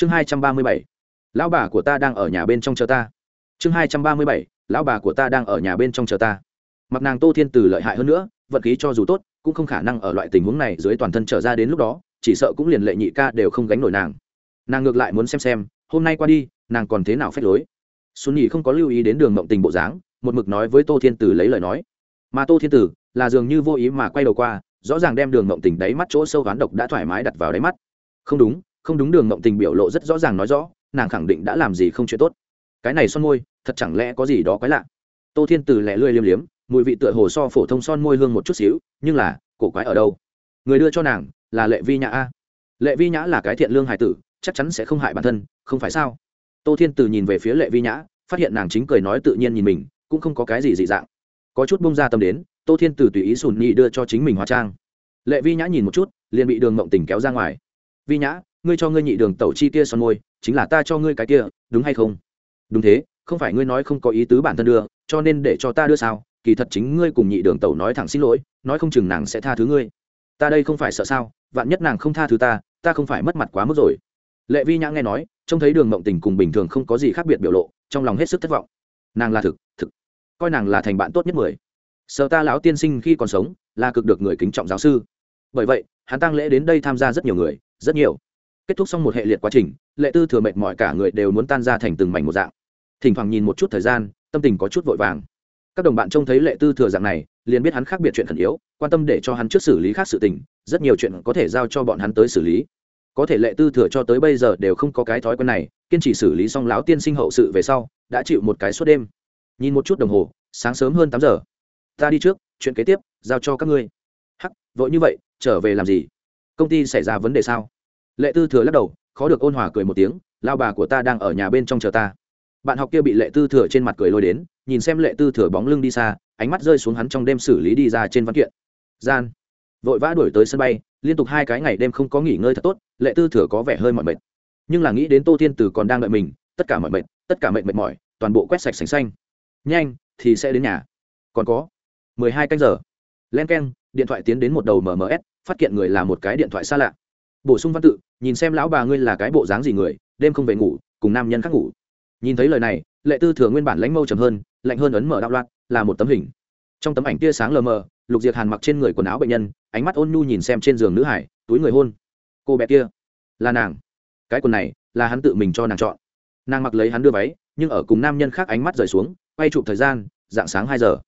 chương hai trăm ba mươi bảy, lão bà của ta đang ở nhà bên trong chờ ta. Chương hai trăm ba mươi bảy, lão bà của ta đang ở nhà bên trong chờ ta. Mặc nàng tô thiên từ lợi hại hơn nữa, vận khí cho dù tốt, cũng không khả năng ở loại tình huống này dưới toàn thân trở ra đến lúc đó, chỉ sợ cũng liền lệ nhị ca đều không gánh nổi nàng. Nàng ngược lại muốn xem xem, hôm nay qua đi, nàng còn thế nào phép lối. Xuân nhị không có lưu ý đến đường mộng tình bộ dáng, một mực nói với tô thiên tử lấy lời nói. Mà tô thiên tử là dường như vô ý mà quay đầu qua, rõ ràng đem đường mộng tình đáy mắt chỗ sâu ván độc đã thoải mái đặt vào đáy mắt. Không đúng không đúng đường mộng tình biểu lộ rất rõ ràng nói rõ, nàng khẳng định đã làm gì không chuyện tốt. Cái này son môi, thật chẳng lẽ có gì đó quái lạ? Tô thiên từ lẹ lươi liêm liếm, mùi vị tựa hồ so phổ thông son môi hương một chút xíu, nhưng là, cổ quái ở đâu? Người đưa cho nàng, là lệ vi nhã a. Lệ vi nhã là cái thiện lương hải tử, chắc chắn sẽ không hại bản thân, không phải sao? Tô thiên từ nhìn về phía lệ vi nhã, phát hiện nàng chính cười nói tự nhiên nhìn mình, cũng không có cái gì dị dạng. Có chút bông ra tâm đến, tô thiên từ tùy ý sùn nhị đưa cho chính mình hóa trang. Lệ vi nhã nhìn một chút, liền bị đường mộng tình kéo ra ngoài. Vi nhã ngươi cho ngươi nhị đường tẩu chi kia son môi, chính là ta cho ngươi cái kia, đúng hay không? Đúng thế, không phải ngươi nói không có ý tứ bản thân đưa, cho nên để cho ta đưa sao? Kỳ thật chính ngươi cùng nhị đường tẩu nói thẳng xin lỗi, nói không chừng nàng sẽ tha thứ ngươi. Ta đây không phải sợ sao? Vạn nhất nàng không tha thứ ta ta không phải mất mặt quá mức rồi. Lệ vi nhã nghe nói, trông thấy đường mộng tình cùng bình thường không có gì khác biệt biểu lộ, trong lòng hết sức thất vọng. Nàng là thực thực. Coi nàng là thành bạn tốt nhất mười. Sợ ta lão tiên sinh khi còn sống, là cực được người kính trọng giáo sư. Bởi vậy, hắn tăng lễ đến đây tham gia rất nhiều người, rất nhiều kết thúc xong một hệ liệt quá trình, lệ tư thừa mệt mỏi cả người đều muốn tan ra thành từng mảnh một dạng. Thỉnh thoảng nhìn một chút thời gian, tâm tình có chút vội vàng. Các đồng bạn trông thấy lệ tư thừa dạng này, liền biết hắn khác biệt chuyện khẩn yếu, quan tâm để cho hắn trước xử lý khác sự tình, rất nhiều chuyện có thể giao cho bọn hắn tới xử lý. Có thể lệ tư thừa cho tới bây giờ đều không có cái thói quen này, kiên trì xử lý xong lão tiên sinh hậu sự về sau, đã chịu một cái suốt đêm. Nhìn một chút đồng hồ, sáng sớm hơn tám giờ. Ta đi trước, chuyện kế tiếp, giao cho các ngươi. Hắc, vội như vậy, trở về làm gì? Công ty xảy ra vấn đề sao? Lệ tư thừa lắc đầu, khó được ôn hòa cười một tiếng, lao bà của ta đang ở nhà bên trong chờ ta. Bạn học kia bị lệ tư thừa trên mặt cười lôi đến, nhìn xem lệ tư thừa bóng lưng đi xa, ánh mắt rơi xuống hắn trong đêm xử lý đi ra trên văn kiện. Gian. Vội vã đuổi tới sân bay, liên tục hai cái ngày đêm không có nghỉ ngơi thật tốt, lệ tư thừa có vẻ hơi mỏi mệt. Nhưng là nghĩ đến tô thiên tử còn đang đợi mình, tất cả mọi mệt, tất cả mệt mệt mỏi, toàn bộ quét sạch sành xanh. Nhanh, thì sẽ đến nhà. Còn có mười hai canh giờ. Len k e n điện thoại tiến đến một đầu mms phát hiện người là một cái điện thoại xa lạ bổ sung văn tự, nhìn xem lão bà ngươi là cái bộ dáng gì người, đêm không về ngủ, cùng nam nhân khác ngủ. Nhìn thấy lời này, lệ tư thừa nguyên bản lãnh mâu trầm hơn, lạnh hơn ấn mở đạo loạt là một tấm hình. Trong tấm ảnh tia sáng lờ mờ, lục diệt hàn mặc trên người quần áo bệnh nhân, ánh mắt ôn nhu nhìn xem trên giường nữ hải, túi người hôn. Cô bé kia, là nàng. Cái quần này, là hắn tự mình cho nàng chọn. Nàng mặc lấy hắn đưa váy, nhưng ở cùng nam nhân khác ánh mắt rời xuống, quay chụp thời gian, dạng sáng hai giờ.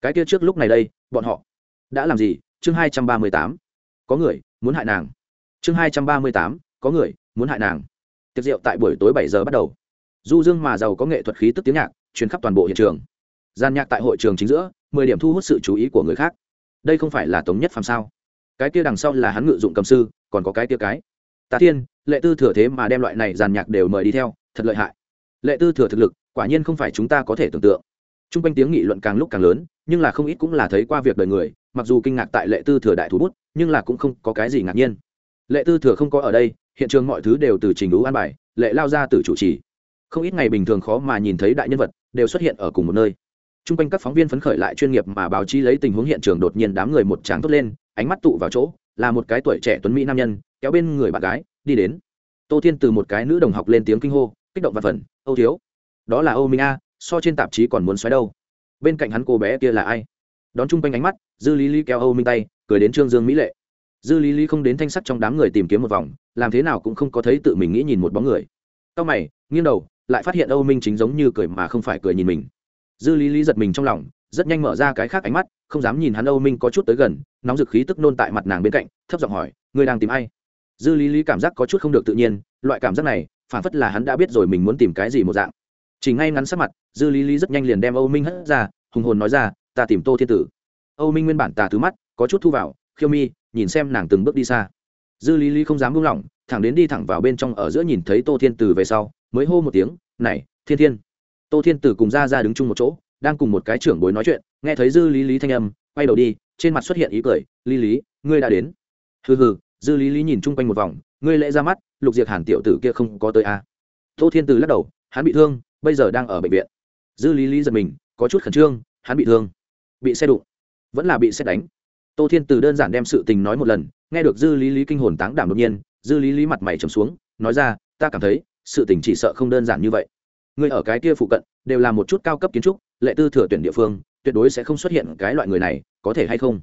Cái kia trước lúc này đây, bọn họ đã làm gì? Chương hai trăm ba mươi tám. Có người muốn hại nàng chương hai trăm ba mươi tám, có người muốn hại nàng. Tiệc rượu tại buổi tối bảy giờ bắt đầu. Du dương mà giàu có nghệ thuật khí tức tiếng nhạc, truyền khắp toàn bộ hiện trường. Gian nhạc tại hội trường chính giữa, mười điểm thu hút sự chú ý của người khác. Đây không phải là tống nhất phàm sao? Cái kia đằng sau là hắn ngự dụng cầm sư, còn có cái kia cái. Tạ thiên, lệ tư thừa thế mà đem loại này giàn nhạc đều mời đi theo, thật lợi hại. Lệ tư thừa thực lực, quả nhiên không phải chúng ta có thể tưởng tượng. T r u n g quanh tiếng nghị luận càng lúc càng lớn, nhưng là không ít cũng là thấy qua việc đời người, mặc dù kinh ngạc tại lệ tư thừa đại thú bút, nhưng là cũng không có cái gì ngạc nhiên lệ tư thừa không có ở đây, hiện trường mọi thứ đều từ trình đú an bài, lệ lao ra từ chủ trì. Không ít ngày bình thường khó mà nhìn thấy đại nhân vật, đều xuất hiện ở cùng một nơi. T r u n g quanh các phóng viên phấn khởi lại chuyên nghiệp mà báo chí lấy tình huống hiện trường đột nhiên đám người một tràng thốt lên, ánh mắt tụ vào chỗ, là một cái tuổi trẻ tuấn mỹ nam nhân, kéo bên người bạn gái, đi đến. Tô thiên từ một cái nữ đồng học lên tiếng kinh hô, kích động và phần âu thiếu, đó là âu minh a, so trên tạp chí còn muốn xoáy đâu. Bên cạnh hắn cô bé kia là ai? Đón chung quanh ánh mắt, dư lý lý kéo âu minh tay, cười đến trương dương mỹ lệ dư lý lý không đến thanh sắc trong đám người tìm kiếm một vòng, làm thế nào cũng không có thấy tự mình nghĩ nhìn một bóng người. C mày, nghiêng đầu, lại phát hiện âu minh chính giống như cười mà không phải cười nhìn mình. Dư lý lý giật mình trong lòng, rất nhanh mở ra cái khác ánh mắt, không dám nhìn hắn âu minh có chút tới gần, nóng dực khí tức nôn tại mặt nàng bên cạnh, thấp giọng hỏi, ngươi đang tìm ai? Dư lý lý cảm giác có chút không được tự nhiên, loại cảm giác này phản phất là hắn đã biết rồi mình muốn tìm cái gì một dạng. Chỉ ngay ngắn sắc mặt, dư lý lý rất nhanh liền đem âu minh hất ra, hùng hồn nói ra, ta tìm tô thiên tử. Âu minh nguyên bản tà thứ mắt, có chút thu vào, khiêu mi nhìn xem nàng từng bước đi xa. Dư lý lý không dám buông lỏng, thẳng đến đi thẳng vào bên trong ở giữa nhìn thấy tô thiên tử về sau, mới hô một tiếng, này, thiên thiên. Tô thiên tử cùng ra ra đứng chung một chỗ, đang cùng một cái trưởng bối nói chuyện, nghe thấy dư lý lý thanh âm, quay đầu đi, trên mặt xuất hiện ý cười, lý lý, ngươi đã đến. Hừ hừ. Dư lý lý nhìn chung quanh một vòng, ngươi lễ ra mắt, lục diệt hàn tiểu tử kia không có tới à. tô thiên tử lắc đầu, hắn bị thương, bây giờ đang ở bệnh viện. Dư lý lý giật mình, có chút khẩn trương, hắn bị thương, bị xe đụng, vẫn là bị xét đánh tô thiên Từ đơn giản đem sự tình nói một lần, nghe được dư lý lý kinh hồn táng đảm đột nhiên, dư lý lý mặt mày trầm xuống, nói ra, ta cảm thấy, sự tình chỉ sợ không đơn giản như vậy. Người ở cái kia phụ cận, đều là một chút cao cấp kiến trúc, lệ tư thừa tuyển địa phương, tuyệt đối sẽ không xuất hiện cái loại người này, có thể hay không?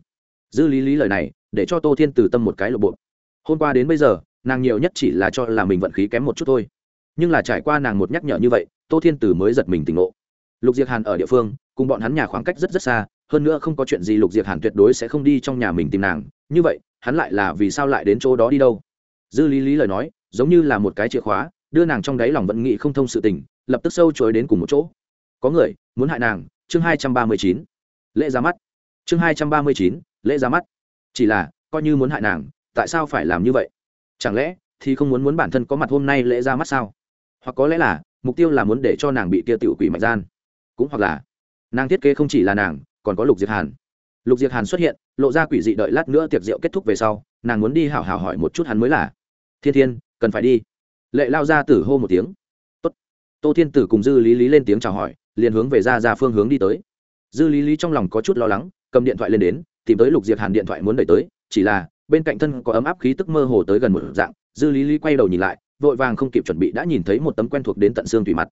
Dư lý lý lời này, để cho tô thiên từ tâm một cái lộ bộ. Hôm qua đến bây giờ, nàng nhiều nhất chỉ là cho là mình vận khí kém một chút thôi. Nhưng là trải qua nàng một nhắc nhở như vậy, tô thiên từ mới giật mình tỉnh ngộ. Lục diệc hàn ở địa phương, cùng bọn hắn nhà khoảng cách rất rất xa hơn nữa không có chuyện gì lục diệp hàn tuyệt đối sẽ không đi trong nhà mình tìm nàng. Như vậy, hắn lại là vì sao lại đến chỗ đó đi đâu? Dư lý lý lời nói, giống như là một cái chìa khóa, đưa nàng trong đáy lòng vận nghị không thông sự tình, lập tức sâu chối đến cùng một chỗ. Có người, muốn hại nàng, chương hai trăm ba mươi chín. Lễ ra mắt. Chương hai trăm ba mươi chín, lễ ra mắt. Chỉ là, coi như muốn hại nàng, tại sao phải làm như vậy? Chẳng lẽ, thì không muốn muốn bản thân có mặt hôm nay lễ ra mắt sao? Hoặc có lẽ là, mục tiêu là muốn để cho nàng bị kia tiểu quỷ mạch gian. Cũng hoặc là, nàng thiết kế không chỉ là nàng còn có lục diệt hàn. Lục diệt hàn xuất hiện, lộ ra quỷ dị đợi lát nữa tiệc rượu kết thúc về sau, nàng muốn đi hảo hảo hỏi một chút hắn mới là. Thiên thiên, cần phải đi. Lệ lao ra tử hô một tiếng. Tốt. tô thiên tử cùng dư lý lý lên tiếng chào hỏi, liền hướng về ra ra phương hướng đi tới. Dư lý lý trong lòng có chút lo lắng, cầm điện thoại lên đến, tìm tới lục diệt hàn điện thoại muốn đẩy tới, chỉ là, bên cạnh thân có ấm áp khí tức mơ hồ tới gần một dạng, dư lý lý quay đầu nhìn lại, vội vàng không kịp chuẩn bị đã nhìn thấy một tấm quen thuộc đến tận xương thủy mặt.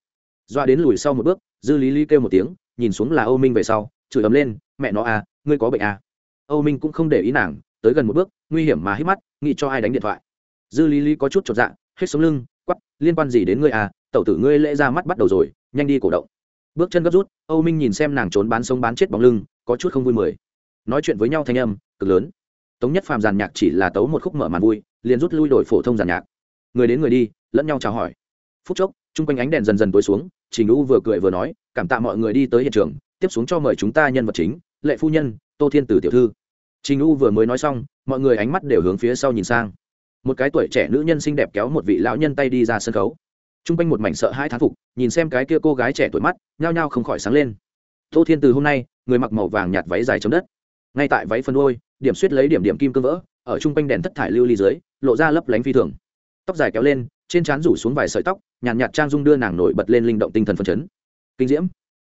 Doa đến lùi sau một bước, dư lý lý kêu một tiếng, nhìn xuống là ô minh về sau chửi ấm lên, mẹ nó à ngươi có bệnh à? Âu minh cũng không để ý nàng, tới gần một bước, nguy hiểm mà hít mắt, nghĩ cho ai đánh điện thoại. Dư lý lý có chút chột dạ hết sống lưng, quắp, liên quan gì đến ngươi à? Tẩu tử ngươi lễ ra mắt bắt đầu rồi, nhanh đi cổ động. Bước chân gấp rút, âu minh nhìn xem nàng trốn bán sống bán chết bóng lưng, có chút không vui mười. Nói chuyện với nhau thanh âm, cực lớn. Tống nhất phàm giàn nhạc chỉ là tấu một khúc mở màn vui, liền rút lui đổi phổ thông giàn nhạc. Người đến người đi, lẫn nhau chào hỏi. Phút chốc, chung quanh ánh đèn dần dần tối xuống, trình u vừa cười vừa nói, cảm tạ mọi người đi tới hiện trường tiếp xuống cho mời chúng ta nhân vật chính lệ phu nhân tô thiên tử tiểu thư. Trình u vừa mới nói xong mọi người ánh mắt đều hướng phía sau nhìn sang. Một cái tuổi trẻ nữ nhân xinh đẹp kéo một vị lão nhân tay đi ra sân khấu. T r u n g quanh một mảnh sợ hai thán phục nhìn xem cái kia cô gái trẻ tuổi mắt nhao nhao không khỏi sáng lên. Tô thiên từ hôm nay người mặc màu vàng nhạt váy dài chấm đất. Ngay tại váy phân đôi điểm suýt lấy điểm điểm kim cương vỡ ở chung quanh đèn thất thải lưu ly dưới lộ ra lấp lánh phi thường. Tóc dài kéo lên trên trán rủ xuống vài sợi tóc nhàn nhạt, nhạt trang dung đưa nàng nổi bật lên linh động tinh thần phân chấn. Kinh diễm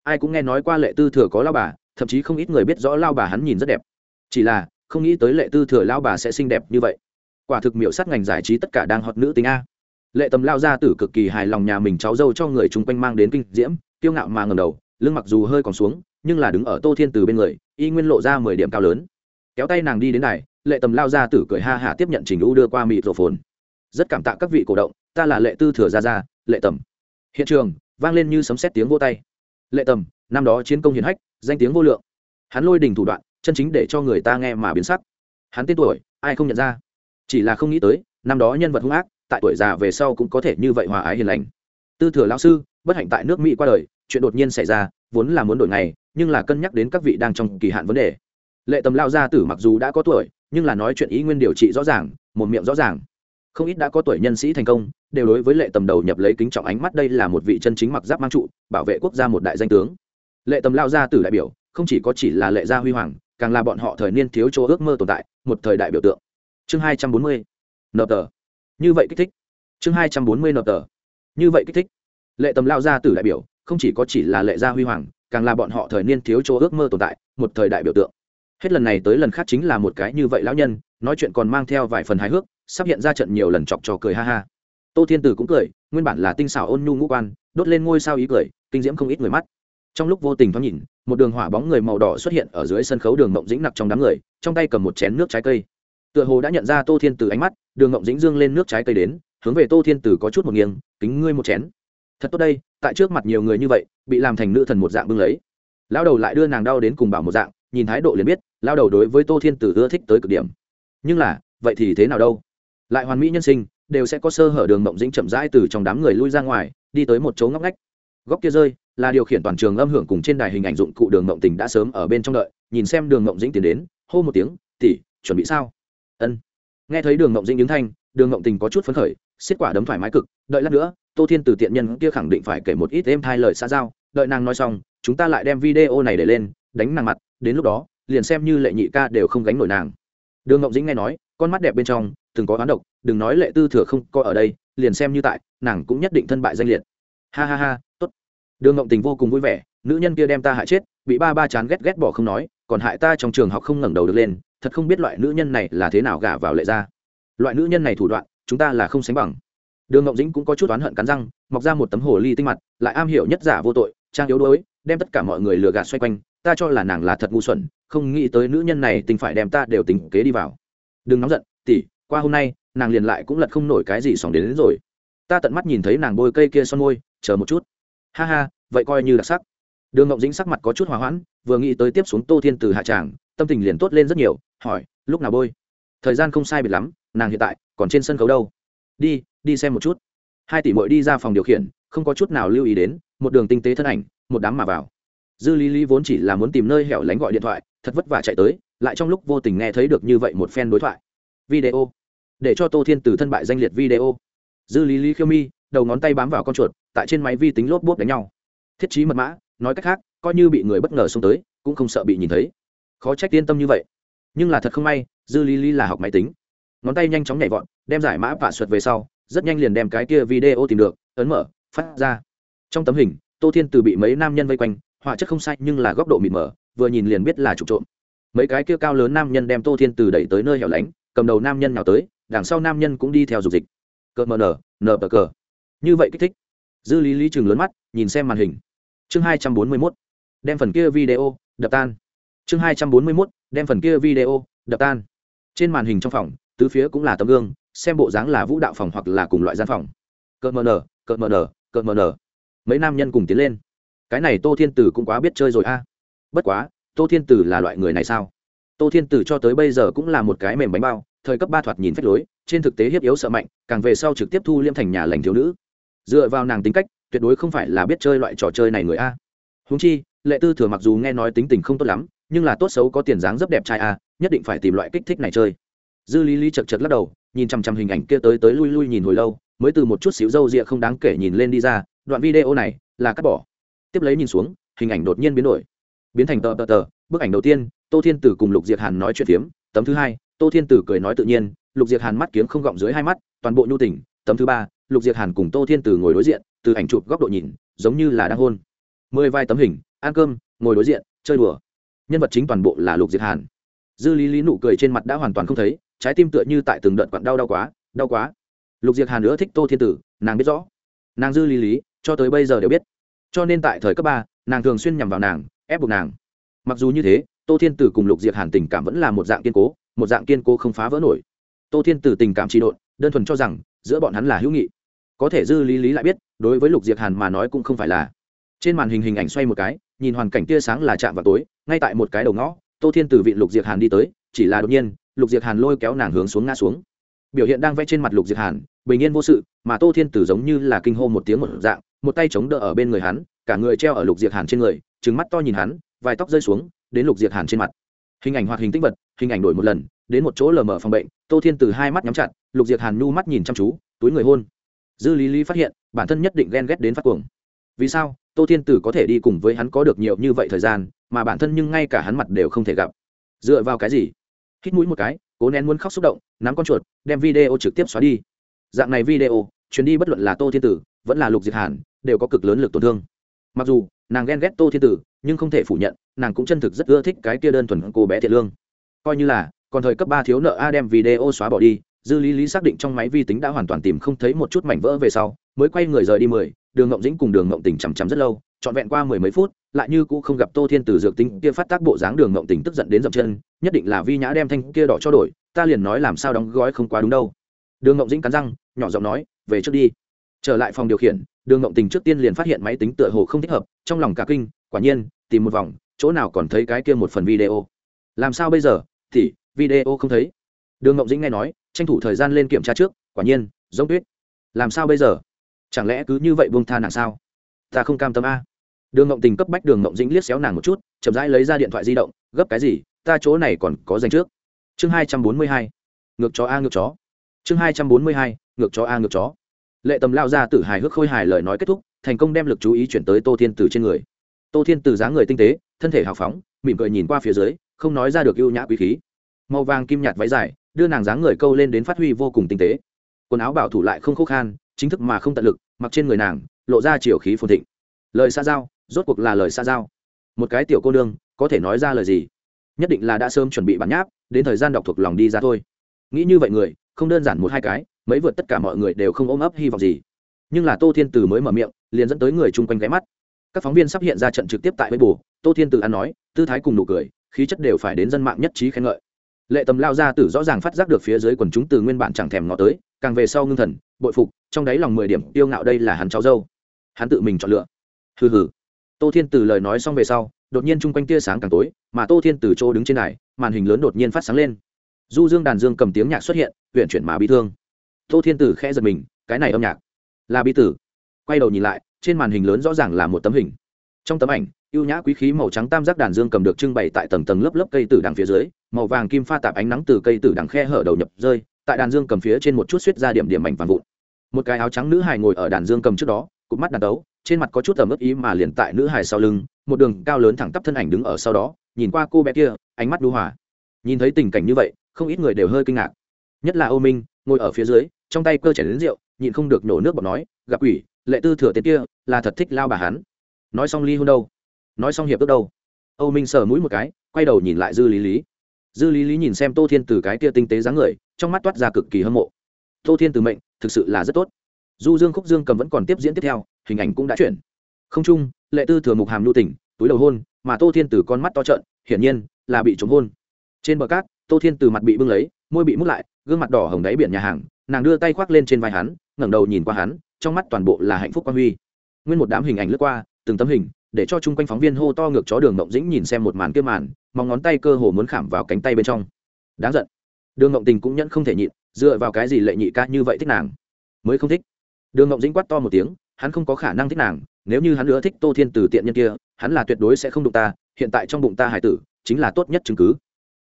ai cũng nghe nói qua lệ tư thừa có lao bà, thậm chí không ít người biết rõ lao bà hắn nhìn rất đẹp. Chỉ là, không nghĩ tới lệ tư thừa lao bà sẽ xinh đẹp như vậy. Quả thực miểu sát ngành giải trí tất cả đang hot nữ tính a. Lệ tầm lao ra tử cực kỳ hài lòng nhà mình cháu dâu cho người chung quanh mang đến kinh diễm, kiêu ngạo mà ngầm đầu, lưng mặc dù hơi còn xuống, nhưng là đứng ở tô thiên từ bên người, y nguyên lộ ra mười điểm cao lớn. Kéo tay nàng đi đến này lệ tầm lao ra tử cười ha hả tiếp nhận trình u đưa qua mịt rổ phồn rất cảm tạ các vị cổ động, ta là lệ tư thừa gia gia, lệ tầm. Hiện trường, vang lên như sấm xét tiếng vô tay lệ tầm, năm đó chiến công hiển hách, danh tiếng vô lượng. Hắn lôi đình thủ đoạn, chân chính để cho người ta nghe mà biến sắc. Hắn tên tuổi, ai không nhận ra? Chỉ là không nghĩ tới, năm đó nhân vật hung ác, tại tuổi già về sau cũng có thể như vậy hòa ái hiền lành. Tư thừa lão sư, bất hạnh tại nước mỹ qua đời, chuyện đột nhiên xảy ra, vốn là muốn đổi ngày, nhưng là cân nhắc đến các vị đang trong kỳ hạn vấn đề. Lệ tầm lao gia tử mặc dù đã có tuổi, nhưng là nói chuyện ý nguyên điều trị rõ ràng, một miệng rõ ràng. Không ít đã có tuổi nhân sĩ thành công đều đối với lệ tầm đầu nhập lấy kính trọng ánh mắt đây là một vị chân chính mặc giáp mang trụ, bảo vệ quốc gia một đại danh tướng. Lệ tầm lao gia tử đại biểu, không chỉ có chỉ là lệ gia huy hoàng, càng là bọn họ thời niên thiếu chỗ ước mơ tồn tại, một thời đại biểu tượng. Chương hai trăm bốn mươi nợ tờ. Như vậy kích thích. Chương hai trăm bốn mươi nợ tờ. Như vậy kích thích. Lệ tầm lao ra tử đại biểu, không chỉ có chỉ là lệ gia huy hoàng, càng là bọn họ thời niên thiếu chỗ ước mơ tồn tại, một thời đại biểu tượng. Hết lần này tới lần khác chính là một cái như vậy lão nhân, nói chuyện còn mang theo vài phần hài hước, sắp hiện ra trận nhiều lần chọc trò cười ha ha tô thiên tử cũng cười, nguyên bản là tinh xảo ôn nhu ngũ quan, đốt lên ngôi sao ý cười, kinh diễm không ít người mắt. Trong lúc vô tình thoáng nhìn, một đường hỏa bóng người màu đỏ xuất hiện ở dưới sân khấu đường mộng dĩnh nặc trong đám người, trong tay cầm một chén nước trái cây. Tựa hồ đã nhận ra tô thiên từ ánh mắt, đường ngộng dĩnh dương lên nước trái cây đến, hướng về tô thiên từ có chút một nghiêng, kính ngươi một chén. Thật tốt đây, tại trước mặt nhiều người như vậy, bị làm thành nữ thần một dạng bưng lấy. Lao đầu lại đưa nàng đau đến cùng bảo một dạng, nhìn thái độ liền biết lao đầu đối với tô thiên tử ưa thích tới cực điểm. Nhưng là, vậy thì thế nào đâu? Lại hoàn mỹ nhân sinh đều sẽ có sơ hở đường mộng dĩnh chậm rãi từ trong đám người lui ra ngoài, đi tới một chỗ ngóc ngách. Góc kia rơi là điều khiển toàn trường âm hưởng cùng trên đài hình ảnh dụng cụ đường mộng tình đã sớm ở bên trong đợi, nhìn xem đường mộng dĩnh tiến đến, hô một tiếng tỉ chuẩn bị sao? Ân. Nghe thấy đường mộng dĩnh đứng thanh, đường mộng tình có chút phấn khởi, xiết quả đấm thoải mái cực, đợi lát nữa, tô thiên từ tiện nhân kia khẳng định phải kể một ít êm thai lời xa giao, đợi nàng nói xong, chúng ta lại đem video này để lên, đánh nàng mặt, đến lúc đó, liền xem như lệ nhị ca đều không gánh nổi nàng. Đường ngộng dĩnh nghe nói, con mắt đẹp bên trong từng có oán độc, đừng nói lệ tư thừa không có ở đây, liền xem như tại, nàng cũng nhất định thân bại danh liệt. Ha ha ha, tốt. Đường ngộng tình vô cùng vui vẻ, nữ nhân kia đem ta hại chết, bị ba ba chán ghét ghét bỏ không nói, còn hại ta trong trường học không ngẩng đầu được lên, thật không biết loại nữ nhân này là thế nào gả vào lệ ra loại nữ nhân này thủ đoạn, chúng ta là không sánh bằng. Đường ngộng dĩnh cũng có chút oán hận cắn răng, mọc ra một tấm hồ ly tinh mặt, lại am hiểu nhất giả vô tội, trang yếu đuối, đem tất cả mọi người lừa gạt xoay quanh, ta cho là nàng là thật ngu xuẩn, không nghĩ tới nữ nhân này tình phải đem ta đều tính kế đi vào. Đừng nóng giận tỉ qua hôm nay nàng liền lại cũng lật không nổi cái gì sòng đến, đến rồi. Ta tận mắt nhìn thấy nàng bôi cây kia son môi chờ một chút. Ha ha vậy coi như đặc sắc. Đường ngộng dĩnh sắc mặt có chút hòa hoãn vừa nghĩ tới tiếp xuống tô thiên từ hạ tràng tâm tình liền tốt lên rất nhiều hỏi lúc nào bôi? Thời gian không sai biệt lắm nàng hiện tại còn trên sân khấu đâu. Đi đi xem một chút. Hai tỷ mội đi ra phòng điều khiển không có chút nào lưu ý đến một đường tinh tế thân ảnh một đám mà vào. Dư lý lý vốn chỉ là muốn tìm nơi hẻo lánh gọi điện thoại thật vất vả chạy tới lại trong lúc vô tình nghe thấy được như vậy một phen đối thoại video. Để cho tô thiên từ thân bại danh liệt video. Dư lý lý khiêu mi, đầu ngón tay bám vào con chuột, tại trên máy vi tính lốp bốp đánh nhau. Thiết trí mật mã, nói cách khác, coi như bị người bất ngờ xông tới, cũng không sợ bị nhìn thấy. Khó trách yên tâm như vậy. Nhưng là thật không may, dư lý lý là học máy tính. Ngón tay nhanh chóng nhảy vọt, đem giải mã vạ suật về sau, rất nhanh liền đem cái kia video tìm được, ấn mở, phát ra. Trong tấm hình, tô thiên từ bị mấy nam nhân vây quanh, họa chất không sai nhưng là góc độ mịt mờ, vừa nhìn liền biết là trục trộm. Mấy cái kia cao lớn nam nhân đem tô thiên từ đẩy tới nơi hẻo lánh cầm đầu nam nhân nào tới, đằng sau nam nhân cũng đi theo dục dịch. Cờ mờ nở nở bờ cờ. Như vậy kích thích. Dư lý lý chừng lớn mắt, nhìn xem màn hình. Chương hai trăm bốn mươi mốt. Đem phần kia video, đập tan. Chương hai trăm bốn mươi mốt, đem phần kia video, đập tan. Trên màn hình trong phòng, tứ phía cũng là tấm gương, xem bộ dáng là vũ đạo phòng hoặc là cùng loại gian phòng. Cợt mờ nở cợt mờ nở cợt mờ nở. Mấy nam nhân cùng tiến lên. Cái này tô thiên tử cũng quá biết chơi rồi a. Bất quá, tô thiên tử là loại người này sao? Tô thiên tử cho tới bây giờ cũng là một cái mềm bánh bao, thời cấp ba thoạt nhìn phách lối, trên thực tế hiếp yếu sợ mạnh, càng về sau trực tiếp thu liêm thành nhà lành thiếu nữ. Dựa vào nàng tính cách, tuyệt đối không phải là biết chơi loại trò chơi này người a. Húng chi, lệ tư thừa mặc dù nghe nói tính tình không tốt lắm, nhưng là tốt xấu có tiền dáng rất đẹp trai a, nhất định phải tìm loại kích thích này chơi. Dư lý lý chật chật lắc đầu, nhìn chằm chằm hình ảnh kia tới tới lui lui nhìn hồi lâu, mới từ một chút xíu râu rịa không đáng kể nhìn lên đi ra, đoạn video này là cắt bỏ. Tiếp lấy nhìn xuống, hình ảnh đột nhiên biến đổi. Biến thành tờ tờ tờ bức ảnh đầu tiên, tô thiên tử cùng lục diệt hàn nói chuyện phiếm. Tấm thứ hai, tô thiên tử cười nói tự nhiên. Lục diệt hàn mắt kiếm không gọng dưới hai mắt, toàn bộ nhu tỉnh tấm thứ ba, lục diệt hàn cùng tô thiên tử ngồi đối diện, từ ảnh chụp góc độ nhìn, giống như là đang hôn. Mười vai tấm hình, ăn cơm, ngồi đối diện, chơi đùa. Nhân vật chính toàn bộ là lục diệt hàn. Dư lý lý nụ cười trên mặt đã hoàn toàn không thấy, trái tim tựa như tại từng đợt quặn đau đau quá đau quá. Lục diệt hàn nữa thích tô thiên tử, nàng biết rõ. Nàng dư lý lý, cho tới bây giờ đều biết. Cho nên tại thời cấp ba, nàng thường xuyên nhằm vào nàng, ép buộc nàng mặc dù như thế, tô thiên tử cùng lục diệt hàn tình cảm vẫn là một dạng kiên cố, một dạng kiên cố không phá vỡ nổi. Tô thiên tử tình cảm trị độn, đơn thuần cho rằng, giữa bọn hắn là hữu nghị. Có thể dư lý lý lại biết, đối với lục diệt hàn mà nói cũng không phải là. Trên màn hình hình ảnh xoay một cái, nhìn hoàn cảnh tia sáng là chạm vào tối, ngay tại một cái đầu ngõ, tô thiên tử vị lục diệt hàn đi tới, chỉ là đột nhiên, lục diệt hàn lôi kéo nàng hướng xuống ngã xuống. Biểu hiện đang vẽ trên mặt lục diệt hàn, bình yên vô sự, mà tô thiên tử giống như là kinh hô một tiếng một dạng, một tay chống đỡ ở bên người hắn, cả người treo ở lục diệt hàn trên người trứng mắt to nhìn hắn vài tóc rơi xuống, đến lục diệt hàn trên mặt. Hình ảnh hoạt hình tích vật, hình ảnh đổi một lần, đến một chỗ lờ mờ phòng bệnh, tô thiên từ hai mắt nhắm chặt, lục diệt hàn nhu mắt nhìn chăm chú, túi người hôn. Dư lý lý phát hiện, bản thân nhất định ghen ghét đến phát cuồng. Vì sao? Tô thiên tử có thể đi cùng với hắn có được nhiều như vậy thời gian, mà bản thân nhưng ngay cả hắn mặt đều không thể gặp. Dựa vào cái gì? Hít mũi một cái, cố nén muốn khóc xúc động, nắm con chuột, đem video trực tiếp xóa đi. Dạng này video chuyến đi bất luận là tô thiên tử vẫn là lục diệt hàn, đều có cực lớn lực tổn thương. Mặc dù nàng ghen ghét tô thiên tử, nhưng không thể phủ nhận, nàng cũng chân thực rất ưa thích cái kia đơn thuần cô bé thiện lương. Coi như là, còn thời cấp ba thiếu nợ a đem video xóa bỏ đi, dư lý lý xác định trong máy vi tính đã hoàn toàn tìm không thấy một chút mảnh vỡ về sau, mới quay người rời đi mười, đường ngộng dĩnh cùng đường ngộng tình chằm chằm rất lâu, trọn vẹn qua mười mấy phút, lại như cũng không gặp tô thiên tử dược tính kia phát tác bộ dáng đường ngộng tình tức giận đến dậm chân, nhất định là vi nhã đem thanh kia đỏ cho đổi, ta liền nói làm sao đóng gói không quá đúng đâu. Đường ngộng dĩnh cắn răng, nhỏ giọng nói, về trước đi. Trở lại phòng điều khiển đường ngộng tình trước tiên liền phát hiện máy tính tựa hồ không thích hợp, trong lòng cả kinh, quả nhiên, tìm một vòng, chỗ nào còn thấy cái kia một phần video. Làm sao bây giờ? Thì, video không thấy. Đường ngộng dĩnh nghe nói, tranh thủ thời gian lên kiểm tra trước, quả nhiên, giống tuyết. Làm sao bây giờ? Chẳng lẽ cứ như vậy buông tha nàng sao? Ta không cam tâm a. Đường ngộng tình cấp bách đường ngộng dĩnh liếc xéo nàng một chút, chậm rãi lấy ra điện thoại di động, gấp cái gì? Ta chỗ này còn có danh trước. Chương hai trăm bốn mươi hai. Ngược chó a ngược chó. Chương hai trăm bốn mươi hai. Ngược chó a ngược chó lệ tầm lao ra tử hài hước khôi hài lời nói kết thúc, thành công đem lực chú ý chuyển tới tô thiên từ trên người. Tô thiên từ dáng người tinh tế, thân thể hào phóng, mỉm cười nhìn qua phía dưới, không nói ra được ưu nhã quý khí. Màu vàng kim nhạt váy dài, đưa nàng dáng người câu lên đến phát huy vô cùng tinh tế. Quần áo bảo thủ lại không khô khan, chính thức mà không tận lực, mặc trên người nàng, lộ ra chiều khí phồn thịnh. Lời xa giao, rốt cuộc là lời xa giao. Một cái tiểu cô nương, có thể nói ra lời gì? Nhất định là đã sớm chuẩn bị bản nháp, đến thời gian đọc thuộc lòng đi ra thôi. Nghĩ như vậy người, không đơn giản một hai cái mấy vượt tất cả mọi người đều không ôm ấp hy vọng gì. Nhưng là tô thiên từ mới mở miệng, liền dẫn tới người chung quanh ghé mắt. Các phóng viên sắp hiện ra trận trực tiếp tại với bù tô thiên từ ăn nói, tư thái cùng nụ cười, khí chất đều phải đến dân mạng nhất trí khen ngợi. Lệ tầm lao ra tử rõ ràng phát giác được phía dưới quần chúng từ nguyên bản chẳng thèm ngó tới, càng về sau ngưng thần, bội phục, trong đáy lòng mười điểm tiêu ngạo đây là hắn cháu dâu. Hắn tự mình chọn lựa. Hừ hừ. Tô thiên từ lời nói xong về sau, đột nhiên chung quanh tia sáng càng tối, mà tô thiên từ chỗ đứng trên này, màn hình lớn đột nhiên phát sáng lên. Du dương đàn dương cầm tiếng nhạc xuất hiện huyện chuyển mà bị thương tô thiên tử khẽ giật mình, cái này âm nhạc là bi tử. Quay đầu nhìn lại, trên màn hình lớn rõ ràng là một tấm hình. Trong tấm ảnh, ưu nhã quý khí màu trắng tam giác đàn dương cầm được trưng bày tại tầng tầng lớp lớp cây tử đằng phía dưới, màu vàng kim pha tạp ánh nắng từ cây tử đằng khe hở đầu nhập rơi, tại đàn dương cầm phía trên một chút suýt ra điểm điểm mảnh vàng vụn. Một cái áo trắng nữ hài ngồi ở đàn dương cầm trước đó, cụp mắt đàn tấu trên mặt có chút tầm ướp ý mà liền tại nữ hài sau lưng, một đường cao lớn thẳng tắp thân ảnh đứng ở sau đó, nhìn qua cô bé kia, ánh mắt đu hòa. Nhìn thấy tình cảnh như vậy, không ít người đều hơi kinh ngạc. Nhất là ô minh, ngồi ở phía dưới trong tay cơ chảy đến rượu, nhịn không được nổ nước bọt nói, gặp ủy lệ tư thừa tên kia, là thật thích lao bà hắn. Nói xong ly hôn đâu? Nói xong hiệp ước đâu? Âu minh sờ mũi một cái, quay đầu nhìn lại dư lý lý. Dư lý lý nhìn xem tô thiên từ cái kia tinh tế dáng người, trong mắt toát ra cực kỳ hâm mộ. Tô thiên từ mệnh, thực sự là rất tốt. Du dương khúc dương cầm vẫn còn tiếp diễn tiếp theo, hình ảnh cũng đã chuyển. Không chung, lệ tư thừa mục hàm lưu tỉnh túi đầu hôn, mà tô thiên từ con mắt to trợn, hiển nhiên là bị trúng hôn. Trên bờ cát, tô thiên từ mặt bị bưng lấy, môi bị mút lại, gương mặt đỏ hồng đáy biển nhà hàng nàng đưa tay khoác lên trên vai hắn, ngẩng đầu nhìn qua hắn, trong mắt toàn bộ là hạnh phúc quan huy. Nguyên một đám hình ảnh lướt qua, từng tấm hình, để cho chung quanh phóng viên hô to ngược chó đường ngộng dĩnh nhìn xem một màn kia màn, mong ngón tay cơ hồ muốn khảm vào cánh tay bên trong. Đáng giận. Đường ngộng tình cũng nhẫn không thể nhịn, dựa vào cái gì lệ nhị ca như vậy thích nàng? Mới không thích. Đường ngộng dĩnh quát to một tiếng, hắn không có khả năng thích nàng, nếu như hắn nữa thích tô thiên từ tiện nhân kia, hắn là tuyệt đối sẽ không đụng ta, hiện tại trong bụng ta hải tử, chính là tốt nhất chứng cứ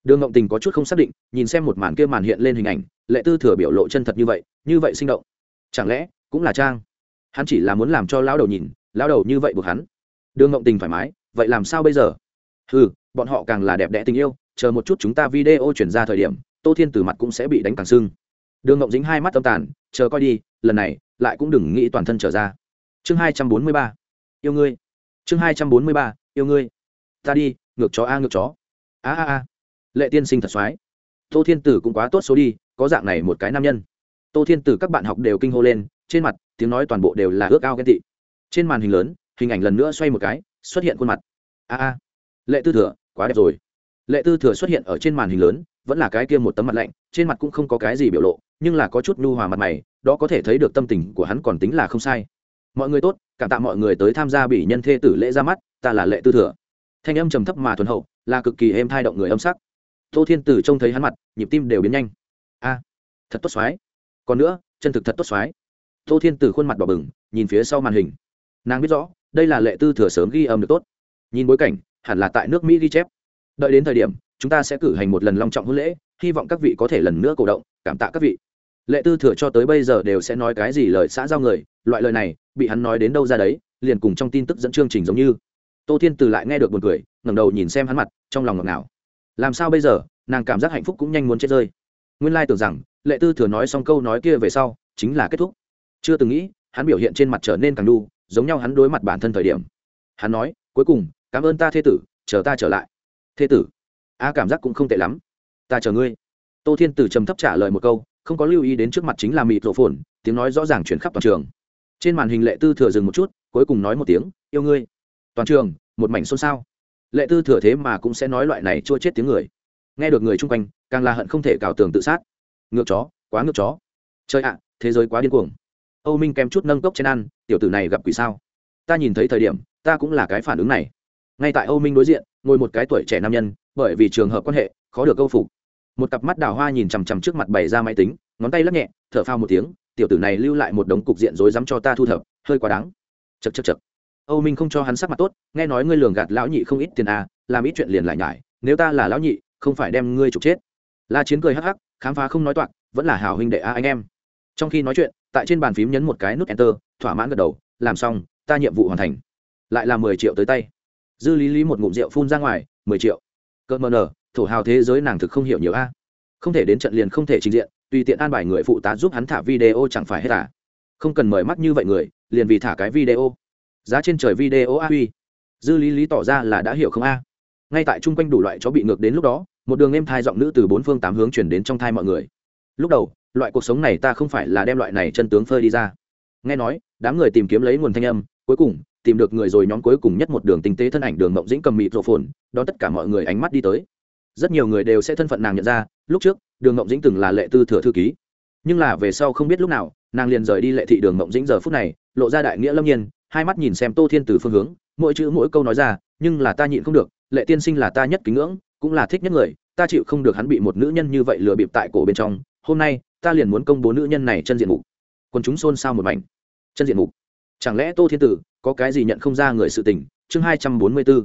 đường ngộng tình có chút không xác định, nhìn xem một màn kia màn hiện lên hình ảnh, lệ tư thừa biểu lộ chân thật như vậy như vậy sinh động. Chẳng lẽ, cũng là trang? Hắn chỉ là muốn làm cho lão đầu nhìn, lão đầu như vậy buộc hắn. Đường ngộng tình thoải mái, vậy làm sao bây giờ? Ừ bọn họ càng là đẹp đẽ tình yêu, chờ một chút chúng ta video chuyển ra thời điểm, tô thiên từ mặt cũng sẽ bị đánh càng sưng. Đường ngộng dính hai mắt tâm tàn, chờ coi đi, lần này, lại cũng đừng nghĩ toàn thân trở ra. Chương hai trăm bốn mươi ba, yêu ngươi. Chương hai trăm bốn mươi ba, yêu ngươi. Ta đi, ngược chó a, ngược chó. A a a lệ tiên sinh thật soái tô thiên tử cũng quá tốt số đi, có dạng này một cái nam nhân. Tô thiên tử các bạn học đều kinh hô lên, trên mặt, tiếng nói toàn bộ đều là ước ao ghen tị. Trên màn hình lớn, hình ảnh lần nữa xoay một cái, xuất hiện khuôn mặt. A a. Lệ tư thừa, quá đẹp rồi. Lệ tư thừa xuất hiện ở trên màn hình lớn, vẫn là cái kia một tấm mặt lạnh, trên mặt cũng không có cái gì biểu lộ, nhưng là có chút nhu hòa mặt mày, đó có thể thấy được tâm tình của hắn còn tính là không sai. Mọi người tốt, cảm tạ mọi người tới tham gia bị nhân thê tử lễ ra mắt, ta là lệ tư thừa. Thanh âm trầm thấp mà thuần hậu, là cực kỳ êm thai động người âm sắc tô thiên tử trông thấy hắn mặt, nhịp tim đều biến nhanh. A, thật tốt xoái. Còn nữa, chân thực thật tốt xoái. Tô thiên tử khuôn mặt đỏ bừng, nhìn phía sau màn hình. Nàng biết rõ, đây là lệ tư thừa sớm ghi âm được tốt. Nhìn bối cảnh, hẳn là tại nước mỹ ghi chép. Đợi đến thời điểm, chúng ta sẽ cử hành một lần long trọng hôn lễ, hy vọng các vị có thể lần nữa cổ động, cảm tạ các vị. Lệ tư thừa cho tới bây giờ đều sẽ nói cái gì lời xã giao người, loại lời này, bị hắn nói đến đâu ra đấy, liền cùng trong tin tức dẫn chương trình giống như. Tô thiên từ lại nghe được buồn cười, ngẩng đầu nhìn xem hắn mặt, trong lòng ngọt ngào làm sao bây giờ? Nàng cảm giác hạnh phúc cũng nhanh muốn chết rơi. Nguyên lai tưởng rằng, lệ tư thừa nói xong câu nói kia về sau, chính là kết thúc. Chưa từng nghĩ, hắn biểu hiện trên mặt trở nên càng đu, giống nhau hắn đối mặt bản thân thời điểm. Hắn nói, cuối cùng, cảm ơn ta, thê tử, chờ ta trở lại. Thê tử? A, cảm giác cũng không tệ lắm. Ta chờ ngươi. Tô thiên tử trầm thấp trả lời một câu, không có lưu ý đến trước mặt chính là mịt rộ phồn, tiếng nói rõ ràng chuyển khắp toàn trường. Trên màn hình lệ tư thừa dừng một chút, cuối cùng nói một tiếng, yêu ngươi. Toàn trường, một mảnh xôn xao lệ tư thừa thế mà cũng sẽ nói loại này chua chết tiếng người. Nghe được người chung quanh, càng là hận không thể cào tường tự sát. Ngược chó, quá ngược chó. Chơi ạ, thế giới quá điên cuồng. Âu minh kèm chút nâng cốc trên ăn, tiểu tử này gặp quỷ sao? Ta nhìn thấy thời điểm, ta cũng là cái phản ứng này. Ngay tại âu minh đối diện, ngồi một cái tuổi trẻ nam nhân, bởi vì trường hợp quan hệ, khó được câu phục. Một cặp mắt đào hoa nhìn chằm chằm trước mặt bày ra máy tính, ngón tay lắc nhẹ, thở phao một tiếng, tiểu tử này lưu lại một đống cục diện rối rắm cho ta thu thập, hơi quá đáng. Chật chật chật âu minh không cho hắn sắc mặt tốt, nghe nói ngươi lường gạt lão nhị không ít tiền à làm ít chuyện liền lại nhải, nếu ta là lão nhị, không phải đem ngươi trục chết. La chiến cười hắc hắc, khám phá không nói toạc, vẫn là hào huynh đệ a anh em. Trong khi nói chuyện, tại trên bàn phím nhấn một cái nút enter, thỏa mãn gật đầu, làm xong, ta nhiệm vụ hoàn thành. Lại là mười triệu tới tay. Dư lý lý một ngụm rượu phun ra ngoài, mười triệu. Cợt mờ nở, thổ hào thế giới nàng thực không hiểu nhiều a. Không thể đến trận liền không thể trình diện, tùy tiện an bài người phụ tá giúp hắn thả video chẳng phải hết à. Không cần mời mắt như vậy người, liền vì thả cái video giá trên trời video a huy dư lý lý tỏ ra là đã hiểu không a. Ngay tại chung quanh đủ loại chó bị ngược đến lúc đó, một đường êm thai giọng nữ từ bốn phương tám hướng chuyển đến trong thai mọi người. Lúc đầu, loại cuộc sống này ta không phải là đem loại này chân tướng phơi đi ra. Nghe nói, đám người tìm kiếm lấy nguồn thanh âm, cuối cùng, tìm được người rồi nhóm cuối cùng nhất một đường tinh tế thân ảnh đường mộng dĩnh cầm mịt rộ phồn đón tất cả mọi người ánh mắt đi tới. Rất nhiều người đều sẽ thân phận nàng nhận ra, lúc trước, đường mộng dĩnh từng là lệ tư thừa thư ký. Nhưng là về sau không biết lúc nào, nàng liền rời đi lệ thị đường mộng dĩnh giờ phút này, lộ ra đại nghĩa lâm nhiên hai mắt nhìn xem tô thiên từ phương hướng, mỗi chữ mỗi câu nói ra, nhưng là ta nhịn không được, lệ tiên sinh là ta nhất kính ngưỡng, cũng là thích nhất người, ta chịu không được hắn bị một nữ nhân như vậy lừa bịp tại cổ bên trong, hôm nay, ta liền muốn công bố nữ nhân này chân diện mục. Quần chúng xôn xao một mảnh. Chân diện mục. Chẳng lẽ tô thiên tử có cái gì nhận không ra người sự tình? Chương hai trăm bốn mươi b ố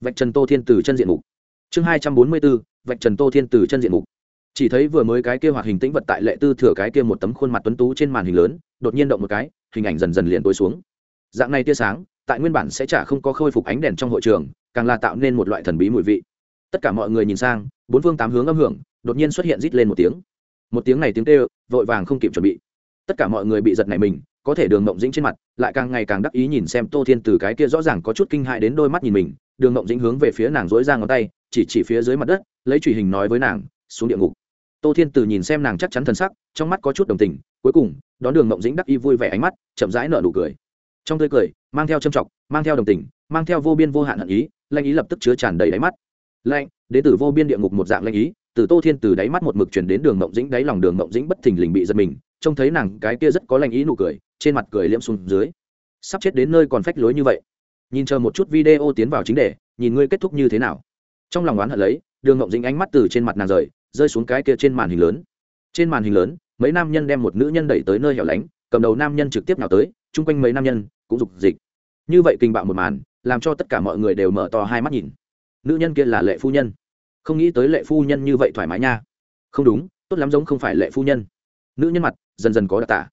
vạch trần tô thiên tử chân diện mục. Chương hai trăm bốn mươi b ố vạch trần tô thiên tử chân diện mục. Chỉ thấy vừa mới cái kia hoạt hình tĩnh vật tại lệ tư thừa cái kia một tấm khuôn mặt tuấn tú trên màn hình lớn, đột nhiên động một cái, hình ảnh dần dần liền tối xuống dạng này tia sáng, tại nguyên bản sẽ chả không có khôi phục ánh đèn trong hội trường, càng là tạo nên một loại thần bí mùi vị. Tất cả mọi người nhìn sang, bốn phương tám hướng âm hưởng, đột nhiên xuất hiện rít lên một tiếng. Một tiếng này tiếng kêu, vội vàng không kịp chuẩn bị. Tất cả mọi người bị giật này mình, có thể đường mộng dĩnh trên mặt, lại càng ngày càng đắc ý nhìn xem tô thiên từ cái kia rõ ràng có chút kinh hại đến đôi mắt nhìn mình. Đường mộng dĩnh hướng về phía nàng dối ra ngón tay, chỉ chỉ phía dưới mặt đất, lấy truy hình nói với nàng, xuống địa ngục. Tô thiên từ nhìn xem nàng chắc chắn thân sắc, trong mắt có chút đồng tình, cuối cùng, đón đường mộng dĩnh đắc ý vui vẻ ánh mắt, chậm rãi nở nụ cười trong tươi cười, mang theo châm trọc mang theo đồng tình, mang theo vô biên vô hạn hận ý lanh ý lập tức chứa tràn đầy đáy mắt. Lạnh, đến từ vô biên địa ngục một dạng lanh ý, từ tô thiên từ đáy mắt một mực chuyển đến đường mộng dĩnh, đáy lòng đường mộng dĩnh bất thình lình bị giật mình, trông thấy nàng cái kia rất có lanh ý nụ cười, trên mặt cười liễm xuống dưới. Sắp chết đến nơi còn phách lối như vậy. Nhìn chờ một chút video tiến vào chính đề, nhìn ngươi kết thúc như thế nào. Trong lòng oán hận lấy, đường mộng dĩnh ánh mắt từ trên mặt nàng rời, rơi xuống cái kia trên màn hình lớn. Trên màn hình lớn, mấy nam nhân đem một nữ nhân đẩy tới nơi hẻo lánh, cầm đầu nam nhân trực tiếp nào tới, chung quanh mấy nam nhân cũng dục dịch. Như vậy kinh bạo một màn, làm cho tất cả mọi người đều mở to hai mắt nhìn. Nữ nhân kia là lệ phu nhân. Không nghĩ tới lệ phu nhân như vậy thoải mái nha. Không đúng, tốt lắm giống không phải lệ phu nhân. Nữ nhân mặt, dần dần có đặc tả.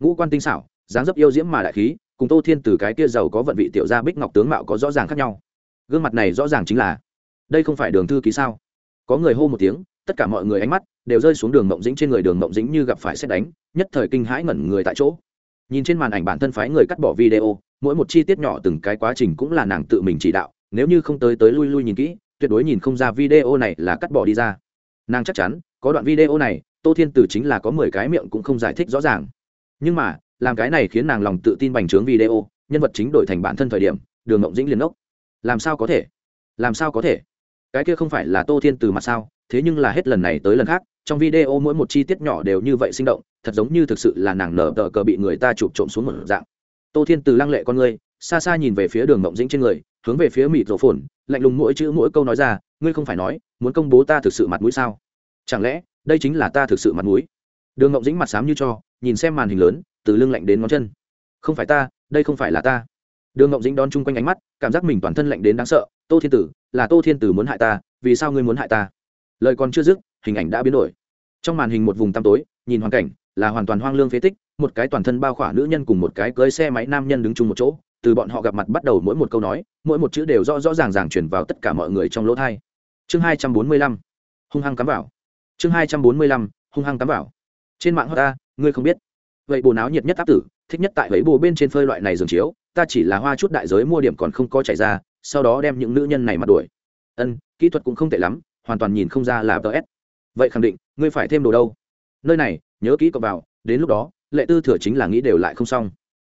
Ngũ quan tinh xảo, dáng dấp yêu diễm mà đại khí, cùng tô thiên từ cái kia giàu có vận vị tiểu gia bích ngọc tướng mạo có rõ ràng khác nhau. Gương mặt này rõ ràng chính là, đây không phải đường thư ký sao? Có người hô một tiếng, tất cả mọi người ánh mắt đều rơi xuống đường mộng dĩnh trên người. Đường mộng dĩnh như gặp phải xét đánh, nhất thời kinh hãi ngẩn người tại chỗ nhìn trên màn ảnh bản thân phái người cắt bỏ video, mỗi một chi tiết nhỏ từng cái quá trình cũng là nàng tự mình chỉ đạo, nếu như không tới tới lui lui nhìn kỹ, tuyệt đối nhìn không ra video này là cắt bỏ đi ra. Nàng chắc chắn, có đoạn video này, tô thiên tử chính là có mười cái miệng cũng không giải thích rõ ràng. Nhưng mà, làm cái này khiến nàng lòng tự tin bành trướng video, nhân vật chính đổi thành bản thân thời điểm, đường ngộng dĩnh liền ốc làm sao có thể? Làm sao có thể? Cái kia không phải là tô thiên từ mặt sao? Thế nhưng là hết lần này tới lần khác trong video mỗi một chi tiết nhỏ đều như vậy sinh động, thật giống như thực sự là nàng nở tờ cờ bị người ta chụp trộm xuống một dạng. Tô thiên từ lăng lệ con ngươi, xa xa nhìn về phía đường mộng dĩnh trên người, hướng về phía mịt rổ phồn, lạnh lùng mỗi chữ mỗi câu nói ra, ngươi không phải nói, muốn công bố ta thực sự mặt mũi sao? Chẳng lẽ, đây chính là ta thực sự mặt mũi? Đường mộng dĩnh mặt xám như cho, nhìn xem màn hình lớn, từ lưng lạnh đến ngón chân. Không phải ta, đây không phải là ta. Đường mộng dĩnh đón chung quanh ánh mắt, cảm giác mình toàn thân lạnh đến đáng sợ. Tô thiên tử, là tô thiên tử muốn hại ta, vì sao ngươi muốn hại ta? Lời còn chưa dứt, hình ảnh đã biến đổi trong màn hình một vùng tăm tối, nhìn hoàn cảnh, là hoàn toàn hoang lương phế tích, một cái toàn thân bao khỏa nữ nhân cùng một cái cưới xe máy nam nhân đứng chung một chỗ, từ bọn họ gặp mặt bắt đầu mỗi một câu nói, mỗi một chữ đều rõ rõ ràng ràng chuyển vào tất cả mọi người trong lỗ thai. Chương hai trăm bốn mươi lăm, hung hăng cắm vào. Chương hai trăm bốn mươi lăm, hung hăng cắm vào. Trên mạng ta, ngươi không biết. Vậy bồ náo nhiệt nhất áp tử, thích nhất tại vẫy bồ bên trên phơi loại này giường chiếu, ta chỉ là hoa chút đại giới mua điểm còn không có chảy ra, sau đó đem những nữ nhân này mặt đuổi. Ân, kỹ thuật cũng không tệ lắm, hoàn toàn nhìn không ra là ts vậy khẳng định, ngươi phải thêm đồ đâu? Nơi này, nhớ kỹ cọc vào, đến lúc đó, lệ tư thừa chính là nghĩ đều lại không xong.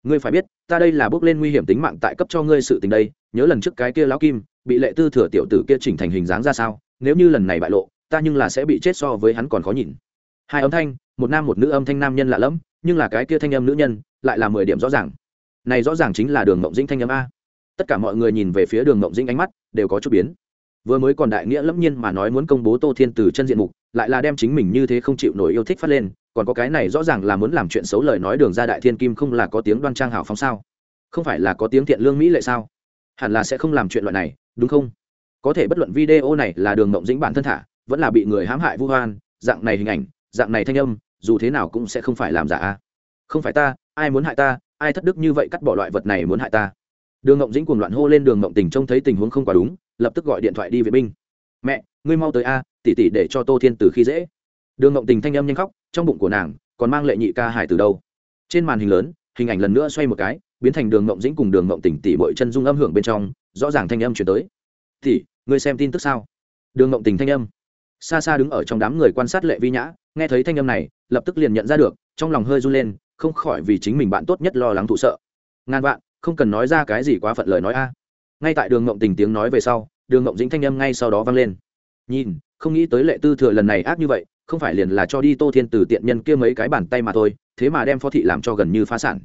Ngươi phải biết, ta đây là bước lên nguy hiểm tính mạng tại cấp cho ngươi sự tình đây, nhớ lần trước cái kia lão kim, bị lệ tư thừa tiểu tử kia chỉnh thành hình dáng ra sao, nếu như lần này bại lộ, ta nhưng là sẽ bị chết so với hắn còn khó nhìn. Hai âm thanh, một nam một nữ âm thanh nam nhân lạ lẫm, nhưng là cái kia thanh âm nữ nhân, lại là mười điểm rõ ràng. Này rõ ràng chính là đường mộng dĩnh thanh âm a. Tất cả mọi người nhìn về phía đường mộng dĩnh ánh mắt, đều có chút biến vừa mới còn đại nghĩa lẫm nhiên mà nói muốn công bố tô thiên từ chân diện mục, lại là đem chính mình như thế không chịu nổi yêu thích phát lên, còn có cái này rõ ràng là muốn làm chuyện xấu lời nói đường ra đại thiên kim không là có tiếng đoan trang hào phóng sao? Không phải là có tiếng thiện lương mỹ lệ sao? Hẳn là sẽ không làm chuyện loại này, đúng không? Có thể bất luận video này là đường mộng dĩnh bản thân thả, vẫn là bị người hãm hại vu hoan, dạng này hình ảnh, dạng này thanh âm, dù thế nào cũng sẽ không phải làm giả không phải ta, ai muốn hại ta, ai thất đức như vậy cắt bỏ loại vật này muốn hại ta đường ngộng dĩnh cuồng loạn hô lên đường ngộng tình trông thấy tình huống không quá đúng, lập tức gọi điện thoại đi vệ binh. Mẹ, ngươi mau tới a tỉ tỉ để cho tô thiên từ khi dễ. Đường ngộng tình thanh âm nhanh khóc, trong bụng của nàng còn mang lệ nhị ca hải từ đâu? Trên màn hình lớn, hình ảnh lần nữa xoay một cái, biến thành đường ngộng dĩnh cùng đường ngộng Tỉnh tỉ bội chân dung âm hưởng bên trong, rõ ràng thanh âm chuyển tới. Tỉ ngươi xem tin tức sao? Đường ngộng tình thanh âm. Xa xa đứng ở trong đám người quan sát lệ vi nhã, nghe thấy thanh âm này, lập tức liền nhận ra được, trong lòng hơi run lên, không khỏi vì chính mình bạn tốt nhất lo lắng thụ sợ. Ngàn vạn không cần nói ra cái gì quá phận lời nói a. Ngay tại đường ngộng tình tiếng nói về sau, đường ngộng dĩnh thanh âm ngay sau đó vang lên. Nhìn, không nghĩ tới lệ tư thừa lần này ác như vậy, không phải liền là cho đi tô thiên từ tiện nhân kia mấy cái bàn tay mà thôi, thế mà đem phó thị làm cho gần như phá sản.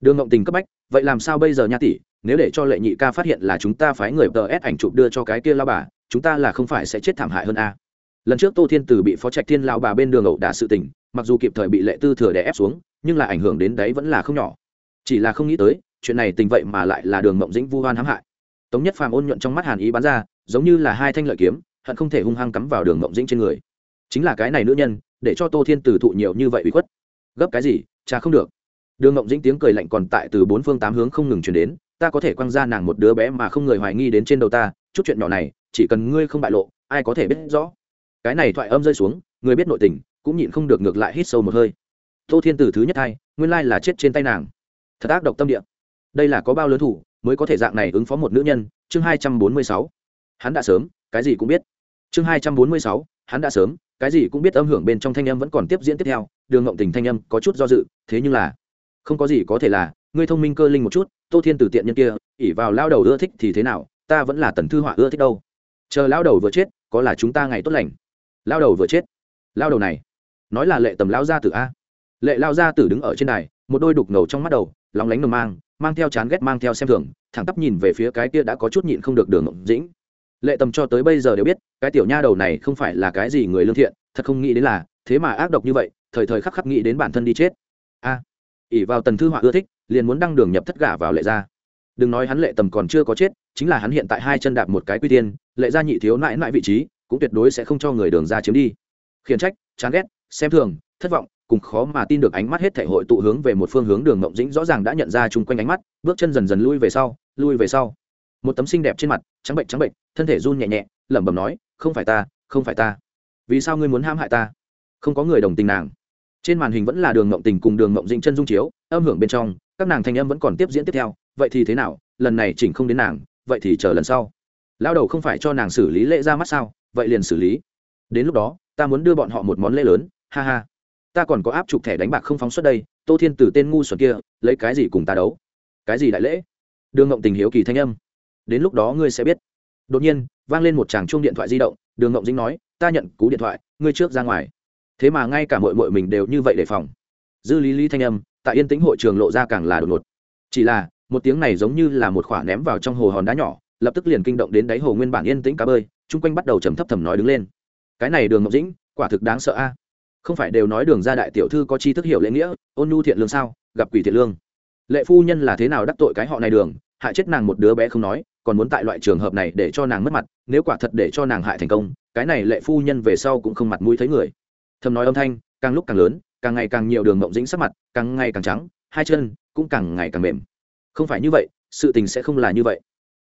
Đường ngộng tình cấp bách, vậy làm sao bây giờ nha tỷ, nếu để cho lệ nhị ca phát hiện là chúng ta phái người tờ ép ảnh chụp đưa cho cái kia lao bà, chúng ta là không phải sẽ chết thảm hại hơn a. Lần trước tô thiên từ bị phó trạch thiên lao bà bên đường ẩu đả sự tình, mặc dù kịp thời bị lệ tư thừa đè ép xuống, nhưng là ảnh hưởng đến đấy vẫn là không nhỏ. Chỉ là không nghĩ tới chuyện này tình vậy mà lại là đường mộng dĩnh vu hoan hãm hại. Tống nhất phàm ôn nhuận trong mắt hàn ý bắn ra, giống như là hai thanh lợi kiếm, hận không thể hung hăng cắm vào đường mộng dĩnh trên người. Chính là cái này nữ nhân, để cho tô thiên tử thụ nhiều như vậy bị khuất. Gấp cái gì, cha không được. Đường mộng dĩnh tiếng cười lạnh còn tại từ bốn phương tám hướng không ngừng chuyển đến, ta có thể quăng ra nàng một đứa bé mà không người hoài nghi đến trên đầu ta, chút chuyện nhỏ này, chỉ cần ngươi không bại lộ, ai có thể biết rõ. Cái này thoại âm rơi xuống, người biết nội tình, cũng nhịn không được ngược lại hít sâu một hơi. Tô thiên tử thứ nhất hai nguyên lai là chết trên tay nàng. Thật ác độc tâm địa đây là có bao lớn thủ, mới có thể dạng này ứng phó một nữ nhân, chương hai trăm bốn mươi sáu. Hắn đã sớm, cái gì cũng biết. Chương hai trăm bốn mươi sáu, hắn đã sớm, cái gì cũng biết âm hưởng bên trong thanh âm vẫn còn tiếp diễn tiếp theo, đường ngộng tình thanh âm có chút do dự, thế nhưng là, không có gì có thể là, ngươi thông minh cơ linh một chút, tô thiên từ tiện nhân kia ỉ vào lao đầu ưa thích thì thế nào, ta vẫn là tần thư họa ưa thích đâu. Chờ lao đầu vừa chết, có là chúng ta ngày tốt lành. Lao đầu vừa chết. Lao đầu này, nói là lệ tầm lao gia tử a. Lệ lao gia tử đứng ở trên đài, một đôi đục ngầu trong mắt đầu, lóng lánh nồng mang mang theo chán ghét mang theo xem thường, thẳng tắp nhìn về phía cái kia đã có chút nhịn không được đường ngộng dĩnh. Lệ tầm cho tới bây giờ đều biết, cái tiểu nha đầu này không phải là cái gì người lương thiện, thật không nghĩ đến là, thế mà ác độc như vậy, thời thời khắc khắc nghĩ đến bản thân đi chết. A ỉ vào tần thư họa ưa thích, liền muốn đăng đường nhập thất gả vào lệ gia. Đừng nói hắn lệ tầm còn chưa có chết, chính là hắn hiện tại hai chân đạp một cái quy tiên, lệ gia nhị thiếu nãi nãi vị trí, cũng tuyệt đối sẽ không cho người đường ra chiếm đi. Khiển trách, chán ghét, xem thường, thất vọng cùng khó mà tin được ánh mắt hết thể hội tụ hướng về một phương hướng đường mộng dĩnh rõ ràng đã nhận ra chung quanh ánh mắt, bước chân dần dần lui về sau, lui về sau. Một tấm xinh đẹp trên mặt, trắng bệnh trắng bệnh, thân thể run nhẹ nhẹ, lẩm bẩm nói, không phải ta, không phải ta. Vì sao ngươi muốn ham hại ta? Không có người đồng tình nàng. Trên màn hình vẫn là đường mộng tình cùng đường mộng dĩnh chân dung chiếu, âm hưởng bên trong, các nàng thanh âm vẫn còn tiếp diễn tiếp theo, vậy thì thế nào? Lần này chỉnh không đến nàng, vậy thì chờ lần sau. Lao đầu không phải cho nàng xử lý lễ ra mắt sao? Vậy liền xử lý. Đến lúc đó, ta muốn đưa bọn họ một món lễ lớn. Ha ha ta còn có áp chụp thẻ đánh bạc không phóng xuất đây, tô thiên từ tên ngu xuẩn kia, lấy cái gì cùng ta đấu? Cái gì đại lễ? Đường ngộng tình hiếu kỳ thanh âm. Đến lúc đó ngươi sẽ biết. Đột nhiên, vang lên một tràng chuông điện thoại di động, đường ngộng dính nói, ta nhận cú điện thoại, ngươi trước ra ngoài. Thế mà ngay cả mội mội mình đều như vậy đề phòng. Dư lý lý thanh âm, tại yên tĩnh hội trường lộ ra càng là đột ngột. Chỉ là, một tiếng này giống như là một khoả ném vào trong hồ hòn đá nhỏ, lập tức liền kinh động đến đáy hồ nguyên bản yên tĩnh cá bơi, chung quanh bắt đầu trầm thấp thầm nói đứng lên. Cái này đường ngọc dĩnh, quả thực đáng sợ a không phải đều nói đường ra đại tiểu thư có chi thức hiểu lễ nghĩa, ôn nhu thiện lương sao, gặp quỷ thiện lương. Lệ phu nhân là thế nào đắc tội cái họ này đường, hại chết nàng một đứa bé không nói, còn muốn tại loại trường hợp này để cho nàng mất mặt, nếu quả thật để cho nàng hại thành công, cái này lệ phu nhân về sau cũng không mặt mũi thấy người. Thầm nói âm thanh, càng lúc càng lớn, càng ngày càng nhiều đường mộng dĩnh sắc mặt, càng ngày càng trắng, hai chân cũng càng ngày càng mềm. Không phải như vậy, sự tình sẽ không là như vậy.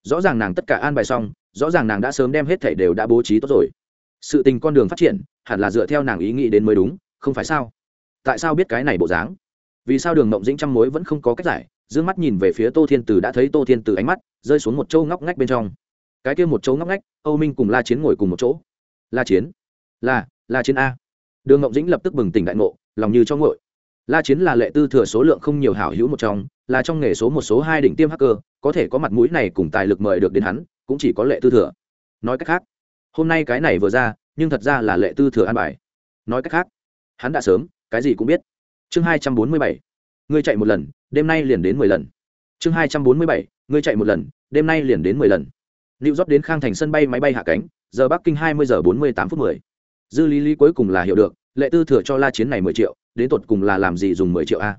Rõ ràng nàng tất cả an bài xong, rõ ràng nàng đã sớm đem hết thảy đều đã bố trí tốt rồi sự tình con đường phát triển, hẳn là dựa theo nàng ý nghĩ đến mới đúng, không phải sao? Tại sao biết cái này bộ dáng? Vì sao đường mộng dĩnh trăm mối vẫn không có cách giải d ư ơ n g mắt nhìn về phía tô thiên từ đã thấy tô thiên từ ánh mắt rơi xuống một châu ngóc ngách bên trong. Cái kia một châu ngóc ngách, âu minh cùng la chiến ngồi cùng một chỗ. La chiến? Là, la chiến a. Đường mộng dĩnh lập tức bừng tỉnh đại ngộ, lòng như cho ngội la chiến là lệ tư thừa số lượng không nhiều hảo hữu một trong, là trong nghề số một số hai đỉnh tiêm hacker, có thể có mặt mũi này cùng tài lực mời được đến hắn, cũng chỉ có lệ tư thừa. Nói cách khác hôm nay cái này vừa ra, nhưng thật ra là lệ tư thừa an bài. Nói cách khác, hắn đã sớm, cái gì cũng biết. Chương hai trăm bốn mươi bảy, ngươi chạy một lần, đêm nay liền đến mười lần. Chương hai trăm bốn mươi bảy, ngươi chạy một lần, đêm nay liền đến mười lần. Lưu rót đến khang thành sân bay máy bay hạ cánh, giờ bắc kinh hai mươi giờ bốn mươi tám phút mười. Dư lý lý cuối cùng là hiểu được, lệ tư thừa cho la chiến này mười triệu, đến tột cùng là làm gì dùng mười triệu a?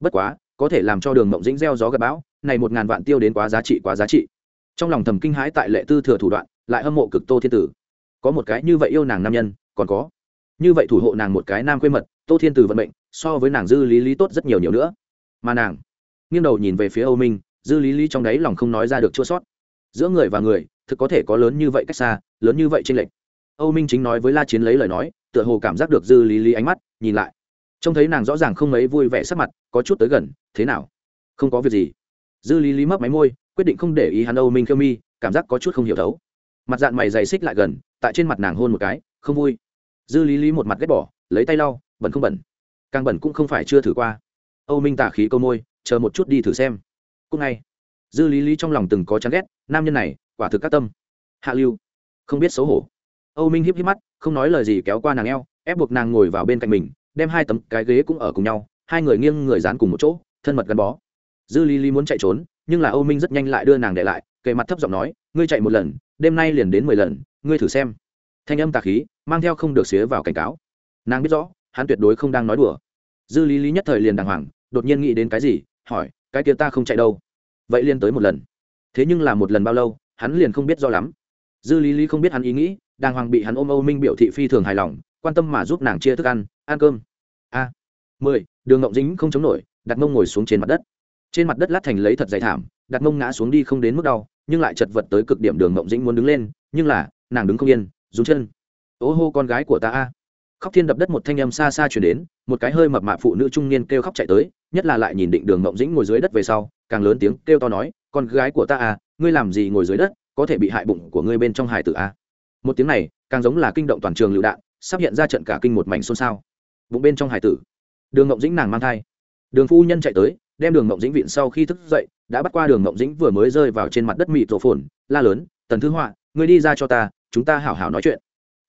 Bất quá, có thể làm cho đường mộng dĩnh gieo gió gặp bão, này một ngàn vạn tiêu đến quá giá trị, quá giá trị. Trong lòng thầm kinh hãi tại lệ tư thừa thủ đoạn lại hâm mộ cực tô thiên tử. Có một cái như vậy yêu nàng nam nhân, còn có. Như vậy thủ hộ nàng một cái nam quê mật, tô thiên tử vận mệnh, so với nàng dư lý lý tốt rất nhiều nhiều nữa. Mà nàng, nghiêng đầu nhìn về phía âu minh, dư lý lý trong đáy lòng không nói ra được chua sót. Giữa người và người, thực có thể có lớn như vậy cách xa, lớn như vậy trên lệnh âu minh chính nói với la chiến lấy lời nói, tựa hồ cảm giác được dư lý lý ánh mắt, nhìn lại. Trông thấy nàng rõ ràng không mấy vui vẻ sắc mặt, có chút tới gần, thế nào? Không có việc gì. Dư lý lý mấp máy môi, quyết định không để ý hắn âu minh khiêu mi, cảm giác có chút không hiểu thấu mặt dạng mày dày xích lại gần, tại trên mặt nàng hôn một cái, không vui. Dư lý lý một mặt ghét bỏ, lấy tay lau, bẩn không bẩn. Càng bẩn cũng không phải chưa thử qua. Âu minh tả khí câu môi, chờ một chút đi thử xem. Cúc ngay. Dư lý lý trong lòng từng có chán ghét, nam nhân này, quả thực các tâm. Hạ lưu. Không biết xấu hổ. Âu minh híp híp mắt, không nói lời gì kéo qua nàng eo, ép buộc nàng ngồi vào bên cạnh mình, đem hai tấm cái ghế cũng ở cùng nhau, hai người nghiêng người dán cùng một chỗ, thân mật gắn bó. Dư lý lý muốn chạy trốn, nhưng là âu minh rất nhanh lại đưa nàng để lại, kề mặt thấp giọng nói ngươi chạy một lần, đêm nay liền đến mười lần, ngươi thử xem. Thanh âm tà khí, mang theo không được xía vào cảnh cáo. Nàng biết rõ, hắn tuyệt đối không đang nói đùa. Dư lý lý nhất thời liền đàng hoàng, đột nhiên nghĩ đến cái gì, hỏi, cái kia ta không chạy đâu? Vậy liên tới một lần. Thế nhưng là một lần bao lâu, hắn liền không biết do lắm. Dư lý lý không biết hắn ý nghĩ, đàng hoàng bị hắn ôm âu minh biểu thị phi thường hài lòng, quan tâm mà giúp nàng chia thức ăn ăn cơm. A. Mười, đường ngộng dính không chống nổi, đặt mông ngồi xuống trên mặt đất. Trên mặt đất lát thành lấy thật dày thảm, đặt mông ngã xuống đi không đến mức đau nhưng lại chật vật tới cực điểm đường ngộng dĩnh muốn đứng lên, nhưng là, nàng đứng không yên rúng chân. Ố hô, con gái của ta a. Khóc thiên đập đất một thanh âm xa xa chuyển đến, một cái hơi mập mạ phụ nữ trung niên kêu khóc chạy tới, nhất là lại nhìn định đường ngộng dĩnh ngồi dưới đất về sau, càng lớn tiếng kêu to nói, con gái của ta à ngươi làm gì ngồi dưới đất, có thể bị hại bụng của ngươi bên trong hải tử à một tiếng này, càng giống là kinh động toàn trường lựu đạn, sắp hiện ra trận cả kinh một mảnh xôn xao. Bụng bên trong hải tử. Đường ngộng dĩnh nàng mang thai. Đường phu nhân chạy tới đem đường ngộng dĩnh vịn sau khi thức dậy, đã bắt qua đường ngộng dĩnh vừa mới rơi vào trên mặt đất mịt rổ phồn, la lớn, tần thứ họa, ngươi đi ra cho ta, chúng ta hảo hảo nói chuyện.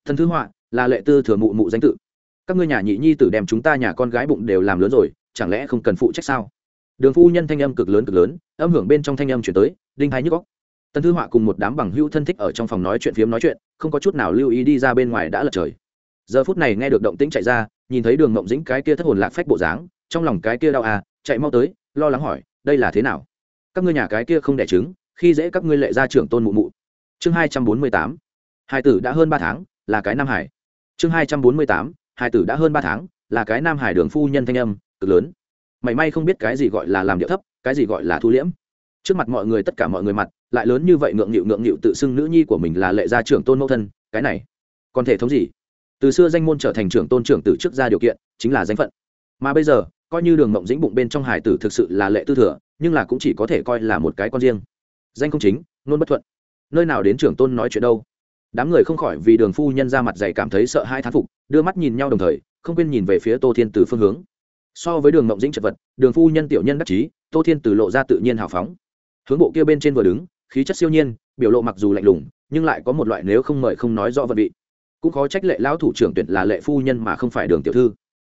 Thần thứ họa, là lệ tư thừa mụ mụ danh tự. Các ngươi nhà nhị nhi tử đem chúng ta nhà con gái bụng đều làm lớn rồi, chẳng lẽ không cần phụ trách sao? Đường phu nhân thanh âm cực lớn cực lớn, âm hưởng bên trong thanh âm chuyển tới, đinh thái nhức góc tần thư họa cùng một đám bằng hữu thân thích ở trong phòng nói chuyện phiếm nói chuyện, không có chút nào lưu ý đi ra bên ngoài đã lật trời. Giờ phút này nghe được động tĩnh chạy ra, nhìn thấy đường mộng dĩnh cái kia thất hồn lạc phách bộ dáng, trong lòng cái kia đau à chạy mau tới lo lắng hỏi, đây là thế nào? Các ngươi nhà cái kia không đẻ trứng, khi dễ các ngươi lệ ra trưởng tôn mụ mụ. Chương hai trăm bốn mươi tám. Hai tử đã hơn ba tháng, là cái nam hải. Chương hai trăm bốn mươi tám. Hai tử đã hơn ba tháng, là cái nam hải đường phu nhân thanh âm, cực lớn. Mảy may không biết cái gì gọi là làm điệu thấp, cái gì gọi là thu liễm. Trước mặt mọi người, tất cả mọi người mặt, lại lớn như vậy ngượng nghịu ngượng nghịu tự xưng nữ nhi của mình là lệ gia trưởng tôn mẫu thân, cái này, còn thể thống gì? Từ xưa danh môn trở thành trưởng tôn trưởng từ trước ra điều kiện, chính là danh phận. Mà bây giờ coi như đường mộng dĩnh bụng bên trong hải tử thực sự là lệ tư thừa, nhưng là cũng chỉ có thể coi là một cái con riêng. Danh không chính, nôn bất thuận. Nơi nào đến trưởng tôn nói chuyện đâu. Đám người không khỏi vì đường phu nhân ra mặt dày cảm thấy sợ hai thán phục, đưa mắt nhìn nhau đồng thời, không quên nhìn về phía tô thiên từ phương hướng. So với đường mộng dĩnh chật vật, đường phu nhân tiểu nhân đắc chí, tô thiên từ lộ ra tự nhiên hào phóng. Hướng bộ kia bên trên vừa đứng, khí chất siêu nhiên, biểu lộ mặc dù lạnh lùng, nhưng lại có một loại nếu không mời không nói rõ vật vị. Cũng khó trách lệ lão thủ trưởng tuyển là lệ phu nhân mà không phải đường tiểu thư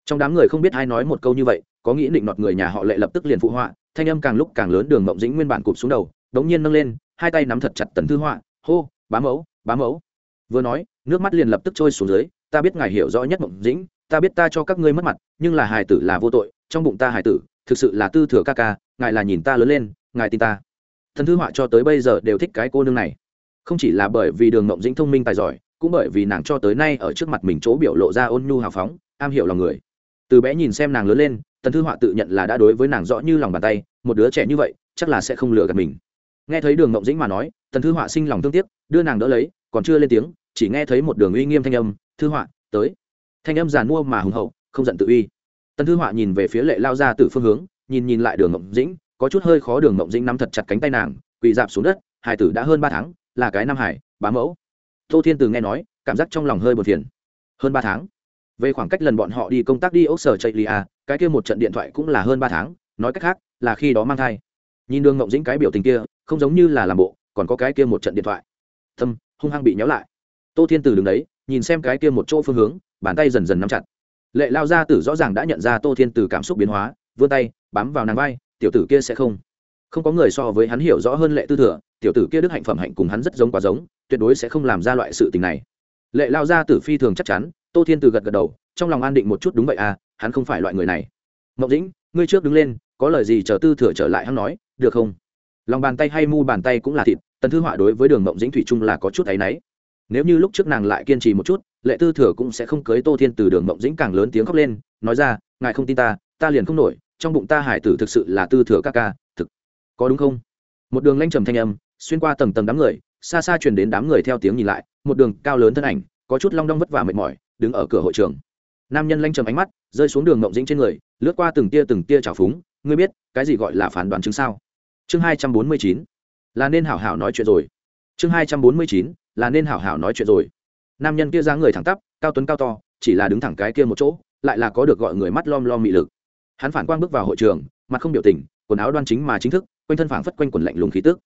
trong đám người không biết ai nói một câu như vậy, có nghĩ định nọt người nhà họ lệ lập tức liền phụ họa, thanh âm càng lúc càng lớn đường mộng dĩnh nguyên bản cụp xuống đầu, đống nhiên nâng lên, hai tay nắm thật chặt tần thư họa, hô, bá mẫu bá mẫu. Vừa nói, nước mắt liền lập tức trôi xuống dưới, ta biết ngài hiểu rõ nhất mộng dĩnh, ta biết ta cho các ngươi mất mặt, nhưng là hài tử là vô tội, trong bụng ta hài tử, thực sự là tư thừa ca ca, ngài là nhìn ta lớn lên, ngài tin ta. Thần thư họa cho tới bây giờ đều thích cái cô nương này. Không chỉ là bởi vì đường mộng dĩnh thông minh tài giỏi, cũng bởi vì nàng cho tới nay ở trước mặt mình chỗ biểu lộ ra ôn nhu hào phóng, am hiểu lòng người từ bé nhìn xem nàng lớn lên, tần thư họa tự nhận là đã đối với nàng rõ như lòng bàn tay, một đứa trẻ như vậy, chắc là sẽ không lừa gạt mình. Nghe thấy đường ngộng dĩnh mà nói, tần thư họa sinh lòng thương tiếc, đưa nàng đỡ lấy, còn chưa lên tiếng, chỉ nghe thấy một đường uy nghiêm thanh âm, thư họa, tới. Thanh âm giàn mua mà hùng hậu, không giận tự uy. Tần thư họa nhìn về phía lệ lao ra từ phương hướng, nhìn nhìn lại đường ngộng dĩnh, có chút hơi khó đường ngộng dĩnh nắm thật chặt cánh tay nàng, quỳ dạp xuống đất, hải tử đã hơn ba tháng, là cái nam hải, bá mẫu. Tô thiên từ nghe nói, cảm giác trong lòng hơi buồn phiền. Hơn ba tháng? Về khoảng cách lần bọn họ đi công tác đi ốc sở chạy lia à, cái kia một trận điện thoại cũng là hơn ba tháng, nói cách khác, là khi đó mang thai. Nhìn đường ngộng dĩnh cái biểu tình kia, không giống như là làm bộ, còn có cái kia một trận điện thoại. Thâm hung hăng bị nhéo lại. Tô thiên từ đứng đấy, nhìn xem cái kia một chỗ phương hướng, bàn tay dần dần nắm chặt. Lệ lao ra tử rõ ràng đã nhận ra tô thiên từ cảm xúc biến hóa, vươn tay, bám vào nàng vai, tiểu tử kia sẽ không. Không có người so với hắn hiểu rõ hơn lệ tư thừa, tiểu tử kia đức hạnh phẩm hạnh cùng hắn rất giống quá giống, tuyệt đối sẽ không làm ra loại sự tình này. Lệ lao ra tử phi thường chắc chắn tô thiên từ gật gật đầu, trong lòng an định một chút đúng vậy à hắn không phải loại người này. Mậu dĩnh, ngươi trước đứng lên, có lời gì chờ tư thừa trở lại hắn nói, được không? Lòng bàn tay hay mu bàn tay cũng là thịt, tần thư họa đối với đường mộng dĩnh thủy trung là có chút áy náy. Nếu như lúc trước nàng lại kiên trì một chút, lệ tư thừa cũng sẽ không cưới tô thiên từ đường mộng dĩnh càng lớn tiếng khóc lên, nói ra, ngài không tin ta ta liền không nổi, trong bụng ta hải tử thực sự là tư thừa ca ca, thực, có đúng không? Một đường lanh trầm thanh âm, xuyên qua tầng tầng đám người, xa xa truyền đến đám người theo tiếng nhìn lại, một đường cao lớn thân ảnh, có chút long đong vất vả mệt mỏi đứng ở cửa hội trường. Nam nhân lanh trầm ánh mắt, rơi xuống đường mộng dĩnh trên người, lướt qua từng tia từng tia trào phúng, ngươi biết, cái gì gọi là phán đoán chứng sao? Chương hai trăm bốn mươi chín, là nên hảo hảo nói chuyện rồi. Chương hai trăm bốn mươi chín, là nên hảo hảo nói chuyện rồi. Nam nhân kia dáng người thẳng tắp, cao tuấn cao to, chỉ là đứng thẳng cái kia một chỗ, lại là có được gọi người mắt lom lom mị lực. Hắn phản quang bước vào hội trường, mặt không biểu tình, quần áo đoan chính mà chính thức, quanh thân phảng phất quanh quần lạnh lùng khí tức.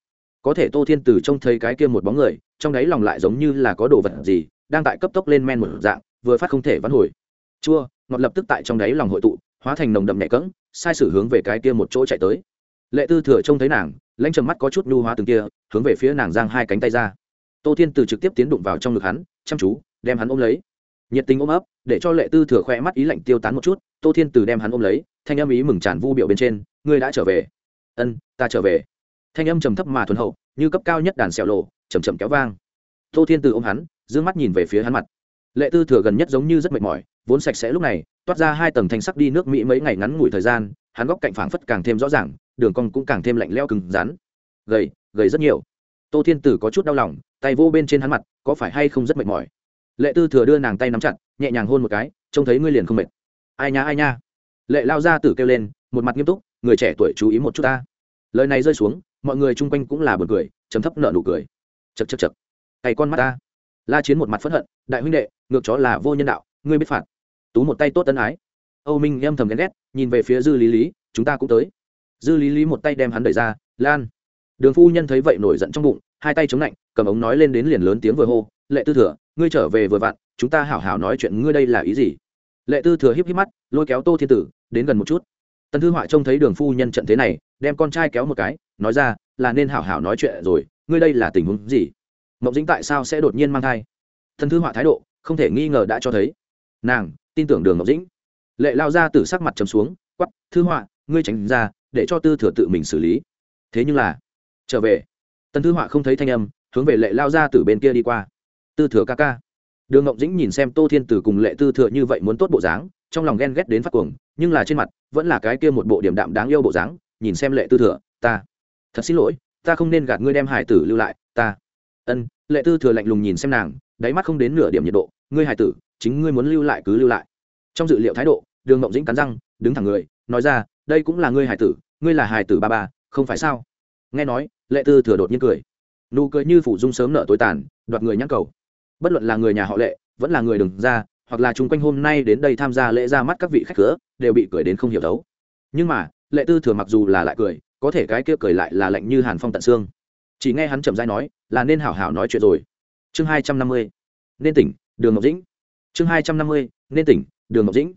Có thể tô thiên từ trông thấy cái kia một bóng người, trong đáy lòng lại giống như là có đồ vật gì, đang tại cấp tốc lên men một dạng vừa phát không thể vãn hồi. Chua, ngọt lập tức tại trong đáy lòng hội tụ, hóa thành nồng đậm nhẹ cỡng sai sử hướng về cái kia một chỗ chạy tới. Lệ tư thừa trông thấy nàng, lãnh trầm mắt có chút nhu hóa từng kia, hướng về phía nàng giang hai cánh tay ra. Tô thiên từ trực tiếp tiến đụng vào trong ngực hắn, chăm chú, đem hắn ôm lấy. Nhiệt tình ôm ấp, để cho lệ tư thừa khoe mắt ý lạnh tiêu tán một chút, tô thiên từ đem hắn ôm lấy, thanh âm ý mừng tràn vu biểu bên trên, ngươi đã trở về. Ân, ta trở về. Thanh âm trầm thấp mà thuần hậu, như cấp cao nhất đàn xẻo lộ chầm chậm kéo vang. Tô thiên từ ôm hắn d ư ơ n g mắt nhìn về phía hắn mặt lệ tư thừa gần nhất giống như rất mệt mỏi, vốn sạch sẽ lúc này, toát ra hai tầng thanh sắc đi nước mỹ mấy ngày ngắn ngủi thời gian, hắn góc cạnh phảng phất càng thêm rõ ràng, đường cong cũng càng thêm lạnh leo cứng rắn. Gầy gầy rất nhiều. Tô thiên tử có chút đau lòng, tay vô bên trên hắn mặt, có phải hay không rất mệt mỏi? Lệ tư thừa đưa nàng tay nắm chặt, nhẹ nhàng hôn một cái, trông thấy ngươi liền không mệt. Ai nha ai nha. Lệ lao ra tử kêu lên, một mặt nghiêm túc, người trẻ tuổi chú ý một chút ta. Lời này rơi xuống, mọi người chung quanh cũng là bật cười chấm thấp nợ nụ cười. Chật chật chật cày con mắt ta la chiến một mặt phẫn hận, đại huynh đệ, ngược chó là vô nhân đạo, ngươi biết phạt. Tú một tay tốt tân ái. Âu minh âm thầm ghen ghét, nhìn về phía dư lý lý, chúng ta cũng tới. Dư lý lý một tay đem hắn đẩy ra, lan. Đường phu nhân thấy vậy nổi giận trong bụng, hai tay chống lạnh, cầm ống nói lên đến liền lớn tiếng vừa hô, lệ tư thừa, ngươi trở về vừa vặn, chúng ta hảo hảo nói chuyện ngươi đây là ý gì? Lệ tư thừa híp híp mắt, lôi kéo tô thiên tử, đến gần một chút. Tần thư họa trông thấy đường phu nhân trận thế này, đem con trai kéo một cái, nói ra, là nên hảo hảo nói chuyện rồi, ngươi đây là tình huống gì? Mộng dĩnh tại sao sẽ đột nhiên mang thai? Thần thư họa thái độ, không thể nghi ngờ đã cho thấy. Nàng, tin tưởng đường mộng dĩnh. Lệ lao ra từ sắc mặt trầm xuống quắp thư họa, ngươi tránh ra, để cho tư thừa tự mình xử lý. Thế nhưng là, trở về. Tần thư họa không thấy thanh âm, hướng về lệ lao ra từ bên kia đi qua. Tư thừa ca ca. Đường ngộng dĩnh nhìn xem tô thiên Tử cùng lệ tư thừa như vậy muốn tốt bộ dáng, trong lòng ghen ghét đến phát cuồng, nhưng là trên mặt vẫn là cái kia một bộ điểm đạm đáng yêu bộ dáng, nhìn xem lệ tư thừa, ta, thật xin lỗi, ta không nên gạt ngươi đem hải tử lưu lại, ta ân, lệ tư thừa lạnh lùng nhìn xem nàng, đáy mắt không đến nửa điểm nhiệt độ, ngươi hải tử, chính ngươi muốn lưu lại cứ lưu lại. Trong dự liệu thái độ, đường mộng dĩnh cắn răng, đứng thẳng người, nói ra, đây cũng là ngươi hải tử, ngươi là hải tử ba ba, không phải sao? Nghe nói, lệ tư thừa đột nhiên cười. Nụ cười như phủ dung sớm nợ tối tàn, đoạt người nhắc cầu. Bất luận là người nhà họ lệ, vẫn là người đừng ra, hoặc là chung quanh hôm nay đến đây tham gia lễ ra mắt các vị khách cửa, đều bị cười đến không hiểu thấu nhưng mà, lệ tư thừa mặc dù là lại cười, có thể cái kia cười lại là lạnh như hàn phong tận xương chỉ nghe hắn chậm dai nói, là nên hảo hảo nói chuyện rồi. Chương hai trăm năm mươi. Nên tỉnh, đường ngọc dĩnh. Chương hai trăm năm mươi, nên tỉnh, đường ngọc dĩnh.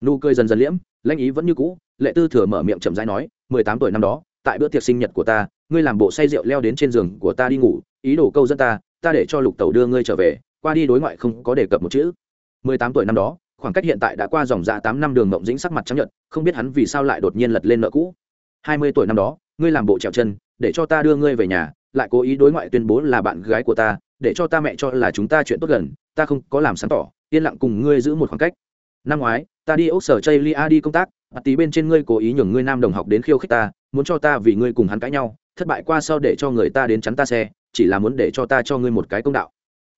Nụ cười dần dần liễm lãnh ý vẫn như cũ, lệ tư thừa mở miệng chậm dai nói, mười tám tuổi năm đó, tại bữa tiệc sinh nhật của ta, ngươi làm bộ say rượu leo đến trên giường của ta đi ngủ, ý đồ câu dẫn ta ta để cho lục tẩu đưa ngươi trở về, qua đi đối ngoại không có đề cập một chữ. Mười tám tuổi năm đó, khoảng cách hiện tại đã qua dòng dạ tám năm đường mộng dĩnh sắc mặt chấp nhận không biết hắn vì sao lại đột nhiên lật lên nợ cũ. Hai mươi tuổi năm đó, ngươi làm bộ trèo chân, để cho ta đưa ngươi về nhà lại cố ý đối ngoại tuyên bố là bạn gái của ta, để cho ta mẹ cho là chúng ta chuyện tốt gần, ta không có làm sáng tỏ, yên lặng cùng ngươi giữ một khoảng cách. Năm ngoái, ta đi ốc sở chây lia đi công tác bà tí bên trên ngươi cố ý nhường ngươi nam đồng học đến khiêu khích ta, muốn cho ta vì ngươi cùng hắn cãi nhau, thất bại qua sau để cho người ta đến chắn ta xe, chỉ là muốn để cho ta cho ngươi một cái công đạo.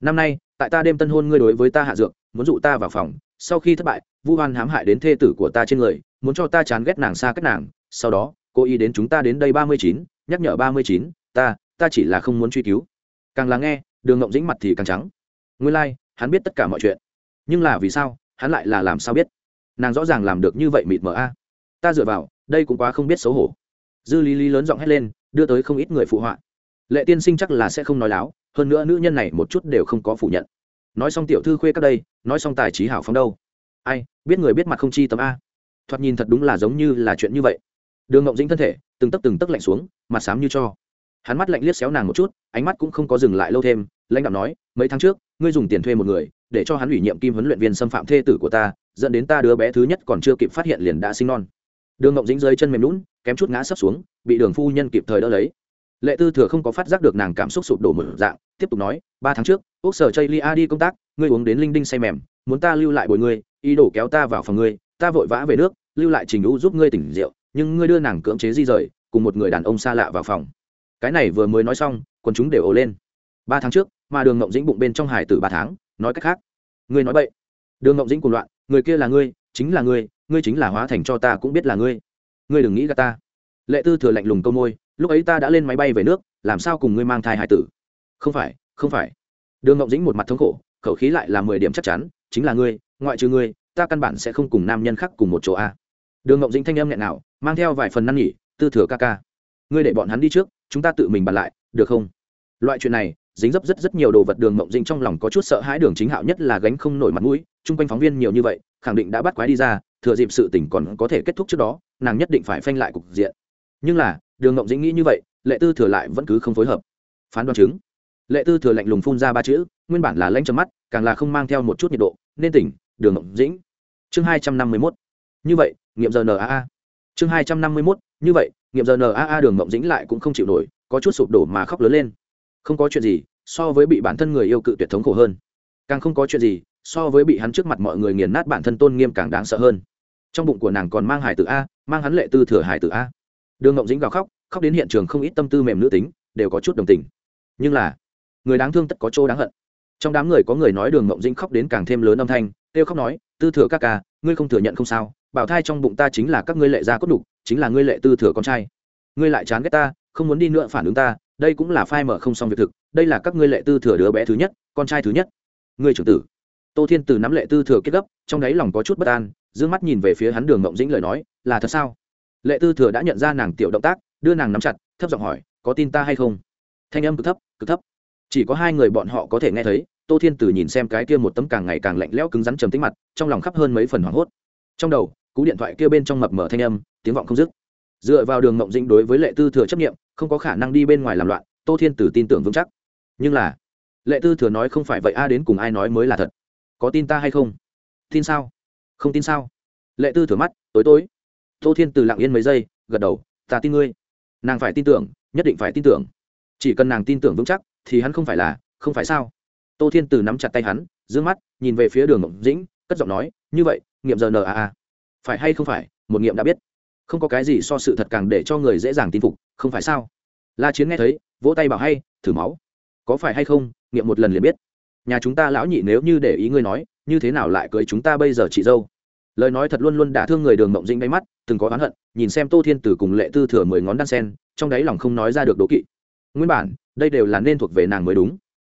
Năm nay, tại ta đêm tân hôn ngươi đối với ta hạ dược, muốn dụ ta vào phòng, sau khi thất bại, vu hoan hãm hại đến thê tử của ta trên người, muốn cho ta chán ghét nàng xa cách nàng, sau đó cô ý đến chúng ta đến đây ba mươi chín, nhắc nhở ba mươi chín, ta ta chỉ là không muốn truy cứu. Càng lắng nghe đường ngộng dĩnh mặt thì càng trắng. Nguyên lai、like, hắn biết tất cả mọi chuyện. Nhưng là vì sao hắn lại là làm sao biết? Nàng rõ ràng làm được như vậy mịt mờ a. Ta dựa vào đây cũng quá không biết xấu hổ. Dư lý lý lớn giọng hét lên đưa tới không ít người phụ họa. Lệ tiên sinh chắc là sẽ không nói láo hơn nữa nữ nhân này một chút đều không có phủ nhận. Nói xong tiểu thư khuê các đây nói xong tài trí hảo phóng đâu. Ai biết người biết mặt không chi tấm a. Thoạt nhìn thật đúng là giống như là chuyện như vậy. Đường ngộng dĩnh thân thể từng tấc từng tấc lạnh xuống mặt xám như cho hắn mắt lạnh liếc xéo nàng một chút, ánh mắt cũng không có dừng lại lâu thêm, lãnh đạo nói, mấy tháng trước, ngươi dùng tiền thuê một người, để cho hắn ủy nhiệm kim huấn luyện viên xâm phạm thê tử của ta, dẫn đến ta đứa bé thứ nhất còn chưa kịp phát hiện liền đã sinh non. Đường ngộng dính rơi chân mềm lún kém chút ngã sấp xuống, bị đường phu nhân kịp thời đỡ lấy. Lệ tư thừa không có phát giác được nàng cảm xúc sụp đổ một dạng, tiếp tục nói, ba tháng trước ốc sở chây lia đi công tác, ngươi uống đến linh đinh say mềm, muốn ta lưu lại bồi ngươi, ý đồ kéo ta vào phòng ngươi, ta vội vã về nước, lưu lại trình lũ giúp ngươi tỉnh rượu, nhưng ngươi đưa nàng cưỡng chế di rời, cùng một người đàn ông xa lạ vào phòng cái này vừa mới nói xong, quần chúng đều ồ lên. Ba tháng trước, mà đường ngộng dĩnh bụng bên trong hải tử ba tháng, nói cách khác. Ngươi nói vậy đường ngộng dĩnh cùng loạn, người kia là ngươi, chính là ngươi ngươi chính là hóa thành cho ta cũng biết là ngươi. Ngươi đừng nghĩ gà ta. Lệ tư thừa lạnh lùng câu môi, lúc ấy ta đã lên máy bay về nước, làm sao cùng ngươi mang thai hải tử? Không phải không phải. Đường ngộng dĩnh một mặt thống khổ, khẩu khí lại là mười điểm chắc chắn, chính là ngươi, ngoại trừ ngươi, ta căn bản sẽ không cùng nam nhân khác cùng một chỗ a. Đường ngộng dĩnh thanh âm nghẹn nào mang theo vài phần năn nghỉ tư thừa ca ca ngươi để bọn hắn đi trước, chúng ta tự mình bàn lại, được không? Loại chuyện này, dính dấp rất rất nhiều đồ vật đường mộng dĩnh trong lòng có chút sợ hãi đường chính hạo nhất là gánh không nổi mặt mũi, chung quanh phóng viên nhiều như vậy, khẳng định đã bắt quái đi ra, thừa dịp sự tỉnh còn có thể kết thúc trước đó, nàng nhất định phải phanh lại cục diện. Nhưng là, đường mộng dĩnh nghĩ như vậy, lệ tư thừa lại vẫn cứ không phối hợp. Phán đoán chứng. Lệ tư thừa lạnh lùng phun ra ba chữ, nguyên bản là lanh trầm mắt, càng là không mang theo một chút nhiệt độ, nên tỉnh, đường mộng dĩnh. Chương hai trăm năm mươi mốt. Như vậy, nghiệm giờ naa chương hai trăm năm mươi mốt như vậy, nghiệm giờ naa đường mộng dĩnh lại cũng không chịu nổi, có chút sụp đổ mà khóc lớn lên. Không có chuyện gì, so với bị bản thân người yêu cự tuyệt thống khổ hơn. Càng không có chuyện gì, so với bị hắn trước mặt mọi người nghiền nát bản thân tôn nghiêm càng đáng sợ hơn. Trong bụng của nàng còn mang hải tử a, mang hắn lệ tư thừa hải tử a. Đường ngộng dính gào khóc khóc đến hiện trường không ít tâm tư mềm nữ tính, đều có chút đồng tình. Nhưng là, người đáng thương tất có chỗ đáng hận. Trong đám người có người nói đường ngộng dính khóc đến càng thêm lớn âm thanh, kêu khóc nói, tư thừa các ca, ngươi không thừa nhận không sao bảo thai trong bụng ta chính là các ngươi lệ gia cốt đục chính là ngươi lệ tư thừa con trai. Ngươi lại chán ghét ta, không muốn đi nữa phản ứng ta, đây cũng là phai mở không xong việc thực, đây là các ngươi lệ tư thừa đứa bé thứ nhất, con trai thứ nhất. Ngươi trưởng tử. Tô thiên từ nắm lệ tư thừa kết gấp, trong đáy lòng có chút bất an d ư ơ n g mắt nhìn về phía hắn đường mộng dĩnh lời nói, là thật sao? Lệ tư thừa đã nhận ra nàng tiểu động tác, đưa nàng nắm chặt, thấp giọng hỏi, có tin ta hay không? Thanh âm cực thấp cực thấp. Chỉ có hai người bọn họ có thể nghe thấy, tô thiên từ nhìn xem cái kia một tấm càng ngày càng lạnh lẽo cứng rắn trầm tính mặt, trong lòng khắp hơn mấy phần hoảng hốt. Trong đầu cú điện thoại kia bên trong mập mở thanh âm, tiếng vọng không dứt. Dựa vào đường mộng dĩnh đối với lệ tư thừa chấp nghiệm không có khả năng đi bên ngoài làm loạn, tô thiên tử tin tưởng vững chắc. Nhưng là, lệ tư thừa nói không phải vậy, a, đến cùng ai nói mới là thật? Có tin ta hay không? Tin sao? Không tin sao? Lệ tư thừa mắt, tối tối. Tô thiên tử lặng yên mấy giây, gật đầu, ta tin ngươi. Nàng phải tin tưởng, nhất định phải tin tưởng. Chỉ cần nàng tin tưởng vững chắc, thì hắn không phải là, không phải sao? Tô thiên tử nắm chặt tay hắn d ư ơ n g mắt, nhìn về phía đường mộng dĩnh, cất giọng nói, như vậy, nghiệm giờ n a a phải hay không phải, một nghiệm đã biết. Không có cái gì so sự thật càng để cho người dễ dàng tin phục, không phải sao? La chiến nghe thấy, vỗ tay bảo hay, thử máu. Có phải hay không, nghiệm một lần liền biết. Nhà chúng ta lão nhị nếu như để ý ngươi nói, như thế nào lại cưới chúng ta bây giờ chị dâu? Lời nói thật luôn luôn đả thương người đường mộng dĩnh đáy mắt, từng có oán hận, nhìn xem tô thiên Tử cùng lệ tư thừa mười ngón đan sen, trong đáy lòng không nói ra được đố kỵ. Nguyên bản, đây đều là nên thuộc về nàng mới đúng.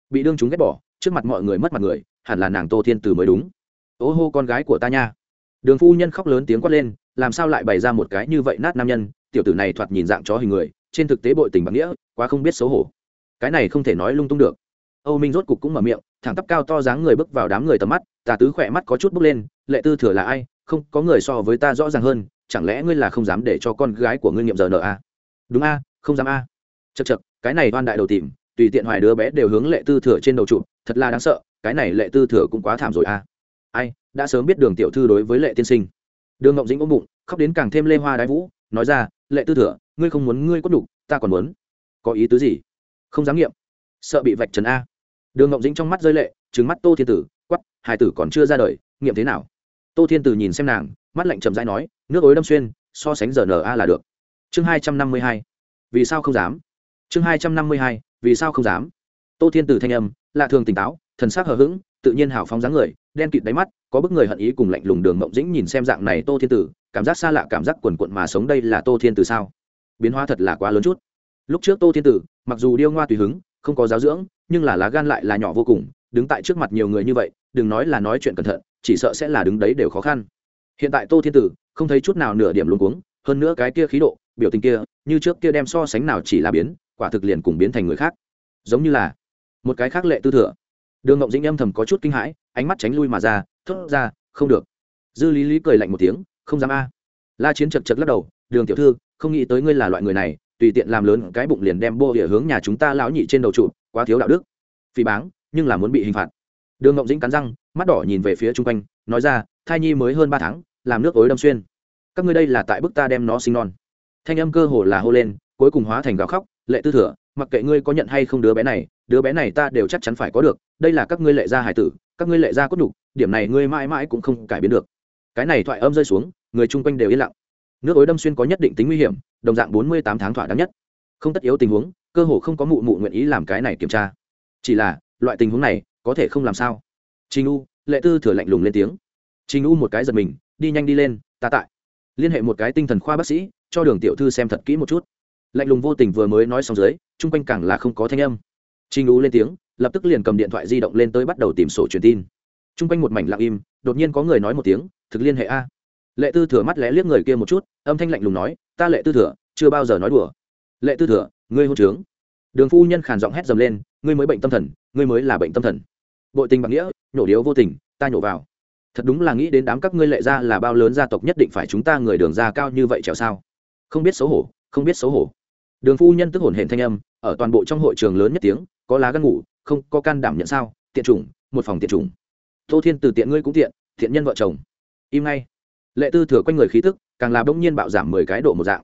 Bị đương chúng ghét bỏ, trước mặt mọi người mất mặt người, hẳn là nàng tô thiên Tử mới đúng. Ô hô con gái của ta nha đường phu nhân khóc lớn tiếng quát lên, làm sao lại bày ra một cái như vậy nát nam nhân, tiểu tử này thoạt nhìn dạng chó hình người, trên thực tế bội tình bằng nghĩa, quá không biết xấu hổ cái này không thể nói lung tung được âu minh rốt cục cũng mở miệng, thẳng tắp cao to dáng người bước vào đám người tầm mắt, tà tứ khỏe mắt có chút bước lên, lệ tư thừa là ai không, có người so với ta rõ ràng hơn, chẳng lẽ ngươi là không dám để cho con gái của ngươi nghiệm giờ nợ a à? đúng a, không dám a à. chật chật cái này oan đại đầu tìm, tùy tiện hoài đứa bé đều hướng lệ tư thừa trên đầu trụ thật là đáng sợ, cái này lệ tư thừa cũng quá thảm rồi à ai đã sớm biết đường tiểu thư đối với lệ tiên sinh. Đường ngọc dĩnh ôm bụng, khóc đến càng thêm lê hoa đái vũ, nói ra, lệ tư thừa, ngươi không muốn ngươi có đục ta còn muốn. Có ý tứ gì? Không dám nghiệm. Sợ bị vạch trần a. Đường ngọc dĩnh trong mắt rơi lệ trứng mắt tô thiên tử quắp hai tử còn chưa ra đời, nghiệm thế nào? Tô thiên tử nhìn xem nàng, mắt lạnh chậm rãi nói, nước ối đâm xuyên, so sánh giờ n a là được. Chương hai trăm năm mươi hai, vì sao không dám? Chương hai trăm năm mươi hai, vì sao không dám? Tô thiên tử thanh âm, lạ thường tỉnh táo, thần sắc hờ hững, tự nhiên hào phóng dáng người, đen kịt đáy mắt có bức người hận ý cùng lạnh lùng đường mộng dĩnh nhìn xem dạng này tô thiên tử, cảm giác xa lạ cảm giác quần quận mà sống đây là tô thiên tử sao? Biến hóa thật là quá lớn chút. Lúc trước tô thiên tử, mặc dù điêu ngoa tùy hứng, không có giáo dưỡng, nhưng là lá gan lại là nhỏ vô cùng, đứng tại trước mặt nhiều người như vậy, đừng nói là nói chuyện cẩn thận, chỉ sợ sẽ là đứng đấy đều khó khăn. Hiện tại tô thiên tử, không thấy chút nào nửa điểm luống cuống, hơn nữa cái kia khí độ, biểu tình kia, như trước kia đem so sánh nào chỉ là biến, quả thực liền cùng biến thành người khác. Giống như là một cái khác lệ tư thừa. Đường ngộng dĩnh âm thầm có chút kinh hãi, ánh mắt tránh lui mà ra thốt ra, không được. Dư lý lý cười lạnh một tiếng, không dám a. La chiến chật chật lắc đầu, đường tiểu thư, không nghĩ tới ngươi là loại người này, tùy tiện làm lớn cái bụng liền đem bô địa hướng nhà chúng ta lão nhị trên đầu trụ, quá thiếu đạo đức. Phỉ báng, nhưng là muốn bị hình phạt. Đường ngộng dĩnh cắn răng, mắt đỏ nhìn về phía chung quanh, nói ra, thai nhi mới hơn ba tháng, làm nước ối đâm xuyên. Các ngươi đây là tại bức ta đem nó sinh non. Thanh âm cơ hồ là hô lên, cuối cùng hóa thành gào khóc, lệ tư thừa mặc kệ ngươi có nhận hay không đứa bé này, đứa bé này ta đều chắc chắn phải có được, đây là các ngươi lệ gia hải tử, các ngươi lệ gia cốt nhục, điểm này ngươi mãi mãi cũng không cải biến được. Cái này thoại âm rơi xuống, người chung quanh đều yên lặng. Nước ối đâm xuyên có nhất định tính nguy hiểm, đồng dạng bốn mươi tám tháng thỏa đáng nhất. Không tất yếu tình huống, cơ hồ không có mụ mụ nguyện ý làm cái này kiểm tra. Chỉ là, loại tình huống này, có thể không làm sao? Trình u, lệ tư thừa lạnh lùng lên tiếng. Trình u một cái giật mình, đi nhanh đi lên, ta tại. Liên hệ một cái tinh thần khoa bác sĩ, cho đường tiểu thư xem thật kỹ một chút lạnh lùng vô tình vừa mới nói xong dưới, chung quanh càng là không có thanh âm. Trinh ú lên tiếng, lập tức liền cầm điện thoại di động lên tới bắt đầu tìm sổ truyền tin. Chung quanh một mảnh lặng im, đột nhiên có người nói một tiếng, thực liên hệ a. Lệ tư thừa mắt lé liếc người kia một chút, âm thanh lạnh lùng nói, ta lệ tư thừa, chưa bao giờ nói đùa. Lệ tư thừa, ngươi hôn trướng. Đường phu nhân khàn giọng hét dầm lên, ngươi mới bệnh tâm thần, ngươi mới là bệnh tâm thần. Bội tình bằng nghĩa, nhổ điếu vô tình, ta nhổ vào. Thật đúng là nghĩ đến đám các ngươi lệ ra là bao lớn gia tộc nhất định phải chúng ta người đường ra cao như vậy trèo sao? Không biết xấu hổ, không biết xấu hổ đường phu nhân tức hồn hển thanh âm, ở toàn bộ trong hội trường lớn nhất tiếng, có lá gân ngủ, không có can đảm nhận sao, tiện chủng, một phòng tiện chủng. Tô thiên từ tiện ngươi cũng tiện, thiện nhân vợ chồng. Im ngay. Lệ tư thừa quanh người khí tức, càng là bỗng nhiên bạo giảm mười cái độ một dạng.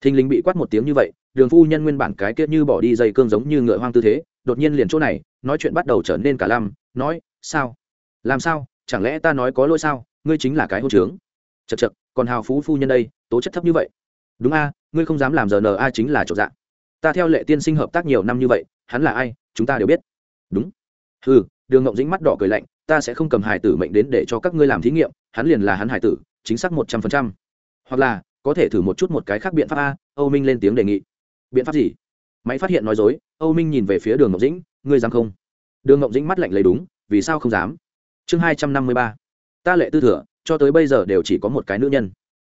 Thình lình bị quát một tiếng như vậy, đường phu nhân nguyên bản cái kia như bỏ đi dây cương giống như ngựa hoang tư thế, đột nhiên liền chỗ này, nói chuyện bắt đầu trở nên cả lăm, nói, sao? Làm sao? Chẳng lẽ ta nói có lỗi sao? Ngươi chính là cái hôn trướng. Chật chật còn hào phú phu nhân đây, tố chất thấp như vậy đúng a, ngươi không dám làm giờ n a chính là chỗ dạng ta theo lệ tiên sinh hợp tác nhiều năm như vậy, hắn là ai, chúng ta đều biết. Đúng. Ừ đường ngộng dính mắt đỏ cười lạnh, ta sẽ không cầm hải tử mệnh đến để cho các ngươi làm thí nghiệm, hắn liền là hắn hải tử, chính xác một trăm phần trăm. Hoặc là, có thể thử một chút một cái khác biện pháp a, âu minh lên tiếng đề nghị. Biện pháp gì? Máy phát hiện nói dối, âu minh nhìn về phía đường ngọc dĩnh, ngươi dám không? Đường ngọc dĩnh mắt lạnh lấy đúng, vì sao không dám? Chương hai trăm năm mươi ba. Ta lệ tư thừa, cho tới bây giờ đều chỉ có một cái nữ nhân.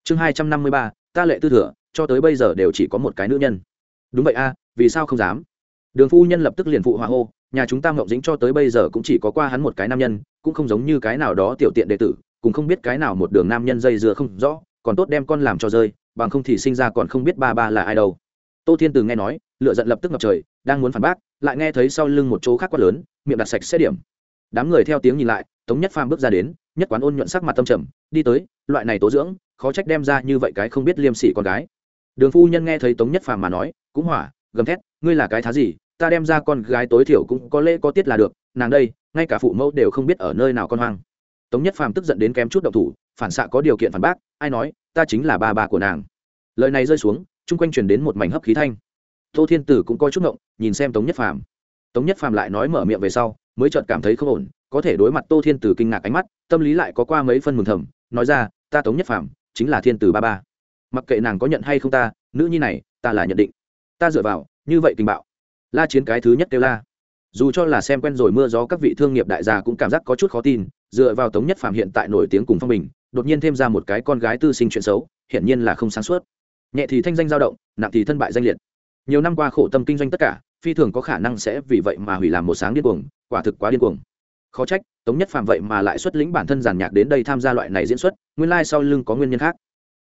Chương hai trăm năm mươi ba ta lệ tư thừa, cho tới bây giờ đều chỉ có một cái nữ nhân. Đúng vậy a, vì sao không dám? Đường phu nhân lập tức liền phụ hòa hô, nhà chúng ta ngộng dính cho tới bây giờ cũng chỉ có qua hắn một cái nam nhân, cũng không giống như cái nào đó tiểu tiện đệ tử, cũng không biết cái nào một đường nam nhân dây dưa không rõ, còn tốt đem con làm cho rơi, bằng không thì sinh ra còn không biết ba ba là ai đâu. Tô thiên từ nghe nói lựa giận lập tức ngập trời, đang muốn phản bác, lại nghe thấy sau lưng một chỗ khác quá lớn, miệng đặt sạch xét điểm. Đám người theo tiếng nhìn lại, tống nhất phàm bước ra đến nhất quán ôn nhuận sắc mặt tâm trầm, đi tới, loại này tố dưỡng, khó trách đem ra như vậy cái không biết liêm sỉ con gái. Đường phu nhân nghe thấy tống nhất phàm mà nói, cũng hỏa, gầm thét, ngươi là cái thá gì, ta đem ra con gái tối thiểu cũng có lễ có tiết là được, nàng đây, ngay cả phụ mẫu đều không biết ở nơi nào con hoang. Tống nhất phàm tức giận đến kém chút động thủ, phản xạ có điều kiện phản bác, ai nói, ta chính là ba bà của nàng. Lời này rơi xuống, chung quanh truyền đến một mảnh hấp khí thanh. Tô thiên tử cũng coi chút ngộng, nhìn xem tống nhất phàm tống nhất phàm lại nói mở miệng về sau, mới chợt cảm thấy không ổn, có thể đối mặt tô thiên tử kinh ngạc ánh mắt, tâm lý lại có qua mấy phân mừng thầm, nói ra, ta tống nhất phàm, chính là thiên tử ba ba. Mặc kệ nàng có nhận hay không ta, nữ nhi này, ta là nhận định. Ta dựa vào, như vậy tình bạo. La chiến cái thứ nhất kêu la. Dù cho là xem quen rồi mưa gió, các vị thương nghiệp đại gia cũng cảm giác có chút khó tin, dựa vào tống nhất phạm hiện tại nổi tiếng cùng phong bình, đột nhiên thêm ra một cái con gái tư sinh chuyện xấu, hiển nhiên là không sáng suốt. Nhẹ thì thanh danh dao động, nặng thì thân bại danh liệt. Nhiều năm qua khổ tâm kinh doanh tất cả phi thường có khả năng sẽ vì vậy mà hủy làm một sáng điên cuồng, quả thực quá điên cuồng. Khó trách, tống nhất phạm vậy mà lại xuất lĩnh bản thân giàn nhạc đến đây tham gia loại này diễn xuất, nguyên lai sau lưng có nguyên nhân khác.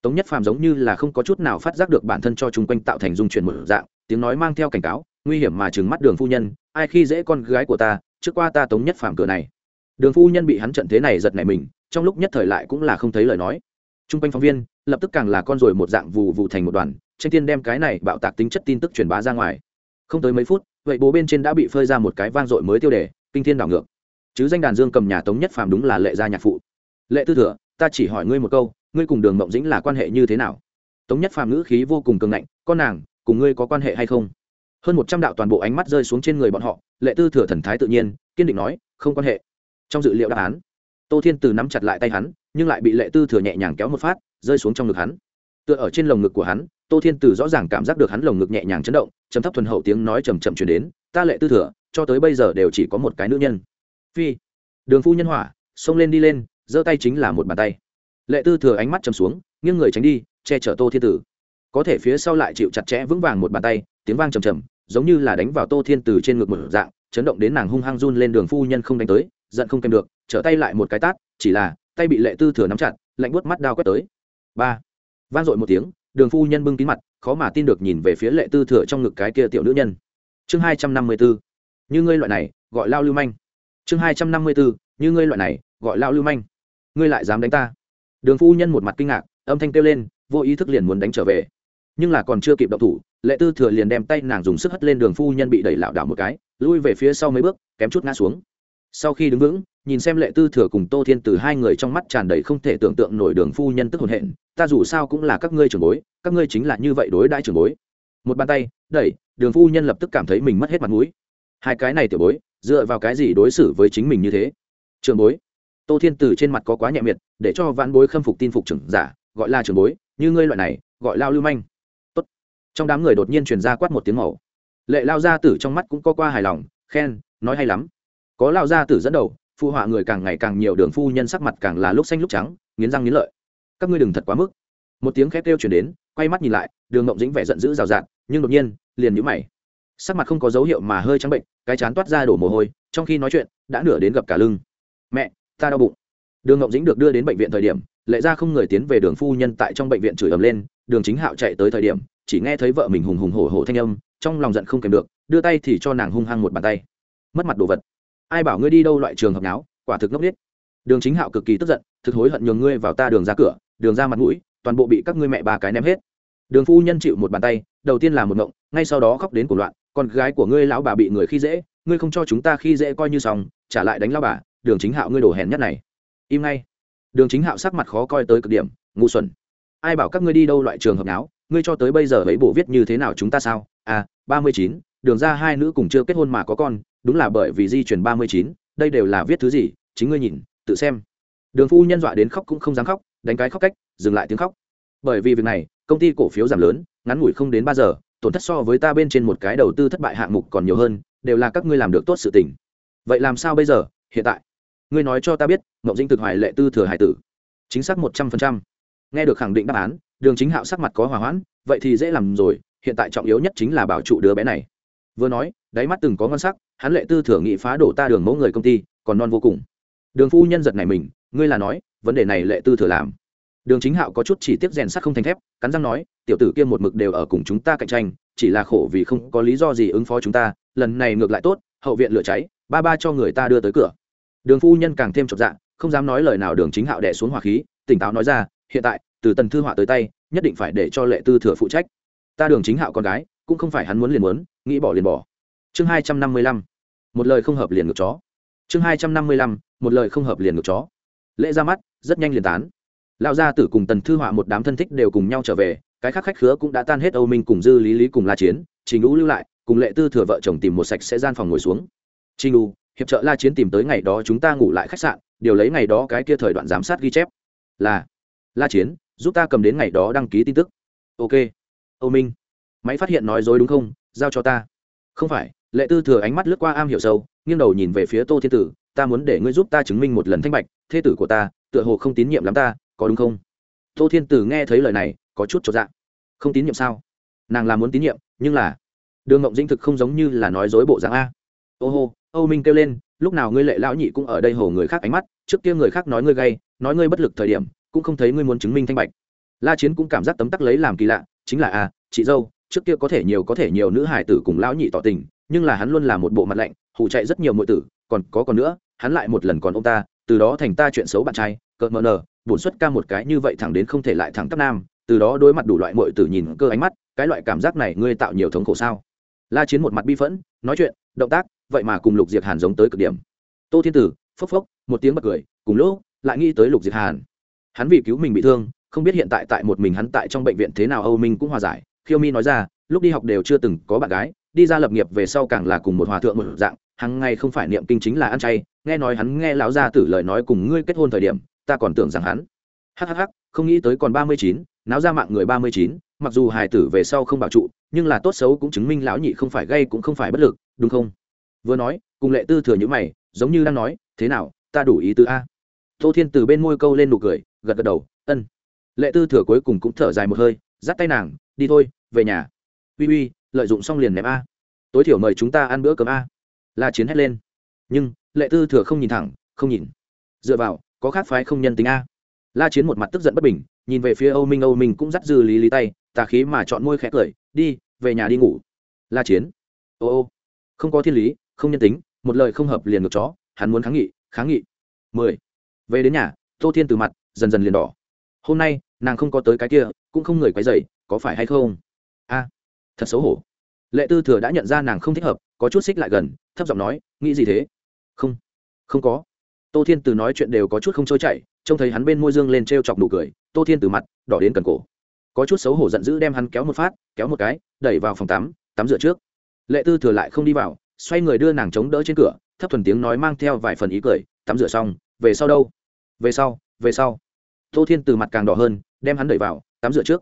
Tống nhất phàm giống như là không có chút nào phát giác được bản thân cho chung quanh tạo thành dung chuyển một dạng, tiếng nói mang theo cảnh cáo, nguy hiểm mà trừng mắt đường phu nhân, ai khi dễ con gái của ta, trước qua ta tống nhất phàm cửa này. Đường phu nhân bị hắn trận thế này giật nảy mình, trong lúc nhất thời lại cũng là không thấy lời nói. Chung quanh phóng viên, lập tức càng là con rồi một dạng vù vù thành một đoàn, tranh tiên đem cái này bạo tạc tính chất tin tức truyền bá ra ngoài không tới mấy phút, vậy bố bên trên đã bị phơi ra một cái vang dội mới tiêu đề, kinh thiên đảo ngược. Chứ danh đàn dương cầm nhà tống nhất phàm đúng là lệ gia nhạc phụ. Lệ tư thừa, ta chỉ hỏi ngươi một câu, ngươi cùng đường mộng dĩnh là quan hệ như thế nào? Tống nhất phàm ngữ khí vô cùng cường ngạnh, con nàng, cùng ngươi có quan hệ hay không? Hơn một trăm đạo toàn bộ ánh mắt rơi xuống trên người bọn họ, lệ tư thừa thần thái tự nhiên, kiên định nói, không quan hệ. Trong dự liệu đáp án, tô thiên từ nắm chặt lại tay hắn, nhưng lại bị lệ tư thừa nhẹ nhàng kéo một phát, rơi xuống trong ngực hắn. Tựa ở trên lồng ngực của hắn tô thiên từ rõ ràng cảm giác được hắn lồng ngực nhẹ nhàng chấn động chấm thấp thuần hậu tiếng nói chầm chậm chuyển đến, ta lệ tư thừa, cho tới bây giờ đều chỉ có một cái nữ nhân. Phi, đường phu nhân hỏa, xông lên đi lên, giơ tay chính là một bàn tay. Lệ tư thừa ánh mắt chầm xuống, nghiêng người tránh đi, che chở tô thiên tử. Có thể phía sau lại chịu chặt chẽ vững vàng một bàn tay, tiếng vang trầm trầm, giống như là đánh vào tô thiên tử trên ngực một dạng, chấn động đến nàng hung hăng run lên đường phu nhân không đánh tới, giận không kèm được, trở tay lại một cái tát, chỉ là, tay bị lệ tư thừa nắm chặt, lạnh buốt mắt đao quét tới. Ba, vang dội một tiếng đường phu nhân bưng kín mặt, khó mà tin được nhìn về phía lệ tư thừa trong ngực cái kia tiểu nữ nhân. Chương hai trăm năm mươi bốn như ngươi loại này, gọi lao lưu manh. Chương hai trăm năm mươi bốn như ngươi loại này, gọi lao lưu manh. Ngươi lại dám đánh ta? Đường phu nhân một mặt kinh ngạc, âm thanh kêu lên, vô ý thức liền muốn đánh trở về. Nhưng là còn chưa kịp động thủ, lệ tư thừa liền đem tay nàng dùng sức hất lên đường phu nhân bị đẩy lảo đảo một cái, lui về phía sau mấy bước, kém chút ngã xuống sau khi đứng vững, nhìn xem lệ tư thừa cùng tô thiên từ hai người trong mắt tràn đầy không thể tưởng tượng nổi đường phu nhân tức hồn hện, ta dù sao cũng là các ngươi trưởng bối, các ngươi chính là như vậy đối đãi trưởng bối. Một bàn tay, đẩy, đường phu nhân lập tức cảm thấy mình mất hết mặt mũi. Hai cái này tiểu bối, dựa vào cái gì đối xử với chính mình như thế? Trường bối. Tô thiên từ trên mặt có quá nhẹ miệt, để cho vãn bối khâm phục tin phục trưởng giả, gọi là trường bối, như ngươi loại này, gọi lao lưu manh. Tốt. trong đám người đột nhiên truyền ra quát một tiếng màu. Lệ lao gia tử trong mắt cũng có qua hài lòng, khen, nói hay lắm có lao gia tử dẫn đầu, phụ họa người càng ngày càng nhiều đường phu nhân sắc mặt càng là lúc xanh lúc trắng, nghiến răng nghiến lợi. Các ngươi đừng thật quá mức. Một tiếng khét kêu chuyển đến, quay mắt nhìn lại, đường ngộng dĩnh vẻ giận dữ rào rạt, nhưng đột nhiên, liền nhũ mày. Sắc mặt không có dấu hiệu mà hơi trắng bệnh, cái chán toát ra đổ mồ hôi, trong khi nói chuyện, đã nửa đến gặp cả lưng. Mẹ, ta đau bụng. Đường ngộng dĩnh được đưa đến bệnh viện thời điểm lệ ra không người tiến về đường phu nhân tại trong bệnh viện chửi ầm lên, đường chính hạo chạy tới thời điểm, chỉ nghe thấy vợ mình hùng hùng hổ hổ thanh âm, trong lòng giận không kèm được, đưa tay thì cho nàng hung hăng một bàn tay. Mất mặt đồ vật ai bảo ngươi đi đâu loại trường hợp náo quả thực ngốc nghếch. Đường chính hạo cực kỳ tức giận thực hối hận nhường ngươi vào ta đường ra cửa đường ra mặt mũi toàn bộ bị các ngươi mẹ ba cái ném hết. Đường phu nhân chịu một bàn tay đầu tiên là một ngộng ngay sau đó khóc đến cuộc loạn con gái của ngươi lão bà bị người khi dễ ngươi không cho chúng ta khi dễ coi như xong trả lại đánh lao bà đường chính hạo ngươi đổ hèn nhất này. Im ngay. Đường chính hạo sắc mặt khó coi tới cực điểm ngu xuẩn. Ai bảo các ngươi đi đâu loại trường hợp nào, ngươi cho tới bây giờ ấy bộ viết như thế nào chúng ta sao? À ba mươi chín đường ra hai nữ cùng chưa kết hôn mà có con đúng là bởi vì di chuyển ba mươi chín, đây đều là viết thứ gì, chính ngươi nhìn, tự xem. Đường phu nhân dọa đến khóc cũng không dám khóc, đánh cái khóc cách, dừng lại tiếng khóc. Bởi vì việc này, công ty cổ phiếu giảm lớn, ngắn ngủi không đến ba giờ, tổn thất so với ta bên trên một cái đầu tư thất bại hạng mục còn nhiều hơn, đều là các ngươi làm được tốt sự tình. Vậy làm sao bây giờ, hiện tại? Ngươi nói cho ta biết ngậu dinh thực hoài lệ tư thừa hải tử. Chính xác một trăm phần trăm. Nghe được khẳng định đáp án, đường chính hạo sắc mặt có hòa hoãn, vậy thì dễ làm rồi, hiện tại trọng yếu nhất chính là bảo trụ đứa bé này. Vừa nói đáy mắt từng có ngon sắc, hắn lệ tư thừa nghị phá đổ ta đường mẫu người công ty, còn non vô cùng. Đường phu nhân giật này mình, ngươi là nói, vấn đề này lệ tư thừa làm. Đường chính hạo có chút chỉ tiếp rèn sắt không thành thép, cắn răng nói, tiểu tử kia một mực đều ở cùng chúng ta cạnh tranh, chỉ là khổ vì không có lý do gì ứng phó chúng ta, lần này ngược lại tốt, hậu viện lửa cháy, ba ba cho người ta đưa tới cửa. Đường phu nhân càng thêm chột dạ không dám nói lời nào đường chính hạo đẻ xuống hỏa khí, tỉnh táo nói ra, hiện tại, từ tần thư họa tới tay, nhất định phải để cho lệ tư thừa phụ trách. Ta đường chính hạo con gái, cũng không phải hắn muốn liền muốn, nghĩ bỏ liền bỏ chương hai trăm năm mươi lăm. Một lời không hợp liền ngược chó. Chương hai trăm năm mươi lăm, một lời không hợp liền ngược chó. Lễ ra mắt, rất nhanh liền tán. Lão gia tử cùng tần thư họa một đám thân thích đều cùng nhau trở về, cái khác khách khứa cũng đã tan hết âu minh cùng dư lý lý cùng la chiến, trình ngũ lưu lại, cùng lệ tư thừa vợ chồng tìm một sạch sẽ gian phòng ngồi xuống. Trình ngũ hiệp trợ la chiến tìm tới ngày đó chúng ta ngủ lại khách sạn, điều lấy ngày đó cái kia thời đoạn giám sát ghi chép. Là, la chiến, giúp ta cầm đến ngày đó đăng ký tin tức. Ok, âu minh, máy phát hiện nói dối đúng không? Giao cho ta. Không phải lệ tư thừa ánh mắt lướt qua am hiểu sâu, nghiêng đầu nhìn về phía tô thiên tử, ta muốn để ngươi giúp ta chứng minh một lần thanh bạch, thê tử của ta, tựa hồ không tín nhiệm lắm ta, có đúng không? Tô thiên tử nghe thấy lời này, có chút cho dạ. Không tín nhiệm sao? Nàng là muốn tín nhiệm, nhưng là đường ngộng dinh thực không giống như là nói dối bộ dạng a. Ô hô, âu minh kêu lên, lúc nào ngươi lệ lão nhị cũng ở đây hồ người khác ánh mắt, trước kia người khác nói ngươi gay, nói ngươi bất lực thời điểm, cũng không thấy ngươi muốn chứng minh thanh bạch. La chiến cũng cảm giác tấm tắc lấy làm kỳ lạ, chính là a chị dâu, trước kia có thể nhiều có thể nhiều nữ hải tử cùng lão nhị tỏ tình nhưng là hắn luôn là một bộ mặt lạnh hù chạy rất nhiều mọi tử còn có còn nữa hắn lại một lần còn ông ta từ đó thành ta chuyện xấu bạn trai cợt mờ nờ bổn xuất ca một cái như vậy thẳng đến không thể lại thẳng tắp nam từ đó đối mặt đủ loại mọi tử nhìn cơ ánh mắt cái loại cảm giác này ngươi tạo nhiều thống khổ sao? La chiến một mặt bi phẫn nói chuyện động tác vậy mà cùng lục diệt hàn giống tới cực điểm. Tô thiên tử phốc phốc một tiếng bật cười cùng lỗ, lại nghĩ tới lục diệt hàn. Hắn vì cứu mình bị thương không biết hiện tại tại một mình hắn tại trong bệnh viện thế nào âu minh cũng hòa giải. Khiêu mi nói ra lúc đi học đều chưa từng có bạn gái đi ra lập nghiệp về sau càng là cùng một hòa thượng một dạng, hằng ngày không phải niệm kinh chính là ăn chay, nghe nói hắn nghe lão gia tử lời nói cùng ngươi kết hôn thời điểm, ta còn tưởng rằng hắn. Hhh không nghĩ tới còn ba mươi chín, náo ra mạng người ba mươi chín, mặc dù hài tử về sau không bảo trụ, nhưng là tốt xấu cũng chứng minh lão nhị không phải gây cũng không phải bất lực, đúng không? Vừa nói, cùng lệ tư thừa những mày, giống như đang nói, thế nào, ta đủ ý tứ a? Tô thiên từ bên môi câu lên nụ cười, gật gật đầu, ân. Lệ tư thừa cuối cùng cũng thở dài một hơi, dắt tay nàng, đi thôi, về nhà. Uy uy lợi dụng xong liền ném a. Tối thiểu mời chúng ta ăn bữa cơm a. La chiến hét lên. Nhưng, lệ tư thừa không nhìn thẳng, không nhìn. Dựa vào, có khác phái không nhân tính a. La chiến một mặt tức giận bất bình, nhìn về phía âu minh âu minh cũng dắt dư lý lý tay, tà khí mà chọn môi khẽ cười, đi, về nhà đi ngủ. La chiến. Ô ô, không có thiên lý, không nhân tính, một lời không hợp liền ngược chó, hắn muốn kháng nghị kháng nghị. Mười. Về đến nhà, tô thiên từ mặt, dần dần liền đỏ. Hôm nay, nàng không có tới cái kia, cũng không người quấy dày có phải hay không? A, thật xấu hổ lệ tư thừa đã nhận ra nàng không thích hợp, có chút xích lại gần, thấp giọng nói, nghĩ gì thế? Không không có. Tô thiên từ nói chuyện đều có chút không trôi chảy, trông thấy hắn bên môi dương lên t r e o chọc nụ cười, tô thiên từ mặt đỏ đến cần cổ. Có chút xấu hổ giận dữ đem hắn kéo một phát, kéo một cái, đẩy vào phòng tắm tắm rửa trước. Lệ tư thừa lại không đi vào, xoay người đưa nàng chống đỡ trên cửa, thấp thuần tiếng nói mang theo vài phần ý cười, tắm rửa xong, về sau đâu? Về sau về sau. Tô thiên từ mặt càng đỏ hơn, đem hắn đẩy vào, tắm rửa trước.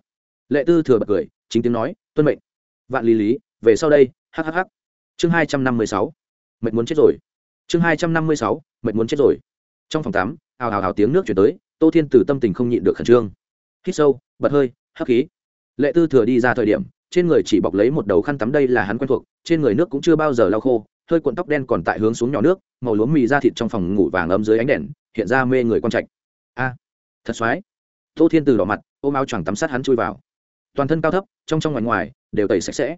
Lệ tư thừa bật cười, chính tiếng nói, tuân mệnh. Vạn lý lý về sau đây, hhh. Chương hai trăm năm mươi sáu, mệt muốn chết rồi. Chương hai trăm năm mươi sáu, mệt muốn chết rồi. Trong phòng tắm hào hào hào tiếng nước chuyển tới, tô thiên từ tâm tình không nhịn được khẩn trương. Hít sâu, bật hơi hắc khí. Lệ tư thừa đi ra thời điểm, trên người chỉ bọc lấy một đầu khăn tắm đây là hắn quen thuộc, trên người nước cũng chưa bao giờ lau khô, hơi cuộn tóc đen còn tại hướng xuống nhỏ nước, màu lúa mì ra thịt trong phòng ngủ vàng ấm dưới ánh đèn, hiện ra mê người con trạch. A à, thật xoái. Tô thiên từ đỏ mặt, ôm áo choàng tắm sát hắn chui vào. Toàn thân cao thấp, trong trong ngoài ngoài, đều tẩy sạch sẽ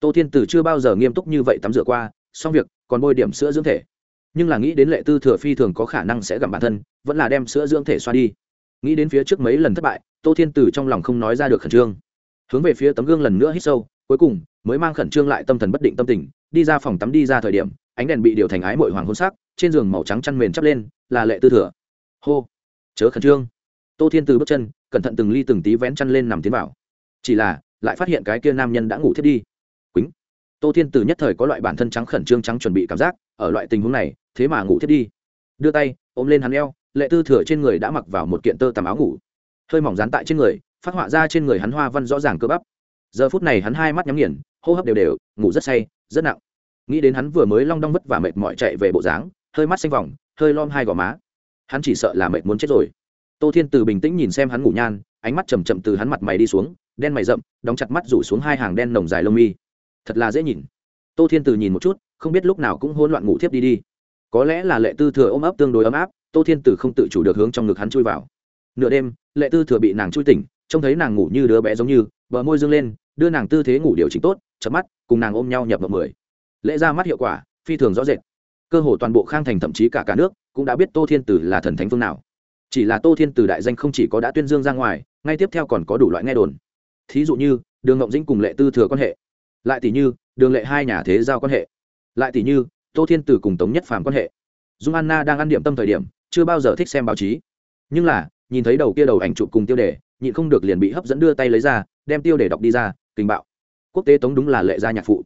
tô thiên Tử chưa bao giờ nghiêm túc như vậy tắm rửa qua, xong việc, còn bôi điểm sữa dưỡng thể. Nhưng là nghĩ đến lệ tư thừa phi thường có khả năng sẽ gặp bản thân, vẫn là đem sữa dưỡng thể xoa đi. Nghĩ đến phía trước mấy lần thất bại, tô thiên Tử trong lòng không nói ra được khẩn trương. Hướng về phía tấm gương lần nữa hít sâu, cuối cùng mới mang khẩn trương lại tâm thần bất định tâm tình, đi ra phòng tắm đi ra thời điểm, ánh đèn bị điều thành ái mội hoàng hôn sắc, trên giường màu trắng chăn mền chắp lên, là lệ tư thừa. Hô! Chớ khẩn trương. Tô thiên từ bước chân, cẩn thận từng ly từng tí vén chăn lên nằm tiến vào. Chỉ là, lại phát hiện cái kia nam nhân đã ngủ thiết đi tô thiên từ nhất thời có loại bản thân trắng khẩn trương trắng chuẩn bị cảm giác, ở loại tình huống này, thế mà ngủ thiết đi. Đưa tay, ôm lên hắn eo, lệ tư thừa trên người đã mặc vào một kiện tơ tằm áo ngủ. Hơi mỏng dán tại trên người, phát họa ra trên người hắn hoa văn rõ ràng cơ bắp. Giờ phút này hắn hai mắt nhắm nghiền, hô hấp đều đều, ngủ rất say, rất nặng. Nghĩ đến hắn vừa mới long đong vất và mệt mỏi chạy về bộ dáng, hơi mắt xanh vòng, hơi lom hai gò má. Hắn chỉ sợ là mệt muốn chết rồi. Tô thiên từ bình tĩnh nhìn xem hắn ngủ nhan, ánh mắt chầm chậm từ hắn mặt mày đi xuống, đen mày rậm, đóng chặt mắt rủ xuống hai hàng đen nồng dài lông mi thật là dễ nhìn. Tô thiên từ nhìn một chút, không biết lúc nào cũng hỗn loạn ngủ thiếp đi đi. Có lẽ là lệ tư thừa ôm ấp tương đối ấm áp, tô thiên từ không tự chủ được hướng trong ngực hắn chui vào. Nửa đêm, lệ tư thừa bị nàng chui tỉnh, trông thấy nàng ngủ như đứa bé giống như, bờ môi dương lên, đưa nàng tư thế ngủ điều chỉnh tốt chợp mắt, cùng nàng ôm nhau nhập vào mười. Lễ ra mắt hiệu quả, phi thường rõ rệt. Cơ hồ toàn bộ khang thành thậm chí cả cả nước cũng đã biết tô thiên tử là thần thánh phương nào. Chỉ là tô thiên tử đại danh không chỉ có đã tuyên dương ra ngoài, ngay tiếp theo còn có đủ loại nghe đồn. Thí dụ như, đường ngộng dĩnh cùng lệ tư thừa quan hệ lại tỷ như, đường lệ hai nhà thế giao quan hệ. Lại tỷ như, tô thiên tử cùng tống nhất phàm quan hệ. Dung anna đang ăn điểm tâm thời điểm, chưa bao giờ thích xem báo chí. Nhưng là, nhìn thấy đầu kia đầu ảnh chụp cùng tiêu đề, nhịn không được liền bị hấp dẫn đưa tay lấy ra, đem tiêu đề đọc đi ra, kinh bạo. Quốc tế tống đúng là lệ gia nhạc phụ.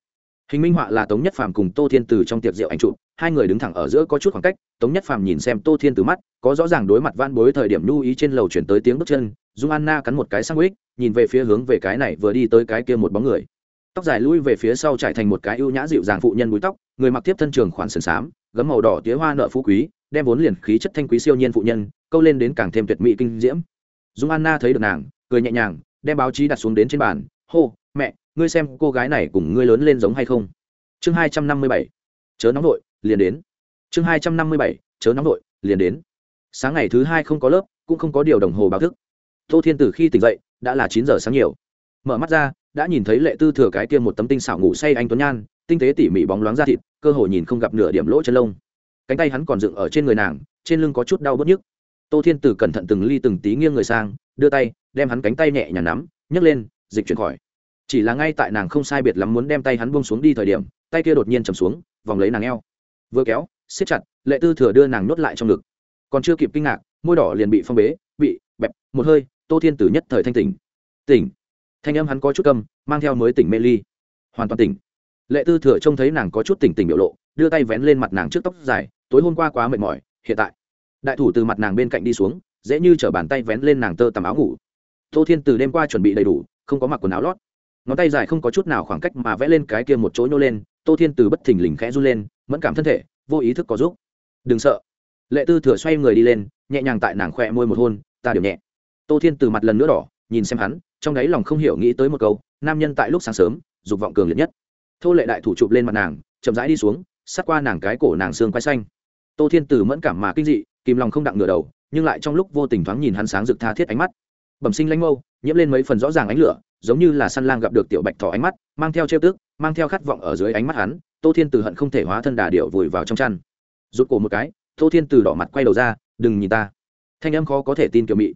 Hình minh họa là tống nhất phàm cùng tô thiên từ trong tiệc rượu ảnh chụp, hai người đứng thẳng ở giữa có chút khoảng cách, tống nhất phàm nhìn xem tô thiên từ mắt, có rõ ràng đối mặt van bối thời điểm nhu ý trên lầu chuyển tới tiếng bước chân, dung anna cắn một cái sang ích nhìn về phía hướng về cái này vừa đi tới cái kia một bóng người tóc dài lui về phía sau trải thành một cái ưu nhã dịu dàng phụ nhân búi tóc, người mặc tiếp thân trường khoản sườn xám, gấm màu đỏ tía hoa nợ phú quý, đem vốn liền khí chất thanh quý siêu nhiên phụ nhân, câu lên đến càng thêm tuyệt mỹ kinh diễm. Dung anna thấy được nàng, cười nhẹ nhàng, đem báo chí đặt xuống đến trên bàn. Hô, mẹ, ngươi xem cô gái này cùng ngươi lớn lên giống hay không? Chương hai trăm năm mươi bảy, chớ nóng nội liền đến. Chương hai trăm năm mươi bảy, chớ nóng nội liền đến. Sáng ngày thứ hai không có lớp, cũng không có điều đồng hồ báo thức. Tô thiên tử khi tỉnh dậy, đã là chín giờ sáng nhiều. Mở mắt ra đã nhìn thấy lệ tư thừa cái kia một tấm tinh xảo ngủ say anh tuấn nhan, tinh tế tỉ mỉ bóng loáng ra thịt, cơ hội nhìn không gặp nửa điểm lỗ chân lông. Cánh tay hắn còn dựng ở trên người nàng, trên lưng có chút đau bớt nhức. Tô thiên tử cẩn thận từng ly từng tí nghiêng người sang, đưa tay, đem hắn cánh tay nhẹ nhàng nắm, nhấc lên, dịch chuyển khỏi. Chỉ là ngay tại nàng không sai biệt lắm muốn đem tay hắn buông xuống đi thời điểm, tay kia đột nhiên chầm xuống, vòng lấy nàng eo. Vừa kéo, siết chặt, lệ tư thừa đưa nàng nhốt lại trong ngực. Còn chưa kịp kinh ngạc, môi đỏ liền bị phong bế, bị bẹp, một hơi, tô thiên tử nhất thời thanh tỉnh. Tỉnh thanh âm hắn có chút câm, mang theo mới tỉnh mê ly. Hoàn toàn tỉnh. Lệ tư thừa trông thấy nàng có chút tỉnh tỉnh biểu lộ, đưa tay vén lên mặt nàng trước tóc dài, tối hôm qua quá mệt mỏi, hiện tại. Đại thủ từ mặt nàng bên cạnh đi xuống, dễ như t bàn tay vén lên nàng tơ tằm áo ngủ. Tô thiên từ đêm qua chuẩn bị đầy đủ, không có mặc quần áo lót. Ngón tay dài không có chút nào khoảng cách mà vẽ lên cái kia một chỗ nhô lên, tô thiên từ bất thình lình khẽ run lên, mẫn cảm thân thể, vô ý thức có giúp. Đừng sợ. Lệ tư thừa xoay người đi lên, nhẹ nhàng tại nàng khỏe môi một hôn, ta đều nhẹ. Tô thiên từ mặt lần nữa đỏ nhìn xem hắn, trong đáy lòng không hiểu nghĩ tới một câu, nam nhân tại lúc sáng sớm, dục vọng cường liệt nhất. Thô lệ đại thủ chụp lên mặt nàng, chậm rãi đi xuống, sát qua nàng cái cổ nàng xương quay xanh. Tô thiên từ mẫn cảm mà kinh dị, kìm lòng không đặng ngửa đầu, nhưng lại trong lúc vô tình thoáng nhìn hắn sáng rực tha thiết ánh mắt. Bẩm sinh lãnh mâu, nhiễm lên mấy phần rõ ràng ánh lửa, giống như là săn lang gặp được tiểu bạch thỏ ánh mắt, mang theo trêu tức, mang theo khát vọng ở dưới ánh mắt hắn, tô thiên từ hận không thể hóa thân đà điệu vùi vào trong chăn. Rụt cổ một cái, tô thiên từ đỏ mặt quay đầu ra, đừng nhìn ta. Thanh âm khó có thể tin kiểu mị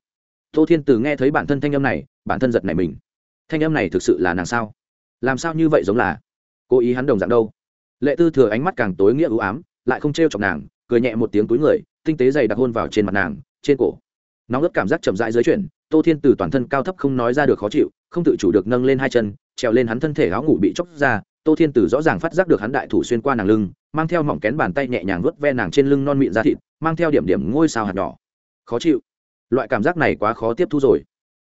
tô thiên từ nghe thấy bản thân thanh âm này, bản thân giật này mình. Thanh âm này thực sự là nàng sao? Làm sao như vậy giống là? Cố ý hắn đồng dạng đâu? Lệ tư thừa ánh mắt càng tối nghĩa ưu ám, lại không t r chọc nàng, cười nhẹ một tiếng túi người, tinh tế dày đặc hôn vào trên mặt nàng, trên cổ. Nóng ớt cảm giác chậm rãi dưới chuyển, tô thiên từ toàn thân cao thấp không nói ra được khó chịu, không tự chủ được nâng lên hai chân, trèo lên hắn thân thể áo ngủ bị chóc ra, tô thiên từ rõ ràng phát giác được hắn đại thủ xuyên qua nàng lưng, mang theo mỏng kén bàn tay nhẹ nhàng vớt ve nàng trên lưng non mịn ra thịt, mang theo điểm điểm ngôi sao hạt nhỏ. Khó chịu loại cảm giác này quá khó tiếp thu rồi.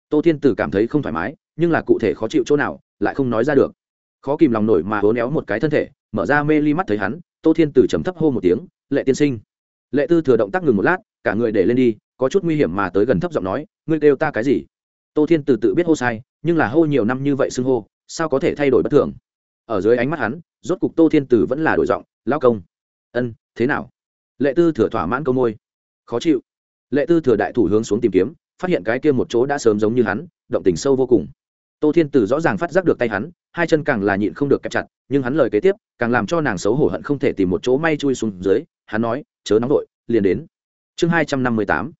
Tô thiên Tử cảm thấy không thoải mái, nhưng là cụ thể khó chịu chỗ nào, lại không nói ra được. Khó kìm lòng nổi mà hố néo một cái thân thể, mở ra mê ly mắt thấy hắn, tô thiên Tử trầm thấp hô một tiếng, lệ tiên sinh. Lệ tư thừa động tác ngừng một lát, cả người để lên đi, có chút nguy hiểm mà tới gần thấp giọng nói, ngươi kêu ta cái gì? Tô thiên Tử tự biết hô sai, nhưng là hô nhiều năm như vậy xưng hô, sao có thể thay đổi bất thường? Ở dưới ánh mắt hắn, rốt cục tô thiên Tử vẫn là đổi giọng lao công. Ân, thế nào? Lệ tư thừa thỏa mãn câu môi, khó chịu lệ tư thừa đại thủ hướng xuống tìm kiếm, phát hiện cái kia một chỗ đã sớm giống như hắn, động tình sâu vô cùng. Tô thiên Tử rõ ràng phát giác được tay hắn, hai chân càng là nhịn không được kẹp chặt, nhưng hắn lời kế tiếp, càng làm cho nàng xấu hổ hận không thể tìm một chỗ may chui xuống dưới, hắn nói, chớ nóng vội, liền đến. Chương hai trăm năm mươi tám.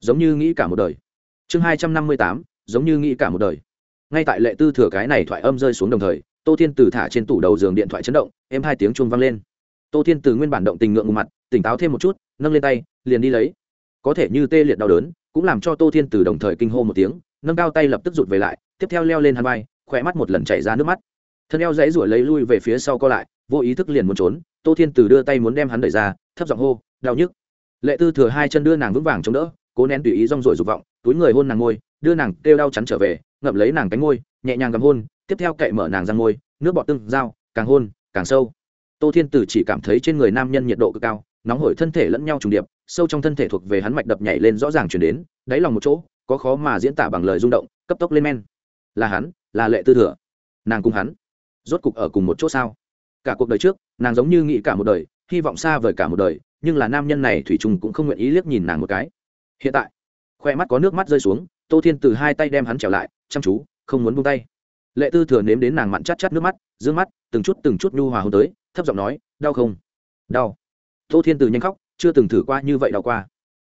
Giống như nghĩ cả một đời. Chương hai trăm năm mươi tám, giống như nghĩ cả một đời. Ngay tại lệ tư thừa cái này thoại âm rơi xuống đồng thời, tô thiên Tử thả trên tủ đầu giường điện thoại chấn động em hai tiếng chuông vang lên. Tô thiên Tử nguyên bản động tình ngượng ngùng mặt, tỉnh táo thêm một chút, nâng lên tay, liền đi lấy có thể như tê liệt đau đớn, cũng làm cho tô thiên từ đồng thời kinh hô một tiếng, nâng cao tay lập tức rụt về lại, tiếp theo leo lên hắn vai khỏe mắt một lần chảy ra nước mắt. Thân eo dãy ruổi lấy lui về phía sau co lại, vô ý thức liền muốn trốn, tô thiên từ đưa tay muốn đem hắn đẩy ra, thấp giọng hô, đau nhức. Lệ tư thừa hai chân đưa nàng vững vàng chống đỡ, cố nén tùy ý rong rồi dục vọng, túi người hôn nàng ngôi đưa nàng kêu đau chắn trở về, ngậm lấy nàng cánh ngôi nhẹ nhàng gầm hôn, tiếp theo cậy mở nàng răng ngôi nước bọt tương dao càng hôn, càng sâu. Tô thiên tử chỉ cảm thấy trên người nam nhân nhiệt độ cực cao nóng hổi thân thể lẫn nhau trùng điệp, sâu trong thân thể thuộc về hắn mạch đập nhảy lên rõ ràng chuyển đến, đáy lòng một chỗ, có khó mà diễn tả bằng lời rung động, cấp tốc lên men. Là hắn, là lệ tư thừa. Nàng cùng hắn, rốt cục ở cùng một chỗ sao? Cả cuộc đời trước, nàng giống như nghĩ cả một đời, hy vọng xa vời cả một đời, nhưng là nam nhân này thủy trung cũng không nguyện ý liếc nhìn nàng một cái. Hiện tại, khoe mắt có nước mắt rơi xuống, tô thiên từ hai tay đem hắn trèo lại, chăm chú, không muốn buông tay. Lệ tư thừa nếm đến nàng mặn chát chát nước mắt d ư ơ n g mắt, từng chút từng chút nhu hòa hôn tới, thấp giọng nói, đau không? Đau tô thiên từ nhanh khóc, chưa từng thử qua như vậy đau qua.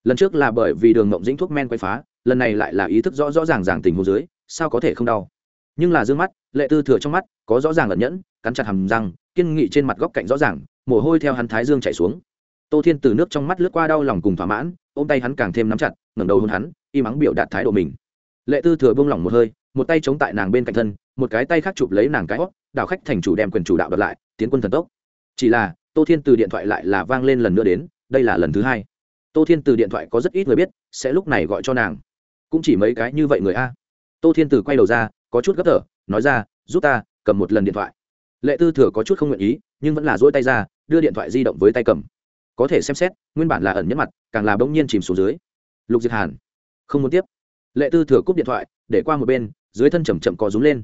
Lần trước là bởi vì đường mộng dĩnh thuốc men quay phá, lần này lại là ý thức rõ rõ ràng ràng tình hồ dưới, sao có thể không đau? Nhưng là d ư ơ n g mắt, lệ tư thừa trong mắt, có rõ ràng lẩn nhẫn, cắn chặt hầm răng, kiên nghị trên mặt góc cạnh rõ ràng, mồ hôi theo hắn thái dương chạy xuống. Tô thiên từ nước trong mắt lướt qua đau lòng cùng thỏa mãn, ôm tay hắn càng thêm nắm chặt, ngẩng đầu hôn hắn im ắng biểu đạt thái độ mình. Lệ tư thừa buông lỏng một hơi, một tay chống tại nàng bên cạnh thân, một cái tay khác chụp lấy nàng cái hót, đảo khách thành chủ đem quyền chủ đạo đợt lại, tiến quân thần tốc. Chỉ là tô thiên từ điện thoại lại là vang lên lần nữa đến, đây là lần thứ hai. Tô thiên từ điện thoại có rất ít người biết, sẽ lúc này gọi cho nàng. Cũng chỉ mấy cái như vậy người a. Tô thiên từ quay đầu ra, có chút gấp thở, nói ra, giúp ta, cầm một lần điện thoại. Lệ tư thừa có chút không nguyện ý, nhưng vẫn là dỗi tay ra, đưa điện thoại di động với tay cầm. Có thể xem xét, nguyên bản là ẩn nhất mặt, càng là bỗng nhiên chìm xuống dưới. Lục diệt hàn, không muốn tiếp. Lệ tư thừa cúp điện thoại, để qua một bên, dưới thân chầm chậm có rúm lên.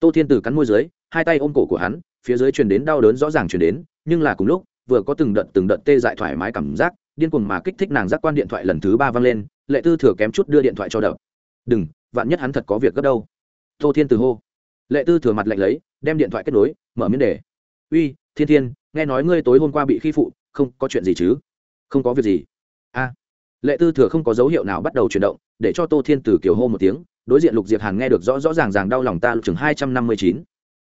Tô thiên Từ cắn môi dưới, hai tay ôm cổ của hắn phía dưới truyền đến đau đớn rõ ràng truyền đến, nhưng là cùng lúc, vừa có từng đợt từng đợt tê dại thoải mái cảm giác, điên cuồng mà kích thích nàng giác quan điện thoại lần thứ ba vang lên, lệ tư thừa kém chút đưa điện thoại cho đập. Đừng, vạn nhất hắn thật có việc gấp đâu. Tô thiên từ hô. Lệ tư thừa mặt lạnh lấy, đem điện thoại kết nối, mở miếng đề uy, thiên thiên, nghe nói ngươi tối hôm qua bị khi phụ, không có chuyện gì chứ? Không có việc gì. A. Lệ tư thừa không có dấu hiệu nào bắt đầu chuyển động, để cho tô thiên từ kiều hô một tiếng, đối diện lục diệp hàn nghe được rõ rõ ràng ràng đau lòng ta lục chừng hai trăm năm mươi chín.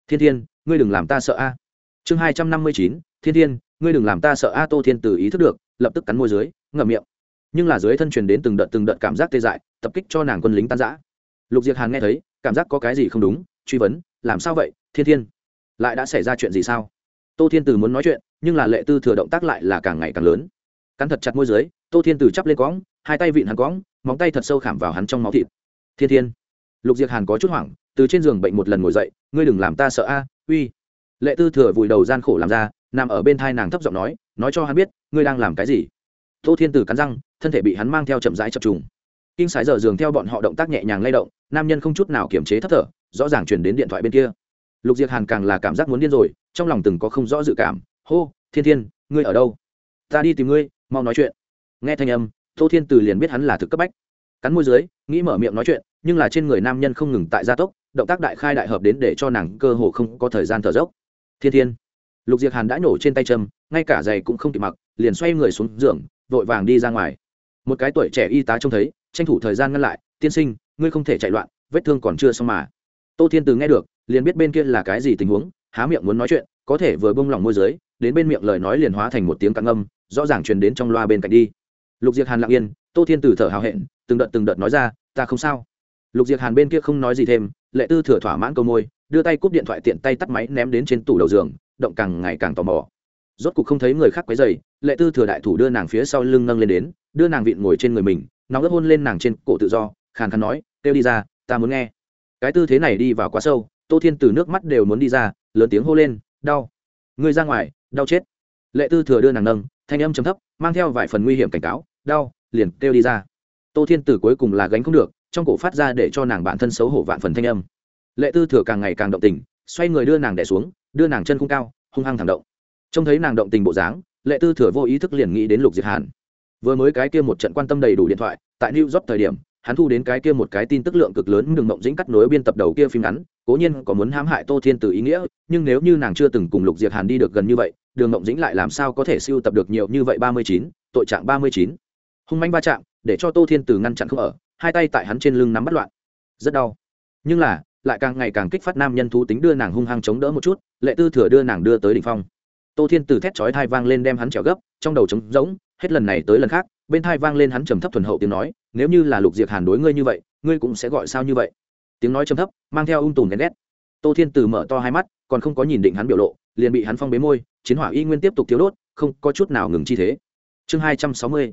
Thiên thiên ngươi đừng làm ta sợ a. Chương hai trăm năm mươi chín, thiên thiên, ngươi đừng làm ta sợ a, tô thiên từ ý thức được, lập tức cắn môi dưới, ngậm miệng. Nhưng là dưới thân truyền đến từng đợt từng đợt cảm giác tê dại, tập kích cho nàng quân lính tan giã lục diệc hàn nghe thấy, cảm giác có cái gì không đúng, truy vấn, làm sao vậy, thiên thiên? Lại đã xảy ra chuyện gì sao? Tô thiên từ muốn nói chuyện, nhưng là lệ tư thừa động tác lại là càng ngày càng lớn. Cắn thật chặt môi dưới, tô thiên từ chắp lên quõng hai tay vịn hắn quõng móng tay thật sâu khảm vào hắn trong máu thịt. Thiên thiên. Lục diệc hàn có chút hoảng, từ trên giường bệnh một lần ngồi dậy, ngươi đừng làm ta sợ a uy. Lệ tư thừa vùi đầu gian khổ làm ra, nằm ở bên thai nàng thấp giọng nói nói cho hắn biết, ngươi đang làm cái gì? Tô thiên tử cắn răng, thân thể bị hắn mang theo chậm rãi chập trùng. Kinh sái giờ giường theo bọn họ động tác nhẹ nhàng lay động, nam nhân không chút nào kiềm chế thất thở, rõ ràng chuyển đến điện thoại bên kia. Lục diệc hàn càng là cảm giác muốn điên rồi, trong lòng từng có không rõ dự cảm. Hô, thiên thiên, ngươi ở đâu? Ta đi tìm ngươi, mau nói chuyện. Nghe thanh âm, tô thiên từ liền biết hắn là thực cấp bách. Cắn môi dưới, nghĩ mở miệng nói chuyện, nhưng là trên người nam nhân không ngừng tại gia tốc động tác đại khai đại hợp đến để cho nàng cơ hồ không có thời gian thở dốc. Thiên thiên, lục diệc hàn đã nhổ trên tay châm, ngay cả giày cũng không kịp mặc, liền xoay người xuống giường, vội vàng đi ra ngoài. Một cái tuổi trẻ y tá trông thấy, tranh thủ thời gian ngăn lại, tiên sinh, ngươi không thể chạy loạn, vết thương còn chưa xong mà. Tô thiên từ nghe được, liền biết bên kia là cái gì tình huống, há miệng muốn nói chuyện, có thể vừa bông lỏng môi dưới, đến bên miệng lời nói liền hóa thành một tiếng cạn âm, rõ ràng truyền đến trong loa bên cạnh đi. Lục diệc hàn lặng yên, tô thiên từ thở hào hẹn, từng đợt từng đợt nói ra, ta không sao lục diệc hàn bên kia không nói gì thêm, lệ tư thừa thỏa mãn câu môi, đưa tay cúp điện thoại tiện tay tắt máy ném đến trên tủ đầu giường, động càng ngày càng tò mò. Rốt cục không thấy người khác quấy dày lệ tư thừa đại thủ đưa nàng phía sau lưng nâng lên đến, đưa nàng vịn ngồi trên người mình, nóng ớt hôn lên nàng trên cổ tự do, khàn khàn nói, kêu đi ra, ta muốn nghe. Cái tư thế này đi vào quá sâu, tô thiên từ nước mắt đều muốn đi ra, lớn tiếng hô lên, đau. Ngươi ra ngoài, đau chết. Lệ tư thừa đưa nàng nâng, thanh âm chấm thấp, mang theo vài phần nguy hiểm cảnh cáo, đau, liền kêu đi ra. Tô thiên tử cuối cùng là gánh không được trong cổ phát ra để cho nàng bản thân xấu hổ vạn phần thanh âm. Lệ tư thừa càng ngày càng động tình, xoay người đưa nàng đẻ xuống, đưa nàng chân không cao, hung hăng thẳng động. Trông thấy nàng động tình bộ dáng, lệ tư thừa vô ý thức liền nghĩ đến lục diệt hàn. Vừa mới cái kia một trận quan tâm đầy đủ điện thoại, tại new york thời điểm, hắn thu đến cái kia một cái tin tức lượng cực lớn đường mộng dĩnh cắt nối biên tập đầu kia phim ngắn, cố nhiên có muốn hãm hại tô thiên từ ý nghĩa, nhưng nếu như nàng chưa từng cùng lục diệt hàn đi được gần như vậy, đường mộng dĩnh lại làm sao có thể siêu tập được nhiều như vậy ba mươi chín, tội trạng ba mươi chín. Hung manh va chạm, để cho tô thiên từ ngăn chặn không ở hai tay tại hắn trên lưng nắm bắt loạn. Rất đau. Nhưng là, lại càng ngày càng kích phát nam nhân thú tính đưa nàng hung hăng chống đỡ một chút, lệ tư thừa đưa nàng đưa tới đỉnh phong. Tô thiên từ thét chói thai vang lên đem hắn trèo gấp, trong đầu trống rỗng, hết lần này tới lần khác, bên thai vang lên hắn trầm thấp thuần hậu tiếng nói, nếu như là lục diệt hàn đối ngươi như vậy, ngươi cũng sẽ gọi sao như vậy? Tiếng nói trầm thấp, mang theo ung tùm ghen ghét. Tô thiên từ mở to hai mắt, còn không có nhìn định hắn biểu lộ, liền bị hắn phong bế môi, chiến hỏa y nguyên tiếp tục thiếu đốt, không có chút nào ngừng chi thế. Chương hai trăm sáu mươi,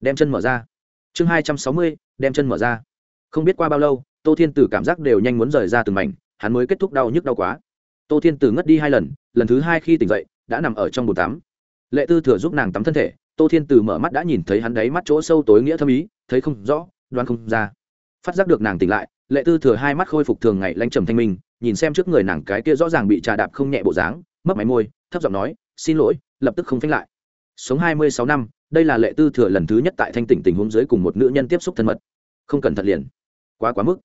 đem chân mở ra. Chương hai trăm sáu mươi đem chân mở ra. Không biết qua bao lâu, tô thiên tử cảm giác đều nhanh muốn rời ra từng mảnh, hắn mới kết thúc đau nhức đau quá. Tô thiên tử ngất đi hai lần lần thứ hai khi tỉnh dậy, đã nằm ở trong bồn tắm. Lệ tư thừa giúp nàng tắm thân thể, tô thiên tử mở mắt đã nhìn thấy hắn đáy mắt chỗ sâu tối nghĩa thâm ý, thấy không rõ, đoán không ra. Phát giác được nàng tỉnh lại, lệ tư thừa hai mắt khôi phục thường ngày lanh trầm thanh minh, nhìn xem trước người nàng cái kia rõ ràng bị trà đạp không nhẹ bộ dáng mất máy môi, thấp giọng nói, xin lỗi, lập tức không phanh lại. Sống hai mươi sáu năm đây là lệ tư thừa lần thứ nhất tại thanh tỉnh tình huống dưới cùng một nữ nhân tiếp xúc thân mật. Không cần thật liền. Quá quá mức.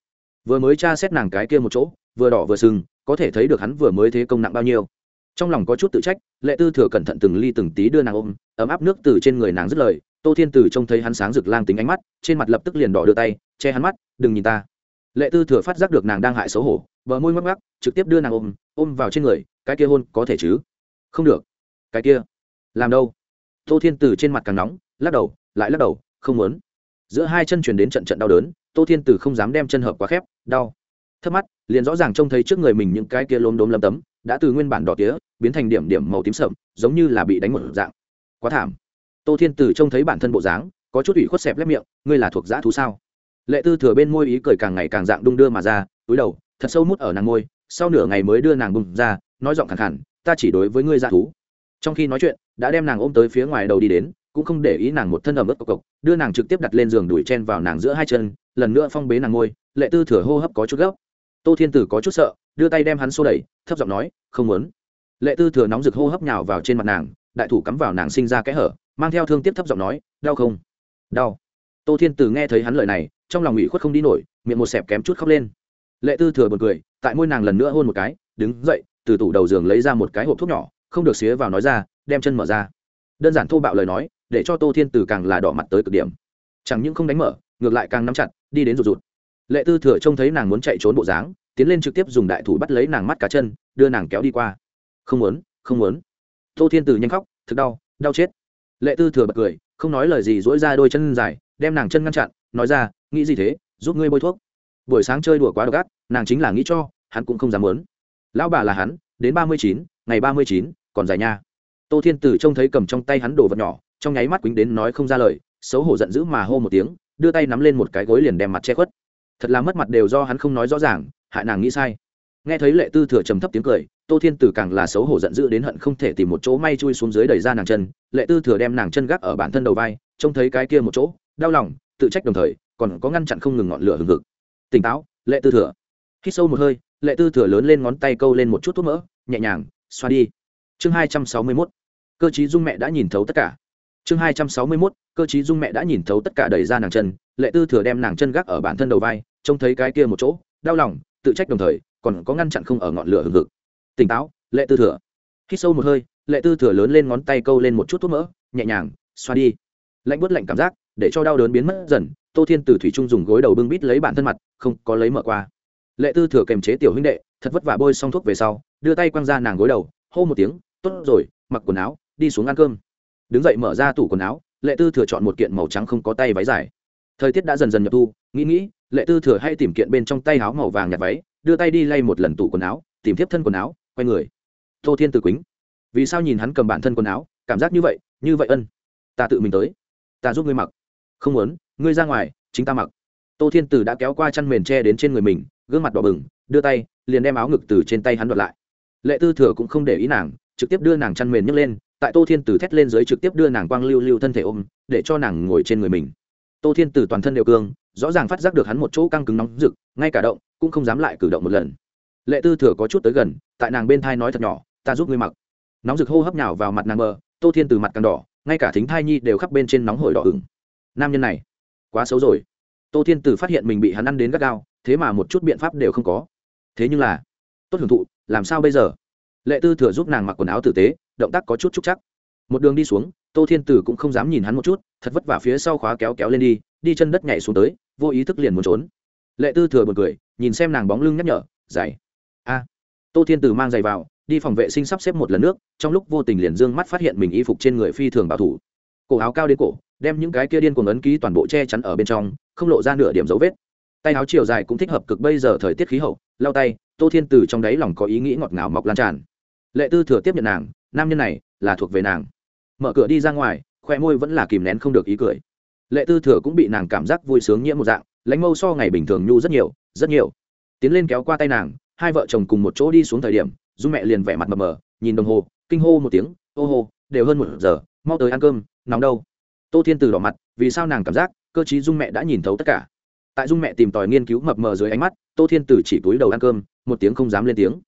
Vừa mới tra xét nàng cái kia một chỗ, vừa đỏ vừa sừng, có thể thấy được hắn vừa mới thế công nặng bao nhiêu. Trong lòng có chút tự trách, lệ tư thừa cẩn thận từng ly từng tí đưa nàng ôm, ấm áp nước từ trên người nàng dứt lời, tô thiên tử trông thấy hắn sáng rực lang tính ánh mắt, trên mặt lập tức liền đỏ đưa tay, che hắn mắt, đừng nhìn ta. Lệ tư thừa phát giác được nàng đang hại xấu hổ, bờ môi mắc mắc trực tiếp đưa nàng ôm ôm vào trên người, cái kia hôn có thể chứ? Không được. Cái kia? Làm đâu? Tô thiên tử trên mặt càng nóng, lắc đầu, lại lắc đầu, không muốn. Giữa hai chân chuyển đến trận trận đau đớn, tô thiên tử không dám đem chân hợp quá khép, đau. Thấp mắt, liền rõ ràng trông thấy trước người mình những cái kia lốm đốm lấm tấm, đã từ nguyên bản đỏ tía, biến thành điểm điểm màu tím sậm, giống như là bị đánh một dạng. Quá thảm. Tô thiên tử trông thấy bản thân bộ dáng, có chút ủy khuất xẹp lép miệng, ngươi là thuộc dã thú sao? Lệ tư thừa bên môi ý cười càng ngày càng dạng đung đưa mà ra, túi đầu, thật sâu mút ở nàng môi, sau nửa ngày mới đưa nàng bùng ra, nói giọng khẳng khẳng ta chỉ đối với ngươi dã thú trong khi nói chuyện, đã đem nàng ôm tới phía ngoài đầu đi đến, cũng không để ý nàng một thân ẩm ướt cộc cộc, đưa nàng trực tiếp đặt lên giường đuổi chen vào nàng giữa hai chân, lần nữa phong bế nàng ngôi, lệ tư thừa hô hấp có chút gấp. Tô thiên tử có chút sợ, đưa tay đem hắn xô đẩy, thấp giọng nói, không muốn. Lệ tư thừa nóng rực hô hấp nhào vào trên mặt nàng, đại thủ cắm vào nàng sinh ra kẽ hở, mang theo thương tiếp thấp giọng nói, đau không? Đau. Tô thiên tử nghe thấy hắn lời này, trong lòng ủy khuất không đi nổi, miệng một xẹp kém chút khóc lên. Lệ tư thừa b u ồ n cười, tại môi nàng lần nữa hôn một cái, đứng dậy, từ tủ đầu giường lấy ra một cái hộp thuốc nhỏ không được xía vào nói ra, đem chân mở ra. Đơn giản thô bạo lời nói, để cho tô thiên tử càng là đỏ mặt tới cực điểm. Chẳng những không đánh mở, ngược lại càng nắm chặt, đi đến rụt rụt. Lệ tư thừa trông thấy nàng muốn chạy trốn bộ dáng, tiến lên trực tiếp dùng đại thủ bắt lấy nàng mắt cá chân, đưa nàng kéo đi qua. Không muốn không muốn. Tô thiên tử nhanh khóc, thực đau đau chết. Lệ tư thừa bật cười, không nói lời gì dỗi ra đôi chân dài, đem nàng chân ngăn chặn, nói ra, nghĩ gì thế? Giúp ngươi bôi thuốc. Buổi sáng chơi đùa quá độc ác, nàng chính là nghĩ cho, hắn cũng không dám muốn. Lão bà là hắn, đến ba mươi chín, ngày ba mươi chín còn dài nha. Tô thiên tử trông thấy cầm trong tay hắn đồ vật nhỏ, trong nháy mắt quýnh đến nói không ra lời, xấu hổ giận dữ mà hô một tiếng, đưa tay nắm lên một cái gối liền đem mặt che khuất. Thật là mất mặt đều do hắn không nói rõ ràng, hại nàng nghĩ sai. Nghe thấy lệ tư thừa trầm thấp tiếng cười, tô thiên tử càng là xấu hổ giận dữ đến hận không thể tìm một chỗ may chui xuống dưới đẩy ra nàng chân, lệ tư thừa đem nàng chân gác ở bản thân đầu vai, trông thấy cái kia một chỗ, đau lòng, tự trách đồng thời, còn có ngăn chặn không ngừng ngọn lửa hừng hực. Tỉnh táo, lệ tư thừa. Hít sâu một hơi, lệ tư thừa lớn lên ngón tay câu lên một chút thuốc mỡ, nhẹ nhàng, xoa đi chương hai trăm sáu mươi mốt. Cơ chí dung mẹ đã nhìn thấu tất cả. Chương hai trăm sáu mươi mốt, cơ chí dung mẹ đã nhìn thấu tất cả đẩy ra nàng chân, lệ tư thừa đem nàng chân gác ở bản thân đầu vai, trông thấy cái kia một chỗ, đau lòng, tự trách đồng thời, còn có ngăn chặn không ở ngọn lửa hừng hực. Tỉnh táo, lệ tư thừa. Khi sâu một hơi, lệ tư thừa lớn lên ngón tay câu lên một chút thuốc mỡ, nhẹ nhàng, xoa đi. Lạnh bớt lạnh cảm giác, để cho đau đớn biến mất dần, tô thiên từ thủy trung dùng gối đầu bưng bít lấy bản thân mặt, không có lấy mở qua. Lệ tư thừa kềm chế tiểu huynh đệ, thật vất vả bôi xong thuốc về sau, đưa tay quăng ra nàng gối đầu, hô một tiếng tốt rồi, mặc quần áo, đi xuống ăn cơm. Đứng dậy mở ra tủ quần áo, lệ tư thừa chọn một kiện màu trắng không có tay váy dài. Thời tiết đã dần dần nhập thu, nghĩ nghĩ, lệ tư thừa hay tìm kiện bên trong tay áo màu vàng nhạt váy, đưa tay đi lay một lần tủ quần áo, tìm tiếp thân quần áo, quay người. Tô thiên từ quýnh, vì sao nhìn hắn cầm bản thân quần áo, cảm giác như vậy như vậy ân? Ta tự mình tới. Ta giúp ngươi mặc. Không muốn, ngươi ra ngoài, chính ta mặc. Tô thiên từ đã kéo qua chăn mền tre đến trên người mình, gương mặt đỏ bừng, đưa tay, liền đem áo ngực từ trên tay hắn đoạt lại. Lệ tư thừa cũng không để ý nàng trực tiếp đưa nàng chăn mền nhấc lên, tại tô thiên tử thét lên dưới trực tiếp đưa nàng quang lưu lưu thân thể ôm, để cho nàng ngồi trên người mình. Tô thiên tử toàn thân đều cương, rõ ràng phát giác được hắn một chỗ căng cứng nóng rực, ngay cả động cũng không dám lại cử động một lần. Lệ tư thừa có chút tới gần, tại nàng bên thai nói thật nhỏ, ta giúp ngươi mặc. Nóng rực hô hấp nhào vào mặt nàng mờ tô thiên từ mặt càng đỏ, ngay cả thính thai nhi đều khắp bên trên nóng hổi đỏ ửng. Nam nhân này, quá xấu rồi. Tô thiên từ phát hiện mình bị hắn ăn đến gắt gao, thế mà một chút biện pháp đều không có. Thế nhưng là, tốt hưởng thụ, làm sao bây giờ? Lệ tư thừa giúp nàng mặc quần áo tử tế, động tác có chút trúc chắc. Một đường đi xuống, tô thiên tử cũng không dám nhìn hắn một chút, thật vất vả phía sau khóa kéo kéo lên đi đi chân đất nhảy xuống tới, vô ý thức liền muốn trốn. Lệ tư thừa b u ồ n cười, nhìn xem nàng bóng lưng nhắc nhở giày a. Tô thiên tử mang giày vào, đi phòng vệ sinh sắp xếp một lần nước, trong lúc vô tình liền dương mắt phát hiện mình y phục trên người phi thường bảo thủ. Cổ áo cao đến cổ, đem những cái kia điên cuồng ấn ký toàn bộ che chắn ở bên trong, không lộ ra nửa điểm dấu vết. Tay áo chiều dài cũng thích hợp cực bây giờ thời tiết khí hậu lao tay, tô thiên Tử trong đáy lòng có ý nghĩ ngọt ngào mọc lan tràn lệ tư thừa tiếp nhận nàng, nam nhân này là thuộc về nàng. Mở cửa đi ra ngoài khoe môi vẫn là kìm nén không được ý cười. Lệ tư thừa cũng bị nàng cảm giác vui sướng nhiễm một dạng, lãnh mâu so ngày bình thường nhu rất nhiều rất nhiều. Tiến lên kéo qua tay nàng, hai vợ chồng cùng một chỗ đi xuống thời điểm, dung mẹ liền vẻ mặt mờ mờ, nhìn đồng hồ, kinh hô một tiếng, ô hô, đều hơn một giờ, mau tới ăn cơm, nóng đâu? Tô thiên từ đỏ mặt, vì sao nàng cảm giác, cơ chí dung mẹ đã nhìn thấu tất cả. Tại dung mẹ tìm tòi nghiên cứu mập mờ dưới ánh mắt, tô thiên từ chỉ túi đầu ăn cơm, một tiếng không dám lên tiếng.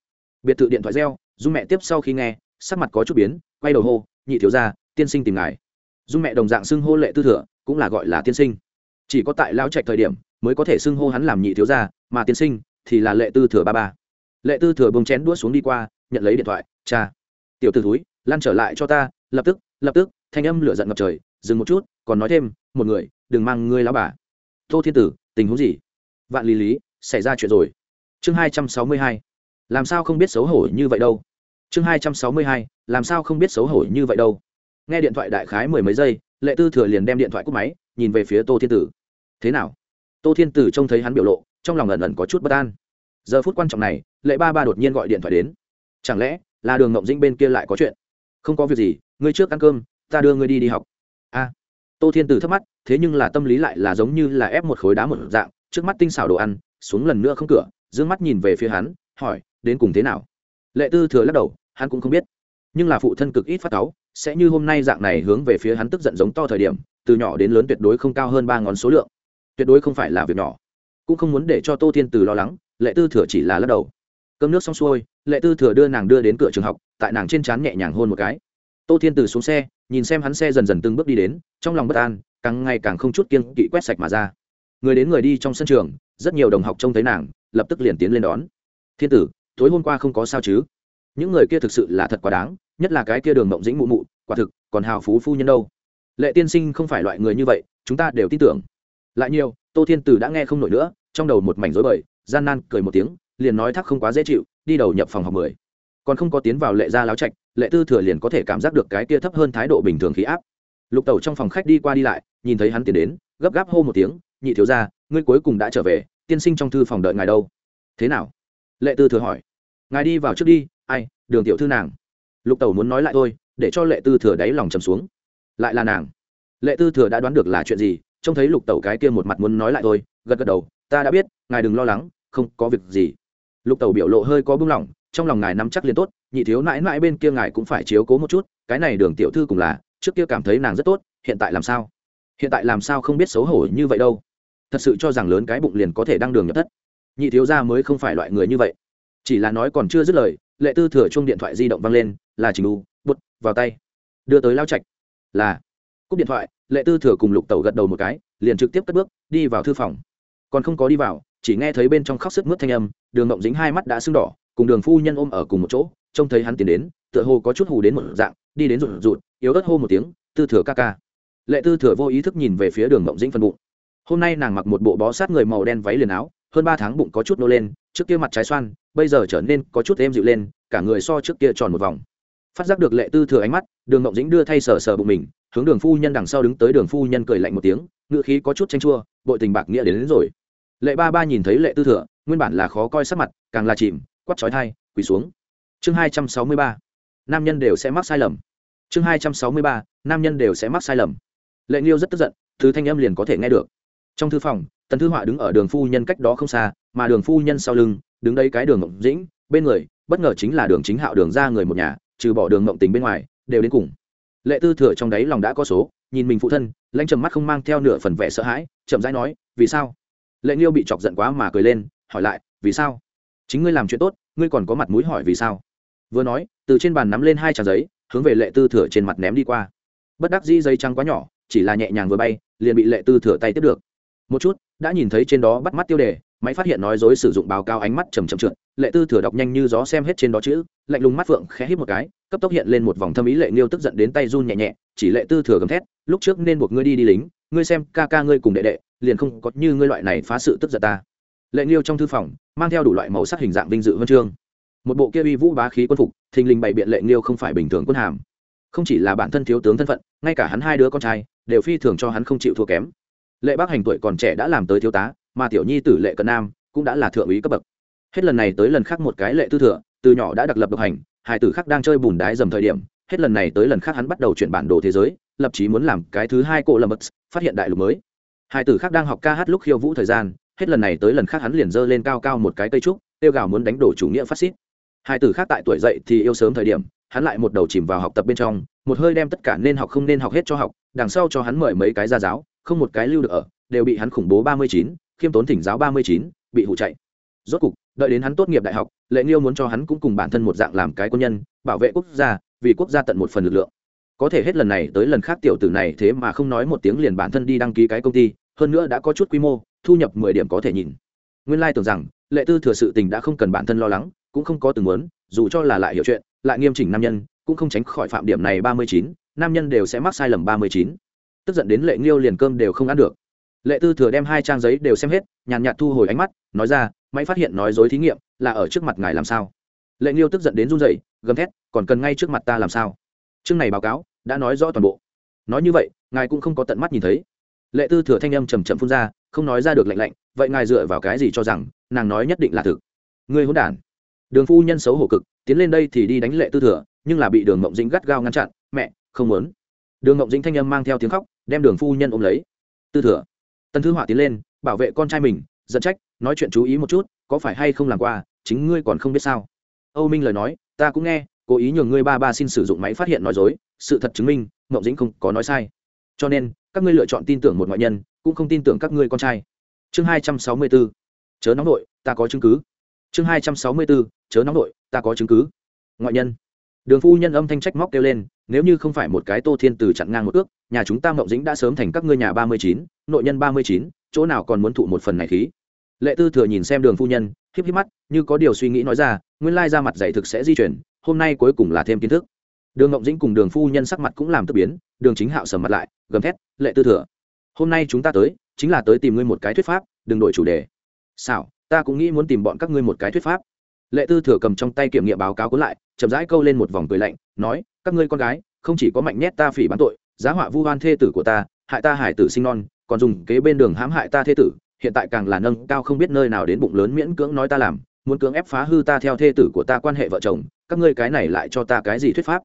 Biệt thự điện thoại reo dung mẹ tiếp sau khi nghe sắc mặt có chút biến quay đầu hô nhị thiếu gia, tiên sinh tìm ngài. Dung mẹ đồng dạng xưng hô lệ tư thừa cũng là gọi là tiên sinh. Chỉ có tại lao trạch thời điểm mới có thể xưng hô hắn làm nhị thiếu gia mà tiên sinh thì là lệ tư thừa ba ba. Lệ tư thừa bông chén đuốt xuống đi qua nhận lấy điện thoại cha tiểu t ử túi lan trở lại cho ta lập tức lập tức. Thanh âm lửa giận ngập trời dừng một chút còn nói thêm một người đừng mang ngươi lao bà. Tô thiên tử tình huống gì? Vạn lý lý xảy ra chuyện rồi. Chương hai trăm sáu mươi hai làm sao không biết xấu hổ như vậy đâu? Chương hai trăm sáu mươi hai, làm sao không biết xấu hổ như vậy đâu? Nghe điện thoại đại khái mười mấy giây, lệ tư thừa liền đem điện thoại cúp máy, nhìn về phía tô thiên tử. Thế nào? Tô thiên tử trông thấy hắn biểu lộ, trong lòng ẩn ẩn có chút bất an. Giờ phút quan trọng này, lệ ba ba đột nhiên gọi điện thoại đến. Chẳng lẽ là đường ngộng dĩnh bên kia lại có chuyện? Không có việc gì, ngươi trước ăn cơm, ta đưa ngươi đi đi học. A. Tô thiên tử thắc mắc, thế nhưng là tâm lý lại là giống như là ép một khối đá một dạng, trước mắt tinh xảo đồ ăn, xuống lần nữa không cửa d ư ơ n g mắt nhìn về phía hắn, hỏi đến cùng thế nào? Lệ tư thừa lắc đầu, hắn cũng không biết. Nhưng là phụ thân cực ít phát cáu, sẽ như hôm nay dạng này hướng về phía hắn tức giận giống to thời điểm, từ nhỏ đến lớn tuyệt đối không cao hơn ba ngón số lượng. Tuyệt đối không phải là việc nhỏ. Cũng không muốn để cho tô thiên từ lo lắng, lệ tư thừa chỉ là lắc đầu. Cơm nước xong xuôi, lệ tư thừa đưa nàng đưa đến cửa trường học, tại nàng trên trán nhẹ nhàng hôn một cái. Tô thiên từ xuống xe, nhìn xem hắn xe dần dần từng bước đi đến, trong lòng bất an, càng ngày càng không chút kiên kỵ quét sạch mà ra. Người đến người đi trong sân trường, rất nhiều đồng học trông thấy nàng, lập tức liền tiến lên đón. Thiên tử tối hôm qua không có sao chứ? Những người kia thực sự là thật quá đáng, nhất là cái kia đường mộng dĩnh mụ mụ, quả thực, còn hào phú phu nhân đâu. Lệ tiên sinh không phải loại người như vậy, chúng ta đều tin tưởng. Lại nhiều, tô thiên tử đã nghe không nổi nữa, trong đầu một mảnh rối bời, gian nan cười một tiếng, liền nói thắc không quá dễ chịu, đi đầu nhập phòng học mười. Còn không có tiến vào lệ gia láo trạch, lệ tư thừa liền có thể cảm giác được cái kia thấp hơn thái độ bình thường khí áp. Lục tẩu trong phòng khách đi qua đi lại, nhìn thấy hắn tiến đến, gấp gáp hô một tiếng, nhị thiếu ra ngươi cuối cùng đã trở về, tiên sinh trong thư phòng đợi ngài đâu? Thế nào? Lệ tư thừa hỏi. Ngài đi vào trước đi, ai, đường tiểu thư nàng. Lục tẩu muốn nói lại thôi, để cho lệ tư thừa đáy lòng trầm xuống. Lại là nàng. Lệ tư thừa đã đoán được là chuyện gì, trông thấy lục tẩu cái kia một mặt muốn nói lại thôi, gật gật đầu, ta đã biết, ngài đừng lo lắng, không có việc gì. Lục tẩu biểu lộ hơi có bưng lỏng trong lòng ngài nắm chắc liền tốt, nhị thiếu mãi mãi bên kia ngài cũng phải chiếu cố một chút, cái này đường tiểu thư cùng là, trước kia cảm thấy nàng rất tốt, hiện tại làm sao? Hiện tại làm sao không biết xấu hổ như vậy đâu. Thật sự cho rằng lớn cái bụng liền có thể đăng đường nhập thất nhị thiếu gia mới không phải loại người như vậy. Chỉ là nói còn chưa dứt lời, lệ tư thừa chung điện thoại di động văng lên, là trình u bút vào tay. Đưa tới lao trạch. Là. Cúp điện thoại, lệ tư thừa cùng lục tẩu gật đầu một cái, liền trực tiếp cất bước, đi vào thư phòng. Còn không có đi vào, chỉ nghe thấy bên trong khóc sức mướt thanh âm, đường ngộng dính hai mắt đã sưng đỏ, cùng đường phu nhân ôm ở cùng một chỗ, trông thấy hắn tiến đến, tựa hồ có chút hù đến một dạng, đi đến rụt rụt, yếu ớt hô một tiếng, tư thừa ca ca. Lệ tư thừa vô ý thức nhìn về phía đường ngộng dĩnh phân bụng. Hôm nay nàng mặc một bộ bó sát người màu đen váy liền áo hơn ba tháng bụng có chút nô lên trước kia mặt trái xoan bây giờ trở nên có chút êm dịu lên cả người so trước kia tròn một vòng. Phát giác được lệ tư thừa ánh mắt đường mộng dĩnh đưa thay sờ sờ bụng mình hướng đường phu nhân đằng sau đứng tới đường phu nhân cười lạnh một tiếng ngựa khí có chút chênh chua bội tình bạc nghĩa đến, đến rồi. Lệ ba ba nhìn thấy lệ tư thừa nguyên bản là khó coi sắc mặt càng là chìm quắt chói thai quỳ xuống. Chương hai trăm sáu mươi ba nam nhân đều sẽ mắc sai lầm. Chương hai trăm sáu mươi ba nam nhân đều sẽ mắc sai lầm. Lệ nghiêu rất tức giận thứ thanh âm liền có thể nghe được. Trong thư phòng tần thư họa đứng ở đường phu nhân cách đó không xa, mà đường phu nhân sau lưng, đứng đây cái đường mộng dĩnh, bên người, bất ngờ chính là đường chính hạo đường ra người một nhà, trừ bỏ đường mộng tình bên ngoài, đều đến cùng. Lệ tư thừa trong đáy lòng đã có số, nhìn mình phụ thân, lãnh trầm mắt không mang theo nửa phần vẻ sợ hãi, chậm rãi nói, vì sao? Lệ nghiêu bị chọc giận quá mà cười lên, hỏi lại, vì sao? Chính ngươi làm chuyện tốt, ngươi còn có mặt mũi hỏi vì sao? Vừa nói, từ trên bàn nắm lên hai trang giấy, hướng về lệ tư thừa trên mặt ném đi qua. Bất đắc dĩ giấy trắng quá nhỏ, chỉ là nhẹ nhàng vừa bay, liền bị lệ tư thừa tay tiếp được một chút, đã nhìn thấy trên đó bắt mắt tiêu đề, máy phát hiện nói dối sử dụng báo cáo ánh mắt chầm chậm trượt, lệ tư thừa đọc nhanh như gió xem hết trên đó chữ, lạnh lùng mắt phượng khẽ hít một cái, cấp tốc hiện lên một vòng thâm ý lệ nghiêu tức giận đến tay run nhẹ nhẹ, chỉ lệ tư thừa gầm thét, lúc trước nên buộc ngươi đi đi lính, ngươi xem ca ca ngươi cùng đệ đệ, liền không có như ngươi loại này phá sự tức giận ta. Lệ nghiêu trong thư phòng, mang theo đủ loại màu sắc hình dạng vinh dự huân chương. Một bộ kia uy vũ bá khí quân phục, thình lình bày biện lệ nghiêu không phải bình thường quân hàm. Không chỉ là bản thân thiếu tướng thân phận, ngay cả hắn hai đứa con trai, đều phi thường cho hắn không chịu thua kém lệ bác hành tuổi còn trẻ đã làm tới thiếu tá, mà tiểu nhi tử lệ cận nam cũng đã là thượng úy cấp bậc. Hết lần này tới lần khác một cái lệ tư thừa, từ nhỏ đã đặc lập độc hành hải tử khác đang chơi bùn đái dầm thời điểm, hết lần này tới lần khác hắn bắt đầu chuyển bản đồ thế giới, lập chí muốn làm cái thứ hai cổ lâm bất phát hiện đại lục mới. Hải tử khác đang học ca hát lúc khiêu vũ thời gian, hết lần này tới lần khác hắn liền dơ lên cao cao một cái cây trúc tiêu gào muốn đánh đổ chủ nghĩa phát xít. Hai tử khác tại tuổi dậy thì yêu sớm thời điểm, hắn lại một đầu chìm vào học tập bên trong, một hơi đem tất cả nên học không nên học hết cho học, đằng sau cho hắn mời mấy cái gia giáo không một cái lưu được ở, đều bị hắn khủng bố ba mươi chín, khiêm tốn thỉnh giáo ba mươi chín, bị hụ chạy. Rốt cục, đợi đến hắn tốt nghiệp đại học, lệ nghiêu muốn cho hắn cũng cùng bản thân một dạng làm cái quân nhân, bảo vệ quốc gia, vì quốc gia tận một phần lực lượng. Có thể hết lần này tới lần khác tiểu tử này thế mà không nói một tiếng liền bản thân đi đăng ký cái công ty, hơn nữa đã có chút quy mô, thu nhập mười điểm có thể nhìn. Nguyên lai tưởng rằng, lệ tư thừa sự tình đã không cần bản thân lo lắng, cũng không có từng muốn, dù cho là lại hiểu chuyện, lại nghiêm chỉnh nam nhân, cũng không tránh khỏi phạm điểm này ba mươi chín, nam nhân đều sẽ mắc sai lầm ba mươi chín tức giận đến lệ nghiêu liền cơm đều không ăn được. Lệ tư thừa đem hai trang giấy đều xem hết, nhàn nhạt thu hồi ánh mắt, nói ra máy phát hiện nói dối thí nghiệm, là ở trước mặt ngài làm sao? Lệ nghiêu tức giận đến run rẩy, gầm thét, còn cần ngay trước mặt ta làm sao? Chương này báo cáo đã nói rõ toàn bộ. Nói như vậy, ngài cũng không có tận mắt nhìn thấy. Lệ tư thừa thanh âm chầm chậm phun ra, không nói ra được lạnh lạnh, vậy ngài dựa vào cái gì cho rằng, nàng nói nhất định là thực? Người hôn đản. Đường phu nhân xấu hổ cực, tiến lên đây thì đi đánh lệ tư thừa, nhưng là bị đường mộng dĩnh gắt gao ngăn chặn, mẹ, không muốn đường ngộng dĩnh thanh âm mang theo tiếng khóc, đem đường phu nhân ôm lấy. Tư thừa, tần thư họa tiến lên, bảo vệ con trai mình, giận trách, nói chuyện chú ý một chút, có phải hay không làm qua, chính ngươi còn không biết sao. Âu minh lời nói, ta cũng nghe, cố ý nhường ngươi ba ba xin sử dụng máy phát hiện nói dối, sự thật chứng minh ngộng dĩnh không có nói sai. Cho nên, các ngươi lựa chọn tin tưởng một ngoại nhân, cũng không tin tưởng các ngươi con trai. Chương hai trăm sáu mươi bốn chớ nóng nội ta có chứng cứ. Chương hai trăm sáu mươi bốn chớ nóng nội ta có chứng cứ. Ngoại nhân đường phu nhân âm thanh trách móc kêu lên, nếu như không phải một cái tô thiên từ chặn ngang một ước nhà chúng ta mộng dĩnh đã sớm thành các ngươi nhà ba mươi chín, nội nhân ba mươi chín, chỗ nào còn muốn thụ một phần này khí? Lệ tư thừa nhìn xem đường phu nhân, híp híp mắt, như có điều suy nghĩ nói ra, nguyên lai ra mặt dạy thực sẽ di chuyển, hôm nay cuối cùng là thêm kiến thức. Đường ngộng dĩnh cùng đường phu nhân sắc mặt cũng làm tức biến, đường chính hạo sầm mặt lại, gầm thét, lệ tư thừa, hôm nay chúng ta tới, chính là tới tìm ngươi một cái thuyết pháp, đừng đổi chủ đề. Xảo, ta cũng nghĩ muốn tìm bọn các ngươi một cái thuyết pháp. Lệ tư thừa cầm trong tay kiểm nghiệm báo cáo cuốn lại chậm rãi câu lên một vòng cười lạnh, nói, các ngươi con gái, không chỉ có mạnh nhét ta phỉ bán tội, giá họa vu hoan thê tử của ta, hại ta hải tử sinh non, còn dùng kế bên đường hãm hại ta thê tử, hiện tại càng là nâng cao không biết nơi nào đến bụng lớn miễn cưỡng nói ta làm, muốn cưỡng ép phá hư ta theo thê tử của ta quan hệ vợ chồng, các ngươi cái này lại cho ta cái gì thuyết pháp?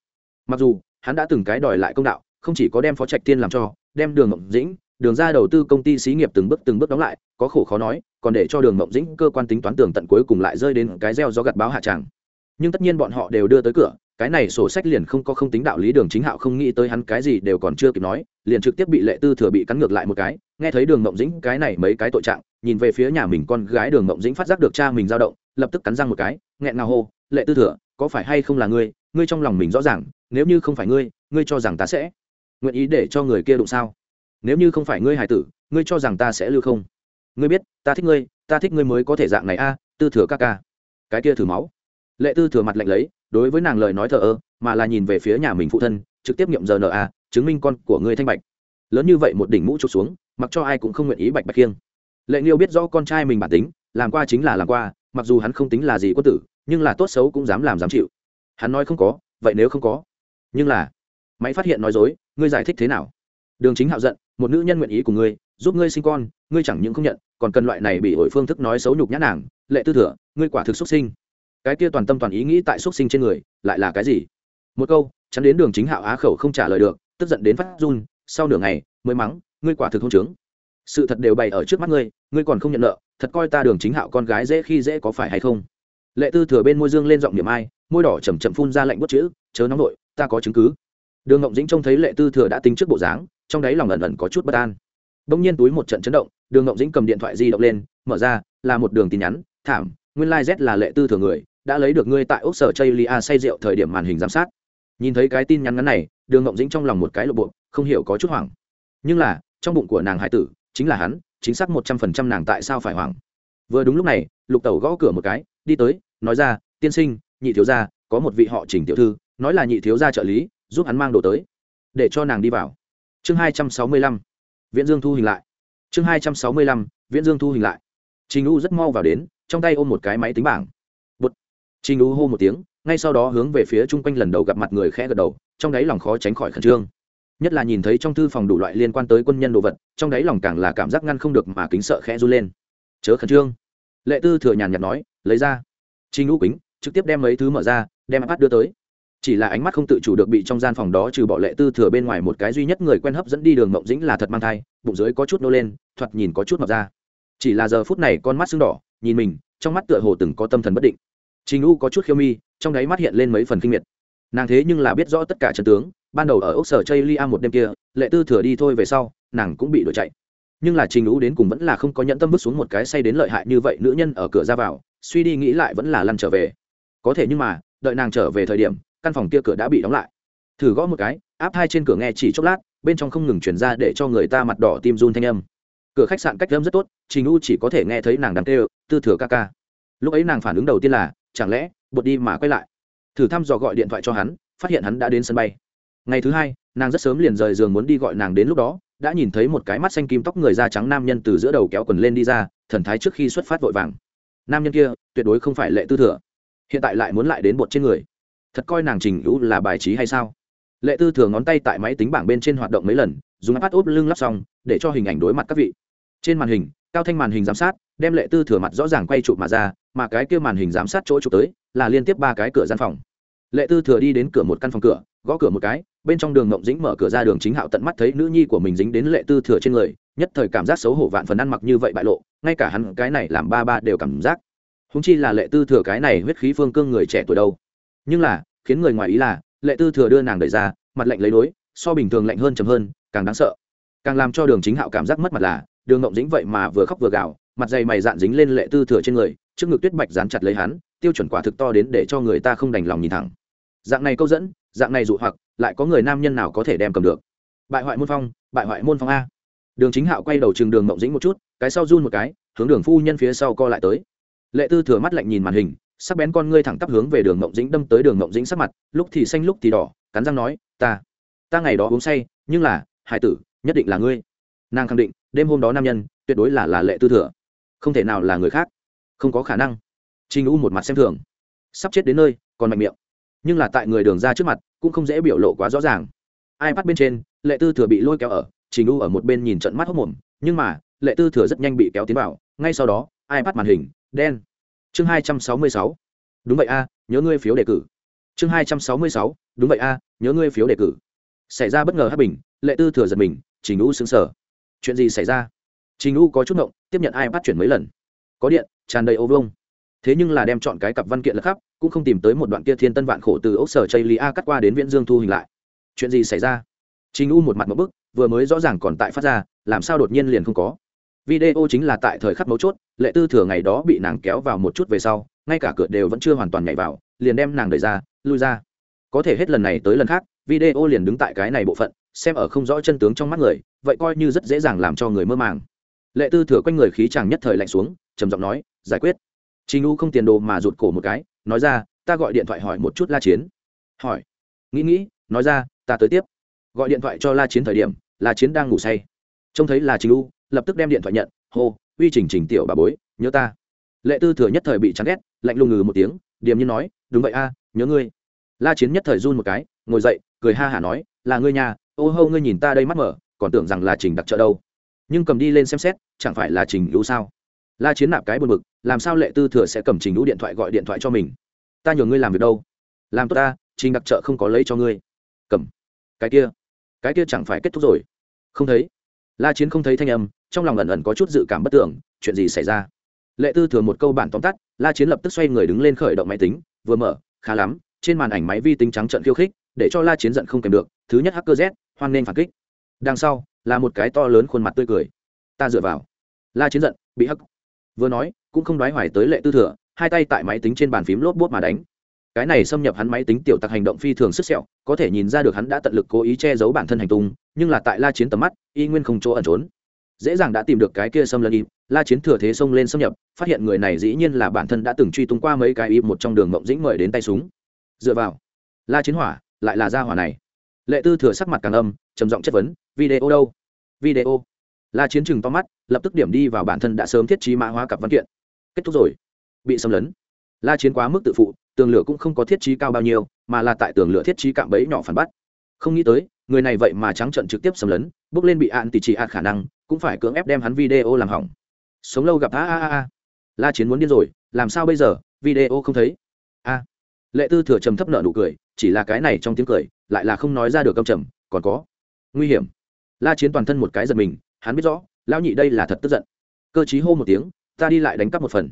Mặc dù, hắn đã từng cái đòi lại công đạo, không chỉ có đem phó trạch tiên làm cho, đem đường mộng dĩnh, đường ra đầu tư công ty xí nghiệp từng bước từng bước đóng lại, có khổ khó nói, còn để cho đường mộng dĩnh cơ quan tính toán tường tận cuối cùng lại rơi đến cái gieo do gặt báo hạ tràng nhưng tất nhiên bọn họ đều đưa tới cửa, cái này sổ sách liền không có không tính đạo lý đường chính hạo không nghĩ tới hắn cái gì đều còn chưa kịp nói, liền trực tiếp bị lệ tư thừa bị cắn ngược lại một cái, nghe thấy đường mộng dĩnh cái này mấy cái tội trạng, nhìn về phía nhà mình con gái đường mộng dĩnh phát giác được cha mình dao động, lập tức cắn răng một cái, nghẹn ngào hô, lệ tư thừa, có phải hay không là ngươi? Ngươi trong lòng mình rõ ràng, nếu như không phải ngươi ngươi cho rằng ta sẽ nguyện ý để cho người kia đụng sao? Nếu như không phải ngươi hài tử, ngươi cho rằng ta sẽ lưu không? Ngươi biết, ta thích ngươi, ta thích ngươi mới có thể dạng này a, tư thừa ca ca. Cái kia thử máu lệ tư thừa mặt lạnh lấy, đối với nàng lời nói thờ ơ, mà là nhìn về phía nhà mình phụ thân, trực tiếp nghiệm giờ a à, chứng minh con của ngươi thanh bạch. Lớn như vậy một đỉnh mũ trục xuống, mặc cho ai cũng không nguyện ý bạch bạch kiêng lệ nghiêu biết rõ con trai mình bản tính, làm qua chính là làm qua, mặc dù hắn không tính là gì quân tử, nhưng là tốt xấu cũng dám làm dám chịu. Hắn nói không có, vậy nếu không có? Nhưng là, máy phát hiện nói dối, ngươi giải thích thế nào? Đường chính hạo giận, một nữ nhân nguyện ý của ngươi, giúp ngươi sinh con, ngươi chẳng những không nhận, còn cần loại này bị hội phương thức nói xấu nhục nhã nàng. Lệ tư thừa, ngươi quả thực xuất sinh cái kia toàn tâm toàn ý nghĩ tại xuất sinh trên người, lại là cái gì? Một câu, chắn đến đường chính hạo á khẩu không trả lời được, tức giận đến phát run, sau nửa ngày, mới mắng, ngươi quả thực không chứng sự thật đều bày ở trước mắt ngươi ngươi còn không nhận nợ, thật coi ta đường chính hạo con gái dễ khi dễ có phải hay không? Lệ tư thừa bên môi dương lên giọng niệm ai, môi đỏ chầm chậm phun ra lạnh bút chữ, chớ nóng nội ta có chứng cứ. Đường ngộng dĩnh trông thấy lệ tư thừa đã tính trước bộ dáng, trong đáy lòng ẩn ẩn có chút bất an. Bỗng nhiên túi một trận chấn động, đường ngộng dĩnh cầm điện thoại di động lên, mở ra, là một đường tin nhắn, thảm, nguyên lai、like、z là lệ tư thừa người đã lấy được ngươi tại ốc sở chây lia say rượu thời điểm màn hình giám sát. Nhìn thấy cái tin nhắn ngắn này, đường ngộng dĩnh trong lòng một cái lộ bộ, không hiểu có chút hoảng. Nhưng là, trong bụng của nàng hải tử, chính là hắn, chính xác một trăm phần trăm nàng tại sao phải hoảng. Vừa đúng lúc này, lục tẩu gõ cửa một cái, đi tới, nói ra, tiên sinh, nhị thiếu gia, có một vị họ trình tiểu thư, nói là nhị thiếu gia trợ lý, giúp hắn mang đồ tới, để cho nàng đi vào. Chương hai trăm sáu mươi lăm, viễn dương thu hình lại. Chương hai trăm sáu mươi lăm, viễn dương thu hình lại. Trình u rất mau vào đến, trong tay ôm một cái máy tính bảng trình u hô một tiếng, ngay sau đó hướng về phía chung quanh lần đầu gặp mặt người khẽ gật đầu, trong đáy lòng khó tránh khỏi khẩn trương. Nhất là nhìn thấy trong thư phòng đủ loại liên quan tới quân nhân đồ vật, trong đáy lòng càng là cảm giác ngăn không được mà kính sợ khẽ run lên. Chớ khẩn trương. Lệ tư thừa nhàn nhạt nói, lấy ra. Trình u kính trực tiếp đem mấy thứ mở ra, đem ipad đưa tới. Chỉ là ánh mắt không tự chủ được bị trong gian phòng đó trừ bỏ lệ tư thừa bên ngoài một cái duy nhất người quen hấp dẫn đi đường mộng dĩnh là thật mang thai, bụng dưới có chút nô lên, thoạt nhìn có chút mập ra. Chỉ là giờ phút này con mắt sưng đỏ, nhìn mình, trong mắt tựa hồ từng có tâm thần bất định trình u có chút khiêu mi, trong đáy mắt hiện lên mấy phần kinh miệt. Nàng thế nhưng là biết rõ tất cả trận tướng, ban đầu ở ốc sở chây lia một đêm kia, lệ tư thừa đi thôi về sau, nàng cũng bị đuổi chạy. Nhưng là trình u đến cùng vẫn là không có nhẫn tâm bước xuống một cái say đến lợi hại như vậy, nữ nhân ở cửa ra vào, suy đi nghĩ lại vẫn là lăn trở về. Có thể nhưng mà, đợi nàng trở về thời điểm, căn phòng kia cửa đã bị đóng lại. Thử gõ một cái, áp hai trên cửa nghe chỉ chốc lát, bên trong không ngừng chuyển ra để cho người ta mặt đỏ tim run thanh âm. Cửa khách sạn cách âm rất tốt, trình u chỉ có thể nghe thấy nàng đằng kêu, tư thừa ca ca. Lúc ấy nàng phản ứng đầu tiên là chẳng lẽ bột đi mà quay lại? Thử thăm dò gọi điện thoại cho hắn, phát hiện hắn đã đến sân bay. Ngày thứ hai, nàng rất sớm liền rời giường muốn đi gọi nàng đến lúc đó, đã nhìn thấy một cái mắt xanh kim tóc người da trắng nam nhân từ giữa đầu kéo quần lên đi ra, thần thái trước khi xuất phát vội vàng. Nam nhân kia, tuyệt đối không phải lệ tư thừa. Hiện tại lại muốn lại đến bột trên người. Thật coi nàng trình lũ là bài trí hay sao? Lệ tư thừa ngón tay tại máy tính bảng bên trên hoạt động mấy lần, dùng áp úp lưng lắp xong, để cho hình ảnh đối mặt các vị. Trên màn hình, cao thanh màn hình giám sát, đem lệ tư thừa mặt rõ ràng quay chụp mà ra mà cái kia màn hình giám sát chỗ chụp tới là liên tiếp ba cái cửa gian phòng. Lệ tư thừa đi đến cửa một căn phòng cửa, gõ cửa một cái, bên trong đường ngộng dĩnh mở cửa ra đường chính hạo tận mắt thấy nữ nhi của mình dính đến lệ tư thừa trên người, nhất thời cảm giác xấu hổ vạn phần ăn mặc như vậy bại lộ, ngay cả hắn cái này làm ba ba đều cảm giác. Húng chi là lệ tư thừa cái này huyết khí phương cương người trẻ tuổi đâu. Nhưng là, khiến người ngoài ý là, lệ tư thừa đưa nàng đẩy ra, mặt lạnh lấy đối, so bình thường lạnh hơn chầm hơn, càng đáng sợ. Càng làm cho đường chính hạo cảm giác mất mặt là, đường ngộng dính vậy mà vừa khóc vừa gào, mặt dày mày dạn dính lên lệ tư thừa trên người trước ngực tuyết bạch dán chặt lấy hắn, tiêu chuẩn quả thực to đến để cho người ta không đành lòng nhìn thẳng. Dạng này câu dẫn, dạng này dụ hoặc, lại có người nam nhân nào có thể đem cầm được? Bại hoại môn phong, bại hoại môn phong a. Đường chính hạo quay đầu chừng đường mộng dĩnh một chút, cái sau run một cái, hướng đường phu nhân phía sau co lại tới. Lệ tư thừa mắt lạnh nhìn màn hình, sắc bén con ngươi thẳng tắp hướng về đường mộng dĩnh đâm tới đường mộng dĩnh sắc mặt, lúc thì xanh lúc thì đỏ, cắn răng nói, ta ta ngày đó uống say, nhưng là hải tử, nhất định là ngươi. Nàng khẳng định, đêm hôm đó nam nhân, tuyệt đối là là lệ tư thừa, không thể nào là người khác không có khả năng. Trình u một mặt xem thường. Sắp chết đến nơi còn mạnh miệng. Nhưng là tại người đường ra trước mặt cũng không dễ biểu lộ quá rõ ràng. ai bắt bên trên lệ tư thừa bị lôi kéo ở trình u ở một bên nhìn trận mắt hốc mồm. Nhưng mà lệ tư thừa rất nhanh bị kéo tiến vào. Ngay sau đó ai bắt màn hình đen. Chương hai trăm sáu mươi sáu. Đúng vậy a nhớ ngươi phiếu đề cử. Chương hai trăm sáu mươi sáu. Đúng vậy a nhớ ngươi phiếu đề cử. Xảy ra bất ngờ hát bình lệ tư thừa giật mình trình u xứng sở chuyện gì xảy ra? Trình u có chút động, tiếp nhận ai bắt chuyển mấy lần. Có điện tràn đầy ô vông thế nhưng là đem chọn cái cặp văn kiện lật khắp, cũng không tìm tới một đoạn kia thiên tân vạn khổ từ ốc sở chây a cắt qua đến viễn dương thu hình lại. Chuyện gì xảy ra? Chính u một mặt một bức, vừa mới rõ ràng còn tại phát ra, làm sao đột nhiên liền không có? Video chính là tại thời khắc mấu chốt, lệ tư thừa ngày đó bị nàng kéo vào một chút về sau, ngay cả cửa đều vẫn chưa hoàn toàn nhảy vào, liền đem nàng đẩy ra, lui ra. Có thể hết lần này tới lần khác, video liền đứng tại cái này bộ phận, xem ở không rõ chân tướng trong mắt người, vậy coi như rất dễ dàng làm cho người mơ màng. Lệ tư thừa quanh người khí chàng nhất thời lạnh xuống, trầm giọng nói giải quyết. Trình u không tiền đồ mà rụt cổ một cái, nói ra, ta gọi điện thoại hỏi một chút la chiến. Hỏi. Nghĩ nghĩ, nói ra, ta tới tiếp. Gọi điện thoại cho la chiến thời điểm, la chiến đang ngủ say. Trông thấy là trình u, lập tức đem điện thoại nhận, hô, uy trình trình tiểu bà bối, nhớ ta. Lệ tư thừa nhất thời bị chán ghét, lạnh lùng ngừ một tiếng, điềm như nói, đúng vậy a, nhớ ngươi. La chiến nhất thời run một cái, ngồi dậy, cười ha hả nói, là ngươi nhà ô hô ngươi nhìn ta đây mắt mở, còn tưởng rằng là trình đặc trợ đâu. Nhưng cầm đi lên xem xét, chẳng phải là trình lũ sao? La chiến nạp cái buồn bực, làm sao lệ tư thừa sẽ cầm trình đũ điện thoại gọi điện thoại cho mình? Ta nhờ ngươi làm việc đâu? Làm tốt ta, trình đặc trợ không có lấy cho ngươi. Cầm. Cái kia. Cái kia chẳng phải kết thúc rồi. Không thấy. La chiến không thấy thanh âm, trong lòng ẩn ẩn có chút dự cảm bất tưởng, chuyện gì xảy ra? Lệ tư thừa một câu bản tóm tắt, la chiến lập tức xoay người đứng lên khởi động máy tính, vừa mở, khá lắm, trên màn ảnh máy vi tính trắng trận khiêu khích, để cho la chiến giận không kèm được, thứ nhất hacker z, hoan nên phản kích. Đằng sau, là một cái to lớn khuôn mặt tươi cười. Ta dựa vào. La chiến giận, bị hắc vừa nói, cũng không đoái hoài tới lệ tư thừa, hai tay tại máy tính trên bàn phím lốp bút mà đánh. Cái này xâm nhập hắn máy tính tiểu tặc hành động phi thường sức sẹo, có thể nhìn ra được hắn đã tận lực cố ý che giấu bản thân hành tung, nhưng là tại la chiến tầm mắt, y nguyên không chỗ ẩn trốn. Dễ dàng đã tìm được cái kia xâm lấn im la chiến thừa thế xông lên xâm nhập, phát hiện người này dĩ nhiên là bản thân đã từng truy tung qua mấy cái im một trong đường mộng dĩnh mời đến tay súng. Dựa vào, la chiến hỏa, lại là gia hỏa này. Lệ tư thừa sắc mặt càng âm, trầm giọng chất vấn, video đâu? Video la chiến chừng to mắt, lập tức điểm đi vào bản thân đã sớm thiết trí mã hóa cặp văn kiện. Kết thúc rồi. Bị xâm lấn. La chiến quá mức tự phụ, tường lửa cũng không có thiết trí cao bao nhiêu, mà là tại tường lửa thiết trí cạm bẫy nhỏ phản bắt không nghĩ tới, người này vậy mà trắng trận trực tiếp xâm lấn, bước lên bị ạn tỷ trị ạt khả năng, cũng phải cưỡng ép đem hắn video làm hỏng. Sống lâu gặp a a a a. La chiến muốn điên rồi, làm sao bây giờ, video không thấy. A. Lệ tư thừa trầm thấp nợ nụ cười, chỉ là cái này trong tiếng cười, lại là không nói ra được câm trầm, còn có. Nguy hiểm. La chiến toàn thân một cái giật mình hắn biết rõ, lão nhị đây là thật tức giận. Cơ chí hô một tiếng, ta đi lại đánh cắp một phần.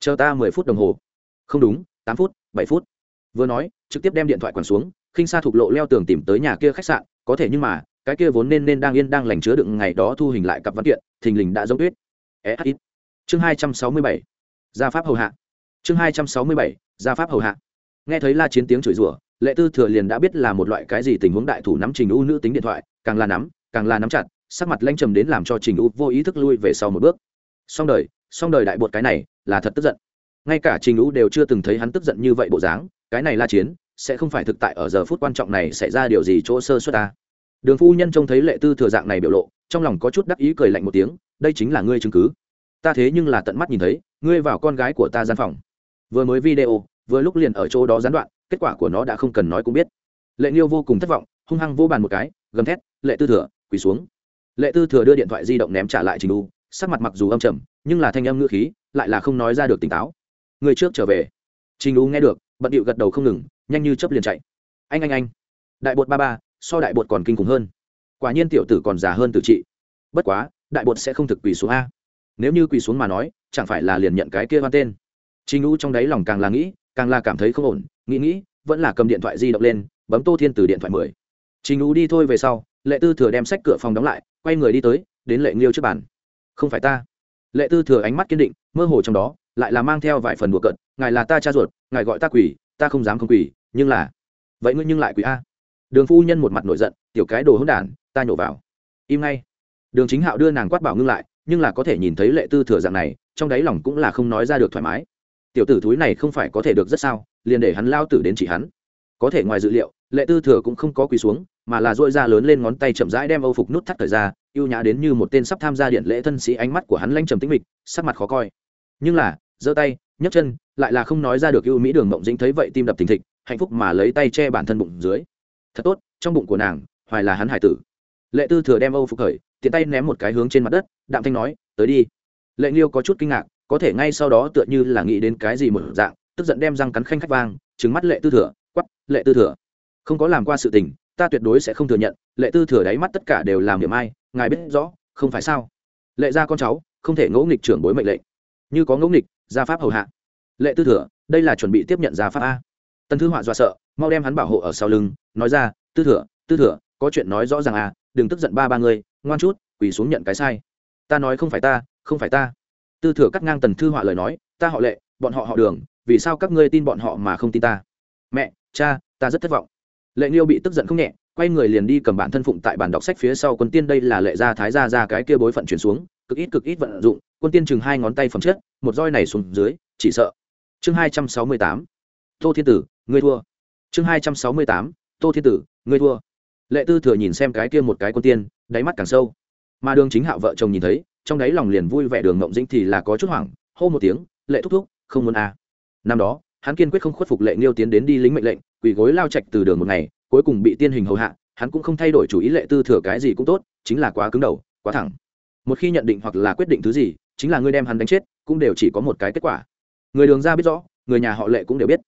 Chờ ta mười phút đồng hồ. Không đúng, tám phút, bảy phút. Vừa nói, trực tiếp đem điện thoại quẳng xuống, khinh xa thục lộ leo tường tìm tới nhà kia khách sạn, có thể nhưng mà, cái kia vốn nên nên đang yên đang lành chứa đựng ngày đó thu hình lại cặp văn kiện, thình lình đã giống tuyết. Ít chương hai trăm sáu mươi bảy. Gia pháp hầu hạ. Chương hai trăm sáu mươi bảy. Gia pháp hầu hạ. Nghe thấy la chiến tiếng chửi rủa, lệ tư thừa liền đã biết là một loại cái gì tình huống đại thủ nắm trình u nữ tính điện thoại, càng là nắm, càng là nắm chặt sắc mặt lanh trầm đến làm cho trình u vô ý thức lui về sau một bước. Xong đời xong đời đại bột cái này, là thật tức giận. Ngay cả trình u đều chưa từng thấy hắn tức giận như vậy bộ dáng, cái này la chiến, sẽ không phải thực tại ở giờ phút quan trọng này xảy ra điều gì chỗ sơ suất ta. Đường phu nhân trông thấy lệ tư thừa dạng này biểu lộ, trong lòng có chút đắc ý cười lạnh một tiếng, đây chính là ngươi chứng cứ. Ta thế nhưng là tận mắt nhìn thấy, ngươi vào con gái của ta gian phòng. Vừa mới video, vừa lúc liền ở chỗ đó gián đoạn, kết quả của nó đã không cần nói cũng biết. Lệ nghiêu vô cùng thất vọng, hung hăng vô bàn một cái, gầm thét, lệ tư thừa, quỳ xuống lệ tư thừa đưa điện thoại di động ném trả lại trình u, sắc mặt mặc dù âm trầm, nhưng là thanh âm ngữ khí lại là không nói ra được tỉnh táo. Người trước trở về. Trình u nghe được, bận điệu gật đầu không ngừng, nhanh như chấp liền chạy. Anh anh anh. Đại bột ba ba, so đại bột còn kinh khủng hơn. Quả nhiên tiểu tử còn già hơn tử trị. Bất quá, đại bột sẽ không thực quỳ xuống a. Nếu như quỳ xuống mà nói, chẳng phải là liền nhận cái kia hoan tên. Trình u trong đáy lòng càng là nghĩ, càng là cảm thấy không ổn, nghĩ nghĩ, vẫn là cầm điện thoại di động lên, bấm tô thiên từ điện thoại mười. Trình u đi thôi về sau, lệ tư thừa đem sách cửa phòng đóng lại quay người đi tới, đến lệ nghiêu trước bàn. Không phải ta. Lệ tư thừa ánh mắt kiên định, mơ hồ trong đó, lại là mang theo vài phần đùa cận ngài là ta cha ruột, ngài gọi ta quỷ, ta không dám không quỷ, nhưng là vậy ngươi nhưng lại quỷ a? Đường phu nhân một mặt nổi giận, tiểu cái đồ hỗn đản, ta nhổ vào. Im ngay. Đường chính hạo đưa nàng quát bảo ngưng lại, nhưng là có thể nhìn thấy lệ tư thừa dạng này, trong đáy lòng cũng là không nói ra được thoải mái. Tiểu tử thúi này không phải có thể được rất sao, liền để hắn lao tử đến chỉ hắn. Có thể ngoài dự liệu lệ tư thừa cũng không có quỳ xuống, mà là dội ra lớn lên ngón tay chậm rãi đem âu phục nút thắt thời ra, ưu nhã đến như một tên sắp tham gia điện lễ thân sĩ ánh mắt của hắn lanh trầm tĩnh mịch, sắc mặt khó coi. Nhưng là, giơ tay, nhấc chân, lại là không nói ra được ưu mỹ đường mộng dĩnh thấy vậy tim đập thình thịch, hạnh phúc mà lấy tay che bản thân bụng dưới. Thật tốt, trong bụng của nàng, hoài là hắn hải tử. Lệ tư thừa đem âu phục khởi, tiện tay ném một cái hướng trên mặt đất, đạm thanh nói, tới đi. Lệ nghiêu có chút kinh ngạc, có thể ngay sau đó tựa như là nghĩ đến cái gì một dạng, tức giận đem răng cắn khanh khách vang trứng mắt lệ tư thừa quắp lệ tư thừa không có làm qua sự tình, ta tuyệt đối sẽ không thừa nhận, lệ tư thừa đáy mắt tất cả đều làm điểm ai, ngài biết rõ, không phải sao? Lệ ra con cháu, không thể ngỗ nghịch trưởng bối mệnh lệnh. Như có ngỗ nghịch, gia pháp hầu hạ. Lệ tư thừa, đây là chuẩn bị tiếp nhận gia pháp a. Tân thư họa dọa sợ, mau đem hắn bảo hộ ở sau lưng, nói ra, tư thừa tư thừa, có chuyện nói rõ ràng à đừng tức giận ba ba người ngoan chút, quỳ xuống nhận cái sai. Ta nói không phải ta, không phải ta. Tư thừa cắt ngang tần thư họa lời nói, ta họ lệ, bọn họ họ đường, vì sao các ngươi tin bọn họ mà không tin ta? Mẹ, cha, ta rất thất vọng lệ nghiêu bị tức giận không nhẹ, quay người liền đi cầm bản thân phụng tại bản đọc sách phía sau quân tiên đây là lệ gia thái gia ra cái kia bối phận chuyển xuống, cực ít cực ít vận dụng, quân tiên chừng hai ngón tay phẩm chất, một roi này xuống dưới, chỉ sợ. Chương hai trăm sáu mươi tám. Tô thiên tử, ngươi thua. Chương hai trăm sáu mươi tám. Tô thiên tử, ngươi thua. Lệ tư thừa nhìn xem cái kia một cái quân tiên, đáy mắt càng sâu. Mà đường chính hạo vợ chồng nhìn thấy, trong đáy lòng liền vui vẻ đường ngộng dĩnh thì là có chút hoảng, hô một tiếng, lệ thúc thúc, không muốn à. năm đó, hắn kiên quyết không khuất phục lệ nghiêu tiến đến đi lính mệnh lệnh quỷ gối lao trạch từ đường một ngày, cuối cùng bị tiên hình hầu hạ, hắn cũng không thay đổi chủ ý lệ tư thừa cái gì cũng tốt, chính là quá cứng đầu, quá thẳng. Một khi nhận định hoặc là quyết định thứ gì, chính là ngươi đem hắn đánh chết, cũng đều chỉ có một cái kết quả. Người đường ra biết rõ, người nhà họ lệ cũng đều biết.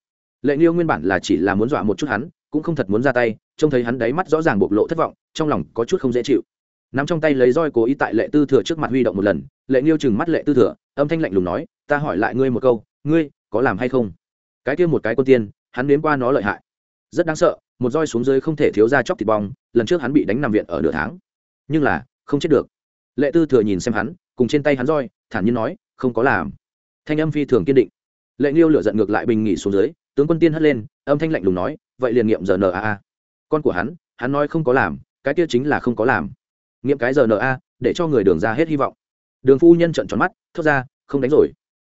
Lệ nghiêu nguyên bản là chỉ là muốn dọa một chút hắn, cũng không thật muốn ra tay, trông thấy hắn đáy mắt rõ ràng bộc lộ thất vọng, trong lòng có chút không dễ chịu. Nắm trong tay lấy roi cố ý tại lệ tư thừa trước mặt huy động một lần, lệ nghiêu chừng mắt lệ tư thừa, âm thanh lạnh lùng nói, ta hỏi lại ngươi một câu, ngươi có làm hay không? Cái kia một cái quân tiên, hắn nếm qua nó lợi hại rất đáng sợ, một roi xuống dưới không thể thiếu ra chóc thịt bong, lần trước hắn bị đánh nằm viện ở nửa tháng. Nhưng là, không chết được. Lệ tư thừa nhìn xem hắn, cùng trên tay hắn roi, thản nhiên nói, không có làm. Thanh âm phi thường kiên định. Lệ nghiêu lửa giận ngược lại bình nghỉ xuống dưới, tướng quân tiên hất lên, âm thanh lạnh lùng nói, vậy liền nghiệm giờ a con của hắn hắn nói không có làm, cái kia chính là không có làm. Nghiệm cái giờ a để cho người đường ra hết hy vọng. Đường phu nhân trận tròn mắt, thốt ra, không đánh rồi.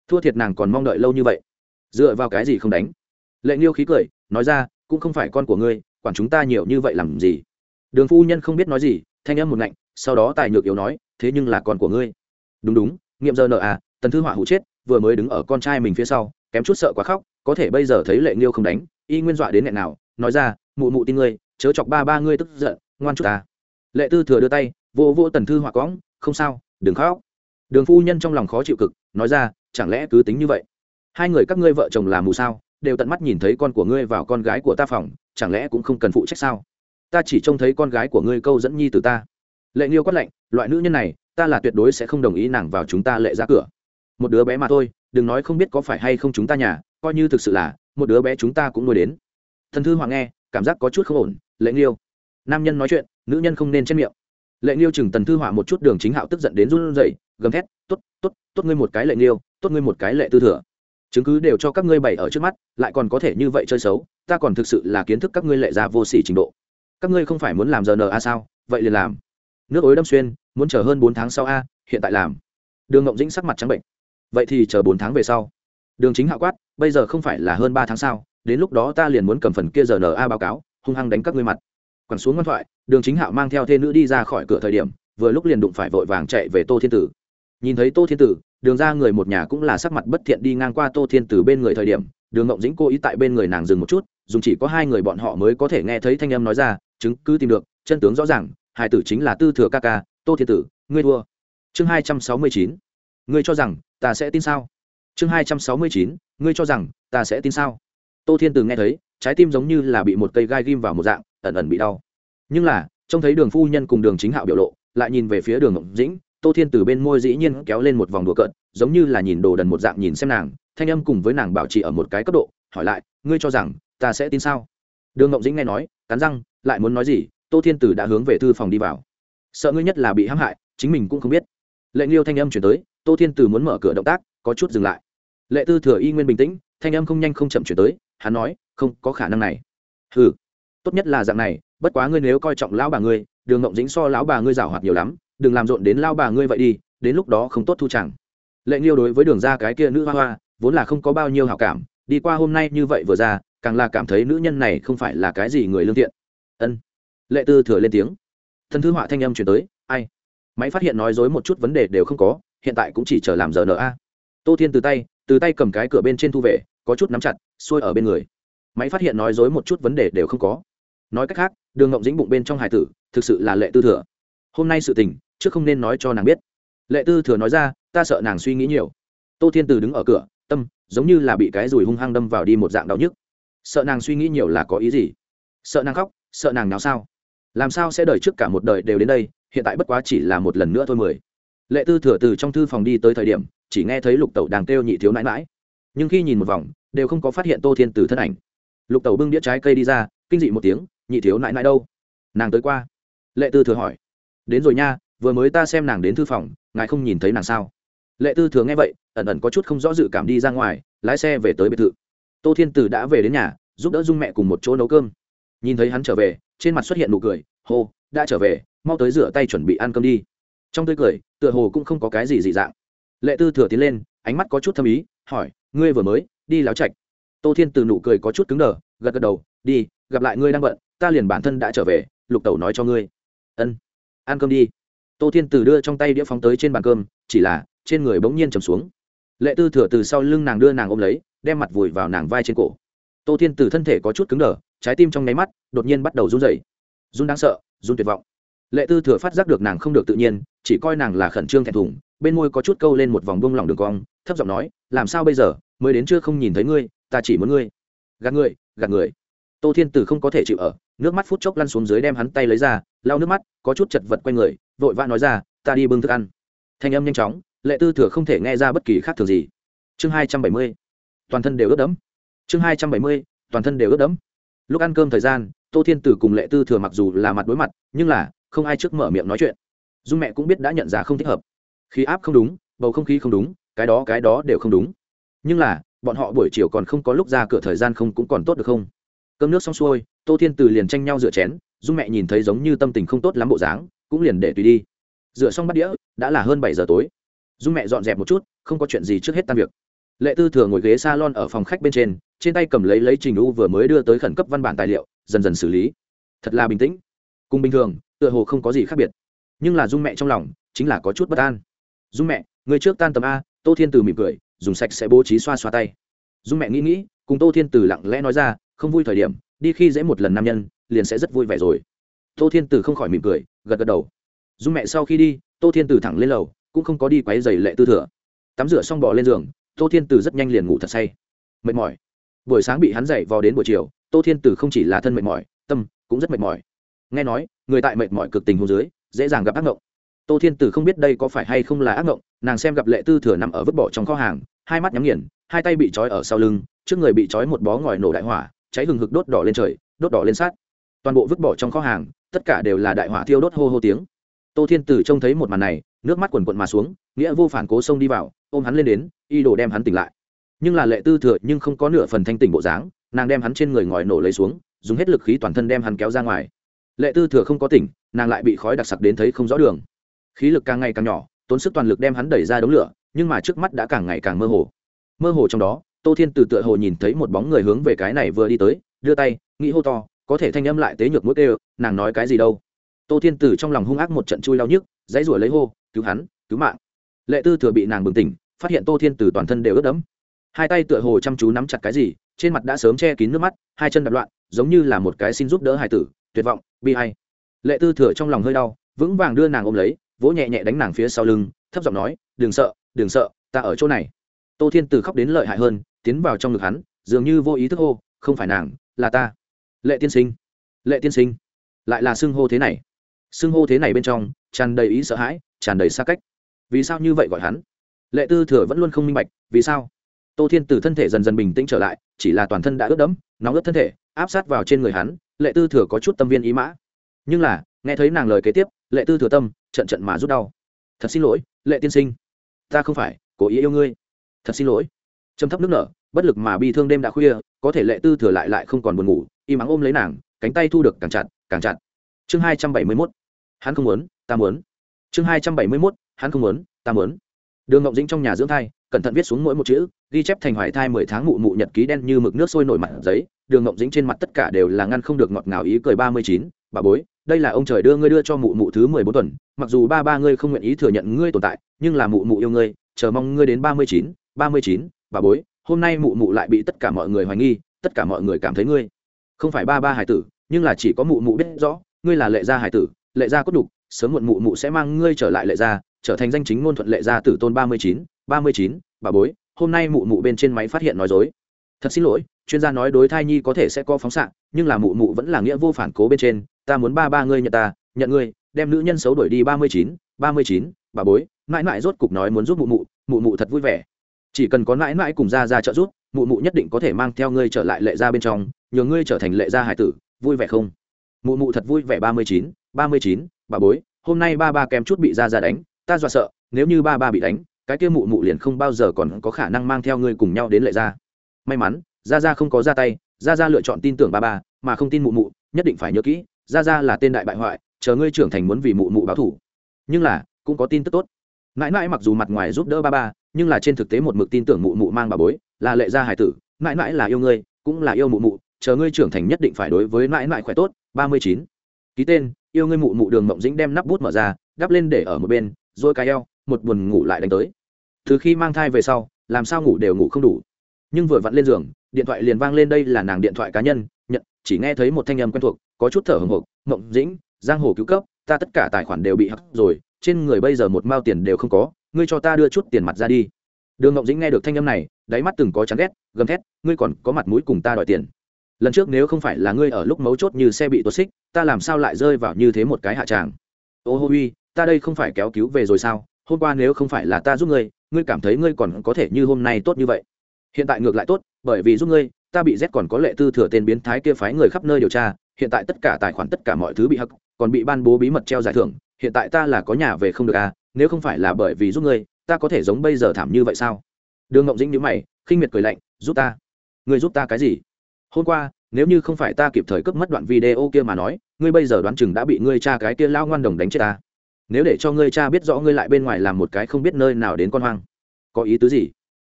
Thua thiệt nàng còn mong đợi lâu như vậy. Dựa vào cái gì không đánh? Lệ nghiêu khí cười, nói ra cũng không phải con của ngươi, quản chúng ta nhiều như vậy làm gì? Đường phu nhân không biết nói gì, thanh âm một ngạnh, sau đó tài nhược yếu nói, thế nhưng là con của ngươi. Đúng đúng, nghiệm giờ nợ à tần thư họa hụ chết, vừa mới đứng ở con trai mình phía sau, kém chút sợ quá khóc, có thể bây giờ thấy lệ nghiêu không đánh, y nguyên dọa đến nghẹn nào, nói ra, mụ mụ tin ngươi, chớ chọc ba ba ngươi tức giận, ngoan chút ta. Lệ tư thừa đưa tay, vô vô tần thư họa cõng, không sao, đừng khóc. Đường phu nhân trong lòng khó chịu cực, nói ra, chẳng lẽ cứ tính như vậy? Hai người các ngươi vợ chồng là mù sao? Đều tận mắt nhìn thấy con của ngươi vào con gái của ta phòng, chẳng lẽ cũng không cần phụ trách sao? Ta chỉ trông thấy con gái của ngươi câu dẫn nhi từ ta. Lệ nghiêu quát lạnh, loại nữ nhân này, ta là tuyệt đối sẽ không đồng ý nàng vào chúng ta lệ ra cửa. Một đứa bé mà thôi, đừng nói không biết có phải hay không chúng ta nhà, coi như thực sự là, một đứa bé chúng ta cũng nuôi đến. Thần thư hoàng nghe, cảm giác có chút không ổn, lệ nghiêu. Nam nhân nói chuyện, nữ nhân không nên chết miệng. Lệ nghiêu chừng tần thư hỏa một chút đường chính hạo tức giận đến run rẩy, gầm thét t ố t t ố t tốt ngươi một cái lệ nghiêu, tốt ngươi một cái lệ tư thừa chứng cứ đều cho các ngươi bày ở trước mắt, lại còn có thể như vậy chơi xấu, ta còn thực sự là kiến thức các ngươi lệ ra vô s ỉ trình độ. Các ngươi không phải muốn làm giờ n a à sao? Vậy liền làm. Nước ối đâm xuyên, muốn chờ hơn bốn tháng sau a, hiện tại làm. Đường ngộng dĩnh sắc mặt trắng bệnh. Vậy thì chờ bốn tháng về sau. Đường chính hạ quát, bây giờ không phải là hơn ba tháng sau đến lúc đó ta liền muốn cầm phần kia giờ n a báo cáo, hung hăng đánh các ngươi mặt. Quẳng xuống ngoan thoại, đường chính hạo mang theo thê nữ đi ra khỏi cửa thời điểm, vừa lúc liền đụng phải vội vàng chạy về tô thiên tử. Nhìn thấy tô thiên tử đường ra người một nhà cũng là sắc mặt bất thiện đi ngang qua tô thiên tử bên người thời điểm, đường ngộng dĩnh cố ý tại bên người nàng dừng một chút, dùng chỉ có hai người bọn họ mới có thể nghe thấy thanh âm nói ra, chứng cứ tìm được, chân tướng rõ ràng hải tử chính là tư thừa ca ca, tô thiên tử, ngươi thua. Chương hai trăm sáu mươi chín, ngươi cho rằng ta sẽ tin sao? Chương hai trăm sáu mươi chín, ngươi cho rằng ta sẽ tin sao? Tô thiên tử nghe thấy, trái tim giống như là bị một cây gai ghim vào một dạng, ẩn ẩn bị đau. Nhưng là, trông thấy đường phu nhân cùng đường chính hạo biểu lộ, lại nhìn về phía đường ngộng dĩnh tô thiên từ bên môi dĩ nhiên kéo lên một vòng đùa cợt, giống như là nhìn đồ đần một dạng nhìn xem nàng, thanh âm cùng với nàng bảo trì ở một cái cấp độ, hỏi lại, ngươi cho rằng ta sẽ tin sao? Đường ngộng dĩnh nghe nói, cắn răng, lại muốn nói gì, tô thiên từ đã hướng về thư phòng đi vào. Sợ ngươi nhất là bị hãm hại, chính mình cũng không biết. Lệnh nghiêu thanh âm chuyển tới, tô thiên từ muốn mở cửa động tác, có chút dừng lại. Lệ tư thừa y nguyên bình tĩnh, thanh âm không nhanh không chậm chuyển tới, hắn nói, không có khả năng này. Ừ tốt nhất là dạng này, bất quá ngươi nếu coi trọng lão bà ngươi, đường ngộng dĩnh so lão bà ngươi giảo hoạt nhiều lắm đừng làm rộn đến lao bà ngươi vậy đi, đến lúc đó không tốt thu chẳng. Lệ nghiêu đối với đường ra cái kia nữ hoa hoa, vốn là không có bao nhiêu hảo cảm, đi qua hôm nay như vậy vừa ra, càng là cảm thấy nữ nhân này không phải là cái gì người lương thiện. Ân. Lệ tư thừa lên tiếng. Thân thư họa thanh âm chuyển tới, ai? Máy phát hiện nói dối một chút vấn đề đều không có, hiện tại cũng chỉ chờ làm giờ nợ tô thiên từ tay từ tay cầm cái cửa bên trên thu về, có chút nắm chặt, xuôi ở bên người. Máy phát hiện nói dối một chút vấn đề đều không có. Nói cách khác, đường ngộng dĩnh bụng bên trong hải tử, thực sự là lệ tư thừa. Hôm nay sự tình chứ không nên nói cho nàng biết. Lệ tư thừa nói ra, ta sợ nàng suy nghĩ nhiều. Tô thiên từ đứng ở cửa, tâm giống như là bị cái rùi hung hăng đâm vào đi một dạng đau nhức. Sợ nàng suy nghĩ nhiều là có ý gì? Sợ nàng khóc, sợ nàng nào sao? Làm sao sẽ đợi trước cả một đời đều đến đây, hiện tại bất quá chỉ là một lần nữa thôi mười. Lệ tư thừa từ trong thư phòng đi tới thời điểm, chỉ nghe thấy lục tẩu đang kêu nhị thiếu nãi mãi nhưng khi nhìn một vòng, đều không có phát hiện tô thiên từ thân ảnh. Lục tẩu bưng đĩa trái cây đi ra, kinh dị một tiếng, nhị thiếu nãi nãi đâu? Nàng tới qua. Lệ tư thừa hỏi, đến rồi nha vừa mới ta xem nàng đến thư phòng, ngài không nhìn thấy nàng sao? Lệ tư thừa nghe vậy, ẩn ẩn có chút không rõ dự cảm đi ra ngoài, lái xe về tới biệt thự. Tô thiên tử đã về đến nhà, giúp đỡ dung mẹ cùng một chỗ nấu cơm. Nhìn thấy hắn trở về, trên mặt xuất hiện nụ cười, hô, đã trở về, mau tới rửa tay chuẩn bị ăn cơm đi. Trong tươi cười, tựa hồ cũng không có cái gì dị dạng. Lệ tư thừa tiến lên, ánh mắt có chút thâm ý, hỏi, ngươi vừa mới đi láo chạch tô thiên từ nụ cười có chút cứng đờ, gật gật đầu, đi, gặp lại ngươi đang bận, ta liền bản thân đã trở về, lục tẩu nói cho ngươi. Ân, ăn cơm đi tô thiên từ đưa trong tay đĩa phóng tới trên bàn cơm, chỉ là, trên người bỗng nhiên trầm xuống. Lệ tư thừa từ sau lưng nàng đưa nàng ôm lấy, đem mặt vùi vào nàng vai trên cổ. Tô thiên từ thân thể có chút cứng đờ, trái tim trong nháy mắt, đột nhiên bắt đầu run rẩy. Run đáng sợ, run tuyệt vọng. Lệ tư thừa phát giác được nàng không được tự nhiên, chỉ coi nàng là khẩn trương thẹn thùng, bên môi có chút câu lên một vòng bông lỏng đường cong, thấp giọng nói, làm sao bây giờ? Mới đến chưa không nhìn thấy ngươi, ta chỉ muốn ngươi. Gạt người gạt người. Tô thiên tử không có thể chịu ở, nước mắt phút chốc lăn xuống dưới đem hắn tay lấy ra, lau nước mắt, có chút chật vật q u a y người vội vã nói ra, ta đi bưng thức ăn. Thanh âm nhanh chóng, lệ tư thừa không thể nghe ra bất kỳ khác thường gì. Chương hai trăm bảy mươi, toàn thân đều ướt đẫm. Chương hai trăm bảy mươi, toàn thân đều ướt đẫm. Lúc ăn cơm thời gian, tô thiên tử cùng lệ tư thừa mặc dù là mặt đối mặt, nhưng là không ai trước mở miệng nói chuyện. Dung mẹ cũng biết đã nhận ra không thích hợp. Khí áp không đúng, bầu không khí không đúng, cái đó cái đó đều không đúng. Nhưng là, bọn họ buổi chiều còn không có lúc ra cửa thời gian không cũng còn tốt được không? Cơm nước xong xuôi, tô thiên từ liền tranh nhau rửa chén, dung mẹ nhìn thấy giống như tâm tình không tốt lắm bộ dáng cũng liền để tùy đi. Rửa xong bát đĩa, đã là hơn bảy giờ tối. Dung mẹ dọn dẹp một chút, không có chuyện gì trước hết tan việc. Lệ tư thừa ngồi ghế s a lon ở phòng khách bên trên trên tay cầm lấy lấy trình u vừa mới đưa tới khẩn cấp văn bản tài liệu, dần dần xử lý. Thật là bình tĩnh. Cùng bình thường, tựa hồ không có gì khác biệt. Nhưng là dung mẹ trong lòng, chính là có chút bất an. Dung mẹ, người trước tan tầm a, tô thiên từ mỉm cười, dùng sạch sẽ bố trí xoa xoa tay. Dung mẹ nghĩ nghĩ, cùng tô thiên từ lặng lẽ nói ra, không vui thời điểm, đi khi dễ một lần nam nhân, liền sẽ rất vui vẻ rồi tô thiên Tử không khỏi mỉm cười, gật gật đầu. Dung mẹ sau khi đi, tô thiên Tử thẳng lên lầu, cũng không có đi quáy dày lệ tư thừa. Tắm rửa xong bỏ lên giường, tô thiên Tử rất nhanh liền ngủ thật say. Mệt mỏi. Buổi sáng bị hắn dậy vò đến buổi chiều, tô thiên Tử không chỉ là thân mệt mỏi, tâm cũng rất mệt mỏi. Nghe nói, người tại mệt mỏi cực tình hồ dưới, dễ dàng gặp ác mộng tô thiên Tử không biết đây có phải hay không là ác mộng nàng xem gặp lệ tư thừa nằm ở vứt bỏ trong kho hàng, hai mắt nhắm nghiền, hai tay bị trói ở sau lưng, trước người bị trói một bó ngòi nổ đại hỏa, cháy hừng hực đốt đỏ lên trời, đốt đỏ lên sát. Toàn bộ vứt bỏ trong kho hàng tất cả đều là đại hỏa thiêu đốt hô hô tiếng. Tô thiên tử trông thấy một màn này, nước mắt quần quận mà xuống, nghĩa vô phản cố xông đi vào, ôm hắn lên đến y đồ đem hắn tỉnh lại. Nhưng là lệ tư thừa nhưng không có nửa phần thanh tỉnh bộ dáng, nàng đem hắn trên người ngòi nổ lấy xuống, dùng hết lực khí toàn thân đem hắn kéo ra ngoài. Lệ tư thừa không có tỉnh, nàng lại bị khói đặc sặc đến thấy không rõ đường. Khí lực càng ngày càng nhỏ, tốn sức toàn lực đem hắn đẩy ra đống lửa, nhưng mà trước mắt đã càng ngày càng mơ hồ. Mơ hồ trong đó, tô thiên từ tựa hồ nhìn thấy một bóng người hướng về cái này vừa đi tới, đưa tay, nghĩ hô to có thể thanh âm lại tế nhược mũi kêu, nàng nói cái gì đâu? Tô thiên tử trong lòng hung ác một trận chui đau nhức, dãy rủa lấy hô, cứu hắn, cứu mạng. Lệ tư thừa bị nàng bừng tỉnh, phát hiện tô thiên tử toàn thân đều ướt đẫm. Hai tay tựa hồ chăm chú nắm chặt cái gì, trên mặt đã sớm che kín nước mắt, hai chân đập loạn, giống như là một cái xin giúp đỡ hải tử, tuyệt vọng, bi hay lệ tư thừa trong lòng hơi đau, vững vàng đưa nàng ôm lấy, vỗ nhẹ nhẹ đánh nàng phía sau lưng, thấp giọng nói, đừng sợ đừng sợ, ta ở chỗ này. Tô thiên tử khóc đến lợi hại hơn, tiến vào trong ngực hắn, dường như vô ý thức hô, không phải nàng, là ta lệ tiên sinh. Lệ tiên sinh. Lại là xưng hô thế này. Xưng hô thế này bên trong, tràn đầy ý sợ hãi, tràn đầy xa cách. Vì sao như vậy gọi hắn? Lệ tư thừa vẫn luôn không minh bạch, vì sao? Tô thiên từ thân thể dần dần bình tĩnh trở lại, chỉ là toàn thân đã ướt đẫm, nóng ướt thân thể, áp sát vào trên người hắn, lệ tư thừa có chút tâm viên ý mã. Nhưng là, nghe thấy nàng lời kế tiếp, lệ tư thừa tâm, trận trận mà rút đau. Thật xin lỗi, lệ tiên sinh. Ta không phải, cố ý yêu ngươi. Thật xin lỗi. Châm thấp nước nở, bất lực mà bi thương đêm đã khuya, có thể lệ tư thừa lại lại không còn buồn ngủ y mắng ôm lấy nàng, cánh tay thu được càng chặt càng chặt. Chương hai trăm bảy mươi mốt, hắn không muốn, ta muốn. Chương hai trăm bảy mươi mốt, hắn không muốn, ta muốn. Đường ngộng dĩnh trong nhà dưỡng thai, cẩn thận viết xuống mỗi một chữ, ghi chép thành hoài thai mười tháng mụ mụ nhật ký đen như mực nước sôi nổi mặt giấy. Đường ngộng dĩnh trên mặt tất cả đều là ngăn không được ngọt ngào ý cười ba mươi chín, bà bối, đây là ông trời đưa ngươi đưa cho mụ mụ thứ mười bốn tuần. Mặc dù ba ba ngươi không nguyện ý thừa nhận ngươi tồn tại, nhưng là mụ mụ yêu ngươi, chờ mong ngươi đến ba mươi chín, ba mươi chín, bà bối, hôm nay mụ mụ lại bị tất cả mọi người hoài nghi, tất cả mọi người cảm thấy ngươi không phải ba ba hải tử, nhưng là chỉ có mụ mụ biết rõ, ngươi là lệ gia hải tử, lệ gia cốt đục sớm muộn mụ mụ sẽ mang ngươi trở lại lệ gia, trở thành danh chính ngôn thuận lệ gia tử tôn ba mươi chín, ba mươi chín, bà bối, hôm nay mụ mụ bên trên máy phát hiện nói dối. Thật xin lỗi, chuyên gia nói đối thai nhi có thể sẽ có phóng xạ, nhưng là mụ mụ vẫn là nghĩa vô phản cố bên trên, ta muốn ba ba ngươi nhận ta, nhận ngươi, đem nữ nhân xấu đuổi đi ba mươi chín, ba mươi chín, bà bối, mãi mãi rốt cục nói muốn giúp mụ mụ mụ mụ thật vui vẻ. Chỉ cần có mãi mãi cùng ra ra trợ giúp mụ mụ nhất định có thể mang theo ngươi trở lại lệ gia bên trong, nhờ ngươi trở thành lệ gia hải tử, vui vẻ không? Mụ mụ thật vui vẻ, ba mươi chín, ba mươi chín, bà bối, hôm nay ba ba kém chút bị ra ra đánh, ta dọa sợ, nếu như ba ba bị đánh, cái kia mụ mụ liền không bao giờ còn có khả năng mang theo ngươi cùng nhau đến lệ gia. May mắn, ra ra không có ra tay, ra ra lựa chọn tin tưởng ba ba, mà không tin mụ mụ, nhất định phải nhớ kỹ, ra ra là tên đại bại hoại, chờ ngươi trưởng thành muốn vì mụ mụ báo thủ nhưng là, cũng có tin tức tốt. Mãi mãi mặc dù mặt ngoài giúp đỡ ba ba nhưng là trên thực tế một mực tin tưởng mụ mụ mang bà bối, là lệ gia hải tử, mãi mãi là yêu ngươi, cũng là yêu mụ mụ, chờ ngươi trưởng thành nhất định phải đối với mãi mãi khỏe tốt. Ba mươi chín. Ký tên, yêu ngươi mụ mụ đường mộng dĩnh đem nắp bút mở ra, đắp lên để ở một bên, rồi cái eo, một buồn ngủ lại đánh tới. Từ khi mang thai về sau, làm sao ngủ đều ngủ không đủ. Nhưng vừa vặn lên giường, điện thoại liền vang lên đây là nàng điện thoại cá nhân, nhận, chỉ nghe thấy một thanh âm quen thuộc, có chút thở hồng hộc, mộng dĩnh, giang hồ cứu cấp, ta tất cả tài khoản đều bị hắc rồi, trên người bây giờ một mao tiền đều không có ngươi cho ta đưa chút tiền mặt ra đi. Đường ngộng dĩnh nghe được thanh âm này, đáy mắt từng có chán ghét, gầm thét, ngươi còn có mặt mũi cùng ta đòi tiền. Lần trước nếu không phải là ngươi ở lúc mấu chốt như xe bị tuột xích, ta làm sao lại rơi vào như thế một cái hạ tràng? Ô hô uy, ta đây không phải kéo cứu về rồi sao? Hôm qua nếu không phải là ta giúp ngươi ngươi cảm thấy ngươi còn có thể như hôm nay tốt như vậy. Hiện tại ngược lại tốt, bởi vì giúp ngươi, ta bị z còn có lệ tư thừa tên biến thái kia phái người khắp nơi điều tra, hiện tại tất cả tài khoản tất cả mọi thứ bị hắc, còn bị ban bố bí mật treo giải thưởng, hiện tại ta là có nhà về không được à? Nếu không phải là bởi vì giúp ngươi, ta có thể giống bây giờ thảm như vậy sao? Đường ngộng dĩnh nhíu mày, khinh miệt cười lạnh, giúp ta. Ngươi giúp ta cái gì? Hôm qua, nếu như không phải ta kịp thời cướp mất đoạn video kia mà nói, ngươi bây giờ đoán chừng đã bị ngươi cha cái kia lao ngoan đồng đánh chết ta. Nếu để cho ngươi cha biết rõ ngươi lại bên ngoài làm một cái không biết nơi nào đến con hoang. Có ý tứ gì?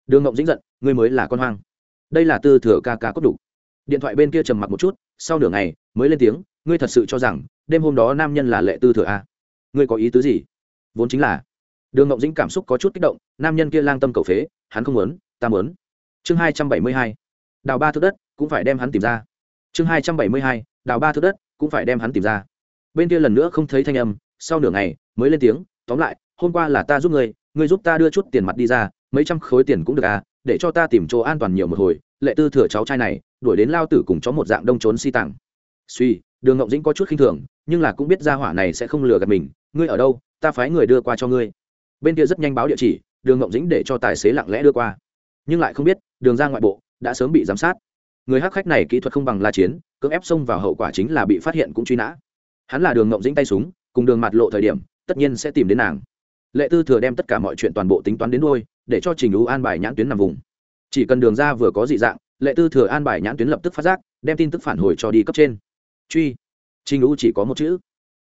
Đường ngộng dĩnh giận, ngươi mới là con hoang. Đây là tư thừa ca ca cốt đủ. Điện thoại bên kia trầm mặc một chút, sau nửa ngày, mới lên tiếng, ngươi thật sự cho rằng, đêm hôm đó nam nhân là lệ tư thừa a? À? ngươi có ý tứ gì? Vốn chính là đường ngộng dĩnh cảm xúc có chút kích động nam nhân kia lang tâm cầu phế hắn không muốn ta muốn chương hai trăm bảy mươi hai đào ba thước đất cũng phải đem hắn tìm ra chương hai trăm bảy mươi hai đào ba thước đất cũng phải đem hắn tìm ra bên kia lần nữa không thấy thanh âm sau nửa ngày mới lên tiếng tóm lại hôm qua là ta giúp ngươi ngươi giúp ta đưa chút tiền mặt đi ra mấy trăm khối tiền cũng được à để cho ta tìm chỗ an toàn nhiều một hồi lệ tư thừa cháu trai này đuổi đến lao tử cùng chó một dạng đông trốn si tàng suy đường ngộng dĩnh có chút khinh thường nhưng là cũng biết ra hỏa này sẽ không lừa gạt mình ngươi ở đâu ta phái người đưa qua cho ngươi. Bên kia rất nhanh báo địa chỉ, đường ngộng dĩnh để cho tài xế lặng lẽ đưa qua. Nhưng lại không biết, đường ra ngoại bộ đã sớm bị giám sát. Người hắc khách này kỹ thuật không bằng la chiến, cưỡng ép xông vào hậu quả chính là bị phát hiện cũng truy nã. Hắn là đường ngộng dĩnh tay súng, cùng đường mặt lộ thời điểm, tất nhiên sẽ tìm đến nàng. Lệ tư thừa đem tất cả mọi chuyện toàn bộ tính toán đến đôi để cho trình Lũ an bài nhãn tuyến nằm vùng. Chỉ cần đường ra vừa có dị dạng, lệ tư thừa an bài nhãn tuyến lập tức phát giác, đem tin tức phản hồi cho đi cấp trên. Truy. Trình Lũ chỉ có một chữ.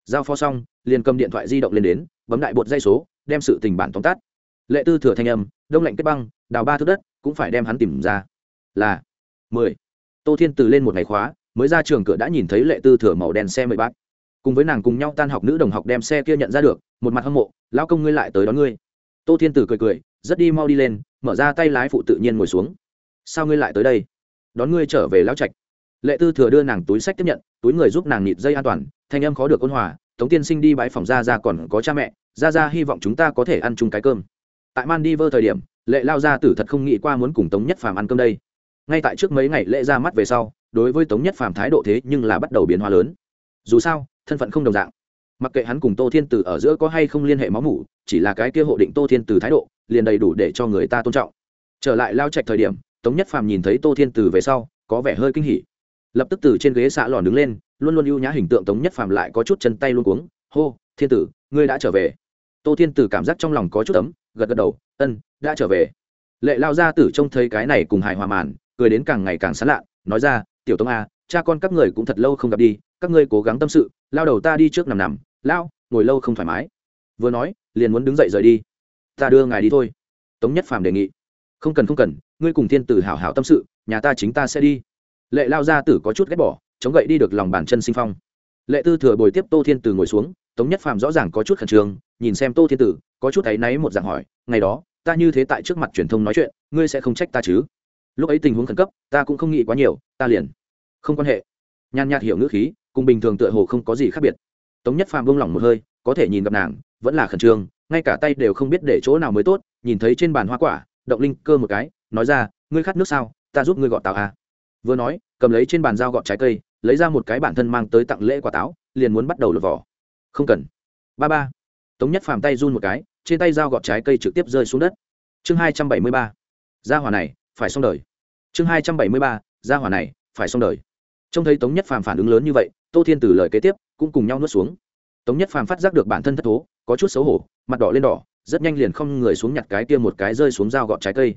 Giao phó xong liền cầm điện thoại di động lên đến, bấm đại bột dây số, đem sự tình bản tóm tắt. Lệ tư thừa thanh âm, đông lạnh kết băng, đào ba thước đất, cũng phải đem hắn tìm ra. Là mười. Tô thiên từ lên một ngày khóa, mới ra trường cửa đã nhìn thấy lệ tư thừa màu đen xe mười bát cùng với nàng cùng nhau tan học nữ đồng học đem xe kia nhận ra được, một mặt hâm mộ lao công ngươi lại tới đón ngươi. Tô thiên tử cười cười, rất đi mau đi lên, mở ra tay lái phụ tự nhiên ngồi xuống. Sao ngươi lại tới đây? Đón ngươi trở về lao trạch. Lệ tư thừa đưa nàng túi sách tiếp nhận, túi người giúp nàng nhịt dây an toàn, thanh âm khó được ôn hòa tống tiên sinh đi bãi phòng ra ra còn có cha mẹ ra ra hy vọng chúng ta có thể ăn chung cái cơm. Tại man đi vơ thời điểm, lệ lao ra tử thật không nghĩ qua muốn cùng tống nhất phàm ăn cơm đây. Ngay tại trước mấy ngày lễ ra mắt về sau, đối với tống nhất phàm thái độ thế nhưng là bắt đầu biến hóa lớn. Dù sao, thân phận không đồng dạng. Mặc kệ hắn cùng tô thiên Tử ở giữa có hay không liên hệ máu mủ, chỉ là cái kia hộ định tô thiên Tử thái độ, liền đầy đủ để cho người ta tôn trọng. Trở lại lao trạch thời điểm, tống nhất phàm nhìn thấy tô thiên Tử về sau, có vẻ hơi kinh hỉ lập tức từ trên ghế xạ lòn đứng lên, luôn luôn ưu nhã hình tượng tống nhất phàm lại có chút chân tay luôn cuống. Hô, thiên tử, ngươi đã trở về. Tô thiên tử cảm giác trong lòng có chút ấm, gật gật đầu, ân, đã trở về. Lệ lao gia tử trông thấy cái này cùng hài hòa màn, cười đến càng ngày càng sán lạ, nói ra, tiểu tống a cha con các người cũng thật lâu không gặp đi, các ngươi cố gắng tâm sự, lao đầu ta đi trước nằm nằm, lao, ngồi lâu không thoải mái. Vừa nói, liền muốn đứng dậy rời đi. Ta đưa ngài đi thôi. Tống nhất phàm đề nghị. Không cần không cần, ngươi cùng thiên tử hảo hảo tâm sự, nhà ta chính ta sẽ đi lệ lao gia tử có chút ghét bỏ, chống gậy đi được lòng bàn chân sinh phong. Lệ tư thừa bồi tiếp tô thiên tử ngồi xuống, tống nhất phàm rõ ràng có chút khẩn trương, nhìn xem tô thiên tử, có chút áy náy một dạng hỏi, ngày đó, ta như thế tại trước mặt truyền thông nói chuyện, ngươi sẽ không trách ta chứ? Lúc ấy tình huống khẩn cấp, ta cũng không nghĩ quá nhiều, ta liền không quan hệ. Nhàn nhạt hiểu ngữ khí, cùng bình thường tựa hồ không có gì khác biệt. Tống nhất phàm buông lỏng một hơi, có thể nhìn gặp nàng, vẫn là khẩn trương, ngay cả tay đều không biết để chỗ nào mới tốt, nhìn thấy trên bàn hoa quả, động linh cơ một cái, nói ra, ngươi khát nước sao, ta giúp ngươi gọt táo à vừa nói, cầm lấy trên bàn dao gọt trái cây, lấy ra một cái bản thân mang tới tặng lễ quả táo, liền muốn bắt đầu lột vỏ. Không cần. Ba ba. Tống nhất phàm tay run một cái, trên tay dao gọt trái cây trực tiếp rơi xuống đất. Chương hai trăm bảy mươi ba. Gia hỏa này, phải xong đời. Chương hai trăm bảy mươi ba. Gia hỏa này, phải xong đời. Trông thấy tống nhất phàm phản ứng lớn như vậy, tô thiên từ lời kế tiếp, cũng cùng nhau nuốt xuống. Tống nhất phàm phát giác được bản thân thất thố, có chút xấu hổ, mặt đỏ lên đỏ, rất nhanh liền không người xuống nhặt cái kia một cái rơi xuống dao gọt trái cây.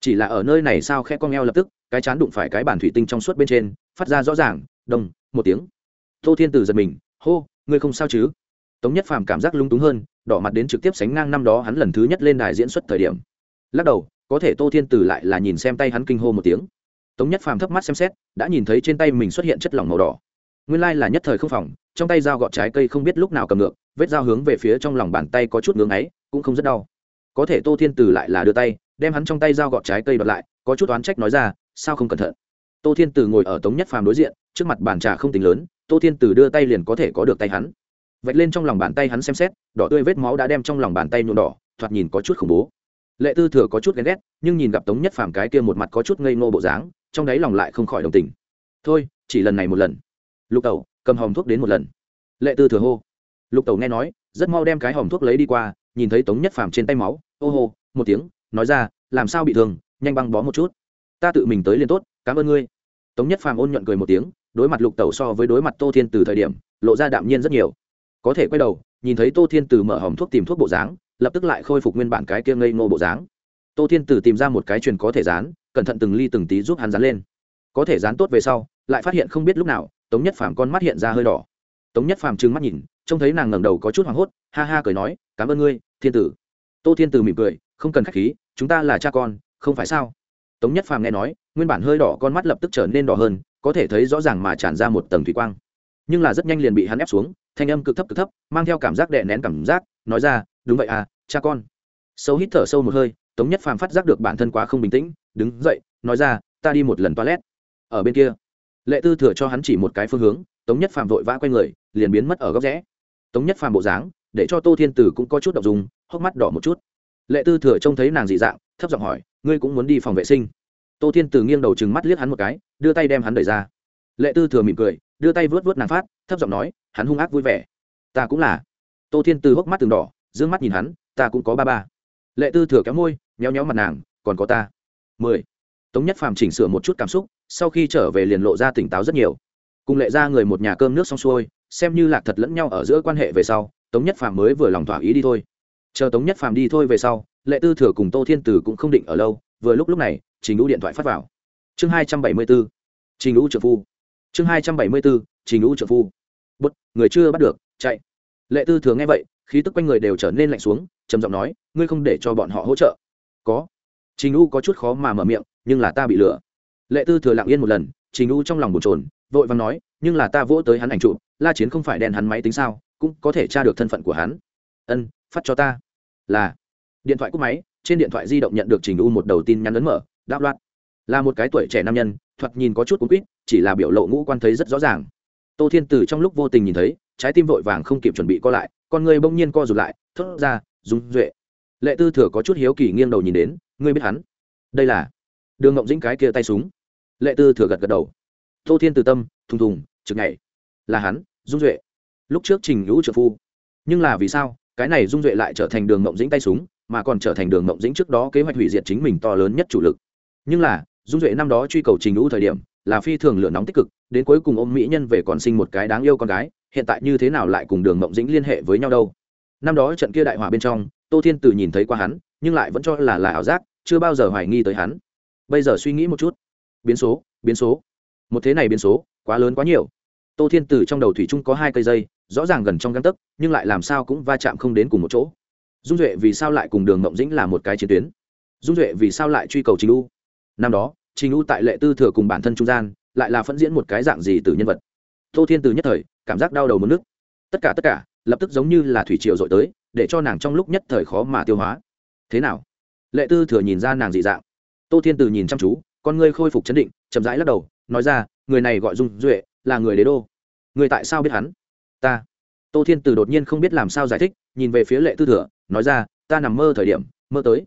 Chỉ là ở nơi này sao khe con eo lập tức cái chán đụng phải cái bản thủy tinh trong suốt bên trên, phát ra rõ ràng đông một tiếng. Tô thiên tử giật mình, hô, ngươi không sao chứ? Tống nhất phàm cảm giác lung túng hơn, đỏ mặt đến trực tiếp sánh ngang năm đó hắn lần thứ nhất lên đài diễn xuất thời điểm. Lắc đầu, có thể tô thiên tử lại là nhìn xem tay hắn kinh hô một tiếng. Tống nhất phàm thấp mắt xem xét, đã nhìn thấy trên tay mình xuất hiện chất lỏng màu đỏ. Nguyên lai là nhất thời không phòng, trong tay dao gọt trái cây không biết lúc nào cầm ngược, vết dao hướng về phía trong lòng bàn tay có chút ngưỡng ấy cũng không rất đau. Có thể tô thiên tử lại là đưa tay, đem hắn trong tay dao gọt trái cây đoạt lại, có chút oán trách nói ra sao không cẩn thận? Tô thiên từ ngồi ở tống nhất phàm đối diện, trước mặt bàn trà không tính lớn, tô thiên từ đưa tay liền có thể có được tay hắn. Vạch lên trong lòng bàn tay hắn xem xét, đỏ tươi vết máu đã đem trong lòng bàn tay nhuộm đỏ, thoạt nhìn có chút khủng bố. Lệ tư thừa có chút ghen ghét, nhưng nhìn gặp tống nhất phàm cái kia một mặt có chút ngây ngô bộ dáng, trong đáy lòng lại không khỏi đồng tình. Thôi, chỉ lần này một lần. Lục tẩu, cầm hòm thuốc đến một lần. Lệ tư thừa hô. Lục tẩu nghe nói, rất mau đem cái hòm thuốc lấy đi qua, nhìn thấy tống nhất phàm trên tay máu, ô hô, một tiếng, nói ra, làm sao bị thương, nhanh băng bó một chút ta tự mình tới liền tốt, cảm ơn ngươi. Tống nhất phàm ôn nhuận cười một tiếng, đối mặt lục tẩu so với đối mặt tô thiên từ thời điểm, lộ ra đạm nhiên rất nhiều. Có thể quay đầu, nhìn thấy tô thiên từ mở hòm thuốc tìm thuốc bộ dáng, lập tức lại khôi phục nguyên bản cái kia ngây ngô bộ dáng. Tô thiên từ tìm ra một cái truyền có thể dán, cẩn thận từng ly từng tí giúp hắn dán lên. Có thể dán tốt về sau, lại phát hiện không biết lúc nào, tống nhất phàm con mắt hiện ra hơi đỏ. Tống nhất phàm trừng mắt nhìn, trông thấy nàng ngẩng đầu có chút hoảng hốt, ha ha cười nói, cảm ơn ngươi, thiên tử. Tô thiên tử mỉm cười, không cần khách khí, chúng ta là cha con, không phải sao? Tống nhất phàm nghe nói, nguyên bản hơi đỏ con mắt lập tức trở nên đỏ hơn, có thể thấy rõ ràng mà tràn ra một tầng thủy quang. Nhưng là rất nhanh liền bị hắn ép xuống, thanh âm cực thấp cực thấp, mang theo cảm giác đè nén cảm giác, nói ra, đúng vậy à cha con. Sâu hít thở sâu một hơi, tống nhất phàm phát giác được bản thân quá không bình tĩnh, đứng dậy, nói ra, ta đi một lần toilet. Ở bên kia, lệ tư thừa cho hắn chỉ một cái phương hướng, tống nhất phàm vội vã quay người, liền biến mất ở góc rẽ. Tống nhất phàm bộ dáng, để cho tô thiên tử cũng có chút đ ộ n g dùng hốc mắt đỏ một chút. Lệ tư thừa trông thấy nàng dị dạng thấp giọng hỏi, ngươi cũng muốn đi phòng vệ sinh? Tô thiên Từ nghiêng đầu chừng mắt liếc hắn một cái, đưa tay đem hắn đẩy ra. Lệ tư thừa mỉm cười, đưa tay vớt vớt nàng phát, thấp giọng nói, hắn hung ác vui vẻ. Ta cũng là. Tô thiên từ hốc mắt từng đỏ d ư ơ n g mắt nhìn hắn, ta cũng có ba ba. Lệ tư thừa kéo môi nhéo nhéo mặt nàng, còn có ta. Mười. Tống nhất phàm chỉnh sửa một chút cảm xúc, sau khi trở về liền lộ ra tỉnh táo rất nhiều. Cùng lệ ra người một nhà cơm nước xong xuôi, xem như lạc thật lẫn nhau ở giữa quan hệ về sau, tống nhất phàm mới vừa lòng thỏa ý đi thôi. Chờ tống nhất phàm đi thôi về sau lệ tư thừa cùng tô thiên tử cũng không định ở lâu, vừa lúc lúc này, trình lũ điện thoại phát vào. Chương hai trăm bảy mươi b ố trình lũ trợ phu. Chương hai trăm bảy mươi b ố trình lũ trợ phu. Bút người chưa bắt được, chạy. Lệ tư thừa nghe vậy, khí tức quanh người đều trở nên lạnh xuống, trầm giọng nói, ngươi không để cho bọn họ hỗ trợ. Có. Trình lũ có chút khó mà mở miệng, nhưng là ta bị lừa. Lệ tư thừa lặng yên một lần, trình lũ trong lòng bồn trồn vội vàng nói, nhưng là ta vỗ tới hắn ảnh chụp, la chiến không phải đèn hắn máy tính sao, cũng có thể tra được thân phận của hắn. Ân, phát cho ta. Là điện thoại cúp máy, trên điện thoại di động nhận được trình u một đầu tin nhắn ấn mở, đáp loạt. Là một cái tuổi trẻ nam nhân, thoạt nhìn có chút cuốn quýt, chỉ là biểu lộ ngũ quan thấy rất rõ ràng. Tô thiên từ trong lúc vô tình nhìn thấy, trái tim vội vàng không kịp chuẩn bị co lại, con người bỗng nhiên co rụt lại, thốt ra, dung duệ. Lệ tư thừa có chút hiếu kỳ nghiêng đầu nhìn đến, ngươi biết hắn? Đây là. Đường ngộng dĩnh cái kia tay súng. Lệ tư thừa gật gật đầu. Tô thiên từ tâm, thùng thùng, trực ngày là hắn, dung duệ. Lúc trước trình hữu trợ phu. Nhưng là vì sao, cái này dung duệ lại trở thành đường mộng dĩnh tay súng mà còn trở thành đường mộng dĩnh trước đó kế hoạch hủy diệt chính mình to lớn nhất chủ lực. Nhưng là, dung duệ năm đó truy cầu trình hữu thời điểm, là phi thường lửa nóng tích cực, đến cuối cùng ôm mỹ nhân về còn sinh một cái đáng yêu con gái, hiện tại như thế nào lại cùng đường mộng dĩnh liên hệ với nhau đâu? Năm đó trận kia đại hỏa bên trong, tô thiên tử nhìn thấy qua hắn, nhưng lại vẫn cho là là ảo giác, chưa bao giờ hoài nghi tới hắn. Bây giờ suy nghĩ một chút. Biến số biến số. Một thế này biến số, quá lớn quá nhiều. Tô thiên tử trong đầu thủy trung có hai cây dây, rõ ràng gần trong găng tấc, nhưng lại làm sao cũng va chạm không đến cùng một chỗ dung duệ vì sao lại cùng đường mộng dĩnh là một cái chiến tuyến? Dung duệ vì sao lại truy cầu trình u? Năm đó, trình u tại lệ tư thừa cùng bản thân trung gian, lại là phân diễn một cái dạng gì từ nhân vật? Tô thiên từ nhất thời, cảm giác đau đầu mất nước tất cả tất cả, lập tức giống như là thủy triều dội tới, để cho nàng trong lúc nhất thời khó mà tiêu hóa. Thế nào? Lệ tư thừa nhìn ra nàng dị dạng. Tô thiên từ nhìn chăm chú, con ngươi khôi phục chấn định, chậm rãi lắc đầu, nói ra, người này gọi dung duệ, là người đế đô. Người tại sao biết hắn? Ta. Tô thiên từ đột nhiên không biết làm sao giải thích, nhìn về phía lệ tư thừa nói ra, ta nằm mơ thời điểm, mơ tới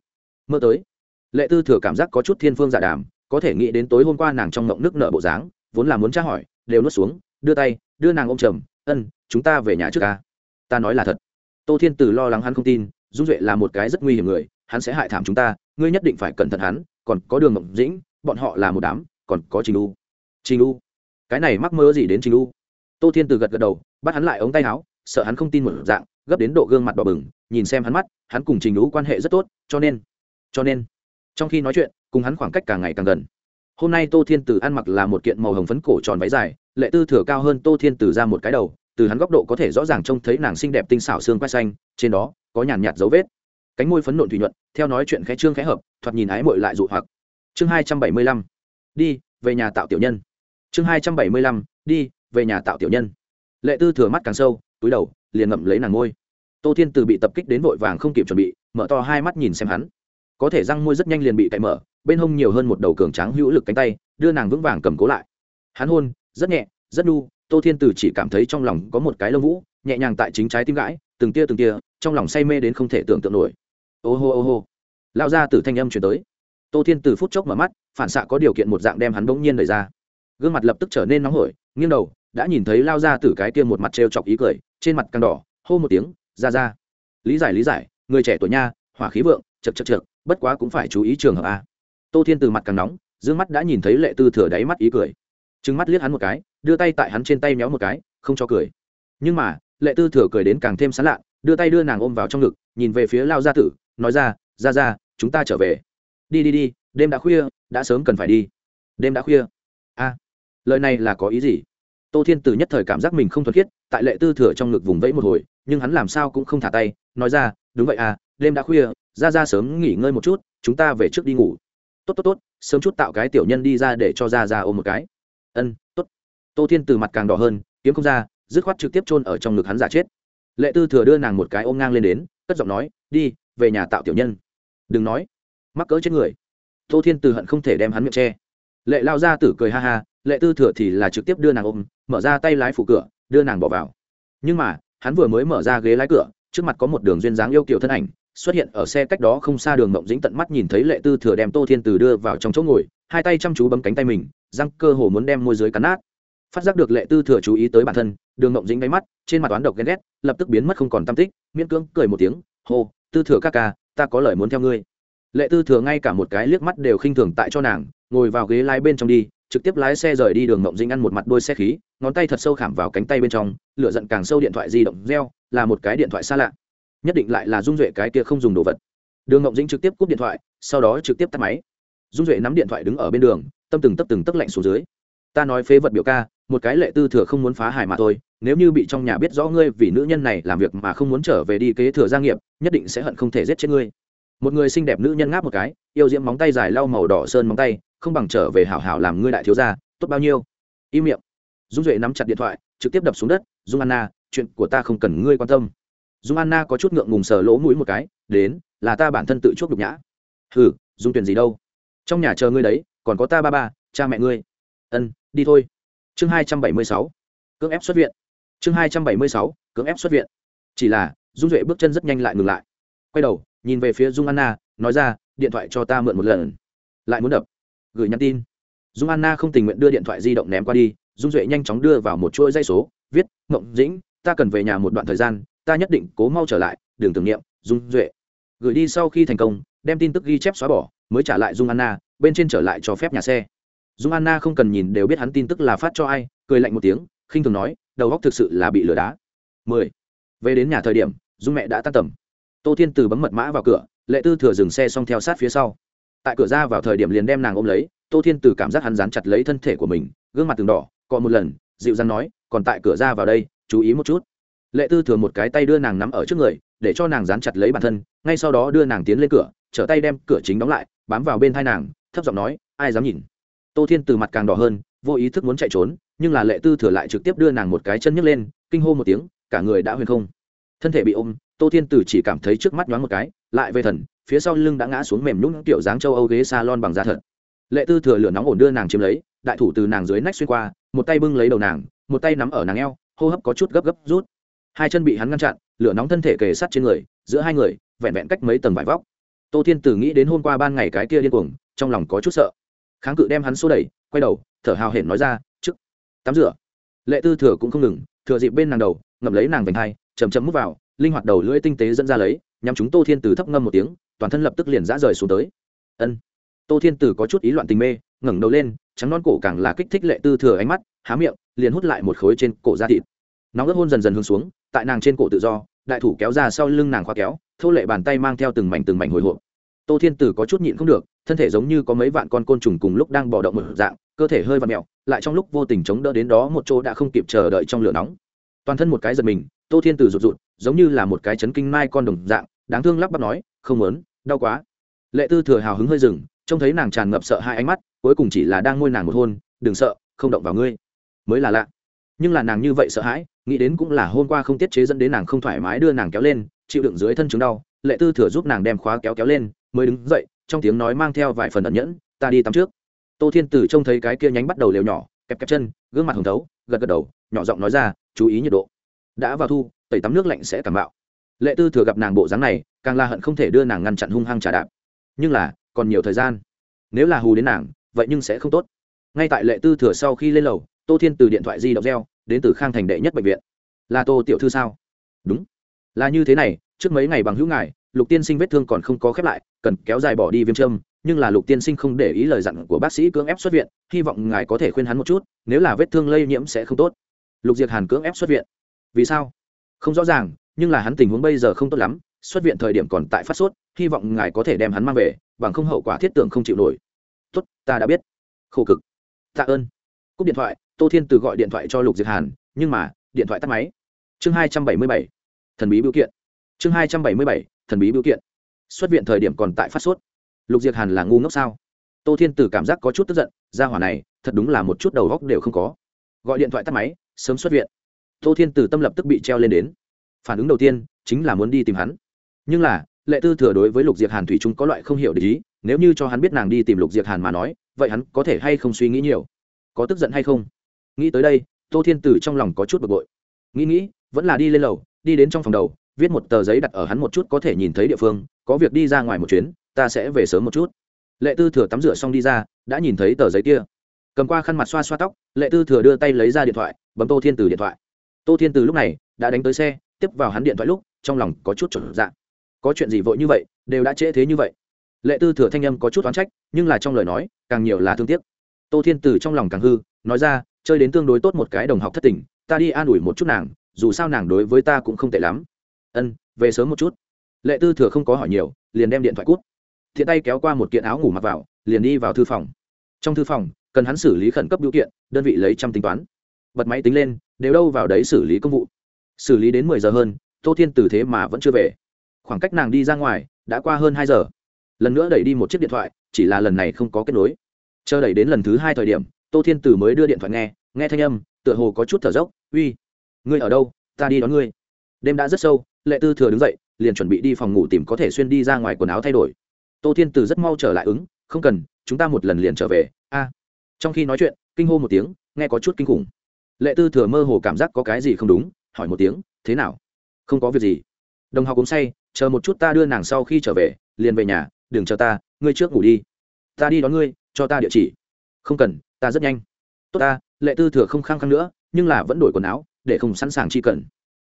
mơ tới. Lệ tư thừa cảm giác có chút thiên phương dạ đàm, có thể nghĩ đến tối hôm qua nàng trong mộng nước nợ bộ dáng, vốn là muốn tra hỏi, đều nuốt xuống, đưa tay, đưa nàng ôm trầm, ân, chúng ta về nhà trước ca. Ta nói là thật. Tô thiên từ lo lắng hắn không tin, dung duệ là một cái rất nguy hiểm người, hắn sẽ hại thảm chúng ta, ngươi nhất định phải cẩn thận hắn, còn có đường mộng dĩnh, bọn họ là một đám, còn có trình u. Trình u. Cái này mắc mơ gì đến trình u? Tô thiên từ gật gật đầu, bắt hắn lại ống tay áo sợ hắn không tin một dạng, gấp đến độ gương mặt đỏ bừng, nhìn xem hắn mắt, hắn cùng trình lũ quan hệ rất tốt, cho nên cho nên, trong khi nói chuyện, cùng hắn khoảng cách càng ngày càng gần. Hôm nay tô thiên tử ăn mặc là một kiện màu hồng phấn cổ tròn váy dài, lệ tư thừa cao hơn tô thiên tử ra một cái đầu, từ hắn góc độ có thể rõ ràng trông thấy nàng xinh đẹp tinh xảo xương quai xanh, trên đó có nhàn nhạt dấu vết. Cánh môi phấn nộn thủy nhuận, theo nói chuyện khẽ trương khẽ hợp, thoạt nhìn ái mội lại dụ hoặc. Chương hai trăm bảy mươi lăm, đi, về nhà tạo tiểu nhân. Chương hai trăm bảy mươi lăm, đi, về nhà tạo tiểu nhân. Lệ tư thừa mắt càng sâu túi đầu, liền ngậm lấy nàng ngôi tô thiên từ bị tập kích đến vội vàng không kịp chuẩn bị, mở to hai mắt nhìn xem hắn. Có thể răng môi rất nhanh liền bị cậy mở, bên hông nhiều hơn một đầu cường tráng hữu lực cánh tay, đưa nàng vững vàng cầm cố lại. Hắn hôn, rất nhẹ, rất đu tô thiên từ chỉ cảm thấy trong lòng có một cái lông vũ, nhẹ nhàng tại chính trái tim gãi, từng tia từng tia, trong lòng say mê đến không thể tưởng tượng nổi. Ô hô ô hô. Lao ra từ thanh âm chuyển tới. Tô thiên từ phút chốc mở mắt, phản xạ có điều kiện một dạng đem hắn bỗng nhiên đẩy ra. Gương mặt lập tức trở nên nóng hổi, nghiêng đầu, đã nhìn thấy lao ra từ cái kia một mặt trêu chọc ý cười trên mặt càng đỏ, hô một tiếng, ra ra. Lý giải lý giải, người trẻ tuổi nha, hỏa khí vượng chật chật chật bất quá cũng phải chú ý trường hợp a. Tô thiên từ mặt càng nóng d mắt đã nhìn thấy lệ tư thừa đáy mắt ý cười. Trứng mắt liếc hắn một cái, đưa tay tại hắn trên tay méo một cái, không cho cười. Nhưng mà, lệ tư thừa cười đến càng thêm sán lạ, đưa tay đưa nàng ôm vào trong ngực, nhìn về phía lao gia tử, nói ra ra ra, chúng ta trở về. Đi đi đi, đêm đã khuya, đã sớm cần phải đi. Đêm đã khuya. A, lời này là có ý gì? Tô thiên Từ nhất thời cảm giác mình không thuật khiết, tại lệ tư thừa trong ngực vùng vẫy một hồi, nhưng hắn làm sao cũng không thả tay, nói ra, đúng vậy à đêm đã khuya, ra ra sớm nghỉ ngơi một chút, chúng ta về trước đi ngủ. Tốt tốt tốt, sớm chút tạo cái tiểu nhân đi ra để cho ra ra ôm một cái. Ân, tốt. Tô thiên từ mặt càng đỏ hơn, kiếm không ra, dứt khoát trực tiếp chôn ở trong ngực hắn giả chết. Lệ tư thừa đưa nàng một cái ôm ngang lên đến, cất giọng nói, đi, về nhà tạo tiểu nhân. Đừng nói. Mắc cỡ chết người. Tô thiên từ hận không thể đem hắn miệng che. Lệ lao ra tử cười ha ha, lệ tư thừa thì là trực tiếp đưa nàng ôm mở ra tay lái phụ cửa, đưa nàng bỏ vào. Nhưng mà, hắn vừa mới mở ra ghế lái cửa, trước mặt có một đường duyên dáng yêu kiểu thân ảnh, xuất hiện ở xe cách đó không xa đường mộng dĩnh tận mắt nhìn thấy lệ tư thừa đem tô thiên từ đưa vào trong chỗ ngồi, hai tay chăm chú bấm cánh tay mình, răng cơ hồ muốn đem môi dưới cắn nát. Phát giác được lệ tư thừa chú ý tới bản thân, đường mộng dĩnh đáy mắt, trên mặt toán độc ghen ghét, lập tức biến mất không còn tam tích, miễn cưỡng cười một tiếng, hô, tư thừa ca ca, ta có lời muốn theo ngươi. Lệ tư thừa ngay cả một cái liếc mắt đều khinh thường tại cho nàng, ngồi vào ghế lái bên trong đi, trực tiếp lái xe rời đi đường mộng dĩnh ăn một mặt đôi xe khí ngón tay thật sâu khảm vào cánh tay bên trong, lửa giận càng sâu điện thoại di động reo, là một cái điện thoại xa lạ. Nhất định lại là dung duệ cái kia không dùng đồ vật. Đường ngộng dĩnh trực tiếp cúp điện thoại, sau đó trực tiếp tắt máy. Dung duệ nắm điện thoại đứng ở bên đường, tâm từng tấp từng tấp lạnh xuống dưới. Ta nói phế vật biểu ca, một cái lệ tư thừa không muốn phá hải mà thôi, nếu như bị trong nhà biết rõ ngươi vì nữ nhân này làm việc mà không muốn trở về đi kế thừa gia nghiệp, nhất định sẽ hận không thể giết chết ngươi. Một người xinh đẹp nữ nhân ngáp một cái, yêu diễm móng tay dài lau màu đỏ sơn móng tay, không bằng trở về hảo hảo làm ngươi đại thiếu gia, tốt bao nhiêu? Im miệng dung duệ nắm chặt điện thoại, trực tiếp đập xuống đất, dung anna, chuyện của ta không cần ngươi quan tâm. Dung anna có chút ngượng ngùng sờ lỗ mũi một cái, đến, là ta bản thân tự chuốc nhục nhã. Hừ, dung tuyển gì đâu? Trong nhà chờ ngươi đấy, còn có ta ba ba, cha mẹ ngươi. Ân, đi thôi. Chương hai trăm bảy mươi sáu, cưỡng ép xuất viện. Chương hai trăm bảy mươi sáu, cưỡng ép xuất viện. Chỉ là, dung duệ bước chân rất nhanh lại ngừng lại. Quay đầu, nhìn về phía dung anna, nói ra, điện thoại cho ta mượn một lần. Lại muốn đập. Gửi nhắn tin. Dung anna không tình nguyện đưa điện thoại di động ném qua đi dung duệ nhanh chóng đưa vào một chuỗi dây số, viết mộng dĩnh, ta cần về nhà một đoạn thời gian, ta nhất định cố mau trở lại đường tưởng niệm, dung duệ. Gửi đi sau khi thành công, đem tin tức ghi chép xóa bỏ, mới trả lại dung anna, bên trên trở lại cho phép nhà xe. Dung anna không cần nhìn đều biết hắn tin tức là phát cho ai, cười lạnh một tiếng, khinh thường nói, đầu góc thực sự là bị lừa đá. Mười. Về đến nhà thời điểm, dung mẹ đã tan tầm. Tô thiên từ bấm mật mã vào cửa, lệ tư thừa dừng xe xong theo sát phía sau. Tại cửa ra vào thời điểm liền đem nàng ôm lấy, tô thiên từ cảm giác hắn dán chặt lấy thân thể của mình, gương mặt từng đỏ cọ một lần dịu dàng nói, còn tại cửa ra vào đây, chú ý một chút. Lệ tư thừa một cái tay đưa nàng nắm ở trước người, để cho nàng dán chặt lấy bản thân, ngay sau đó đưa nàng tiến lên cửa, trở tay đem cửa chính đóng lại, bám vào bên thai nàng, thấp giọng nói, ai dám nhìn? Tô thiên từ mặt càng đỏ hơn, vô ý thức muốn chạy trốn, nhưng là lệ tư thừa lại trực tiếp đưa nàng một cái chân nhấc lên, kinh hô một tiếng, cả người đã huyền không. Thân thể bị ôm, tô thiên từ chỉ cảm thấy trước mắt nhoáng một cái, lại về thần, phía sau lưng đã ngã xuống mềm nhũng kiểu dáng châu âu ghế salon bằng da thật. Lệ tư thừa lửa nóng ổn đưa nàng chiếm lấy đại thủ từ nàng dưới nách xuyên qua, một tay bưng lấy đầu nàng, một tay nắm ở nàng eo, hô hấp có chút gấp gấp rút. Hai chân bị hắn ngăn chặn, lửa nóng thân thể kề sát trên người, giữa hai người, vẹn vẹn cách mấy tầng vải vóc. Tô thiên tử nghĩ đến hôm qua ban ngày cái kia điên cuồng, trong lòng có chút sợ. Kháng cự đem hắn xô đẩy, quay đầu, thở hào hển nói ra chức tắm rửa. Lệ tư thừa cũng không ngừng, thừa dịp bên nàng đầu, ngậm lấy nàng vành hai chầm chậm mút vào, linh hoạt đầu lưỡi tinh tế dẫn ra lấy nhằm chúng tô thiên tử thấp ngâm một tiếng, toàn thân lập tức liền dã rời xuống tới. Ân. Tô thiên tử có chút ý loạn tình mê ngẩng đầu lên, trắng non cổ càng là kích thích lệ tư thừa ánh mắt, há miệng, liền hút lại một khối trên cổ da thịt. Nóng ớt hôn dần dần hướng xuống, tại nàng trên cổ tự do, đại thủ kéo ra sau lưng nàng khoa kéo, thô lệ bàn tay mang theo từng mảnh từng mảnh hồi hộp. Tô thiên tử có chút nhịn không được, thân thể giống như có mấy vạn con côn trùng cùng lúc đang bỏ động một dạng, cơ thể hơi và mẹo lại trong lúc vô tình chống đỡ đến đó một chỗ đã không kịp chờ đợi trong lửa nóng. Toàn thân một cái giật mình, tô thiên tử rụt rụt, giống như là một cái chấn kinh mai con đồng dạng, đáng thương lắp bắp nói, không muốn, đau quá. Lệ tư thừa hào hứng hơi dừng, trông thấy nàng tràn ngập sợ hai ánh mắt cuối cùng chỉ là đang ngôi nàng một hôn, đừng sợ, không động vào ngươi. Mới là lạ. Nhưng là nàng như vậy sợ hãi, nghĩ đến cũng là hôm qua không tiết chế dẫn đến nàng không thoải mái đưa nàng kéo lên, chịu đựng dưới thân chứng đau, lệ tư thừa giúp nàng đem khóa kéo kéo lên, mới đứng dậy, trong tiếng nói mang theo vài phần ẩn nhẫn, ta đi tắm trước. Tô thiên tử trông thấy cái kia nhánh bắt đầu lều nhỏ, kẹp kẹp chân, gương mặt hồng thấu, gật gật đầu, nhỏ giọng nói ra, chú ý nhiệt độ. Đã vào thu, tẩy tắm nước lạnh sẽ cảm bạo. Lệ tư thừa gặp nàng bộ dáng này, càng là hận không thể đưa nàng ngăn chặn hung hăng trả đạp. Nhưng là, còn nhiều thời gian. Nếu là hù đến nàng vậy nhưng sẽ không tốt. Ngay tại lệ tư thừa sau khi lên lầu, tô thiên từ điện thoại di động reo, đến từ khang thành đệ nhất bệnh viện. Là tô tiểu thư sao? Đúng. Là như thế này, trước mấy ngày bằng hữu ngài, lục tiên sinh vết thương còn không có khép lại, cần kéo dài bỏ đi viêm châm, nhưng là lục tiên sinh không để ý lời dặn của bác sĩ cưỡng ép xuất viện, hy vọng ngài có thể khuyên hắn một chút, nếu là vết thương lây nhiễm sẽ không tốt. Lục diệt hàn cưỡng ép xuất viện. Vì sao? Không rõ ràng, nhưng là hắn tình huống bây giờ không tốt lắm, xuất viện thời điểm còn tại phát sốt, hy vọng ngài có thể đem hắn mang về, bằng không hậu quả thiết tưởng không chịu nổi tốt, ta đã biết. Khổ cực. Tạ ơn. Cúp điện thoại, tô thiên từ gọi điện thoại cho lục diệt hàn, nhưng mà, điện thoại tắt máy. Chương hai trăm bảy mươi bảy. Thần bí biểu kiện. Chương hai trăm bảy mươi bảy, thần bí biểu kiện. Xuất viện thời điểm còn tại phát sốt. Lục diệt hàn là ngu ngốc sao? Tô thiên từ cảm giác có chút tức giận ra hỏa này, thật đúng là một chút đầu góc đều không có. Gọi điện thoại tắt máy, sớm xuất viện. Tô thiên từ tâm lập tức bị treo lên đến. Phản ứng đầu tiên, chính là muốn đi tìm hắn. Nhưng là, lệ tư thừa đối với lục diệt hàn thủy trung có loại không hiểu để ý nếu như cho hắn biết nàng đi tìm lục diệt hàn mà nói, vậy hắn có thể hay không suy nghĩ nhiều? Có tức giận hay không? Nghĩ tới đây, tô thiên tử trong lòng có chút bực bội. Nghĩ nghĩ, vẫn là đi lên lầu, đi đến trong phòng đầu, viết một tờ giấy đặt ở hắn một chút có thể nhìn thấy địa phương, có việc đi ra ngoài một chuyến, ta sẽ về sớm một chút. Lệ tư thừa tắm rửa xong đi ra, đã nhìn thấy tờ giấy kia. Cầm qua khăn mặt xoa xoa tóc, lệ tư thừa đưa tay lấy ra điện thoại, bấm tô thiên từ điện thoại. Tô thiên từ lúc này đã đánh tới xe, tiếp vào hắn điện thoại lúc, trong lòng có chút chuẩn dạng có chuyện gì vội như vậy, đều đã trễ thế như vậy lệ tư thừa thanh âm có chút oán trách, nhưng là trong lời nói, càng nhiều là thương tiếc. Tô thiên từ trong lòng càng hư, nói ra, chơi đến tương đối tốt một cái đồng học thất tình, ta đi an ủi một chút nàng, dù sao nàng đối với ta cũng không tệ lắm. Ân, về sớm một chút. Lệ tư thừa không có hỏi nhiều, liền đem điện thoại cút thiện tay kéo qua một kiện áo ngủ mặc vào, liền đi vào thư phòng. Trong thư phòng, cần hắn xử lý khẩn cấp biểu kiện, đơn vị lấy trăm tính toán. Bật máy tính lên, đều đâu vào đấy xử lý công vụ. Xử lý đến mười giờ hơn, tô thiên từ thế mà vẫn chưa về. Khoảng cách nàng đi ra ngoài, đã qua hơn hai giờ lần nữa đẩy đi một chiếc điện thoại, chỉ là lần này không có kết nối. Chờ đẩy đến lần thứ hai thời điểm, tô thiên tử mới đưa điện thoại nghe nghe thanh âm, tựa hồ có chút thở dốc, uy, ngươi ở đâu? Ta đi đón ngươi. Đêm đã rất sâu, lệ tư thừa đứng dậy, liền chuẩn bị đi phòng ngủ tìm có thể xuyên đi ra ngoài quần áo thay đổi. Tô thiên tử rất mau trở lại ứng, không cần, chúng ta một lần liền trở về. A. Trong khi nói chuyện, kinh hô một tiếng, nghe có chút kinh khủng. Lệ tư thừa mơ hồ cảm giác có cái gì không đúng, hỏi một tiếng, thế nào? Không có việc gì. Đồng học uống say, chờ một chút ta đưa nàng sau khi trở về, liền về nhà đừng chờ ta, ngươi trước ngủ đi. Ta đi đón ngươi, cho ta địa chỉ. Không cần, ta rất nhanh. Tốt ta, lệ tư thừa không khăng khăng nữa, nhưng là vẫn đổi quần áo, để không sẵn sàng chi cần.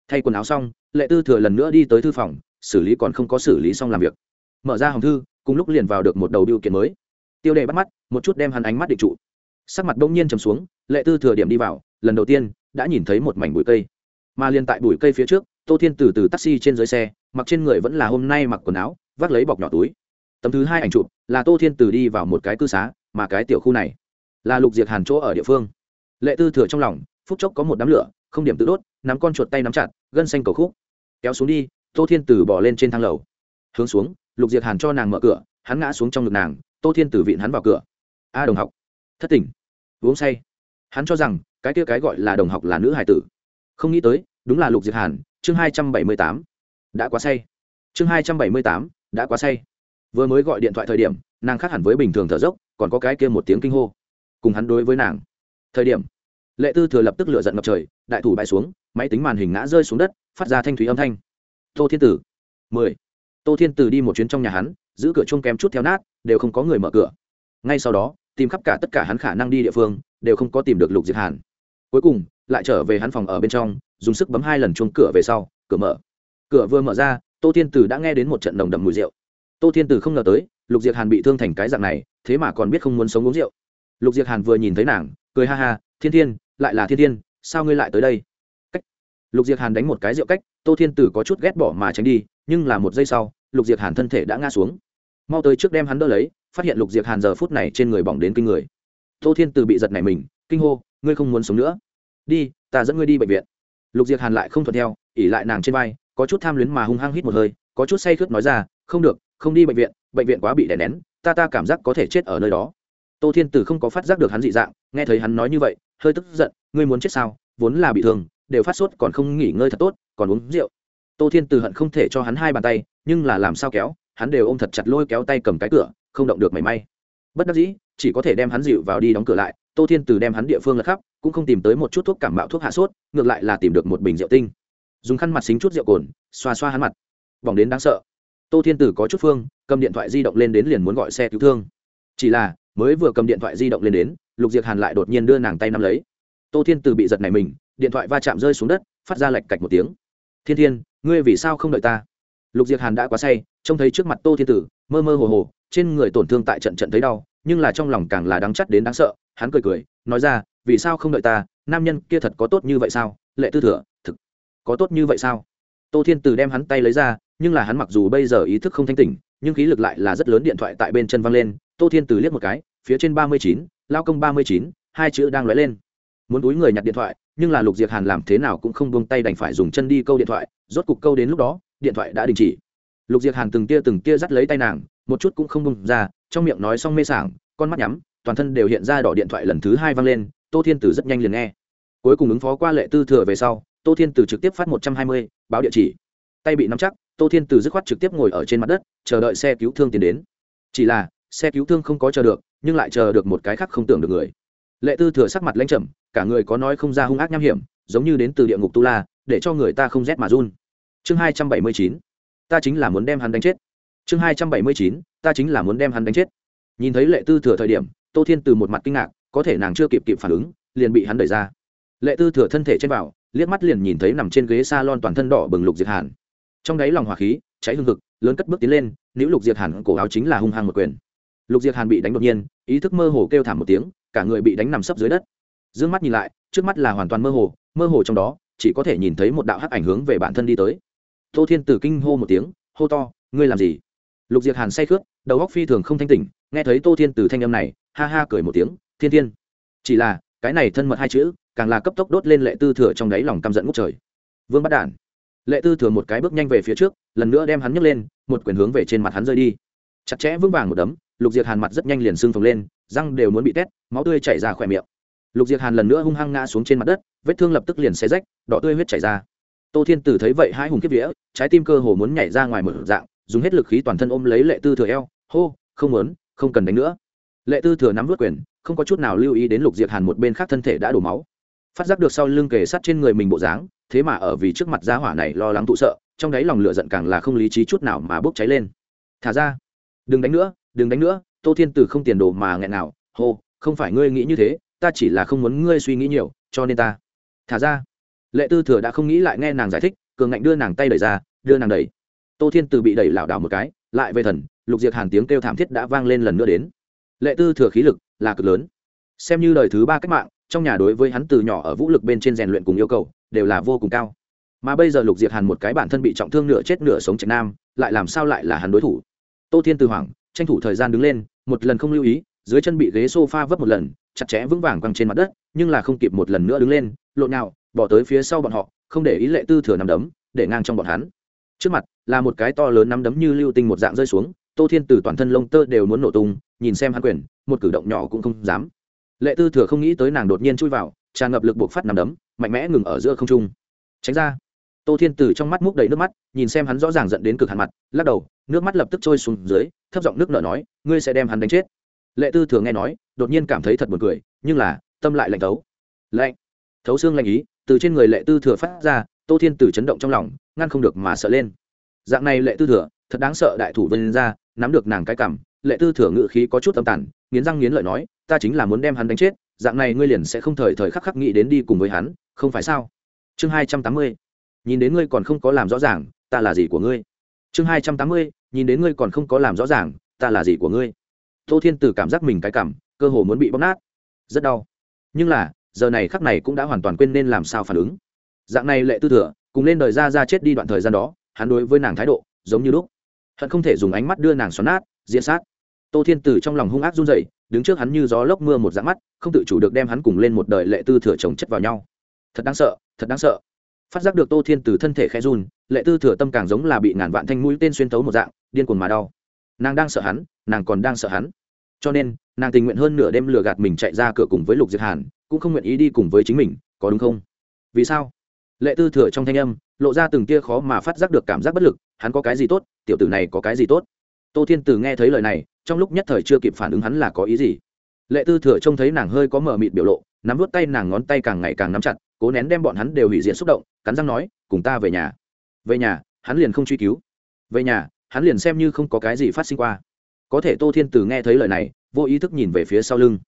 Thay quần áo xong, lệ tư thừa lần nữa đi tới thư phòng, xử lý còn không có xử lý xong làm việc. Mở ra hòm thư, cùng lúc liền vào được một đầu điều kiện mới. Tiêu đề bắt mắt, một chút đem hắn ánh mắt định trụ. Sắc mặt đông nhiên trầm xuống, lệ tư thừa điểm đi vào, lần đầu tiên, đã nhìn thấy một mảnh bụi cây. Mà liền tại bụi cây phía trước, tô thiên từ từ taxi trên dưới xe, mặc trên người vẫn là hôm nay mặc quần áo, vác lấy bọc nhỏ túi tấm thứ hai ảnh chụp là tô thiên từ đi vào một cái cư xá, mà cái tiểu khu này là lục diệt hàn chỗ ở địa phương. Lệ tư thừa trong lòng, phút chốc có một đám lửa, không điểm tự đốt, nắm con chuột tay nắm chặt, gân xanh cầu khúc. Kéo xuống đi, tô thiên tử bỏ lên trên thang lầu. Hướng xuống, lục diệt hàn cho nàng mở cửa, hắn ngã xuống trong ngực nàng, tô thiên tử vịn hắn vào cửa. A đồng học, thất tỉnh uống say. Hắn cho rằng, cái kia cái gọi là đồng học là nữ hải tử. Không nghĩ tới, đúng là lục diệt hàn, chương hai trăm bảy mươi tám, đã quá say. Chương hai trăm bảy mươi tám, đã quá say vừa mới gọi điện thoại thời điểm, nàng khác hẳn với bình thường thở dốc, còn có cái kia một tiếng kinh hô. Cùng hắn đối với nàng. Thời điểm, lệ tư thừa lập tức lựa giận ngập trời, đại thủ bại xuống, máy tính màn hình ngã rơi xuống đất, phát ra thanh thúy âm thanh. Tô thiên tử. Mười. Tô thiên tử đi một chuyến trong nhà hắn, giữ cửa chung kém chút theo nát, đều không có người mở cửa. Ngay sau đó, tìm khắp cả tất cả hắn khả năng đi địa phương, đều không có tìm được lục diệt hàn. Cuối cùng, lại trở về hắn phòng ở bên trong, dùng sức bấm hai lần chuông cửa về sau, cửa mở. Cửa vừa mở ra, tô thiên tử đã nghe đến một trận nồng đậm mùi rượu tô thiên tử không ngờ tới, lục diệt hàn bị thương thành cái dạng này, thế mà còn biết không muốn sống uống rượu. Lục diệt hàn vừa nhìn thấy nàng, cười ha ha, thiên thiên, lại là thiên thiên, sao ngươi lại tới đây? Cách. Lục diệt hàn đánh một cái rượu cách, tô thiên tử có chút ghét bỏ mà tránh đi, nhưng là một giây sau, lục diệt hàn thân thể đã ngã xuống. Mau tới trước đem hắn đỡ lấy, phát hiện lục diệt hàn giờ phút này trên người bỏng đến kinh người. Tô thiên tử bị giật này mình, kinh hô, ngươi không muốn sống nữa? Đi, ta dẫn ngươi đi bệnh viện. Lục diệt hàn lại không thuận theo, ỉ lại nàng trên vai, có chút tham luyến mà hung hăng hít một hơi, có chút say khướt nói ra, không được không đi bệnh viện bệnh viện quá bị đè nén, ta ta cảm giác có thể chết ở nơi đó. Tô thiên tử không có phát giác được hắn dị dạng, nghe thấy hắn nói như vậy, hơi tức giận, ngươi muốn chết sao? Vốn là bị thương, đều phát sốt, còn không nghỉ ngơi thật tốt, còn uống rượu. Tô thiên tử hận không thể cho hắn hai bàn tay, nhưng là làm sao kéo, hắn đều ôm thật chặt lôi kéo tay cầm cái cửa, không động được mảy may. Bất đắc dĩ, chỉ có thể đem hắn dịu vào đi đóng cửa lại, tô thiên Từ đem hắn địa phương lật khắp, cũng không tìm tới một chút thuốc cảm mạo thuốc hạ sốt, ngược lại là tìm được một bình rượu tinh. Dùng khăn mặt xính chút rượu cồn, xoa xoa hắn mặt. Bỏng đến đáng sợ tô thiên tử có chút phương, cầm điện thoại di động lên đến liền muốn gọi xe cứu thương. Chỉ là, mới vừa cầm điện thoại di động lên đến, lục diệc hàn lại đột nhiên đưa nàng tay nắm lấy. Tô thiên Tử bị giật này mình, điện thoại va chạm rơi xuống đất, phát ra lạch cạch một tiếng. Thiên thiên, ngươi vì sao không đợi ta? Lục diệc hàn đã quá say, trông thấy trước mặt tô thiên tử, mơ mơ hồ hồ, trên người tổn thương tại trận trận thấy đau, nhưng là trong lòng càng là đáng chắt đến đáng sợ, hắn cười cười, nói ra, vì sao không đợi ta? Nam nhân kia thật có tốt như vậy sao? Lệ tư thừa, thực có tốt như vậy sao? Tô thiên từ đem hắn tay lấy ra nhưng là hắn mặc dù bây giờ ý thức không thanh tỉnh, nhưng khí lực lại là rất lớn điện thoại tại bên chân văng lên, tô thiên từ liếc một cái, phía trên ba mươi chín, lao công ba mươi chín, hai chữ đang lóe lên. Muốn túi người nhặt điện thoại, nhưng là lục diệp hàn làm thế nào cũng không buông tay đành phải dùng chân đi câu điện thoại, rốt cục câu đến lúc đó, điện thoại đã đình chỉ. Lục diệp hàn từng tia từng tia dắt lấy tay nàng, một chút cũng không bung ra, trong miệng nói xong mê sảng, con mắt nhắm, toàn thân đều hiện ra đỏ điện thoại lần thứ hai vang lên, tô thiên tử rất nhanh liền nghe. Cuối cùng ứng phó qua lệ tư thừa về sau, tô thiên tử trực tiếp phát một trăm hai mươi, báo địa chỉ. Tay bị nắm chắc tô thiên Từ dứt khoát trực tiếp ngồi ở trên mặt đất, chờ đợi xe cứu thương tiến đến. Chỉ là, xe cứu thương không có chờ được, nhưng lại chờ được một cái khác không tưởng được người. Lệ tư thừa sắc mặt lãnh trầm, cả người có nói không ra hung ác nham hiểm, giống như đến từ địa ngục tu la, để cho người ta không rét mà run. Chương hai trăm bảy mươi chín, ta chính là muốn đem hắn đánh chết. Chương hai trăm bảy mươi chín, ta chính là muốn đem hắn đánh chết. Nhìn thấy lệ tư thừa thời điểm, tô thiên từ một mặt kinh ngạc, có thể nàng chưa kịp kịp phản ứng, liền bị hắn đẩy ra. Lệ tư thừa thân thể trên bảo liếc mắt liền nhìn thấy nằm trên ghế s a lon toàn thân đỏ bừng lục diệt hàn trong đáy lòng hỏa khí, cháy hương thực lớn cất bước tiến lên nữ lục diệt hàn cổ áo chính là hung hăng một quyền. Lục diệt hàn bị đánh đột nhiên, ý thức mơ hồ kêu thảm một tiếng, cả người bị đánh nằm sấp dưới đất. D ư ơ n g mắt nhìn lại, trước mắt là hoàn toàn mơ hồ mơ hồ trong đó, chỉ có thể nhìn thấy một đạo hắc ảnh hướng về bản thân đi tới. Tô thiên tử kinh hô một tiếng, hô to, ngươi làm gì? Lục diệt hàn say khướt đầu góc phi thường không thanh tỉnh, nghe thấy tô thiên tử thanh âm này, ha ha cười một tiếng, thiên thiên, chỉ là, cái này thân mật hai chữ, càng là cấp tốc đốt lên lệ tư thừa trong đáy lòng căm giận ngút trời. Vương bắt đản lệ tư thừa một cái bước nhanh về phía trước, lần nữa đem hắn nhấc lên, một quyền hướng về trên mặt hắn rơi đi. Chặt chẽ vững vàng một đấm, lục diệt hàn mặt rất nhanh liền sưng phồng lên, răng đều muốn bị tét, máu tươi chảy ra khỏe miệng. Lục diệt hàn lần nữa hung hăng ngã xuống trên mặt đất, vết thương lập tức liền xé rách, đỏ tươi huyết chảy ra. Tô thiên tử thấy vậy hai hùng kiếp vía, trái tim cơ hồ muốn nhảy ra ngoài một dạng, dùng hết lực khí toàn thân ôm lấy lệ tư thừa eo, hô, không muốn, không cần đánh nữa. Lệ tư thừa nắm vớt quyền, không có chút nào lưu ý đến lục diệt hàn một bên khác thân thể đã đổ máu phát giác được sau lưng kề sát trên người mình bộ dáng, thế mà ở vì trước mặt gia hỏa này lo lắng tụ sợ, trong đáy lòng lửa giận càng là không lý trí chút nào mà bốc cháy lên. Thả ra. Đừng đánh nữa, đừng đánh nữa, tô thiên Từ không tiền đồ mà nghẹn nào hô, không phải ngươi nghĩ như thế, ta chỉ là không muốn ngươi suy nghĩ nhiều, cho nên ta. Thả ra. Lệ tư thừa đã không nghĩ lại nghe nàng giải thích, cường ngạnh đưa nàng tay đẩy ra, đưa nàng đẩy. Tô thiên Từ bị đẩy lảo đảo một cái, lại về thần, lục diệt hàn tiếng kêu thảm thiết đã vang lên lần nữa đến. Lệ tư thừa khí lực là cực lớn. Xem như đời thứ ba cách mạng trong nhà đối với hắn từ nhỏ ở vũ lực bên trên rèn luyện cùng yêu cầu, đều là vô cùng cao. Mà bây giờ lục diệt hàn một cái bản thân bị trọng thương nửa chết nửa sống trạch nam, lại làm sao lại là hắn đối thủ? Tô thiên từ hoảng, tranh thủ thời gian đứng lên, một lần không lưu ý, dưới chân bị ghế sofa vấp một lần, chặt chẽ vững vàng quăng trên mặt đất, nhưng là không kịp một lần nữa đứng lên, lộn nào bỏ tới phía sau bọn họ, không để ý lệ tư thừa nằm đấm, để ngang trong bọn hắn. Trước mặt, là một cái to lớn nắm đấm như lưu tinh một dạng rơi xuống, tô thiên từ toàn thân lông tơ đều muốn nổ tung, nhìn xem hắn quyền, một cử động nhỏ cũng không dám lệ tư thừa không nghĩ tới nàng đột nhiên chui vào, tràn ngập lực buộc phát nằm đấm, mạnh mẽ ngừng ở giữa không trung. Tránh ra. Tô thiên từ trong mắt múc đầy nước mắt, nhìn xem hắn rõ ràng dẫn đến cực hạn mặt, lắc đầu, nước mắt lập tức trôi xuống dưới, thấp giọng nước nở nói, ngươi sẽ đem hắn đánh chết. Lệ tư Thừa nghe nói, đột nhiên cảm thấy thật buồn cười, nhưng là, tâm lại lạnh thấu. Lạnh. Thấu xương lạnh ý, từ trên người lệ tư thừa phát ra, tô thiên từ chấn động trong lòng, ngăn không được mà sợ lên. Dạng này lệ tư thừa, thật đáng sợ đại thủ vân ra, nắm được nàng cái cảm, lệ tư thừa ngự khí có chút âm tàn, nghiến răng nghiến lợi nói ta chính là muốn đem hắn đánh chết, dạng này ngươi liền sẽ không thời thời khắc khắc nghĩ đến đi cùng với hắn, không phải sao? Chương hai trăm tám mươi, nhìn đến ngươi còn không có làm rõ ràng, ta là gì của ngươi? Chương hai trăm tám mươi, nhìn đến ngươi còn không có làm rõ ràng, ta là gì của ngươi? Tô thiên từ cảm giác mình cái cảm, cơ hồ muốn bị bóc nát. Rất đau. Nhưng là, giờ này khắc này cũng đã hoàn toàn quên nên làm sao phản ứng. Dạng này lệ tư thừa, cùng lên đời ra ra chết đi đoạn thời gian đó, hắn đối với nàng thái độ, giống như lúc. Hận không thể dùng ánh mắt đưa nàng xoắn nát diễn sát. Tô thiên từ trong lòng hung ác run dậy đứng trước hắn như gió lốc mưa một dạng mắt, không tự chủ được đem hắn cùng lên một đời lệ tư thừa chồng chất vào nhau. Thật đáng sợ, thật đáng sợ. Phát giác được tô thiên từ thân thể khẽ run, lệ tư thừa tâm càng giống là bị ngàn vạn thanh mũi tên xuyên tấu một dạng, điên cuồng mà đau. Nàng đang sợ hắn, nàng còn đang sợ hắn. Cho nên, nàng tình nguyện hơn nửa đêm lừa gạt mình chạy ra cửa cùng với lục diệt hàn, cũng không nguyện ý đi cùng với chính mình, có đúng không? Vì sao? Lệ tư thừa trong thanh âm, lộ ra từng tia khó mà phát giác được cảm giác bất lực, hắn có cái gì tốt, tiểu tử này có cái gì tốt? Tô thiên từ nghe thấy lời này trong lúc nhất thời chưa kịp phản ứng hắn là có ý gì. Lệ tư thừa trông thấy nàng hơi có mờ mịt biểu lộ, nắm vút tay nàng ngón tay càng ngày càng nắm chặt, cố nén đem bọn hắn đều hủy diệt xúc động, cắn răng nói, cùng ta về nhà. Về nhà? Hắn liền không truy cứu. Về nhà? Hắn liền xem như không có cái gì phát sinh qua. Có thể tô thiên từ nghe thấy lời này, vô ý thức nhìn về phía sau lưng.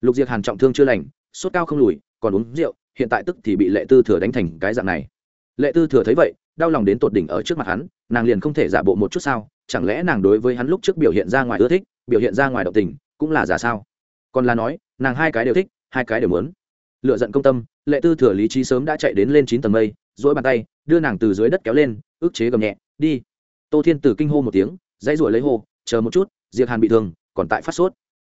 Lục diệt hàn trọng thương chưa lành, sốt cao không lùi, còn uống rượu, hiện tại tức thì bị lệ tư thừa đánh thành cái dạng này. Lệ tư thừa thấy vậy đau lòng đến tột đỉnh ở trước mặt hắn, nàng liền không thể giả bộ một chút sao? Chẳng lẽ nàng đối với hắn lúc trước biểu hiện ra ngoài ưa thích, biểu hiện ra ngoài động tình, cũng là giả sao? Còn là nói, nàng hai cái đều thích, hai cái đều muốn. Lựa giận công tâm, lệ tư thừa lý trí sớm đã chạy đến lên chín tầng mây dỗi bàn tay, đưa nàng từ dưới đất kéo lên, ức chế gầm nhẹ, đi. Tô thiên tử kinh hô một tiếng, dãy ruổi lấy hô, chờ một chút diệc hàn bị thương, còn tại phát sốt.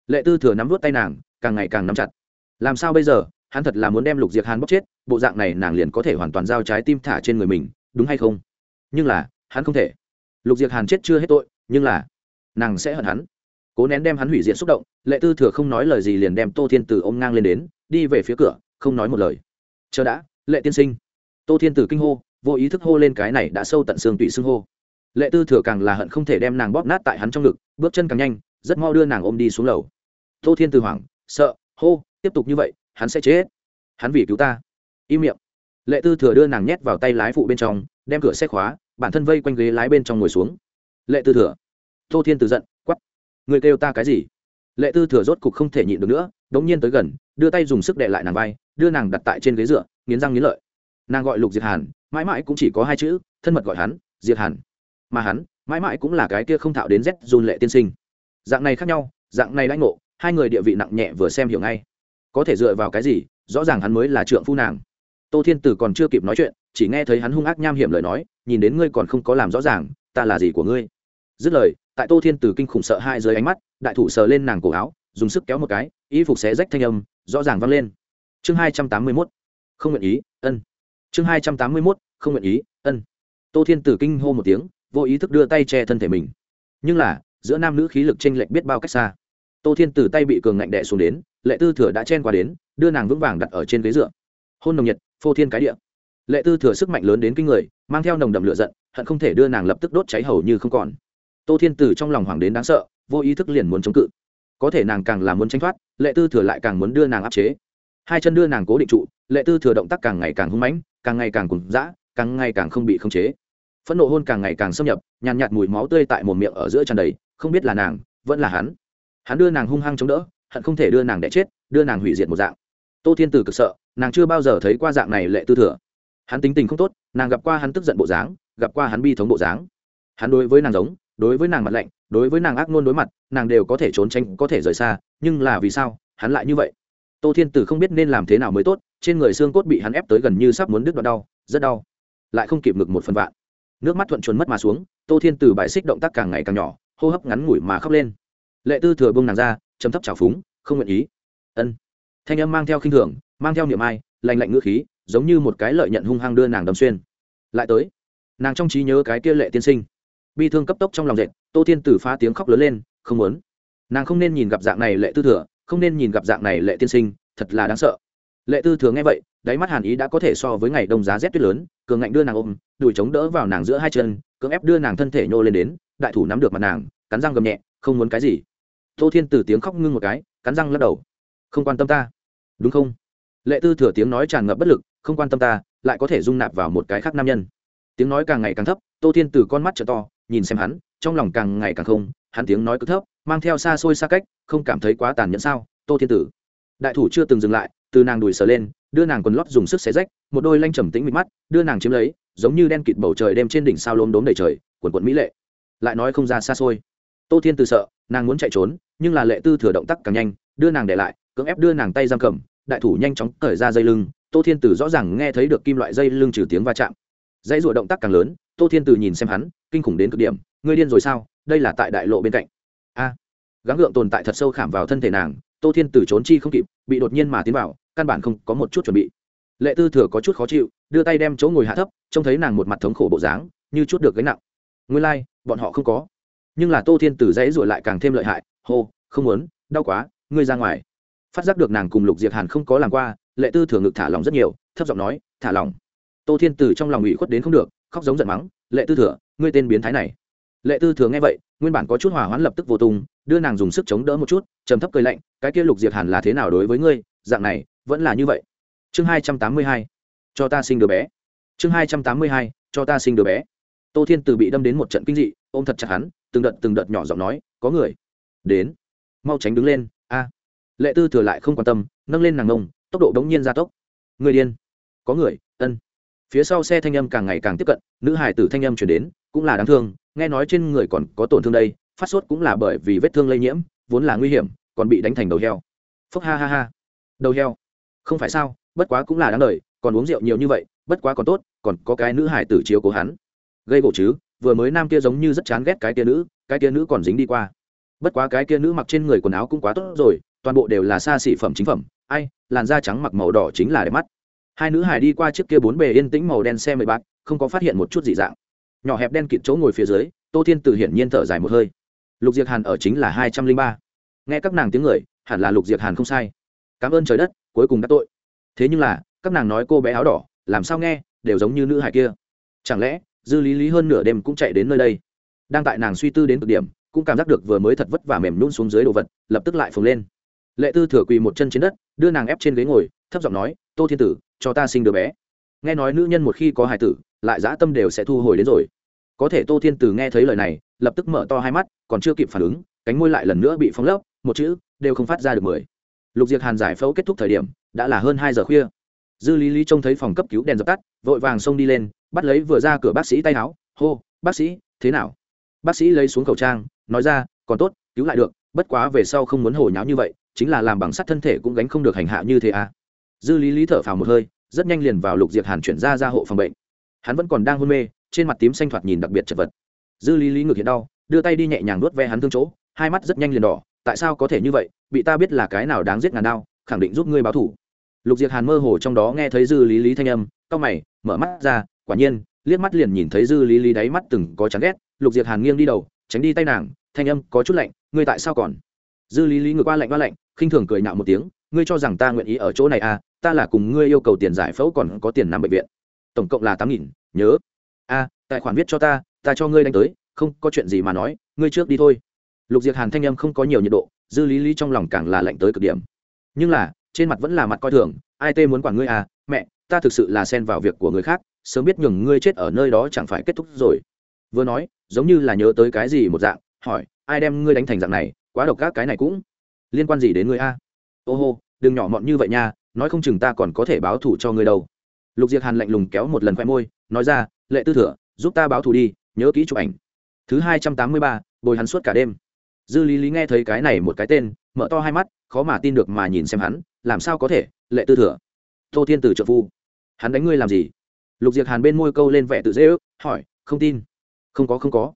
Lệ tư thừa nắm vút tay nàng, càng ngày càng nắm chặt. Làm sao bây giờ? Hắn thật là muốn đem lục diệc hàn bóc chết, bộ dạng này nàng liền có thể hoàn toàn giao trái tim thả trên người mình đúng hay không? Nhưng là, hắn không thể. Lục Diệc hàn chết chưa hết tội, nhưng là, nàng sẽ hận hắn. Cố nén đem hắn hủy diệt xúc động, lệ tư thừa không nói lời gì liền đem tô thiên tử ôm ngang lên đến, đi về phía cửa, không nói một lời. Chờ đã, lệ tiên sinh. Tô thiên tử kinh hô, vô ý thức hô lên cái này đã sâu tận xương tụy xương hô. Lệ tư thừa càng là hận không thể đem nàng bóp nát tại hắn trong ngực, bước chân càng nhanh, rất mau đưa nàng ôm đi xuống lầu. Tô thiên tử hoảng, sợ, hô, tiếp tục như vậy, hắn sẽ chết. Hắn vì cứu ta. Im miệng lệ tư thừa đưa nàng nhét vào tay lái phụ bên trong, đem cửa xe khóa, bản thân vây quanh ghế lái bên trong ngồi xuống. Lệ tư thừa, tô thiên từ giận quắp người kêu ta cái gì? Lệ tư thừa rốt cục không thể nhịn được nữa, đống nhiên tới gần, đưa tay dùng sức đệ lại nàng vai, đưa nàng đặt tại trên ghế dựa, nghiến răng nghiến lợi. Nàng gọi lục diệt hàn, mãi mãi cũng chỉ có hai chữ, thân mật gọi hắn diệt hàn. Mà hắn, mãi mãi cũng là cái kia không thạo đến rét dùn lệ tiên sinh. Dạng này khác nhau, dạng này lãnh ngộ, hai người địa vị nặng nhẹ vừa xem hiểu ngay. Có thể dựa vào cái gì, rõ ràng hắn mới là trượng phu nàng tô thiên tử còn chưa kịp nói chuyện, chỉ nghe thấy hắn hung ác nham hiểm lời nói, nhìn đến ngươi còn không có làm rõ ràng, ta là gì của ngươi? Dứt lời, tại tô thiên tử kinh khủng sợ hai dưới ánh mắt, đại thủ sờ lên nàng cổ áo, dùng sức kéo một cái, y phục xé rách thanh âm, rõ ràng vang lên. Chương hai trăm tám mươi mốt, không nguyện ý, ân. Chương hai trăm tám mươi mốt, không nguyện ý, ân. Tô thiên tử kinh hô một tiếng, vô ý thức đưa tay che thân thể mình. Nhưng là, giữa nam nữ khí lực tranh lệch biết bao cách xa. Tô thiên tử tay bị cường ngạnh đè xuống đến, lệ tư thừa đã chen qua đến, đưa nàng vững vàng đặt ở trên ghế dựa. Hôn nồng nhiệt phô thiên cái địa. Lệ tư thừa sức mạnh lớn đến kinh người, mang theo nồng đậm lửa giận, hận không thể đưa nàng lập tức đốt cháy hầu như không còn. Tô thiên tử trong lòng hoàng đến đáng sợ, vô ý thức liền muốn chống cự. Có thể nàng càng là muốn tránh thoát, lệ tư thừa lại càng muốn đưa nàng áp chế. Hai chân đưa nàng cố định trụ, lệ tư thừa động tác càng ngày càng hung mãnh, càng ngày càng cùng dã, càng ngày càng không bị khống chế. Phẫn nộ hôn càng ngày càng xâm nhập, nhàn nhạt mùi máu tươi tại một miệng ở giữa tràn đầy, không biết là nàng, vẫn là hắn. Hắn đưa nàng hung hăng chống đỡ, hận không thể đưa nàng đẻ chết, đưa nàng hủy diệt một dạng tô thiên tử cực sợ, nàng chưa bao giờ thấy qua dạng này lệ tư thừa. Hắn tính tình không tốt, nàng gặp qua hắn tức giận bộ dáng, gặp qua hắn bi thống bộ dáng. Hắn đối với nàng giống, đối với nàng mặt lạnh, đối với nàng ác nôn đối mặt, nàng đều có thể trốn tránh, có thể rời xa, nhưng là vì sao, hắn lại như vậy? Tô thiên tử không biết nên làm thế nào mới tốt, trên người xương cốt bị hắn ép tới gần như sắp muốn đứt đoạn đau, rất đau. Lại không kịp ngực một phần vạn. Nước mắt thuận chuồn mất mà xuống, tô thiên tử bại xích động tác càng ngày càng nhỏ, hô hấp ngắn ngủi mà khóc lên. Lệ tư thừa bông nàng ra chấm thấp trào phúng, không nguyện ý. Ân thanh âm mang theo khinh thường, mang theo niệm ai lành lạnh ngữ khí, giống như một cái lợi nhận hung hăng đưa nàng đâm xuyên. Lại tới, nàng trong trí nhớ cái kia lệ tiên sinh. Bi thương cấp tốc trong lòng dệt, tô thiên tử phá tiếng khóc lớn lên, không muốn. Nàng không nên nhìn gặp dạng này lệ tư thừa, không nên nhìn gặp dạng này lệ tiên sinh, thật là đáng sợ. Lệ tư thừa nghe vậy, đáy mắt hàn ý đã có thể so với ngày đông giá rét tuyết lớn, cường ngạnh đưa nàng ôm đùi chống đỡ vào nàng giữa hai chân, cưỡng ép đưa nàng thân thể nhô lên đến, đại thủ nắm được mặt nàng, cắn răng gầm nhẹ, không muốn cái gì. Tô thiên tử tiếng khóc ngưng một cái, cắn răng lắc đầu. Không quan tâm ta đúng không? Lệ tư thừa tiếng nói tràn ngập bất lực, không quan tâm ta, lại có thể dung nạp vào một cái khác nam nhân. Tiếng nói càng ngày càng thấp, tô thiên từ con mắt t to, nhìn xem hắn, trong lòng càng ngày càng không, hắn tiếng nói cứ thấp, mang theo xa xôi xa cách, không cảm thấy quá tàn nhẫn sao, tô thiên tử. Đại thủ chưa từng dừng lại, từ nàng đùi sờ lên, đưa nàng quần lót dùng sức xé rách, một đôi lanh trầm tĩnh mịt mắt, đưa nàng chiếm lấy, giống như đen kịt bầu trời đem trên đỉnh sao lốm đốm đầy trời, quần quận mỹ lệ. Lại nói không ra xa xôi. Tô thiên từ sợ, nàng muốn chạy trốn, nhưng là lệ tư thừa động tác càng nhanh, đưa nàng để lại cưỡng ép đưa nàng tay giam cầm đại thủ nhanh chóng cởi ra dây lưng tô thiên tử rõ ràng nghe thấy được kim loại dây lưng trừ tiếng va chạm. Dây rụa động tác càng lớn tô thiên tử nhìn xem hắn kinh khủng đến cực điểm ngươi điên rồi sao? Đây là tại đại lộ bên cạnh. A. Gắng gượng tồn tại thật sâu khảm vào thân thể nàng tô thiên tử trốn chi không kịp bị đột nhiên mà tiến vào căn bản không có một chút chuẩn bị. Lệ tư thừa có chút khó chịu đưa tay đem chỗ ngồi hạ thấp trông thấy nàng một mặt thống khổ bộ dáng như chút được gánh nặng. Nguyên lai、like, bọn họ không có. Nhưng là tô thiên tử dãy ruổi lại càng thêm lợi hại hô không muốn đau quá ngươi ra ngoài phát giác được nàng cùng lục diệp hàn không có làm qua, lệ tư thừa ngực thả lòng rất nhiều, thấp giọng nói, thả lòng tô thiên tử trong lòng ủy khuất đến không được, khóc giống giận mắng, lệ tư thừa, ngươi tên biến thái này. Lệ tư thừa nghe vậy, nguyên bản có chút hỏa hoãn lập tức vô tung, đưa nàng dùng sức chống đỡ một chút, trầm thấp cười lạnh, cái kia lục diệp hàn là thế nào đối với ngươi? Dạng này, vẫn là như vậy. Chương hai trăm tám mươi hai, cho ta sinh đứa bé. Chương hai trăm tám mươi hai, cho ta sinh đứa bé. Tô thiên từ bị đâm đến một trận kinh dị, ôm thật chặt hắn, từng đợt từng đợt nhỏ giọng nói, có người đến, mau tránh đứng lên lệ tư thừa lại không quan tâm, nâng lên nàng ngông, tốc độ đống nhiên gia tốc. Người điên. Có người, ân. Phía sau xe thanh âm càng ngày càng tiếp cận, nữ hải tử thanh âm chuyển đến, cũng là đáng thương, nghe nói trên người còn có tổn thương đây, phát sốt cũng là bởi vì vết thương lây nhiễm, vốn là nguy hiểm, còn bị đánh thành đầu heo. Phúc ha ha ha. Đầu heo. Không phải sao, bất quá cũng là đáng lời còn uống rượu nhiều như vậy, bất quá còn tốt, còn có cái nữ hải tử chiếu cố hắn. Gây gỗ chứ, vừa mới nam kia giống như rất chán ghét cái kia nữ, cái kia nữ còn dính đi qua. Bất quá cái kia nữ mặc trên người quần áo cũng quá tốt rồi toàn bộ đều là xa xỉ phẩm chính phẩm. Ai, làn da trắng mặc màu đỏ chính là đẹp mắt. Hai nữ hải đi qua chiếc kia bốn bề yên tĩnh màu đen xe mười bạc, không có phát hiện một chút dị dạng. Nhỏ hẹp đen kịt chỗ ngồi phía dưới, tô thiên từ hiển nhiên thở dài một hơi. Lục diệc hàn ở chính là hai trăm linh ba. Nghe các nàng tiếng người, hẳn là lục diệc hàn không sai. Cảm ơn trời đất, cuối cùng đã tội. Thế nhưng là, các nàng nói cô bé áo đỏ, làm sao nghe, đều giống như nữ hải kia. Chẳng lẽ, dư lý lý hơn nửa đêm cũng chạy đến nơi đây? Đang tại nàng suy tư đến cực điểm, cũng cảm giác được vừa mới thật vất vả mềm nhún xuống dưới đồ vật, lập tức lại phồng lên lệ tư thừa quỳ một chân trên đất, đưa nàng ép trên ghế ngồi, thấp giọng nói, tô thiên tử, cho ta sinh đứa bé. Nghe nói nữ nhân một khi có hài tử, lại dã tâm đều sẽ thu hồi đến rồi. Có thể tô thiên tử nghe thấy lời này, lập tức mở to hai mắt, còn chưa kịp phản ứng, cánh môi lại lần nữa bị phóng lấp, một chữ, đều không phát ra được mười. Lục diệt hàn giải phẫu kết thúc thời điểm, đã là hơn hai giờ khuya. Dư lý lý trông thấy phòng cấp cứu đèn dập tắt, vội vàng xông đi lên, bắt lấy vừa ra cửa bác sĩ tay áo, hô, bác sĩ, thế nào? Bác sĩ lấy xuống khẩu trang, nói ra, còn tốt, cứu lại được, bất quá về sau không muốn hồ nháo như vậy chính là làm bằng sắt thân thể cũng gánh không được hành hạ như thế à. Dư lý lý thở phào một hơi, rất nhanh liền vào lục diệp hàn chuyển ra ra hộ phòng bệnh. Hắn vẫn còn đang hôn mê, trên mặt tím xanh thoạt nhìn đặc biệt chật vật. Dư lý lý ngược hiện đau, đưa tay đi nhẹ nhàng nuốt ve hắn thương chỗ, hai mắt rất nhanh liền đỏ, tại sao có thể như vậy, bị ta biết là cái nào đáng giết ngàn đau, khẳng định giúp ngươi báo thủ. Lục diệp hàn mơ hồ trong đó nghe thấy dư lý lý thanh âm, cau mày, mở mắt ra, quả nhiên, liếc mắt liền nhìn thấy dư lý lý đáy mắt từng có chán ghét. Lục diệp hàn nghiêng đi đầu, tránh đi tay nàng, thanh âm có chút lạnh, ngươi tại sao còn? Dư lý lý ngược qua lạnh qua lạnh khinh thường cười nhạo một tiếng, ngươi cho rằng ta nguyện ý ở chỗ này à? Ta là cùng ngươi yêu cầu tiền giải phẫu còn có tiền nằm bệnh viện. Tổng cộng là tám nghìn, nhớ. A, tài khoản viết cho ta ta cho ngươi đánh tới, không có chuyện gì mà nói, ngươi trước đi thôi. Lục Diệt hàn thanh âm không có nhiều nhiệt độ, dư lý lý trong lòng càng là lạnh tới cực điểm. Nhưng là, trên mặt vẫn là mặt coi thường, ai tê muốn quản ngươi à? Mẹ, ta thực sự là xen vào việc của người khác, sớm biết nhường ngươi chết ở nơi đó chẳng phải kết thúc rồi. Vừa nói, giống như là nhớ tới cái gì một dạng, hỏi, ai đem ngươi đánh thành dạng này, quá độc các cái này cũng liên quan gì đến ngươi a? Ô hô, đừng nhỏ mọn như vậy nha, nói không chừng ta còn có thể báo thù cho ngươi đâu. Lục diệc hàn lạnh lùng kéo một lần khoe môi, nói ra, lệ tư thừa, giúp ta báo thù đi, nhớ kỹ chụp ảnh. Thứ hai trăm tám mươi ba, bồi hắn suốt cả đêm. Dư lý lý nghe thấy cái này một cái tên, mở to hai mắt, khó mà tin được mà nhìn xem hắn, làm sao có thể, lệ tư thừa? Tô thiên tử trợ phu. Hắn đánh ngươi làm gì? Lục diệc hàn bên môi câu lên vẻ tự dễ ước, hỏi, không tin. Không có không có.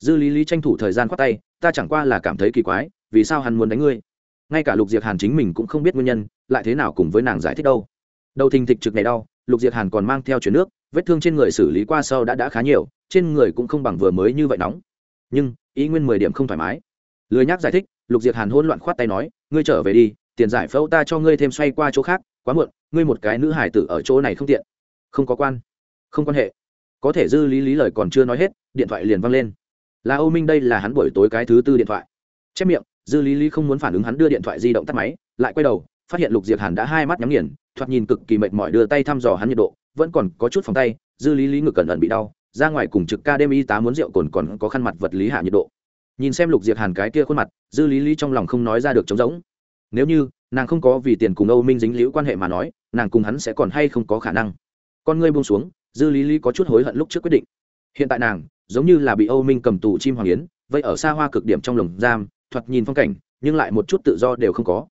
Dư lý lý tranh thủ thời gian khoát tay, ta chẳng qua là cảm thấy kỳ quái, vì sao hắn muốn đánh ngươi? Ngay cả lục diệc hàn chính mình cũng không biết nguyên nhân, lại thế nào cùng với nàng giải thích đâu. Đầu thình thịch trực này đau, lục diệc hàn còn mang theo chuyển nước, vết thương trên người xử lý qua sau đã đã khá nhiều, trên người cũng không bằng vừa mới như vậy nóng. Nhưng, ý nguyên mười điểm không thoải mái. Lười nhắc giải thích, lục diệc hàn hôn loạn khoát tay nói, ngươi trở về đi, tiền giải phẫu ta cho ngươi thêm xoay qua chỗ khác, quá muộn, ngươi một cái nữ hải tử ở chỗ này không tiện. Không có quan. Không quan hệ. Có thể dư lý lý lời còn chưa nói hết, điện thoại liền văng lên. Là âu minh đây là hắn buổi tối cái thứ tư điện thoại. Chép miệng dư lý lý không muốn phản ứng hắn đưa điện thoại di động tắt máy, lại quay đầu, phát hiện lục diệp hàn đã hai mắt nhắm nghiền, thoạt nhìn cực kỳ mệt mỏi đưa tay thăm dò hắn nhiệt độ, vẫn còn có chút phòng tay, dư lý lý ngực cẩn ẩn bị đau, ra ngoài cùng trực ca đêm y tá muốn rượu cồn còn có khăn mặt vật lý hạ nhiệt độ. Nhìn xem lục diệp hàn cái kia khuôn mặt, dư lý lý trong lòng không nói ra được trống rỗng. Nếu như, nàng không có vì tiền cùng âu minh dính liễu quan hệ mà nói, nàng cùng hắn sẽ còn hay không có khả năng. Con ngươi buông xuống, dư lý lý có chút hối hận lúc trước quyết định. Hiện tại nàng, giống như là bị âu minh cầm tù chim hoàng yến vậy ở xa hoa cực điểm trong lồng giam thoạt nhìn phong cảnh, nhưng lại một chút tự do đều không có.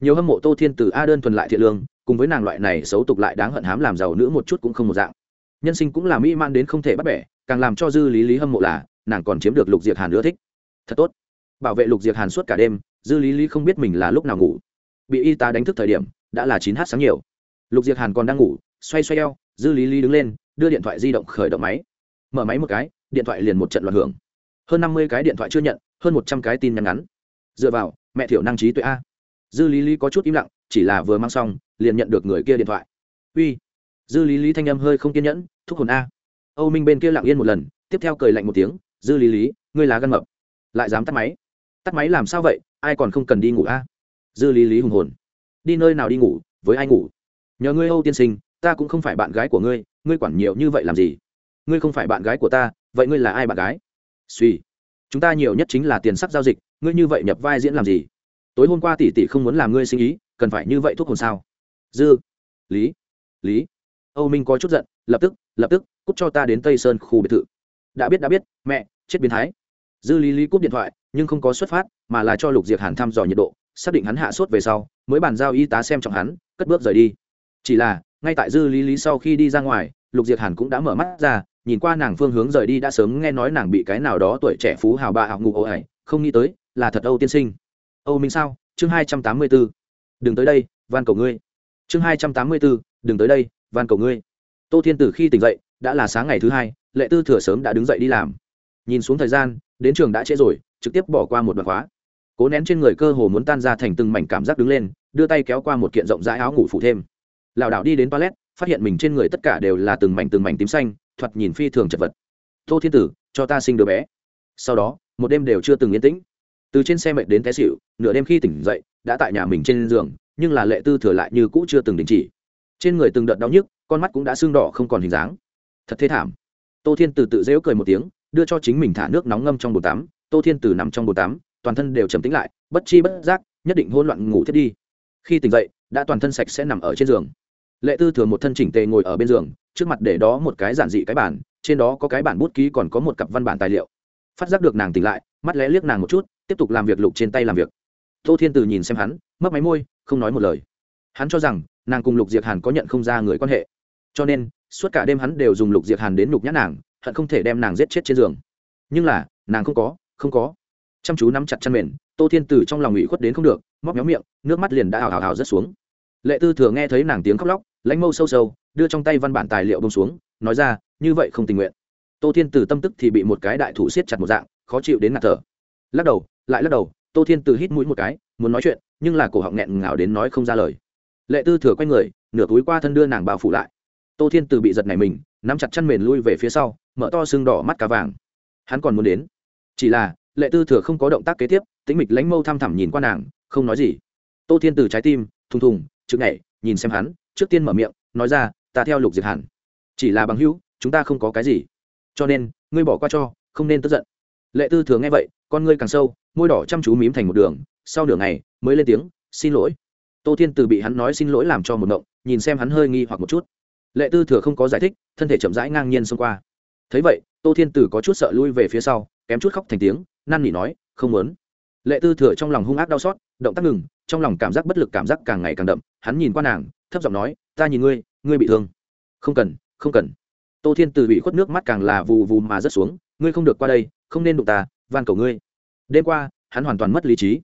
Nhiều hâm mộ tô thiên từ a đơn thuần lại thiện lương, cùng với nàng loại này xấu tục lại đáng hận hám làm giàu nữ một chút cũng không một dạng. Nhân sinh cũng là mỹ man đến không thể bắt bẻ, càng làm cho dư lý lý hâm mộ là, nàng còn chiếm được lục diệt hàn ưa thích. Thật tốt. Bảo vệ lục diệt hàn suốt cả đêm, dư lý lý không biết mình là lúc nào ngủ. Bị y tá đánh thức thời điểm, đã là chín h sáng nhiều. Lục diệt hàn còn đang ngủ, xoay xoay eo, dư lý lý đứng lên, đưa điện thoại di động khởi động máy. Mở máy một cái, điện thoại liền một trận loạn hưởng. Hơn năm mươi cái điện thoại chưa nhận hơn một trăm cái tin nhắn ngắn. Dựa vào, mẹ thiểu năng trí tuệ a. Dư lý lý có chút im lặng, chỉ là vừa mang xong, liền nhận được người kia điện thoại. Uy. Dư lý lý thanh âm hơi không kiên nhẫn, thúc hồn a. Âu minh bên kia lặng yên một lần, tiếp theo cười lạnh một tiếng, dư lý lý, ngươi lá gân mập, lại dám tắt máy. Tắt máy làm sao vậy? Ai còn không cần đi ngủ a? Dư lý lý hùng hồn. Đi nơi nào đi ngủ? Với ai ngủ? Nhờ ngươi âu tiên sinh, ta cũng không phải bạn gái của ngươi ngươi quản nhiều như vậy làm gì? Ngươi không phải bạn gái của ta, vậy ngươi là ai bạn gái? Suy chúng ta nhiều nhất chính là tiền sắc giao dịch, ngươi như vậy nhập vai diễn làm gì? Tối hôm qua tỷ tỷ không muốn làm ngươi sinh ý, cần phải như vậy thuốc hồn sao? Dư. Lý. Lý. Âu minh có chút giận, lập tức lập tức, cút cho ta đến tây sơn khu biệt thự. Đã biết đã biết, mẹ, chết biến thái. Dư lý lý cúp điện thoại, nhưng không có xuất phát, mà là cho lục diệp hàn thăm dò nhiệt độ, xác định hắn hạ sốt về sau, mới bàn giao y tá xem trọng hắn, cất bước rời đi. Chỉ là, ngay tại dư lý lý sau khi đi ra ngoài, lục diệp hàn cũng đã mở mắt ra nhìn qua nàng phương hướng rời đi đã sớm nghe nói nàng bị cái nào đó tuổi trẻ phú hào ba học ngụ ổ ải, không nghĩ tới là thật âu tiên sinh. Âu minh sao? Chương hai trăm tám mươi b ố đừng tới đây, van cầu ngươi. Chương hai trăm tám mươi b ố đừng tới đây, van cầu ngươi. Tô thiên tử khi tỉnh dậy, đã là sáng ngày thứ hai, lệ tư thừa sớm đã đứng dậy đi làm. Nhìn xuống thời gian, đến trường đã trễ rồi, trực tiếp bỏ qua một đoạn khóa. Cố nén trên người cơ hồ muốn tan ra thành từng mảnh cảm giác đứng lên, đưa tay kéo qua một kiện rộng rãi áo ngủ phủ thêm. Lảo đảo đi đến toilet, phát hiện mình trên người tất cả đều là từng mảnh từng mảnh tím xanh thoạt nhìn phi thường chật vật. Tô thiên tử, cho ta sinh đứa bé. Sau đó, một đêm đều chưa từng yên tĩnh. Từ trên xe mệt đến té xịu nửa đêm khi tỉnh dậy, đã tại nhà mình trên giường, nhưng là lệ tư thừa lại như cũ chưa từng đình chỉ. Trên người từng đợt đau nhức, con mắt cũng đã sưng đỏ không còn hình dáng. Thật thế thảm. Tô thiên từ tự dễu cười một tiếng, đưa cho chính mình thả nước nóng ngâm trong bồn tắm. Tô thiên từ nằm trong bồn tắm, toàn thân đều trầm tĩnh lại, bất chi bất giác, nhất định hôn loạn ngủ thiết đi. Khi tỉnh dậy, đã toàn thân sạch sẽ nằm ở trên giường lệ tư thừa một thân chỉnh tề ngồi ở bên giường, trước mặt để đó một cái giản dị cái bản trên đó có cái bản bút ký còn có một cặp văn bản tài liệu. Phát giác được nàng tỉnh lại, mắt lẽ liếc nàng một chút, tiếp tục làm việc lục trên tay làm việc. Tô thiên từ nhìn xem hắn mất máy môi, không nói một lời. Hắn cho rằng, nàng cùng lục diệp hàn có nhận không ra người quan hệ. Cho nên, suốt cả đêm hắn đều dùng lục diệp hàn đến lục nhát nàng, hận không thể đem nàng giết chết trên giường. Nhưng là, nàng không có không có. Chăm chú nắm chặt chăn mền, tô thiên từ trong lòng ủy khuất đến không được, móc nhóm miệng, nước mắt liền đã hào hào hào rớt xuống. Lệ tư thừa nghe thấy nàng tiếng khóc lóc lãnh mâu sâu sâu, đưa trong tay văn bản tài liệu bông xuống, nói ra, như vậy không tình nguyện. Tô thiên từ tâm tức thì bị một cái đại thủ siết chặt một dạng, khó chịu đến ngạt thở. Lắc đầu, lại lắc đầu, tô thiên từ hít mũi một cái, muốn nói chuyện, nhưng là cổ họng nghẹn ngào đến nói không ra lời. Lệ tư thừa quay người, nửa túi qua thân đưa nàng bao phủ lại. Tô thiên từ bị giật này mình, nắm chặt chân mền lui về phía sau, mở to xương đỏ mắt cá vàng. Hắn còn muốn đến. Chỉ là, lệ tư thừa không có động tác kế tiếp, tĩnh mịch lãnh mâu thăm thẳm nhìn qua nàng, không nói gì. Tô thiên từ trái tim, thùng thùng, chực nhảy, nhìn xem hắn trước tiên mở miệng, nói ra, ta theo lục diệt hàn. Chỉ là bằng hữu, chúng ta không có cái gì. Cho nên, ngươi bỏ qua cho, không nên tức giận. Lệ tư thừa nghe vậy, con ngươi càng sâu, môi đỏ chăm chú mím thành một đường. Sau nửa ngày, mới lên tiếng, xin lỗi. Tô thiên từ bị hắn nói xin lỗi làm cho một ngộng, nhìn xem hắn hơi nghi hoặc một chút. Lệ tư thừa không có giải thích, thân thể chậm rãi ngang nhiên xông qua. Thấy vậy, tô thiên từ có chút sợ lui về phía sau, kém chút khóc thành tiếng, năn nỉ nói, không muốn. Lệ tư thừa trong lòng hung ác đau xót, động tác ngừng, trong lòng cảm giác bất lực cảm giác càng ngày càng đậm, hắn nhìn qua nàng thấp giọng nói, ta nhìn ngươi ngươi bị thương. Không cần không cần. Tô thiên từ bị khuất nước mắt càng là vù vù mà rớt xuống, ngươi không được qua đây, không nên đụng ta, van cầu ngươi. Đêm qua, hắn hoàn toàn mất lý trí.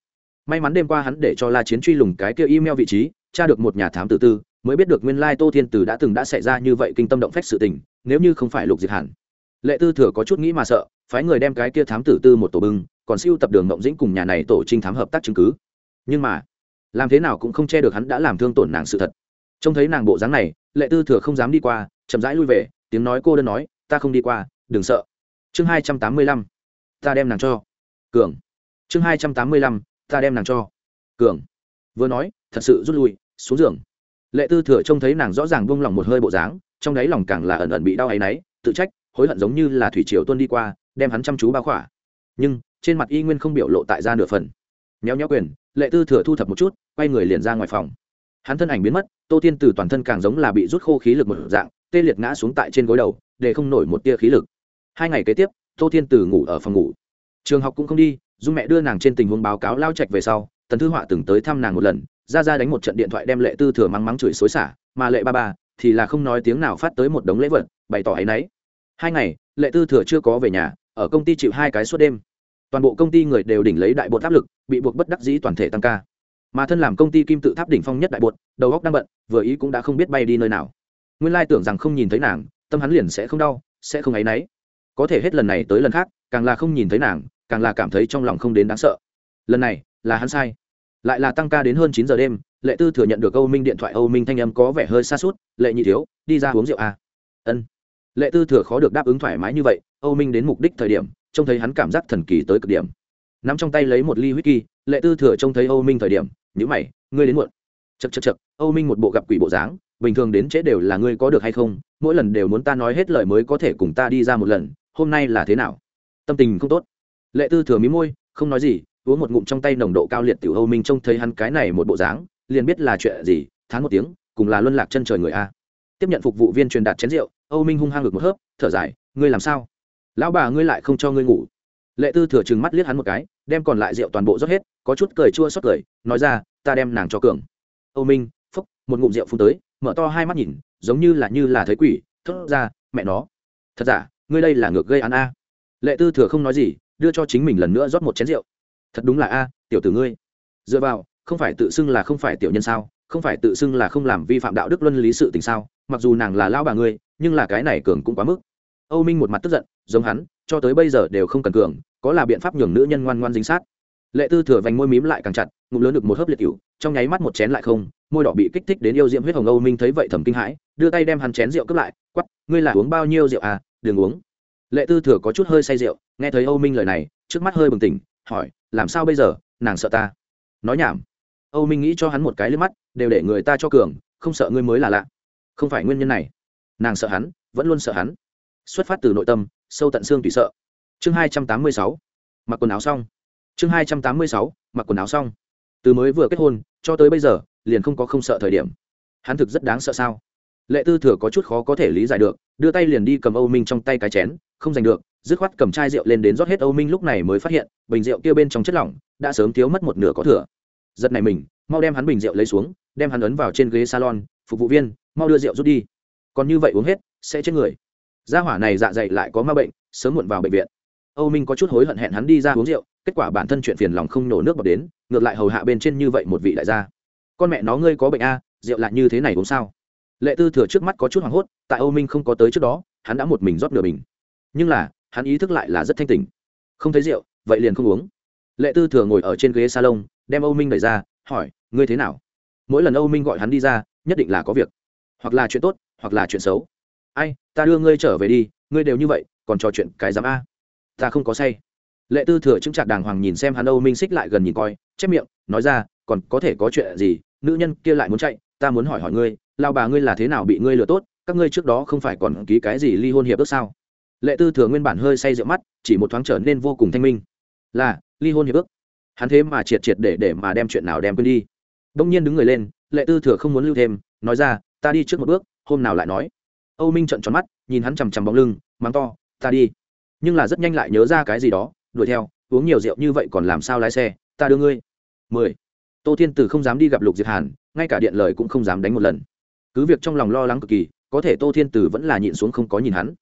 May mắn đêm qua hắn để cho la chiến truy lùng cái kia email vị trí, tra được một nhà thám tử tư, mới biết được nguyên lai tô thiên từ đã từng đã xảy ra như vậy kinh tâm động phách sự tình, nếu như không phải lục diệt hẳn. Lệ tư thừa có chút nghĩ mà sợ, phái người đem cái kia thám tử tư một tổ bưng, còn siêu tập đường mộng dĩnh cùng nhà này tổ trinh thám hợp tác chứng cứ. Nhưng mà, làm thế nào cũng không che được hắn đã làm thương tổn nàng sự thật trông thấy nàng bộ dáng này, lệ tư thừa không dám đi qua, chậm rãi lui về, tiếng nói cô đơn nói, ta không đi qua, đừng sợ. Chương hai trăm tám mươi lăm, ta đem nàng cho. Cường. Chương hai trăm tám mươi lăm, ta đem nàng cho. Cường. Vừa nói, thật sự rút lui, xuống giường. Lệ tư thừa trông thấy nàng rõ ràng buông lỏng một hơi bộ dáng, trong đáy lòng càng là ẩn ẩn bị đau áy náy, tự trách, hối hận giống như là thủy triều tuân đi qua, đem hắn chăm chú bao khỏa. Nhưng, trên mặt y nguyên không biểu lộ tại ra nửa phần. Nhéo nhéo quyền, lệ tư thừa thu thập một chút, quay người liền ra ngoài phòng hắn thân ảnh biến mất, tô thiên từ toàn thân càng giống là bị rút khô khí lực một dạng, tê liệt ngã xuống tại trên gối đầu, để không nổi một tia khí lực. Hai ngày kế tiếp, tô thiên từ ngủ ở phòng ngủ. Trường học cũng không đi, dung mẹ đưa nàng trên tình huống báo cáo lao trạch về sau, tần thư họa từng tới thăm nàng một lần, ra ra đánh một trận điện thoại đem lệ tư thừa mắng mắng chửi xối xả, mà lệ ba ba thì là không nói tiếng nào phát tới một đống lễ vật, bày tỏ áy náy. Hai ngày, lệ tư thừa chưa có về nhà, ở công ty chịu hai cái suốt đêm. Toàn bộ công ty người đều đỉnh lấy đại bột áp lực, bị buộc bất đắc dĩ toàn thể tăng ca mà thân làm công ty kim tự tháp đỉnh phong nhất đại bột, đầu góc đang bận, vừa ý cũng đã không biết bay đi nơi nào. Nguyên lai tưởng rằng không nhìn thấy nàng, tâm hắn liền sẽ không đau, sẽ không áy náy. Có thể hết lần này tới lần khác, càng là không nhìn thấy nàng, càng là cảm thấy trong lòng không đến đáng sợ. Lần này, là hắn sai. Lại là tăng ca đến hơn chín giờ đêm, lệ tư thừa nhận được âu minh điện thoại âu minh thanh âm có vẻ hơi xa suốt, lệ nhị thiếu, đi ra uống rượu à. ân. Lệ tư thừa khó được đáp ứng thoải mái như vậy, âu minh đến mục đích thời điểm, trông thấy hắn cảm giác thần kỳ tới cực điểm. N ắ m trong tay lấy một ly whisky lệ tư thừa trông thấy âu minh thời điểm nhữ mày, ngươi đến muộn. Chật chật chật âu minh một bộ gặp quỷ bộ dáng, bình thường đến trễ đều là ngươi có được hay không, mỗi lần đều muốn ta nói hết lời mới có thể cùng ta đi ra một lần, hôm nay là thế nào? Tâm tình không tốt. Lệ tư thừa mí môi, không nói gì, uống một ngụm trong tay nồng độ cao liệt tiểu âu minh trông thấy hắn cái này một bộ dáng, liền biết là chuyện gì, Thán một tiếng, cùng là luân lạc chân trời người a. Tiếp nhận phục vụ viên truyền đạt chén rượu, âu minh hung hăng ngực một hớp, thở dài, ngươi làm sao? Lão bà ngươi lại không cho ngươi ngủ. Lệ tư thừa trừng mắt liếc hắn một cái đem còn lại rượu toàn bộ rót hết, có chút cười chua xót cười, nói ra, ta đem nàng cho cường. Âu minh, phúc, một ngụm rượu phun tới, mở to hai mắt nhìn, giống như là như là thấy quỷ, thốt ra, mẹ nó, thật giả, ngươi đây là ngược gây án a? Lệ tư thừa không nói gì, đưa cho chính mình lần nữa rót một chén rượu. Thật đúng là a, tiểu tử ngươi. Dựa vào, không phải tự xưng là không phải tiểu nhân sao, không phải tự xưng là không làm vi phạm đạo đức luân lý sự tình sao, mặc dù nàng là lao bà ngươi, nhưng là cái này cường cũng quá mức. Âu minh một mặt tức giận, giống hắn cho tới bây giờ đều không cần cường, có là biện pháp nhường nữ nhân ngoan ngoan dính sát. Lệ tư thừa vành môi mím lại càng chặt, ngụm lớn được một hớp liệt cựu trong nháy mắt một chén lại không, môi đỏ bị kích thích đến yêu diễm huyết hồng âu minh thấy vậy thầm kinh hãi, đưa tay đem hắn chén rượu cướp lại quắp ngươi là uống bao nhiêu rượu à? Đừng uống. Lệ tư thừa có chút hơi say rượu, nghe thấy âu minh lời này, trước mắt hơi bừng tỉnh, hỏi, làm sao bây giờ? Nàng sợ ta? Nói nhảm. Âu minh nghĩ cho hắn một cái lên mắt, đều để người ta cho cường, không sợ ngươi mới là lạ. Không phải nguyên nhân này. Nàng sợ hắn, vẫn luôn sợ hắn xuất phát từ nội tâm, sâu tận xương tùy sợ. Chương hai trăm tám mươi sáu, mặc quần áo xong. Chương hai trăm tám mươi sáu, mặc quần áo xong. Từ mới vừa kết hôn, cho tới bây giờ, liền không có không sợ thời điểm. Hắn thực rất đáng sợ sao? Lệ tư thừa có chút khó có thể lý giải được, đưa tay liền đi cầm âu minh trong tay cái chén, không giành được, dứt khoát cầm chai rượu lên đến rót hết âu minh lúc này mới phát hiện, bình rượu kia bên trong chất lỏng, đã sớm thiếu mất một nửa có thừa. Giật này mình, mau đem hắn bình rượu lấy xuống, đem hắn ấn vào trên ghế salon, phục vụ viên, mau đưa rượu rút đi. Còn như vậy uống hết, sẽ chết người gia hỏa này dạ dày lại có ma bệnh, sớm muộn vào bệnh viện. Âu minh có chút hối hận hẹn hắn đi ra uống rượu, kết quả bản thân chuyện phiền lòng không nổ nước bọt đến, ngược lại hầu hạ bên trên như vậy một vị đại gia. Con mẹ nó ngươi có bệnh a, rượu lại như thế này uống sao? Lệ tư thừa trước mắt có chút hoảng hốt, tại âu minh không có tới trước đó, hắn đã một mình rót nửa bình. Nhưng là, hắn ý thức lại là rất thanh tỉnh. Không thấy rượu, vậy liền không uống. Lệ tư thừa ngồi ở trên ghế salon, đem âu minh đẩy ra, hỏi, ngươi thế nào? Mỗi lần âu minh gọi hắn đi ra, nhất định là có việc. Hoặc là chuyện tốt, hoặc là chuyện xấu ai, ta đưa ngươi trở về đi, ngươi đều như vậy, còn trò chuyện cái dám a. Ta không có say. Lệ tư thừa chứng trạc đàng hoàng nhìn xem hắn âu minh xích lại gần nhìn coi, chép miệng, nói ra, còn có thể có chuyện gì, nữ nhân kia lại muốn chạy, ta muốn hỏi hỏi ngươi, lao bà ngươi là thế nào bị ngươi lừa tốt, các ngươi trước đó không phải còn ký cái gì ly hôn hiệp ước sao? Lệ tư thừa nguyên bản hơi say rượu mắt, chỉ một thoáng trở nên vô cùng thanh minh. Là, ly hôn hiệp ước. Hắn thế mà triệt triệt để để mà đem chuyện nào đem quên đi. Đông nhiên đứng người lên, lệ tư thừa không muốn lưu thêm, nói ra, ta đi trước một bước, hôm nào lại nói âu minh trận tròn mắt, nhìn hắn chằm chằm bóng lưng, mắng to, ta đi. Nhưng là rất nhanh lại nhớ ra cái gì đó, đuổi theo, uống nhiều rượu như vậy còn làm sao lái xe, ta đưa ngươi. Mười. Tô thiên tử không dám đi gặp lục diệt hàn, ngay cả điện lời cũng không dám đánh một lần. Cứ việc trong lòng lo lắng cực kỳ, có thể tô thiên tử vẫn là nhịn xuống không có nhìn hắn.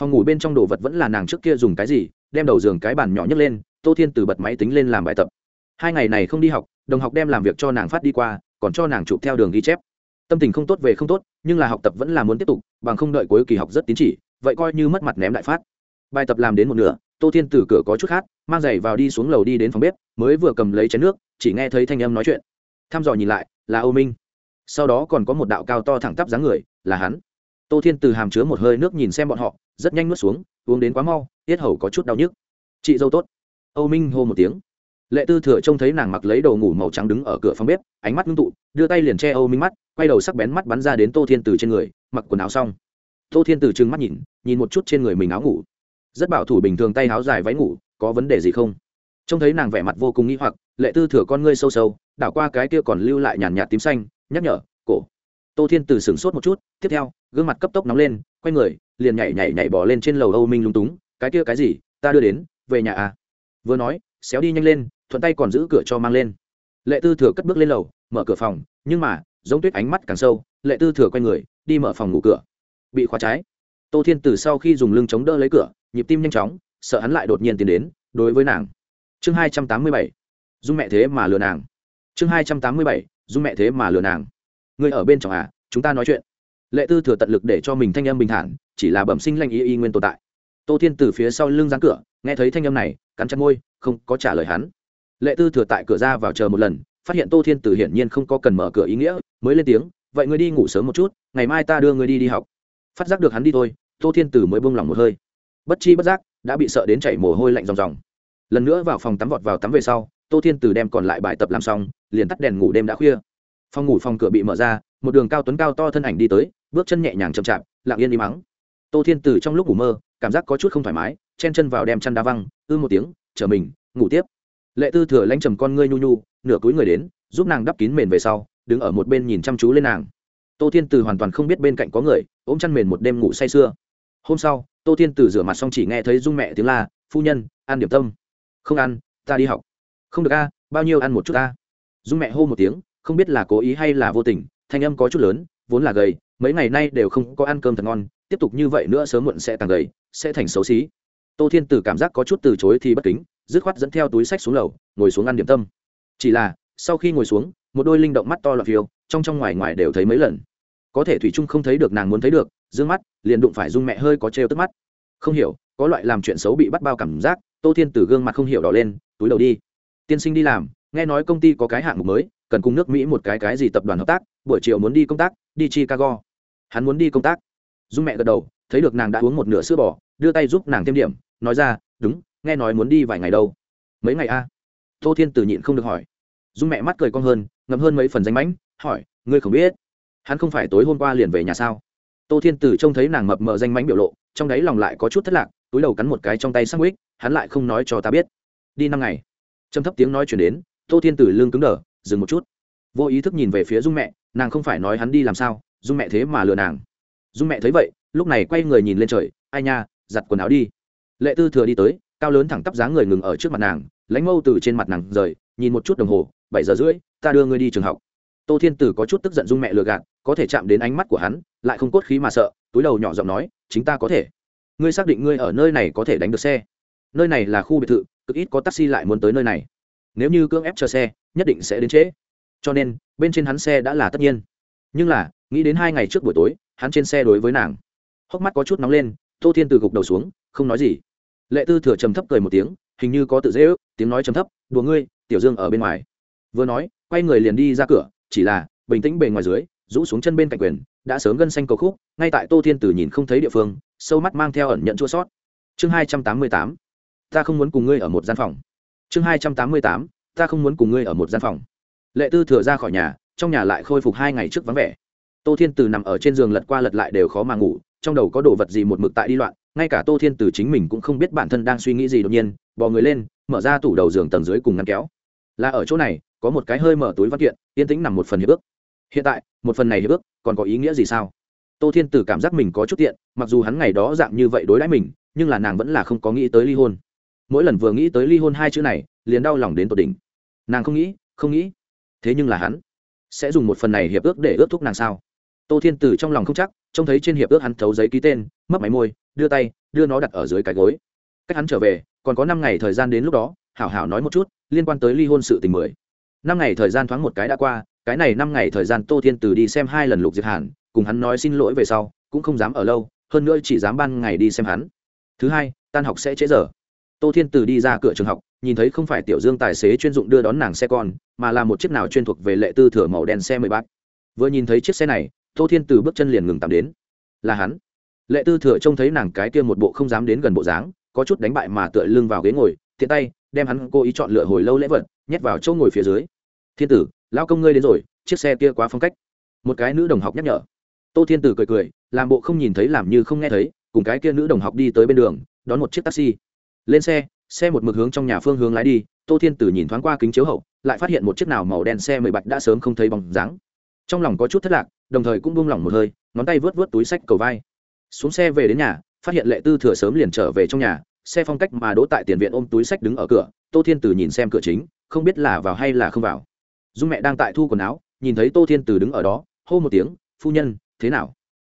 Phòng ngủ bên trong đồ vật vẫn là nàng trước kia dùng cái gì, đem đầu giường cái bàn nhỏ nhấc lên, tô thiên tử bật máy tính lên làm bài tập. Hai ngày này không đi học, đồng học đem làm việc cho nàng phát đi qua, còn cho nàng chụp theo đường ghi chép tâm tình không tốt về không tốt, nhưng là học tập vẫn là muốn tiếp tục, bằng không đợi cuối kỳ học rất tín chỉ, vậy coi như mất mặt ném đại phát. Bài tập làm đến một nửa, tô thiên từ cửa có chút khát mang giày vào đi xuống lầu đi đến phòng bếp, mới vừa cầm lấy chén nước, chỉ nghe thấy thanh âm nói chuyện. Thăm dò nhìn lại, là âu minh. Sau đó còn có một đạo cao to thẳng tắp dáng người, là hắn. Tô thiên từ hàm chứa một hơi nước nhìn xem bọn họ, rất nhanh nuốt xuống, uống đến quá mau, tiết hầu có chút đau nhức. Chị dâu tốt. Âu minh hô một tiếng lệ tư thừa trông thấy nàng mặc lấy đồ ngủ màu trắng đứng ở cửa phòng bếp, ánh mắt ngưng tụ, đưa tay liền che âu minh mắt, quay đầu sắc bén mắt bắn ra đến tô thiên từ trên người, mặc quần áo xong. Tô thiên từ trừng mắt nhìn nhìn một chút trên người mình áo ngủ. Rất bảo thủ bình thường tay áo dài váy ngủ, có vấn đề gì không? Trông thấy nàng vẻ mặt vô cùng nghĩ hoặc, lệ tư thừa con ngươi sâu sâu, đảo qua cái kia còn lưu lại nhàn nhạt tím xanh, nhắc nhở, cổ. Tô thiên từ sửng sốt một chút, tiếp theo, gương mặt cấp tốc nóng lên, quay người, liền nhảy nhảy nhảy bỏ lên trên lầu âu minh lung túng, cái kia cái gì? Ta đưa đến, về nhà à? Vừa nói xéo đi nhanh lên, thuận tay còn giữ cửa cho mang lên. Lệ tư thừa cất bước lên lầu, mở cửa phòng, nhưng mà, giống tuyết ánh mắt càng sâu, lệ tư thừa quay người, đi mở phòng ngủ cửa. Bị khóa trái. Tô thiên từ sau khi dùng lưng chống đỡ lấy cửa, nhịp tim nhanh chóng, sợ hắn lại đột nhiên tiến đến, đối với nàng. Chương hai trăm tám mươi bảy. Dung mẹ thế mà lừa nàng. Chương hai trăm tám mươi bảy. Dung mẹ thế mà lừa nàng. Người ở bên trong à chúng ta nói chuyện. Lệ tư thừa tận lực để cho mình thanh âm bình thản, chỉ là bẩm sinh lanh y y nguyên tồn tại. Tô thiên từ phía sau lưng giáng cửa, nghe thấy thanh âm này, cắn chặt môi không có trả lời hắn. Lệ tư thừa tại cửa ra vào chờ một lần, phát hiện tô thiên từ hiển nhiên không có cần mở cửa ý nghĩa, mới lên tiếng, vậy ngươi đi ngủ sớm một chút, ngày mai ta đưa ngươi đi đi học. Phát giác được hắn đi thôi, tô thiên từ mới buông lỏng một hơi. Bất chi bất giác, đã bị sợ đến chảy mồ hôi lạnh ròng ròng. Lần nữa vào phòng tắm vọt vào tắm về sau, tô thiên từ đem còn lại bài tập làm xong, liền tắt đèn ngủ đêm đã khuya. Phòng ngủ phòng cửa bị mở ra, một đường cao tuấn cao to thân ảnh đi tới, bước chân nhẹ nhàng chậm chạp, lặng yên đi mắng. Tô thiên từ trong lúc ngủ mơ, cảm giác có chút không thoải mái, chen chân vào đem chăn đá văng, ư một tiếng chở mình, ngủ tiếp. Lệ tư thừa lanh trầm con ngươi nhu nhu, nửa cúi người đến, giúp nàng đắp kín mền về sau, đứng ở một bên nhìn chăm chú lên nàng. Tô thiên từ hoàn toàn không biết bên cạnh có người, ôm chăn mền một đêm ngủ say sưa. Hôm sau, tô thiên từ rửa mặt xong chỉ nghe thấy dung mẹ tiếng la, phu nhân, ăn điểm tâm. Không ăn, ta đi học. Không được a, bao nhiêu ăn một chút ta. Dung mẹ hô một tiếng, không biết là cố ý hay là vô tình, thanh âm có chút lớn, vốn là gầy, mấy ngày nay đều không có ăn cơm thật ngon, tiếp tục như vậy nữa sớm muộn sẽ càng gầy, sẽ thành xấu xí tô thiên tử cảm giác có chút từ chối thì bất kính, dứt khoát dẫn theo túi sách xuống lầu, ngồi xuống ăn điểm tâm. Chỉ là, sau khi ngồi xuống, một đôi linh động mắt to loạt phiêu, trong trong ngoài ngoài đều thấy mấy lần. Có thể thủy trung không thấy được nàng muốn thấy được d ư ơ n g mắt, liền đụng phải dung mẹ hơi có trêu tức mắt. Không hiểu, có loại làm chuyện xấu bị bắt bao cảm giác, tô thiên tử gương mặt không hiểu đỏ lên, túi đầu đi. Tiên sinh đi làm, nghe nói công ty có cái hạng mục mới, cần cùng nước mỹ một cái cái gì tập đoàn hợp tác, buổi chiều muốn đi công tác, đi chicago. Hắn muốn đi công tác. Dung mẹ gật đầu, thấy được nàng đã uống một nửa sữa bò, đưa tay giúp nàng thêm điểm nói ra, đúng, nghe nói muốn đi vài ngày đâu. Mấy ngày a? Tô thiên tử nhịn không được hỏi. Dung mẹ mắt cười con hơn, ngậm hơn mấy phần danh mãnh, hỏi, ngươi không biết, hắn không phải tối hôm qua liền về nhà sao? Tô thiên tử trông thấy nàng mập mờ danh mãnh biểu lộ, trong đáy lòng lại có chút thất lạc, túi đầu cắn một cái trong tay sang quýt hắn lại không nói cho ta biết. Đi năm ngày. Trầm thấp tiếng nói chuyển đến, tô thiên tử lương cứng đờ, dừng một chút. Vô ý thức nhìn về phía dung mẹ, nàng không phải nói hắn đi làm sao, dung mẹ thế mà lừa nàng. Dung mẹ thấy vậy, lúc này quay người nhìn lên trời, ai nha, giặt quần áo đi lệ tư thừa đi tới, cao lớn thẳng tắp dáng người ngừng ở trước mặt nàng, lãnh mâu từ trên mặt nàng rời, nhìn một chút đồng hồ, bảy giờ rưỡi, ta đưa ngươi đi trường học. Tô thiên tử có chút tức giận dung mẹ lừa gạt, có thể chạm đến ánh mắt của hắn, lại không cốt khí mà sợ, túi đầu nhỏ giọng nói, chính ta có thể. Ngươi xác định ngươi ở nơi này có thể đánh được xe. Nơi này là khu biệt thự, cực ít có taxi lại muốn tới nơi này. Nếu như cưỡng ép chờ xe, nhất định sẽ đến trễ. Cho nên, bên trên hắn xe đã là tất nhiên. Nhưng là, nghĩ đến hai ngày trước buổi tối, hắn trên xe đối với nàng. Hốc mắt có chút nóng lên tô thiên từ gục đầu xuống, không nói gì. Lệ tư thừa trầm thấp cười một tiếng, hình như có tự dễ ước, tiếng nói trầm thấp, đùa ngươi, tiểu dương ở bên ngoài. Vừa nói, quay người liền đi ra cửa, chỉ là, bình tĩnh bề ngoài dưới, rũ xuống chân bên cạnh quyền, đã sớm gân xanh cầu khúc, ngay tại tô thiên Từ nhìn không thấy địa phương, sâu mắt mang theo ẩn nhận chua sót. Chương hai trăm tám mươi tám, ta không muốn cùng ngươi ở một gian phòng. Chương hai trăm tám mươi tám, ta không muốn cùng ngươi ở một gian phòng. Lệ tư thừa ra khỏi nhà, trong nhà lại khôi phục hai ngày trước vắng vẻ. Tô thiên Từ nằm ở trên giường lật qua lật lại đều khó mà ngủ trong đầu có đồ vật gì một mực tại đi loạn, ngay cả tô thiên tử chính mình cũng không biết bản thân đang suy nghĩ gì đột nhiên, bò người lên, mở ra tủ đầu giường tầng dưới cùng ngăn kéo. Là ở chỗ này, có một cái hơi mở túi văn kiện, yên tĩnh nằm một phần hiệp ước. Hiện tại, một phần này hiệp ước, còn có ý nghĩa gì sao? Tô thiên tử cảm giác mình có chút tiện, mặc dù hắn ngày đó dạng như vậy đối đãi mình, nhưng là nàng vẫn là không có nghĩ tới ly hôn. Mỗi lần vừa nghĩ tới ly hôn hai chữ này, liền đau lòng đến tột đỉnh. Nàng không nghĩ không nghĩ. Thế nhưng là hắn sẽ dùng một phần này hiệp ước để ước thúc nàng sao? Tô thiên tử trong lòng không chắc trông thấy trên hiệp ước hắn thấu giấy ký tên mất máy môi, đưa tay, đưa nó đặt ở dưới cái gối. Cách hắn trở về, còn có năm ngày thời gian đến lúc đó, hảo hảo nói một chút, liên quan tới ly hôn sự tình mười. Năm ngày thời gian thoáng một cái đã qua, cái này năm ngày thời gian tô thiên từ đi xem hai lần lục diệp hàn, cùng hắn nói xin lỗi về sau, cũng không dám ở lâu, hơn nữa chỉ dám ban ngày đi xem hắn. Thứ hai, tan học sẽ trễ giờ. Tô thiên từ đi ra cửa trường học, nhìn thấy không phải tiểu dương tài xế chuyên dụng đưa đón nàng xe con, mà là một chiếc nào chuyên thuộc về lệ tư thừa màu đen xe mười bát vừa nhìn thấy chiếc xe này tô thiên từ bước chân liền ngừng tạm đến. Là hắn. Lệ tư thừa trông thấy nàng cái kia một bộ không dám đến gần bộ dáng, có chút đánh bại mà tựa lưng vào ghế ngồi thiện tay đem hắn cố ý chọn lựa hồi lâu lễ vật, nhét vào chỗ ngồi phía dưới. Thiên tử lao công ngươi đến rồi, chiếc xe kia quá phong cách. Một cái nữ đồng học nhắc nhở. Tô thiên tử cười cười, làm bộ không nhìn thấy làm như không nghe thấy, cùng cái kia nữ đồng học đi tới bên đường, đón một chiếc taxi. Lên xe xe một mực hướng trong nhà phương hướng lái đi, tô thiên tử nhìn thoáng qua kính chiếu hậu, lại phát hiện một chiếc nào màu đen xe mười bạch đã sớm không thấy bóng dáng. Trong lòng có chút thất lạc đồng thời cũng buông lỏng một hơi, ngón tay vớt vớt túi sách cầu vai. Xuống xe về đến nhà, phát hiện lệ tư thừa sớm liền trở về trong nhà, xe phong cách mà đỗ tại tiền viện ôm túi sách đứng ở cửa, tô thiên từ nhìn xem cửa chính, không biết là vào hay là không vào. Dung mẹ đang tại thu quần áo, nhìn thấy tô thiên từ đứng ở đó, hô một tiếng, phu nhân, thế nào?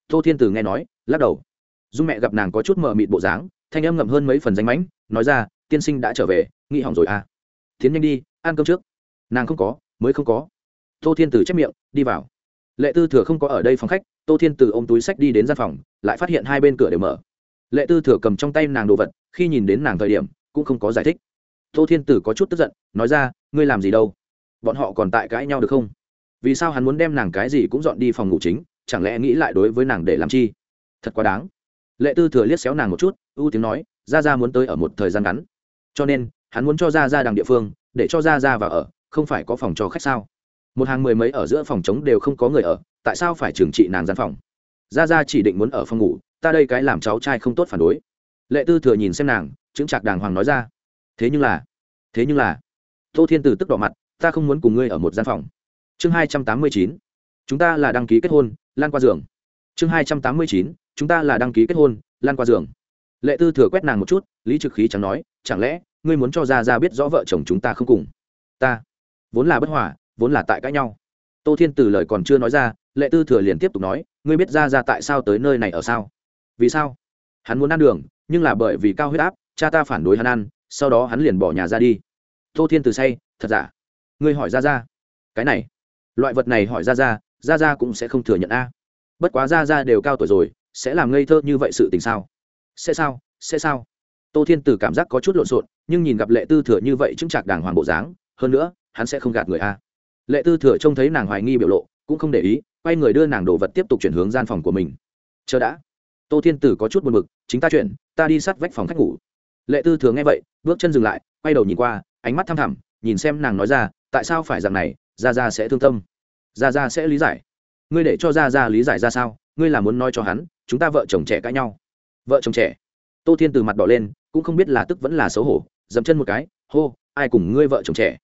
Tô thiên từ nghe nói, lắc đầu. Dung mẹ gặp nàng có chút mờ mịt bộ dáng, thanh âm ngậm hơn mấy phần danh mãnh, nói ra, tiên sinh đã trở về, nghĩ hỏng rồi à? Tiến nhanh đi, ăn cơm trước. Nàng không có, mới không có. Tô thiên từ chép miệng, đi vào lệ tư thừa không có ở đây phòng khách, tô thiên từ ôm túi sách đi đến gian phòng, lại phát hiện hai bên cửa đều mở. Lệ tư thừa cầm trong tay nàng đồ vật, khi nhìn đến nàng thời điểm, cũng không có giải thích. Tô thiên tử có chút tức giận, nói ra, ngươi làm gì đâu? Bọn họ còn tại cãi nhau được không? Vì sao hắn muốn đem nàng cái gì cũng dọn đi phòng ngủ chính, chẳng lẽ nghĩ lại đối với nàng để làm chi? Thật quá đáng. Lệ tư thừa liếc xéo nàng một chút, ưu tiếng nói ra ra muốn tới ở một thời gian ngắn. Cho nên, hắn muốn cho ra ra đằng địa phương, để cho ra ra vào ở, không phải có phòng cho khách sao? Một hàng mười mấy ở giữa phòng trống đều không có người ở, tại sao phải trừng trị nàng gian phòng? Ra ra chỉ định muốn ở phòng ngủ, ta đây cái làm cháu trai không tốt phản đối. Lệ tư thừa nhìn xem nàng chứng chạc đàng hoàng nói ra. Thế nhưng là, thế nhưng là, tô thiên từ tức đỏ mặt, ta không muốn cùng ngươi ở một gian phòng. Chương hai trăm tám mươi chín, chúng ta là đăng ký kết hôn, lan qua giường. Chương hai trăm tám mươi chín, chúng ta là đăng ký kết hôn, lan qua giường. Lệ tư thừa quét nàng một chút, lý trực khí chẳng nói, chẳng lẽ, ngươi muốn cho ra ra biết rõ vợ chồng chúng ta không cùng? Ta, vốn là bất hòa vốn là tại cãi nhau. Tô thiên từ lời còn chưa nói ra, lệ tư thừa liền tiếp tục nói, ngươi biết ra ra tại sao tới nơi này ở sao? Vì sao? Hắn muốn ăn đường, nhưng là bởi vì cao huyết áp, cha ta phản đối hắn ăn, sau đó hắn liền bỏ nhà ra đi. Tô thiên từ say, thật giả? Ngươi hỏi ra ra. Cái này, loại vật này hỏi ra ra ra ra cũng sẽ không thừa nhận a. Bất quá ra ra đều cao tuổi rồi, sẽ làm ngây thơ như vậy sự tình sao? Sẽ sao sẽ sao? Tô thiên từ cảm giác có chút lộn xộn, nhưng nhìn gặp lệ tư thừa như vậy chứng chạc đàng hoàng bộ dáng, hơn nữa, hắn sẽ không gạt người a lệ tư thừa trông thấy nàng hoài nghi biểu lộ, cũng không để ý, quay người đưa nàng đồ vật tiếp tục chuyển hướng gian phòng của mình. Chờ đã. Tô thiên tử có chút buồn b ự c chính ta chuyển ta đi sát vách phòng khách ngủ. Lệ tư thừa nghe vậy, bước chân dừng lại, quay đầu nhìn qua, ánh mắt thăm thẳm, nhìn xem nàng nói ra, tại sao phải dạng này? Ra ra sẽ thương tâm. Ra ra sẽ lý giải. Ngươi để cho ra ra lý giải ra sao? Ngươi là muốn nói cho hắn, chúng ta vợ chồng trẻ cãi nhau. Vợ chồng trẻ? Tô thiên từ mặt đỏ lên, cũng không biết là tức vẫn là xấu hổ, dậm chân một cái, hô, ai cùng ngươi vợ chồng trẻ?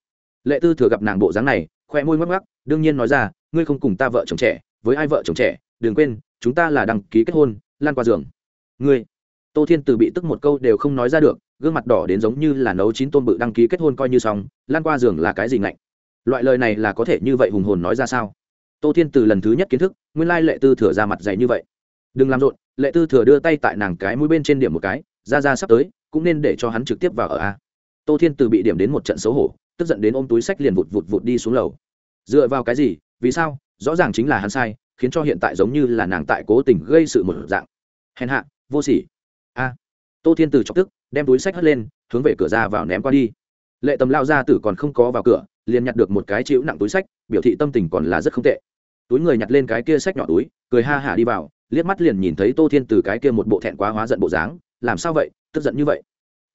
Lệ tư thừa gặp nàng bộ dáng này khoe môi ngoắc ngoắc, đương nhiên nói ra, ngươi không cùng ta vợ chồng trẻ, với ai vợ chồng trẻ, đừng quên, chúng ta là đăng ký kết hôn, lan qua giường. Ngươi, tô thiên từ bị tức một câu đều không nói ra được, gương mặt đỏ đến giống như là nấu chín tôm bự đăng ký kết hôn coi như xong, lan qua giường là cái gì ngạnh? Loại lời này là có thể như vậy hùng hồn nói ra sao? Tô thiên từ lần thứ nhất kiến thức, nguyên lai lệ tư thừa ra mặt dày như vậy. Đừng làm rộn, lệ tư thừa đưa tay tại nàng cái mũi bên trên điểm một cái, ra ra sắp tới, cũng nên để cho hắn trực tiếp vào ở a. Tô thiên từ bị điểm đến một trận xấu hổ, tức giận đến ôm túi sách liền vụt vụt vụt đi xuống lầu dựa vào cái gì? Vì sao? Rõ ràng chính là hắn sai, khiến cho hiện tại giống như là nàng tại cố tình gây sự một dạng. Hèn hạ, vô sỉ. A. Tô thiên từ chọc tức, đem túi sách hất lên, hướng về cửa ra vào ném qua đi. Lệ tầm lao ra tử còn không có vào cửa, liền nhặt được một cái chịu nặng túi sách, biểu thị tâm tình còn là rất không tệ. Túi người nhặt lên cái kia sách nhỏ túi, cười ha hả đi vào, liếc mắt liền nhìn thấy tô thiên từ cái kia một bộ thẹn quá hóa giận bộ dáng. Làm sao vậy? Tức giận như vậy.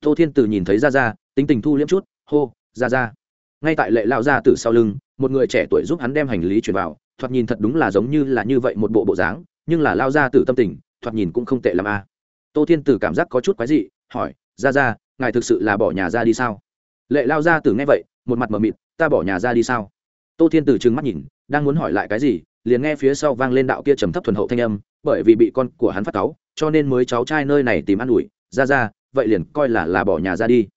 Tô thiên từ nhìn thấy ra ra tính tình thu liếm chút, hô ra ra ngay tại lệ lao ra từ sau lưng một người trẻ tuổi giúp hắn đem hành lý chuyển vào, thoạt nhìn thật đúng là giống như là như vậy một bộ bộ dáng, nhưng là lao ra từ tâm tình, thoạt nhìn cũng không tệ l a. À. tô thiên Tử cảm giác có chút quái dị, hỏi, ra ra, ngài thực sự là bỏ nhà ra đi sao? Lệ lao ra từ nghe vậy, một mặt mờ mịt, ta bỏ nhà ra đi sao? Tô thiên Tử trừng mắt nhìn, đang muốn hỏi lại cái gì, liền nghe phía sau vang lên đạo kia trầm thấp thuần hậu thanh âm, bởi vì bị con của hắn phát cáu, cho nên mới cháu trai nơi này tìm ăn ủi, ra ra, vậy liền coi là là bỏ nhà ra đi.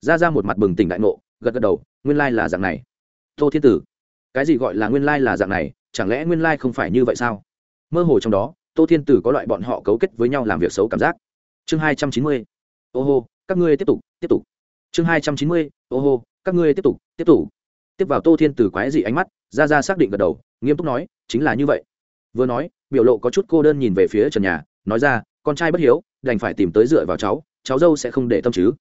Ra ra một mặt bừng tỉnh đại ngộ, gật gật đầu, nguyên lai là dạng này. Tô thiên tử cái gì gọi là nguyên lai là dạng này, chẳng lẽ nguyên lai không phải như vậy sao? Mơ hồ trong đó, tô thiên tử có loại bọn họ cấu kết với nhau làm việc xấu cảm giác. Chương hai trăm chín mươi, ô hô, các ngươi tiếp tục tiếp tục. Chương hai trăm chín mươi, ô hô, các ngươi tiếp tục tiếp tục. Tiếp vào tô thiên tử quái dị ánh mắt ra ra xác định gật đầu, nghiêm túc nói, chính là như vậy. Vừa nói, biểu lộ có chút cô đơn nhìn về phía trần nhà, nói ra, con trai bất hiếu, đành phải tìm tới dựa vào cháu cháu dâu sẽ không để tâm chứ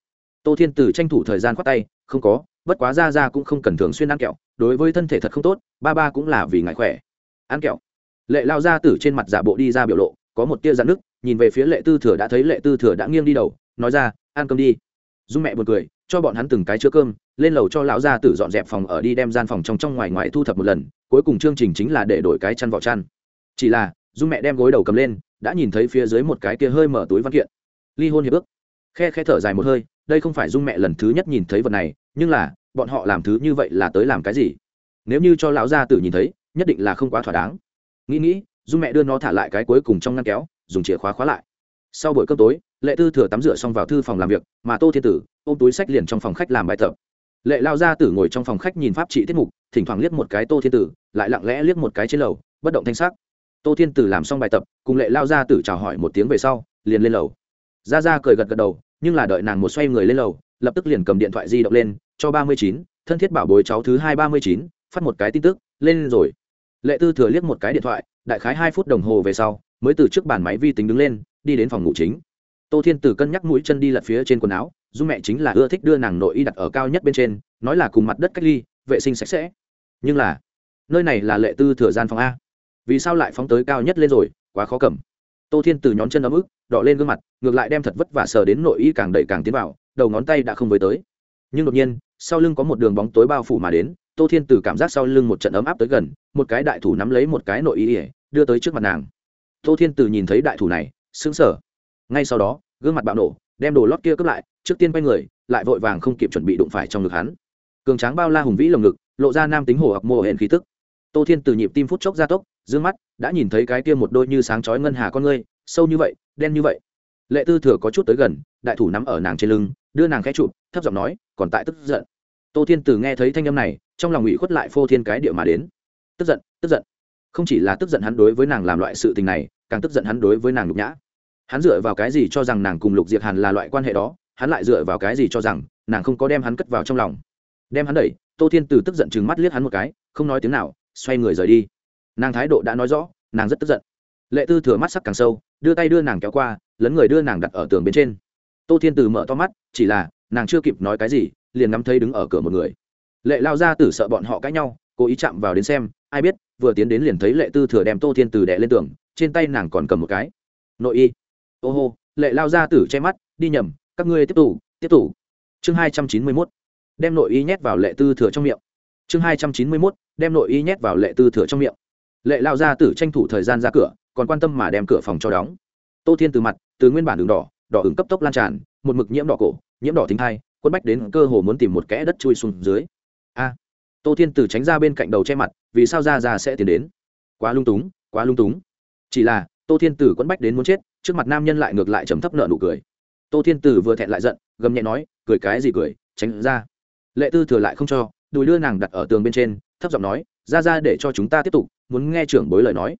tô thiên tử tranh thủ thời gian khoát tay, không có, bất quá ra ra cũng không cần thường xuyên ăn kẹo, đối với thân thể thật không tốt, ba ba cũng là vì ngại khỏe. Ăn kẹo? Lệ lao ra Tử trên mặt giả bộ đi ra biểu lộ, có một tia dạn nước nhìn về phía lệ tư thừa đã thấy lệ tư thừa đã nghiêng đi đầu, nói ra, ăn cơm đi. Dung mẹ buồn cười, cho bọn hắn từng cái chứa cơm, lên lầu cho lão gia tử dọn dẹp phòng ở đi đem gian phòng trong trong ngoài ngoài thu thập một lần, cuối cùng chương trình chính là để đổi cái chăn vỏ chăn. Chỉ là, dung mẹ đem gối đầu cầm lên, đã nhìn thấy phía dưới một cái kia hơi mở túi văn kiện. Ly hôn hiệp ước. Khe khe thở dài một hơi đây không phải dung mẹ lần thứ nhất nhìn thấy vật này, nhưng là, bọn họ làm thứ như vậy là tới làm cái gì? Nếu như cho lão gia tử nhìn thấy, nhất định là không quá thỏa đáng. Nghĩ nghĩ, dung mẹ đưa nó thả lại cái cuối cùng trong ngăn kéo, dùng chìa khóa khóa lại. Sau buổi cơm tối, lệ tư thừa tắm rửa xong vào thư phòng làm việc, mà tô thiên tử ôm túi sách liền trong phòng khách làm bài tập. Lệ lao gia tử ngồi trong phòng khách nhìn pháp trị tiết mục, thỉnh thoảng liếc một cái tô thiên tử, lại lặng lẽ liếc một cái trên lầu, bất động thanh sắc. Tô thiên tử làm xong bài tập, cùng lệ lao gia tử chào hỏi một tiếng về sau, liền lên lầu. Ra ra cười gật gật đầu nhưng là đợi nàng một xoay người lên lầu, lập tức liền cầm điện thoại di động lên, cho ba mươi chín, thân thiết bảo bối cháu thứ hai ba mươi chín, phát một cái tin tức, lên rồi. Lệ tư thừa liếc một cái điện thoại, đại khái hai phút đồng hồ về sau, mới từ trước bàn máy vi tính đứng lên, đi đến phòng ngủ chính. Tô thiên tử cân nhắc mũi chân đi lật phía trên quần áo, dù mẹ chính là ưa thích đưa nàng nội y đặt ở cao nhất bên trên, nói là cùng mặt đất cách ly, vệ sinh sạch sẽ. Nhưng là, nơi này là lệ tư thừa gian phòng a. Vì sao lại phóng tới cao nhất lên rồi, quá khó cầm tô thiên từ nhón chân ấm ức, đỏ lên gương mặt, ngược lại đem thật vất vả sờ đến nội y càng đẩy càng tiến vào, đầu ngón tay đã không với tới. Nhưng đột nhiên, sau lưng có một đường bóng tối bao phủ mà đến, tô thiên từ cảm giác sau lưng một trận ấm áp tới gần, một cái đại thủ nắm lấy một cái nội y ỉa đưa tới trước mặt nàng. Tô thiên từ nhìn thấy đại thủ này, sững sờ. Ngay sau đó, gương mặt bạo nổ, đem đồ lót kia cướp lại, trước tiên quay người, lại vội vàng không kịp chuẩn bị đụng phải trong ngực hắn. Cường tráng bao la hùng vĩ lồng ngực, lộ ra nam tính hồ hoặc mô hển khí tức. Tô thiên từ nhịp tim phút chốc gia tốc dương mắt, đã nhìn thấy cái kia một đôi như sáng chói ngân hà con ngươi, sâu như vậy, đen như vậy. Lệ tư thừa có chút tới gần, đại thủ nắm ở nàng trên lưng, đưa nàng khẽ chụp, thấp giọng nói, còn tại tức giận. Tô thiên từ nghe thấy thanh âm này, trong lòng ủy khuất lại phô thiên cái địa mà đến. Tức giận tức giận. Không chỉ là tức giận hắn đối với nàng làm loại sự tình này, càng tức giận hắn đối với nàng nhục nhã. Hắn dựa vào cái gì cho rằng nàng cùng lục diệp hàn là loại quan hệ đó, hắn lại dựa vào cái gì cho rằng nàng không có đem hắn cất vào trong lòng. Đem hắn đẩy, tô thiên từ tức giận chừng mắt liếc hắn một cái, không nói tiếng nào, xoay người rời đi nàng thái độ đã nói rõ, nàng rất tức giận. Lệ tư thừa mắt sắc càng sâu, đưa tay đưa nàng kéo qua, lấn người đưa nàng đặt ở tường bên trên. Tô thiên từ mở to mắt, chỉ là, nàng chưa kịp nói cái gì, liền ngắm thấy đứng ở cửa một người. Lệ lao ra tử sợ bọn họ cãi nhau, cố ý chạm vào đến xem, ai biết, vừa tiến đến liền thấy lệ tư thừa đem tô thiên từ đẻ lên tường, trên tay nàng còn cầm một cái. Nội y. Ô hô, lệ lao ra tử che mắt, đi nhầm, các ngươi tiếp tục tiếp tục. Chương hai trăm chín mươi mốt, đem nội y nhét vào lệ tư thừa trong miệng. Chương hai trăm chín mươi mốt, đem nội y nhét vào lệ tư thừa trong miệng lệ lao ra tử tranh thủ thời gian ra cửa, còn quan tâm mà đem cửa phòng cho đóng. Tô thiên từ mặt, từ nguyên bản đường đỏ đỏ ứng cấp tốc lan tràn, một mực nhiễm đỏ cổ, nhiễm đỏ thính thai, quân bách đến cơ hồ muốn tìm một kẽ đất chui xuống dưới. A! Tô thiên từ tránh ra bên cạnh đầu che mặt, vì sao ra ra sẽ tiến đến? Quá lung túng, quá lung túng. Chỉ là, tô thiên tử quẫn bách đến muốn chết, trước mặt nam nhân lại ngược lại chấm thấp nợ nụ cười. Tô thiên tử vừa thẹn lại giận, gầm nhẹ nói, cười cái gì cười, tránh ra. Lệ tư thừa lại không cho, đùi đưa nàng đặt ở tường bên trên, thấp giọng nói ra ra để cho chúng ta tiếp tục, muốn nghe trưởng bối lời nói.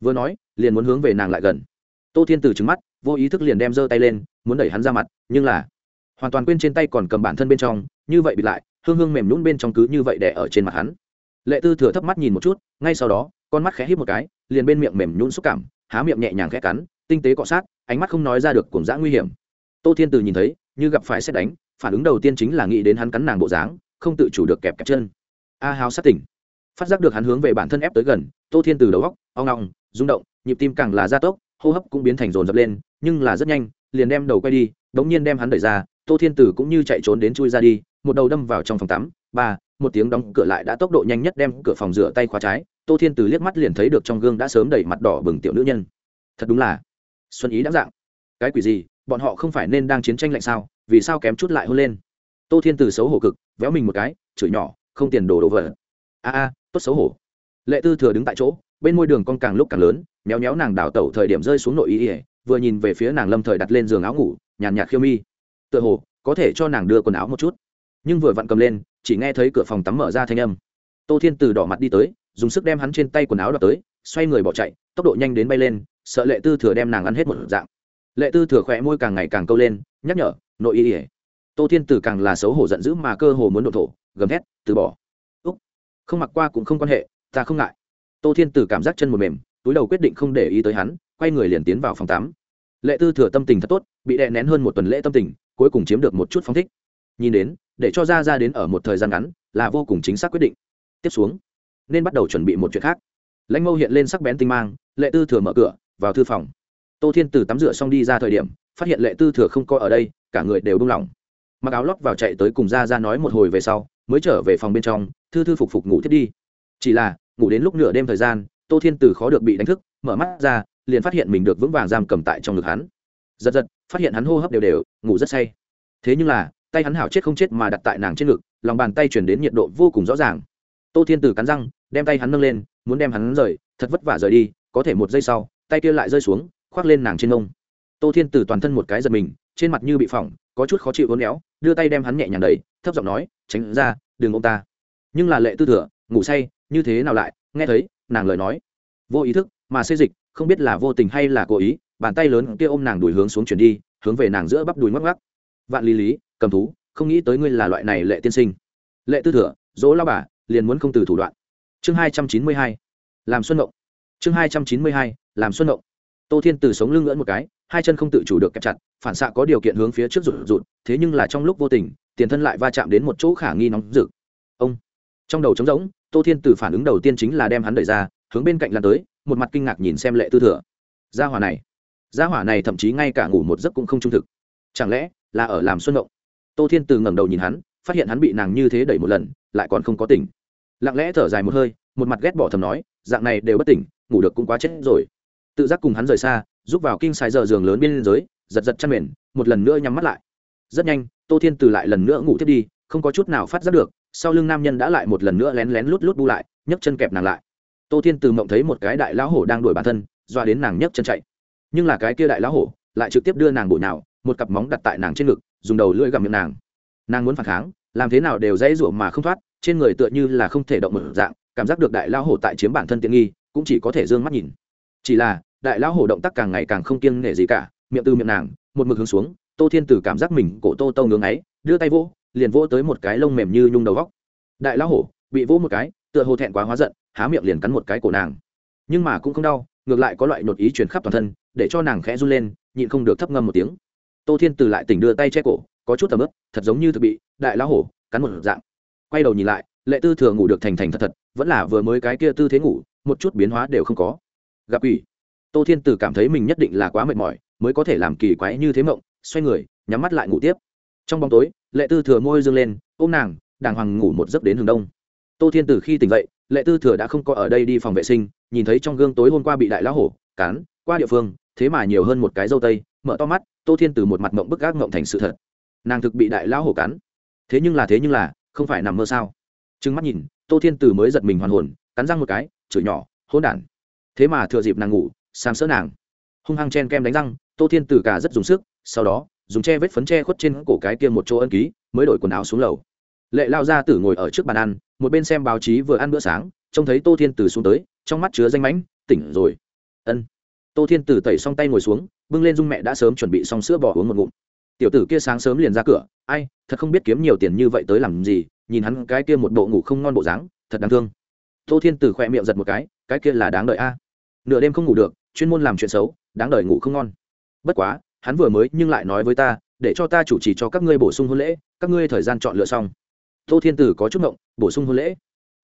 Vừa nói, liền muốn hướng về nàng lại gần. Tô thiên tử trứng mắt, vô ý thức liền đem giơ tay lên, muốn đẩy hắn ra mặt, nhưng là hoàn toàn quên trên tay còn cầm bản thân bên trong, như vậy bị lại, hương hương mềm nhún bên trong cứ như vậy đẻ ở trên mặt hắn. Lệ tư thừa thấp mắt nhìn một chút, ngay sau đó, con mắt khẽ hít một cái, liền bên miệng mềm nhún xúc cảm, há miệng nhẹ nhàng khẽ cắn, tinh tế cọ sát, ánh mắt không nói ra được cùng dã nguy hiểm. Tô thiên từ nhìn thấy, như gặp phải xét đánh, phản ứng đầu tiên chính là nghĩ đến hắn cắn nàng bộ dáng, không tự chủ được kẹp kẹp chân. A hào sát tỉnh phát giác được hắn hướng về bản thân ép tới gần tô thiên từ đầu góc ong ngọng, rung động nhịp tim càng là gia tốc hô hấp cũng biến thành rồn rập lên nhưng là rất nhanh liền đem đầu quay đi đống nhiên đem hắn đẩy ra tô thiên tử cũng như chạy trốn đến chui ra đi một đầu đâm vào trong phòng tắm ba một tiếng đóng cửa lại đã tốc độ nhanh nhất đem cửa phòng rửa tay khóa trái tô thiên tử liếc mắt liền thấy được trong gương đã sớm đẩy mặt đỏ bừng tiểu nữ nhân. Thật đúng là xuân ý đã dạng. Cái quỷ gì bọn họ không phải nên đang chiến tranh lạnh sao vì sao kém chút lại hôn lên? Tô thiên tử xấu hổ cực véo mình một cái chửi nhỏ không tiền đồ đồ vợ a a tốt xấu hổ. Lệ tư thừa đứng tại chỗ, bên môi đường con càng lúc càng lớn, méo méo nàng đào tẩu thời điểm rơi xuống nội ý ỉa vừa nhìn về phía nàng lâm thời đặt lên giường áo ngủ, nhàn nhạt khiêu mi. Tựa hồ, có thể cho nàng đưa quần áo một chút. Nhưng vừa vặn cầm lên, chỉ nghe thấy cửa phòng tắm mở ra thanh âm. Tô thiên từ đỏ mặt đi tới, dùng sức đem hắn trên tay quần áo đập tới, xoay người bỏ chạy, tốc độ nhanh đến bay lên, sợ lệ tư thừa đem nàng ăn hết một dạng. Lệ tư thừa khỏe môi càng ngày càng câu lên, nhắc nhở, nội y ỉa tô thiên từ càng là xấu hổ giận dữ mà cơ hồ muốn độ thổ, gầm hét từ bỏ không mặc qua cũng không quan hệ, ta không ngại. Tô thiên Tử cảm giác chân một mềm, túi đầu quyết định không để ý tới hắn, quay người liền tiến vào phòng tắm. Lệ tư thừa tâm tình thật tốt, bị đè nén hơn một tuần lễ tâm tình, cuối cùng chiếm được một chút phóng thích. Nhìn đến, để cho ra ra đến ở một thời gian ngắn, là vô cùng chính xác quyết định. Tiếp xuống, nên bắt đầu chuẩn bị một chuyện khác. Lãnh mâu hiện lên sắc bén tinh mang, lệ tư thừa mở cửa, vào thư phòng. Tô thiên từ tắm rửa xong đi ra thời điểm, phát hiện lệ tư thừa không coi ở đây, cả người đều buông lỏng mặc áo lót vào chạy tới cùng ra ra nói một hồi về sau, mới trở về phòng bên trong thư thư phục phục ngủ thiết đi. Chỉ là, ngủ đến lúc nửa đêm thời gian, tô thiên từ khó được bị đánh thức, mở mắt ra, liền phát hiện mình được vững vàng giam cầm tại trong ngực hắn. Giật giật, phát hiện hắn hô hấp đều đều, ngủ rất say. Thế nhưng là, tay hắn hảo chết không chết mà đặt tại nàng trên ngực, lòng bàn tay chuyển đến nhiệt độ vô cùng rõ ràng. Tô thiên tử cắn răng, đem tay hắn nâng lên, muốn đem hắn rời, thật vất vả rời đi, có thể một giây sau, tay kia lại rơi xuống, khoác lên nàng trên nông tô thiên tử toàn thân một cái giật mình, trên mặt như bị phỏng, có chút khó chịu uốn éo, đưa tay đem hắn nhẹ nhàng đầy thấp giọng nói, tránh ra, đừng ô m ta nhưng là lệ tư thừa, ngủ say, như thế nào lại? Nghe thấy, nàng lời nói. Vô ý thức, mà xê dịch, không biết là vô tình hay là cố ý, bàn tay lớn kia ôm nàng đùi hướng xuống chuyển đi, hướng về nàng giữa bắp đùi ngoắc ngoắc. Vạn lý lý, cầm thú, không nghĩ tới ngươi là loại này lệ tiên sinh. Lệ tư thừa, dỗ lao bà, liền muốn không từ thủ đoạn. Chương hai trăm chín mươi hai, làm xuân động. Chương hai trăm chín mươi hai, làm xuân động. Tô thiên từ sống lưng ngưỡn một cái, hai chân không tự chủ được kẹp chặt, phản xạ có điều kiện hướng phía trước rụt rụt, thế nhưng là trong lúc vô tình, tiền thân lại va chạm đến một chỗ khả nghi nóng rực. Ông trong đầu trống rỗng, tô thiên từ phản ứng đầu tiên chính là đem hắn đẩy ra, hướng bên cạnh lan tới, một mặt kinh ngạc nhìn xem lệ tư thừa. Gia hỏa này, gia hỏa này thậm chí ngay cả ngủ một giấc cũng không trung thực. Chẳng lẽ là ở làm xuân ngộng tô thiên từ ngẩng đầu nhìn hắn, phát hiện hắn bị nàng như thế đẩy một lần, lại còn không có tỉnh. Lặng lẽ thở dài một hơi, một mặt ghét bỏ thầm nói, dạng này đều bất tỉnh, ngủ được cũng quá chết rồi. Tự giác cùng hắn rời xa giúp vào kinh sai giờ giường lớn bên giới, giật giật chăn mền, một lần nữa nhắm mắt lại. Rất nhanh, tô thiên từ lại lần nữa ngủ thiết đi, không có chút nào phát giác được sau lưng nam nhân đã lại một lần nữa lén lén lút lút bu lại, nhấc chân kẹp nàng lại. Tô thiên từ mộng thấy một cái đại lão hổ đang đuổi bản thân doa đến nàng nhấc chân chạy. Nhưng là cái kia đại lão hổ lại trực tiếp đưa nàng bụi nào một cặp móng đặt tại nàng trên ngực, dùng đầu lưỡi gặm miệng nàng. Nàng muốn phản kháng, làm thế nào đều dãy rủa mà không thoát, trên người tựa như là không thể động mở dạng, cảm giác được đại lão hổ tại chiếm bản thân tiện nghi, cũng chỉ có thể d ư ơ n g mắt nhìn. Chỉ là, đại lão hổ động tác càng ngày càng không kiêng nể gì cả, miệng từ miệng nàng, một mực hướng xuống, tô thiên tử cảm giác mình cổ tô tâu ngưng ấy đưa tay vỗ liền vỗ tới một cái lông mềm như nhung đầu góc. Đại lão hổ, bị vỗ một cái, tựa hồ thẹn quá hóa giận, há miệng liền cắn một cái cổ nàng. Nhưng mà cũng không đau, ngược lại có loại nhột ý truyền khắp toàn thân, để cho nàng khẽ run lên, nhịn không được thấp ngâm một tiếng. Tô thiên từ lại tỉnh đưa tay che cổ, có chút tầm ướp thật giống như thực bị, đại lão hổ, cắn một dạng. Quay đầu nhìn lại, lệ tư thừa ngủ được thành thành thật thật, vẫn là vừa mới cái kia tư thế ngủ, một chút biến hóa đều không có. Gặp ủy tô thiên từ cảm thấy mình nhất định là quá mệt mỏi, mới có thể làm kỳ quái như thế mộng, xoay người, nhắm mắt lại ngủ tiếp trong bóng tối lệ tư thừa môi dương lên ôm nàng đàng hoàng ngủ một giấc đến hướng đông. Tô thiên từ khi tỉnh dậy lệ tư thừa đã không có ở đây đi phòng vệ sinh nhìn thấy trong gương tối hôm qua bị đại lão hổ cán, qua địa phương thế mà nhiều hơn một cái dâu tây mở to mắt tô thiên từ một mặt mộng bức gác mộng thành sự thật. Nàng thực bị đại lão hổ cắn. Thế nhưng là thế nhưng là không phải nằm mơ sao? Trừng mắt nhìn tô thiên từ mới giật mình hoàn hồn cắn răng một cái chửi nhỏ hôn đản. Thế mà thừa dịp nàng ngủ sáng sỡ nàng. Hung hăng chen kem đánh răng tô thiên từ cả rất dùng sức sau đó dùng che vết phấn che khuất trên cổ cái kia một chỗ ân ký, mới đổi quần áo xuống lầu. Lệ lao ra tử ngồi ở trước bàn ăn, một bên xem báo chí vừa ăn bữa sáng, trông thấy tô thiên tử xuống tới, trong mắt chứa danh mãnh, tỉnh rồi. Ân. Tô thiên tử tẩy xong tay ngồi xuống, bưng lên dung mẹ đã sớm chuẩn bị xong sữa bò uống một ngụm. Tiểu tử kia sáng sớm liền ra cửa, ai, thật không biết kiếm nhiều tiền như vậy tới làm gì, nhìn hắn cái kia một bộ ngủ không ngon bộ dáng, thật đáng thương. Tô thiên tử khỏe miệng giật một cái cái kia là đáng đợi a. Nửa đêm không ngủ được, chuyên môn làm chuyện xấu, đáng đợi ngủ không ngon. Bất quá hắn vừa mới nhưng lại nói với ta, để cho ta chủ trì cho các ngươi bổ sung hôn lễ, các ngươi thời gian chọn lựa xong. Tô thiên tử có chút ngộng, bổ sung hôn lễ.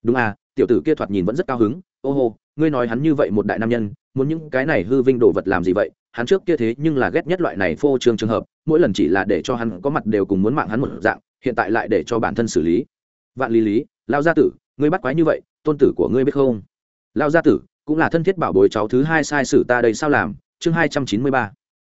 Đúng à tiểu tử kia thoạt nhìn vẫn rất cao hứng. Ô hô, ngươi nói hắn như vậy một đại nam nhân, muốn những cái này hư vinh đồ vật làm gì vậy? Hắn trước kia thế nhưng là ghét nhất loại này phô trương trường hợp, mỗi lần chỉ là để cho hắn có mặt đều cùng muốn mạng hắn một dạng, hiện tại lại để cho bản thân xử lý. Vạn lý lý, lao gia tử, ngươi bắt quái như vậy, tôn tử của ngươi biết không? Lao gia tử, cũng là thân thiết bảo bối cháu thứ hai sai sử ta đây sao làm? Chương hai trăm chín mươi ba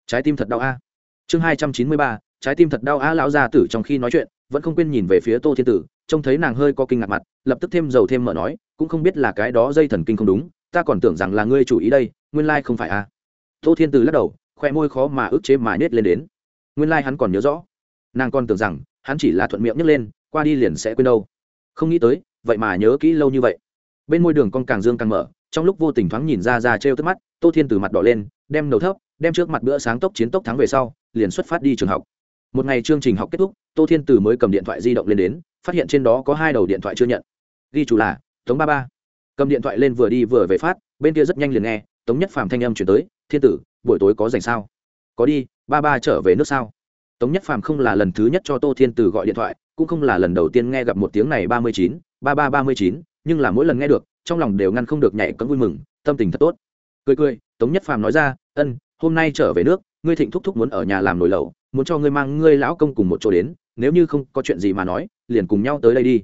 trái tim thật đau a. Chương hai trăm chín mươi ba, trái tim thật đau a, lão gia tử trong khi nói chuyện, vẫn không quên nhìn về phía tô thiên tử, trông thấy nàng hơi có kinh ngạc mặt, lập tức thêm dầu thêm mở nói, cũng không biết là cái đó dây thần kinh không đúng, ta còn tưởng rằng là ngươi chủ ý đây, nguyên lai không phải a. Tô thiên tử lắc đầu, khoe môi khó mà ức chế mà nết lên đến. Nguyên lai、like、hắn còn nhớ rõ. Nàng còn tưởng rằng, hắn chỉ là thuận miệng nhấc lên, qua đi liền sẽ quên đâu. Không nghĩ tới, vậy mà nhớ kỹ lâu như vậy. Bên môi đường con càng dương càng mở, trong lúc vô tình thoáng nhìn ra ra trêu tức mắt, tô thiên từ mặt đỏ lên, đem đầu thấp đem trước mặt bữa sáng tốc chiến tốc thắng về sau, liền xuất phát đi trường học. Một ngày chương trình học kết thúc, tô thiên từ mới cầm điện thoại di động lên đến, phát hiện trên đó có hai đầu điện thoại chưa nhận. Ghi chủ là, tống ba ba. Cầm điện thoại lên vừa đi vừa về phát, bên kia rất nhanh liền nghe, tống nhất phàm thanh âm chuyển tới, thiên tử, buổi tối có dành sao? Có đi, ba ba trở về nước sao? Tống nhất phàm không là lần thứ nhất cho tô thiên tử gọi điện thoại, cũng không là lần đầu tiên nghe gặp một tiếng này ba mươi chín, ba ba ba mươi chín, nhưng là mỗi lần nghe được, trong lòng đều ngăn không được nhảy cấm vui mừng, tâm tình thật tốt. Cười cười, tống nhất phàm nói ra, ân hôm nay trở về nước, ngươi thịnh thúc thúc muốn ở nhà làm nồi lẩu, muốn cho ngươi mang ngươi lão công cùng một chỗ đến, nếu như không có chuyện gì mà nói, liền cùng nhau tới đây đi.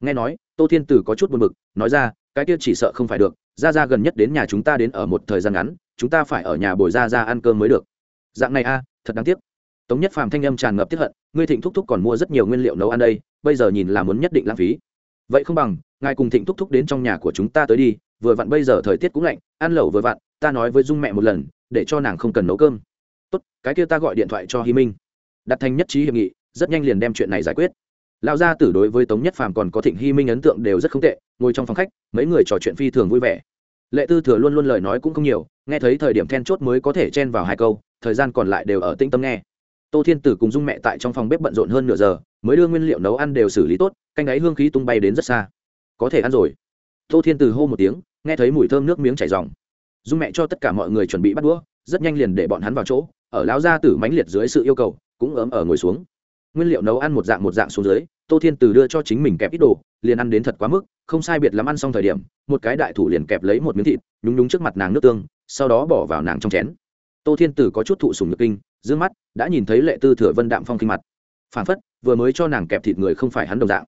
Nghe nói, tô thiên tử có chút buồn bực, nói ra, cái kia chỉ sợ không phải được, ra ra gần nhất đến nhà chúng ta đến ở một thời gian ngắn, chúng ta phải ở nhà bồi ra ra ăn cơm mới được. Dạng này a, thật đáng tiếc. Tống nhất phàm thanh âm tràn ngập tiếp hận, ngươi thịnh thúc thúc còn mua rất nhiều nguyên liệu nấu ăn đây, bây giờ nhìn là muốn nhất định lãng phí. Vậy không bằng, ngài cùng thịnh thúc thúc đến trong nhà của chúng ta tới đi, vừa vặn bây giờ thời tiết cũng lạnh, ăn lẩu vừa vặn, ta nói với dung mẹ một lần để cho nàng không cần nấu cơm. Tốt, cái kia ta gọi điện thoại cho hi minh. Đặt thành nhất trí hiệp nghị, rất nhanh liền đem chuyện này giải quyết. Lão gia tử đối với tống nhất phàm còn có thịnh hy minh ấn tượng đều rất không tệ, ngồi trong phòng khách, mấy người trò chuyện phi thường vui vẻ. Lệ tư thừa luôn luôn lời nói cũng không nhiều, nghe thấy thời điểm then chốt mới có thể chen vào hai câu, thời gian còn lại đều ở tĩnh tâm nghe. Tô thiên tử cùng dung mẹ tại trong phòng bếp bận rộn hơn nửa giờ, mới đưa nguyên liệu nấu ăn đều xử lý tốt, canh ấy hương khí tung bay đến rất xa. Có thể ăn rồi. Tô thiên tử hô một tiếng, nghe thấy mùi thơm nước miếng chảy dòng dung mẹ cho tất cả mọi người chuẩn bị bắt đũa, rất nhanh liền để bọn hắn vào chỗ, ở lão gia tử mãnh liệt dưới sự yêu cầu, cũng ấm ở ngồi xuống. Nguyên liệu nấu ăn một dạng một dạng xuống dưới, tô thiên từ đưa cho chính mình kẹp ít đồ, liền ăn đến thật quá mức, không sai biệt lắm ăn xong thời điểm, một cái đại thủ liền kẹp lấy một miếng thịt, nhúng nhúng trước mặt nàng nước tương, sau đó bỏ vào nàng trong chén. Tô thiên từ có chút thụ sùng nhược kinh d mắt, đã nhìn thấy lệ tư thừa vân đạm phong kinh mặt. Phản phất, vừa mới cho nàng kẹp thịt người không phải hắn đồng dạng.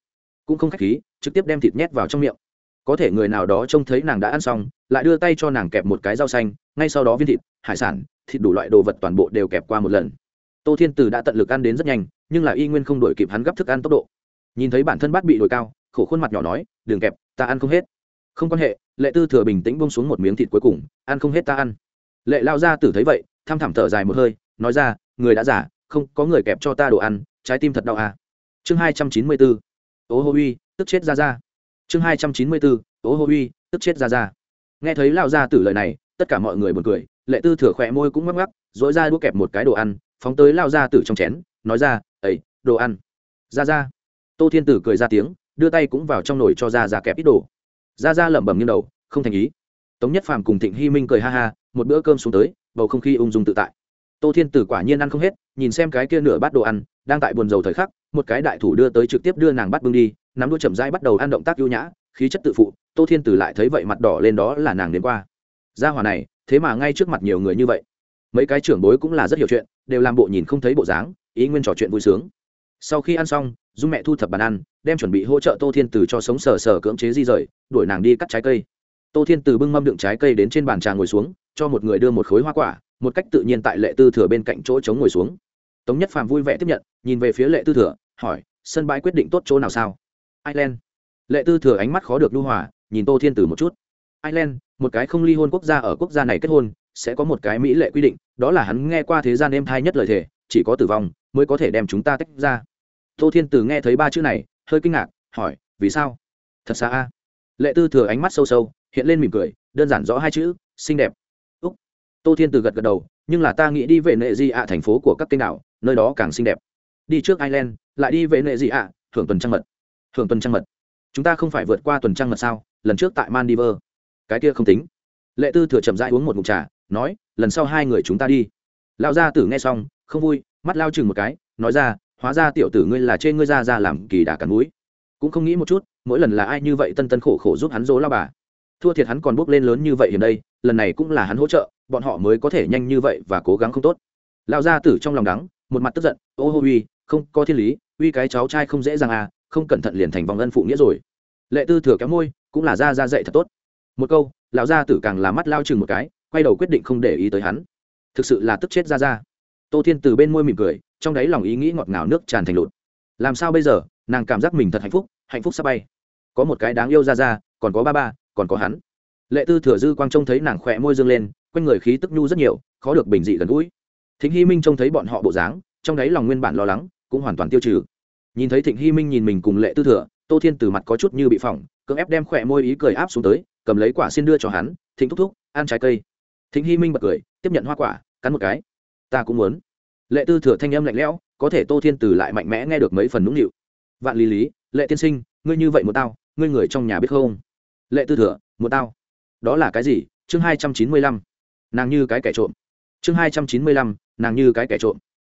Cũng không k h á c h khí, trực tiếp đem thịt nhét vào trong miệng có thể người nào đó trông thấy nàng đã ăn xong, lại đưa tay cho nàng kẹp một cái rau xanh, ngay sau đó viên thịt, hải sản, thịt đủ loại đồ vật toàn bộ đều kẹp qua một lần. Tô thiên từ đã tận lực ăn đến rất nhanh, nhưng là y nguyên không đổi kịp hắn gấp thức ăn tốc độ. Nhìn thấy bản thân bát bị đổi cao, khổ khuôn mặt nhỏ nói, đừng kẹp, ta ăn không hết. Không quan hệ. Lệ tư thừa bình tĩnh bông xuống một miếng thịt cuối cùng, ăn không hết ta ăn. Lệ lao ra tử thấy vậy tham thảm thở dài một hơi, nói ra, người đã giả không có người kẹp cho ta đồ ăn, trái tim thật đau à. chương hai trăm chín mươi bốn. Ố hô uy, tức chết ra ra chương hai trăm chín mươi bốn ố hô uy, tức chết ra ra. Nghe thấy lao ra tử lời này, tất cả mọi người buồn cười, lệ tư thừa khỏe môi cũng ngắc ngắc dỗi ra đũa kẹp một cái đồ ăn, phóng tới lao ra tử trong chén, nói ra ấy đồ ăn. Ra ra. Tô thiên tử cười ra tiếng, đưa tay cũng vào trong nồi cho ra ra kẹp ít đồ. Ra ra lẩm bẩm nghiêng đầu, không thành ý. Tống nhất phàm cùng thịnh hy minh cười ha ha, một bữa cơm xuống tới, bầu không khí ung dung tự tại. Tô thiên tử quả nhiên ăn không hết, nhìn xem cái kia nửa bát đồ ăn, đang tại buồn dầu thời khắc một cái đại thủ đưa tới trực tiếp đưa nàng bắt bưng đi, nắm đuôi chậm rãi bắt đầu ăn động tác ưu nhã, khí chất tự phụ, tô thiên tử lại thấy vậy mặt đỏ lên đó là nàng đến qua. Gia hòa này, thế mà ngay trước mặt nhiều người như vậy. Mấy cái trưởng bối cũng là rất hiểu chuyện, đều làm bộ nhìn không thấy bộ dáng, ý nguyên trò chuyện vui sướng. Sau khi ăn xong, dung mẹ thu thập bàn ăn, đem chuẩn bị hỗ trợ tô thiên từ cho sống sờ sờ cưỡng chế di rời, đuổi nàng đi cắt trái cây. Tô thiên từ bưng mâm đựng trái cây đến trên bàn trà ngồi xuống, cho một người đưa một khối hoa quả, một cách tự nhiên tại lệ tư thừa bên cạnh chỗ trống ngồi xuống. Tống nhất phàm vui vẻ tiếp nhận, nhìn về phía lệ tư thừa hỏi, sân bãi quyết định tốt chỗ nào sao? Ireland. Lệ tư thừa ánh mắt khó được lưu hòa, nhìn tô thiên tử một chút. Ireland, một cái không ly hôn quốc gia ở quốc gia này kết hôn, sẽ có một cái mỹ lệ quy định, đó là hắn nghe qua thế gian êm thai nhất lời thề, chỉ có tử vong mới có thể đem chúng ta tách ra. Tô thiên tử nghe thấy ba chữ này, hơi kinh ngạc, hỏi, vì sao? Thật xa a. Lệ tư thừa ánh mắt sâu sâu, hiện lên mỉm cười, đơn giản rõ hai chữ, xinh đẹp. Úc. Tô thiên tử gật gật đầu, nhưng là ta nghĩ đi về nệ di ạ thành phố của các kênh đảo, nơi đó càng xinh đẹp. Đi trước ireland lại đi về nệ gì ạ? Hưởng tuần trăng mật. Hưởng tuần trăng mật. Chúng ta không phải vượt qua tuần trăng mật sao? Lần trước tại maldives. Cái kia không tính. Lệ tư thừa chậm rãi uống một mục trà, nói, lần sau hai người chúng ta đi. Lao gia tử nghe xong, không vui, mắt lao chừng một cái, nói ra, hóa ra tiểu tử ngươi là trên ngươi ra ra làm kỳ đà cắn núi. Cũng không nghĩ một chút, mỗi lần là ai như vậy tân tân khổ khổ giúp hắn dỗ lao bà. Thua thiệt hắn còn bước lên lớn như vậy hiện đây, lần này cũng là hắn hỗ trợ, bọn họ mới có thể nhanh như vậy và cố gắng không tốt. Lao gia tử trong lòng đắng, một mặt tức giận, ô hô uy, không có thiên lý uy cái cháu trai không dễ dàng à không cẩn thận liền thành vòng ân phụ nghĩa rồi. Lệ tư thừa kéo môi, cũng là ra ra dạy thật tốt. Một câu, lão gia tử càng là mắt lao chừng một cái, quay đầu quyết định không để ý tới hắn. Thực sự là tức chết ra ra. Tô thiên từ bên môi mỉm cười, trong đáy lòng ý nghĩ ngọt ngào nước tràn thành lụt. Làm sao bây giờ, nàng cảm giác mình thật hạnh phúc hạnh phúc sắp bay. Có một cái đáng yêu ra ra, còn có ba ba, còn có hắn. Lệ tư thừa dư quang trông thấy nàng khỏe môi dương lên, quanh người khí tức nhu rất nhiều, khó được bình dị gần gũi. Thính hy minh trông thấy bọn họ bộ dáng, trong đáy lòng nguyên bản lo lắng cũng hoàn toàn tiêu trừ. Nhìn thấy thịnh hy minh nhìn mình cùng lệ tư thừa, tô thiên từ mặt có chút như bị phỏng, cưỡng ép đem khỏe môi ý cười áp xuống tới, cầm lấy quả xin đưa cho hắn, thịnh thúc thúc, ăn trái cây. Thịnh hy minh bật cười, tiếp nhận hoa quả, cắn một cái. Ta cũng muốn. Lệ tư thừa thanh âm lạnh lẽo, có thể tô thiên từ lại mạnh mẽ nghe được mấy phần nũng nịu. Vạn lý lý, lệ tiên sinh, ngươi như vậy một tao, ngươi người trong nhà biết không? Lệ tư thừa một tao. Đó là cái gì? Chương hai trăm chín mươi lăm. Nàng như cái kẻ trộm. Chương hai trăm chín mươi lăm, nàng như cái kẻ trộm.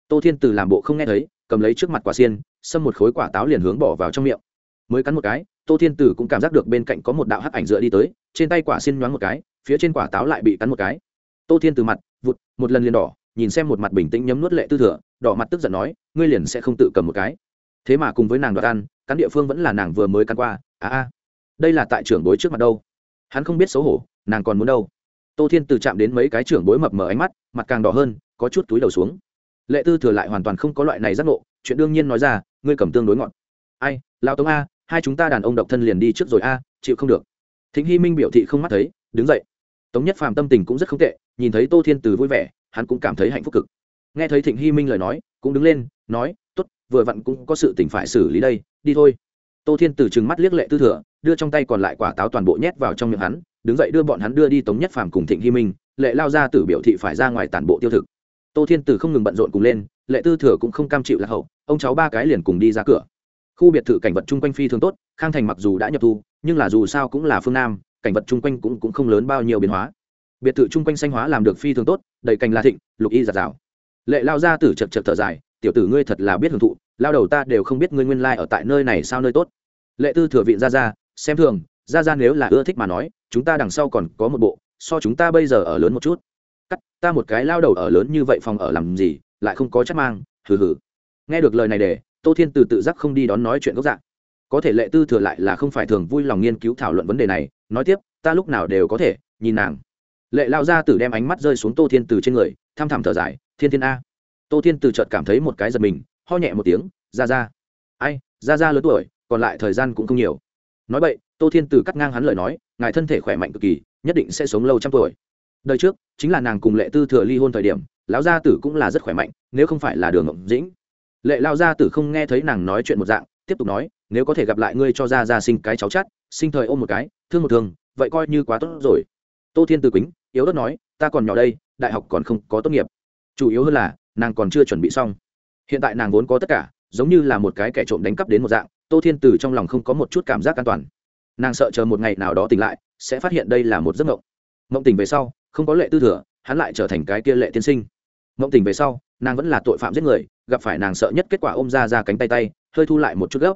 Tô thiên từ làm bộ không nghe thấy cầm lấy trước mặt quả xiên, xâm một khối quả táo liền hướng bỏ vào trong miệng. Mới cắn một cái, tô thiên tử cũng cảm giác được bên cạnh có một đạo hắc ảnh dựa đi tới, trên tay quả xin nhoáng một cái, phía trên quả táo lại bị cắn một cái. Tô thiên tử mặt vụt, một lần liền đỏ, nhìn xem một mặt bình tĩnh nhấm nuốt lệ tư thừa, đỏ mặt tức giận nói, ngươi liền sẽ không tự cầm một cái. Thế mà cùng với nàng đoạt ăn, cắn địa phương vẫn là nàng vừa mới cắn qua à a. Đây là tại trưởng bối trước mặt đâu? Hắn không biết xấu hổ, nàng còn muốn đâu? Tô thiên từ chạm đến mấy cái trưởng bối mập mờ ánh mắt, mặt càng đỏ hơn, có chút túi đầu xuống lệ tư thừa lại hoàn toàn không có loại này giác ngộ, chuyện đương nhiên nói ra, ngươi cầm tương đối ngọn ai lao tống a, hai chúng ta đàn ông độc thân liền đi trước rồi a, chịu không được. Thính hy minh biểu thị không mắt thấy, đứng dậy. Tống nhất phàm tâm tình cũng rất không tệ, nhìn thấy tô thiên từ vui vẻ, hắn cũng cảm thấy hạnh phúc cực. Nghe thấy thịnh hy minh lời nói, cũng đứng lên, nói t ố t vừa vặn cũng có sự tỉnh phải xử lý đây, đi thôi. Tô thiên từ trừng mắt liếc lệ tư thừa, đưa trong tay còn lại quả táo toàn bộ nhét vào trong miệng hắn, đứng dậy đưa bọn hắn đưa đi tống nhất phàm cùng thịnh hy minh. Lệ lao ra từ biểu thị phải ra ngoài tản bộ tiêu thực tô thiên Tử không ngừng bận rộn cùng lên lệ tư thừa cũng không cam chịu lạc hậu ông cháu ba cái liền cùng đi ra cửa. Khu biệt thự cảnh vật chung quanh phi thường tốt khang thành mặc dù đã nhập thu nhưng là dù sao cũng là phương nam cảnh vật chung quanh cũng, cũng không lớn bao nhiêu biến hóa. Biệt thự chung quanh xanh hóa làm được phi thường tốt đầy cành la thịnh lục y giạt rào. Lệ lao ra tử chật chật thở dài tiểu tử ngươi thật là biết hưởng thụ lao đầu ta đều không biết ngươi nguyên lai、like、ở tại nơi này sao nơi tốt. Lệ tư thừa viện ra ra xem thường ra ra nếu là ưa thích mà nói chúng ta đằng sau còn có một bộ so chúng ta bây giờ ở lớn một chút cắt, ta một cái lao đầu ở lớn như vậy phòng ở làm gì, lại không có chắc mang, hừ hừ. Nghe được lời này để, tô thiên từ tự giác không đi đón nói chuyện gốc dạng. Có thể lệ tư thừa lại là không phải thường vui lòng nghiên cứu thảo luận vấn đề này, nói tiếp, ta lúc nào đều có thể, nhìn nàng. Lệ lao ra tử đem ánh mắt rơi xuống tô thiên từ trên người tham thảm thở dài, thiên thiên a. Tô thiên từ chợt cảm thấy một cái giật mình, ho nhẹ một tiếng ra ra ai ra ra lớn tuổi, còn lại thời gian cũng không nhiều. Nói vậy tô thiên từ cắt ngang hắn lời nói, ngài thân thể khỏe mạnh cực kỳ, nhất định sẽ sống lâu trăm tuổi đời trước, chính là nàng cùng lệ tư thừa ly hôn thời điểm, lão gia tử cũng là rất khỏe mạnh, nếu không phải là đường ngộng dĩnh. Lệ lao gia tử không nghe thấy nàng nói chuyện một dạng, tiếp tục nói, nếu có thể gặp lại ngươi cho ra ra sinh cái cháu chắt sinh thời ôm một cái, thương một thương, vậy coi như quá tốt rồi. Tô thiên từ quýnh yếu đất nói, ta còn nhỏ đây, đại học còn không có tốt nghiệp. Chủ yếu hơn là, nàng còn chưa chuẩn bị xong. Hiện tại nàng vốn có tất cả, giống như là một cái kẻ trộm đánh cắp đến một dạng, tô thiên từ trong lòng không có một chút cảm giác an toàn. Nàng sợ chờ một ngày nào đó tỉnh lại, sẽ phát hiện đây là một giấc mộng. Mộng tỉnh về sau không có lệ tư thừa, hắn lại trở thành cái kia lệ tiên sinh. Mộng tình về sau, nàng vẫn là tội phạm giết người, gặp phải nàng sợ nhất kết quả ôm ra ra cánh tay tay, hơi thu lại một chút gấp.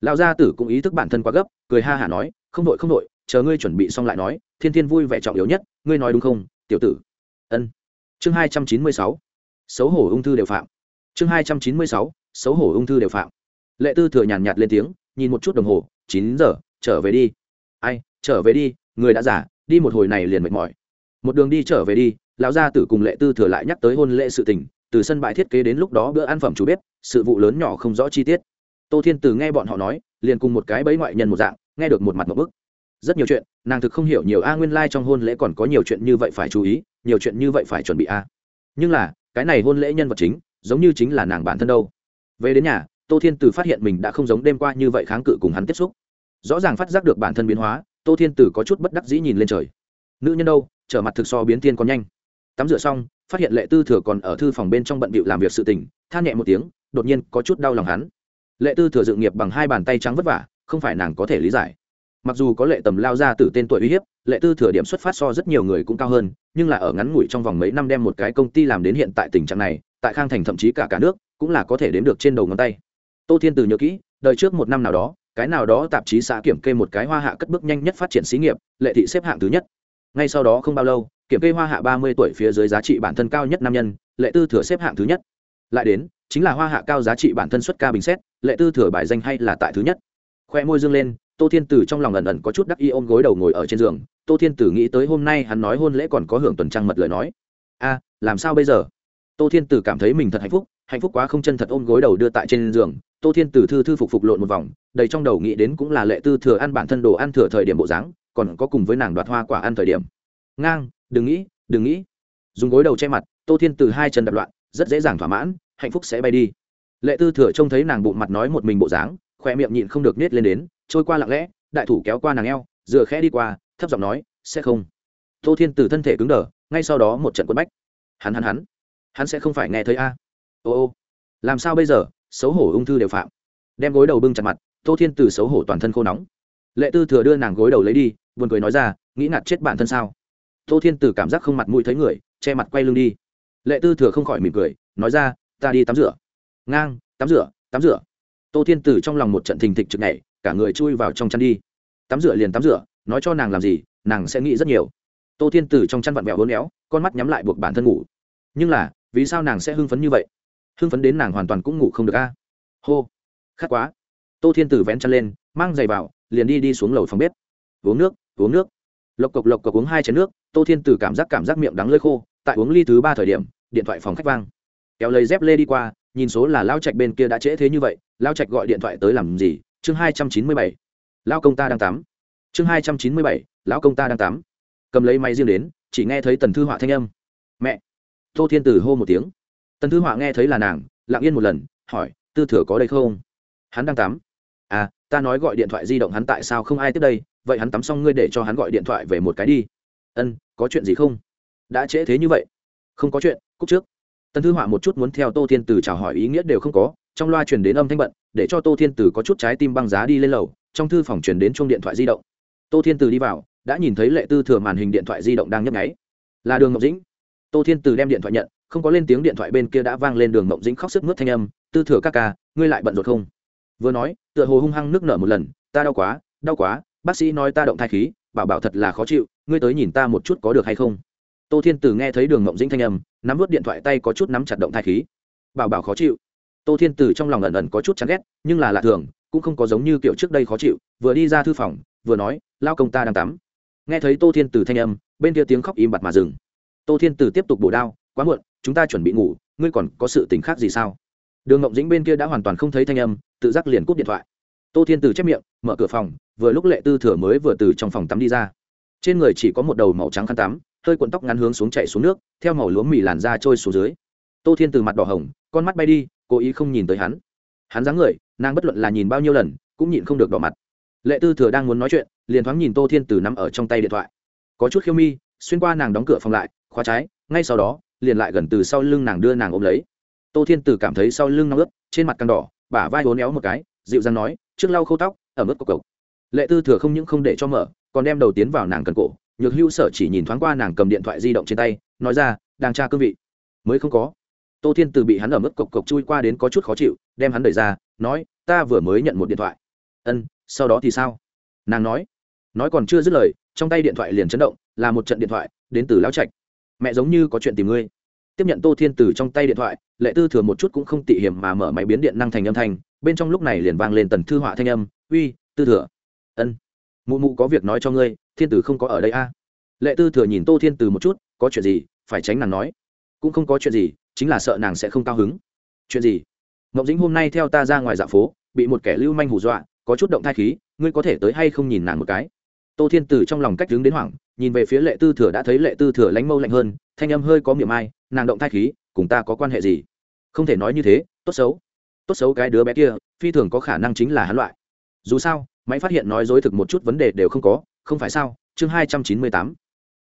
Lão gia tử cũng ý thức bản thân quá gấp, cười ha hả nói, không đội không đội, chờ ngươi chuẩn bị xong lại nói, thiên thiên vui vẻ trọng yếu nhất, ngươi nói đúng không, tiểu tử? Ân. Chương hai trăm chín mươi sáu, xấu hổ ung thư đều phạm. Chương hai trăm chín mươi sáu, xấu hổ ung thư đều phạm. Lệ tư thừa nhàn nhạt lên tiếng, nhìn một chút đồng hồ, chín giờ, trở về đi. Ai, trở về đi, người đã giả đi một hồi này liền mệt mỏi một đường đi trở về đi, lão gia tử cùng lệ tư thừa lại nhắc tới hôn lễ sự tình, từ sân bãi thiết kế đến lúc đó bữa ăn phẩm chủ bếp, sự vụ lớn nhỏ không rõ chi tiết. Tô thiên từ nghe bọn họ nói, liền cùng một cái bẫy ngoại nhân một dạng, nghe được một mặt một bức. Rất nhiều chuyện, nàng thực không hiểu nhiều a nguyên lai、like、trong hôn lễ còn có nhiều chuyện như vậy phải chú ý, nhiều chuyện như vậy phải chuẩn bị a. Nhưng là, cái này hôn lễ nhân vật chính, giống như chính là nàng bản thân đâu. Về đến nhà, tô thiên từ phát hiện mình đã không giống đêm qua như vậy kháng cự cùng hắn tiếp xúc. Rõ ràng phát giác được bản thân biến hóa, tô thiên từ có chút bất đắc dĩ nhìn lên trời. Nữ nhân đâu? Trở mặt thực so biến tiên còn nhanh. Tắm rửa xong, phát hiện lệ tư thừa còn ở thư phòng bên trong bận bịu làm việc sự tình than nhẹ một tiếng, đột nhiên có chút đau lòng hắn. Lệ tư thừa dự nghiệp bằng hai bàn tay trắng vất vả, không phải nàng có thể lý giải. Mặc dù có lệ tầm lao ra từ tên tuổi uy hiếp, lệ tư thừa điểm xuất phát so rất nhiều người cũng cao hơn, nhưng là ở ngắn ngủi trong vòng mấy năm đem một cái công ty làm đến hiện tại tình trạng này, tại khang thành thậm chí cả cả nước, cũng là có thể đếm được trên đầu ngón tay. Tô thiên từ nhớ kỹ, đời trước một năm nào đó, cái nào đó tạp chí xã kiểm kê một cái hoa hạ cất bước nhanh nhất phát triển xí nghiệp, lệ thị xếp hạng thứ nhất ngay sau đó không bao lâu, kiểm kê hoa hạ ba mươi tuổi phía dưới giá trị bản thân cao nhất nam nhân, lệ tư thừa xếp hạng thứ nhất. Lại đến, chính là hoa hạ cao giá trị bản thân xuất ca bình xét, lệ tư thừa bài danh hay là tại thứ nhất. Khoe môi dương lên, tô thiên tử trong lòng ẩn ẩn có chút đắc y ôm gối đầu ngồi ở trên giường. Tô thiên tử nghĩ tới hôm nay hắn nói hôn lễ còn có hưởng tuần trăng mật lời nói. A, làm sao bây giờ? Tô thiên tử cảm thấy mình thật hạnh phúc hạnh phúc quá không chân thật ôm gối đầu đưa tại trên giường. Tô thiên tử thư thư phục phục lộn một vòng, đầy trong đầu nghĩ đến cũng là lệ tư thừa ăn bản thân đồ ăn thừa thời điểm bộ dáng còn có cùng với nàng đoạt hoa quả ăn thời điểm. Ngang, đừng nghĩ đừng nghĩ. Dùng gối đầu che mặt, tô thiên từ hai chân đập loạn, rất dễ dàng thỏa mãn, hạnh phúc sẽ bay đi. Lệ tư thừa trông thấy nàng bụng mặt nói một mình bộ dáng, khoe miệng nhịn không được nết lên đến, trôi qua lặng lẽ, đại thủ kéo qua nàng eo, dựa khẽ đi qua, thấp giọng nói, sẽ không. Tô thiên từ thân thể cứng đờ, ngay sau đó một trận quân bách. Hắn hắn hắn hắn sẽ không phải nghe thấy a. Ô ô, làm sao bây giờ? Xấu hổ ung thư đều phạm. Đem gối đầu bưng chặt mặt, tô thiên từ xấu hổ toàn thân khô nóng lệ tư thừa đưa nàng gối đầu lấy đi, buồn cười nói ra, nghĩ ngạt chết bản thân sao? Tô thiên Tử cảm giác không mặt mũi thấy người, che mặt quay lưng đi. Lệ tư thừa không khỏi mỉm cười, nói ra, ta đi tắm rửa. Ngang, tắm rửa tắm rửa. Tô thiên Tử trong lòng một trận thình thịch trực nhảy, cả người chui vào trong chăn đi. Tắm rửa liền tắm rửa, nói cho nàng làm gì, nàng sẽ nghĩ rất nhiều. Tô thiên Tử trong chăn vặn vẹo hôn éo, con mắt nhắm lại buộc bản thân ngủ. Nhưng là, vì sao nàng sẽ hưng phấn như vậy? Hưng phấn đến nàng hoàn toàn cũng ngủ không được a. Hô, khát quá. Tô thiên từ vén chăn lên, mang giày vào liền đi đi xuống lầu phòng bếp. Uống nước uống nước. Lộc cộc lộc cộc uống hai chén nước, tô thiên từ cảm giác cảm giác miệng đắng lơi khô, tại uống ly thứ ba thời điểm, điện thoại phòng khách vang. Kéo lấy dép lê đi qua, nhìn số là lao trạch bên kia đã trễ thế như vậy, lao trạch gọi điện thoại tới làm gì? Chương hai trăm chín mươi bảy. Lao công ta đang tắm. Chương hai trăm chín mươi bảy, lão công ta đang tắm. Cầm lấy máy riêng đến, chỉ nghe thấy tần thư họa thanh âm. Mẹ! Tô thiên từ hô một tiếng. Tần thư họa nghe thấy là nàng, lặng yên một lần, hỏi, tư thừa có đây không? Hắn đang tắm. À ta nói gọi điện thoại di động hắn tại sao không ai tiếp đây, vậy hắn tắm xong ngươi để cho hắn gọi điện thoại về một cái đi. Ân, có chuyện gì không? Đã trễ thế như vậy. Không có chuyện, cúc trước. Tân thư họa một chút muốn theo tô thiên từ chào hỏi ý nghĩa đều không có, trong loa truyền đến âm thanh bận, để cho tô thiên từ có chút trái tim băng giá đi lên lầu, trong thư phòng truyền đến chuông điện thoại di động. Tô thiên từ đi vào, đã nhìn thấy lệ tư thừa màn hình điện thoại di động đang nhấp nháy. Là đường ngọc dĩnh. Tô thiên từ đem điện thoại nhận, không có lên tiếng điện thoại bên kia đã vang lên đường ngọc dĩnh khóc sức mướt thanh âm, tư thừa các ca, ngươi lại bận rộn không? Vừa nói, tựa hồ hung hăng nước nở một lần, ta đau quá đau quá, bác sĩ nói ta động thai khí, bảo bảo thật là khó chịu, ngươi tới nhìn ta một chút có được hay không? Tô thiên tử nghe thấy đường mộng dĩnh thanh âm, nắm vớt điện thoại tay có chút nắm chặt động thai khí. Bảo bảo khó chịu. Tô thiên tử trong lòng ẩn ẩn có chút chán ghét, nhưng là lạ thường, cũng không có giống như kiểu trước đây khó chịu, vừa đi ra thư phòng, vừa nói, lao công ta đang tắm. Nghe thấy tô thiên tử thanh âm, bên kia tiếng khóc im bặt mà dừng. Tô thiên tử tiếp tục bổ đao, quá muộn, chúng ta chuẩn bị ngủ, ngươi còn có sự tình khác gì sao? Đường ngộng dĩnh bên kia đã hoàn toàn không thấy thanh âm, tự giác liền cúp điện thoại. Tô thiên Từ chép miệng, mở cửa phòng, vừa lúc lệ tư thừa mới vừa từ trong phòng tắm đi ra. Trên người chỉ có một đầu màu trắng khăn tắm, hơi cuộn tóc ngắn hướng xuống chạy xuống nước, theo màu lúa mì làn ra trôi xuống dưới. Tô thiên từ mặt đỏ hồng, con mắt bay đi, cố ý không nhìn tới hắn. Hắn dáng người, nàng bất luận là nhìn bao nhiêu lần, cũng nhìn không được đỏ mặt. Lệ tư thừa đang muốn nói chuyện, liền thoáng nhìn tô thiên từ nằm ở trong tay điện thoại. Có chút khiêu mi, xuyên qua nàng đóng cửa phòng lại, khóa trái, ngay sau đó, liền lại gần từ sau lưng nàng đưa nàng ôm lấy tô thiên Tử cảm thấy sau lưng nóng ướt, trên mặt càng đỏ, bả vai hố néo một cái, dịu dàng nói, trước lau khâu tóc ở mức cộc cộc lệ tư thừa không những không để cho mở, còn đem đầu tiến vào nàng cần cổ, nhược hữu sở chỉ nhìn thoáng qua nàng cầm điện thoại di động trên tay, nói ra, đang tra cương vị. Mới không có. Tô thiên từ bị hắn ở mức cộc cộc chui qua đến có chút khó chịu, đem hắn đẩy ra, nói, ta vừa mới nhận một điện thoại. Ân, sau đó thì sao? Nàng nói. Nói còn chưa dứt lời, trong tay điện thoại liền chấn động, là một trận điện thoại, đến từ lão trạch. Mẹ giống như có chuyện tìm ngươi tiếp nhận tô thiên từ trong tay điện thoại, lệ tư thừa một chút cũng không tị hiểm mà mở máy biến điện năng thành âm thanh, bên trong lúc này liền vang lên tần thư họa thanh âm, uy, tư thừa. Ân, mụ mụ có việc nói cho ngươi, thiên tử không có ở đây a. Lệ tư thừa nhìn tô thiên từ một chút, có chuyện gì, phải tránh nàng nói. Cũng không có chuyện gì, chính là sợ nàng sẽ không cao hứng. Chuyện gì? Ngọc dĩnh hôm nay theo ta ra ngoài dạ phố, bị một kẻ lưu manh hù dọa, có chút động thai khí, ngươi có thể tới hay không nhìn nàng một cái? Tô thiên tử trong lòng cách đứng đến hoảng, nhìn về phía lệ tư thừa đã thấy lệ tư thừa lánh mâu lạnh hơn, thanh âm hơi có miệng ai nàng động thai khí, cùng ta có quan hệ gì? Không thể nói như thế, tốt xấu. Tốt xấu cái đứa bé kia, phi thường có khả năng chính là hắn loại. Dù sao, máy phát hiện nói dối thực một chút vấn đề đều không có, không phải sao? Chương hai trăm chín mươi tám.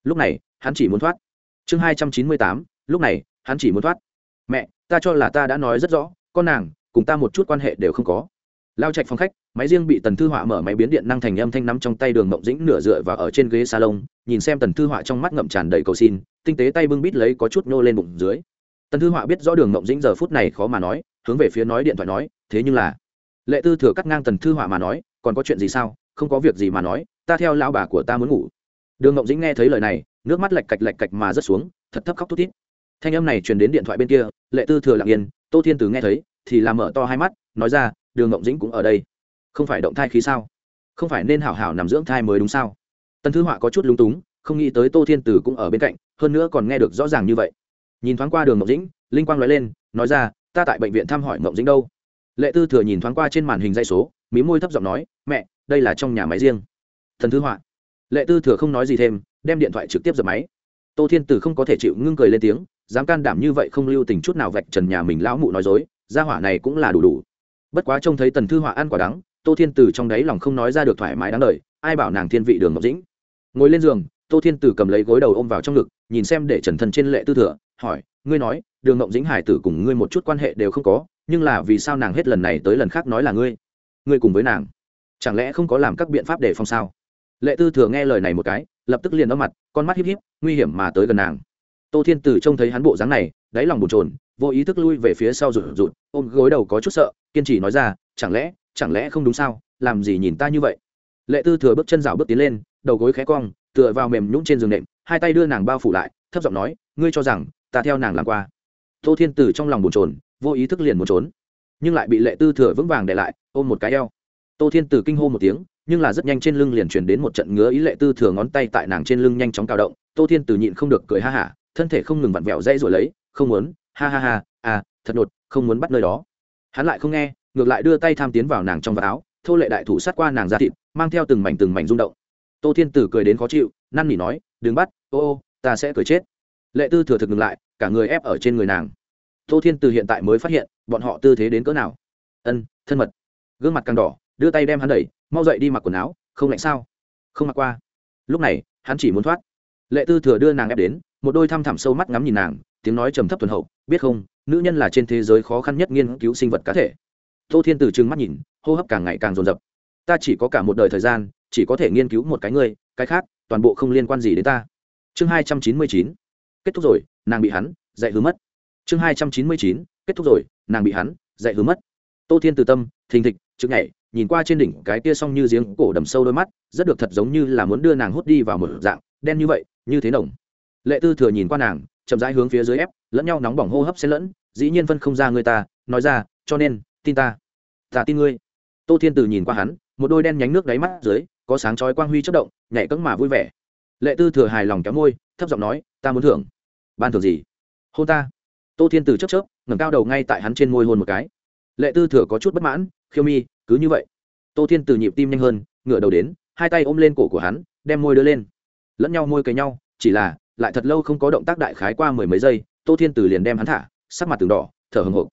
Lúc này, hắn chỉ muốn thoát. Chương hai trăm chín mươi tám. Lúc này, hắn chỉ muốn thoát. Mẹ, ta cho là ta đã nói rất rõ, con nàng, cùng ta một chút quan hệ đều không có. Lao chạy phòng khách, máy riêng bị tần thư họa mở máy biến điện năng thành âm thanh nắm trong tay đường mộng dĩnh nửa dựa và ở trên ghế salon, nhìn xem tần thư họa trong mắt ngậm tràn đầy cầu xin tinh tế tay bưng bít lấy có chút nô lên bụng dưới. Tần thư họa biết rõ đường mộng dĩnh giờ phút này khó mà nói, hướng về phía nói điện thoại nói, thế nhưng là lệ tư thừa cắt ngang tần thư họa mà nói, còn có chuyện gì sao? Không có việc gì mà nói, ta theo lão bà của ta muốn ngủ. Đường mộng dĩnh nghe thấy lời này, nước mắt lạch cạch lạch cạch mà rớt xuống, thật thấp khóc thút thít. Thanh âm này truyền đến điện thoại bên kia, lệ tư thừa lặng yên, tô thiên từ nghe thấy, thì làm mở to hai mắt, nói ra, đường mộng dĩnh cũng ở đây. Không phải động thai khí sao? Không phải nên hảo hảo nằm dưỡng thai mới đúng sao? Tần thư họa có chút lúng túng, không nghĩ tới tô thiên tử cũng ở bên cạnh hơn nữa còn nghe được rõ ràng như vậy. Nhìn thoáng qua đường mộng dĩnh, linh quang nói lên, nói ra, ta tại bệnh viện thăm hỏi mộng dĩnh đâu? Lệ tư thừa nhìn thoáng qua trên màn hình dây số, mí môi thấp giọng nói, mẹ, đây là trong nhà máy riêng. Thần thư họa. Lệ tư thừa không nói gì thêm, đem điện thoại trực tiếp dập máy. Tô thiên tử không có thể chịu ngưng cười lên tiếng, dám can đảm như vậy không lưu tình chút nào vạch trần nhà mình lão mụ nói dối, gia hỏa này cũng là đủ đủ. Bất quá trông thấy tần thư họa ăn quả đắng, tô thiên tử trong đáy lòng không nói ra được thoải mái đáng lời ai bảo nàng thiên vị đường ngọc dĩnh. Ngồi lên giường, tô thiên tử cầm lấy gối đầu ôm vào trong ngực nhìn xem để trần thân trên lệ tư thừa, hỏi, ngươi nói, đường ngộng dĩnh hải tử cùng ngươi một chút quan hệ đều không có, nhưng là vì sao nàng hết lần này tới lần khác nói là ngươi? Ngươi cùng với nàng, chẳng lẽ không có làm các biện pháp để phòng sao? Lệ tư thừa nghe lời này một cái, lập tức liền đỏ mặt, con mắt híp híp, nguy hiểm mà tới gần nàng. Tô thiên tử trông thấy hắn bộ dáng này, đáy lòng bồn trồn vô ý thức lui về phía sau rụt rụt, ôm gối đầu có chút sợ, kiên trì nói ra, chẳng lẽ chẳng lẽ không đúng sao? Làm gì nhìn ta như vậy? Lệ tư thừa bước chân rào bước tiến lên, đầu gối khẽ cong tựa vào mềm nhũng trên giường nệm, hai tay đưa nàng bao phủ lại, thấp giọng nói, ngươi cho rằng ta theo nàng làm qua? Tô thiên tử trong lòng bồn trồn vô ý thức liền muốn trốn, nhưng lại bị lệ tư thừa vững vàng để lại, ôm một cái eo. Tô thiên tử kinh hô một tiếng, nhưng là rất nhanh trên lưng liền chuyển đến một trận ngứa ý lệ tư thừa ngón tay tại nàng trên lưng nhanh chóng cao động, tô thiên tử nhịn không được cười ha hả, thân thể không ngừng vặn vẹo dây rồi lấy, không muốn, ha ha ha à thật đột không muốn bắt nơi đó. Hắn lại không nghe, ngược lại đưa tay tham tiến vào nàng trong vạt áo, thô lệ đại thủ sát qua nàng ra thịt, mang theo từng mảnh từng mảnh rung động tô thiên tử cười đến khó chịu, năn nỉ nói, đừng bắt, ô ô, ta sẽ cười chết. Lệ tư thừa thực ngừng lại, cả người ép ở trên người nàng. Tô thiên tử hiện tại mới phát hiện, bọn họ tư thế đến cỡ nào. Ân, thân mật. Gương mặt càng đỏ, đưa tay đem hắn đẩy, mau dậy đi mặc quần áo, không lạnh sao? Không mặc qua. Lúc này, hắn chỉ muốn thoát. Lệ tư thừa đưa nàng ép đến, một đôi thăm thẳm sâu mắt ngắm nhìn nàng, tiếng nói trầm thấp thuần hậu, biết không, nữ nhân là trên thế giới khó khăn nhất nghiên cứu sinh vật cá thể. Tô thiên từ trừng mắt nhìn, hô hấp càng ngày càng dồn dập. Ta chỉ có cả một đời thời gian chỉ có thể nghiên cứu một cái ngươi, cái khác, toàn bộ không liên quan gì đến ta. Chương hai trăm chín mươi chín, kết thúc rồi, nàng bị hắn, dạy hứa mất. Chương hai trăm chín mươi chín, kết thúc rồi, nàng bị hắn, dạy hứa mất. Tô thiên từ tâm, thình thịch chực nhảy, nhìn qua trên đỉnh cái tia song như giếng cổ đầm sâu đôi mắt, rất được thật giống như là muốn đưa nàng hút đi vào một dạng, đen như vậy, như thế nồng. Lệ tư thừa nhìn qua nàng, chậm rãi hướng phía dưới ép, lẫn nhau nóng bỏng hô hấp xen lẫn, dĩ nhiên phân không ra người ta, nói ra, cho nên, tin ta ta tin ngươi. Tô thiên từ nhìn qua hắn, một đôi đen nhánh nước đáy mắt dưới có sáng chói quang huy chất động, nhảy cẫng mà vui vẻ. Lệ tư thừa hài lòng kéo môi, thấp giọng nói, ta muốn thưởng. Ban thưởng gì? Hôn ta. Tô thiên từ chấp chớp, ngẩng cao đầu ngay tại hắn trên môi hôn một cái. Lệ tư thừa có chút bất mãn, khiêu mi, cứ như vậy. Tô thiên từ nhịp tim nhanh hơn, ngửa đầu đến, hai tay ôm lên cổ của hắn, đem môi đưa lên. Lẫn nhau môi cấy nhau, chỉ là, lại thật lâu không có động tác đại khái qua mười mấy giây, tô thiên từ liền đem hắn thả, sắc mặt từng đỏ, thở hừng hộp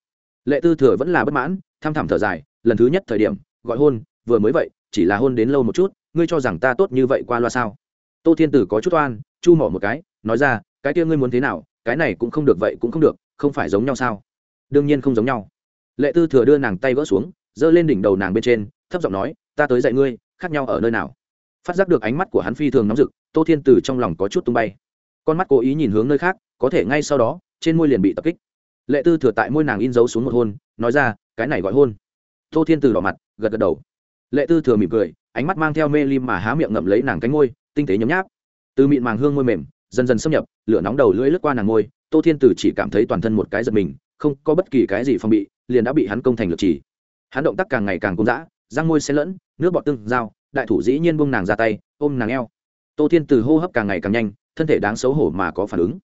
lệ tư thừa vẫn là bất mãn tham thẳm thở dài, lần thứ nhất thời điểm, gọi hôn, vừa mới vậy, chỉ là hôn đến lâu một chút ngươi cho rằng ta tốt như vậy qua loa sao? Tô thiên tử có chút oan, chu mỏ một cái, nói ra, cái kia ngươi muốn thế nào, cái này cũng không được vậy cũng không được, không phải giống nhau sao? Đương nhiên không giống nhau. Lệ tư thừa đưa nàng tay vỡ xuống, giơ lên đỉnh đầu nàng bên trên, thấp giọng nói, ta tới dạy ngươi, khác nhau ở nơi nào? Phát giác được ánh mắt của hắn phi thường nóng rực, tô thiên tử trong lòng có chút tung bay. Con mắt cố ý nhìn hướng nơi khác, có thể ngay sau đó, trên môi liền bị tập kích. Lệ tư thừa tại môi nàng in dấu xuống một hôn, nói ra, cái này gọi hôn. Tô thiên tử đỏ mặt, gật gật đầu lệ tư thừa mỉm cười, ánh mắt mang theo mê lim mà há miệng ngậm lấy nàng cánh môi, tinh tế nhấm nháp. Từ mịn màng hương môi mềm, dần dần xâm nhập, lửa nóng đầu lưỡi lướt qua nàng môi, tô thiên tử chỉ cảm thấy toàn thân một cái giật mình, không có bất kỳ cái gì phong bị, liền đã bị hắn công thành lực chỉ. Hắn động tác càng ngày càng cung dã, răng môi xen lẫn, nước bọt tương dao đại thủ dĩ nhiên buông nàng ra tay, ôm nàng eo. Tô thiên từ hô hấp càng ngày càng nhanh, thân thể đáng xấu hổ mà có phản ứng.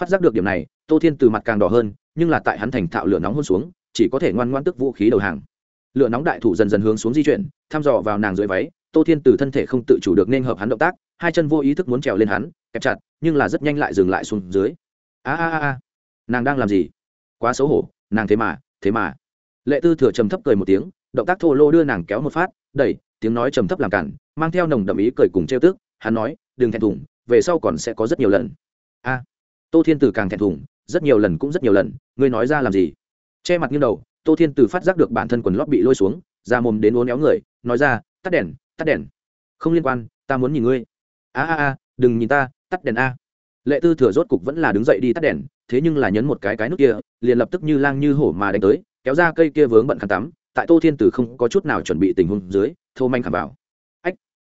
Phát giác được điểm này, tô thiên từ mặt càng đỏ hơn, nhưng là tại hắn thành thạo lửa nóng hôn xuống, chỉ có thể ngoan ngoan tức vũ khí đầu hàng lửa nóng đại thủ dần dần hướng xuống di chuyển, thăm dò vào nàng dưới váy, tô thiên từ thân thể không tự chủ được nên hợp hắn động tác, hai chân vô ý thức muốn trèo lên hắn, kẹp chặt, nhưng là rất nhanh lại dừng lại xuống dưới. A a a nàng đang làm gì? Quá xấu hổ, nàng thế mà thế mà. Lệ tư thừa trầm thấp cười một tiếng, động tác thô lô đưa nàng kéo một phát, đẩy, tiếng nói trầm thấp làm cản, mang theo nồng đậm ý cười cùng trêu tức, hắn nói, đừng thẹn thùng, về sau còn sẽ có rất nhiều lần. A, tô thiên tử càng thẹn thùng, rất nhiều lần cũng rất nhiều lần, ngươi nói ra làm gì? Che mặt như đầu tô thiên Từ phát giác được bản thân quần lót bị lôi xuống ra mồm đến uốn éo người, nói ra, tắt đèn tắt đèn. Không liên quan, ta muốn nhìn ngươi. A a a, đừng nhìn ta, tắt đèn a. Lệ tư thừa rốt cục vẫn là đứng dậy đi tắt đèn, thế nhưng là nhấn một cái cái nút kia, liền lập tức như lang như hổ mà đánh tới, kéo ra cây kia vướng bận khăn tắm, tại tô thiên Từ không có chút nào chuẩn bị tình huống dưới, thô manh khảm vào ách!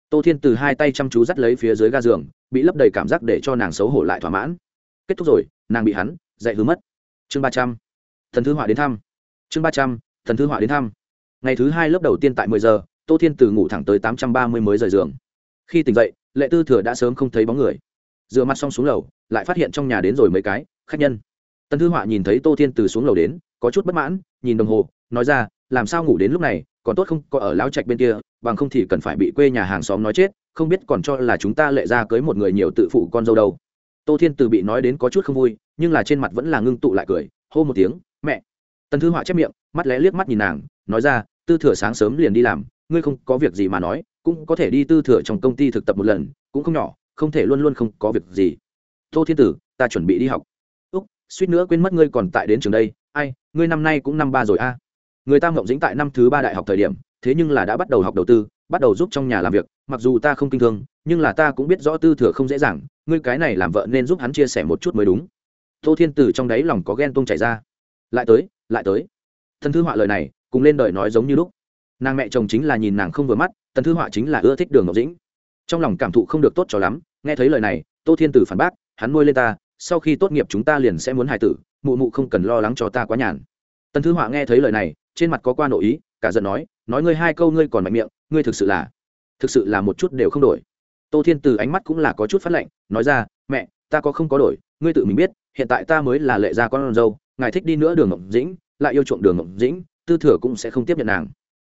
Tô thiên Từ hai tay chăm chú dắt lấy phía dưới ga giường, bị lấp đầy cảm giác để cho nàng xấu hổ lại thỏa mãn. Kết thúc rồi, nàng bị hắn dạy hứa mất. Chương ba trăm. Thần thư họa đến thăm chương ba trăm, thần thư họa đến thăm. Ngày thứ hai lớp đầu tiên tại mười giờ, tô thiên từ ngủ thẳng tới tám trăm ba mươi mới rời giường. Khi tỉnh dậy, lệ tư thừa đã sớm không thấy bóng người. Dựa mặt xong xuống lầu, lại phát hiện trong nhà đến rồi mấy cái, khách nhân. Tần thư họa nhìn thấy tô thiên từ xuống lầu đến, có chút bất mãn, nhìn đồng hồ, nói ra, làm sao ngủ đến lúc này, còn tốt không có ở lao trạch bên kia, bằng không thì cần phải bị quê nhà hàng xóm nói chết, không biết còn cho là chúng ta lệ ra cưới một người nhiều tự phụ con dâu đâu. Tô thiên từ bị nói đến có chút không vui, nhưng là trên mặt vẫn là ngưng tụ lại cười, hô một tiếng, mẹ! Tần thư họa chép miệng, mắt lẽ liếc mắt nhìn nàng, nói ra, tư thừa sáng sớm liền đi làm, ngươi không có việc gì mà nói, cũng có thể đi tư thừa trong công ty thực tập một lần, cũng không nhỏ, không thể luôn luôn không có việc gì. Tô thiên tử, ta chuẩn bị đi học. Úc, suýt nữa quên mất ngươi còn tại đến trường đây, ai, ngươi năm nay cũng năm ba rồi a. Người ta mộng dính tại năm thứ ba đại học thời điểm, thế nhưng là đã bắt đầu học đầu tư, bắt đầu giúp trong nhà làm việc, mặc dù ta không kinh thương, nhưng là ta cũng biết rõ tư thừa không dễ dàng, ngươi cái này làm vợ nên giúp hắn chia sẻ một chút mới đúng. Tô thiên tử trong đáy lòng có ghen tông chảy ra. Lại tới lại tới. Thần thư họa lời này, cùng lên đời nói giống như lúc. Nàng mẹ chồng chính là nhìn nàng không vừa mắt tần thư họa chính là ưa thích đường ngọc dĩnh. Trong lòng cảm thụ không được tốt cho lắm, nghe thấy lời này, tô thiên tử phản bác, hắn nuôi lên ta, sau khi tốt nghiệp chúng ta liền sẽ muốn hài tử, mụ mụ không cần lo lắng cho ta quá nhàn. Tần thư họa nghe thấy lời này, trên mặt có qua nội ý, cả giận nói nói ngươi hai câu ngươi còn mạnh miệng, ngươi thực sự là, thực sự là một chút đều không đổi. Tô thiên từ ánh mắt cũng là có chút phát lệnh, nói ra, mẹ, ta có không có đổi ngươi tự mình biết, hiện tại ta mới là lệ gia con dâu, ngài thích đi nữa đường ngọc dĩnh, lại yêu chuộng đường ngọc dĩnh, tư thừa cũng sẽ không tiếp nhận nàng.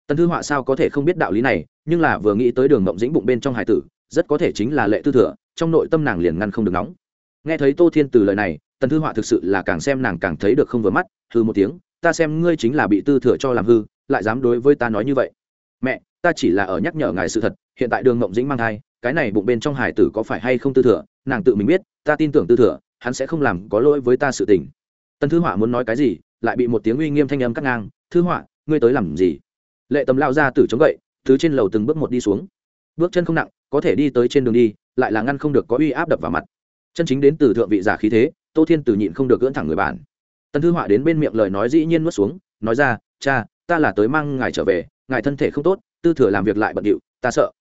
Tần thư họa sao có thể không biết đạo lý này, nhưng là vừa nghĩ tới đường ngọc dĩnh bụng bên trong hải tử, rất có thể chính là lệ tư thừa, trong nội tâm nàng liền ngăn không được nóng. Nghe thấy tô thiên từ lời này, tần thư họa thực sự là càng xem nàng càng thấy được không vừa mắt, hư một tiếng, ta xem ngươi chính là bị tư thừa cho làm hư, lại dám đối với ta nói như vậy. Mẹ, ta chỉ là ở nhắc nhở ngài sự thật, hiện tại đường ngộng dĩnh mang thai, cái này bụng bên trong hải tử có phải hay không tư thừa, nàng tự mình biết, ta tin tưởng tư thừa hắn sẽ không làm có lỗi với ta sự tình. Tần thư họa muốn nói cái gì, lại bị một tiếng uy nghiêm thanh âm cắt ngang. Thư họa, ngươi tới làm gì? Lệ tầm lao ra từ chống gậy thứ trên lầu từng bước một đi xuống. Bước chân không nặng, có thể đi tới trên đường đi, lại là ngăn không được có uy áp đập vào mặt. Chân chính đến từ thượng vị giả khí thế, tô thiên tử nhịn không được gỡn thẳng người bản tần thư họa đến bên miệng lời nói dĩ nhiên nuốt xuống, nói ra, cha, ta là tới mang ngài trở về, ngài thân thể không tốt, tư thừa làm việc lại bận điệu, ta sợ.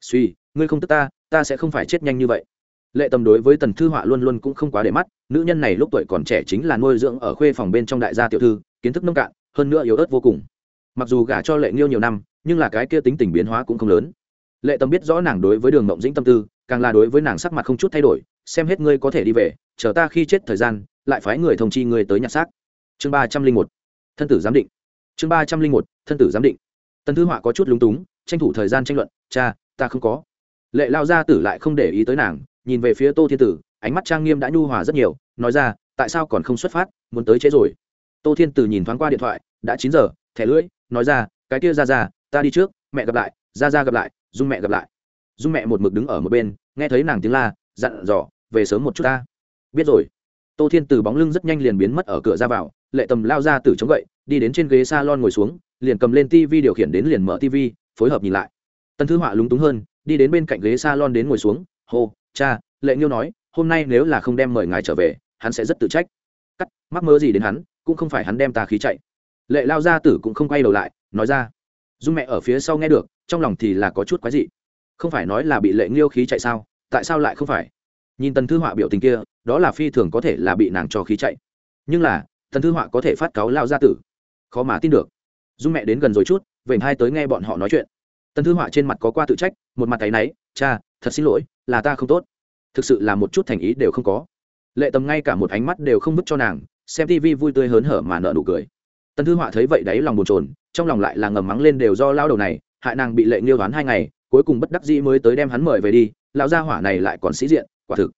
Suy, ngươi không tức ta ta sẽ không phải chết nhanh như vậy lệ tầm đối với tần thư họa luôn luôn cũng không quá để mắt, nữ nhân này lúc tuổi còn trẻ chính là nuôi dưỡng ở khuê phòng bên trong đại gia tiểu thư, kiến thức nông cạn, hơn nữa yếu ớt vô cùng. Mặc dù gả cho lệ nghiêu nhiều năm, nhưng là cái kia tính tình biến hóa cũng không lớn. Lệ tầm biết rõ nàng đối với đường mộng dĩnh tâm tư, càng là đối với nàng sắc mặt không chút thay đổi, xem hết ngươi có thể đi về, chờ ta khi chết thời gian, lại phái người thông chi ngươi tới nhặt xác. Chương ba trăm linh một, thân tử giám định. Chương ba trăm linh một, thân tử giám định. Tần thư họa có chút lúng túng, tranh thủ thời gian tranh luận, cha, ta không có. Lệ lao gia tử lại không để ý tới nàng nhìn về phía tô thiên tử, ánh mắt trang nghiêm đã nhu hòa rất nhiều, nói ra, tại sao còn không xuất phát, muốn tới chế rồi. Tô thiên tử nhìn thoáng qua điện thoại, đã chín giờ, thẻ lưỡi, nói ra, cái kia ra ra ta đi trước, mẹ gặp lại ra ra gặp lại, dung mẹ gặp lại. Dung mẹ một mực đứng ở một bên, nghe thấy nàng tiếng la, dặn dò, về sớm một chút ta. Biết rồi. Tô thiên từ bóng lưng rất nhanh liền biến mất ở cửa ra vào, lệ tầm lao ra từ chống gậy, đi đến trên ghế s a lon ngồi xuống, liền cầm lên tv điều khiển đến liền mở tv phối hợp nhìn lại. Tân thư họa lúng túng hơn, đi đến bên cạnh ghế s a lon đến ngồi xuống, hô cha, lệ nghiêu nói, hôm nay nếu là không đem mời ngài trở về, hắn sẽ rất tự trách. Cắt, mắc mơ gì đến hắn, cũng không phải hắn đem ta khí chạy. Lệ lao gia tử cũng không quay đầu lại, nói ra. Dung mẹ ở phía sau nghe được, trong lòng thì là có chút quái dị. Không phải nói là bị lệ nghiêu khí chạy sao, tại sao lại không phải? Nhìn tần thư họa biểu tình kia, đó là phi thường có thể là bị nàng cho khí chạy. Nhưng là, tần thư họa có thể phát cáo lao gia tử. Khó mà tin được. Dung mẹ đến gần rồi chút, vểnh hai tới nghe bọn họ nói chuyện. Tần thư họa trên mặt có qua tự trách, một mặt tay náy, cha, thật xin lỗi là ta không tốt. Thực sự là một chút thành ý đều không có. Lệ tầm ngay cả một ánh mắt đều không vứt cho nàng, xem tv vui tươi hớn hở mà nợ nụ cười. Tần thư họa thấy vậy đáy lòng bồn trồn trong lòng lại là ngầm mắng lên đều do lao đầu này, hại nàng bị lệ nghiêu đoán hai ngày, cuối cùng bất đắc dĩ mới tới đem hắn mời về đi, lão gia hỏa này lại còn sĩ diện, quả thực.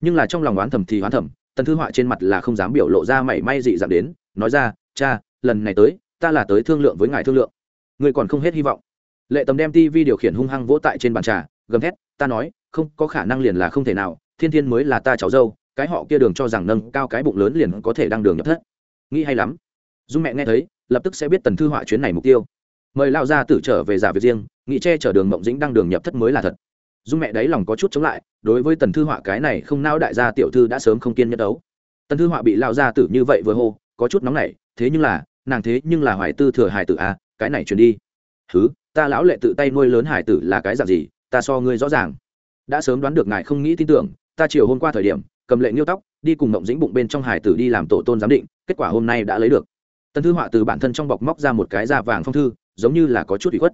Nhưng là trong lòng đoán thầm thì đoán thầm, tần thư họa trên mặt là không dám biểu lộ ra mảy may dị dạng đến, nói ra, cha, lần này tới, ta là tới thương lượng với ngài thương lượng. Người còn không hết hy vọng. Lệ tầm đem tv điều khiển hung hăng vỗ tại trên bàn trà, gầm thét, ta nói không có khả năng liền là không thể nào, thiên thiên mới là ta cháu dâu, cái họ kia đường cho rằng nâng cao cái bụng lớn liền có thể đăng đường nhập thất. Nghĩ hay lắm. Dung mẹ nghe thấy, lập tức sẽ biết tần thư họa chuyến này mục tiêu. Mời lao ra tử trở về giả việc riêng, nghĩ che chở đường mộng dĩnh đăng đường nhập thất mới là thật. Dung mẹ đấy lòng có chút chống lại, đối với tần thư họa cái này không nao đại gia tiểu thư đã sớm không kiên nhất đấu. Tần thư họa bị lao gia tử như vậy vừa hô, có chút nóng nảy, thế nhưng là, nàng thế nhưng là hoài tư thừa hải tử à cái này truyền đi. Thứ ta lão lệ tự tay nuôi lớn hải tử là cái dạng gì, ta so ngươi rõ ràng đã sớm đoán được ngài không nghĩ tin tưởng, ta chiều hôm qua thời điểm, cầm lệ nghiêu tóc, đi cùng mộng dĩnh bụng bên trong hải tử đi làm tổ tôn giám định, kết quả hôm nay đã lấy được. Tần thư họa từ bản thân trong bọc móc ra một cái da vàng phong thư, giống như là có chút bị khuất.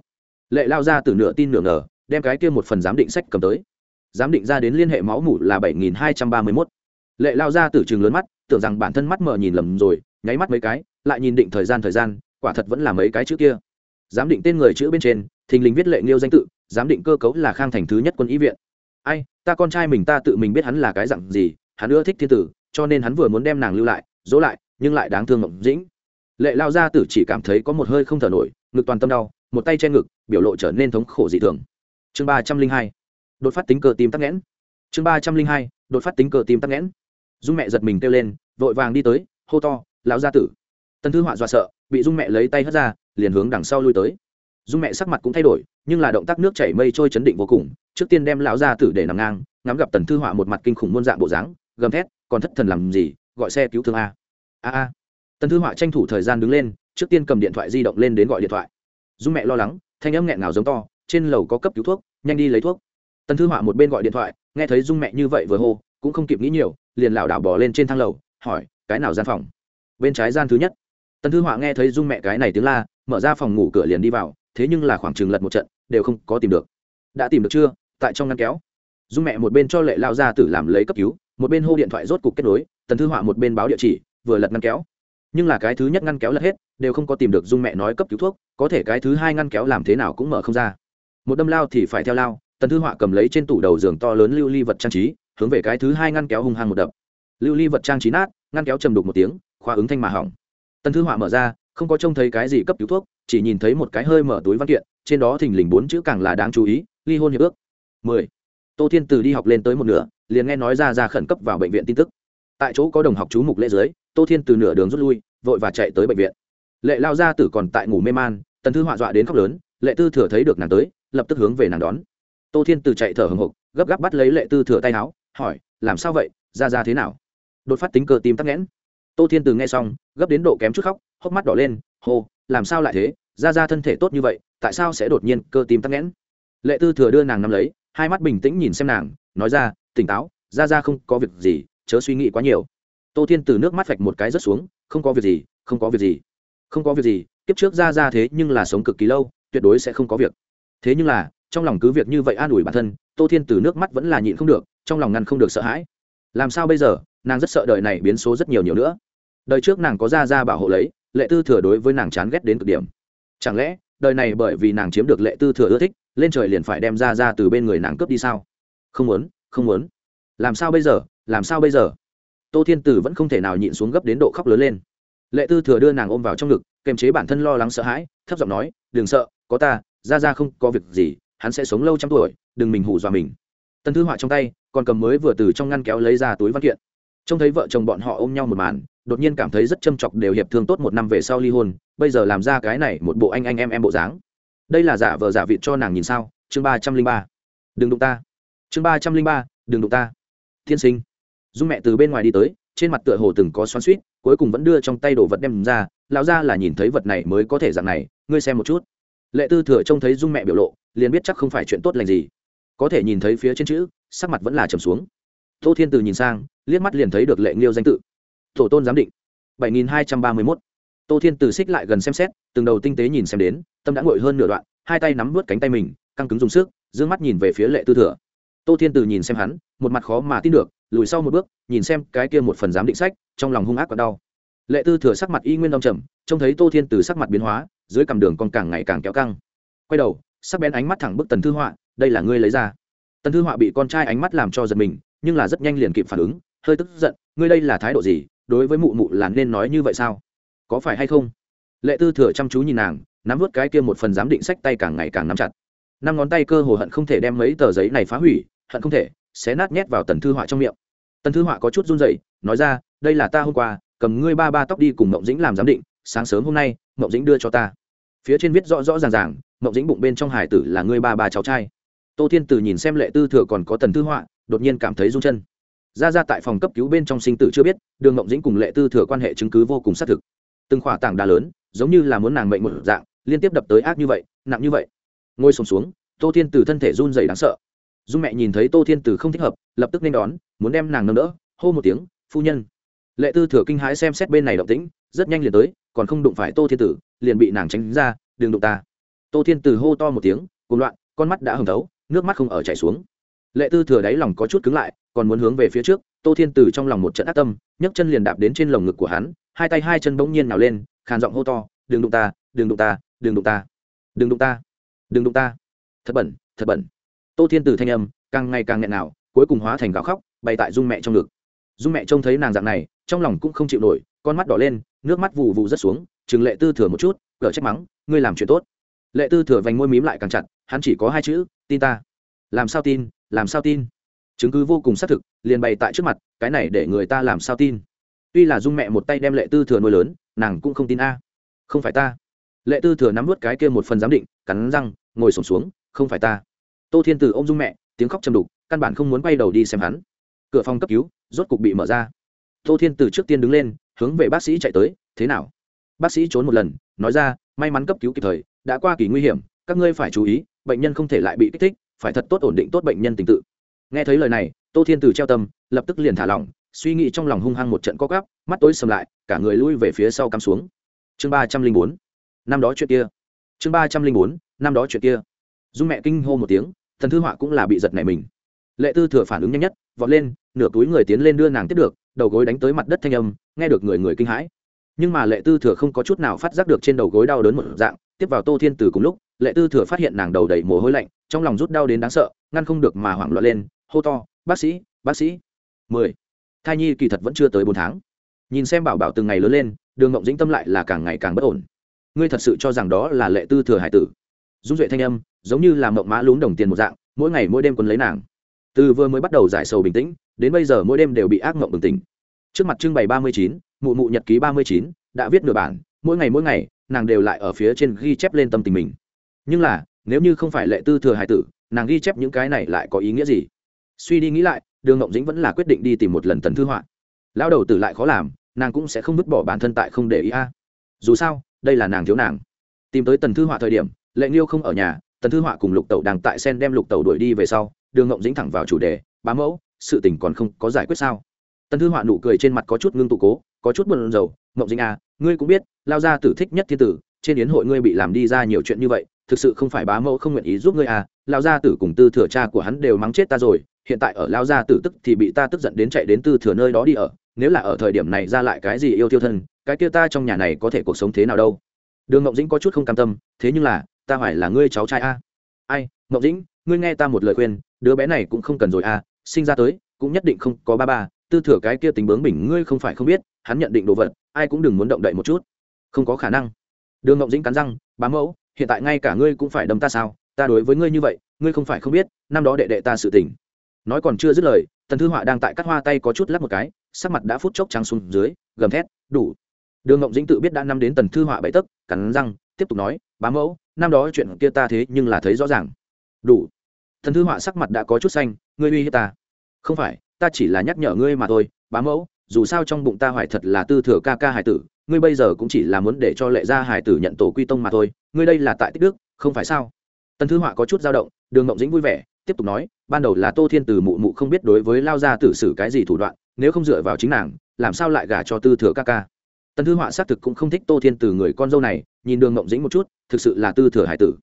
Lệ lao ra từ nửa tin nửa ngờ, đem cái kia một phần giám định sách cầm tới. Giám định ra đến liên hệ máu mủ là bảy nghìn hai trăm ba mươi mốt. Lệ lao ra từ trường lớn mắt, tưởng rằng bản thân mắt mờ nhìn lầm rồi, nháy mắt mấy cái, lại nhìn định thời gian thời gian, quả thật vẫn là mấy cái chữ kia. Giám định tên người chữ bên trên, thình lình viết lệ nghiêu danh tự, giám định cơ cấu là khang thành thứ nhất quân ý viện ai, ta con trai mình ta tự mình biết hắn là cái dặn gì, hắn ưa thích thiên tử, cho nên hắn vừa muốn đem nàng lưu lại, dỗ lại, nhưng lại đáng thương mộng dĩnh. Lệ lao gia tử chỉ cảm thấy có một hơi không thở nổi, ngực toàn tâm đau, một tay che ngực, biểu lộ trở nên thống khổ dị thường. Chương ba trăm linh hai, đột phát tính cơ tim tắc nghẽn. Chương ba trăm linh hai, đột phát tính cơ tim tắc nghẽn. Dung mẹ giật mình kêu lên, vội vàng đi tới, hô to, lão gia tử. Tân thư họa dọa sợ, bị dung mẹ lấy tay hất ra, liền hướng đằng sau lui tới. Dung mẹ sắc mặt cũng thay đổi, nhưng là động tác nước chảy mây trôi chấn định vô cùng trước tiên đem lão gia tử để nằm ngang, ngắm gặp tần thư họa một mặt kinh khủng muôn dạng bộ dáng, gầm thét, còn thất thần làm gì, gọi xe cứu thương a. A a. Tần thư họa tranh thủ thời gian đứng lên, trước tiên cầm điện thoại di động lên đến gọi điện thoại. Dung mẹ lo lắng, thanh âm nghẹn ngào giống to, trên lầu có cấp cứu thuốc, nhanh đi lấy thuốc. Tần thư họa một bên gọi điện thoại, nghe thấy dung mẹ như vậy vừa hô, cũng không kịp nghĩ nhiều, liền lảo đảo bỏ lên trên thang lầu, hỏi, cái nào gian phòng? Bên trái gian thứ nhất. Tần thư họa nghe thấy dung mẹ cái này tiếng la, mở ra phòng ngủ cửa liền đi vào, thế nhưng là khoảng chừng lật một trận, đều không có tìm được. Đã tìm được chưa? Tại trong ngăn kéo. Dung mẹ một bên cho lệ lao ra tử làm lấy cấp cứu, một bên hô điện thoại rốt cục kết nối, tần thư họa một bên báo địa chỉ, vừa lật ngăn kéo. Nhưng là cái thứ nhất ngăn kéo lật hết, đều không có tìm được dung mẹ nói cấp cứu thuốc, có thể cái thứ hai ngăn kéo làm thế nào cũng mở không ra. Một đâm lao thì phải theo lao, tần thư họa cầm lấy trên tủ đầu giường to lớn lưu ly vật trang trí, hướng về cái thứ hai ngăn kéo hung hăng một đập. Lưu ly vật trang trí nát, ngăn kéo trầm đục một tiếng khoa ứng thanh mà hỏng. Tần thư họa mở ra, không có trông thấy cái gì cấp cứu thuốc, chỉ nhìn thấy một cái hơi mở túi văn kiện, trên đó thình lình bốn chữ càng là đáng chú ý, ly hôn hiệp ước mười. Tô thiên từ đi học lên tới một nửa, liền nghe nói ra ra khẩn cấp vào bệnh viện tin tức. Tại chỗ có đồng học chú mục lễ dưới, tô thiên từ nửa đường rút lui, vội và chạy tới bệnh viện. Lệ lao gia tử còn tại ngủ mê man, tần thư họa dọa đến khóc lớn, lệ tư thừa thấy được nàng tới, lập tức hướng về nàng đón. Tô thiên từ chạy thở hổn hộc, gấp gáp bắt lấy lệ tư thừa tay áo, hỏi, làm sao vậy? Ra ra thế nào? Đột phát tính cơ tim tắc nghẽn. Tô thiên từ nghe xong, gấp đến độ kém chút khóc, hốc mắt đỏ lên, hô, làm sao lại thế? Ra ra thân thể tốt như vậy, tại sao sẽ đột nhiên cơ tim tắc nghẽn? Lệ tư thừa đưa nàng nắm lấy hai mắt bình tĩnh nhìn xem nàng, nói ra, tỉnh táo, ra ra không có việc gì, chớ suy nghĩ quá nhiều. Tô thiên từ nước mắt vạch một cái rớt xuống, không có việc gì, không có việc gì, không có việc gì, kiếp trước ra ra thế nhưng là sống cực kỳ lâu, tuyệt đối sẽ không có việc. Thế nhưng là, trong lòng cứ việc như vậy an ủi bản thân, tô thiên từ nước mắt vẫn là nhịn không được, trong lòng ngăn không được sợ hãi. Làm sao bây giờ? Nàng rất sợ đời này biến số rất nhiều nhiều nữa. Đời trước nàng có ra ra bảo hộ lấy, lệ tư thừa đối với nàng chán ghét đến cực điểm. Chẳng lẽ, đời này bởi vì nàng chiếm được lệ tư thừa ưa thích lên trời liền phải đem ra ra từ bên người nàng cướp đi sao? Không muốn không muốn. Làm sao bây giờ, làm sao bây giờ? Tô thiên tử vẫn không thể nào nhịn xuống gấp đến độ khóc lớn lên. Lệ tư thừa đưa nàng ôm vào trong ngực, kềm chế bản thân lo lắng sợ hãi, thấp giọng nói, đừng sợ, có ta, ra ra không có việc gì, hắn sẽ sống lâu trăm tuổi, đừng mình hù dọa mình. Tần thư họa trong tay, còn cầm mới vừa từ trong ngăn kéo lấy ra túi văn kiện. Trông thấy vợ chồng bọn họ ôm nhau một màn, đột nhiên cảm thấy rất châm chọc đều hiệp thương tốt một năm về sau ly hôn, bây giờ làm ra cái này một bộ anh anh em em bộ dáng đây là giả vờ giả vịt cho nàng nhìn sao? Chương ba trăm linh ba. Đừng đụng ta. Chương ba trăm linh ba, đừng đụng ta. Tiên sinh. Dung mẹ từ bên ngoài đi tới, trên mặt tựa hồ từng có xoắn suýt cuối cùng vẫn đưa trong tay đồ vật đem ra. Lão ra là nhìn thấy vật này mới có thể dạng này, ngươi xem một chút. Lệ tư thừa trông thấy dung mẹ biểu lộ, liền biết chắc không phải chuyện tốt lành gì. Có thể nhìn thấy phía trên chữ, sắc mặt vẫn là trầm xuống. Tô thiên từ nhìn sang, liếc mắt liền thấy được lệ nghiêu danh tự. Tổ tôn giám định. Bảy nghìn hai trăm ba mươi mốt. Tô thiên từ xích lại gần xem xét, từng đầu tinh tế nhìn xem đến tâm đã ngồi hơn nửa đoạn, hai tay nắm vớt cánh tay mình, căng cứng dùng sức d ư ơ n g mắt nhìn về phía lệ tư thừa. Tô thiên từ nhìn xem hắn, một mặt khó mà tin được, lùi sau một bước, nhìn xem cái kia một phần giám định sách, trong lòng hung ác còn đau. Lệ tư thừa sắc mặt y nguyên đông trầm, trông thấy tô thiên từ sắc mặt biến hóa, dưới cằm đường còn càng ngày càng kéo căng. Quay đầu, sắc bén ánh mắt thẳng bức tần thư họa, đây là ngươi lấy ra. Tần thư họa bị con trai ánh mắt làm cho giật mình, nhưng là rất nhanh liền kịp phản ứng, hơi tức giận, ngươi đây là thái độ gì? Đối với mụ mụ là nên nói như vậy sao? Có phải hay không? Lệ tư thừa chăm chú nhìn nàng nắm vút cái kia một phần giám định sách tay càng ngày càng nắm chặt. Năm ngón tay cơ hồ hận không thể đem mấy tờ giấy này phá hủy, hận không thể, xé nát nhét vào tần thư họa trong miệng. Tần thư họa có chút run rẩy, nói ra, đây là ta hôm qua, cầm ngươi ba ba tóc đi cùng mộng dĩnh làm giám định, sáng sớm hôm nay, mộng dĩnh đưa cho ta. Phía trên viết rõ rõ ràng ràng, mộng dĩnh bụng bên trong hải tử là ngươi ba ba cháu trai. Tô thiên tử nhìn xem lệ tư thừa còn có tần thư họa, đột nhiên cảm thấy run chân. Ra ra tại phòng cấp cứu bên trong sinh tử chưa biết, đường mộng dĩnh cùng lệ tư thừa quan hệ chứng cứ vô cùng xác thực. Từng khỏa tảng đá lớn, giống như là muốn nàng mệnh một dạng liên tiếp đập tới ác như vậy nặng như vậy. Ngồi sùng xuống, xuống tô thiên từ thân thể run dày đáng sợ. Dung mẹ nhìn thấy tô thiên từ không thích hợp lập tức nên đón muốn đem nàng nâng đỡ hô một tiếng phu nhân. Lệ tư thừa kinh hãi xem xét bên này động tĩnh rất nhanh liền tới còn không đụng phải tô thiên tử liền bị nàng tránh ra đừng đụng ta. Tô thiên tử hô to một tiếng cùng loạn con mắt đã hồng thấu nước mắt không ở chảy xuống. Lệ tư thừa đáy lòng có chút cứng lại còn muốn hướng về phía trước tô thiên tử trong lòng một trận ác tâm nhấc chân liền đạp đến trên lồng ngực của hắn hai tay hai chân bỗng nhiên nào lên khàn giọng hô to đừng đụng ta đừng đụng ta đừng đụng ta, đừng đụng ta, đừng đụng ta. Thật bẩn thật bẩn. Tô thiên tử thanh âm càng ngày càng nghẹn nào, cuối cùng hóa thành gào khóc, bày tại dung mẹ trong ngực. Dung mẹ trông thấy nàng dạng này, trong lòng cũng không chịu nổi, con mắt đỏ lên, nước mắt vụ vụ rất xuống, chừng lệ tư thừa một chút, gỡ trách mắng, ngươi làm chuyện tốt. Lệ tư thừa vành môi mím lại càng chặt, hắn chỉ có hai chữ, tin ta. Làm sao tin, làm sao tin? Chứng cứ vô cùng xác thực, liền bày tại trước mặt, cái này để người ta làm sao tin? Tuy là dung mẹ một tay đem lệ tư thừa nuôi lớn, nàng cũng không tin a. Không phải ta lệ tư thừa nắm vớt cái kia một phần giám định, cắn răng, ngồi sổm xuống, không phải ta. Tô thiên từ ô m dung mẹ, tiếng khóc chầm đục, căn bản không muốn quay đầu đi xem hắn. Cửa phòng cấp cứu, rốt cục bị mở ra. Tô thiên từ trước tiên đứng lên, hướng về bác sĩ chạy tới, thế nào? Bác sĩ trốn một lần, nói ra, may mắn cấp cứu kịp thời, đã qua kỳ nguy hiểm, các ngươi phải chú ý, bệnh nhân không thể lại bị kích thích, phải thật tốt ổn định tốt bệnh nhân tình tự. Nghe thấy lời này, tô thiên từ treo tâm, lập tức liền thả lỏng, suy nghĩ trong lòng hung hăng một trận co gắp mắt tối sầm lại, cả người lui về phía sau cắm xuống. Chương ba trăm linh bốn năm đó chuyện kia. Chương ba trăm linh bốn, năm đó chuyện kia. Dung mẹ kinh hô một tiếng, thần thư họa cũng là bị giật nảy mình. Lệ tư thừa phản ứng nhanh nhất, vọt lên, nửa túi người tiến lên đưa nàng tiếp được, đầu gối đánh tới mặt đất thanh âm, nghe được người người kinh hãi. Nhưng mà lệ tư thừa không có chút nào phát giác được trên đầu gối đau đớn một dạng, tiếp vào tô thiên từ cùng lúc, lệ tư thừa phát hiện nàng đầu đầy mồ hôi lạnh, trong lòng rút đau đến đáng sợ, ngăn không được mà hoảng loạn lên, hô to, bác sĩ bác sĩ. Mười. Thai nhi kỳ thật vẫn chưa tới bốn tháng. Nhìn xem bảo bảo từng ngày lớn lên, đường ngộng dĩnh tâm lại là càng ngày càng bất ổn ngươi thật sự cho rằng đó là lệ tư thừa hải tử? Dung duệ thanh âm giống như là mộng mã lún đồng tiền một dạng, mỗi ngày mỗi đêm còn lấy nàng. Từ vừa mới bắt đầu giải sầu bình tĩnh, đến bây giờ mỗi đêm đều bị ác mộng bừng tỉnh. Trước mặt trưng bày ba mươi chín, mụ mụ nhật ký ba mươi chín, đã viết nửa bản, mỗi ngày mỗi ngày, nàng đều lại ở phía trên ghi chép lên tâm tình mình. Nhưng là, nếu như không phải lệ tư thừa hải tử, nàng ghi chép những cái này lại có ý nghĩa gì? Suy đi nghĩ lại, đường ngộng dĩnh vẫn là quyết định đi tìm một lần tần thư họa. Lão đầu tử lại khó làm, nàng cũng sẽ không vứt bỏ bản thân tại không để ý a. Dù sao đây là nàng thiếu nàng. Tìm tới tần thư họa thời điểm, lệ nghiêu không ở nhà, tần thư họa cùng lục tẩu đang tại sen đem lục tẩu đuổi đi về sau, đường ngộng dính thẳng vào chủ đề, bá mẫu, sự tình còn không có giải quyết sao? Tần thư họa nụ cười trên mặt có chút ngưng tụ cố, có chút buồn rầu, ngộng dính à ngươi cũng biết, lao ra tử thích nhất thiên tử, trên yến hội ngươi bị làm đi ra nhiều chuyện như vậy, thực sự không phải bá mẫu không nguyện ý giúp ngươi à lao gia tử cùng tư thừa cha của hắn đều mắng chết ta rồi hiện tại ở lao gia tử tức thì bị ta tức giận đến chạy đến tư thừa nơi đó đi ở, nếu là ở thời điểm này ra lại cái gì yêu tiêu thân, cái kia ta trong nhà này có thể cuộc sống thế nào đâu. Đường ngộng dĩnh có chút không cam tâm, thế nhưng là, ta hỏi là ngươi cháu trai a. Ai, ngọc dĩnh, ngươi nghe ta một lời khuyên, đứa bé này cũng không cần rồi à sinh ra tới, cũng nhất định không có ba ba, tư thừa cái kia tính bướng bỉnh ngươi không phải không biết, hắn nhận định đồ vật, ai cũng đừng muốn động đậy một chút. Không có khả năng. Đường ngọc dĩnh cắn răng bám mẫu, hiện tại ngay cả ngươi cũng phải đâm ta sao? Ta đối với ngươi như vậy, ngươi không phải không biết, năm đó đệ đệ ta sự tình nói còn chưa dứt lời, tần thư họa đang tại cắt hoa tay có chút lắp một cái, sắc mặt đã phút chốc trắng xuống dưới, gầm thét, đủ. Đường ngộng dĩnh tự biết đã năm đến tần thư họa bậy tấc, cắn răng, tiếp tục nói bám mẫu, năm đó chuyện kia ta thế nhưng là thấy rõ ràng. Đủ. Thần thư họa sắc mặt đã có chút xanh, ngươi uy hiếp ta. Không phải, ta chỉ là nhắc nhở ngươi mà thôi bám mẫu, dù sao trong bụng ta hoài thật là tư thừa ca ca hải tử, ngươi bây giờ cũng chỉ là muốn để cho lệ gia hải tử nhận tổ quy tông mà thôi, ngươi đây là tại tích đức, không phải sao? Tần thư họa có chút dao động, đường ngộng dĩnh vui vẻ, tiếp tục nói ban đầu là tô thiên từ mụ mụ không biết đối với lao gia tử xử cái gì thủ đoạn, nếu không dựa vào chính nàng, làm sao lại gả cho tư thừa ca ca? Tần thư họa xác thực cũng không thích tô thiên từ người con dâu này, nhìn đường ngộng dĩnh một chút, thực sự là tư thừa hải tử.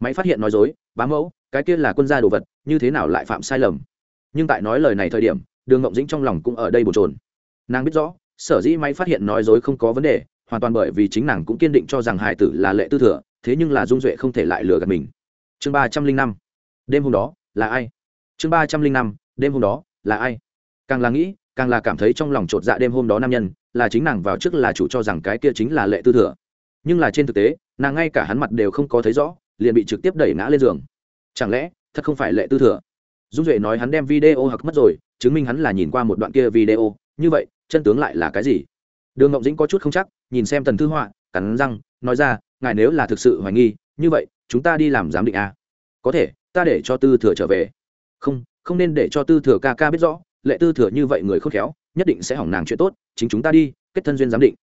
Máy phát hiện nói dối, bá mẫu, cái kia là quân gia đồ vật, như thế nào lại phạm sai lầm? Nhưng tại nói lời này thời điểm, đường ngộng dĩnh trong lòng cũng ở đây bồn trồn nàng biết rõ, sở dĩ máy phát hiện nói dối không có vấn đề, hoàn toàn bởi vì chính nàng cũng kiên định cho rằng hải tử là lệ tư thừa, thế nhưng là dung duệ không thể lại lừa gạt mình. Chương ba trăm linh năm. Đêm hôm đó, là ai? Chương ba trăm linh năm, đêm hôm đó, là ai? Càng là nghĩ, càng là cảm thấy trong lòng chột dạ đêm hôm đó nam nhân, là chính nàng vào trước là chủ cho rằng cái kia chính là lệ tư thừa. Nhưng là trên thực tế, nàng ngay cả hắn mặt đều không có thấy rõ, liền bị trực tiếp đẩy ngã lên giường. Chẳng lẽ, thật không phải lệ tư thừa? Dung duệ nói hắn đem video hặc mất rồi, chứng minh hắn là nhìn qua một đoạn kia video. Như vậy, chân tướng lại là cái gì? Đường ngộng dĩnh có chút không chắc, nhìn xem tần thư họa, cắn răng, nói ra, ngài nếu là thực sự hoài nghi, như vậy, chúng ta đi làm giám định a. Có thể, ta để cho tư thừa trở về không không nên để cho tư thừa ca ca biết rõ, lệ tư thừa như vậy người khôn khéo, nhất định sẽ hỏng nàng chuyện tốt, chính chúng ta đi, kết thân duyên giám định.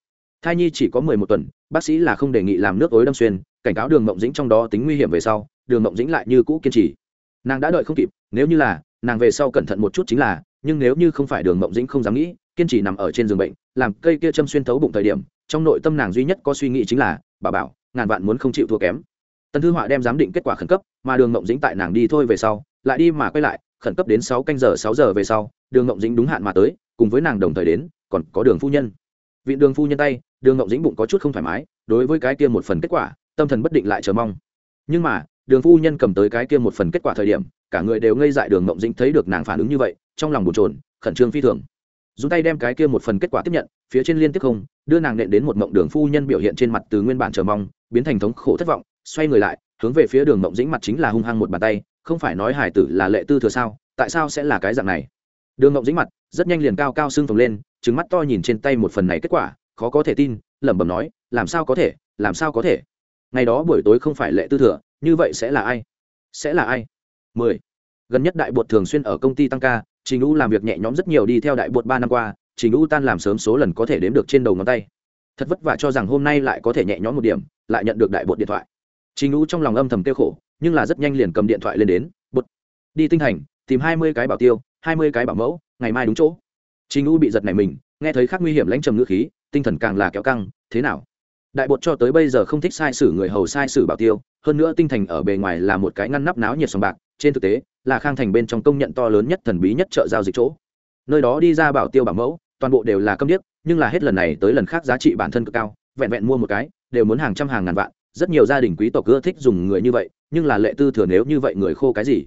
Thai nhi chỉ có mười một tuần, bác sĩ là không đề nghị làm nước ối đâm xuyên, cảnh cáo đường mộng dĩnh trong đó tính nguy hiểm về sau, đường mộng dĩnh lại như cũ kiên trì. Nàng đã đợi không kịp, nếu như là, nàng về sau cẩn thận một chút chính là, nhưng nếu như không phải đường mộng dĩnh không dám nghĩ, kiên trì nằm ở trên giường bệnh, làm cây kia châm xuyên thấu bụng thời điểm, trong nội tâm nàng duy nhất có suy nghĩ chính là, bà bảo, ngàn vạn muốn không chịu thua kém tần thư họa đem giám định kết quả khẩn cấp, mà đường mộng dĩnh tại nàng đi thôi về sau, lại đi mà quay lại, khẩn cấp đến sáu canh giờ, sáu giờ về sau, đường mộng dĩnh đúng hạn mà tới, cùng với nàng đồng thời đến, còn có đường phu nhân. Vị đường phu nhân tay, đường mộng dĩnh bụng có chút không thoải mái, đối với cái kia một phần kết quả, tâm thần bất định lại chờ mong. Nhưng mà, đường phu nhân cầm tới cái kia một phần kết quả thời điểm, cả người đều ngây dại đường mộng dĩnh thấy được nàng phản ứng như vậy, trong lòng bồn trồn khẩn trương phi thường. Dùng tay đem cái kia một phần kết quả tiếp nhận, phía trên liên tiếp không, đưa nàng nện đến một mộng đường phu nhân biểu hiện trên mặt từ nguyên bản chờ mong, biến thành thống khổ thất vọng xoay người lại, hướng về phía đường mộng dĩnh mặt chính là hung hăng một bàn tay, không phải nói hải tử là lệ tư thừa sao, tại sao sẽ là cái dạng này? Đường mộng dĩnh mặt rất nhanh liền cao cao xương phồng lên trứng mắt to nhìn trên tay một phần này kết quả, khó có thể tin, lẩm bẩm nói, làm sao có thể, làm sao có thể? Ngày đó buổi tối không phải lệ tư thừa, như vậy sẽ là ai? Sẽ là ai? Mười. Gần nhất đại bột thường xuyên ở công ty tăng ca, trình u làm việc nhẹ nhõm rất nhiều đi theo đại bột ba năm qua, trình u tan làm sớm số lần có thể đếm được trên đầu ngón tay. Thật vất vả cho rằng hôm nay lại có thể nhẹ nhõm một điểm, lại nhận được đại bột điện thoại trình Vũ trong lòng âm thầm kêu khổ, nhưng là rất nhanh liền cầm điện thoại lên đến bột đi tinh thành tìm hai mươi cái bảo tiêu, hai mươi cái bảo mẫu, ngày mai đúng chỗ. Trình Vũ bị giật này mình, nghe thấy khác nguy hiểm lãnh trầm ngữ khí, tinh thần càng là kéo căng, thế nào? Đại bột cho tới bây giờ không thích sai sử người hầu sai sử bảo tiêu, hơn nữa tinh thành ở bề ngoài là một cái ngăn nắp náo nhiệt sòng bạc, trên thực tế, là khang thành bên trong công nhận to lớn nhất thần bí nhất chợ giao dịch chỗ. Nơi đó đi ra bảo tiêu bảo mẫu, toàn bộ đều là câm điếc, nhưng là hết lần này tới lần khác giá trị bản thân cực cao, vẹn vẹn mua một cái, đều muốn hàng trăm hàng ngàn vạn rất nhiều gia đình quý tộc ưa thích dùng người như vậy, nhưng là lệ tư thừa nếu như vậy người khô cái gì?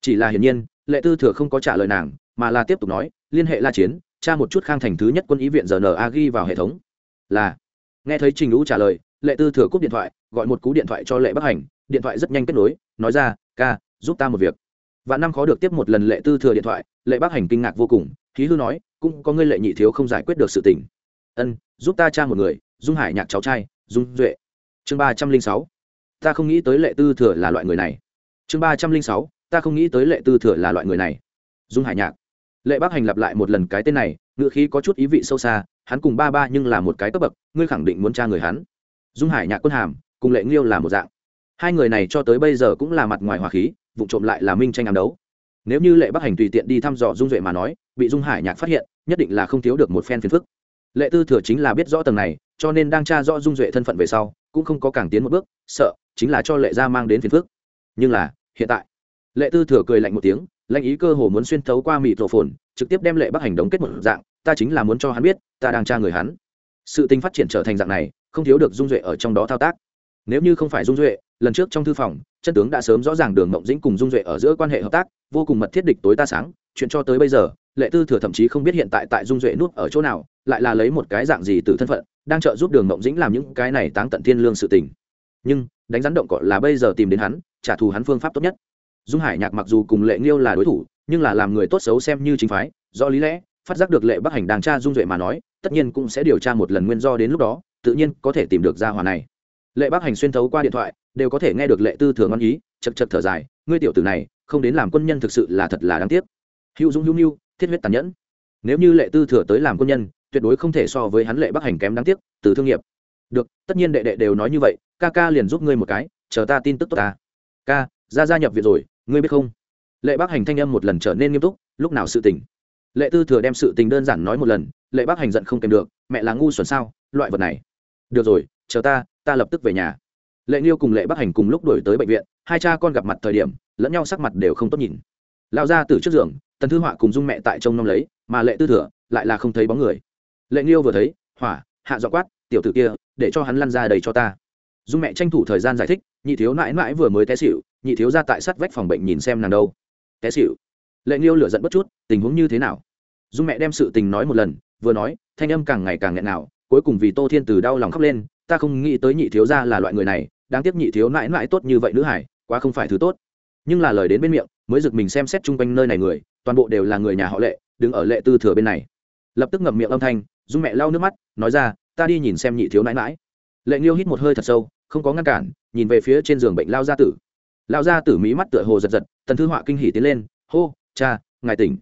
Chỉ là hiển nhiên, lệ tư thừa không có trả lời nàng, mà là tiếp tục nói, liên hệ la chiến, tra một chút khang thành thứ nhất quân ý viện rna ghi vào hệ thống. Là. Nghe thấy trình lũ trả lời, lệ tư thừa cúp điện thoại, gọi một cú điện thoại cho lệ bắc hành, điện thoại rất nhanh kết nối, nói ra, ca, giúp ta một việc. Và năm khó được tiếp một lần lệ tư thừa điện thoại, lệ bắc hành kinh ngạc vô cùng, khí hư nói, cũng có ngươi lệ nhị thiếu không giải quyết được sự tình. Ân, giúp ta tra một người, dung hải nhạc cháu trai, dung duệ chương ba trăm linh sáu. Ta không nghĩ tới lệ tư thừa là loại người này. Chương ba trăm linh sáu. Ta không nghĩ tới lệ tư thừa là loại người này. Dung hải nhạc. Lệ bắc hành lặp lại một lần cái tên này, ngựa khí có chút ý vị sâu xa, hắn cùng ba ba nhưng là một cái cấp bậc, ngươi khẳng định muốn tra người hắn. Dung hải nhạc quân hàm, cùng lệ nghiêu là một dạng. Hai người này cho tới bây giờ cũng là mặt ngoài hòa khí, vụ trộm lại là minh tranh ám đấu. Nếu như lệ bắc hành tùy tiện đi thăm dò dung duệ mà nói, bị dung hải nhạc phát hiện, nhất định là không thiếu được một phen phiền phức lệ tư thừa chính là biết rõ tầng này, cho nên đang tra rõ dung duệ thân phận về sau, cũng không có càng tiến một bước, sợ, chính là cho lệ gia mang đến phiền phức. Nhưng là, hiện tại, lệ tư thừa cười lạnh một tiếng lạnh ý cơ hồ muốn xuyên thấu qua mịt rổ phồn trực tiếp đem lệ bắc hành đống kết một dạng, ta chính là muốn cho hắn biết, ta đang tra người hắn. Sự tình phát triển trở thành dạng này, không thiếu được dung duệ ở trong đó thao tác. Nếu như không phải dung duệ, lần trước trong thư phòng, chân tướng đã sớm rõ ràng đường mộng dĩnh cùng dung duệ ở giữa quan hệ hợp tác, vô cùng mật thiết địch tối ta sáng, chuyện cho tới bây giờ lệ tư thừa thậm chí không biết hiện tại tại dung duệ nút ở chỗ nào, lại là lấy một cái dạng gì từ thân phận, đang trợ giúp đường mộng dĩnh làm những cái này táng tận thiên lương sự tình. Nhưng, đánh rắn động cọ là bây giờ tìm đến hắn, trả thù hắn phương pháp tốt nhất. Dung hải nhạc mặc dù cùng lệ nghiêu là đối thủ, nhưng là làm người tốt xấu xem như chính phái, do lý lẽ, phát giác được lệ bắc hành đang tra dung duệ mà nói, tất nhiên cũng sẽ điều tra một lần nguyên do đến lúc đó, tự nhiên có thể tìm được ra hòa này. Lệ bắc hành xuyên thấu qua điện thoại, đều có thể nghe được lệ tư thường ngon ý chật chật thở dài, ngươi tiểu tử này, không đến làm quân nhân thực sự là thật là đáng tiếc. Hữu dũng hữu mưu thiết huyết tàn nhẫn. Nếu như lệ tư thừa tới làm quân nhân, tuyệt đối không thể so với hắn lệ bắc hành kém đáng tiếc, từ thương nghiệp. Được, tất nhiên đệ đệ đều nói như vậy, ca ca liền giúp ngươi một cái, chờ ta tin tức tốt ta. Ca ra gia nhập viện rồi, ngươi biết không? Lệ bắc hành thanh âm một lần trở nên nghiêm túc, lúc nào sự tình? Lệ tư thừa đem sự tình đơn giản nói một lần, lệ bắc hành giận không kèm được, mẹ là ngu xuẩn sao, loại vật này. Được rồi, chờ ta ta lập tức về nhà. Lệ nghiêu cùng lệ bắc hành cùng lúc đổi tới bệnh viện, hai cha con gặp mặt thời điểm, lẫn nhau sắc mặt đều không tốt nhìn. Lao ra từ trước giường tần thư họa cùng dung mẹ tại trông nom lấy, mà lệ tư thừa lại là không thấy bóng người. Lệ nghiêu vừa thấy, hỏa, hạ dọ quát, tiểu tử kia, để cho hắn lăn ra đầy cho ta. Dung mẹ tranh thủ thời gian giải thích, nhị thiếu mãi mãi vừa mới té xịu nhị thiếu ra tại sát vách phòng bệnh nhìn xem nàng đâu. Té xịu lệ nghiêu lửa giận bất chút, tình huống như thế nào? Dung mẹ đem sự tình nói một lần, vừa nói, thanh âm càng ngày càng nghẹn nào, cuối cùng vì tô thiên từ đau lòng khóc lên, ta không nghĩ tới nhị thiếu ra là loại người này, đáng tiếc nhị thiếu mãi mãi tốt như vậy nữ hải, quá không phải thứ tốt nhưng là lời đến bên miệng, mới giật mình xem xét chung quanh nơi này người, toàn bộ đều là người nhà họ lệ, đứng ở lệ tư thừa bên này. Lập tức ngậm miệng âm thanh dung mẹ lau nước mắt, nói ra, ta đi nhìn xem nhị thiếu nãi mãi lệ nghiêu hít một hơi thật sâu, không có ngăn cản, nhìn về phía trên giường bệnh lao gia tử. Lao gia tử mí mắt tựa hồ giật giật tần thư họa kinh hỉ tiến lên, hô, cha, ngài tỉnh.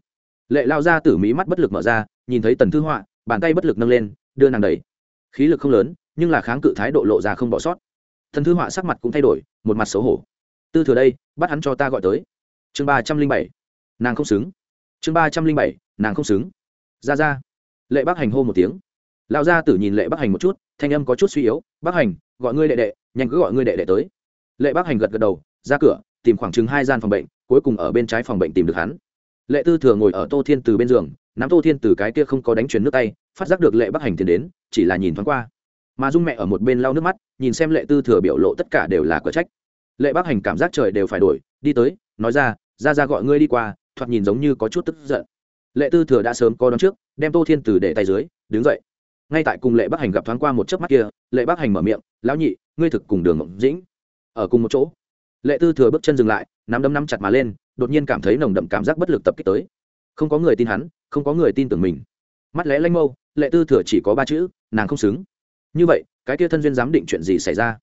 Lệ lao gia tử mí mắt bất lực mở ra, nhìn thấy tần thư họa, bàn tay bất lực nâng lên, đưa nàng đầy khí lực không lớn, nhưng là kháng cự thái độ lộ ra không bỏ sót. Thần thư họa sắc mặt cũng thay đổi, một mặt xấu hổ tư thừa đây, bắt hắn cho ta gọi tới. Chương ba trăm linh bảy, nàng không xứng. Chương ba trăm linh bảy, nàng không xứng. Ra ra. Lệ bác hành hô một tiếng. Lão gia tử nhìn lệ bác hành một chút, thanh âm có chút suy yếu. Bác hành, gọi ngươi đệ đệ, nhanh cứ gọi ngươi đệ đệ tới. Lệ bác hành gật gật đầu, ra cửa, tìm khoảng chừng hai gian phòng bệnh, cuối cùng ở bên trái phòng bệnh tìm được hắn. Lệ tư thừa ngồi ở tô thiên từ bên giường, nắm tô thiên từ cái kia không có đánh chuyển nước tay, phát giác được lệ bác hành tiến đến, chỉ là nhìn thoáng qua. Mà dung mẹ ở một bên lau nước mắt, nhìn xem lệ tư thừa biểu lộ tất cả đều là cờ trách lệ bác hành cảm giác trời đều phải đổi, đi tới, nói ra ra ra gọi ngươi đi qua. Thoạt nhìn giống như có chút tức giận. Lệ tư thừa đã sớm có đón trước, đem tô thiên từ để tay dưới, đứng dậy. Ngay tại cùng lệ bác hành gặp thoáng qua một chớp mắt kia, lệ bác hành mở miệng, lão nhị, ngươi thực cùng đường ngộng dĩnh, ở cùng một chỗ. Lệ tư thừa bước chân dừng lại, nắm đấm nắm chặt mà lên, đột nhiên cảm thấy nồng đậm cảm giác bất lực tập kích tới. Không có người tin hắn, không có người tin tưởng mình. Mắt lẽ lanh mâu, lệ tư thừa chỉ có ba chữ, nàng không xứng. Như vậy, cái kia thân duyên giám định chuyện gì xảy ra?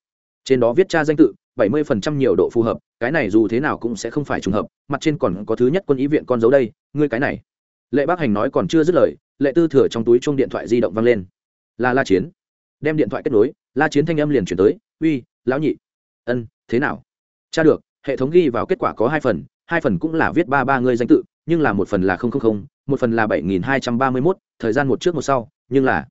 Trên đó viết cha danh tự, bảy mươi phần trăm nhiều độ phù hợp, cái này dù thế nào cũng sẽ không phải trùng hợp, mặt trên còn có thứ nhất quân ý viện con dấu đây, ngươi cái này. Lệ bác hành nói còn chưa dứt lời, lệ tư thừa trong túi chuông điện thoại di động vang lên. Là la chiến. Đem điện thoại kết nối, la chiến thanh âm liền chuyển tới, uy, lão nhị. Ân, thế nào? Cha được, hệ thống ghi vào kết quả có hai phần hai phần cũng là viết ba ba ngươi danh tự, nhưng là một phần là không không không, một phần là bảy nghìn hai trăm ba mươi mốt, thời gian một trước một sau, nhưng là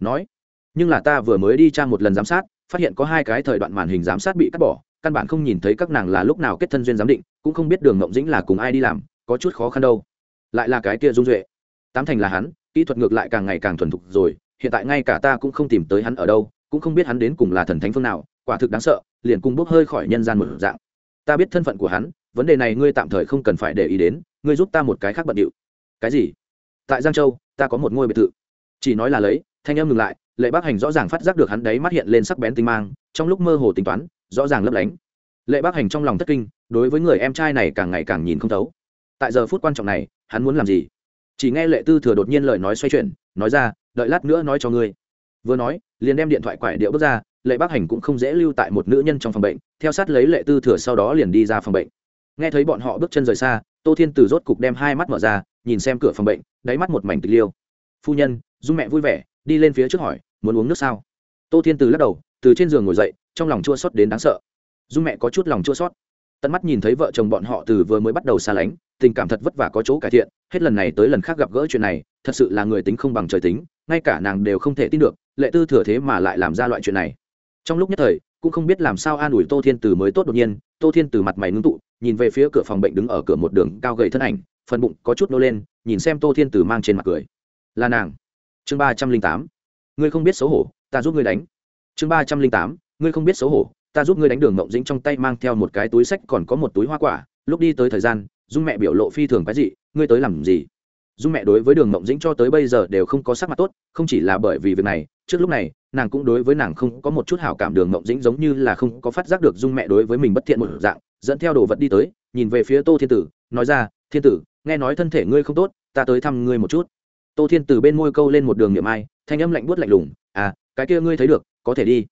nói, nhưng là ta vừa mới đi tra một lần giám sát phát hiện có hai cái thời đoạn màn hình giám sát bị cắt bỏ, căn bản không nhìn thấy các nàng là lúc nào kết thân duyên giám định, cũng không biết đường ngộng dĩnh là cùng ai đi làm, có chút khó khăn đâu. Lại là cái kia dung duệ. Tám thành là hắn, kỹ thuật ngược lại càng ngày càng thuần thục rồi, hiện tại ngay cả ta cũng không tìm tới hắn ở đâu, cũng không biết hắn đến cùng là thần thánh phương nào, quả thực đáng sợ, liền cùng bốc hơi khỏi nhân gian một dạng. Ta biết thân phận của hắn, vấn đề này ngươi tạm thời không cần phải để ý đến, ngươi giúp ta một cái khác bận điệu. Cái gì? Tại giang châu, ta có một ngôi biệt thự. Chỉ nói là lấy, thanh em ngừng lại lệ bác hành rõ ràng phát giác được hắn đấy mắt hiện lên sắc bén tinh mang, trong lúc mơ hồ tính toán, rõ ràng lấp lánh. Lệ bác hành trong lòng thất kinh, đối với người em trai này càng ngày càng nhìn không thấu. Tại giờ phút quan trọng này, hắn muốn làm gì? Chỉ nghe lệ tư thừa đột nhiên lời nói xoay chuyển, nói ra, đợi lát nữa nói cho ngươi. Vừa nói, liền đem điện thoại quải điệu bước ra, lệ bác hành cũng không dễ lưu tại một nữ nhân trong phòng bệnh, theo sát lấy lệ tư thừa sau đó liền đi ra phòng bệnh. Nghe thấy bọn họ bước chân rời xa, tô thiên từ rốt cục đem hai mắt mở ra, nhìn xem cửa phòng bệnh, đáy mắt một mảnh tịch liêu. Phu nhân dung mẹ vui vẻ, đi lên phía trước hỏi muốn uống nước sao? Tô thiên từ lắc đầu, từ trên giường ngồi dậy, trong lòng chua xót đến đáng sợ. Dung mẹ có chút lòng chua xót. Tận mắt nhìn thấy vợ chồng bọn họ từ vừa mới bắt đầu xa lánh, tình cảm thật vất vả có chỗ cải thiện, hết lần này tới lần khác gặp gỡ chuyện này, thật sự là người tính không bằng trời tính, ngay cả nàng đều không thể tin được, lệ tư thừa thế mà lại làm ra loại chuyện này. Trong lúc nhất thời, cũng không biết làm sao an ủi tô thiên từ mới tốt đột nhiên, tô thiên từ mặt mày ngưng tụ, nhìn về phía cửa phòng bệnh đứng ở cửa một đường cao gầy thân ảnh, phần bụng có chút nô lên, nhìn xem tô thiên từ mang trên mặt cười. Là nàng. Chương ba trăm linh tám ngươi không biết xấu hổ, ta giúp ngươi đánh. Chương ba trăm linh tám, ngươi không biết xấu hổ, ta giúp ngươi đánh đường mộng dĩnh trong tay mang theo một cái túi sách còn có một túi hoa quả, lúc đi tới thời gian, dung mẹ biểu lộ phi thường cái gì ngươi tới làm gì? Dung mẹ đối với đường mộng dĩnh cho tới bây giờ đều không có sắc mặt tốt, không chỉ là bởi vì việc này, trước lúc này, nàng cũng đối với nàng không có một chút hảo cảm, đường mộng dĩnh giống như là không có phát giác được dung mẹ đối với mình bất thiện một dạng, dẫn theo đồ vật đi tới, nhìn về phía tô thiên tử, nói ra, thiên tử, nghe nói thân thể ngươi không tốt, ta tới thăm ngươi một chút. Tô thiên tử bên môi câu lên một đường niệm ai thanh âm lạnh buốt lạnh lùng à cái kia ngươi thấy được, có thể đi.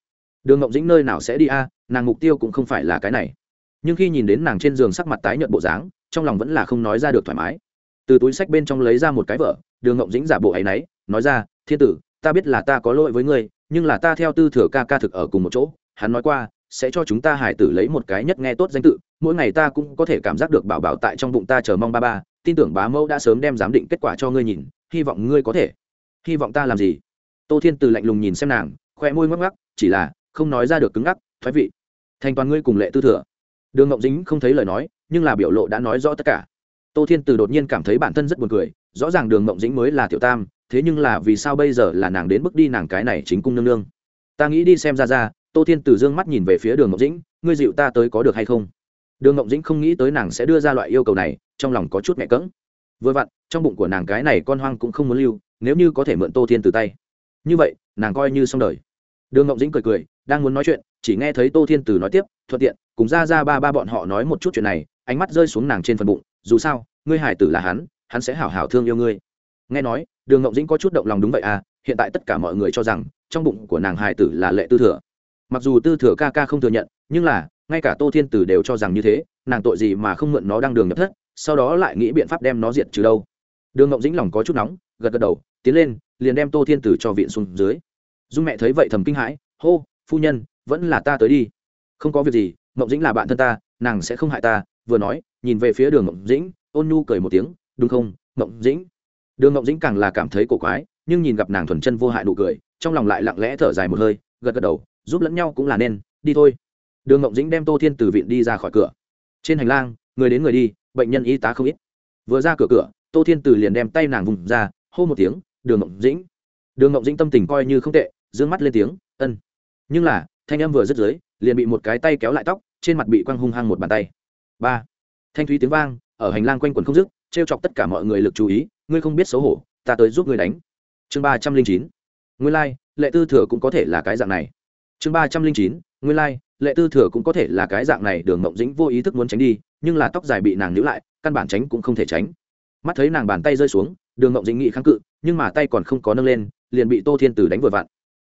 Đường ngộng dĩnh nơi nào sẽ đi a, nàng mục tiêu cũng không phải là cái này. Nhưng khi nhìn đến nàng trên giường sắc mặt tái nhợt bộ dáng, trong lòng vẫn là không nói ra được thoải mái. Từ túi sách bên trong lấy ra một cái vợ đường ngộng dĩnh giả bộ ấ y náy nói ra, thiên tử, ta biết là ta có lỗi với ngươi, nhưng là ta theo tư thừa ca ca thực ở cùng một chỗ, hắn nói qua, sẽ cho chúng ta hải tử lấy một cái nhất nghe tốt danh tự, mỗi ngày ta cũng có thể cảm giác được bảo bảo tại trong bụng ta chờ mong ba ba, tin tưởng bá mẫu đã sớm đem giám định kết quả cho ngươi nhìn, hy vọng ngươi có thể hy vọng ta làm gì? Tô thiên từ lạnh lùng nhìn xem nàng, khoe môi ngắc ngắc chỉ là, không nói ra được cứng ngắc, thoái vị. Thành toàn ngươi cùng lệ tư thừa. Đường ngộng dính không thấy lời nói, nhưng là biểu lộ đã nói rõ tất cả. Tô thiên từ đột nhiên cảm thấy bản thân rất buồn cười, rõ ràng đường ngộng dính mới là tiểu tam, thế nhưng là vì sao bây giờ là nàng đến bước đi nàng cái này chính cung nương nương? Ta nghĩ đi xem ra ra, tô thiên từ d ư ơ n g mắt nhìn về phía đường ngộng dĩnh ngươi dịu ta tới có được hay không? Đường ngộng dĩnh không nghĩ tới nàng sẽ đưa ra loại yêu cầu này, trong lòng có chút mẹ cỡng vừa vặn, trong bụng của nàng cái này con hoang cũng không muốn lưu nếu như có thể mượn tô thiên từ tay như vậy nàng coi như xong đời đường ngộng dĩnh cười cười đang muốn nói chuyện chỉ nghe thấy tô thiên từ nói tiếp thuận tiện cùng ra ra ba ba bọn họ nói một chút chuyện này ánh mắt rơi xuống nàng trên phần bụng dù sao ngươi hải tử là hắn hắn sẽ hảo hảo thương yêu ngươi nghe nói đường ngộng dĩnh có chút động lòng đúng vậy à hiện tại tất cả mọi người cho rằng trong bụng của nàng hải tử là lệ tư thừa mặc dù tư thừa ca ca không thừa nhận nhưng là ngay cả tô thiên tử đều cho rằng như thế nàng tội gì mà không mượn nó đang đường nhập thất sau đó lại nghĩ biện pháp đem nó diệt trừ đâu đường ngộng dĩnh lòng có chút nóng gật gật đầu, tiến lên, liền đem tô thiên tử cho viện xuống dưới. Dung mẹ thấy vậy thầm kinh hãi, hô, phu nhân, vẫn là ta tới đi. Không có việc gì, Mộng dĩnh là bạn thân ta, nàng sẽ không hại ta. Vừa nói, nhìn về phía đường Mộng dĩnh, ôn nhu cười một tiếng, đúng không, mộng dĩnh? Đường Mộng dĩnh càng là cảm thấy cổ quái, nhưng nhìn gặp nàng thuần chân vô hại nụ cười, trong lòng lại lặng lẽ thở dài một hơi, gật gật đầu, giúp lẫn nhau cũng là nên, đi thôi. Đường Mộng dĩnh đem tô thiên từ viện đi ra khỏi cửa. Trên hành lang, người đến người đi, bệnh nhân y tá không ít. Vừa ra cửa cửa, tô thiên từ liền đem tay nàng vùng ra hô một tiếng đường ngộng dĩnh. Đường ngộng dĩnh tâm tình coi như không tệ d ư ơ n g mắt lên tiếng ân. Nhưng là thanh em vừa dứt dưới liền bị một cái tay kéo lại tóc trên mặt bị quăng hung hăng một bàn tay. Ba. Thanh thúy tiếng vang ở hành lang quanh quần không dứt t r e o chọc tất cả mọi người lực chú ý ngươi không biết xấu hổ ta tới giúp ngươi đánh. Chương ba trăm linh chín. Ngươi lai、like, lệ tư thừa cũng có thể là cái dạng này. Chương ba trăm linh chín. Nguyên lai、like, lệ tư thừa cũng có thể là cái dạng này đường mộng dĩnh vô ý thức muốn tránh đi nhưng là tóc dài bị nàng níu lại căn bản tránh cũng không thể tránh mắt thấy nàng bàn tay rơi xuống, đường ngộng dĩnh nghị kháng cự, nhưng mà tay còn không có nâng lên, liền bị tô thiên tử đánh vừa vặn.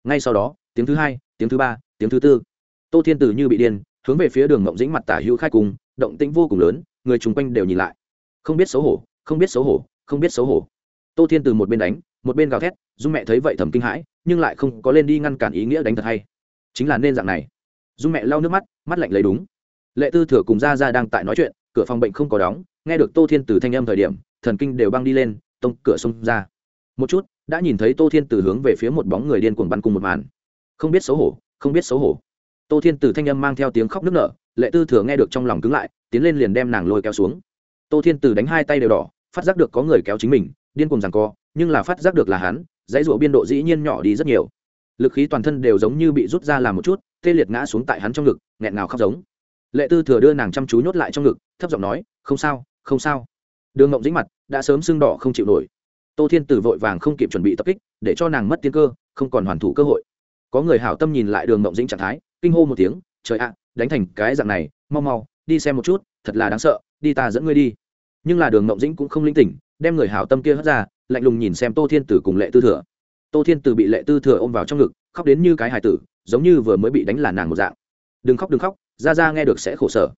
Ngay sau đó, tiếng thứ hai, tiếng thứ ba, tiếng thứ tư. Tô thiên tử như bị điên, hướng về phía đường ngộng dĩnh mặt tả hữu khai cùng, động tĩnh vô cùng lớn, người chung quanh đều nhìn lại. Không biết xấu hổ, không biết xấu hổ, không biết xấu hổ. Tô thiên từ một bên đánh, một bên gào thét, dung mẹ thấy vậy thầm kinh hãi, nhưng lại không có lên đi ngăn cản ý nghĩa đánh thật hay. Chính là nên dạng này. Dung mẹ lau nước mắt mắt lạnh lấy đúng. Lệ tư thừa cùng ra ra đang tại nói chuyện, cửa phòng bệnh không có đóng nghe được tô thiên từ thanh âm thời điểm, thần kinh đều băng đi lên, tông cửa xông ra. Một chút, đã nhìn thấy tô thiên từ hướng về phía một bóng người điên cuồng bắn cùng một màn. Không biết xấu hổ, không biết xấu hổ. Tô thiên từ thanh âm mang theo tiếng khóc nức nở, lệ tư thừa nghe được trong lòng cứng lại, tiến lên liền đem nàng lôi kéo xuống. Tô thiên từ đánh hai tay đều đỏ, phát giác được có người kéo chính mình, điên cuồng rằng co, nhưng là phát giác được là hắn, dãy rủa biên độ dĩ nhiên nhỏ đi rất nhiều. Lực khí toàn thân đều giống như bị rút ra làm một chút, tê liệt ngã xuống tại hắn trong ngực, nghẹn ngào khóc giống. Lệ tư thừa đưa nàng chăm chú nhốt lại trong ngực, thấp giọng nói, không sao không sao. Đường ngộng dính mặt đã sớm sưng đỏ không chịu nổi. Tô thiên tử vội vàng không kịp chuẩn bị tập kích, để cho nàng mất tiên cơ, không còn hoàn thủ cơ hội. Có người hảo tâm nhìn lại đường ngộng dính trạng thái, kinh hô một tiếng, trời ạ, đánh thành cái dạng này, mau mau, đi xem một chút, thật là đáng sợ, đi ta dẫn ngươi đi. Nhưng là đường ngộng dĩnh cũng không linh tỉnh, đem người hảo tâm kia hất ra, lạnh lùng nhìn xem tô thiên tử cùng lệ tư thừa. Tô thiên tử bị lệ tư thừa ôm vào trong ngực, khóc đến như cái hài tử, giống như vừa mới bị đánh là nàng một dạng. Đừng khóc đừng khóc, ra ra nghe được sẽ khổ sở.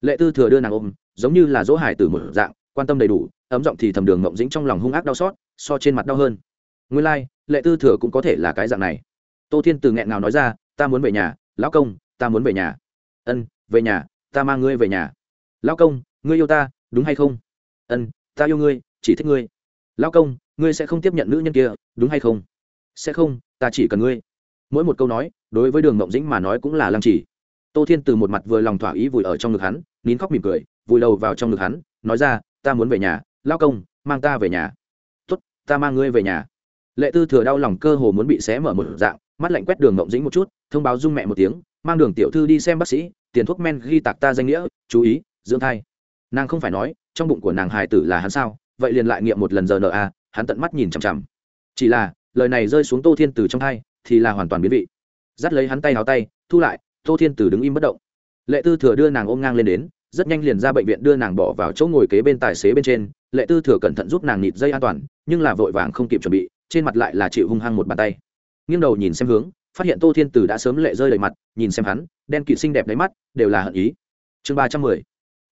Lệ tư thừa đưa nàng ôm giống như là dỗ hải từ một dạng quan tâm đầy đủ ấm giọng thì thầm đường mộng dĩnh trong lòng hung ác đau xót so trên mặt đau hơn. Nguyên lai、like, lệ tư thừa cũng có thể là cái dạng này. Tô thiên từ nghẹn nào nói ra ta muốn về nhà lão công ta muốn về nhà. Ân về nhà ta mang ngươi về nhà. Lão công ngươi yêu ta đúng hay không? Ân ta yêu ngươi chỉ thích ngươi. Lão công ngươi sẽ không tiếp nhận nữ nhân kia đúng hay không? Sẽ không ta chỉ cần ngươi. Mỗi một câu nói đối với đường mộng dĩnh mà nói cũng là lăng trì. Tô thiên từ một mặt vừa lòng thỏa ý vùi ở trong ngực hắn nín khóc mỉm cười vùi đầu vào trong ngực hắn, nói ra, ta muốn về nhà, lao công, mang ta về nhà. Tốt, ta mang ngươi về nhà. Lệ tư thừa đau lòng cơ hồ muốn bị xé mở một dạng, mắt lạnh quét đường mộng dĩnh một chút, thông báo dung mẹ một tiếng, mang đường tiểu thư đi xem bác sĩ, tiền thuốc men ghi tạc ta danh nghĩa, chú ý, dưỡng thai. Nàng không phải nói, trong bụng của nàng hài tử là hắn sao, vậy liền lại nghiệm một lần giờ nợ a, hắn tận mắt nhìn chằm chằm. Chỉ là, lời này rơi xuống tô thiên từ trong thai, thì là hoàn toàn biến vị. Dắt lấy hắn tay háo tay, thu lại, tô thiên từ đứng im bất động. Lệ tư thừa đưa nàng ôm ngang lên đến rất nhanh liền ra bệnh viện đưa nàng bỏ vào chỗ ngồi kế bên tài xế bên trên, lệ tư thừa cẩn thận giúp nàng nịt dây an toàn, nhưng là vội vàng không kịp chuẩn bị, trên mặt lại là chịu hung hăng một bàn tay. Nghiêng đầu nhìn xem hướng, phát hiện tô thiên tử đã sớm lệ rơi đầy mặt, nhìn xem hắn, đen kịt xinh đẹp đáy mắt, đều là hận ý. Chương ba trăm mười,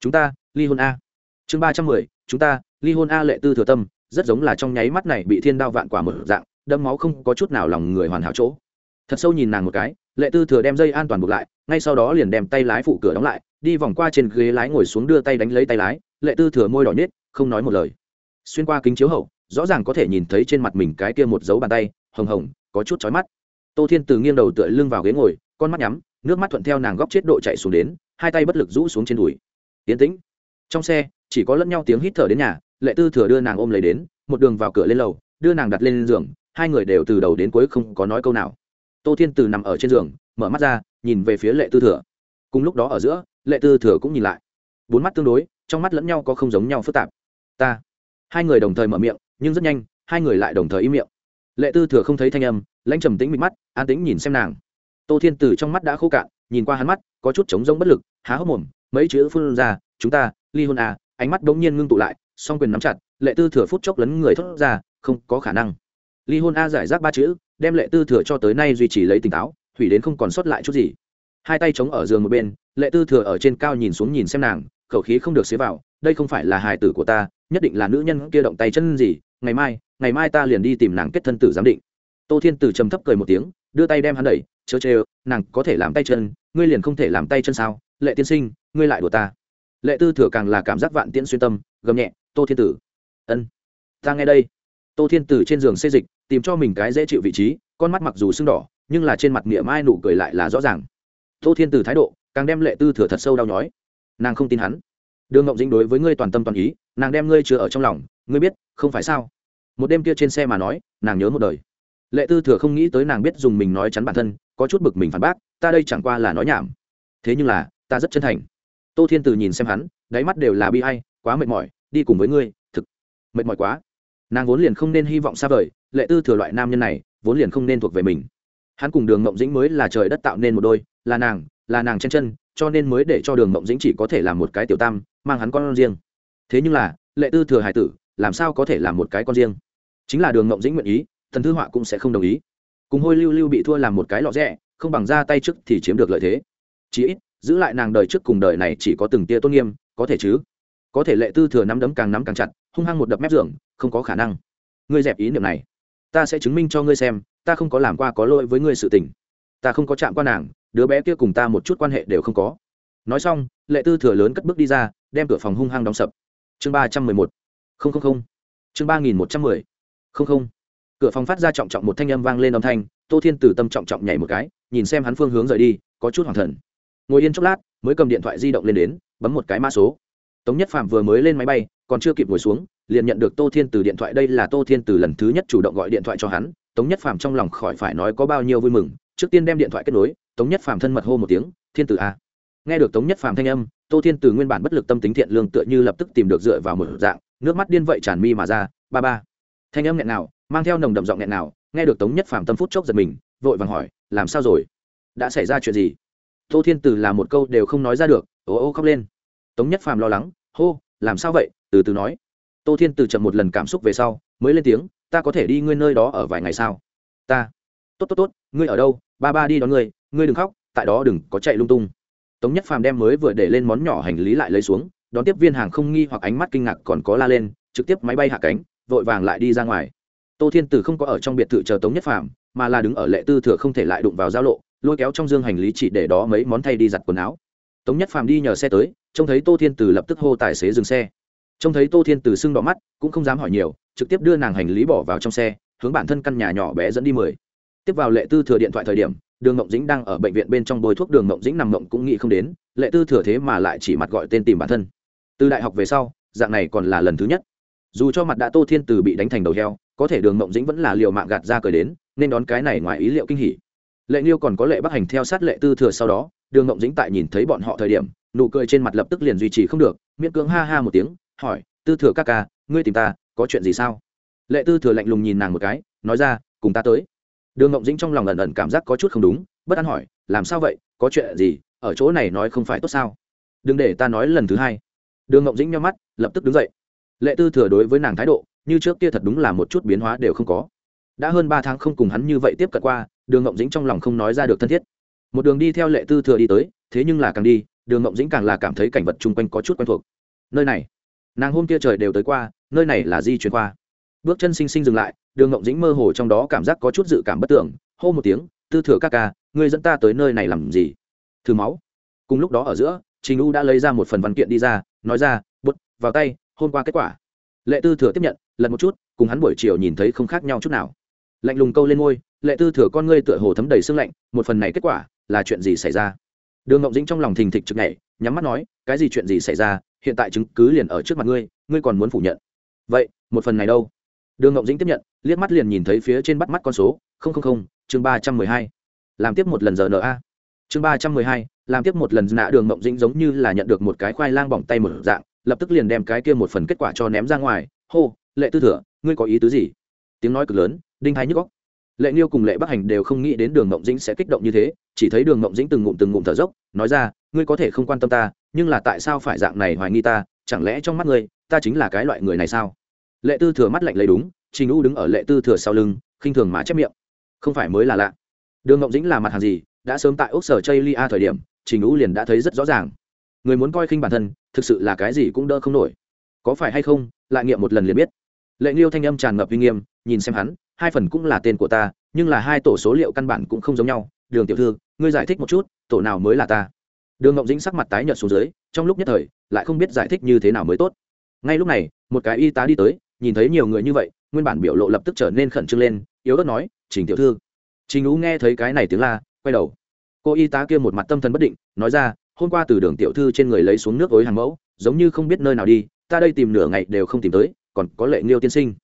chúng ta, ly hôn a. Chương ba trăm mười, chúng ta, ly hôn a lệ tư thừa tâm, rất giống là trong nháy mắt này bị thiên đao vạn quả mở dạng đâm máu không có chút nào lòng người hoàn hảo chỗ. Thật sâu nhìn nàng một cái lệ tư thừa đem dây an toàn buộc lại, ngay sau đó liền đem tay lái phụ cửa đóng lại, đi vòng qua trên ghế lái ngồi xuống đưa tay đánh lấy tay lái, lệ tư thừa môi đỏ nhết không nói một lời. Xuyên qua kính chiếu hậu, rõ ràng có thể nhìn thấy trên mặt mình cái kia một dấu bàn tay, hồng hồng, có chút chói mắt. Tô thiên từ nghiêng đầu tựa lưng vào ghế ngồi, con mắt nhắm, nước mắt thuận theo nàng góc chết độ chạy xuống đến, hai tay bất lực rũ xuống trên đùi. Tiến tĩnh. Trong xe, chỉ có lẫn nhau tiếng hít thở đến nhà, lệ tư thừa đưa nàng ôm lấy đến, một đường vào cửa lên lầu, đưa nàng đặt lên giường, hai người đều từ đầu đến cuối không có nói câu nào tô thiên từ nằm ở trên giường, mở mắt ra, nhìn về phía lệ tư thừa. Cùng lúc đó ở giữa, lệ tư thừa cũng nhìn lại. Bốn mắt tương đối, trong mắt lẫn nhau có không giống nhau phức tạp. Ta. Hai người đồng thời mở miệng, nhưng rất nhanh, hai người lại đồng thời im miệng. Lệ tư thừa không thấy thanh âm, lãnh trầm tĩnh mịt mắt, an tĩnh nhìn xem nàng. Tô thiên từ trong mắt đã khô cạn, nhìn qua hắn mắt, có chút trống rông bất lực, há hốc mồm, mấy chữ phun ra, chúng ta, ly hôn à. Ánh mắt bỗng nhiên ngưng tụ lại, song quyền nắm chặt, lệ tư thừa phút chốc lấn người thốt ra, không có khả năng. Ly hôn a giải rác ba chữ đem lệ tư thừa cho tới nay duy trì lấy tỉnh táo, hủy đến không còn sót lại chút gì. Hai tay chống ở giường một bên, lệ tư thừa ở trên cao nhìn xuống nhìn xem nàng, khẩu khí không được xế vào, đây không phải là hài tử của ta, nhất định là nữ nhân kia động tay chân gì, ngày mai ngày mai ta liền đi tìm nàng kết thân tử giám định. Tô thiên tử trầm thấp cười một tiếng, đưa tay đem hắn đẩy, chớ chê, nàng có thể làm tay chân, ngươi liền không thể làm tay chân sao? Lệ tiên sinh, ngươi lại đùa ta. Lệ tư thừa càng là cảm giác vạn tiễn xuyên tâm, gầm nhẹ, tô thiên tử. Ân, ta nghe đây. Tô thiên tử trên giường xê dịch tìm cho mình cái dễ chịu vị trí, con mắt mặc dù sưng đỏ, nhưng là trên mặt miệng mai nụ cười lại là rõ ràng. Tô thiên Từ thái độ, càng đem lệ tư thừa thật sâu đau nhói. Nàng không tin hắn. Đường ngộng dính đối với ngươi toàn tâm toàn ý, nàng đem ngươi chưa ở trong lòng, ngươi biết, không phải sao? Một đêm kia trên xe mà nói, nàng nhớ một đời. Lệ tư thừa không nghĩ tới nàng biết dùng mình nói chắn bản thân, có chút bực mình phản bác, ta đây chẳng qua là nói nhảm. Thế nhưng là, ta rất chân thành. Tô thiên từ nhìn xem hắn, đáy mắt đều là bi hay quá mệt mỏi, đi cùng với ngươi, thực mệt mỏi quá. Nàng vốn liền không nên hy vọng xa vời lệ tư thừa loại nam nhân này vốn liền không nên thuộc về mình. Hắn cùng đường mộng dĩnh mới là trời đất tạo nên một đôi, là nàng là nàng chen chân, cho nên mới để cho đường mộng dĩnh chỉ có thể làm một cái tiểu tam, mang hắn con riêng. Thế nhưng là, lệ tư thừa hải tử, làm sao có thể làm một cái con riêng? Chính là đường mộng dĩnh nguyện ý, thần thư họa cũng sẽ không đồng ý. Cùng hôi lưu lưu bị thua làm một cái lọ rẽ không bằng ra tay trước thì chiếm được lợi thế. Chí ít, giữ lại nàng đời trước cùng đời này chỉ có từng tia tôn nghiêm, có thể chứ? Có thể lệ tư thừa nắm đấm càng nắm càng chặt, hung hăng một đập mép giường, không có khả năng. Ngươi dẹp ý niệm này ta sẽ chứng minh cho ngươi xem, ta không có làm qua có lỗi với ngươi sự tình. Ta không có chạm qua nàng, đứa bé kia cùng ta một chút quan hệ đều không có. Nói xong, lệ tư thừa lớn cất bước đi ra, đem cửa phòng hung hăng đóng sập. Chương ba trăm mười một. Không không không. Chương ba nghìn một trăm mười. Không không. Cửa phòng phát ra trọng trọng một thanh âm vang lên âm thanh, tô thiên từ tâm trọng trọng nhảy một cái, nhìn xem hắn phương hướng rời đi, có chút hoàng thần. Ngồi yên chốc lát, mới cầm điện thoại di động lên đến, bấm một cái mã số. Tống nhất phạm vừa mới lên máy bay, còn chưa kịp ngồi xuống liền nhận được tô thiên từ điện thoại. Đây là tô thiên từ lần thứ nhất chủ động gọi điện thoại cho hắn. Tống nhất phàm trong lòng khỏi phải nói có bao nhiêu vui mừng. Trước tiên đem điện thoại kết nối, tống nhất phàm thân mật hô một tiếng, thiên tử a à. nghe được tống nhất phàm thanh âm, tô thiên từ nguyên bản bất lực tâm tính thiện lương tựa như lập tức tìm được dựa vào một dạng, nước mắt điên vậy tràn mi mà ra, ba ba. Thanh âm nghẹn nào mang theo nồng đậm giọng nghẹn nào nghe được tống nhất phàm tâm phút chốc giật mình, vội vàng hỏi, làm sao rồi? Đã xảy ra chuyện gì? Tô thiên từ là một câu đều không nói ra được, ồ ô khóc lên. Tống nhất phàm lo lắng, hô, làm sao vậy? Từ từ nói tô thiên từ chậm một lần cảm xúc về sau, mới lên tiếng, ta có thể đi ngươi nơi đó ở vài ngày sao? Ta. Tốt tốt tốt, ngươi ở đâu? Ba ba đi đón ngươi ngươi đừng khóc, tại đó đừng có chạy lung tung. Tống nhất phàm đem mới vừa để lên món nhỏ hành lý lại lấy xuống, đón tiếp viên hàng không nghi hoặc ánh mắt kinh ngạc còn có la lên, trực tiếp máy bay hạ cánh, vội vàng lại đi ra ngoài. Tô thiên tử không có ở trong biệt thự chờ tống nhất phàm, mà là đứng ở lệ tư thừa không thể lại đụng vào giao lộ, lôi kéo trong dương hành lý chỉ để đó mấy món thay đi giặt quần áo. Tống nhất phàm đi nhờ xe tới, trông thấy tô thiên tử lập tức hô tài xế dừng xe trông thấy tô thiên từ sưng đỏ mắt, cũng không dám hỏi nhiều, trực tiếp đưa nàng hành lý bỏ vào trong xe, hướng bản thân căn nhà nhỏ bé dẫn đi mười. Tiếp vào lệ tư thừa điện thoại thời điểm, đường ngộng dĩnh đang ở bệnh viện bên trong bôi thuốc đường ngộng dĩnh nằm ngộng cũng nghĩ không đến, lệ tư thừa thế mà lại chỉ mặt gọi tên tìm bản thân. Từ đại học về sau, dạng này còn là lần thứ nhất. Dù cho mặt đã tô thiên từ bị đánh thành đầu heo, có thể đường ngộng dĩnh vẫn là liều mạng gạt ra cười đến, nên đón cái này ngoài ý liệu kinh hỉ. Lệ nghiêu còn có lệ bắc hành theo sát lệ tư thừa sau đó, đường ngộng dĩnh tại nhìn thấy bọn họ thời điểm, nụ cười trên mặt lập tức liền duy trì không được, miễn cưỡng ha ha một tiếng hỏi, tư thừa các ca, ngươi tìm ta, có chuyện gì sao? Lệ tư thừa lạnh lùng nhìn nàng một cái, nói ra, cùng ta tới. Đường ngộng dĩnh trong lòng ẩn ẩn cảm giác có chút không đúng, bất an hỏi, làm sao vậy? Có chuyện gì? Ở chỗ này nói không phải tốt sao? Đừng để ta nói lần thứ hai. Đường ngộng dĩnh nhau mắt, lập tức đứng dậy. Lệ tư thừa đối với nàng thái độ, như trước kia thật đúng là một chút biến hóa đều không có. Đã hơn ba tháng không cùng hắn như vậy tiếp cận qua, đường ngộng dĩnh trong lòng không nói ra được thân thiết. Một đường đi theo lệ tư thừa đi tới, thế nhưng là càng đi, đường ngộng dĩnh càng là cảm thấy cảnh vật chung quanh có chút quen thuộc. Nơi này nàng hôm kia trời đều tới qua, nơi này là di chuyển qua. Bước chân xinh xinh dừng lại, đường ngộng dĩnh mơ hồ trong đó cảm giác có chút dự cảm bất tưởng hô một tiếng, tư thừa các ca, ngươi dẫn ta tới nơi này làm gì? Thử máu. Cùng lúc đó ở giữa, trình u đã lấy ra một phần văn kiện đi ra, nói ra bút vào tay, hôm qua kết quả. Lệ tư thừa tiếp nhận lần một chút, cùng hắn buổi chiều nhìn thấy không khác nhau chút nào. Lạnh lùng câu lên ngôi, lệ tư thừa con ngươi tựa hồ thấm đầy sương lạnh, một phần này kết quả là chuyện gì xảy ra? Đường ngộng dĩnh trong lòng thình thịch trực nhảy, nhắm mắt nói, cái gì chuyện gì xảy ra? Hiện tại chứng cứ liền ở trước mặt ngươi ngươi còn muốn phủ nhận. Vậy, một phần này đâu? Đường ngộng dĩnh tiếp nhận, liếc mắt liền nhìn thấy phía trên bắt mắt con số, không không không, chương ba trăm mười hai. Làm tiếp một lần giờ a. Chương ba trăm mười hai, làm tiếp một lần nạ đường ngộng dĩnh giống như là nhận được một cái khoai lang bỏng tay một dạng, lập tức liền đem cái kia một phần kết quả cho ném ra ngoài. Hô, lệ tư thừa, ngươi có ý tứ gì? Tiếng nói cực lớn, đinh thái nhức góc lệ nghiêu cùng lệ bắc hành đều không nghĩ đến đường ngộng dĩnh sẽ kích động như thế, chỉ thấy đường ngộng dĩnh từng ngụm từng ngụm thở dốc, nói ra, ngươi có thể không quan tâm ta nhưng là tại sao phải dạng này hoài nghi ta? Chẳng lẽ trong mắt ngươi, ta chính là cái loại người này sao? Lệ tư thừa mắt lạnh lấy đúng, trình u đứng ở lệ tư thừa sau lưng, khinh thường mà chép miệng. Không phải mới là lạ. Đường ngộng dĩnh là mặt hàng gì? Đã sớm tại ốc sở chây lia thời điểm, trình u liền đã thấy rất rõ ràng. Người muốn coi khinh bản thân, thực sự là cái gì cũng đỡ không nổi. Có phải hay không? Lại nghiệm một lần liền biết. Lệ nghiêu thanh âm tràn ngập uy nghiêm, nhìn xem hắn, hai phần cũng là tên của ta, nhưng là hai tổ số liệu căn bản cũng không giống nhau. Đường tiểu thư, ngươi giải thích một chút, tổ nào mới là ta? Đường ngộng dĩnh sắc mặt tái nhợt xuống dưới, trong lúc nhất thời, lại không biết giải thích như thế nào mới tốt. Ngay lúc này, một cái y tá đi tới, nhìn thấy nhiều người như vậy, nguyên bản biểu lộ lập tức trở nên khẩn trương lên, yếu ớt nói, trình tiểu thư. Trình ú nghe thấy cái này tiếng la, quay đầu. Cô y tá kia một mặt tâm thần bất định, nói ra, hôm qua từ đường tiểu thư trên người lấy xuống nước ối hàng mẫu, giống như không biết nơi nào đi, ta đây tìm nửa ngày đều không tìm tới, còn có lệ nghiêu tiên sinh.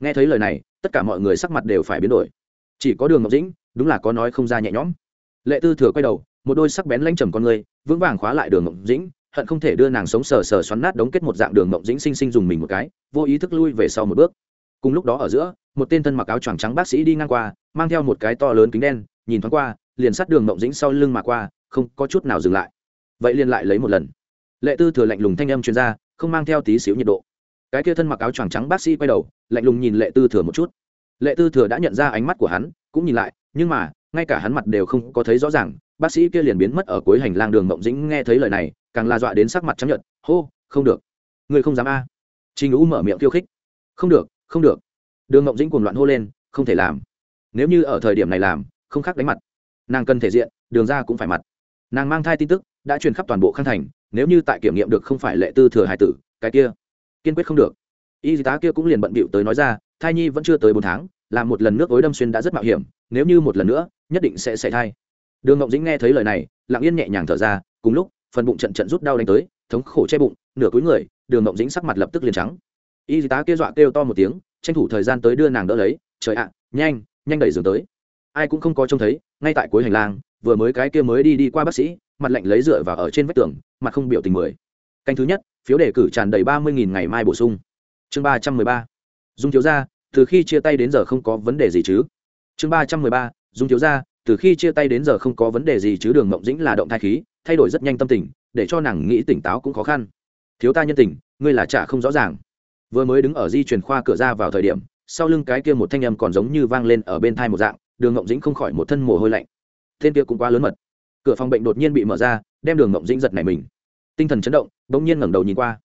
Nghe thấy lời này, tất cả mọi người sắc mặt đều phải biến đổi. Chỉ có đường ngọc dĩnh, đúng là có nói không ra nhẹ nhõm. Lệ tư thừa quay đầu một đôi sắc bén lanh trầm con người, vững vàng khóa lại đường mộng dĩnh, hận không thể đưa nàng sống sờ sờ xoắn nát đống kết một dạng đường mộng dĩnh sinh sinh dùng mình một cái, vô ý thức lui về sau một bước. Cùng lúc đó ở giữa, một tên thân mặc áo choàng trắng bác sĩ đi ngang qua, mang theo một cái to lớn kính đen, nhìn thoáng qua, liền sát đường mộng dĩnh sau lưng mà qua, không có chút nào dừng lại. Vậy liền lại lấy một lần. Lệ tư thừa lạnh lùng thanh âm chuyên gia không mang theo tí xíu nhiệt độ. Cái kia thân mặc áo choàng trắng bác sĩ quay đầu, lạnh lùng nhìn lệ tư thừa một chút. Lệ tư thừa đã nhận ra ánh mắt của hắn, cũng nhìn lại, nhưng mà, ngay cả hắn mặt đều không có thấy rõ ràng bác sĩ kia liền biến mất ở cuối hành lang đường mộng dĩnh nghe thấy lời này, càng la dọa đến sắc mặt chấp nhận hô, không được. Người không dám a. À. trình ú mở miệng khiêu khích. Không được không được. Đường mộng dĩnh cuồng loạn hô lên, không thể làm. Nếu như ở thời điểm này làm, không khác đánh mặt. Nàng cần thể diện, đường ra cũng phải mặt. Nàng mang thai tin tức, đã truyền khắp toàn bộ khang thành, nếu như tại kiểm nghiệm được không phải lệ tư thừa hải tử, cái kia, kiên quyết không được. Y tá kia cũng liền bận bịu tới nói ra, thai nhi vẫn chưa tới bốn tháng, làm một lần nước ối đâm xuyên đã rất mạo hiểm, nếu như một lần nữa, nhất định sẽ xảy thai đường ngọc dĩnh nghe thấy lời này, lặng yên nhẹ nhàng thở ra, cùng lúc, phần bụng trận trận rút đau đánh tới, thống khổ che bụng, nửa cuối người, đường ngọc dĩnh sắc mặt lập tức liền trắng. Y tá kia dọa kêu to một tiếng, tranh thủ thời gian tới đưa nàng đỡ lấy, trời ạ, nhanh nhanh đẩy giường tới. Ai cũng không có trông thấy, ngay tại cuối hành lang, vừa mới cái kia mới đi đi qua bác sĩ, mặt lạnh lấy dựa vào ở trên vách tường, mặt không biểu tình mười. Canh thứ nhất, phiếu đề cử tràn đầy ba mươi nghìn ngày mai bổ sung. Chương ba trăm mười ba, dung thiếu gia, từ khi chia tay đến giờ không có vấn đề gì chứ? Chương ba trăm mười ba, dung thiếu gia từ khi chia tay đến giờ không có vấn đề gì chứ đường mộng dĩnh là động thai khí, thay đổi rất nhanh tâm tình, để cho nàng nghĩ tỉnh táo cũng khó khăn. Thiếu ta nhân tình, ngươi là trả không rõ ràng. Vừa mới đứng ở di truyền khoa cửa ra vào thời điểm, sau lưng cái kia một thanh âm còn giống như vang lên ở bên thai một dạng, đường ngộng dĩnh không khỏi một thân mồ hôi lạnh. Tên kia cũng quá lớn mật. Cửa phòng bệnh đột nhiên bị mở ra, đem đường ngộng dĩnh giật này mình. Tinh thần chấn động, bỗng nhiên ngẩng đầu nhìn qua.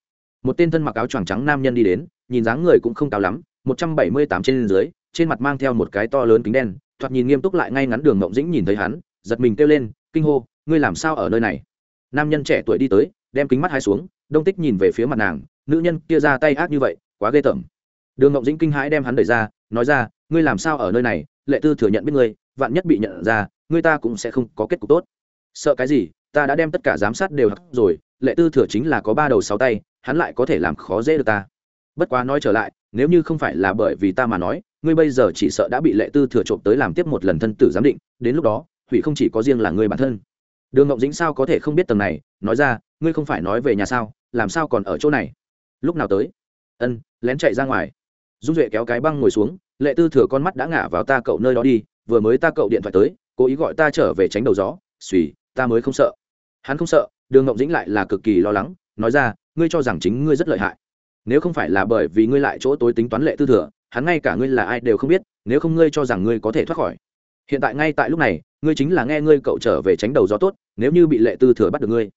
Một tên thân mặc áo choàng trắng nam nhân đi đến, nhìn dáng người cũng không cao lắm, một trăm bảy mươi tám trên dưới, trên mặt mang theo một cái to lớn kính đen thoạt nhìn nghiêm túc lại ngay ngắn đường mộng dĩnh nhìn thấy hắn, giật mình kêu lên, kinh hô, ngươi làm sao ở nơi này? Nam nhân trẻ tuổi đi tới, đem kính mắt hai xuống, đông tích nhìn về phía mặt nàng, nữ nhân kia ra tay ác như vậy, quá ghê tởm. Đường ngộng dĩnh kinh hãi đem hắn đẩy ra, nói ra, ngươi làm sao ở nơi này, lệ tư thừa nhận biết ngươi, vạn nhất bị nhận ra, ngươi ta cũng sẽ không có kết cục tốt. Sợ cái gì, ta đã đem tất cả giám sát đều hắc rồi, lệ tư thừa chính là có ba đầu sáu tay, hắn lại có thể làm khó dễ được ta. Bất quá nói trở lại, nếu như không phải là bởi vì ta mà nói ngươi bây giờ chỉ sợ đã bị lệ tư thừa trộm tới làm tiếp một lần thân tử giám định, đến lúc đó, hủy không chỉ có riêng là ngươi bản thân. Đường ngộng dĩnh sao có thể không biết tầng này, nói ra, ngươi không phải nói về nhà sao, làm sao còn ở chỗ này? Lúc nào tới? Ân, lén chạy ra ngoài. Dung duệ kéo cái băng ngồi xuống, lệ tư thừa con mắt đã ngả vào ta cậu nơi đó đi, vừa mới ta cậu điện thoại tới, cố ý gọi ta trở về tránh đầu gió, suy, ta mới không sợ. Hắn không sợ, đường ngộng dĩnh lại là cực kỳ lo lắng, nói ra, ngươi cho rằng chính ngươi rất lợi hại. Nếu không phải là bởi vì ngươi lại chỗ tối tính toán lệ tư thừa hắn ngay cả ngươi là ai đều không biết, nếu không ngươi cho rằng ngươi có thể thoát khỏi. Hiện tại ngay tại lúc này, ngươi chính là nghe ngươi cậu trở về tránh đầu gió tốt, nếu như bị lệ tư thừa bắt được ngươi,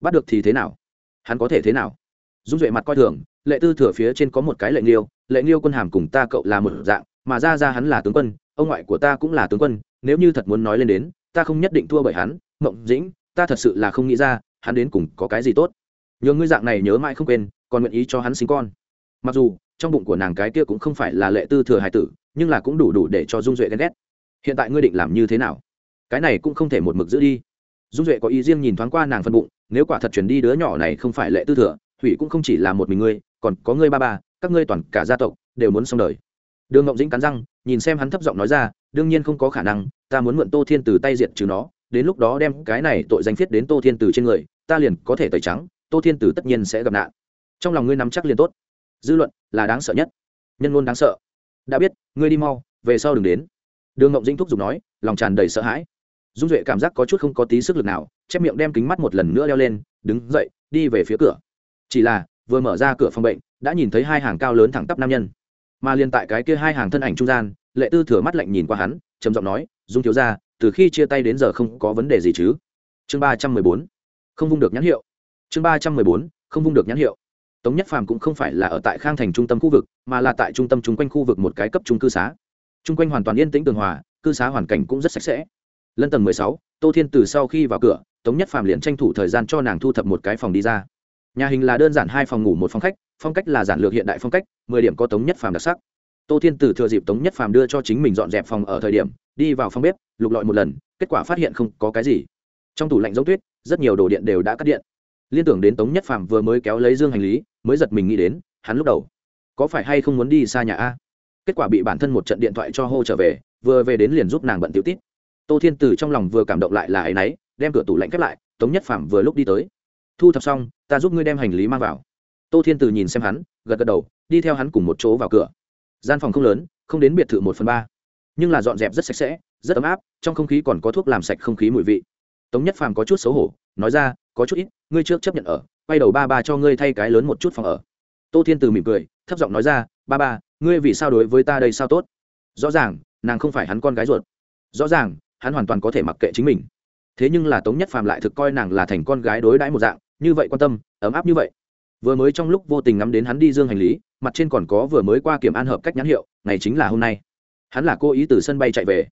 bắt được thì thế nào? Hắn có thể thế nào? Dung duệ mặt coi thường, lệ tư thừa phía trên có một cái lệ nghiêu lệ nghiêu quân hàm cùng ta cậu là một dạng, mà ra ra hắn là tướng quân, ông ngoại của ta cũng là tướng quân, nếu như thật muốn nói lên đến, ta không nhất định thua bởi hắn, mộng dĩnh, ta thật sự là không nghĩ ra, hắn đến cùng có cái gì tốt. Nhờ ngươi dạng này nhớ mãi không quên, còn nguyện ý cho hắn sinh con. Mặc dù trong bụng của nàng cái kia cũng không phải là lệ tư thừa hải tử, nhưng là cũng đủ đủ để cho dung duệ ghen ghét. Hiện tại ngươi định làm như thế nào? Cái này cũng không thể một mực giữ đi. Dung duệ có ý riêng nhìn thoáng qua nàng phân bụng, nếu quả thật chuyển đi đứa nhỏ này không phải lệ tư thừa, thủy cũng không chỉ là một mình ngươi, còn có ngươi ba ba, các ngươi toàn cả gia tộc đều muốn xong đời. Đường ngộng dĩnh cắn răng, nhìn xem hắn thấp giọng nói ra, đương nhiên không có khả năng, ta muốn mượn tô thiên từ tay diện trừ nó, đến lúc đó đem cái này tội danh thiết đến tô thiên từ trên người, ta liền có thể tẩy trắng, tô thiên từ tất nhiên sẽ gặp nạn. Trong lòng ngươi nắm chắc liền tốt dư luận là đáng sợ nhất. Nhân luôn đáng sợ. Đã biết, ngươi đi mau, về sau đừng đến. Đường ngộng dĩnh thúc giục nói, lòng tràn đầy sợ hãi. Dung duệ cảm giác có chút không có tí sức lực nào, chép miệng đem kính mắt một lần nữa leo lên, đứng dậy, đi về phía cửa. Chỉ là, vừa mở ra cửa phòng bệnh, đã nhìn thấy hai hàng cao lớn thẳng tắp nam nhân. Mà liền tại cái kia hai hàng thân ảnh trung gian, lệ tư thừa mắt lạnh nhìn qua hắn, trầm giọng nói, dung thiếu ra từ khi chia tay đến giờ không có vấn đề gì chứ? Chương ba trăm mười bốn. Không vung được nhãn hiệu. Chương ba trăm mười bốn, không vung được nhãn hiệu tống nhất phàm cũng không phải là ở tại khang thành trung tâm khu vực, mà là tại trung tâm chung quanh khu vực một cái cấp trung cư xá. Chung quanh hoàn toàn yên tĩnh tường hòa, cư xá hoàn cảnh cũng rất sạch sẽ. Lân tầng mười sáu, tô thiên từ sau khi vào cửa, tống nhất phàm liền tranh thủ thời gian cho nàng thu thập một cái phòng đi ra. Nhà hình là đơn giản hai phòng ngủ một phòng khách, phong cách là giản lược hiện đại phong cách, mười điểm có tống nhất phàm đặc sắc. Tô thiên từ thừa dịp tống nhất phàm đưa cho chính mình dọn dẹp phòng ở thời điểm, đi vào phòng bếp, lục lọi một lần, kết quả phát hiện không có cái gì. Trong tủ lạnh giống tuyết, rất nhiều đồ điện đều đã cắt điện liên tưởng đến tống nhất phàm vừa mới kéo lấy dương hành lý, mới giật mình nghĩ đến, hắn lúc đầu, có phải hay không muốn đi xa nhà a? Kết quả bị bản thân một trận điện thoại cho hô trở về, vừa về đến liền giúp nàng bận tiểu tít. Tô thiên từ trong lòng vừa cảm động lại là ấ y n ấ y đem cửa tủ lạnh khép lại, tống nhất phàm vừa lúc đi tới. Thu thập xong, ta giúp ngươi đem hành lý mang vào. Tô thiên từ nhìn xem hắn, gật gật đầu, đi theo hắn cùng một chỗ vào cửa. Gian phòng không lớn, không đến biệt thự một phần ba. Nhưng là dọn dẹp rất sạch sẽ, rất ấm áp, trong không khí còn có thuốc làm sạch không khí mùi vị. Tống nhất phàm có chút xấu hổ nói ra, có chút ít, ngươi trước chấp nhận ở, quay đầu ba ba cho ngươi thay cái lớn một chút phòng ở. Tô thiên từ mỉm cười, thấp giọng nói ra, ba ba, ngươi vì sao đối với ta đây sao tốt? Rõ ràng, nàng không phải hắn con gái ruột. Rõ ràng, hắn hoàn toàn có thể mặc kệ chính mình. Thế nhưng là tống nhất phàm lại thực coi nàng là thành con gái đối đãi một dạng, như vậy quan tâm, ấm áp như vậy. Vừa mới trong lúc vô tình ngắm đến hắn đi dương hành lý, mặt trên còn có vừa mới qua kiểm an hợp cách nhãn hiệu, ngày chính là hôm nay. Hắn là cô ý từ sân bay chạy về.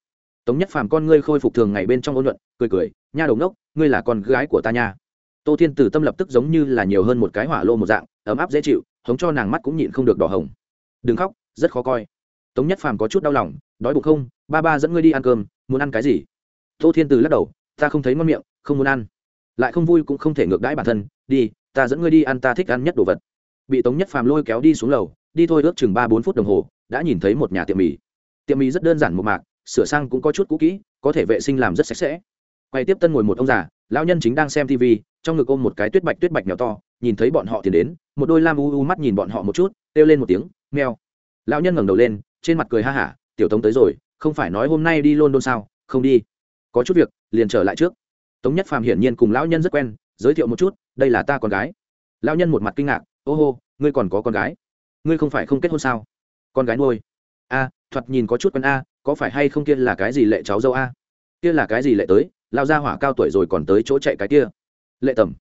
Tống nhất phàm con ngươi khôi phục thường ngày bên trong ôn luận, cười cười nha đầu ngốc, ngươi là con gái của ta nha. Tô thiên từ tâm lập tức giống như là nhiều hơn một cái hỏa lô một dạng, ấm áp dễ chịu, hống cho nàng mắt cũng nhịn không được đỏ hồng. Đừng khóc, rất khó coi. Tống nhất phàm có chút đau lòng, đói bụng không? Ba ba dẫn ngươi đi ăn cơm, muốn ăn cái gì? Tô thiên từ lắc đầu, ta không thấy ngon miệng, không muốn ăn. Lại không vui cũng không thể ngược đãi bản thân, đi, ta dẫn ngươi đi ăn, ta thích ăn nhất đồ vật. Bị tống nhất phàm lôi kéo đi xuống lầu, đi thôi ước chừng ba bốn phút đồng hồ, đã nhìn thấy một nhà tiệm mì. Tiệm mì rất đơn giản một mạc, sửa sang cũng có chút cũ kỹ, có thể vệ sinh làm rất sạch sẽ quay tiếp tân ngồi một ông già, lão nhân chính đang xem tv trong ngực ôm một cái tuyết bạch tuyết bạch nhỏ to, nhìn thấy bọn họ thì đến, một đôi lam u u mắt nhìn bọn họ một chút, kêu lên một tiếng meo lão nhân ngẩng đầu lên, trên mặt cười ha hả, tiểu tống tới rồi, không phải nói hôm nay đi london sao? Không đi. Có chút việc, liền trở lại trước. Tống nhất phàm hiển nhiên cùng lão nhân rất quen, giới thiệu một chút, đây là ta con gái. Lão nhân một mặt kinh ngạc, ô hô, ngươi còn có con gái? Ngươi không phải không kết hôn sao? Con gái nuôi. A, thoạt nhìn có chút quen a, có phải hay không kia là cái gì lệ cháu dâu a? Kia là cái gì lệ tới? Lao ra hỏa cao tuổi rồi còn tới chỗ chạy cái kia. Lệ tầm,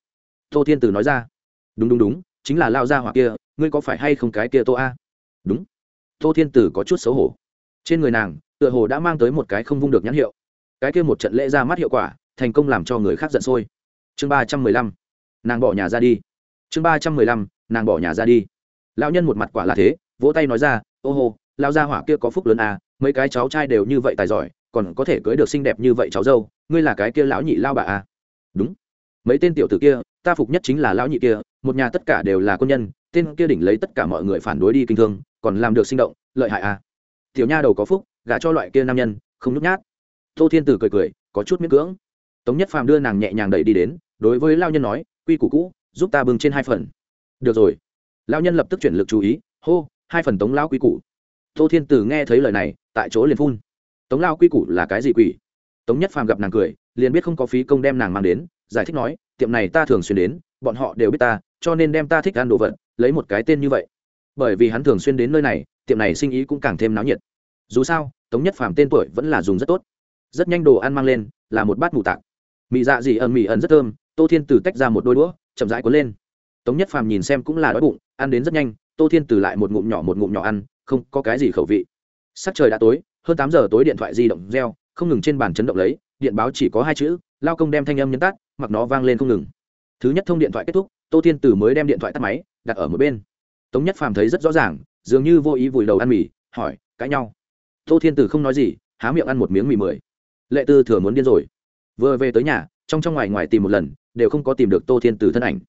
tô thiên từ nói ra. Đúng đúng đúng, chính là lao ra hỏa kia, ngươi có phải hay không cái kia tô a? Đúng. Tô thiên tử có chút xấu hổ. Trên người nàng, tựa hồ đã mang tới một cái không vung được nhãn hiệu. Cái kia một trận lễ ra mắt hiệu quả, thành công làm cho người khác giận sôi. Chương ba trăm mười lăm, nàng bỏ nhà ra đi. Chương ba trăm mười lăm, nàng bỏ nhà ra đi. Lão nhân một mặt quả là thế, vỗ tay nói ra, ô hô, lao gia hỏa kia có phúc lớn à mấy cái cháu trai đều như vậy tài giỏi còn có thể cưới được xinh đẹp như vậy cháu dâu, ngươi là cái kia lão nhị lao bà à? Đúng. Mấy tên tiểu tử kia, ta phục nhất chính là lão nhị kia, một nhà tất cả đều là quân nhân, tên kia đỉnh lấy tất cả mọi người phản đối đi kinh thương, còn làm được sinh động, lợi hại à? Tiểu nha đầu có phúc, gả cho loại kia nam nhân, không nhút nhát. Tô thiên tử cười cười, có chút miễn cưỡng. Tống nhất phàm đưa nàng nhẹ nhàng đẩy đi đến, đối với lao nhân nói, quy củ cũ, giúp ta bưng trên hai phần. Được rồi. Lao nhân lập tức chuyển lực chú ý, hô, hai phần tống lao quy củ. Tô thiên tử nghe thấy lời này, tại chỗ liền phun tống lao quy củ là cái gì quỷ? Tống nhất phàm gặp nàng cười, liền biết không có phí công đem nàng mang đến, giải thích nói, tiệm này ta thường xuyên đến, bọn họ đều biết ta, cho nên đem ta thích ăn đồ vật, lấy một cái tên như vậy. Bởi vì hắn thường xuyên đến nơi này, tiệm này sinh ý cũng càng thêm náo nhiệt. Dù sao, tống nhất phàm tên tuổi vẫn là dùng rất tốt. Rất nhanh đồ ăn mang lên, là một bát mù tạc. Mì dạ dị ẩn mì ẩn rất thơm, tô thiên từ tách ra một đôi đũa, chậm rãi cuốn lên. Tống nhất phàm nhìn xem cũng là đói bụng, ăn đến rất nhanh, tô thiên từ lại một ngụm nhỏ một ngụm nhỏ ăn, không có cái gì khẩu vị. Sắc trời đã tối hơn tám giờ tối điện thoại di động reo, không ngừng trên bàn chấn động lấy, điện báo chỉ có hai chữ, lao công đem thanh âm nhấn tắt, mặc nó vang lên không ngừng. Thứ nhất thông điện thoại kết thúc, tô thiên tử mới đem điện thoại tắt máy, đặt ở một bên. Tống nhất phàm thấy rất rõ ràng, dường như vô ý vùi đầu ăn mì, hỏi, cãi nhau? Tô thiên tử không nói gì, há miệng ăn một miếng mì mười. Lệ tư thừa muốn điên rồi. Vừa về tới nhà, trong trong ngoài ngoài tìm một lần, đều không có tìm được tô thiên tử thân ảnh.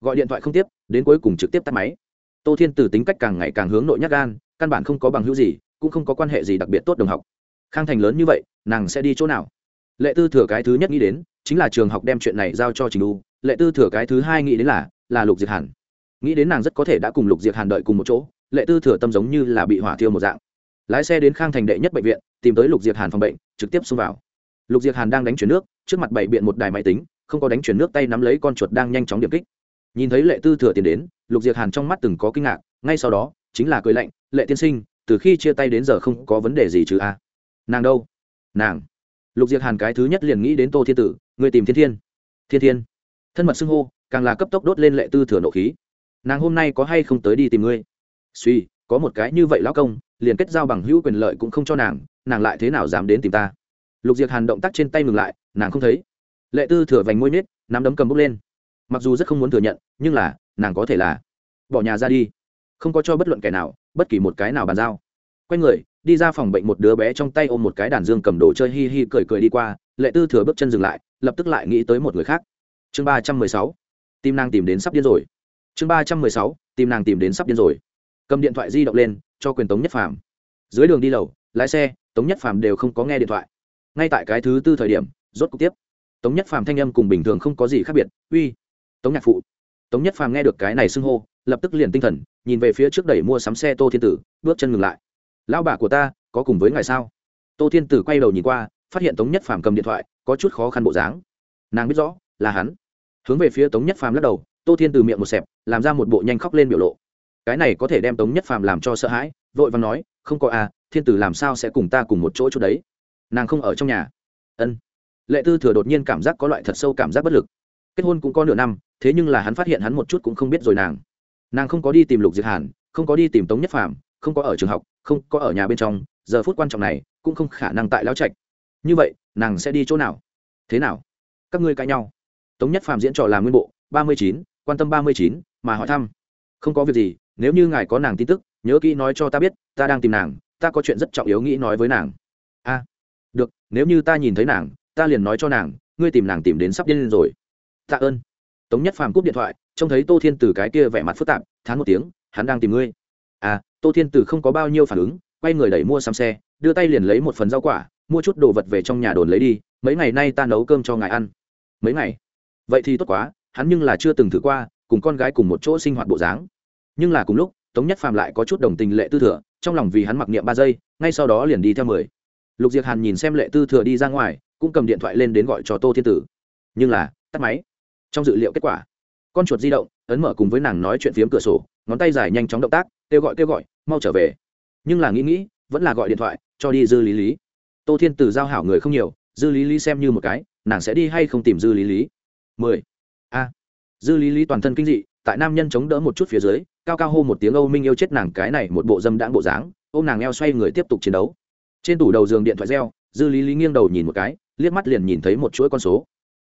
Gọi điện thoại không tiếp, đến cuối cùng trực tiếp tắt máy. Tô thiên tử tính cách càng ngày càng hướng nội nhắc gan, căn bản không có bằng hữu gì cũng không có quan hệ gì đặc biệt tốt đồng học. Khang thành lớn như vậy, nàng sẽ đi chỗ nào? Lệ tư thừa cái thứ nhất nghĩ đến, chính là trường học đem chuyện này giao cho trình u. Lệ tư thừa cái thứ hai nghĩ đến là là lục diệt hàn. Nghĩ đến nàng rất có thể đã cùng lục diệt hàn đợi cùng một chỗ, lệ tư thừa tâm giống như là bị hỏa thiêu một dạng. Lái xe đến khang thành đệ nhất bệnh viện, tìm tới lục diệt hàn phòng bệnh, trực tiếp xông vào. Lục diệt hàn đang đánh chuyển nước, trước mặt bảy biện một đài máy tính, không có đánh chuyển nước tay nắm lấy con chuột đang nhanh chóng điểm kích. Nhìn thấy lệ tư thừa tiền đến, lục diệt hàn trong mắt từng có kinh ngạc, ngay sau đó, chính là cười lạnh, lệ tiên sinh từ khi chia tay đến giờ không có vấn đề gì chứ a nàng đâu? Nàng. Lục diệt hàn cái thứ nhất liền nghĩ đến tô thiên tử, người tìm thiên thiên. Thiên thiên. Thân mật xưng hô, càng là cấp tốc đốt lên lệ tư thừa nộ khí. Nàng hôm nay có hay không tới đi tìm ngươi? Suy, có một cái như vậy lão công, liền kết giao bằng hữu quyền lợi cũng không cho nàng nàng lại thế nào dám đến tìm ta? Lục diệt hàn động tác trên tay ngừng lại, nàng không thấy. Lệ tư thừa vành môi nết nắm đấm cầm bút lên. Mặc dù rất không muốn thừa nhận, nhưng là, nàng có thể là bỏ nhà ra đi không có cho bất luận kẻ nào, bất kỳ một cái nào bàn giao. Quay người, đi ra phòng bệnh một đứa bé trong tay ôm một cái đàn dương cầm đồ chơi hi hi cười cười đi qua, lệ tư thừa bước chân dừng lại, lập tức lại nghĩ tới một người khác. Chương ba trăm mười sáu, tim nàng tìm đến sắp điên rồi. Chương ba trăm mười sáu, tim nàng tìm đến sắp điên rồi. Cầm điện thoại di động lên, cho quyền tống nhất phàm. Dưới đường đi lầu, lái xe, tống nhất phàm đều không có nghe điện thoại. Ngay tại cái thứ tư thời điểm, rốt cục tiếp. Tống nhất phàm thanh âm cùng bình thường không có gì khác biệt, uy, tống nhạc phụ. Tống nhất phàm nghe được cái này xưng hô, lập tức liền tinh thần nhìn về phía trước đẩy mua sắm xe tô thiên tử, bước chân ngừng lại. Lão bà của ta, có cùng với ngài sao? Tô thiên tử quay đầu nhìn qua, phát hiện tống nhất phàm cầm điện thoại, có chút khó khăn bộ dáng. Nàng biết rõ, là hắn. Hướng về phía tống nhất phàm lắc đầu, tô thiên từ miệng một xẹp, làm ra một bộ nhanh khóc lên biểu lộ. Cái này có thể đem tống nhất phàm làm cho sợ hãi, vội và nói, không có à thiên tử làm sao sẽ cùng ta cùng một chỗ chỗ đấy? Nàng không ở trong nhà. Ân. Lệ tư thừa đột nhiên cảm giác có loại thật sâu cảm giác bất lực. Kết hôn cũng có nửa năm, thế nhưng là hắn phát hiện hắn một chút cũng không biết rồi nàng nàng không có đi tìm lục diệt hàn, không có đi tìm tống nhất phàm, không có ở trường học, không có ở nhà bên trong, giờ phút quan trọng này cũng không khả năng tại lão trạch. Như vậy, nàng sẽ đi chỗ nào? Thế nào? Các ngươi cãi nhau. Tống nhất phàm diễn trò làm nguyên bộ, ba mươi chín, quan tâm ba mươi chín, mà hỏi thăm. Không có việc gì, nếu như ngài có nàng tin tức, nhớ kỹ nói cho ta biết, ta đang tìm nàng, ta có chuyện rất trọng yếu nghĩ nói với nàng. A, được, nếu như ta nhìn thấy nàng, ta liền nói cho nàng, ngươi tìm nàng tìm đến sắp điên lên rồi. Tạ ơn. Tống nhất phàm cúp điện thoại trông thấy tô thiên từ cái kia vẻ mặt phức tạp, thán một tiếng, hắn đang tìm ngươi. À tô thiên từ không có bao nhiêu phản ứng, quay người đẩy mua xăm xe, đưa tay liền lấy một phần rau quả, mua chút đồ vật về trong nhà đồn lấy đi, mấy ngày nay ta nấu cơm cho ngài ăn. Mấy ngày? Vậy thì tốt quá, hắn nhưng là chưa từng thử qua, cùng con gái cùng một chỗ sinh hoạt bộ dáng. Nhưng là cùng lúc, tống nhất phàm lại có chút đồng tình lệ tư thừa, trong lòng vì hắn mặc niệm ba giây, ngay sau đó liền đi theo mười. Lục diệc hàn nhìn xem lệ tư thừa đi ra ngoài, cũng cầm điện thoại lên đến gọi cho tô thiên tử. Nhưng là, tắt máy. Trong dự liệu kết quả con chuột di động, ấn mở cùng với nàng nói chuyện phiếm cửa sổ, ngón tay dài nhanh chóng động tác, kêu gọi kêu gọi, mau trở về. Nhưng là nghĩ nghĩ, vẫn là gọi điện thoại, cho đi dư lý lý. Tô thiên tử giao hảo người không nhiều, dư lý lý xem như một cái, nàng sẽ đi hay không tìm dư lý lý? Mười. A. Dư lý lý toàn thân kinh dị, tại nam nhân chống đỡ một chút phía dưới, cao cao hô một tiếng âu minh yêu chết nàng cái này một bộ dâm đãng bộ dáng, ôm nàng eo xoay người tiếp tục chiến đấu. Trên tủ đầu giường điện thoại reo, dư lý lý nghiêng đầu nhìn một cái, liếc mắt liền nhìn thấy một chuỗi con số.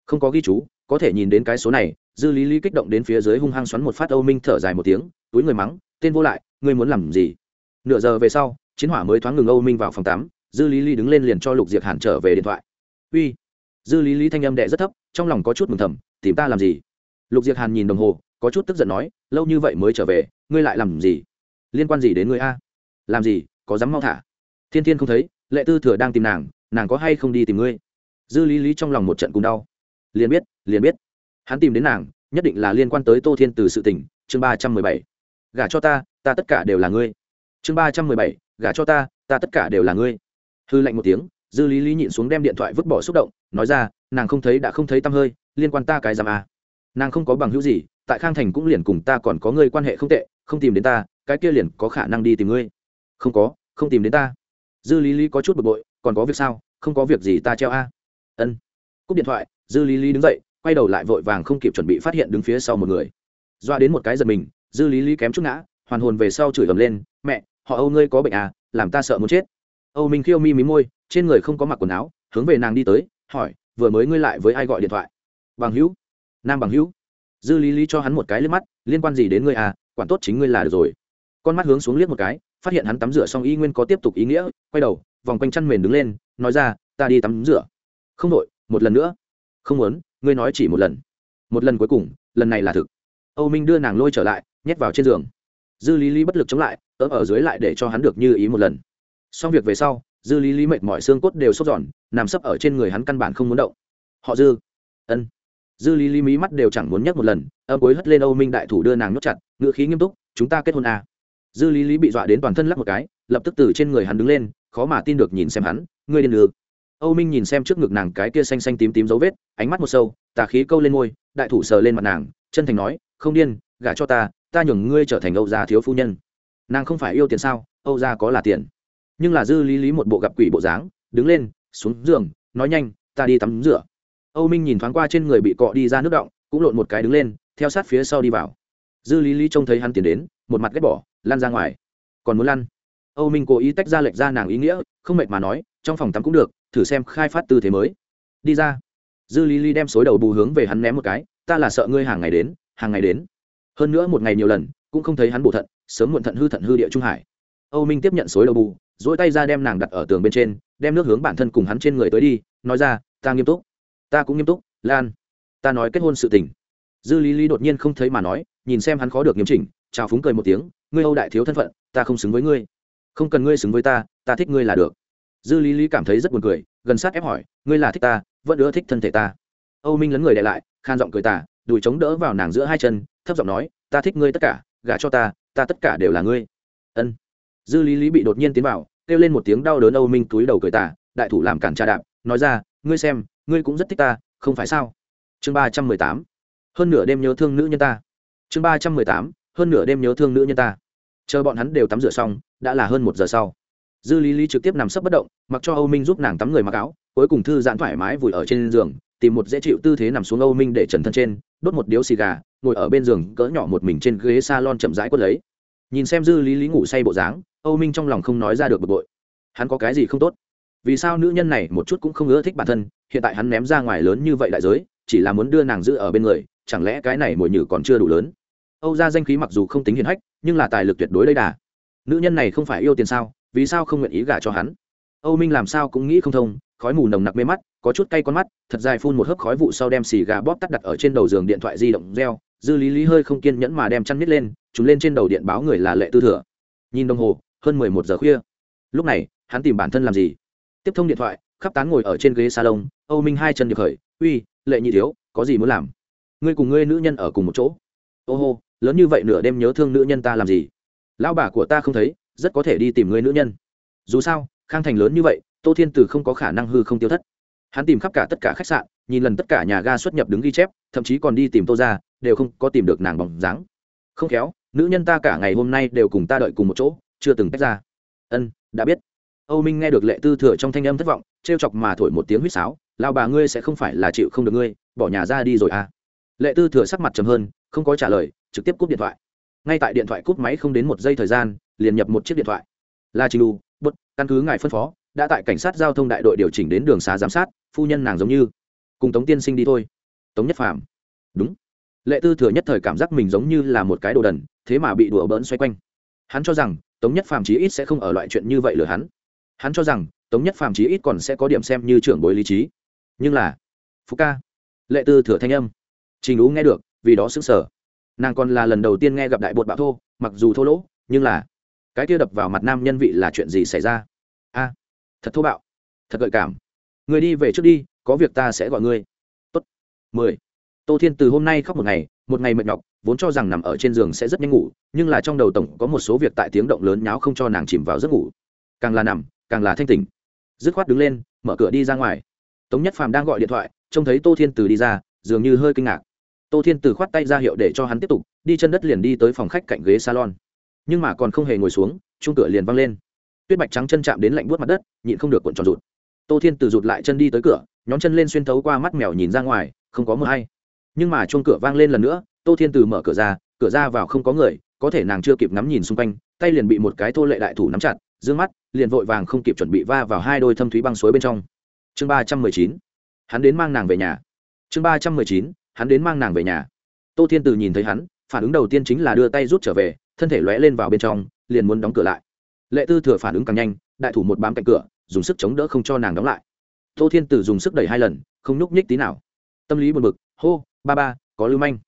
Không có ghi chú, có thể nhìn đến cái số này dư lý lý kích động đến phía dưới hung hăng xoắn một phát âu minh thở dài một tiếng, túi người mắng, tên vô lại, ngươi muốn làm gì? Nửa giờ về sau, chiến hỏa mới thoáng ngừng âu minh vào phòng tắm, dư lý lý đứng lên liền cho lục Diệc hàn trở về điện thoại. Uy. Dư lý lý thanh âm đệ rất thấp, trong lòng có chút mừng thầm, tìm ta làm gì? Lục Diệc hàn nhìn đồng hồ, có chút tức giận nói, lâu như vậy mới trở về, ngươi lại làm gì? Liên quan gì đến ngươi a? Làm gì? Có dám mau thả? Thiên thiên không thấy, lệ tư thừa đang tìm nàng nàng có hay không đi tìm ngươi? Dư lý lý trong lòng một trận cùng đau. Liền biết liền biết hắn tìm đến nàng, nhất định là liên quan tới tô thiên từ sự tỉnh chương ba trăm mười bảy. Gả cho ta ta tất cả đều là ngươi. Chương ba trăm mười bảy, gả cho ta ta tất cả đều là ngươi. Hư lạnh một tiếng, dư lý lý nhịn xuống đem điện thoại vứt bỏ xúc động, nói ra, nàng không thấy đã không thấy tăm hơi, liên quan ta cái giam à. nàng không có bằng hữu gì, tại khang thành cũng liền cùng ta còn có ngươi quan hệ không tệ, không tìm đến ta, cái kia liền có khả năng đi tìm ngươi. Không có, không tìm đến ta. Dư lý lý có chút bực bội, còn có việc sao, không có việc gì ta treo a. Ân. Cúp điện thoại, dư lý lý đứng dậy quay đầu lại vội vàng không kịp chuẩn bị phát hiện đứng phía sau một người. Doa đến một cái giật mình, dư lý lý kém chút ngã, hoàn hồn về sau chửi ầm lên, mẹ, họ âu ngươi có bệnh à làm ta sợ muốn chết. Âu minh khiêu mi mí môi, trên người không có mặc quần áo, hướng về nàng đi tới, hỏi, vừa mới ngươi lại với ai gọi điện thoại? Bằng hữu. Nam bằng hữu. Dư lý lý cho hắn một cái liếc mắt, liên quan gì đến ngươi à quản tốt chính ngươi là được rồi. Con mắt hướng xuống liếc một cái, phát hiện hắn tắm rửa xong y nguyên có tiếp tục ý nghĩa, quay đầu, vòng quanh chăn mền đứng lên, nói ra, ta đi tắm rửa. Không đội, một lần nữa. Không muốn ngươi nói chỉ một lần. Một lần cuối cùng, lần này là thực. Âu minh đưa nàng lôi trở lại, nhét vào trên giường. Dư lý lý bất lực chống lại, ớ ở dưới lại để cho hắn được như ý một lần. Xong việc về sau, dư lý lý mệt mỏi xương cốt đều sốt giòn nằm sấp ở trên người hắn căn bản không muốn động. Họ dư. Ân. Dư lý lý mí mắt đều chẳng muốn nhấc một lần, âm cuối hất lên âu minh đại thủ đưa nàng nhốt chặt ngựa khí nghiêm túc, chúng ta kết hôn à. dư lý lý bị dọa đến toàn thân lắc một cái, lập tức từ trên người hắn đứng lên, khó mà tin được nhìn xem hắn, ngươi điên được âu minh nhìn xem trước ngực nàng cái kia xanh xanh tím tím dấu vết, ánh mắt một sâu, tà khí câu lên môi, đại thủ sờ lên mặt nàng, chân thành nói, không điên, gả cho ta ta nhường ngươi trở thành âu gia thiếu phu nhân. Nàng không phải yêu tiền sao? Âu gia có là tiền. Nhưng là dư lý lý một bộ gặp quỷ bộ dáng, đứng lên, xuống giường, nói nhanh, ta đi tắm rửa. Âu minh nhìn thoáng qua trên người bị cọ đi ra nước động, cũng lộn một cái đứng lên, theo sát phía sau đi vào. Dư lý lý trông thấy hắn tiến đến, một mặt ghét bỏ, lăn ra ngoài. Còn muốn lăn? Âu minh cố ý tách ra lệch ra nàng ý nghĩa, không mệt mà nói trong phòng tắm cũng được, thử xem khai phát tư thế mới. Đi ra. Dư lý lý đem xối đầu bù hướng về hắn ném một cái, ta là sợ ngươi hàng ngày đến, hàng ngày đến. Hơn nữa một ngày nhiều lần, cũng không thấy hắn bổ thận, sớm muộn thận hư thận hư địa trung hải. Âu minh tiếp nhận xối đầu bù dỗi tay ra đem nàng đặt ở tường bên trên, đem nước hướng bản thân cùng hắn trên người tới đi, nói ra, ta nghiêm túc. Ta cũng nghiêm túc, lan. Ta nói kết hôn sự tình. Dư lý lý đột nhiên không thấy mà nói, nhìn xem hắn khó được nghiêm chỉnh, chào phúng cười một tiếng, ngươi âu đại thiếu thân phận, ta không xứng với ngươi. Không cần ngươi xứng với ta ta thích ngươi là được dư lý lý cảm thấy rất buồn cười, gần sát ép hỏi, ngươi là thích ta, vẫn ưa thích thân thể ta? Âu minh lấn người đ lại, khan giọng cười tả đùi chống đỡ vào nàng giữa hai chân, thấp giọng nói, ta thích ngươi tất cả, gả cho ta ta tất cả đều là ngươi. Ân. Dư lý lý bị đột nhiên tiến vào, kêu lên một tiếng đau đớn âu minh túi đầu cười tả đại thủ làm cản trà đạp, nói ra, ngươi xem, ngươi cũng rất thích ta, không phải sao? Chương ba trăm mười tám. Hơn nửa đêm nhớ thương nữ nhân ta. Chương ba trăm mười tám, hơn nửa đêm nhớ thương nữ nhân ta. Chờ bọn hắn đều tắm rửa xong, đã là hơn một giờ sau dư lý lý trực tiếp nằm sấp bất động, mặc cho âu minh giúp nàng tắm người mặc áo, cuối cùng thư giãn thoải mái vùi ở trên giường, tìm một dễ chịu tư thế nằm xuống âu minh để trần thân trên, đốt một điếu xì gà, ngồi ở bên giường cỡ nhỏ một mình trên ghế s a lon chậm rãi quất lấy. Nhìn xem dư lý lý ngủ say bộ dáng, âu minh trong lòng không nói ra được bực bội. Hắn có cái gì không tốt? Vì sao nữ nhân này một chút cũng không ưa thích bản thân, hiện tại hắn ném ra ngoài lớn như vậy đại giới, chỉ là muốn đưa nàng giữ ở bên người, chẳng lẽ cái này mồi nhử còn chưa đủ lớn? Âu ra danh khí mặc dù không tính hiền hách, nhưng là tài lực tuyệt đối lấy đà. Nữ nhân này không phải yêu tiền sao? Vì sao không nguyện ý gả cho hắn? Âu minh làm sao cũng nghĩ không thông, khói mù nồng nặc mê mắt, có chút cay con mắt, thật dài phun một hớp khói vụ sau đem xì gà bóp tắt đặt ở trên đầu giường điện thoại di động reo, dư lý lý hơi không kiên nhẫn mà đem chăn nít lên chúng lên trên đầu điện báo người là lệ tư thừa. Nhìn đồng hồ, hơn mười một giờ khuya. Lúc này, hắn tìm bản thân làm gì? Tiếp thông điện thoại, khắp tán ngồi ở trên ghế salon, âu minh hai chân được khởi, uy, lệ nhị thiếu, có gì muốn làm? Ngươi cùng ngươi nữ nhân ở cùng một chỗ. Ô hô, lớn như vậy nửa đêm nhớ thương nữ nhân ta làm gì? Lão bà của ta không thấy rất có thể đi tìm người nữ nhân. Dù sao, khang thành lớn như vậy, tô thiên từ không có khả năng hư không tiêu thất. Hắn tìm khắp cả tất cả khách sạn, nhìn lần tất cả nhà ga xuất nhập đứng ghi chép, thậm chí còn đi tìm tô ra đều không có tìm được nàng bóng dáng. Không khéo, nữ nhân ta cả ngày hôm nay đều cùng ta đợi cùng một chỗ, chưa từng tách ra. Ân, đã biết. Âu minh nghe được lệ tư thừa trong thanh âm thất vọng t r e o chọc mà thổi một tiếng huýt sáo lao bà ngươi sẽ không phải là chịu không được ngươi, bỏ nhà ra đi rồi à? Lệ tư thừa sắc mặt trầm hơn, không có trả lời, trực tiếp cúp điện thoại ngay tại điện thoại cúp máy không đến một giây thời gian liền nhập một chiếc điện thoại. La trình lu bất căn cứ ngài phân phó đã tại cảnh sát giao thông đại đội điều chỉnh đến đường xá giám sát phu nhân nàng giống như cùng tống tiên sinh đi thôi. Tống nhất Phạm, đúng. Lệ tư thừa nhất thời cảm giác mình giống như là một cái đồ đần thế mà bị đùa bỡn xoay quanh. Hắn cho rằng tống nhất Phạm chí ít sẽ không ở loại chuyện như vậy lừa hắn. Hắn cho rằng tống nhất Phạm chí ít còn sẽ có điểm xem như trưởng bối lý trí. Nhưng là phú ca lệ tư thừa thanh âm. Trình ú nghe được vì đó xứng sở nàng còn là lần đầu tiên nghe gặp đại bột bạo thô, mặc dù thô lỗ, nhưng là cái kia đập vào mặt nam nhân vị là chuyện gì xảy ra? A, thật thô bạo, thật gợi cảm. Người đi về trước đi, có việc ta sẽ gọi ngươi. Tốt. Mười. Tô thiên từ hôm nay khóc một ngày một ngày mệt nhọc, vốn cho rằng nằm ở trên giường sẽ rất nhanh ngủ, nhưng là trong đầu tổng có một số việc tại tiếng động lớn nháo không cho nàng chìm vào giấc ngủ. Càng là nằm, càng là thanh tỉnh. Dứt khoát đứng lên, mở cửa đi ra ngoài. Tống nhất phàm đang gọi điện thoại, trông thấy tô thiên từ đi ra, dường như hơi kinh ngạc tô thiên từ khoát tay ra hiệu để cho hắn tiếp tục, đi chân đất liền đi tới phòng khách cạnh ghế salon. Nhưng mà còn không hề ngồi xuống chung cửa liền văng lên. Tuyết bạch trắng chân chạm đến lạnh buốt mặt đất, nhịn không được cuộn tròn rụt. Tô thiên từ rụt lại chân đi tới cửa, nhón chân lên xuyên thấu qua mắt mèo nhìn ra ngoài, không có mưa hay. Nhưng mà chuông cửa vang lên lần nữa, tô thiên từ mở cửa ra cửa ra vào không có người, có thể nàng chưa kịp ngắm nhìn xung quanh, tay liền bị một cái thô lệ đại thủ nắm chặt d ư ơ n g mắt, liền vội vàng không kịp chuẩn bị va vào hai đôi thâm thúy băng suối bên trong. Chương ba trăm mười chín, hắn đến mang nàng về nhà. Chương ba trăm mười chín hắn đến mang nàng về nhà. Tô thiên từ nhìn thấy hắn, phản ứng đầu tiên chính là đưa tay rút trở về, thân thể lóe lên vào bên trong, liền muốn đóng cửa lại. Lệ tư thừa phản ứng càng nhanh, đại thủ một bám cạnh cửa, dùng sức chống đỡ không cho nàng đóng lại. Tô thiên từ dùng sức đẩy hai lần, không nhúc nhích tí nào. Tâm lý buồn bực, hô, ba ba, có lưu manh.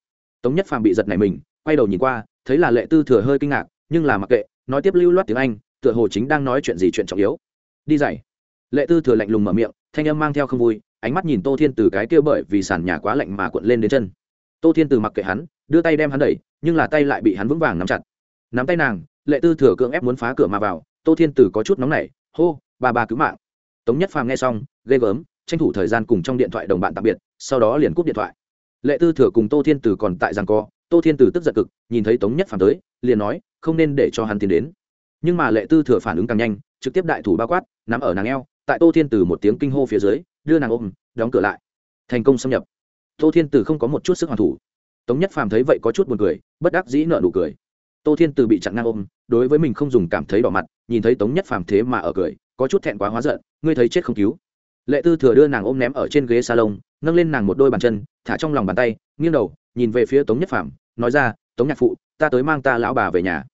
Tống nhất phàm bị giật này mình, quay đầu nhìn qua, thấy là lệ tư thừa hơi kinh ngạc, nhưng là mặc kệ, nói tiếp lưu loát tiếng anh, tựa hồ chính đang nói chuyện gì chuyện trọng yếu. Đi dậy lệ tư thừa lạnh lùng mở miệng, thanh âm mang theo không vui ánh mắt nhìn tô thiên từ cái kia bởi vì sàn nhà quá lạnh mà cuộn lên đến chân. Tô thiên từ mặc kệ hắn, đưa tay đem hắn đẩy, nhưng là tay lại bị hắn vững vàng nắm chặt. Nắm tay nàng, lệ tư thừa cưỡng ép muốn phá cửa mà vào, tô thiên từ có chút nóng nảy, hô, ba ba cứu mạng. Tống nhất phàm nghe xong, ghê gớm, tranh thủ thời gian cùng trong điện thoại đồng bạn tạm biệt, sau đó liền cúp điện thoại. Lệ tư thừa cùng tô thiên Từ còn tại rằng co, tô thiên Từ tức giận cực, nhìn thấy tống nhất phàm tới, liền nói, không nên để cho hắn tiến đến. Nhưng mà lệ tư thừa phản ứng càng nhanh, trực tiếp đại thủ bao quát, nắm ở nàng eo, tại tô thiên Từ một tiếng kinh hô phía dưới đưa nàng ôm, đóng cửa lại. Thành công xâm nhập. Tô thiên tử không có một chút sức hoàn thủ. Tống nhất phàm thấy vậy có chút buồn cười, bất đắc dĩ nợ nụ cười. Tô thiên tử bị chặn ngang ôm, đối với mình không dùng cảm thấy đỏ mặt, nhìn thấy tống nhất phàm thế mà ở cười, có chút thẹn quá hóa giận, ngươi thấy chết không cứu. Lệ tư thừa đưa nàng ôm ném ở trên ghế salon, nâng lên nàng một đôi bàn chân, thả trong lòng bàn tay, nghiêng đầu, nhìn về phía tống nhất phạm nói ra, tống nhạc phụ, ta tới mang ta lão bà về nhà.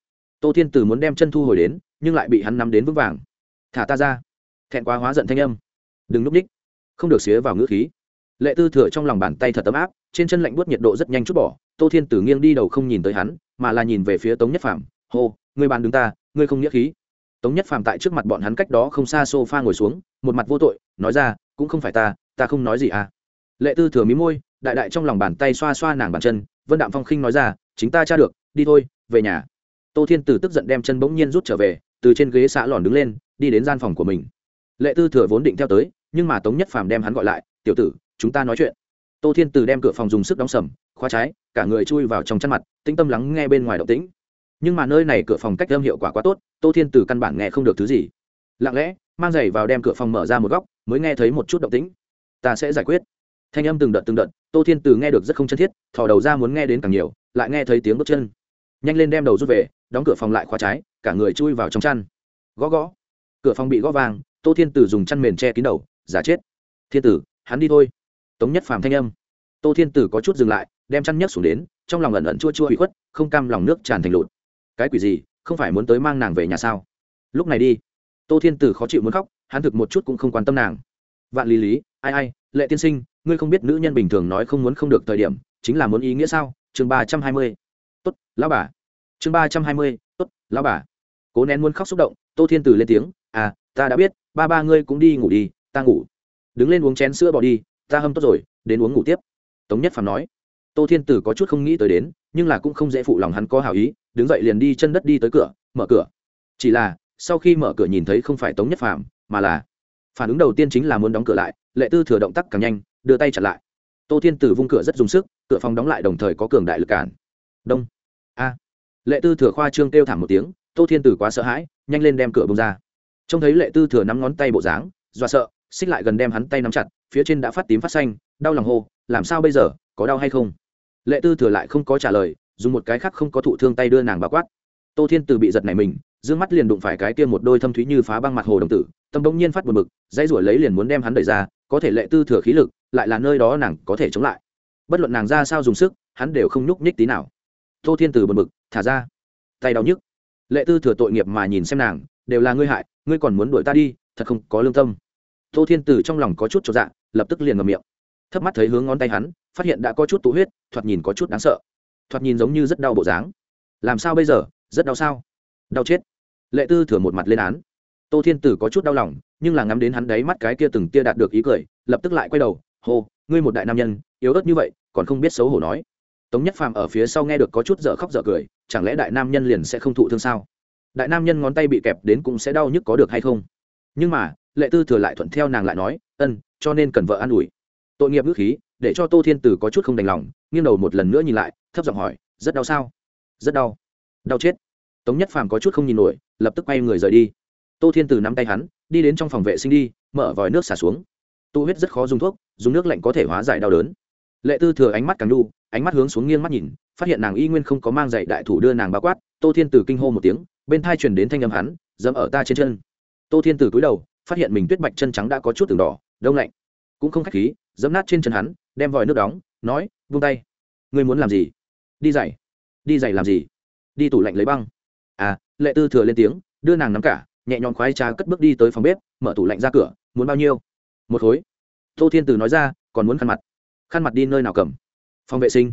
Tô thiên từ muốn đem chân thu hồi đến, nhưng lại bị hắn nắm đến vững vàng. Thả ta ra. Thẹn quá hóa giận thanh âm. Đừng núp ních không được xía vào ngữ khí. Lệ tư thừa trong lòng bàn tay thật ấm áp, trên chân lạnh buốt nhiệt độ rất nhanh chút bỏ, tô thiên tử nghiêng đi đầu không nhìn tới hắn, mà là nhìn về phía tống nhất phạm hô, ngươi bàn đứng ta, ngươi không nghĩa khí. Tống nhất phạm tại trước mặt bọn hắn cách đó không xa s o f a ngồi xuống, một mặt vô tội, nói ra, cũng không phải ta ta không nói gì à. Lệ tư thừa mí môi, đại đại trong lòng bàn tay xoa xoa nàng bàn chân, vân đạm phong khinh nói ra, chính ta tra được, đi thôi, về nhà. Tô thiên tử tức giận đem chân bỗng nhiên rút trở về, từ trên ghế xã lòn đứng lên, đi đến gian phòng của mình. Lệ tư thừa vốn định theo tới nhưng mà tống nhất phàm đem hắn gọi lại, tiểu tử, chúng ta nói chuyện. Tô thiên từ đem cửa phòng dùng sức đóng sầm, khóa trái, cả người chui vào trong chăn mặt, tĩnh tâm lắng nghe bên ngoài động tĩnh. Nhưng mà nơi này cửa phòng cách âm hiệu quả quá tốt, tô thiên từ căn bản nghe không được thứ gì. Lặng lẽ, mang giày vào đem cửa phòng mở ra một góc, mới nghe thấy một chút động tĩnh. Ta sẽ giải quyết. Thanh âm từng đợt từng đợt, tô thiên từ nghe được rất không chân thiết, thò đầu ra muốn nghe đến càng nhiều, lại nghe thấy tiếng bước chân. Nhanh lên đem đầu rút về, đóng cửa phòng lại khóa trái, cả người chui vào trong chăn. Gõ gõ. Cửa phòng bị gõ vàng, tô thiên từ dùng chăn mền che kín đầu giả chết. Thiên tử, hắn đi thôi. Tống nhất phàm thanh âm. Tô thiên tử có chút dừng lại, đem chăn nhấc xuống đến, trong lòng ẩn ẩn chua chua bị khuất, không cam lòng nước tràn thành lụt. Cái quỷ gì, không phải muốn tới mang nàng về nhà sao? Lúc này đi. Tô thiên tử khó chịu muốn khóc, hắn thực một chút cũng không quan tâm nàng. Vạn lý lý, ai ai, lệ tiên sinh, ngươi không biết nữ nhân bình thường nói không muốn không được thời điểm, chính là muốn ý nghĩa sao? Chương ba trăm hai mươi. Tốt, lão bà. Chương ba trăm hai mươi, tốt, lão bà. Cố nén muốn khóc xúc động, tô thiên tử lên tiếng à ta đã biết, ba ba ngươi cũng đi ngủ đi ta ngủ. Đứng lên uống chén sữa bỏ đi, ta hâm tốt rồi, đến uống ngủ tiếp. Tống nhất phàm nói. Tô thiên tử có chút không nghĩ tới đến, nhưng là cũng không dễ phụ lòng hắn có hảo ý, đứng dậy liền đi chân đất đi tới cửa, mở cửa. Chỉ là, sau khi mở cửa nhìn thấy không phải tống nhất phàm, mà là phản ứng đầu tiên chính là muốn đóng cửa lại, lệ tư thừa động tác càng nhanh, đưa tay chặn lại. Tô thiên tử vung cửa rất dùng sức, cửa phòng đóng lại đồng thời có cường đại lực cản. Đông. A. Lệ tư thừa khoa trương kêu thảm một tiếng, tô thiên tử quá sợ hãi, nhanh lên đem cửa bông ra. Trông thấy lệ tư thừa nắm ngón tay bộ dáng do sợ xích lại gần đem hắn tay nắm chặt, phía trên đã phát tím phát xanh, đau lòng hô, làm sao bây giờ, có đau hay không? Lệ tư thừa lại không có trả lời, dùng một cái khác không có thụ thương tay đưa nàng bà quát. Tô thiên Từ bị giật này mình d mắt liền đụng phải cái kia một đôi thâm thúy như phá băng mặt hồ đồng tử, tâm bỗng nhiên phát buồn bực, dãy ruổi lấy liền muốn đem hắn đẩy ra, có thể lệ tư thừa khí lực, lại là nơi đó nàng có thể chống lại. Bất luận nàng ra sao dùng sức, hắn đều không nhúc nhích tí nào. Tô thiên từ buồn bực, thả ra. Tay đau nhức. Lệ tư thừa tội nghiệp mà nhìn xem nàng, đều là ngươi hại, ngươi còn muốn đuổi ta đi, thật không có lương tâm tô thiên từ trong lòng có chút cho dạ lập tức liền ngầm miệng. Thấp mắt thấy hướng ngón tay hắn, phát hiện đã có chút tụ huyết, thoạt nhìn có chút đáng sợ. Thoạt nhìn giống như rất đau bộ dáng. Làm sao bây giờ? Rất đau sao? Đau chết. Lệ tư thừa một mặt lên án. Tô thiên tử có chút đau lòng, nhưng là ngắm đến hắn đáy mắt cái kia từng tia đạt được ý cười, lập tức lại quay đầu, hô, ngươi một đại nam nhân, yếu ớt như vậy, còn không biết xấu hổ nói. Tống nhất phàm ở phía sau nghe được có chút dở khóc dở cười, chẳng lẽ đại nam nhân liền sẽ không thụ thương sao? Đại nam nhân ngón tay bị kẹp đến cũng sẽ đau nhức có được hay không? Nhưng mà lệ tư thừa lại thuận theo nàng lại nói, ân, cho nên cần vợ an ủi. Tội nghiệp ngữ khí, để cho tô thiên tử có chút không đành lòng, nghiêng đầu một lần nữa nhìn lại, thấp giọng hỏi, rất đau sao? Rất đau. Đau chết. Tống nhất phàm có chút không nhìn nổi, lập tức quay người rời đi. Tô thiên tử nắm tay hắn, đi đến trong phòng vệ sinh đi, mở vòi nước xả xuống. Tu huyết rất khó dùng thuốc, dùng nước lạnh có thể hóa giải đau đớn. Lệ tư thừa ánh mắt càng đu, ánh mắt hướng xuống nghiêng mắt nhìn, phát hiện nàng y nguyên không có mang dạy đại thủ đưa nàng bao quát, tô thiên tử kinh hô một tiếng, bên thai truyền đến thanh âm hắn, dẫm ở ta trên chân. Tô thiên tử cúi đầu phát hiện mình tuyết bạch chân trắng đã có chút từng đỏ, đông lạnh. Cũng không khách khí dẫm nát trên chân hắn, đem vòi nước đóng, nói, vung tay. Ngươi muốn làm gì? Đi giày. Đi giày làm gì? Đi tủ lạnh lấy băng. À lệ tư thừa lên tiếng, đưa nàng nắm cả, nhẹ nhõm khoái trà cất bước đi tới phòng bếp, mở tủ lạnh ra cửa, muốn bao nhiêu? Một khối. Tô thiên từ nói ra, còn muốn khăn mặt. Khăn mặt đi nơi nào cầm? Phòng vệ sinh.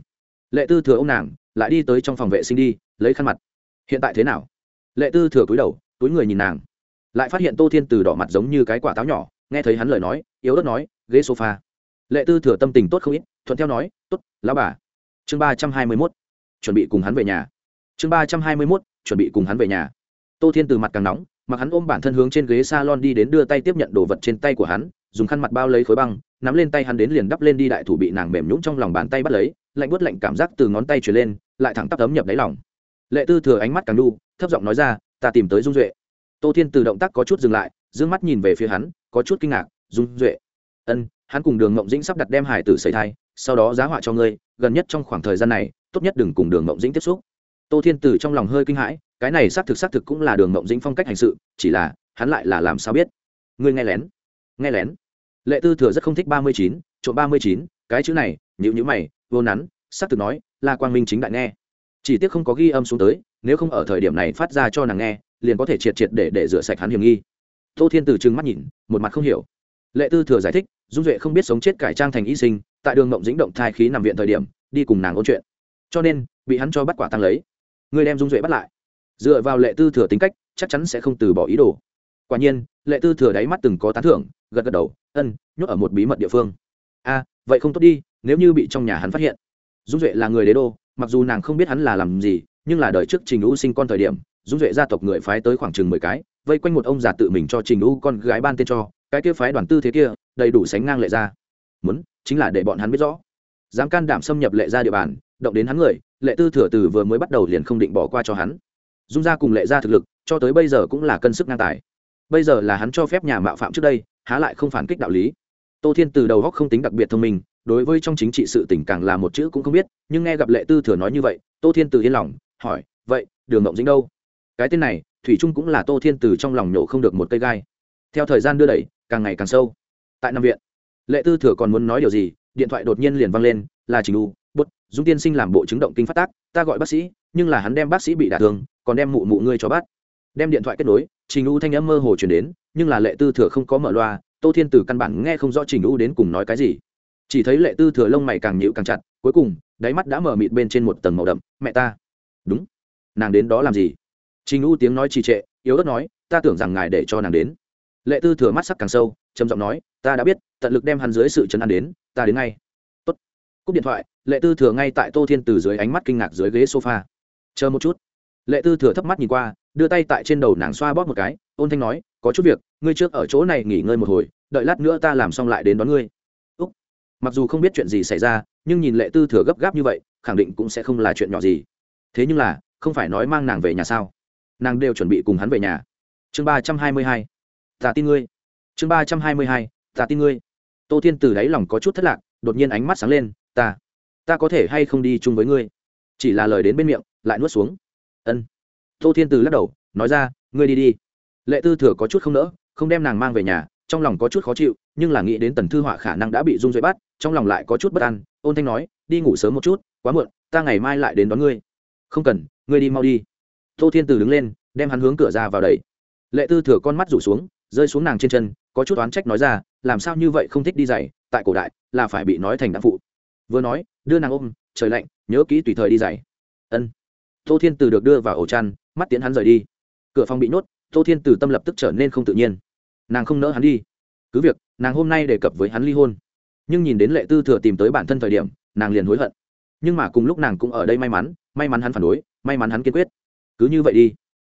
Lệ tư thừa ô m nàng, lại đi tới trong phòng vệ sinh đi, lấy khăn mặt. Hiện tại thế nào? Lệ tư thừa cúi đầu, túi người nhìn nàng lại phát hiện tô thiên từ đỏ mặt giống như cái quả táo nhỏ, nghe thấy hắn lời nói, yếu đất nói, ghế sofa. Lệ tư thừa tâm tình tốt không ít, thuận theo nói, tốt, lão bà. Chương ba trăm hai mươi mốt, chuẩn bị cùng hắn về nhà. Chương ba trăm hai mươi mốt, chuẩn bị cùng hắn về nhà. Tô thiên từ mặt càng nóng, mặc hắn ôm bản thân hướng trên ghế s a lon đi đến đưa tay tiếp nhận đồ vật trên tay của hắn, dùng khăn mặt bao lấy khối băng, nắm lên tay hắn đến liền đắp lên đi đại thủ bị nàng mềm nhũng trong lòng bàn tay bắt lấy, lạnh bớt lạnh cảm giác từ ngón tay chuyển lên, lại thẳng tắp tấm nhập đáy lòng. Lệ tư thừa ánh mắt càng đu, thấp giọng nói ra, ta tìm tới dung duệ tô thiên từ động tác có chút dừng lại d ư ơ n g mắt nhìn về phía hắn, có chút kinh ngạc, dung duệ, ân, hắn cùng đường mộng dĩnh sắp đặt đem hải tử xảy thai, sau đó giá họa cho ngươi, gần nhất trong khoảng thời gian này, tốt nhất đừng cùng đường mộng dĩnh tiếp xúc. Tô thiên từ trong lòng hơi kinh hãi, cái này xác thực xác thực cũng là đường mộng dĩnh phong cách hành sự, chỉ là, hắn lại là làm sao biết? Ngươi nghe lén nghe lén. Lệ tư thừa rất không thích ba mươi chín, trộm ba mươi chín, cái chữ này nhữ nhữ mày, vô nắn, xác thực nói là quang minh chính đại nghe. Chỉ tiếc không có ghi âm xuống tới, nếu không ở thời điểm này phát ra cho nàng nghe liền có thể triệt triệt để để rửa sạch hắn hiểm nghi. Tô thiên từ trừng mắt nhìn, một mặt không hiểu. Lệ tư thừa giải thích, dung duệ không biết sống chết cải trang thành y sinh, tại đường mộng dĩnh động thai khí nằm viện thời điểm, đi cùng nàng ôn chuyện. Cho nên, bị hắn cho bắt quả tăng lấy. Người đem dung duệ bắt lại. Dựa vào lệ tư thừa tính cách, chắc chắn sẽ không từ bỏ ý đồ. Quả nhiên, lệ tư thừa đáy mắt từng có tán thưởng, gật gật đầu, ân, nhốt ở một bí mật địa phương. A, vậy không tốt đi, nếu như bị trong nhà hắn phát hiện. Dung duệ là người đế đô, mặc dù nàng không biết hắn là làm gì, nhưng là đời trước trình lũ sinh con thời điểm dung duệ gia tộc người phái tới khoảng chừng mười cái, vây quanh một ông già tự mình cho trình u con gái ban tên cho, cái kia phái đoàn tư thế kia, đầy đủ sánh ngang lệ gia. muốn, chính là để bọn hắn biết rõ. Dám can đảm xâm nhập lệ gia địa bàn, động đến hắn người, lệ tư thừa từ vừa mới bắt đầu liền không định bỏ qua cho hắn. Dung gia cùng lệ gia thực lực, cho tới bây giờ cũng là cân sức ngang tài. Bây giờ là hắn cho phép nhà mạo phạm trước đây, há lại không phản kích đạo lý. Tô thiên từ đầu góc không tính đặc biệt thông minh, đối với trong chính trị sự tỉnh càng là một chữ cũng không biết, nhưng nghe gặp lệ tư thừa nói như vậy, tô thiên từ yên lòng, hỏi, vậy, đường ngộng dính đâu? Cái tên này, thủy trung cũng là tô thiên từ trong lòng nhổ không được một cây gai. Theo thời gian đưa đẩy, càng ngày càng sâu. Tại năm viện, lệ tư thừa còn muốn nói điều gì, điện thoại đột nhiên liền văng lên, là trình u, bút, dung tiên sinh làm bộ chứng động kinh phát tác, ta gọi bác sĩ, nhưng là hắn đem bác sĩ bị đả thương, còn đem mụ mụ ngươi cho bắt. Đem điện thoại kết nối, trình u thanh âm mơ hồ chuyển đến, nhưng là lệ tư thừa không có mở loa, tô thiên từ căn bản nghe không rõ trình u đến cùng nói cái gì. Chỉ thấy lệ tư thừa lông mày càng nhịu càng chặt, cuối cùng, đáy mắt đã mở mịt bên trên một tầng màu đậm, mẹ ta. Đúng. Nàng đến đó làm gì? Trình u tiếng nói trì trệ, yếu ớt nói, ta tưởng rằng ngài để cho nàng đến. Lệ tư thừa mắt sắc càng sâu, trầm giọng nói, ta đã biết, tận lực đem hắn dưới sự trấn an đến, ta đến ngay. Tốt. cúp điện thoại, lệ tư thừa ngay tại tô thiên từ dưới ánh mắt kinh ngạc dưới ghế sofa. Chờ một chút. Lệ tư thừa thấp mắt nhìn qua, đưa tay tại trên đầu nàng xoa bóp một cái, ôn thanh nói, có chút việc, ngươi trước ở chỗ này nghỉ ngơi một hồi, đợi lát nữa ta làm xong lại đến đón ngươi. Úc. Mặc dù không biết chuyện gì xảy ra, nhưng nhìn lệ tư thừa gấp gáp như vậy, khẳng định cũng sẽ không là chuyện nhỏ gì. Thế nhưng là, không phải nói mang nàng về nhà sao? Nàng đều chuẩn bị cùng hắn về nhà. Chương ba trăm hai mươi hai, ta tin ngươi. Chương ba trăm hai mươi hai, ta tin ngươi. Tô thiên từ đáy lòng có chút thất lạc, đột nhiên ánh mắt sáng lên, ta ta có thể hay không đi chung với ngươi? Chỉ là lời đến bên miệng, lại nuốt xuống. Ân. Tô thiên từ lắc đầu, nói ra, ngươi đi đi. Lệ tư thừa có chút không nỡ, không đem nàng mang về nhà, trong lòng có chút khó chịu, nhưng là nghĩ đến tần thư họa khả năng đã bị dung duệ bắt, trong lòng lại có chút bất an, ôn thanh nói, đi ngủ sớm một chút, quá muộn, ta ngày mai lại đến đón ngươi. Không cần, ngươi đi mau đi tô thiên từ đứng lên, đem hắn hướng cửa ra vào đầy lệ tư thừa con mắt rủ xuống, rơi xuống nàng trên chân, có chút oán trách nói ra, làm sao như vậy không thích đi giày tại cổ đại, là phải bị nói thành đáng phụ. Vừa nói, đưa nàng ôm, trời lạnh, nhớ kỹ tùy thời đi giày ân. Tô thiên từ được đưa vào ổ chăn, mắt tiến hắn rời đi. Cửa phòng bị nhốt, tô thiên từ tâm lập tức trở nên không tự nhiên. Nàng không nỡ hắn đi. Cứ việc, nàng hôm nay đề cập với hắn ly hôn. Nhưng nhìn đến lệ tư thừa tìm tới bản thân thời điểm, nàng liền hối hận. Nhưng mà cùng lúc nàng cũng ở đây may mắn may mắn hắn phản đối, may mắn hắn kiên quyết cứ như vậy đi.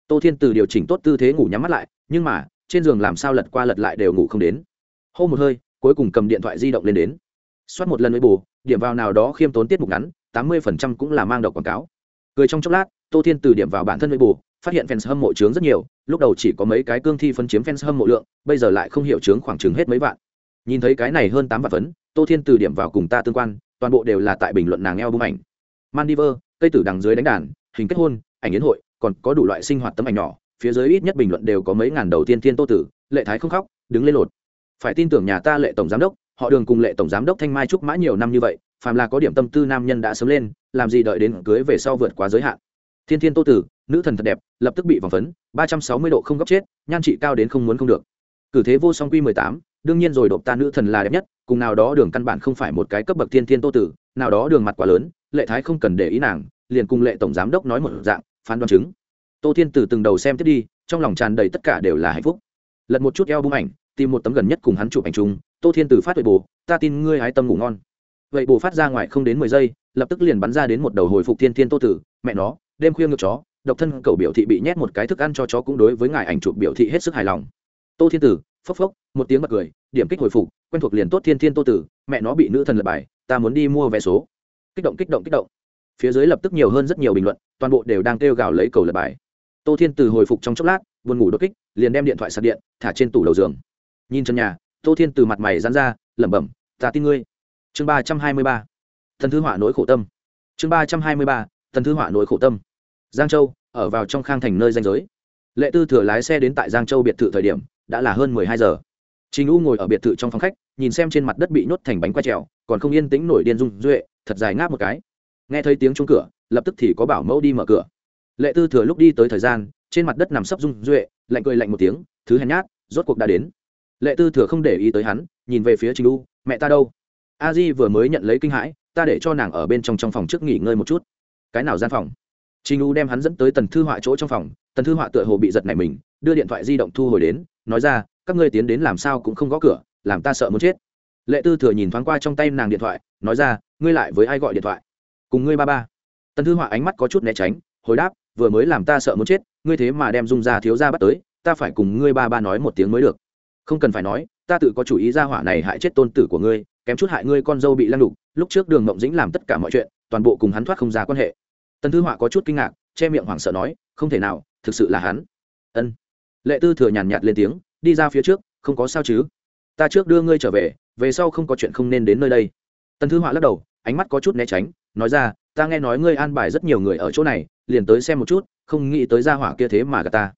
Tô thiên từ điều chỉnh tốt tư thế ngủ nhắm mắt lại, nhưng mà, trên giường làm sao lật qua lật lại đều ngủ không đến. Hô một hơi, cuối cùng cầm điện thoại di động lên đến. Xoát một lần với bù, điểm vào nào đó khiêm tốn tiết mục ngắn, tám mươi phần trăm cũng là mang độc quảng cáo. Cười trong chốc lát, tô thiên từ điểm vào bản thân với bù, phát hiện fans hâm mộ trướng rất nhiều, lúc đầu chỉ có mấy cái cương thi phân chiếm fans hâm mộ lượng, bây giờ lại không hiểu trướng khoảng trứng hết mấy vạn. Nhìn thấy cái này hơn tám vạn phấn, tô thiên từ điểm vào cùng ta tương quan, toàn bộ đều là tại bình luận nàng eo bưng ảnh. Mandiver, cây tử đằng dưới đánh đàn, hình kết hôn, ảnh yến hội còn có đủ loại sinh hoạt tấm ảnh nhỏ, phía dưới ít nhất bình luận đều có mấy ngàn đầu tiên tiên tô tử, lệ thái không khóc, đứng lên lột. Phải tin tưởng nhà ta lệ tổng giám đốc, họ đường cùng lệ tổng giám đốc thanh mai trúc mã nhiều năm như vậy, phàm là có điểm tâm tư nam nhân đã sớm lên, làm gì đợi đến cưới về sau vượt quá giới hạn. Thiên thiên tô tử, nữ thần thật đẹp, lập tức bị vòng phấn, ba trăm sáu mươi độ không góc chết, nhan trị cao đến không muốn không được. Cử thế vô song quy mười tám, đương nhiên rồi độc ta nữ thần là đẹp nhất, cùng nào đó đường căn bản không phải một cái cấp bậc thiên thiên tô tử, nào đó đường mặt quá lớn, lệ thái không cần để ý nàng, liền cùng lệ tổng giám đốc nói một dạng phán đoán chứng. Tô thiên từ từng đầu xem tiếp đi, trong lòng tràn đầy tất cả đều là hạnh phúc. Lật một chút eo bung ảnh, tìm một tấm gần nhất cùng hắn chụp ảnh chung, tô thiên từ phát huệ bồ ta tin ngươi hái tâm ngủ ngon. Vậy bồ phát ra ngoài không đến mười giây, lập tức liền bắn ra đến một đầu hồi phục thiên thiên tô tử, mẹ nó, đêm khuya ngược chó, độc thân cầu biểu thị bị nhét một cái thức ăn cho chó cũng đối với ngài ảnh chụp biểu thị hết sức hài lòng. Tô thiên tử, phốc phốc, một tiếng bật cười, điểm kích hồi phục, quen thuộc liền tốt thiên thiên tô tử, mẹ nó bị nữ thần lật bài, ta muốn đi mua vé số. Kích động kích động kích động phía dưới lập tức nhiều hơn rất nhiều bình luận toàn bộ đều đang kêu gào lấy cầu lật bài. Tô thiên từ hồi phục trong chốc lát buồn ngủ đột kích liền đem điện thoại sạc điện thả trên tủ đầu giường. Nhìn chân nhà tô thiên từ mặt mày dán ra lẩm bẩm ta tin ngươi. Chương ba trăm hai mươi ba. Thần thư họa nỗi khổ tâm. Chương ba trăm hai mươi ba thần thư họa nỗi khổ tâm. Giang châu ở vào trong khang thành nơi danh giới. Lệ tư thừa lái xe đến tại giang châu biệt thự thời điểm đã là hơn mười hai giờ. Trình U ngồi ở biệt thự trong phòng khách, nhìn xem trên mặt đất bị nhốt thành bánh quay trèo, còn không yên tĩnh nổi điên dung duệ, thật dài ngáp một cái. Nghe thấy tiếng chung cửa, lập tức thì có bảo mẫu đi mở cửa. Lệ Tư thừa lúc đi tới thời gian, trên mặt đất nằm sấp rung duệ, lạnh cười lạnh một tiếng, thứ hèn nhát, rốt cuộc đã đến. Lệ Tư thừa không để ý tới hắn, nhìn về phía Trình U, mẹ ta đâu? A Di vừa mới nhận lấy kinh hãi, ta để cho nàng ở bên trong trong phòng trước nghỉ ngơi một chút. Cái nào gian phòng? Trình U đem hắn dẫn tới Tần Thư Họa chỗ trong phòng, Tần Thư Họa tựa hồ bị giật nảy mình, đưa điện thoại di động thu hồi đến, nói ra, các ngươi tiến đến làm sao cũng không gõ cửa làm ta sợ muốn chết lệ tư thừa nhìn thoáng qua trong tay nàng điện thoại nói ra ngươi lại với ai gọi điện thoại cùng ngươi ba ba. Tần thư họa ánh mắt có chút né tránh, hồi đáp, vừa mới làm ta sợ muốn chết, ngươi thế mà đem dung ra thiếu ra bắt tới, ta phải cùng ngươi ba ba nói một tiếng mới được. Không cần phải nói, ta tự có chủ ý ra hỏa này hại chết tôn tử của ngươi, kém chút hại ngươi con dâu bị lăng đục lúc trước đường mộng dĩnh làm tất cả mọi chuyện, toàn bộ cùng hắn thoát không ra quan hệ. Tần thư họa có chút kinh ngạc, che miệng hoảng sợ nói, không thể nào, thực sự là hắn. Ân. Lệ tư thừa nhàn nhạt lên tiếng, đi ra phía trước, không có sao chứ. Ta trước đưa ngươi trở về về sau không có chuyện không nên đến nơi đây. Tần thư họa lắc đầu, ánh mắt có chút né tránh nói ra, ta nghe nói ngươi an bài rất nhiều người ở chỗ này, liền tới xem một chút, không nghĩ tới gia hỏa kia thế mà gà ta.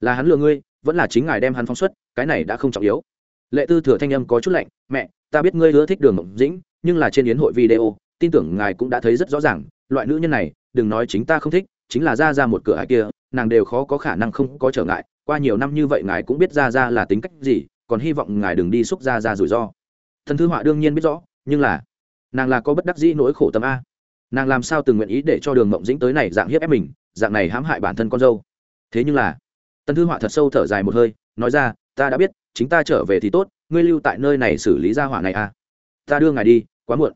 Là hắn lừa ngươi, vẫn là chính ngài đem hắn phóng xuất, cái này đã không trọng yếu. Lệ tư thừa thanh âm có chút lạnh, mẹ, ta biết ngươi ưa thích đường mộng dĩnh, nhưng là trên yến hội video, tin tưởng ngài cũng đã thấy rất rõ ràng, loại nữ nhân này, đừng nói chính ta không thích, chính là ra ra một cửa ai kia, nàng đều khó có khả năng không có trở ngại, qua nhiều năm như vậy ngài cũng biết ra ra là tính cách gì, còn hy vọng ngài đừng đi xúc ra ra rủi ro. Thần thư họa đương nhiên biết rõ, nhưng là, nàng là có bất đắc dĩ nỗi khổ tâm a nàng làm sao từng nguyện ý để cho đường mộng dĩnh tới này dạng hiếp ép mình, dạng này hãm hại bản thân con dâu? Thế nhưng là, tần thư họa thật sâu thở dài một hơi, nói ra, ta đã biết, chính ta trở về thì tốt, ngươi lưu tại nơi này xử lý ra họa này a ta đưa ngài đi, quá muộn.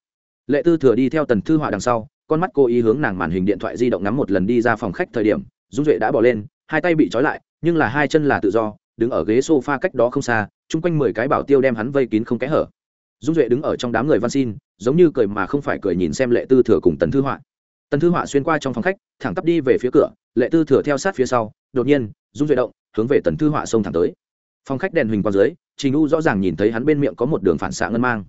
Lệ tư thừa đi theo tần thư họa đằng sau, con mắt cô ý hướng nàng màn hình điện thoại di động ngắm một lần đi ra phòng khách thời điểm, dung duệ đã bỏ lên, hai tay bị trói lại, nhưng là hai chân là tự do, đứng ở ghế sofa cách đó không xa, chung quanh mười cái bảo tiêu đem hắn vây kín không kẽ hở dung duệ đứng ở trong đám người văn xin, giống như cười mà không phải cười nhìn xem lệ tư thừa cùng tần thư họa. Tần thư họa xuyên qua trong phòng khách, thẳng tắp đi về phía cửa, lệ tư thừa theo sát phía sau, đột nhiên, dung duệ động, hướng về tần thư họa xông thẳng tới. Phòng khách đèn huỳnh quang dưới, trình u rõ ràng nhìn thấy hắn bên miệng có một đường phản xạ ngân mang.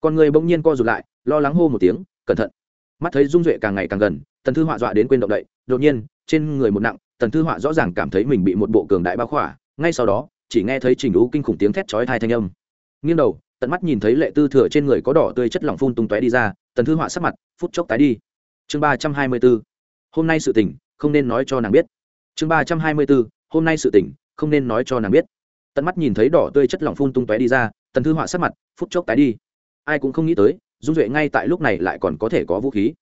Con người bỗng nhiên co rụt lại, lo lắng hô một tiếng, cẩn thận. Mắt thấy dung duệ càng ngày càng gần, tần thư họa dọa đến quên động đậy, đột nhiên, trên người một nặng, tần thư họa rõ ràng cảm thấy mình bị một bộ cường đại bao khỏa, ngay sau đó, chỉ nghe thấy trình u kinh khủng tiếng thét chói thai thanh âm. Nghiêng đầu tận mắt nhìn thấy lệ tư thừa trên người có đỏ tươi chất lỏng phun tung tóe đi ra, tần thư họa sắc mặt, phút chốc tái đi. Chương ba trăm hai mươi b ố hôm nay sự tỉnh không nên nói cho nàng biết. Chương ba trăm hai mươi b ố hôm nay sự tỉnh không nên nói cho nàng biết. Tận mắt nhìn thấy đỏ tươi chất lỏng phun tung tóe đi ra, tần thư họa sắc mặt, phút chốc tái đi. Ai cũng không nghĩ tới, dung duệ ngay tại lúc này lại còn có thể có vũ khí.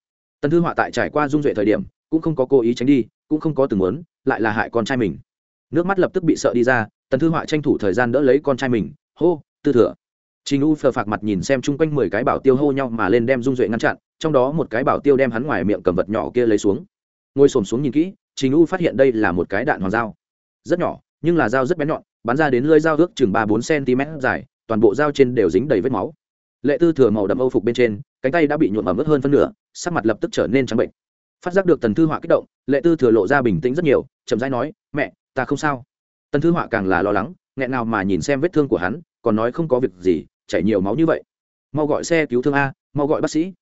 Tần thư họa tại trải qua dung duệ thời điểm, cũng không có cố ý tránh đi, cũng không có từng muốn, lại là hại con trai mình. Nước mắt lập tức bị sợ đi ra, tần thư họa tranh thủ thời gian đỡ lấy con trai mình. Hô, tư thừa trình u phờ phạc mặt nhìn xem chung quanh mười cái bảo tiêu hô nhau mà lên đem dung duệ ngăn chặn, trong đó một cái bảo tiêu đem hắn ngoài miệng cầm vật nhỏ kia lấy xuống. Ngồi xổm xuống nhìn kỹ, trình u phát hiện đây là một cái đạn hoàng dao. Rất nhỏ, nhưng là dao rất bén nhọn, bắn ra đến lưỡi dao ước chừng ba bốn cm dài, toàn bộ dao trên đều dính đầy vết máu. Lệ tư thừa màu đậm âu phục bên trên, cánh tay đã bị nhuộm ẩm ướt hơn phân nửa, sắc mặt lập tức trở nên trắng bệnh. Phát giác được tần thư họa kích động, lệ tư thừa lộ ra bình tĩnh rất nhiều, chậm rãi nói, mẹ, ta không sao. Tần thư họa càng là lo lắng, nghẹn nào mà nhìn xem vết thương của hắn, còn nói không có việc gì chảy nhiều máu như vậy. Mau gọi xe cứu thương a, mau gọi bác sĩ.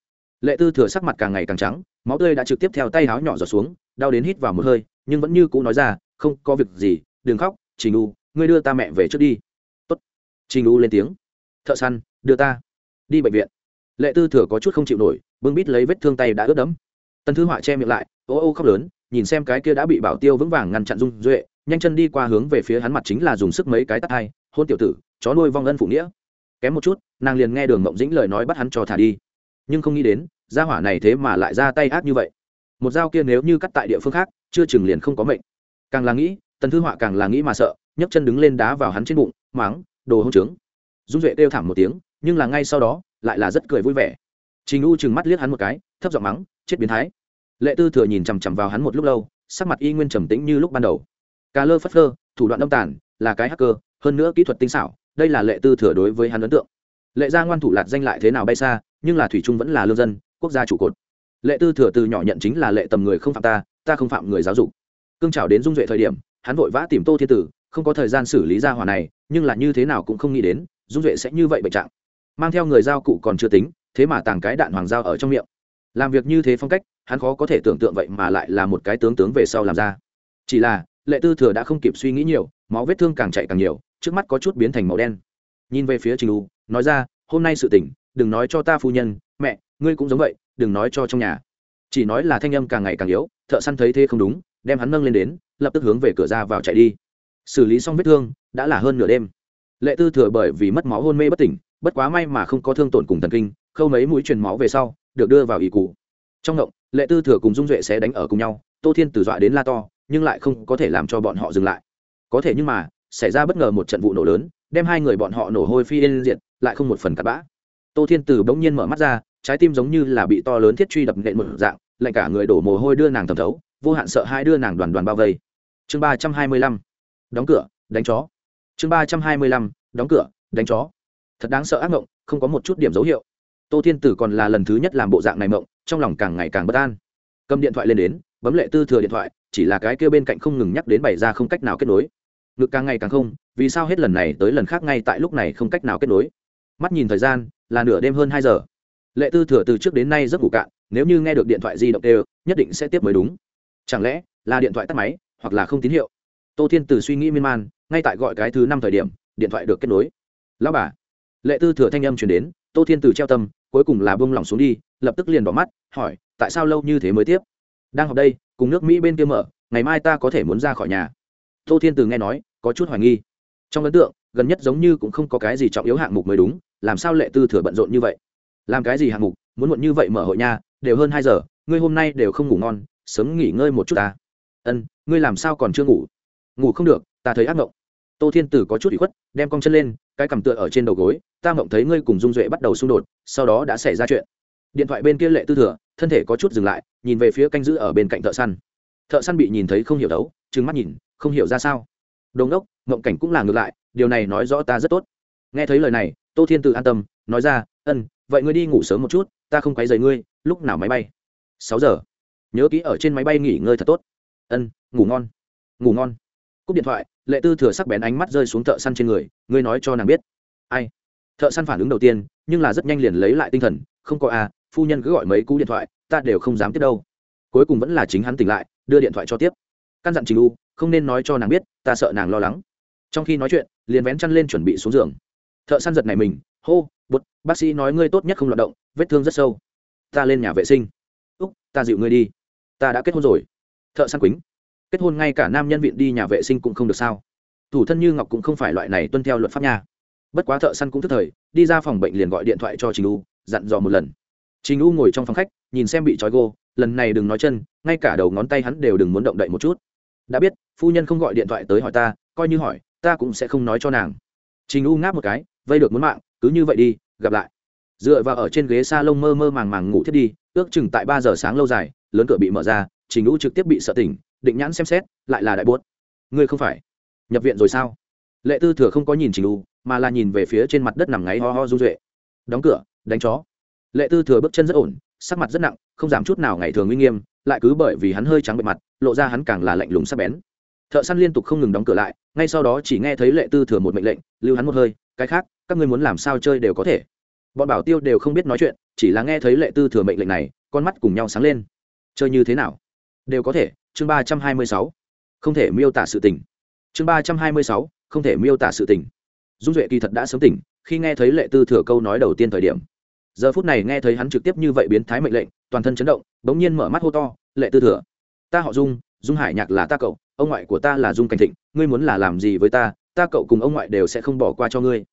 Lệ tư thừa sắc mặt càng ngày càng trắng, máu tươi đã trực tiếp theo tay háo nhỏ giọt xuống, đau đến hít vào một hơi, nhưng vẫn như cũ nói ra, không có việc gì, đừng khóc, trình u, ngươi đưa ta mẹ về trước đi. Tốt. trình u lên tiếng. Thợ săn, đưa ta đi bệnh viện. Lệ tư thừa có chút không chịu nổi, bưng bít lấy vết thương tay đã ướt đẫm. Tần thư họa che miệng lại, ô ô khóc lớn, nhìn xem cái kia đã bị bảo tiêu vững vàng ngăn chặn dung duệ, nhanh chân đi qua hướng về phía hắn mặt chính là dùng sức mấy cái tắt hai, hôn tiểu tử, chó nuôi vong ân phụ nghĩa kém một chút, nàng liền nghe đường mộng dĩnh lời nói bắt hắn cho thả đi. Nhưng không nghĩ đến, gia hỏa này thế mà lại ra tay ác như vậy. Một dao kia nếu như cắt tại địa phương khác, chưa chừng liền không có mệnh. Càng là nghĩ, tần thư họa càng là nghĩ mà sợ, nhấc chân đứng lên đá vào hắn trên bụng máng đồ hông trướng. Dung duệ kêu thảm một tiếng, nhưng là ngay sau đó, lại là rất cười vui vẻ. Trình u chừng mắt liếc hắn một cái, thấp giọng mắng, chết biến thái. Lệ tư thừa nhìn chằm chằm vào hắn một lúc lâu, sắc mặt y nguyên trầm tĩnh như lúc ban đầu. Cà lơ phất lơ thủ đoạn âm tàn, là cái hacker, hơn nữa kỹ thuật tinh xảo đây là lệ tư thừa đối với hắn ấn tượng. Lệ gia ngoan thủ lạt danh lại thế nào bay xa, nhưng là thủy trung vẫn là lương dân, quốc gia trụ cột. Lệ tư thừa từ nhỏ nhận chính là lệ tầm người không phạm ta ta không phạm người giáo dục. Cương trào đến dung duệ thời điểm, hắn vội vã tìm tô thiên tử, không có thời gian xử lý gia hỏa này, nhưng là như thế nào cũng không nghĩ đến, dung duệ sẽ như vậy bệnh trạng. Mang theo người giao cụ còn chưa tính, thế mà tàng cái đạn hoàng giao ở trong miệng. Làm việc như thế phong cách, hắn khó có thể tưởng tượng vậy mà lại là một cái tướng tướng về sau làm ra. Chỉ là, lệ tư thừa đã không kịp suy nghĩ nhiều, máu vết thương càng chạy càng nhiều trước mắt có chút biến thành màu đen. Nhìn về phía trình u, nói ra, hôm nay sự tỉnh đừng nói cho ta phu nhân, mẹ, ngươi cũng giống vậy, đừng nói cho trong nhà. Chỉ nói là thanh âm càng ngày càng yếu, thợ săn thấy thế không đúng, đem hắn nâng lên đến, lập tức hướng về cửa ra vào chạy đi. Xử lý xong vết thương, đã là hơn nửa đêm. Lệ tư thừa bởi vì mất máu hôn mê bất tỉnh, bất quá may mà không có thương tổn cùng thần kinh, khâu mấy mũi truyền máu về sau, được đưa vào ỷ cụ trong động, lệ tư thừa cùng dung duệ sẽ đánh ở cùng nhau, tô thiên tử dọa đến la to, nhưng lại không có thể làm cho bọn họ dừng lại. Có thể nhưng mà xảy ra bất ngờ một trận vụ nổ lớn, đem hai người bọn họ nổ hôi phi yên diện lại không một phần cặp bã. Tô thiên tử bỗng nhiên mở mắt ra, trái tim giống như là bị to lớn thiết truy đập nện một dạng, lạnh cả người đổ mồ hôi đưa nàng thẩm thấu, vô hạn sợ hai đưa nàng đoàn đoàn bao vây. Chương ba trăm hai mươi lăm, đóng cửa, đánh chó. Chương ba trăm hai mươi lăm, đóng cửa, đánh chó. Thật đáng sợ ác mộng, không có một chút điểm dấu hiệu. Tô thiên tử còn là lần thứ nhất làm bộ dạng này mộng, trong lòng càng ngày càng bất an. Cầm điện thoại lên đến, bấm lệ tư thừa điện thoại, chỉ là cái kêu bên cạnh không ngừng nhắc đến bày ra không cách nào kết nối ngực càng ngày càng không, vì sao hết lần này tới lần khác ngay tại lúc này không cách nào kết nối? Mắt nhìn thời gian, là nửa đêm hơn hai giờ. Lệ tư thừa từ trước đến nay rất ngủ cạn, nếu như nghe được điện thoại di động đều, nhất định sẽ tiếp mới đúng. Chẳng lẽ là điện thoại tắt máy, hoặc là không tín hiệu? Tô thiên từ suy nghĩ miên man, ngay tại gọi cái thứ năm thời điểm, điện thoại được kết nối. Lao bà. Lệ tư thừa thanh âm chuyển đến, tô thiên từ treo tâm, cuối cùng là bông lỏng xuống đi, lập tức liền bỏ mắt, hỏi, tại sao lâu như thế mới tiếp? Đang học đây, cùng nước mỹ bên kia mở, ngày mai ta có thể muốn ra khỏi nhà. Tô thiên từ nghe nói có chút hoài nghi. Trong ấn tượng, gần nhất giống như cũng không có cái gì trọng yếu hạng mục mới đúng, làm sao lệ tư thừa bận rộn như vậy? Làm cái gì hạng mục? Muốn muộn như vậy mở hội nha, đều hơn hai giờ, ngươi hôm nay đều không ngủ ngon, sớm nghỉ ngơi một chút ta. Ân, ngươi làm sao còn chưa ngủ? Ngủ không được, ta thấy ác mộng tô thiên tử có chút bị khuất, đem cong chân lên, cái cầm tựa ở trên đầu gối, ta mộng thấy ngươi cùng dung duệ bắt đầu xung đột, sau đó đã xảy ra chuyện. Điện thoại bên kia lệ tư thừa, thân thể có chút dừng lại, nhìn về phía canh giữ ở bên cạnh thợ săn. Thợ săn bị nhìn thấy không hiểu đấu, trừng mắt nhìn, không hiểu ra sao đồ ngốc, mộng cảnh cũng là ngược lại, điều này nói rõ ta rất tốt. Nghe thấy lời này, tô thiên tự an tâm, nói ra, ân, vậy ngươi đi ngủ sớm một chút, ta không quấy rầy ngươi, lúc nào máy bay? Sáu giờ. Nhớ kỹ ở trên máy bay nghỉ ngơi thật tốt. Ân, ngủ ngon. Ngủ ngon. Cúp điện thoại, lệ tư thừa sắc bén ánh mắt rơi xuống thợ săn trên người, ngươi nói cho nàng biết. Ai? Thợ săn phản ứng đầu tiên, nhưng là rất nhanh liền lấy lại tinh thần, không có a phu nhân cứ gọi mấy cú điện thoại, ta đều không dám tiếp đâu. Cuối cùng vẫn là chính hắn tỉnh lại, đưa điện thoại cho tiếp. Căn dặn trình u không nên nói cho nàng biết ta sợ nàng lo lắng. Trong khi nói chuyện liền vén chăn lên chuẩn bị xuống giường. Thợ săn giật này mình hô bột, bác sĩ nói ngươi tốt nhất không loạt động vết thương rất sâu. Ta lên nhà vệ sinh. Úc ta dịu ngươi đi. Ta đã kết hôn rồi. Thợ săn quýnh kết hôn ngay cả nam nhân viện đi nhà vệ sinh cũng không được sao. Thủ thân như ngọc cũng không phải loại này tuân theo luật pháp nha. Bất quá thợ săn cũng thức thời đi ra phòng bệnh liền gọi điện thoại cho trình u dặn dò một lần. Trình u ngồi trong phòng khách nhìn xem bị trói gô lần này đừng nói chân ngay cả đầu ngón tay hắn đều đừng muốn động đậy một chút đã biết phu nhân không gọi điện thoại tới hỏi ta coi như hỏi ta cũng sẽ không nói cho nàng. Trình u ngáp một cái vây được muốn mạng cứ như vậy đi gặp lại. Dựa vào ở trên ghế s a lông mơ mơ màng màng ngủ thiết đi ước chừng tại ba giờ sáng lâu dài lớn cửa bị mở ra trình U trực tiếp bị sợ tỉnh định nhãn xem xét lại là đại bốt ngươi không phải nhập viện rồi sao? Lệ tư thừa không có nhìn trình U, mà là nhìn về phía trên mặt đất nằm ngáy ho ho run duệ đóng cửa đánh chó. Lệ tư thừa bước chân rất ổn sắc mặt rất nặng, không giảm chút nào ngày thường uy nghiêm, lại cứ bởi vì hắn hơi trắng bề mặt, lộ ra hắn càng là lạnh lùng sắc bén. Thợ săn liên tục không ngừng đóng cửa lại, ngay sau đó chỉ nghe thấy lệ tư thừa một mệnh lệnh, lưu hắn một hơi, cái khác, các ngươi muốn làm sao chơi đều có thể. Bọn bảo tiêu đều không biết nói chuyện, chỉ là nghe thấy lệ tư thừa mệnh lệnh này, con mắt cùng nhau sáng lên. Chơi như thế nào? Đều có thể, chương ba trăm hai mươi sáu, không thể miêu tả sự tình. Chương ba trăm hai mươi sáu, không thể miêu tả sự tình. Dung duệ kỳ thật đã sớm tỉnh, khi nghe thấy lệ tư thừa câu nói đầu tiên thời điểm giờ phút này nghe thấy hắn trực tiếp như vậy biến thái mệnh lệnh, toàn thân chấn động, bỗng nhiên mở mắt hô to, lệ tư thừa, ta họ dung dung hải nhạc là ta cậu, ông ngoại của ta là dung cảnh thịnh, ngươi muốn là làm gì với ta ta cậu cùng ông ngoại đều sẽ không bỏ qua cho ngươi.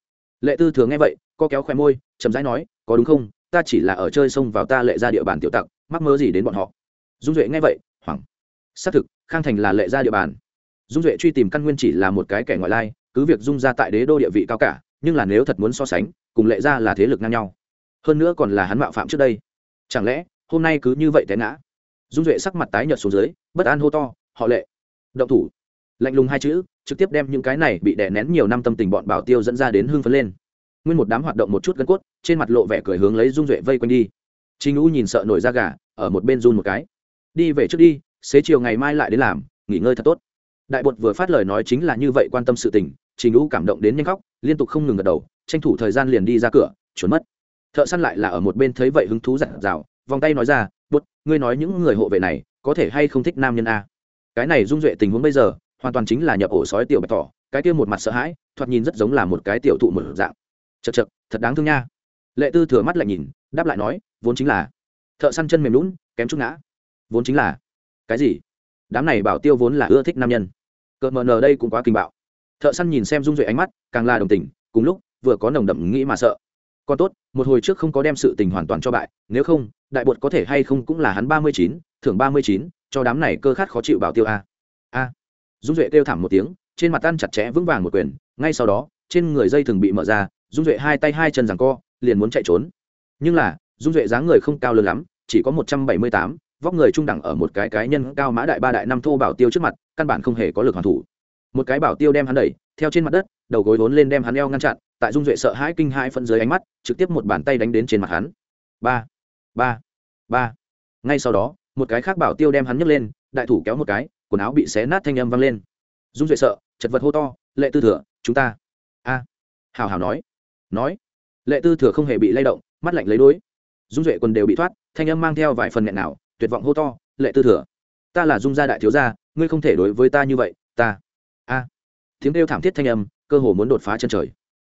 Lệ tư thừa nghe vậy, co kéo khoe môi, chậm rãi nói, có đúng không? Ta chỉ là ở chơi xông vào ta lệ ra địa bàn tiểu tặc, mắc mơ gì đến bọn họ? Dung duệ nghe vậy, hoảng. Xác thực, khang thành là lệ ra địa bàn. Dung duệ truy tìm căn nguyên chỉ là một cái kẻ ngoại lai, cứ việc dung ra tại đế đô địa vị cao cả, nhưng là nếu thật muốn so sánh, cùng lệ ra là thế lực ngang nhau hơn nữa còn là hắn mạo phạm trước đây. Chẳng lẽ, hôm nay cứ như vậy té ngã? Dung duệ sắc mặt tái nhợt xuống dưới, bất an hô to, họ lệ, động thủ. Lạnh lùng hai chữ, trực tiếp đem những cái này bị đè nén nhiều năm tâm tình bọn bảo tiêu dẫn ra đến hưng phấn lên. Nguyên một đám hoạt động một chút gân cốt, trên mặt lộ vẻ cười hướng lấy dung duệ vây quanh đi. Trinh u nhìn sợ nổi da gà, ở một bên run một cái. Đi về trước đi, xế chiều ngày mai lại đến làm, nghỉ ngơi thật tốt. Đại bột vừa phát lời nói chính là như vậy quan tâm sự tình trình u cảm động đến nhanh khóc, liên tục không ngừng gật đầu, tranh thủ thời gian liền đi ra cửa trốn mất thợ săn lại là ở một bên thấy vậy hứng thú giặt rào, vòng tay nói ra bút ngươi nói những người hộ vệ này có thể hay không thích nam nhân a? Cái này dung duệ tình huống bây giờ, hoàn toàn chính là nhập ổ sói tiểu bạch tỏ cái kia một mặt sợ hãi, thoạt nhìn rất giống là một cái tiểu thụ một dạng. Chật chật thật đáng thương nha. Lệ tư thừa mắt lại nhìn, đáp lại nói, vốn chính là. Thợ săn chân mềm lún kém chút ngã. Vốn chính là. Cái gì? Đám này bảo tiêu vốn là ưa thích nam nhân. Cợt mờ nờ đây cũng quá kinh bạo. Thợ săn nhìn xem dung duệ ánh mắt, càng là đồng tình, cùng lúc, vừa có nồng đậm nghĩ mà sợ. Còn tốt một hồi trước không có đem sự tình hoàn toàn cho bại, nếu không, đại bột có thể hay không cũng là hắn ba mươi chín, thưởng ba mươi chín, cho đám này cơ khát khó chịu bảo tiêu a. A. Dung duệ kêu thảm một tiếng, trên mặt tan chặt chẽ vững vàng một quyền, ngay sau đó, trên người dây thường bị mở ra, dung duệ hai tay hai chân rằng co, liền muốn chạy trốn. Nhưng là, dung duệ dáng người không cao lớn lắm, chỉ có một trăm bảy mươi tám, vóc người trung đẳng ở một cái cái nhân cao mã đại ba đại năm thô bảo tiêu trước mặt, căn bản không hề có lực hoàn thủ. Một cái bảo tiêu đem hắn đẩy, theo trên mặt đất, đầu gối vốn lên đem hắn eo ngăn chặn tại dung duệ sợ hãi kinh hai phân dưới ánh mắt, trực tiếp một bàn tay đánh đến trên mặt hắn. Ba ba ba. Ngay sau đó, một cái khác bảo tiêu đem hắn nhấc lên, đại thủ kéo một cái, quần áo bị xé nát thanh âm vang lên. Dung duệ sợ, chật vật hô to, lệ tư thừa, chúng ta. A. À. hào hào nói. Nói. Lệ tư thừa không hề bị lay động, mắt lạnh lấy đối dung duệ quần đều bị thoát, thanh âm mang theo vài phần nghẹn nào, tuyệt vọng hô to, lệ tư thừa, ta là dung gia đại thiếu gia, ngươi không thể đối với ta như vậy, ta. A. Tiếng kêu thảm thiết thanh âm, cơ hồ muốn đột phá chân trời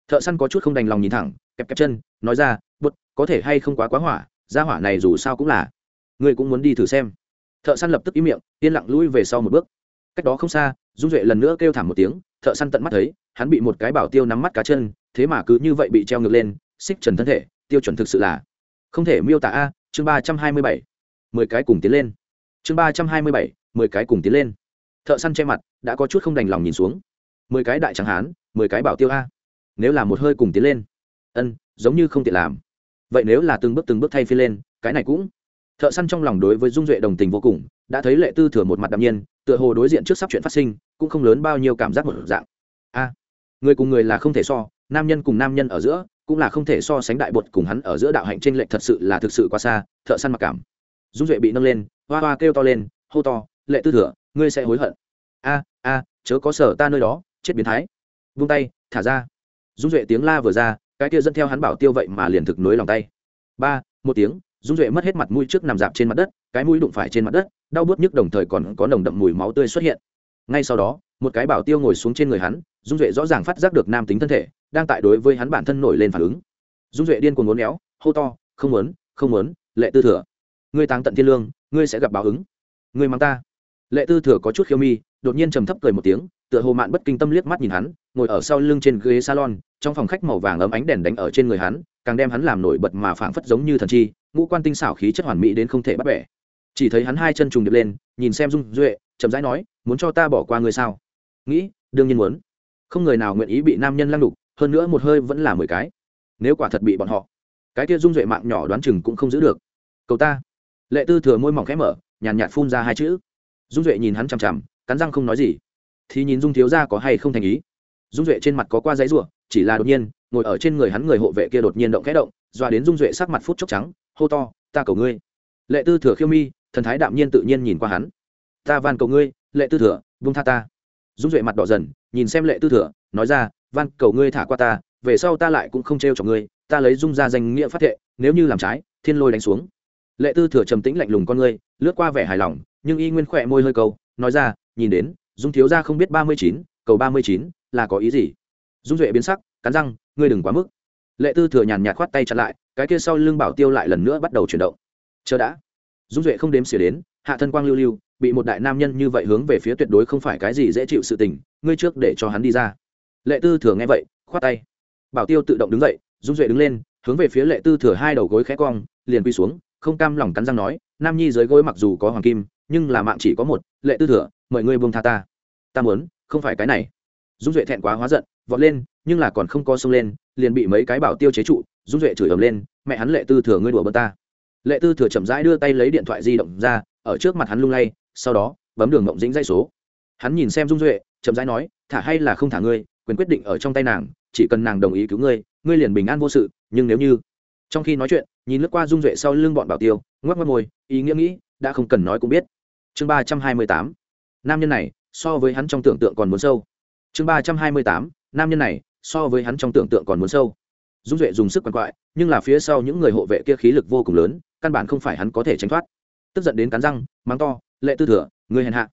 thợ săn có chút không đành lòng nhìn thẳng, kẹp kẹp chân, nói ra bút có thể hay không quá quá hỏa, ra hỏa này dù sao cũng là, ngươi cũng muốn đi thử xem. Thợ săn lập tức im miệng, yên lặng lui về sau một bước. Cách đó không xa, dung duệ lần nữa kêu thảm một tiếng, thợ săn tận mắt thấy, hắn bị một cái bảo tiêu nắm mắt cá chân, thế mà cứ như vậy bị treo ngược lên, xích trần thân thể, tiêu chuẩn thực sự là không thể miêu tả a. Chương ba trăm hai mươi bảy, mười cái cùng tiến lên. Chương ba trăm hai mươi bảy, mười cái cùng tiến lên. Thợ săn che mặt, đã có chút không đành lòng nhìn xuống. Mười cái đại trắng hán, mười cái bảo tiêu a nếu là một hơi cùng tiến lên. Ân, giống như không tiện làm. Vậy nếu là từng bước từng bước thay phi lên, cái này cũng thợ săn trong lòng đối với dung duệ đồng tình vô cùng, đã thấy lệ tư thừa một mặt đ ạ m nhiên, tựa hồ đối diện trước sắp chuyện phát sinh, cũng không lớn bao nhiêu cảm giác một dạng. A, người cùng người là không thể so, nam nhân cùng nam nhân ở giữa, cũng là không thể so sánh đại bột cùng hắn ở giữa đạo hạnh t r ê n lệch thật sự là thực sự quá xa, thợ săn mặc cảm. Dung duệ bị nâng lên, hoa hoa kêu to lên, hô to, lệ tư thừa, ngươi sẽ hối hận. A a, chớ có sở ta nơi đó, chết biến thái. Vung tay, thả ra dung duệ tiếng la vừa ra, cái kia dẫn theo hắn bảo tiêu vậy mà liền thực nối lòng tay. Ba, một tiếng, dung duệ mất hết mặt mũi trước nằm dạp trên mặt đất, cái mũi đụng phải trên mặt đất, đau bớt nhức đồng thời còn có nồng đậm mùi máu tươi xuất hiện. Ngay sau đó, một cái bảo tiêu ngồi xuống trên người hắn, dung duệ rõ ràng phát giác được nam tính thân thể, đang tại đối với hắn bản thân nổi lên phản ứng. Dung duệ điên cuồng ngốn éo, hô to, không muốn không muốn, lệ tư thừa, ngươi táng tận thiên lương, ngươi sẽ gặp báo ứng. Ngươi mang ta. Lệ tư thừa có chút khiêu mi, đột nhiên trầm thấp cười một tiếng tựa hồ mạn bất kinh tâm liếc mắt nhìn hắn, ngồi ở sau lưng trên ghế salon, trong phòng khách màu vàng ấm ánh đèn đánh ở trên người hắn, càng đem hắn làm nổi bật mà phảng phất giống như thần chi, ngũ quan tinh xảo khí chất hoàn mỹ đến không thể bắt bẻ. Chỉ thấy hắn hai chân trùng điệp lên, nhìn xem dung duệ, chậm rãi nói, muốn cho ta bỏ qua ngươi sao? Nghĩ, đương nhiên muốn. Không người nào nguyện ý bị nam nhân lăng đục, hơn nữa một hơi vẫn là mười cái. Nếu quả thật bị bọn họ, cái kia dung duệ mạng nhỏ đoán chừng cũng không giữ được. Cầu ta. Lệ tư thừa môi mỏng khẽ mở, nhàn nhạt phun ra hai chữ. Dung duệ nhìn hắn chằm chằm, cắn răng không nói gì thì nhìn dung thiếu gia có hay không thành ý. Dung duệ trên mặt có qua giấy rủa, chỉ là đột nhiên ngồi ở trên người hắn người hộ vệ kia đột nhiên động kẽ động doa đến dung duệ sắc mặt phút chốc trắng hô to ta cầu ngươi. Lệ tư thừa khiêu mi thần thái đạm nhiên tự nhiên nhìn qua hắn. Ta van cầu ngươi lệ tư thừa vung tha ta. Dung duệ mặt đỏ dần nhìn xem lệ tư thừa nói ra van cầu ngươi thả qua ta về sau ta lại cũng không t r cho ngươi ta lấy dung ra danh nghĩa phát thệ nếu như làm trái thiên lôi đánh xuống. Lệ tư thừa trầm tĩnh lạnh lùng con ngươi lướt qua vẻ hài lòng nhưng y nguyên khỏe môi hơi câu, nói ra nhìn đến dung thiếu ra không biết ba mươi chín, cầu ba mươi chín là có ý gì? Dung duệ biến sắc, cắn răng, ngươi đừng quá mức. Lệ tư thừa nhàn nhạt khoát tay chặn lại, cái kia sau lưng bảo tiêu lại lần nữa bắt đầu chuyển động. Chờ đã. Dung duệ không đếm xỉa đến, hạ thân quang lưu lưu, bị một đại nam nhân như vậy hướng về phía tuyệt đối không phải cái gì dễ chịu sự tình, ngươi trước để cho hắn đi ra. Lệ tư thừa nghe vậy, khoát tay. Bảo tiêu tự động đứng dậy, dung duệ đứng lên, hướng về phía lệ tư thừa hai đầu gối khẽ cong, liền quy xuống, không cam lòng cắn răng nói, nam nhi dưới gối mặc dù có hoàng kim, nhưng là mạng chỉ có một, lệ tư thừa mời ngươi buông tha ta. Ta muốn, không phải cái này. Dung duệ thẹn quá hóa giận, vọt lên, nhưng là còn không có xông lên, liền bị mấy cái bảo tiêu chế trụ. Dung duệ chửi ầm lên, mẹ hắn lệ tư thừa ngươi đùa bơ ta. Lệ tư thừa chậm rãi đưa tay lấy điện thoại di động ra, ở trước mặt hắn lung lay, sau đó, bấm đường mộng dính dây số. Hắn nhìn xem dung duệ, chậm rãi nói, thả hay là không thả ngươi, quyền quyết định ở trong tay nàng, chỉ cần nàng đồng ý cứu ngươi ngươi liền bình an vô sự, nhưng nếu như trong khi nói chuyện, nhìn lướt qua dung duệ sau lưng bọn bảo tiêu, ngoắc ngoắc môi, ý nghĩa nghĩ, đã không cần nói cũng biết. Chương ba trăm hai mươi tám nam nhân này so với hắn trong tưởng tượng còn muốn sâu. Chương ba trăm hai mươi tám, nam nhân này so với hắn trong tưởng tượng còn muốn sâu. Dung duệ dùng sức quằn quại, nhưng là phía sau những người hộ vệ kia khí lực vô cùng lớn, căn bản không phải hắn có thể tránh thoát. Tức giận đến cắn răng, mắng to, lệ tư thừa người hèn hạ.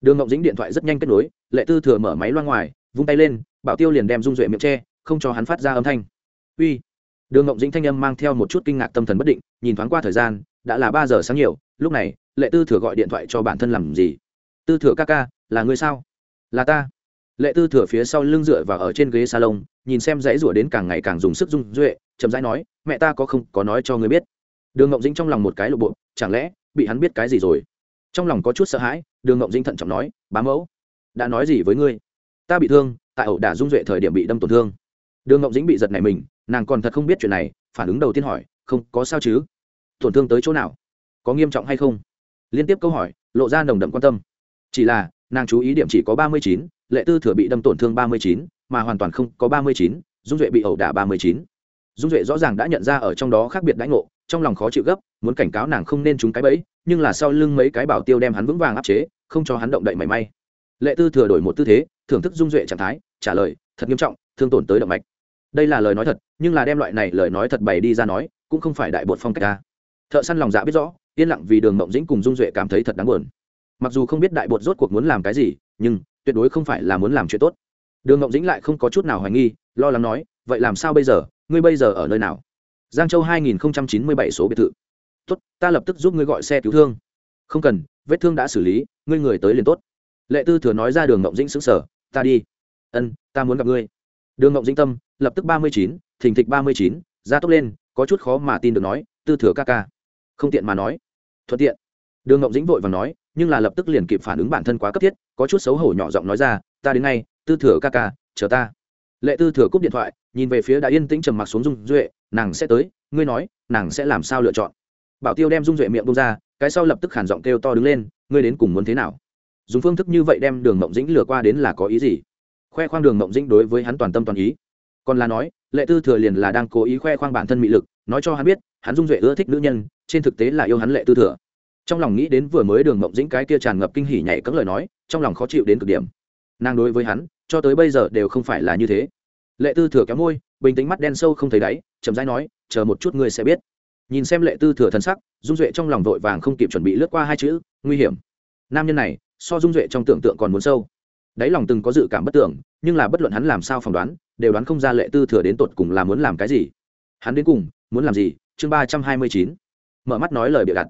Đường ngọc dính điện thoại rất nhanh kết nối, lệ tư thừa mở máy loa ngoài, vung tay lên, bảo tiêu liền đem dung duệ miệng tre không cho hắn phát ra âm thanh. Uy. Đường ngọc dính thanh âm mang theo một chút kinh ngạc tâm thần bất định, nhìn thoáng qua thời gian, đã là ba giờ sáng nhiều, lúc này, lệ tư thừa gọi điện thoại cho bản thân làm gì? Tư thừa ca ca, là người sao? Là ta. Lệ tư thừa phía sau lưng dựa và ở trên ghế salon, nhìn xem dãy rủa đến càng ngày càng dùng sức dung duệ, chậm rãi nói, mẹ ta có không, có nói cho ngươi biết. Đường ngộng dĩnh trong lòng một cái lộ bộ, chẳng lẽ, bị hắn biết cái gì rồi? Trong lòng có chút sợ hãi, đường ngộng dĩnh thận trọng nói, bá mẫu, đã nói gì với ngươi? Ta bị thương, tại ẩu đả dung duệ thời điểm bị đâm tổn thương. Đường ngộng dĩnh bị giật này mình, nàng còn thật không biết chuyện này, phản ứng đầu tiên hỏi, không, có sao chứ? Tổn thương tới chỗ nào? Có nghiêm trọng hay không? Liên tiếp câu hỏi, lộ ra nồng đậm quan tâm chỉ là, nàng chú ý điểm chỉ có ba mươi chín, lệ tư thừa bị đâm tổn thương ba mươi chín, mà hoàn toàn không có ba mươi chín, dung duệ bị ẩu đả ba mươi chín. Dung duệ rõ ràng đã nhận ra ở trong đó khác biệt đãi ngộ, trong lòng khó chịu gấp, muốn cảnh cáo nàng không nên trúng cái bẫy, nhưng là sau lưng mấy cái bảo tiêu đem hắn vững vàng áp chế, không cho hắn động đậy mảy may. Lệ tư thừa đổi một tư thế, thưởng thức dung duệ trạng thái, trả lời, thật nghiêm trọng, thương tổn tới động mạch. Đây là lời nói thật, nhưng là đem loại này lời nói thật bày đi ra nói, cũng không phải đại bột phong cách ta. Thợ săn lòng dạ biết rõ, yên lặng vì đường mộng dĩnh cùng dung duệ cảm thấy thật đáng buồn mặc dù không biết đại bột rốt cuộc muốn làm cái gì, nhưng tuyệt đối không phải là muốn làm chuyện tốt. Đường ngộng dĩnh lại không có chút nào hoài nghi, lo lắng nói, vậy làm sao bây giờ? Ngươi bây giờ ở nơi nào? Giang châu 2097 số biệt thự. Tốt, ta lập tức giúp ngươi gọi xe cứu thương. Không cần, vết thương đã xử lý, ngươi người tới liền tốt. Lệ tư thừa nói ra đường ngộng dĩnh xứng sở ta đi. Ân, ta muốn gặp ngươi. Đường ngộng dĩnh tâm, lập tức ba mươi chín, thình thịch ba mươi chín, ra tốc lên, có chút khó mà tin được nói, tư thừa ca ca. Không tiện mà nói. Thuận tiện. Đường ngộng dĩnh vội và nói nhưng là lập tức liền kịp phản ứng bản thân quá cấp thiết, có chút xấu hổ nhỏ giọng nói ra, ta đến ngay, tư thừa ca ca, chờ ta. Lệ tư thừa cúp điện thoại, nhìn về phía đã yên tĩnh trầm mặc xuống dung duệ, nàng sẽ tới, ngươi nói, nàng sẽ làm sao lựa chọn? Bảo tiêu đem dung duệ miệng bông ra, cái sau lập tức khản giọng kêu to đứng lên, ngươi đến cùng muốn thế nào? Dùng phương thức như vậy đem đường mộng dĩnh lừa qua đến là có ý gì? Khoe khoang đường mộng dĩnh đối với hắn toàn tâm toàn ý. Còn là nói, lệ tư thừa liền là đang cố ý khoe khoang bản thân mị lực, nói cho hắn biết, hắn dung duệ ưa thích nữ nhân, trên thực tế là yêu hắn lệ tư thừa trong lòng nghĩ đến vừa mới đường mộng dĩnh cái kia tràn ngập kinh hỉ nhảy cấm lời nói, trong lòng khó chịu đến cực điểm. Nàng đối với hắn, cho tới bây giờ đều không phải là như thế. Lệ tư thừa kéo môi, bình tĩnh mắt đen sâu không thấy đáy, chậm rãi nói, chờ một chút ngươi sẽ biết. Nhìn xem lệ tư thừa thân sắc, dung duệ trong lòng vội vàng không kịp chuẩn bị lướt qua hai chữ, nguy hiểm. Nam nhân này, so dung duệ trong tưởng tượng còn muốn sâu. Đáy lòng từng có dự cảm bất tưởng, nhưng là bất luận hắn làm sao phỏng đoán, đều đoán không ra lệ tư thừa đến tột cùng là muốn làm cái gì. Hắn đến cùng muốn làm gì? Chương ba trăm hai mươi chín. Mở mắt nói lời bịa đặt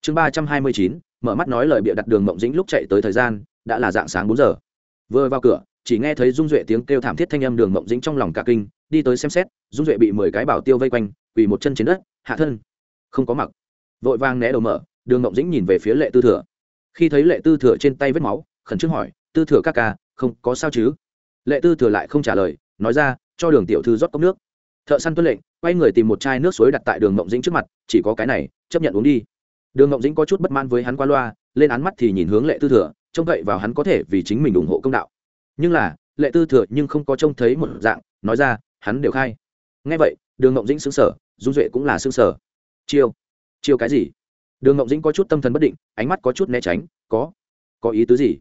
chương ba trăm hai mươi chín, mở mắt nói lời bịa đặt đường mộng dĩnh lúc chạy tới thời gian, đã là dạng sáng bốn giờ. Vừa vào cửa, chỉ nghe thấy dung duệ tiếng kêu thảm thiết thanh âm đường mộng dĩnh trong lòng cả kinh, đi tới xem xét, dung duệ bị mười cái bảo tiêu vây quanh, quỳ một chân trên đất, hạ thân. Không có mặc. Vội vang né đầu mở, đường mộng dĩnh nhìn về phía lệ tư thừa. Khi thấy lệ tư thừa trên tay vết máu, khẩn trương hỏi, tư thừa các ca, không có sao chứ? Lệ tư thừa lại không trả lời, nói ra, cho đường tiểu thư rót cốc nước. Thợ săn tuân lệnh, quay người tìm một chai nước suối đặt tại đường mộng dĩnh trước mặt, chỉ có cái này, chấp nhận uống đi đường mộng dĩnh có chút bất mãn với hắn qua loa, lên án mắt thì nhìn hướng lệ tư thừa, trông cậy vào hắn có thể vì chính mình ủng hộ công đạo. Nhưng là, lệ tư thừa nhưng không có trông thấy một dạng, nói ra, hắn đều khai. Ngay vậy, đường mộng dĩnh xứng sở dung duệ cũng là xứng sở chiêu. Chiêu cái gì? Đường mộng dĩnh có chút tâm thần bất định, ánh mắt có chút né tránh, có. Có ý tứ gì?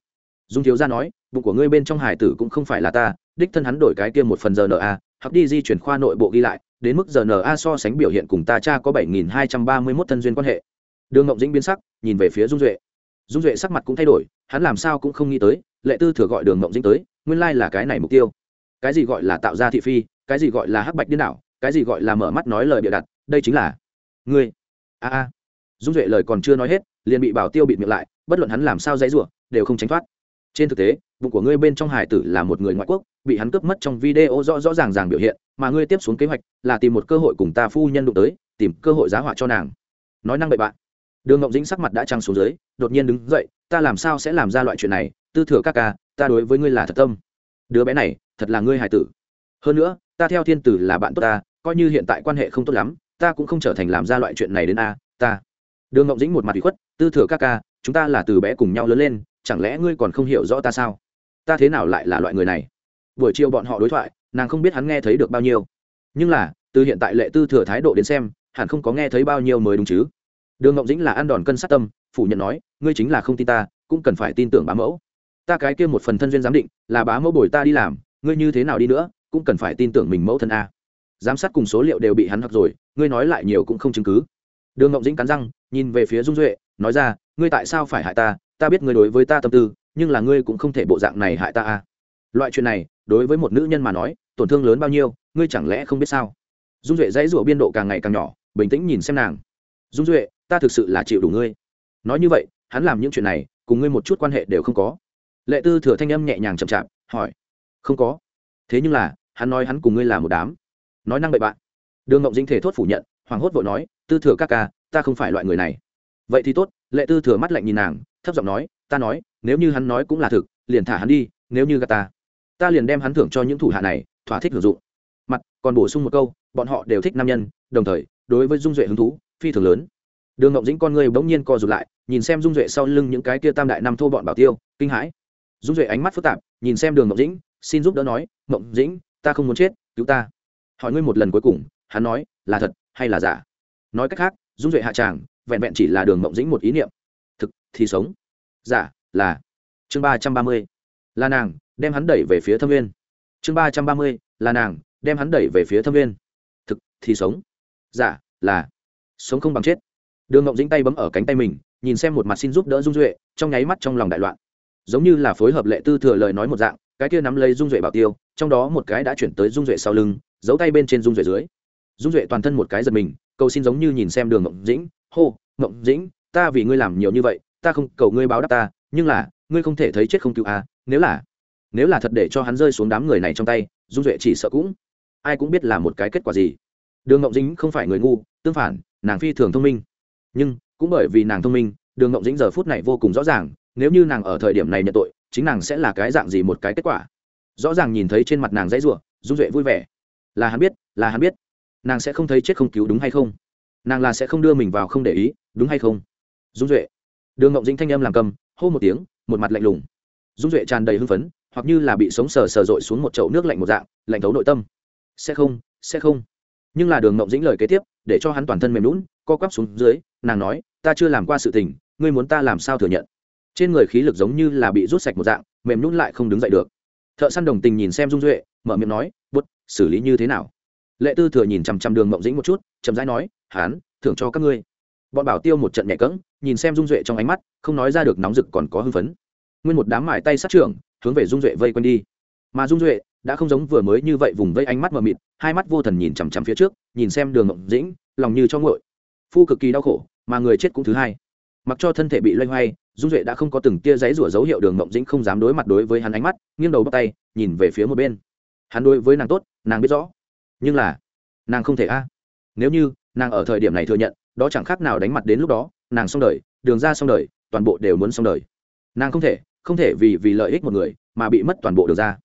Dung thiếu gia nói, bụng của ngươi bên trong hải tử cũng không phải là ta, đích thân hắn đổi cái kia một phần giờ na hoặc đi di chuyển khoa nội bộ ghi lại, đến mức giờ na so sánh biểu hiện cùng ta cha có bảy nghìn hai trăm ba mươi mốt thân duyên quan hệ đường ngộng dĩnh biến sắc, nhìn về phía dung duệ. Dung duệ sắc mặt cũng thay đổi, hắn làm sao cũng không nghĩ tới, lệ tư thừa gọi đường ngộng dĩnh tới, nguyên lai là cái này mục tiêu. Cái gì gọi là tạo ra thị phi, cái gì gọi là hắc bạch điên đảo, cái gì gọi là mở mắt nói lời bịa đặt, đây chính là ngươi. A a. Dung duệ lời còn chưa nói hết, liền bị bảo tiêu bịt miệng lại, bất luận hắn làm sao dãy rủa, đều không tránh thoát. Trên thực tế, bụng của ngươi bên trong hải tử là một người ngoại quốc, bị hắn cướp mất trong video rõ rõ ràng ràng biểu hiện, mà ngươi tiếp xuống kế hoạch là tìm một cơ hội cùng ta phu nhân đụng tới, tìm cơ hội giá họa cho nàng. Nói năng bậy bạn đường ngộng dĩnh sắc mặt đã trăng xuống dưới, đột nhiên đứng dậy, ta làm sao sẽ làm ra loại chuyện này? Tư thừa các ca, ta đối với ngươi là thật tâm. Đứa bé này, thật là ngươi hài tử. Hơn nữa, ta theo thiên tử là bạn tốt ta, coi như hiện tại quan hệ không tốt lắm, ta cũng không trở thành làm ra loại chuyện này đến a, ta. Đường ngộng dĩnh một mặt bị khuất, tư thừa các ca, chúng ta là từ bé cùng nhau lớn lên, chẳng lẽ ngươi còn không hiểu rõ ta sao? Ta thế nào lại là loại người này? Buổi chiều bọn họ đối thoại, nàng không biết hắn nghe thấy được bao nhiêu. Nhưng là, từ hiện tại lệ tư thừa thái độ đến xem, hẳn không có nghe thấy bao nhiêu mới đúng chứ đường ngộng dĩnh là ăn đòn cân sát tâm, phủ nhận nói, ngươi chính là không tin ta, cũng cần phải tin tưởng bá mẫu. Ta cái kia một phần thân duyên giám định, là bá mẫu bồi ta đi làm, ngươi như thế nào đi nữa, cũng cần phải tin tưởng mình mẫu thân a. Giám sát cùng số liệu đều bị hắn học rồi, ngươi nói lại nhiều cũng không chứng cứ. Đường ngộng dĩnh cắn răng, nhìn về phía dung duệ, nói ra, ngươi tại sao phải hại ta? Ta biết ngươi đối với ta tâm tư, nhưng là ngươi cũng không thể bộ dạng này hại ta a. Loại chuyện này, đối với một nữ nhân mà nói, tổn thương lớn bao nhiêu, ngươi chẳng lẽ không biết sao? Dung duệ dãy rủa biên độ càng ngày càng nhỏ, bình tĩnh nhìn xem nàng. Dung duệ ta thực sự là chịu đủ ngươi. Nói như vậy, hắn làm những chuyện này, cùng ngươi một chút quan hệ đều không có. Lệ tư thừa thanh âm nhẹ nhàng chậm chạp, hỏi. Không có. Thế nhưng là, hắn nói hắn cùng ngươi là một đám. Nói năng bậy bạn. Đường ngộng dinh thể thốt phủ nhận hoàng hốt vội nói, tư thừa các ca, ta không phải loại người này. Vậy thì tốt. Lệ tư thừa mắt lạnh nhìn nàng, thấp giọng nói, ta nói, nếu như hắn nói cũng là thực, liền thả hắn đi, nếu như gà ta ta liền đem hắn thưởng cho những thủ hạ này, thỏa thích hưởng dụng. Mặt, còn bổ sung một câu, bọn họ đều thích nam nhân, đồng thời, đối với dung duệ hứng thú, phi thường lớn đường ngộng dĩnh con người bỗng nhiên co rụt lại, nhìn xem dung duệ sau lưng những cái kia tam đại năm thô bọn bảo tiêu, kinh hãi. Dung duệ ánh mắt phức tạp, nhìn xem đường ngộng dĩnh, xin giúp đỡ nói, ngộng dĩnh, ta không muốn chết, cứu ta. Hỏi ngươi một lần cuối cùng, hắn nói, là thật hay là giả? Nói cách khác, dung duệ hạ tràng, vẹn vẹn chỉ là đường ngộng dĩnh một ý niệm. Thực thì sống. Giả là chương ba trăm ba mươi, là nàng đem hắn đẩy về phía thâm viên chương ba trăm ba mươi, là nàng đem hắn đẩy về phía thâm viên thực thì sống. Giả là sống không bằng chết đường ngộng dĩnh tay bấm ở cánh tay mình, nhìn xem một mặt xin giúp đỡ dung duệ, trong nháy mắt trong lòng đại loạn. Giống như là phối hợp lệ tư thừa lời nói một dạng, cái kia nắm lấy dung duệ bảo tiêu, trong đó một cái đã chuyển tới dung duệ sau lưng, giấu tay bên trên dung duệ dưới. Dung duệ toàn thân một cái giật mình, cầu xin giống như nhìn xem đường ngộng dĩnh, hô, ngộng dĩnh, ta vì ngươi làm nhiều như vậy, ta không cầu ngươi báo đáp ta, nhưng là, ngươi không thể thấy chết không cứu à nếu là nếu là thật để cho hắn rơi xuống đám người này trong tay, dung duệ chỉ sợ cũng, ai cũng biết là một cái kết quả gì. Đường ngộng dĩnh không phải người ngu, tương phản, nàng phi thường thông minh nhưng cũng bởi vì nàng thông minh, đường ngộng dĩnh giờ phút này vô cùng rõ ràng, nếu như nàng ở thời điểm này nhận tội, chính nàng sẽ là cái dạng gì một cái kết quả. Rõ ràng nhìn thấy trên mặt nàng dãy ruộng dung duệ vui vẻ. Là hắn biết, là hắn biết. Nàng sẽ không thấy chết không cứu đúng hay không? Nàng là sẽ không đưa mình vào không để ý, đúng hay không? Dung duệ đường ngộng dĩnh thanh âm làm cầm, hô một tiếng, một mặt lạnh lùng. Dung duệ tràn đầy hưng phấn, hoặc như là bị sống sờ sờ dội xuống một chậu nước lạnh một dạng, lạnh thấu nội tâm. Sẽ không sẽ không. Nhưng là đường ngộng dĩnh lời kế tiếp, để cho hắn toàn thân mềm lún co quắp xuống dưới nàng nói, ta chưa làm qua sự tình, ngươi muốn ta làm sao thừa nhận? Trên người khí lực giống như là bị rút sạch một dạng, mềm nhún lại không đứng dậy được. Thợ săn đồng tình nhìn xem dung duệ, mở miệng nói, bút, xử lý như thế nào? Lệ tư thừa nhìn chằm chằm đường mộng dĩnh một chút, chậm rãi nói, hán, thưởng cho các ngươi. Bọn bảo tiêu một trận nhẹ cẫng, nhìn xem dung duệ trong ánh mắt, không nói ra được nóng rực còn có hưng phấn. Nguyên một đám mải tay sát trưởng, hướng về dung duệ vây quanh đi. Mà dung duệ đã không giống vừa mới như vậy vùng vây ánh mắt mờ mịt, hai mắt vô thần nhìn chằm chằm phía trước, nhìn xem đường mộng dĩnh, lòng như cho ngội phu cực kỳ đau khổ, mà người chết cũng thứ hai. Mặc cho thân thể bị loay hoay, dung duệ đã không có từng tia giấy rủa dấu hiệu đường mộng dĩnh không dám đối mặt đối với hắn ánh mắt, nghiêng đầu bắt tay, nhìn về phía một bên. Hắn đối với nàng tốt, nàng biết rõ. Nhưng là, nàng không thể a. Nếu như, nàng ở thời điểm này thừa nhận, đó chẳng khác nào đánh mặt đến lúc đó, nàng xong đời, đường ra xong đời, toàn bộ đều muốn xong đời. Nàng không thể không thể vì vì lợi ích một người, mà bị mất toàn bộ đường ra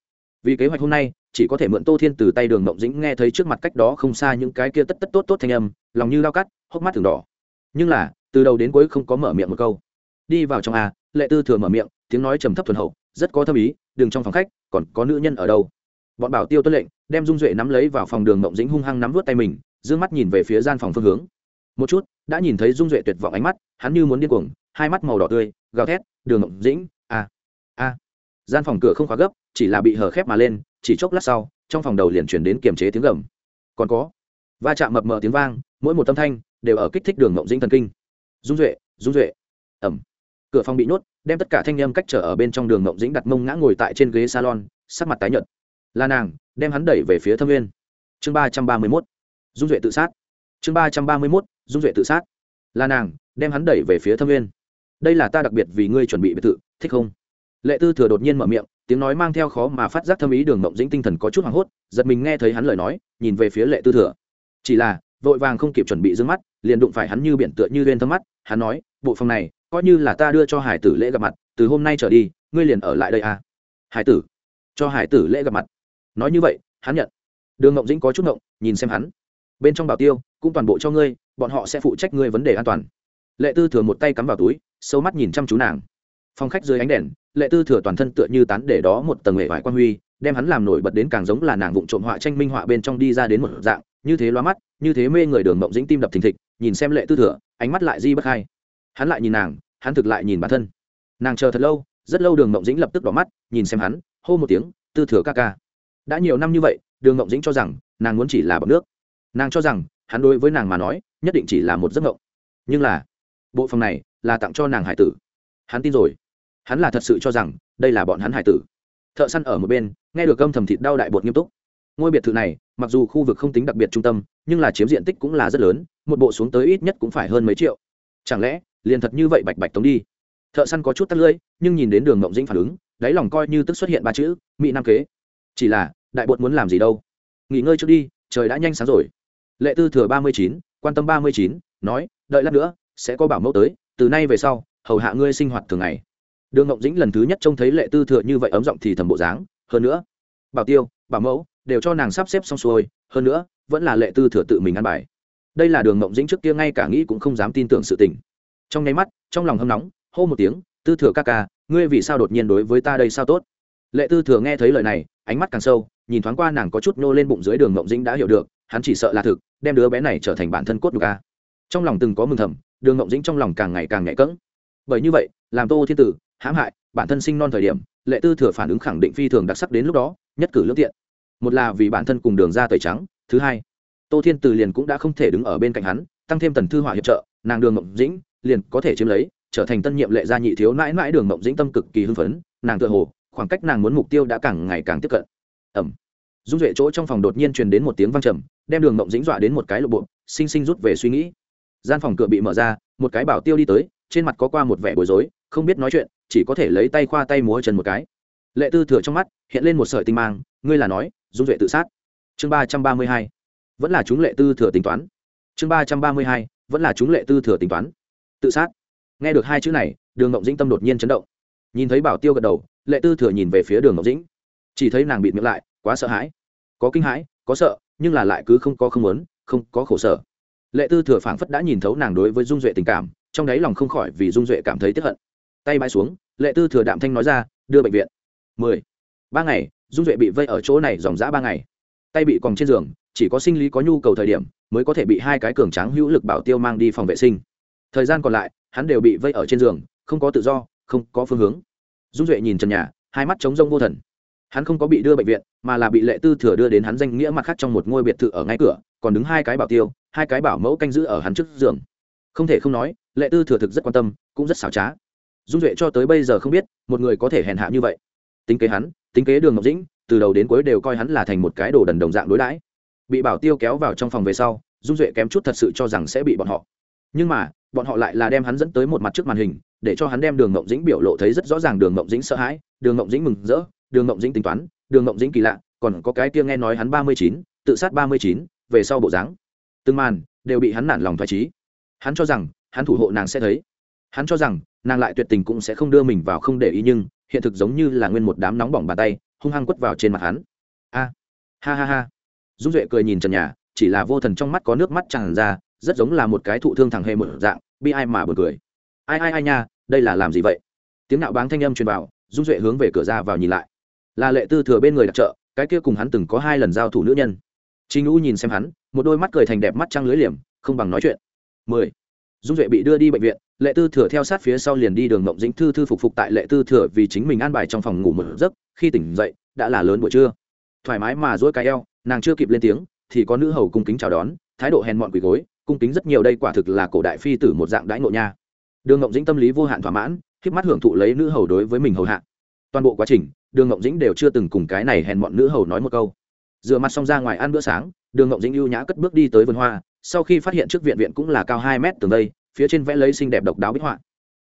vì kế hoạch hôm nay, chỉ có thể mượn tô thiên từ tay đường mộng dĩnh nghe thấy trước mặt cách đó không xa những cái kia tất tất tốt tốt thanh âm, lòng như lao cắt, hốc mắt thường đỏ. Nhưng là, từ đầu đến cuối không có mở miệng một câu. Đi vào trong a lệ tư thừa mở miệng, tiếng nói trầm thấp thuần hậu, rất có thâm ý, đừng trong phòng khách, còn có nữ nhân ở đâu? Bọn bảo tiêu tuân lệnh, đem dung duệ nắm lấy vào phòng đường mộng dĩnh hung hăng nắm vút tay mình d mắt nhìn về phía gian phòng phương hướng. Một chút, đã nhìn thấy dung duệ tuyệt vọng ánh mắt, hắn như muốn điên cuồng, hai mắt màu đỏ tươi, gào thét, đường mộng dĩnh a a gian phòng cửa không khóa gấp chỉ là bị hở khép mà lên, chỉ chốc lát sau, trong phòng đầu liền chuyển đến kiềm chế tiếng gầm. Còn có, va chạm mập mờ tiếng vang, mỗi một âm thanh đều ở kích thích đường mộng dĩnh thần kinh. Dung duệ dung duệ. Ẩm. Cửa phòng bị nhốt, đem tất cả thanh â m cách trở ở bên trong đường mộng dĩnh đặt mông ngã ngồi tại trên ghế salon, sắc mặt tái nhợt. Là nàng đem hắn đẩy về phía thâm viên chương ba trăm ba mươi mốt. Dung duệ tự sát. Chương ba trăm ba mươi mốt. Dung duệ tự sát. Là nàng đem hắn đẩy về phía thâm viên đây là ta đặc biệt vì ngươi chuẩn bị biệt thự, thích không? Lệ tư thừa đột nhiên mở miệng tiếng nói mang theo khó mà phát giác thâm ý đường mộng dĩnh tinh thần có chút hoảng hốt, giật mình nghe thấy hắn lời nói, nhìn về phía lệ tư thừa. Chỉ là, vội vàng không kịp chuẩn bị d mắt, liền đụng phải hắn như biển tựa như lên thâm mắt, hắn nói, bộ phòng này, coi như là ta đưa cho hải tử lễ gặp mặt, từ hôm nay trở đi, ngươi liền ở lại đây à? Hải tử? Cho hải tử lễ gặp mặt? Nói như vậy, hắn nhận. Đường mộng dĩnh có chút mộng nhìn xem hắn. Bên trong bảo tiêu, cũng toàn bộ cho ngươi, bọn họ sẽ phụ trách ngươi vấn đề an toàn. Lệ tư thừa một tay cắm vào túi, sâu mắt nhìn chăm chú nàng. Phòng khách dưới ánh đèn lệ tư thừa toàn thân tựa như tán để đó một tầng hệ vải quan huy, đem hắn làm nổi bật đến càng giống là nàng vụng trộm họa tranh minh họa bên trong đi ra đến một dạng, như thế loa mắt, như thế mê người đường mộng dĩnh tim đập thình thịch, nhìn xem lệ tư thừa, ánh mắt lại di bất hai hắn lại nhìn nàng, hắn thực lại nhìn bản thân. Nàng chờ thật lâu, rất lâu đường mộng dĩnh lập tức đỏ mắt, nhìn xem hắn, hô một tiếng, tư thừa ca ca. Đã nhiều năm như vậy, đường mộng dĩnh cho rằng, nàng muốn chỉ là bọc nước. Nàng cho rằng, hắn đối với nàng mà nói, nhất định chỉ là một giấc mộng. Nhưng là, bộ phòng này là tặng cho nàng hải tử. Hắn tin rồi hắn là thật sự cho rằng, đây là bọn hắn hải tử. Thợ săn ở một bên, nghe được âm thầm thịt đau đại bột nghiêm túc. Ngôi biệt thự này, mặc dù khu vực không tính đặc biệt trung tâm, nhưng là chiếm diện tích cũng là rất lớn, một bộ xuống tới ít nhất cũng phải hơn mấy triệu. Chẳng lẽ, liền thật như vậy bạch bạch tống đi? Thợ săn có chút tắt lưỡi, nhưng nhìn đến đường ngộng dĩnh phản ứng, đáy lòng coi như tức xuất hiện ba chữ mỹ nam kế. Chỉ là, đại bột muốn làm gì đâu? Nghỉ ngơi trước đi, trời đã nhanh sáng rồi. Lệ tư thừa ba mươi chín, quan tâm ba mươi chín, nói, đợi lát nữa, sẽ có bảo mẫu tới, từ nay về sau, hầu hạ ngươi sinh hoạt thường ngày đường ngộng dĩnh lần thứ nhất trông thấy lệ tư thừa như vậy ấm giọng thì thầm bộ dáng, hơn nữa, bảo tiêu, bảo mẫu đều cho nàng sắp xếp xong xuôi, hơn nữa, vẫn là lệ tư thừa tự mình ăn bài. Đây là đường ngộng dĩnh trước kia ngay cả nghĩ cũng không dám tin tưởng sự tình. Trong nháy mắt, trong lòng hâm nóng, hô một tiếng, tư thừa ca ca, ngươi vì sao đột nhiên đối với ta đây sao tốt? Lệ tư thừa nghe thấy lời này, ánh mắt càng sâu, nhìn thoáng qua nàng có chút nô lên bụng dưới đường ngộng dĩnh đã hiểu được, hắn chỉ sợ là thực, đem đứa bé này trở thành bản thân cốt đục ca trong lòng từng có mừng thầm, đường ngộng dĩnh trong lòng càng ngày càng nhạy cỡng bởi như vậy, làm tô thiên tử, hãm hại, bản thân sinh non thời điểm, lệ tư thừa phản ứng khẳng định phi thường đặc sắc đến lúc đó, nhất cử lương tiện. Một là vì bản thân cùng đường ra tẩy trắng, thứ hai, tô thiên tử liền cũng đã không thể đứng ở bên cạnh hắn, tăng thêm tần thư hỏa hiệp trợ, nàng đường mộng dĩnh liền có thể chiếm lấy, trở thành tân nhiệm lệ gia nhị thiếu mãi mãi đường mộng dĩnh tâm cực kỳ hưng phấn, nàng tự hồ, khoảng cách nàng muốn mục tiêu đã càng ngày càng tiếp cận. Ẩm dung duệ chỗ trong phòng đột nhiên truyền đến một tiếng vang trầm, đem đường mộng dĩnh dọa đến một cái lộ bộ, sinh sinh rút về suy nghĩ. Gian phòng cửa bị mở ra, một cái bảo tiêu đi tới trên mặt có qua một vẻ bối rối, không biết nói chuyện, chỉ có thể lấy tay khoa tay múa chân một cái. Lệ tư thừa trong mắt hiện lên một sợi tinh mang, ngươi là nói, dung duệ tự sát. Chương ba trăm ba mươi hai, vẫn là chúng lệ tư thừa tính toán. Chương ba trăm ba mươi hai, vẫn là chúng lệ tư thừa tính toán. Tự sát. Nghe được hai chữ này, đường ngộng dĩnh tâm đột nhiên chấn động. Nhìn thấy bảo tiêu gật đầu, lệ tư thừa nhìn về phía đường ngộng dĩnh. Chỉ thấy nàng bịt miệng lại, quá sợ hãi. Có kinh hãi, có sợ, nhưng là lại cứ không có không muốn, không có khổ sở. Lệ tư thừa phảng phất đã nhìn thấu nàng đối với dung duệ tình cảm trong đáy lòng không khỏi vì dung duệ cảm thấy tiếp hận. Tay bãi xuống, lệ tư thừa đạm thanh nói ra, đưa bệnh viện. Mười. Ba ngày, dung duệ bị vây ở chỗ này dòng dã ba ngày. Tay bị còn trên giường, chỉ có sinh lý có nhu cầu thời điểm, mới có thể bị hai cái cường tráng hữu lực bảo tiêu mang đi phòng vệ sinh. Thời gian còn lại, hắn đều bị vây ở trên giường, không có tự do, không có phương hướng. Dung duệ nhìn trần nhà, hai mắt trống rông vô thần. Hắn không có bị đưa bệnh viện, mà là bị lệ tư thừa đưa đến hắn danh nghĩa mặt khác trong một ngôi biệt thự ở ngay cửa, còn đứng hai cái bảo tiêu, hai cái bảo mẫu canh giữ ở hắn trước giường. Không thể không nói lệ tư thừa thực rất quan tâm, cũng rất xảo trá. Dung duệ cho tới bây giờ không biết, một người có thể hèn hạ như vậy. Tính kế hắn, tính kế đường ngọc dĩnh, từ đầu đến cuối đều coi hắn là thành một cái đồ đần đồng dạng đối đãi. Bị bảo tiêu kéo vào trong phòng về sau, dung duệ kém chút thật sự cho rằng sẽ bị bọn họ. Nhưng mà, bọn họ lại là đem hắn dẫn tới một mặt trước màn hình, để cho hắn đem đường ngộng dĩnh biểu lộ thấy rất rõ ràng đường ngộng dĩnh sợ hãi, đường ngộng dĩnh mừng rỡ, đường ngộng dĩnh tính toán, đường ngộng dĩnh kỳ lạ, còn có cái kia nghe nói hắn ba mươi chín, tự sát ba mươi chín, về sau bộ dáng. Từng màn đều bị hắn nản lòng thoải trí hắn cho rằng hắn thủ hộ nàng sẽ thấy. Hắn cho rằng nàng lại tuyệt tình cũng sẽ không đưa mình vào không để ý nhưng hiện thực giống như là nguyên một đám nóng bỏng bàn tay hung hăng quất vào trên mặt hắn. A ha ha ha. Dung duệ cười nhìn trần nhà chỉ là vô thần trong mắt có nước mắt tràn ra rất giống là một cái thụ thương thằng hề một dạng bi ai mà buồn cười. Ai ai ai nha đây là làm gì vậy? Tiếng nạo báng thanh âm truyền vào dung duệ hướng về cửa ra vào nhìn lại. Là lệ tư thừa bên người đặt chợ, cái kia cùng hắn từng có hai lần giao thủ nữ nhân. Trình U nhìn xem hắn, một đôi mắt cười thành đẹp mắt trăng lưới liềm, không bằng nói chuyện. 10. Dung Duệ bị đưa đi bệnh viện, Lệ Tư Thừa theo sát phía sau liền đi đường Mộng Dĩnh thư thư phục phục tại Lệ Tư Thừa vì chính mình an bài trong phòng ngủ một giấc, khi tỉnh dậy, đã là lớn buổi trưa. Thoải mái mà duỗi cái eo, nàng chưa kịp lên tiếng, thì có nữ hầu cung kính chào đón, thái độ hèn mọn quỳ gối, cung kính rất nhiều đây quả thực là cổ đại phi tử một dạng đãi ngộ nha. Đường Mộng Dĩnh tâm lý vô hạn thỏa mãn, khép mắt hưởng thụ lấy nữ hầu đối với mình hầu hạ. Toàn bộ quá trình, Đường Mộng Dĩnh đều chưa từng cùng cái này hèn mọn nữ hầu nói một câu rửa mặt xong ra ngoài ăn bữa sáng đường ngộng dĩnh ưu nhã cất bước đi tới vườn hoa sau khi phát hiện trước viện viện cũng là cao hai mét tường đây, phía trên vẽ lấy xinh đẹp độc đáo bích họa.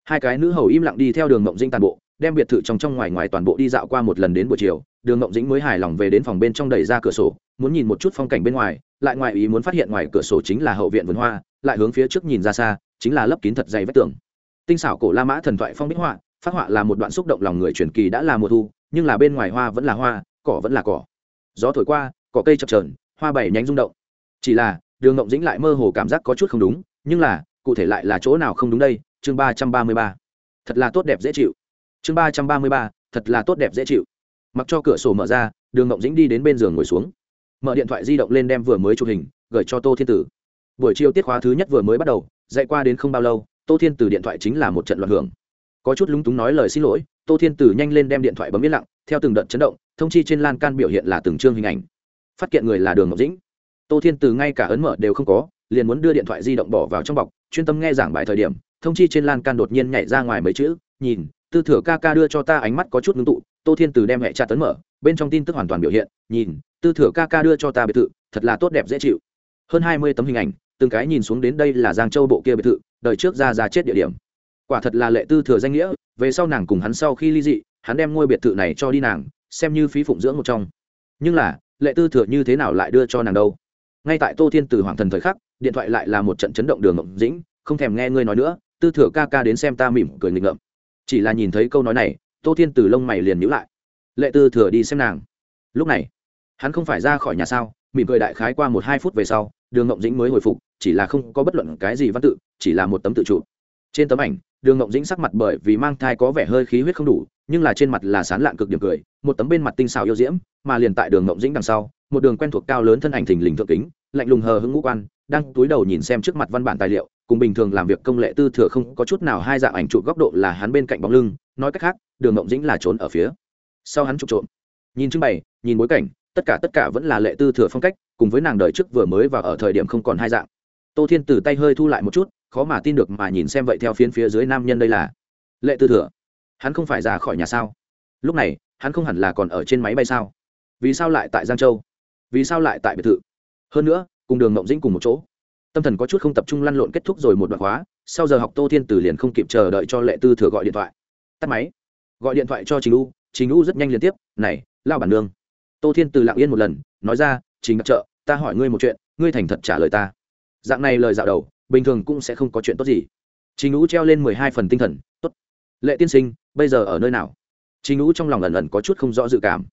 Hai cái nữ hầu im lặng đi theo đường mộng dĩnh toàn bộ, đem biệt thự trong trong ngoài ngoài toàn bộ đi dạo qua một lần đến buổi chiều, đường mộng dĩnh mới hài lòng về đến phòng bên trong đẩy ra cửa sổ, muốn nhìn một chút phong cảnh bên ngoài, lại ngoài ý muốn phát hiện ngoài cửa sổ chính là hậu viện vườn hoa, lại hướng phía trước nhìn ra xa, chính là lấp kín thật dày vách tường. Tinh xảo cổ la mã thần thoại phong bích họa, phát họa là một đoạn xúc động lòng người truyền kỳ đã là mùa thu, nhưng là bên ngoài hoa vẫn là hoa, cỏ vẫn là cỏ. Gió thổi qua, cỏ cây chập trờn hoa bảy nhánh rung động. Chỉ là đường ngộng dĩnh lại mơ hồ cảm giác có chút không đúng, nhưng là, cụ thể lại là chỗ nào không đúng đây? Chương ba trăm ba mươi ba. Thật là tốt đẹp dễ chịu. Chương ba trăm ba mươi ba, thật là tốt đẹp dễ chịu. Mặc cho cửa sổ mở ra, đường ngộng dĩnh đi đến bên giường ngồi xuống. Mở điện thoại di động lên đem vừa mới chụp hình, gửi cho tô thiên tử. Buổi chiều tiết khóa thứ nhất vừa mới bắt đầu, dạy qua đến không bao lâu, tô thiên tử điện thoại chính là một trận loạn hưởng. Có chút lúng túng nói lời xin lỗi, tô thiên tử nhanh lên đem điện thoại bấm yên lặng, theo từng đợt chấn động, thông chi trên lan can biểu hiện là từng chương hình ảnh. Phát hiện người là đường ngọc dĩnh tô thiên từ ngay cả ấn mở đều không có, liền muốn đưa điện thoại di động bỏ vào trong bọc, chuyên tâm nghe giảng bài thời điểm, thông chi trên lan can đột nhiên nhảy ra ngoài mấy chữ, nhìn, tư thừa ca ca đưa cho ta ánh mắt có chút ngưng tụ, tô thiên từ đem hệ chặt tấn mở, bên trong tin tức hoàn toàn biểu hiện, nhìn, tư thừa ca ca đưa cho ta biệt thự, thật là tốt đẹp dễ chịu. Hơn hai mươi tấm hình ảnh, từng cái nhìn xuống đến đây là giang châu bộ kia biệt thự đợi trước ra ra chết địa điểm. Quả thật là lệ tư thừa danh nghĩa, về sau nàng cùng hắn sau khi ly dị, hắn đem ngôi biệt thự này cho đi nàng, xem như phí phụng dưỡng một trong. Nhưng là, lệ tư thừa như thế nào lại đưa cho nàng đâu? Ngay tại tô thiên từ hoàng thần thời khắc, điện thoại lại là một trận chấn động đường ngộng dĩnh, không thèm nghe ngươi nói nữa, tư thừa ca ca đến xem ta mỉm cười nghịch ngợm. Chỉ là nhìn thấy câu nói này, tô thiên từ lông mày liền nhữ lại. Lệ tư thừa đi xem nàng. Lúc này, hắn không phải ra khỏi nhà sao, mỉm cười đại khái qua một hai phút về sau, đường ngộng dĩnh mới hồi phục, chỉ là không có bất luận cái gì văn tự, chỉ là một tấm tự trụ trên tấm ảnh, đường ngộng dĩnh sắc mặt bởi vì mang thai có vẻ hơi khí huyết không đủ, nhưng là trên mặt là sán lạn cực điểm cười, một tấm bên mặt tinh xào yêu diễm, mà liền tại đường ngộng dĩnh đằng sau một đường quen thuộc cao lớn thân ảnh thình lình thượng kính, lạnh lùng hờ hững ngũ quan, đang túi đầu nhìn xem trước mặt văn bản tài liệu, cùng bình thường làm việc công lệ tư thừa không có chút nào hai dạng ảnh chụp góc độ là hắn bên cạnh bóng lưng, nói cách khác, đường mộng dĩnh là trốn ở phía sau hắn chụp trộm. Nhìn trưng bày, nhìn bối cảnh, tất cả tất cả vẫn là lệ tư thừa phong cách, cùng với nàng đời trước vừa mới và ở thời điểm không còn hai dạng. Tô thiên từ tay hơi thu lại một chút, khó mà tin được mà nhìn xem vậy theo phiến phía dưới nam nhân đây là lệ tư thừa. Hắn không phải ra khỏi nhà sao? Lúc này, hắn không hẳn là còn ở trên máy bay sao? Vì sao lại tại giang châu? Vì sao lại tại biệt thự? Hơn nữa, cùng đường mộng dĩnh cùng một chỗ. Tâm thần có chút không tập trung lăn lộn kết thúc rồi một đoạn khóa, sau giờ học tô thiên tử liền không kịp chờ đợi cho lệ tư thừa gọi điện thoại. Tắt máy. Gọi điện thoại cho trình u trình u rất nhanh liên tiếp, này, lao bản nương. Tô thiên từ lặng yên một lần, nói ra, trình đặc trợ, ta hỏi ngươi một chuyện, ngươi thành thật trả lời ta. Dạng này lời dạo đầu, bình thường cũng sẽ không có chuyện tốt gì. Trình u treo lên mười hai phần tinh thần, tốt. Lệ tiên sinh, bây giờ ở nơi nào? Trình u trong lòng ẩn ẩn có chút không rõ dự cảm.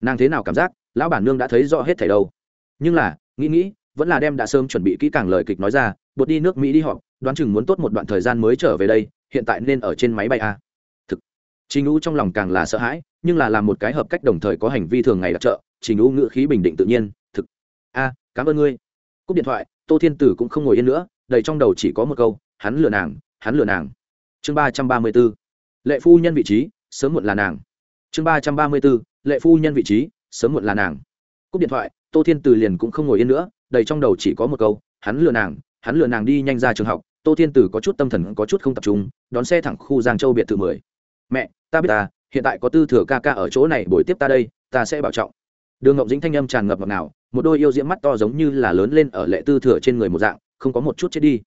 Nàng thế nào cảm giác? Lão bản nương đã thấy rõ hết thảy đâu. Nhưng là, nghĩ nghĩ, vẫn là đem đã sớm chuẩn bị kỹ càng lời kịch nói ra bột đi nước mỹ đi họp, đoán chừng muốn tốt một đoạn thời gian mới trở về đây, hiện tại nên ở trên máy bay a thực, trình u trong lòng càng là sợ hãi, nhưng là làm một cái hợp cách đồng thời có hành vi thường ngày đặt trợ, trình u ngữ khí bình định tự nhiên, thực, a, cảm ơn ngươi. Cúp điện thoại, tô thiên tử cũng không ngồi yên nữa, đầy trong đầu chỉ có một câu, hắn lừa nàng, hắn lừa nàng. Chương ba trăm ba mươi b ố lệ phu nhân vị trí, sớm muộn là nàng. Chương ba trăm ba mươi b ố lệ phu nhân vị trí sớm muộn là nàng. Cúp điện thoại, tô thiên từ liền cũng không ngồi yên nữa, đầy trong đầu chỉ có một câu, hắn lừa nàng, hắn lừa nàng đi nhanh ra trường học, tô thiên từ có chút tâm thần có chút không tập trung, đón xe thẳng khu giang châu biệt thự mười. Mẹ, ta biết ta, hiện tại có tư thừa ca ca ở chỗ này, buổi tiếp ta đây, ta sẽ bảo trọng. Đường ngọc dĩnh thanh âm tràn ngập ngọt nào một đôi yêu diễm mắt to giống như là lớn lên ở lệ tư thừa trên người một dạng, không có một chút chết đi.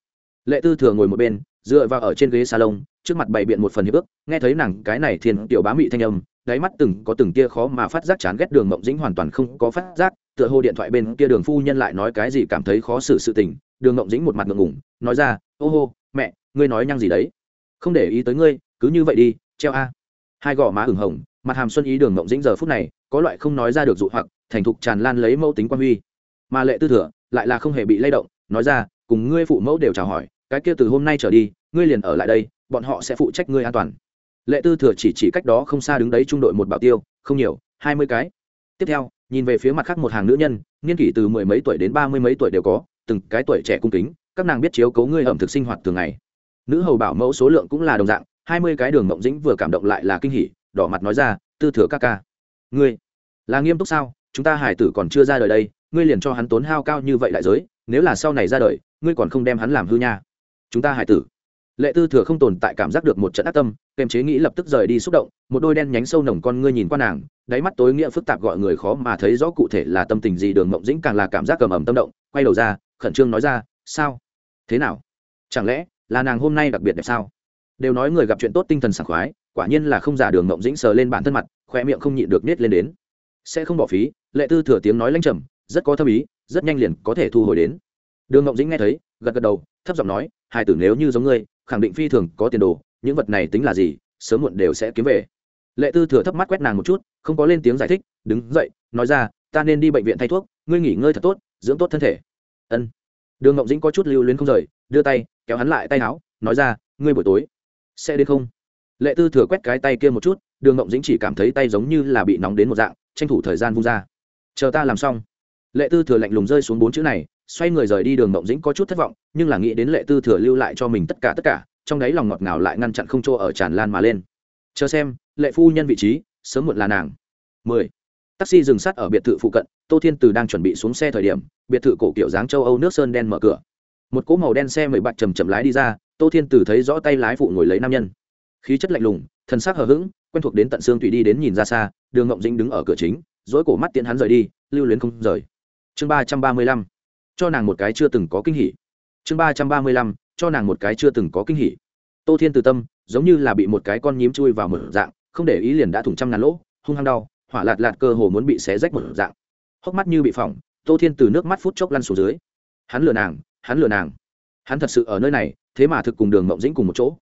Lệ tư thừa ngồi một bên, dựa vào ở trên ghế salon trước mặt bày biện một phần hiệp ước, nghe thấy nàng cái này thiên tiểu bá mị thanh âm, đáy mắt từng có từng tia khó mà phát giác chán ghét đường mộng dĩnh hoàn toàn không có phát giác, tựa hồ điện thoại bên kia đường phu nhân lại nói cái gì cảm thấy khó xử sự tình, đường mộng dĩnh một mặt ngượng ngủng nói ra, ô hô, mẹ, ngươi nói nhăng gì đấy? Không để ý tới ngươi, cứ như vậy đi, treo a. Hai gò má ửng hồng, mặt hàm xuân ý đường mộng dĩnh giờ phút này, có loại không nói ra được dụ hoặc, thành thục tràn lan lấy mẫu tính quan huy. Mà lệ tư thừa, lại là không hề bị lay động, nói ra, cùng ngươi phụ mẫu đều chào hỏi, cái kia từ hôm nay trở đi, ngươi liền ở lại đây bọn họ sẽ phụ trách ngươi an toàn. Lệ tư thừa chỉ chỉ cách đó không xa đứng đấy trung đội một bảo tiêu, không nhiều, hai mươi cái. Tiếp theo, nhìn về phía mặt khác một hàng nữ nhân, niên kỷ từ mười mấy tuổi đến ba mươi mấy tuổi đều có, từng cái tuổi trẻ cung kính, các nàng biết chiếu cấu ngươi ẩm thực sinh hoạt thường ngày. Nữ hầu bảo mẫu số lượng cũng là đồng dạng, hai mươi cái đường mộng dĩnh vừa cảm động lại là kinh hỉ, đỏ mặt nói ra, tư thừa ca ca, ngươi là nghiêm túc sao? Chúng ta hải tử còn chưa ra đời đây, ngươi liền cho hắn tốn hao cao như vậy đại giới, nếu là sau này ra đời, ngươi còn không đem hắn làm hư nha. Chúng ta hải tử lệ tư thừa không tồn tại cảm giác được một trận ác tâm, kềm chế nghĩ lập tức rời đi xúc động, một đôi đen nhánh sâu nồng con ngươi nhìn qua nàng, đáy mắt tối nghĩa phức tạp gọi người khó mà thấy rõ cụ thể là tâm tình gì, đường mộng dĩnh càng là cảm giác cầm ẩm tâm động, quay đầu ra, khẩn trương nói ra, sao? Thế nào? Chẳng lẽ là nàng hôm nay đặc biệt đẹp sao? Đều nói người gặp chuyện tốt tinh thần sảng khoái, quả nhiên là không giả đường mộng dĩnh sờ lên bản thân mặt khoe miệng không nhịn được nết lên đến. Sẽ không bỏ phí, lệ tư thừa tiếng nói lanh trầm, rất có thâm ý, rất nhanh liền có thể thu hồi đến. Đường mộng dĩnh nghe thấy, gật gật đầu, thấp giọng nói, hai tử nếu như giống ngươi khẳng định phi thường có tiền đồ, những vật này tính là gì, sớm muộn đều sẽ kiếm về. Lệ tư thừa thấp mắt quét nàng một chút, không có lên tiếng giải thích, đứng dậy, nói ra, ta nên đi bệnh viện thay thuốc, ngươi nghỉ ngơi thật tốt, dưỡng tốt thân thể. Ân. Đường ngộng dĩnh có chút lưu luyến không rời, đưa tay, kéo hắn lại tay áo, nói ra, ngươi buổi tối sẽ đến không? Lệ tư thừa quét cái tay kia một chút, đường ngộng dĩnh chỉ cảm thấy tay giống như là bị nóng đến một dạng, tranh thủ thời gian vung ra. Chờ ta làm xong. Lệ tư thừa lạnh lùng rơi xuống bốn chữ này xoay người rời đi đường mộng dĩnh có chút thất vọng, nhưng là nghĩ đến lệ tư thừa lưu lại cho mình tất cả tất cả, trong đáy lòng ngọt ngào lại ngăn chặn không chỗ ở tràn lan mà lên. Chờ xem, lệ phu nhân vị trí, sớm muộn là nàng. Mười. Taxi dừng sát ở biệt thự phụ cận, tô thiên từ đang chuẩn bị xuống xe thời điểm, biệt thự cổ kiểu dáng châu âu nước sơn đen mở cửa. Một cỗ màu đen xe mười bạch chầm chậm lái đi ra, tô thiên từ thấy rõ tay lái phụ ngồi lấy nam nhân. Khí chất lạnh lùng, thân xác hờ hững, quen thuộc đến tận xương tùy đi đến nhìn ra xa, đường ngộng dĩnh đứng ở cửa chính dỗi cổ mắt tiễn hắn rời đi, lưu luyến không rời. Chương ba trăm ba mươi lăm cho nàng một cái chưa từng có kinh hỉ. Chương ba trăm ba mươi lăm, cho nàng một cái chưa từng có kinh hỉ. Tô thiên từ tâm, giống như là bị một cái con nhím chui vào một dạng, không để ý liền đã thủng trăm ngàn lỗ, hung hăng đau, hỏa lạt lạt cơ hồ muốn bị xé rách một dạng. Hốc mắt như bị phỏng, tô thiên từ nước mắt phút chốc lăn xuống dưới. Hắn lừa nàng, hắn lừa nàng. Hắn thật sự ở nơi này, thế mà thực cùng đường mộng dĩnh cùng một chỗ.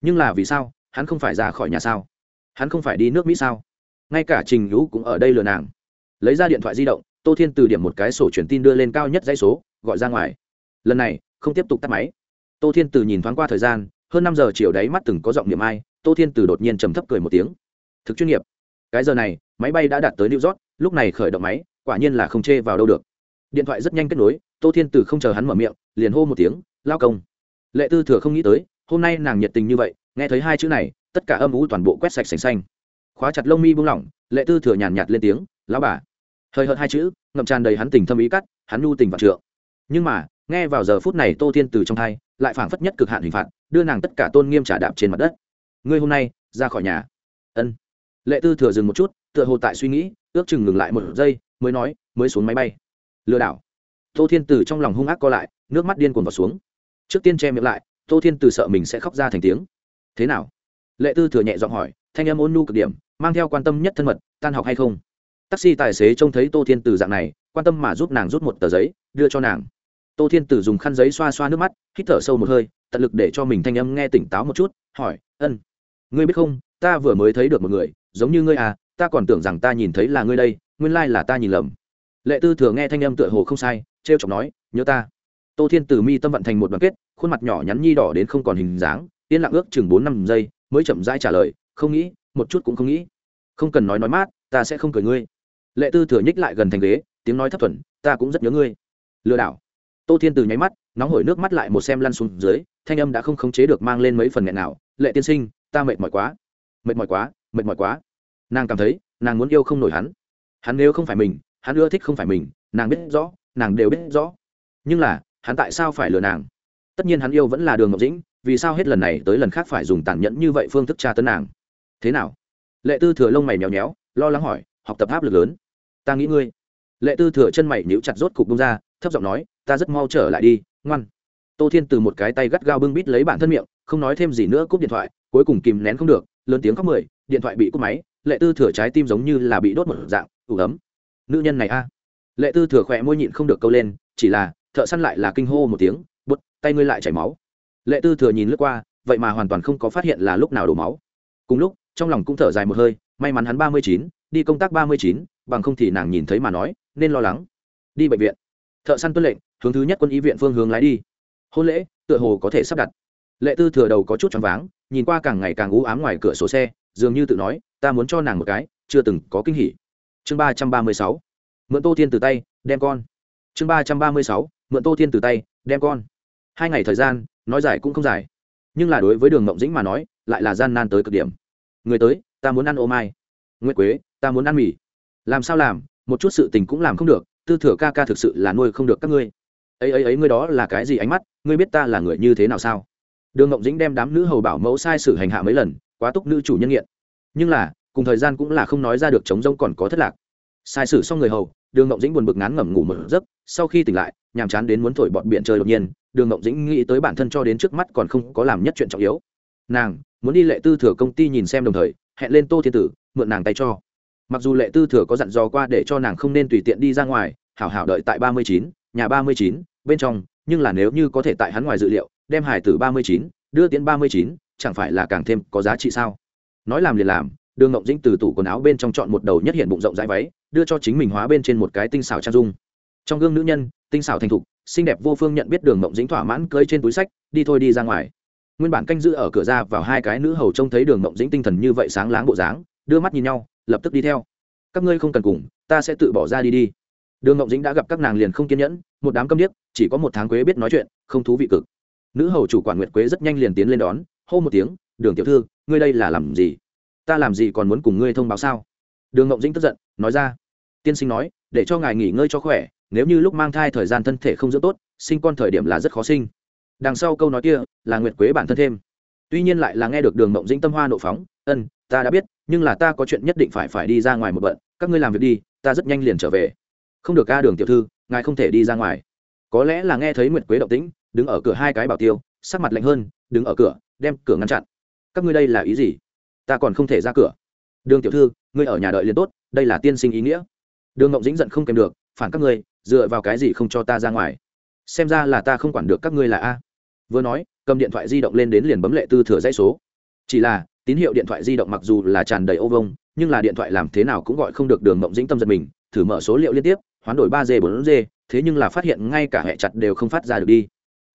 Nhưng là vì sao, hắn không phải ra khỏi nhà sao? Hắn không phải đi nước mỹ sao? Ngay cả trình lũ cũng ở đây lừa nàng. Lấy ra điện thoại di động tô thiên từ điểm một cái sổ truyền tin đưa lên cao nhất dãy số, gọi ra ngoài. Lần này, không tiếp tục tắt máy. Tô thiên từ nhìn thoáng qua thời gian, hơn năm giờ chiều đáy mắt từng có giọng niệm ai, tô thiên từ đột nhiên trầm thấp cười một tiếng. Thực chuyên nghiệp. Cái giờ này, máy bay đã đạt tới new york, lúc này khởi động máy, quả nhiên là không chê vào đâu được. Điện thoại rất nhanh kết nối, tô thiên từ không chờ hắn mở miệng, liền hô một tiếng, lao công. Lệ tư thừa không nghĩ tới, hôm nay nàng nhiệt tình như vậy, nghe thấy hai chữ này, tất cả âm ú toàn bộ quét sạch sành xanh. Khóa chặt lông mi buông lỏng, lệ tư thừa nhàn nhạt lên tiếng, lão bà hơi hợt hai chữ, ngậm tràn đầy hắn tình thâm ý cắt, hắn nhu tình và trượng. Nhưng mà, nghe vào giờ phút này tô thiên từ trong thai, lại phảng phất nhất cực hạn hình phạt, đưa nàng tất cả tôn nghiêm trả đạp trên mặt đất. Ngươi hôm nay, ra khỏi nhà. Ân. Lệ tư thừa dừng một chút, tựa hồ tại suy nghĩ, ước chừng ngừng lại một giây, mới nói, mới xuống máy bay. Lừa đảo. Tô thiên từ trong lòng hung ác co lại, nước mắt điên cuồng vào xuống. Trước tiên che miệng lại, tô thiên từ sợ mình sẽ khóc ra thành tiếng. Thế nào? Lệ tư thừa nhẹ giọng hỏi, thanh em ôn nu cực điểm, mang theo quan tâm nhất thân mật, tan học hay không? Taxi tài xế trông thấy tô thiên từ dạng này, quan tâm mà giúp nàng rút một tờ giấy, đưa cho nàng. Tô thiên tử dùng khăn giấy xoa xoa nước mắt, hít thở sâu một hơi, tận lực để cho mình thanh âm nghe tỉnh táo một chút, hỏi, ân, ngươi biết không, ta vừa mới thấy được một người, giống như ngươi à ta còn tưởng rằng ta nhìn thấy là ngươi đây, nguyên lai là ta nhìn lầm. Lệ tư thừa nghe thanh âm tựa hồ không sai t r e o chọc nói, nhớ ta. Tô thiên tử mi tâm vận thành một đoàn kết, khuôn mặt nhỏ nhắn nhi đỏ đến không còn hình dáng, yên lặng ước chừng bốn năm giây, mới chậm rãi trả lời, không nghĩ, một chút cũng không nghĩ. Không cần nói nói mát, ta sẽ không cười ngươi lệ tư thừa nhích lại gần thành ghế, tiếng nói thấp thuần, ta cũng rất nhớ ngươi. Lừa đảo. Tô thiên từ nháy mắt, nóng hổi nước mắt lại một xem lăn xuống dưới, thanh âm đã không khống chế được mang lên mấy phần nghẹn nào, lệ tiên sinh, ta mệt mỏi quá. Mệt mỏi quá, mệt mỏi quá. Nàng cảm thấy, nàng muốn yêu không nổi hắn. Hắn nếu không phải mình, hắn ưa thích không phải mình, nàng biết rõ, nàng đều biết rõ. Nhưng là, hắn tại sao phải lừa nàng? Tất nhiên hắn yêu vẫn là đường ngọc dĩnh, vì sao hết lần này tới lần khác phải dùng tàn nhẫn như vậy phương thức tra tấn nàng? Thế nào? Lệ tư thừa lông mày nhéo nhéo lo lắng hỏi, học tập áp lực lớn ta nghĩ ngươi. Lệ tư thừa chân mày níu chặt rốt cục bông ra, thấp giọng nói, ta rất mau trở lại đi, ngoan. Tô thiên từ một cái tay gắt gao bưng bít lấy bản thân miệng, không nói thêm gì nữa cúp điện thoại, cuối cùng kìm nén không được, lớn tiếng khóc mười, điện thoại bị cúp máy, lệ tư thừa trái tim giống như là bị đốt một dạng, ủ ấm. Nữ nhân này a. Lệ tư thừa khỏe môi nhịn không được câu lên, chỉ là, thợ săn lại là kinh hô một tiếng, bút, tay ngươi lại chảy máu. Lệ tư thừa nhìn lướt qua, vậy mà hoàn toàn không có phát hiện là lúc nào đổ máu. Cùng lúc, trong lòng cũng thở dài một hơi, may mắn hắn ba mươi chín đi công tác ba mươi chín, bằng không thì nàng nhìn thấy mà nói, nên lo lắng. Đi bệnh viện. Thợ săn tuân lệnh, hướng thứ nhất quân y viện phương hướng lái đi. Hôn lễ, tựa hồ có thể sắp đặt. Lệ tư thừa đầu có chút choáng váng, nhìn qua càng ngày càng u ám ngoài cửa sổ xe, dường như tự nói, ta muốn cho nàng một cái, chưa từng có kinh hỉ. Chương ba trăm ba mươi sáu. Mượn tô thiên từ tay, đem con. Chương ba trăm ba mươi sáu. Mượn tô thiên từ tay, đem con. Hai ngày thời gian, nói dài cũng không dài. Nhưng là đối với đường mộng dĩnh mà nói, lại là gian nan tới cực điểm. Người tới, ta muốn ăn ô mai. Nguyễn quế ta muốn ăn mì. Làm sao làm, một chút sự tình cũng làm không được, tư thừa ca ca thực sự là nuôi không được các ngươi. Ấy ấy ấy, ngươi đó là cái gì ánh mắt, ngươi biết ta là người như thế nào sao? Đường ngộng dĩnh đem đám nữ hầu bảo mẫu sai sử hành hạ mấy lần, quá túc nữ chủ nhân nghiện. Nhưng là, cùng thời gian cũng là không nói ra được chống rông còn có thất lạc. Sai sử xong người hầu, đường ngộng dĩnh buồn bực ngán ngẩm ngủ một giấc, sau khi tỉnh lại, nhàm chán đến muốn thổi bọn biển chơi đột nhiên, đường ngộng dĩnh nghĩ tới bản thân cho đến trước mắt còn không có làm nhất chuyện trọng yếu. Nàng, muốn đi lệ tư thừa công ty nhìn xem đồng thời, hẹn lên tô thiên tử, mượn nàng tay cho mặc dù lệ tư thừa có dặn dò qua để cho nàng không nên tùy tiện đi ra ngoài, hảo hảo đợi tại ba mươi chín, nhà ba mươi chín, bên trong, nhưng là nếu như có thể tại hắn ngoài dự liệu, đem hải tử ba mươi chín, đưa tiến ba mươi chín, chẳng phải là càng thêm có giá trị sao? Nói làm liền làm, đường ngộng dĩnh từ tủ quần áo bên trong chọn một đầu nhất hiện bụng rộng dãi váy, đưa cho chính mình hóa bên trên một cái tinh xảo trang dung. Trong gương nữ nhân, tinh xảo thành thục, xinh đẹp vô phương nhận biết đường ngộng dĩnh thỏa mãn cơi trên túi sách, đi thôi đi ra ngoài. Nguyên bản canh giữ ở cửa ra vào hai cái nữ hầu trông thấy đường ngộng dĩnh tinh thần như vậy sáng láng bộ dáng, đưa mắt nhìn nhau lập tức đi theo. Các ngươi không cần cùng, ta sẽ tự bỏ ra đi đi. Đường ngộng dĩnh đã gặp các nàng liền không kiên nhẫn, một đám câm điếc, chỉ có một tháng quế biết nói chuyện, không thú vị cực. Nữ hầu chủ quản nguyệt quế rất nhanh liền tiến lên đón, hô một tiếng, đường tiểu thư, ngươi đây là làm gì? Ta làm gì còn muốn cùng ngươi thông báo sao? Đường ngộng dĩnh tức giận, nói ra, tiên sinh nói, để cho ngài nghỉ ngơi cho khỏe, nếu như lúc mang thai thời gian thân thể không dưỡng tốt, sinh con thời điểm là rất khó sinh. Đằng sau câu nói kia, là nguyệt quế bản thân thêm. Tuy nhiên lại là nghe được đường mộng dĩnh tâm hoa nộ phóng, ân, ta đã biết nhưng là ta có chuyện nhất định phải phải đi ra ngoài một bận, các ngươi làm việc đi, ta rất nhanh liền trở về. Không được ca đường tiểu thư, ngài không thể đi ra ngoài. Có lẽ là nghe thấy nguyệt quế động tĩnh, đứng ở cửa hai cái bảo tiêu, sắc mặt lạnh hơn, đứng ở cửa, đem cửa ngăn chặn. Các ngươi đây là ý gì? Ta còn không thể ra cửa. Đường tiểu thư, ngươi ở nhà đợi liền tốt, đây là tiên sinh ý nghĩa. Đường ngộng dĩnh giận không kèm được, phản các ngươi, dựa vào cái gì không cho ta ra ngoài? Xem ra là ta không quản được các ngươi là a. Vừa nói, cầm điện thoại di động lên đến liền bấm lệ tư thừa dãy số. Chỉ là tín hiệu điện thoại di động mặc dù là tràn đầy ô vông nhưng là điện thoại làm thế nào cũng gọi không được đường mộng dĩnh tâm giật mình, thử mở số liệu liên tiếp, hoán đổi ba g bốn g, thế nhưng là phát hiện ngay cả hệ chặt đều không phát ra được đi.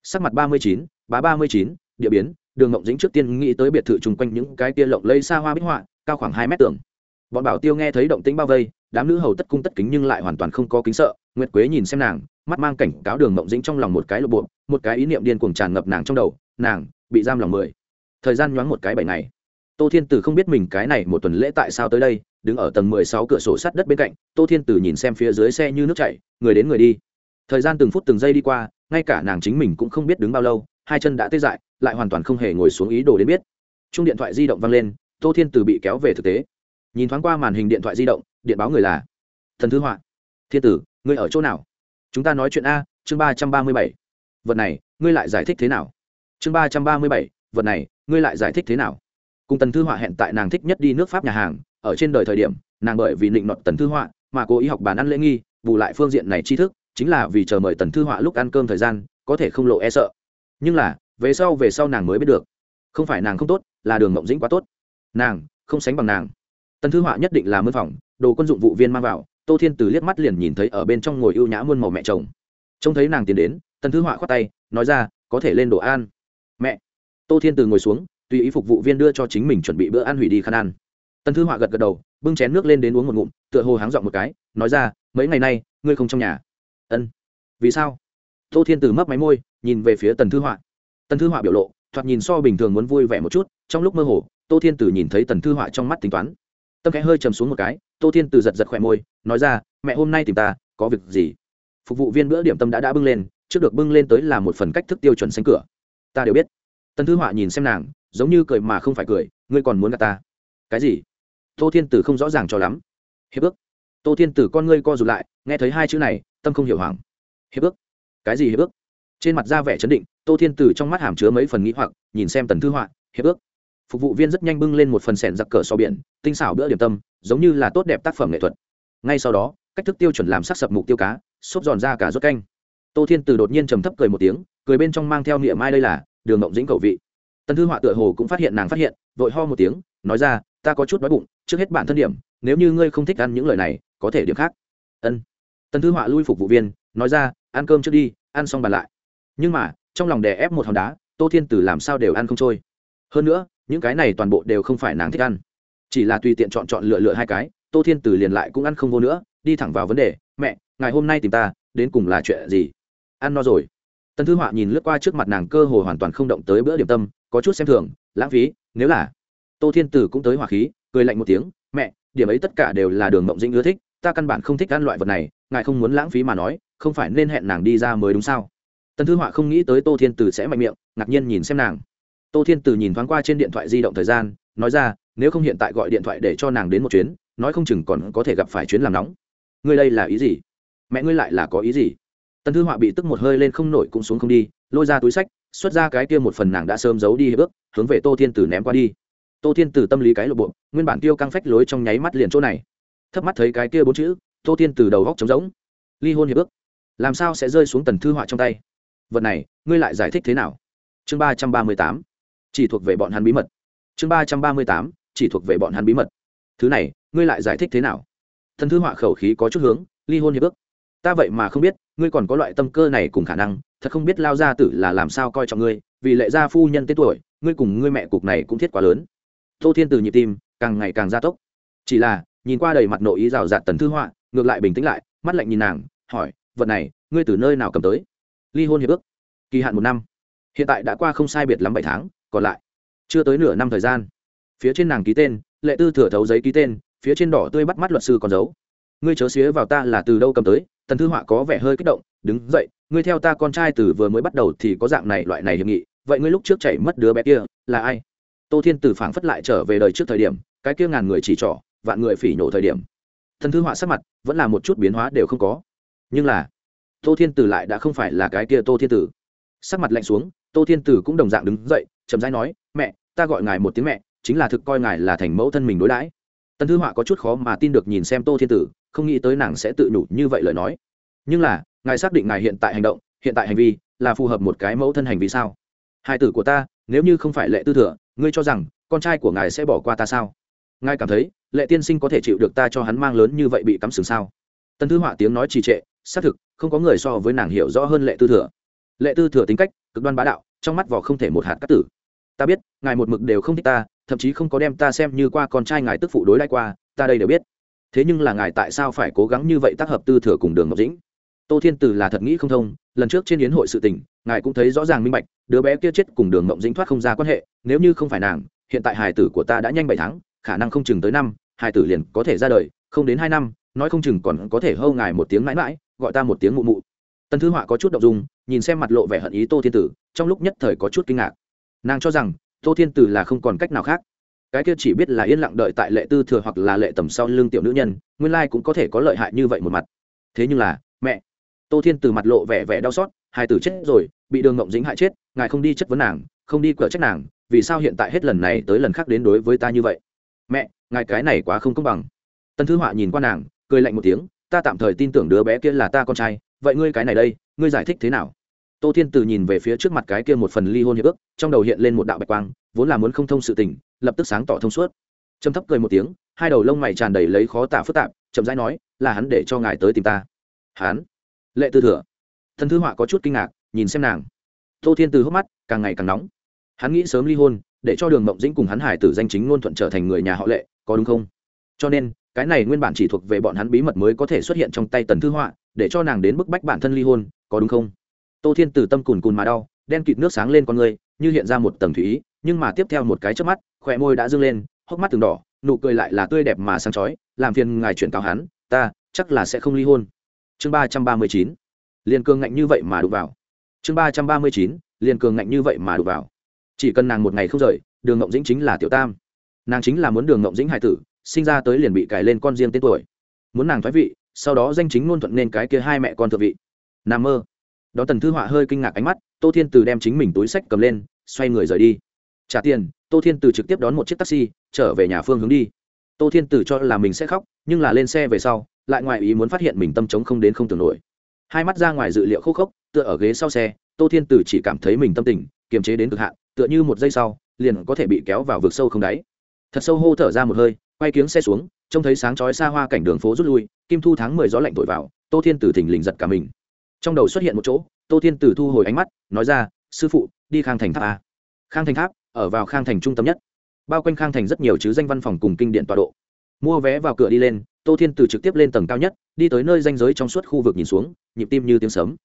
Sắc mặt ba mươi chín, bá ba mươi chín, địa biến, đường mộng dĩnh trước tiên nghĩ tới biệt thự chung quanh những cái tia lộng lây xa hoa bích họa, cao khoảng hai mét tường. Bọn bảo tiêu nghe thấy động tĩnh bao vây, đám nữ hầu tất cung tất kính nhưng lại hoàn toàn không có kính sợ, nguyệt quế nhìn xem nàng, mắt mang cảnh cáo đường mộng dĩnh trong lòng một cái lộ bộ, một cái ý niệm điên cuồng tràn ngập nàng trong đầu, nàng bị giam lòng mười. Thời gian nhoáng một cái bảy ngày tô thiên tử không biết mình cái này một tuần lễ tại sao tới đây, đứng ở tầng mười sáu cửa sổ sắt đất bên cạnh, tô thiên tử nhìn xem phía dưới xe như nước chảy, người đến người đi. Thời gian từng phút từng giây đi qua, ngay cả nàng chính mình cũng không biết đứng bao lâu, hai chân đã tê dại, lại hoàn toàn không hề ngồi xuống ý đồ đến biết. Chung điện thoại di động vang lên, tô thiên tử bị kéo về thực tế. Nhìn thoáng qua màn hình điện thoại di động, điện báo người là thần thứ họa. Thiên tử, ngươi ở chỗ nào? Chúng ta nói chuyện a, chương ba trăm ba mươi bảy. Vật này, ngươi lại giải thích thế nào? Chương ba trăm ba mươi bảy, vật này, ngươi lại giải thích thế nào? Cùng tần thư họa hẹn tại nàng thích nhất đi nước pháp nhà hàng, ở trên đời thời điểm, nàng bởi vì định nọt tần thư họa mà cố ý học bàn ăn lễ nghi, bù lại phương diện này tri thức, chính là vì chờ mời tần thư họa lúc ăn cơm thời gian, có thể không lộ e sợ. Nhưng là, về sau về sau nàng mới biết được, không phải nàng không tốt, là đường mộng dĩnh quá tốt. Nàng, không sánh bằng nàng. Tần thư họa nhất định là mân phòng, đồ quân dụng vụ viên mang vào, tô thiên từ liếc mắt liền nhìn thấy ở bên trong ngồi ưu nhã muôn màu mẹ chồng. Trông thấy nàng tiến đến, tần thư họa khoát tay, nói ra, có thể lên đồ ăn. Mẹ. Tô thiên từ ngồi xuống tùy ý phục vụ viên đưa cho chính mình chuẩn bị bữa ăn hủy đi khăn ăn. Tần thư họa gật gật đầu, bưng chén nước lên đến uống một ngụm, tựa hồ háng dọn một cái, nói ra, mấy ngày nay, ngươi không trong nhà. Ân. Vì sao? Tô thiên từ mấp máy môi, nhìn về phía tần thư họa. Tần thư họa biểu lộ, thoạt nhìn so bình thường muốn vui vẻ một chút, trong lúc mơ hồ, tô thiên tử nhìn thấy tần thư họa trong mắt tính toán. Tâm khẽ hơi chầm xuống một cái, tô thiên từ giật giật khỏe môi, nói ra, mẹ hôm nay tìm ta, có việc gì? Phục vụ viên bữa điểm tâm đã đã bưng lên, trước được bưng lên tới là một phần cách thức tiêu chuẩn xanh cửa. Ta đều biết. Tần thư họa nhìn xem nàng giống như cười mà không phải cười, ngươi còn muốn gặp ta? Cái gì? Tô thiên tử không rõ ràng cho lắm. Hiệp ước. Tô thiên tử con ngươi co rụt lại, nghe thấy hai chữ này, tâm không hiểu hoảng. Hiệp ước? Cái gì hiệp ước? Trên mặt ra vẻ chấn định, tô thiên tử trong mắt hàm chứa mấy phần nghĩ hoặc, nhìn xem tần thư họa, hiệp ước. Phục vụ viên rất nhanh bưng lên một phần sẻn giặc cờ so biển, tinh xảo bữa điểm tâm, giống như là tốt đẹp tác phẩm nghệ thuật. Ngay sau đó, cách thức tiêu chuẩn làm sắc sập mục tiêu cá, xốp giòn ra cả rốt canh. Tô thiên từ đột nhiên trầm thấp cười một tiếng, cười bên trong mang theo niệm mai đây là, đường mộng dĩnh cầu vị tần thư họa tựa hồ cũng phát hiện nàng phát hiện, vội ho một tiếng, nói ra, ta có chút đói bụng, trước hết bản thân điểm, nếu như ngươi không thích ăn những lời này, có thể điểm khác. Ân. Tần thư họa lui phục vụ viên, nói ra, ăn cơm trước đi, ăn xong bàn lại. Nhưng mà, trong lòng đè ép một hòn đá, tô thiên tử làm sao đều ăn không trôi. Hơn nữa, những cái này toàn bộ đều không phải nàng thích ăn. Chỉ là tùy tiện chọn chọn lựa lựa hai cái, tô thiên tử liền lại cũng ăn không vô nữa, đi thẳng vào vấn đề, mẹ, ngày hôm nay tìm ta, đến cùng là chuyện gì? Ăn no rồi. Tần thư họa nhìn lướt qua trước mặt nàng cơ hồ hoàn toàn không động tới bữa điểm tâm có chút xem thường, lãng phí, nếu là tô thiên tử cũng tới hỏa khí, cười lạnh một tiếng, mẹ, điểm ấy tất cả đều là đường mộng dĩnh ưa thích, ta căn bản không thích ăn loại vật này, ngài không muốn lãng phí mà nói, không phải nên hẹn nàng đi ra mới đúng sao? Tần thư họa không nghĩ tới tô thiên tử sẽ mạnh miệng, ngạc nhiên nhìn xem nàng. Tô thiên tử nhìn thoáng qua trên điện thoại di động thời gian, nói ra, nếu không hiện tại gọi điện thoại để cho nàng đến một chuyến, nói không chừng còn có thể gặp phải chuyến làm nóng. Ngươi đây là ý gì? Mẹ, ngươi lại là có ý gì? Tần thư họa bị tức một hơi lên không nổi cũng xuống không đi, lôi ra túi sách xuất ra cái kia một phần nàng đã sớm giấu đi hiệp ước, hướng về tô thiên tử ném qua đi. Tô thiên tử tâm lý cái lộ bộ, nguyên bản tiêu căng phách lối trong nháy mắt liền chỗ này. Thấp mắt thấy cái kia bốn chữ, tô thiên tử đầu góc trống rỗng. Ly hôn hiệp ước. Làm sao sẽ rơi xuống tần thư họa trong tay? Vật này, ngươi lại giải thích thế nào? Chương ba trăm ba mươi tám. Chỉ thuộc về bọn hắn bí mật. Chương ba trăm ba mươi tám. Chỉ thuộc về bọn hắn bí mật. Thứ này, ngươi lại giải thích thế nào? Thần thư họa khẩu khí có chút hướng, ly hôn hiệp ước ta vậy mà không biết, ngươi còn có loại tâm cơ này cùng khả năng, thật không biết lao gia tử là làm sao coi trọng ngươi, vì lệ gia phu nhân tên tuổi, ngươi cùng ngươi mẹ cục này cũng thiết quá lớn. Tô thiên từ nhịp tim, càng ngày càng gia tốc. Chỉ là, nhìn qua đầy mặt nội ý rào rạt tần thư họa, ngược lại bình tĩnh lại, mắt lạnh nhìn nàng, hỏi, vật này, ngươi từ nơi nào cầm tới? Ly hôn hiệp ước, kỳ hạn một năm. Hiện tại đã qua không sai biệt lắm bảy tháng, còn lại, chưa tới nửa năm thời gian. Phía trên nàng ký tên, lệ tư thừa thấu giấy ký tên, phía trên đỏ tươi bắt mắt luật sư còn giấu ngươi chớ xía vào ta là từ đâu cầm tới tần thư họa có vẻ hơi kích động, đứng dậy, ngươi theo ta con trai từ vừa mới bắt đầu thì có dạng này loại này hiệp nghị, vậy ngươi lúc trước chảy mất đứa bé kia là ai? Tô thiên từ phảng phất lại trở về đời trước thời điểm, cái kia ngàn người chỉ trỏ, vạn người phỉ nhổ thời điểm. Thần thư họa sắc mặt vẫn là một chút biến hóa đều không có. Nhưng là, tô thiên tử lại đã không phải là cái kia tô thiên tử. Sắc mặt lạnh xuống, tô thiên tử cũng đồng dạng đứng dậy, chậm rãi nói, mẹ, ta gọi ngài một tiếng mẹ, chính là thực coi ngài là thành mẫu thân mình đối đãi. Tần thư họa có chút khó mà tin được nhìn xem tô thiên tử không nghĩ tới nàng sẽ tự nhủ như vậy lời nói. Nhưng là, ngài xác định ngài hiện tại hành động, hiện tại hành vi, là phù hợp một cái mẫu thân hành vi sao? Hai tử của ta, nếu như không phải lệ tư thừa, ngươi cho rằng, con trai của ngài sẽ bỏ qua ta sao? Ngài cảm thấy, lệ tiên sinh có thể chịu được ta cho hắn mang lớn như vậy bị cắm sừng sao? Tần thư họa tiếng nói trì trệ, xác thực, không có người so với nàng hiểu rõ hơn lệ tư thừa. Lệ tư thừa tính cách, cực đoan bá đạo, trong mắt vỏ không thể một hạt cắt tử. Ta biết, ngài một mực đều không thích ta, thậm chí không có đem ta xem như qua con trai ngài tức phụ đối lại qua, ta đây đều biết thế nhưng là ngài tại sao phải cố gắng như vậy tác hợp tư thừa cùng đường ngọc dĩnh? Tô thiên từ là thật nghĩ không thông, lần trước trên yến hội sự tình, ngài cũng thấy rõ ràng minh bạch, đứa bé kia chết cùng đường ngọc dĩnh thoát không ra quan hệ, nếu như không phải nàng, hiện tại hài tử của ta đã nhanh bảy tháng, khả năng không chừng tới năm, hài tử liền có thể ra đời, không đến hai năm, nói không chừng còn có thể hâu ngài một tiếng mãi mãi, gọi ta một tiếng mụ mụ. Tần thư họa có chút đ ộ n g dung, nhìn xem mặt lộ vẻ hận ý tô thiên tử, trong lúc nhất thời có chút kinh ngạc. Nàng cho rằng, tô thiên tử là không còn cách nào khác cái kia chỉ biết là yên lặng đợi tại lệ tư thừa hoặc là lệ tầm sau lưng tiểu nữ nhân, nguyên lai cũng có thể có lợi hại như vậy một mặt. Thế nhưng là, mẹ, tô thiên từ mặt lộ vẻ vẻ đau xót, hai tử chết rồi, bị đường ngộng dính hại chết, ngài không đi chất vấn nàng, không đi cửa trách nàng, vì sao hiện tại hết lần này tới lần khác đến đối với ta như vậy? Mẹ, ngài cái này quá không công bằng. Tân thư họa nhìn qua nàng, cười lạnh một tiếng, ta tạm thời tin tưởng đứa bé kia là ta con trai, vậy ngươi cái này đây, ngươi giải thích thế nào? Tô thiên từ nhìn về phía trước mặt cái kia một phần ly hôn hiệp ước, trong đầu hiện lên một đạo bạch quang vốn là muốn không thông sự tình, lập tức sáng tỏ thông suốt. Trầm thấp cười một tiếng, hai đầu lông mày tràn đầy lấy khó tả phức tạp, chậm rãi nói, là hắn để cho ngài tới tìm ta. Hắn? Lệ tư thừa. Thần thư họa có chút kinh ngạc, nhìn xem nàng. Tô thiên từ hốc mắt, càng ngày càng nóng. Hắn nghĩ sớm ly hôn, để cho đường mộng dĩnh cùng hắn hải tử danh chính ngôn thuận trở thành người nhà họ lệ, có đúng không? Cho nên, cái này nguyên bản chỉ thuộc về bọn hắn bí mật mới có thể xuất hiện trong tay tần thư họa, để cho nàng đến bức bách bản thân ly hôn, có đúng không? Tô thiên từ tâm cùn cùn mà đau, đen kịt nước sáng lên con người, như hiện ra một tầng thủy ý nhưng mà tiếp theo một cái chớp mắt khỏe môi đã dâng lên, hốc mắt từng đỏ, nụ cười lại là tươi đẹp mà sáng chói, làm phiền ngài chuyển cáo hắn, ta, chắc là sẽ không ly hôn. Chương ba trăm ba mươi chín, liền cường ngạnh như vậy mà đụng vào. Chương ba trăm ba mươi chín, liền cường ngạnh như vậy mà đụng vào. Chỉ cần nàng một ngày không rời, đường ngộng dĩnh chính là tiểu tam. Nàng chính là muốn đường ngộng dĩnh hải tử, sinh ra tới liền bị cài lên con riêng tên tuổi. Muốn nàng thoái vị, sau đó danh chính ngôn thuận nên cái kia hai mẹ con thượng vị. N mơ. Đó tần thư họa hơi kinh ngạc ánh mắt, tô thiên từ đem chính mình túi sách cầm lên, xoay người rời đi trả tiền, tô thiên từ trực tiếp đón một chiếc taxi, trở về nhà phương hướng đi. Tô thiên từ cho là mình sẽ khóc, nhưng là lên xe về sau, lại ngoài ý muốn phát hiện mình tâm trống không đến không tưởng nổi. Hai mắt ra ngoài dự liệu khô khốc, tựa ở ghế sau xe, tô thiên từ chỉ cảm thấy mình tâm tình, kiềm chế đến cực hạn, tựa như một giây sau, liền có thể bị kéo vào vực sâu không đáy. Thật sâu hô thở ra một hơi, quay kiếng xe xuống, trông thấy sáng chói xa hoa cảnh đường phố rút lui, kim thu tháng mười gió lạnh thổi vào, tô thiên tử thình lình giật cả mình. Trong đầu xuất hiện một chỗ, tô thiên tử thu hồi ánh mắt, nói ra, sư phụ, đi khang thành tháp a khang thành tháp? Ở vào khang thành trung tâm nhất. Bao quanh khang thành rất nhiều chứ danh văn phòng cùng kinh điện tọa độ. Mua vé vào cửa đi lên, tô thiên từ trực tiếp lên tầng cao nhất, đi tới nơi danh giới trong suốt khu vực nhìn xuống, nhịp tim như tiếng sấm.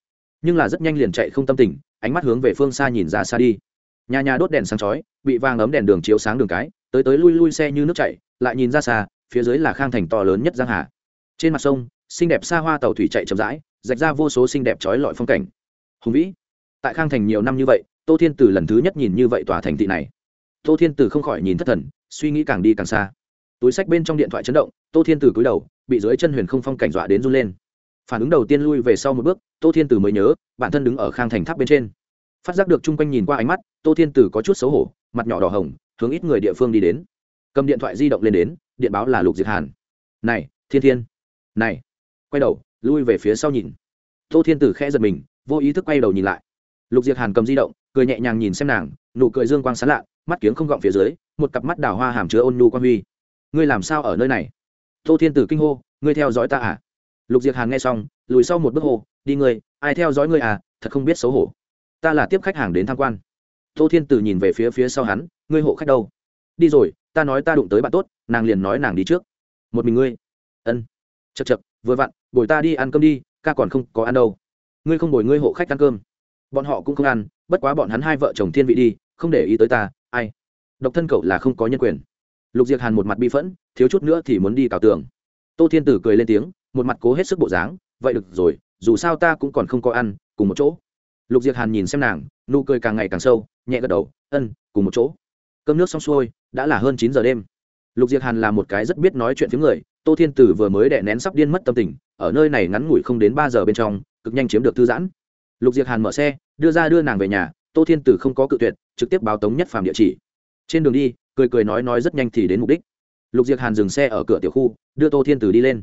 Nhưng là rất nhanh liền chạy không tâm tình, ánh mắt hướng về phương xa nhìn ra xa đi. Nhà nhà đốt đèn sáng chói, bị vàng ấm đèn đường chiếu sáng đường cái, tới tới lui lui xe như nước chảy, lại nhìn ra xa, phía dưới là khang thành to lớn nhất giang hà. Trên mặt sông, xinh đẹp xa hoa tàu thủy chạy chậm rãi, rạch ra vô số xinh đẹp trói lọi phong cảnh. Hùng vĩ, tại khang thành nhiều năm như vậy tô thiên từ lần thứ nhất nhìn như vậy tòa thành thị này. Tô thiên từ không khỏi nhìn thất thần, suy nghĩ càng đi càng xa. Túi sách bên trong điện thoại chấn động, tô thiên từ cúi đầu, bị dưới chân huyền không phong cảnh dọa đến run lên. Phản ứng đầu tiên lui về sau một bước, tô thiên từ mới nhớ, bản thân đứng ở khang thành tháp bên trên. Phát giác được chung quanh nhìn qua ánh mắt, tô thiên từ có chút xấu hổ, mặt nhỏ đỏ hồng, hướng ít người địa phương đi đến. Cầm điện thoại di động lên đến, điện báo là lục diệt hàn. Này, thiên thiên. Này. Quay đầu, lui về phía sau nhìn. Tô thiên tử khẽ giật mình, vô ý thức quay đầu nhìn lại. Lục diệt hàn cầm di động cười nhẹ nhàng nhìn xem nàng nụ cười dương quang sán lạ mắt kiếng không gọng phía dưới một cặp mắt đào hoa hàm chứa ôn nhu quan huy. Ngươi làm sao ở nơi này? Tô thiên tử kinh hô ngươi theo dõi ta à? Lục diệt hàn nghe xong lùi sau một bước hồ, đi ngươi ai theo dõi ngươi à thật không biết xấu hổ. Ta là tiếp khách hàng đến tham quan. Tô thiên tử nhìn về phía phía sau hắn ngươi hộ khách đâu? Đi rồi ta nói ta đụng tới bạn tốt nàng liền nói nàng đi trước. Một mình ngươi? Ân. Chật chật vừa vặn bồi ta đi ăn cơm đi ca còn không có ăn đâu. Ngươi không bồi ngươi hộ khách ăn cơm. Bọn họ cũng không ăn bất quá bọn hắn hai vợ chồng thiên vị đi, không để ý tới ta, ai? Độc thân cậu là không có nhân quyền. Lục diệc hàn một mặt bi phẫn, thiếu chút nữa thì muốn đi cào tường. Tô thiên tử cười lên tiếng, một mặt cố hết sức bộ dáng, vậy được rồi, dù sao ta cũng còn không có ăn, cùng một chỗ. Lục diệc hàn nhìn xem nàng, nụ cười càng ngày càng sâu, nhẹ gật đầu, ân, cùng một chỗ. Cơm nước xong xuôi, đã là hơn chín giờ đêm. Lục diệc hàn là một cái rất biết nói chuyện với người, tô thiên tử vừa mới đè nén sắp điên mất tâm tình, ở nơi này ngắn ngủi không đến ba giờ bên trong, cực nhanh chiếm được thư giãn lục diệc hàn mở xe, đưa ra đưa nàng về nhà, tô thiên tử không có cự tuyệt, trực tiếp báo tống nhất phàm địa chỉ. Trên đường đi, cười cười nói nói rất nhanh thì đến mục đích. Lục diệc hàn dừng xe ở cửa tiểu khu, đưa tô thiên tử đi lên.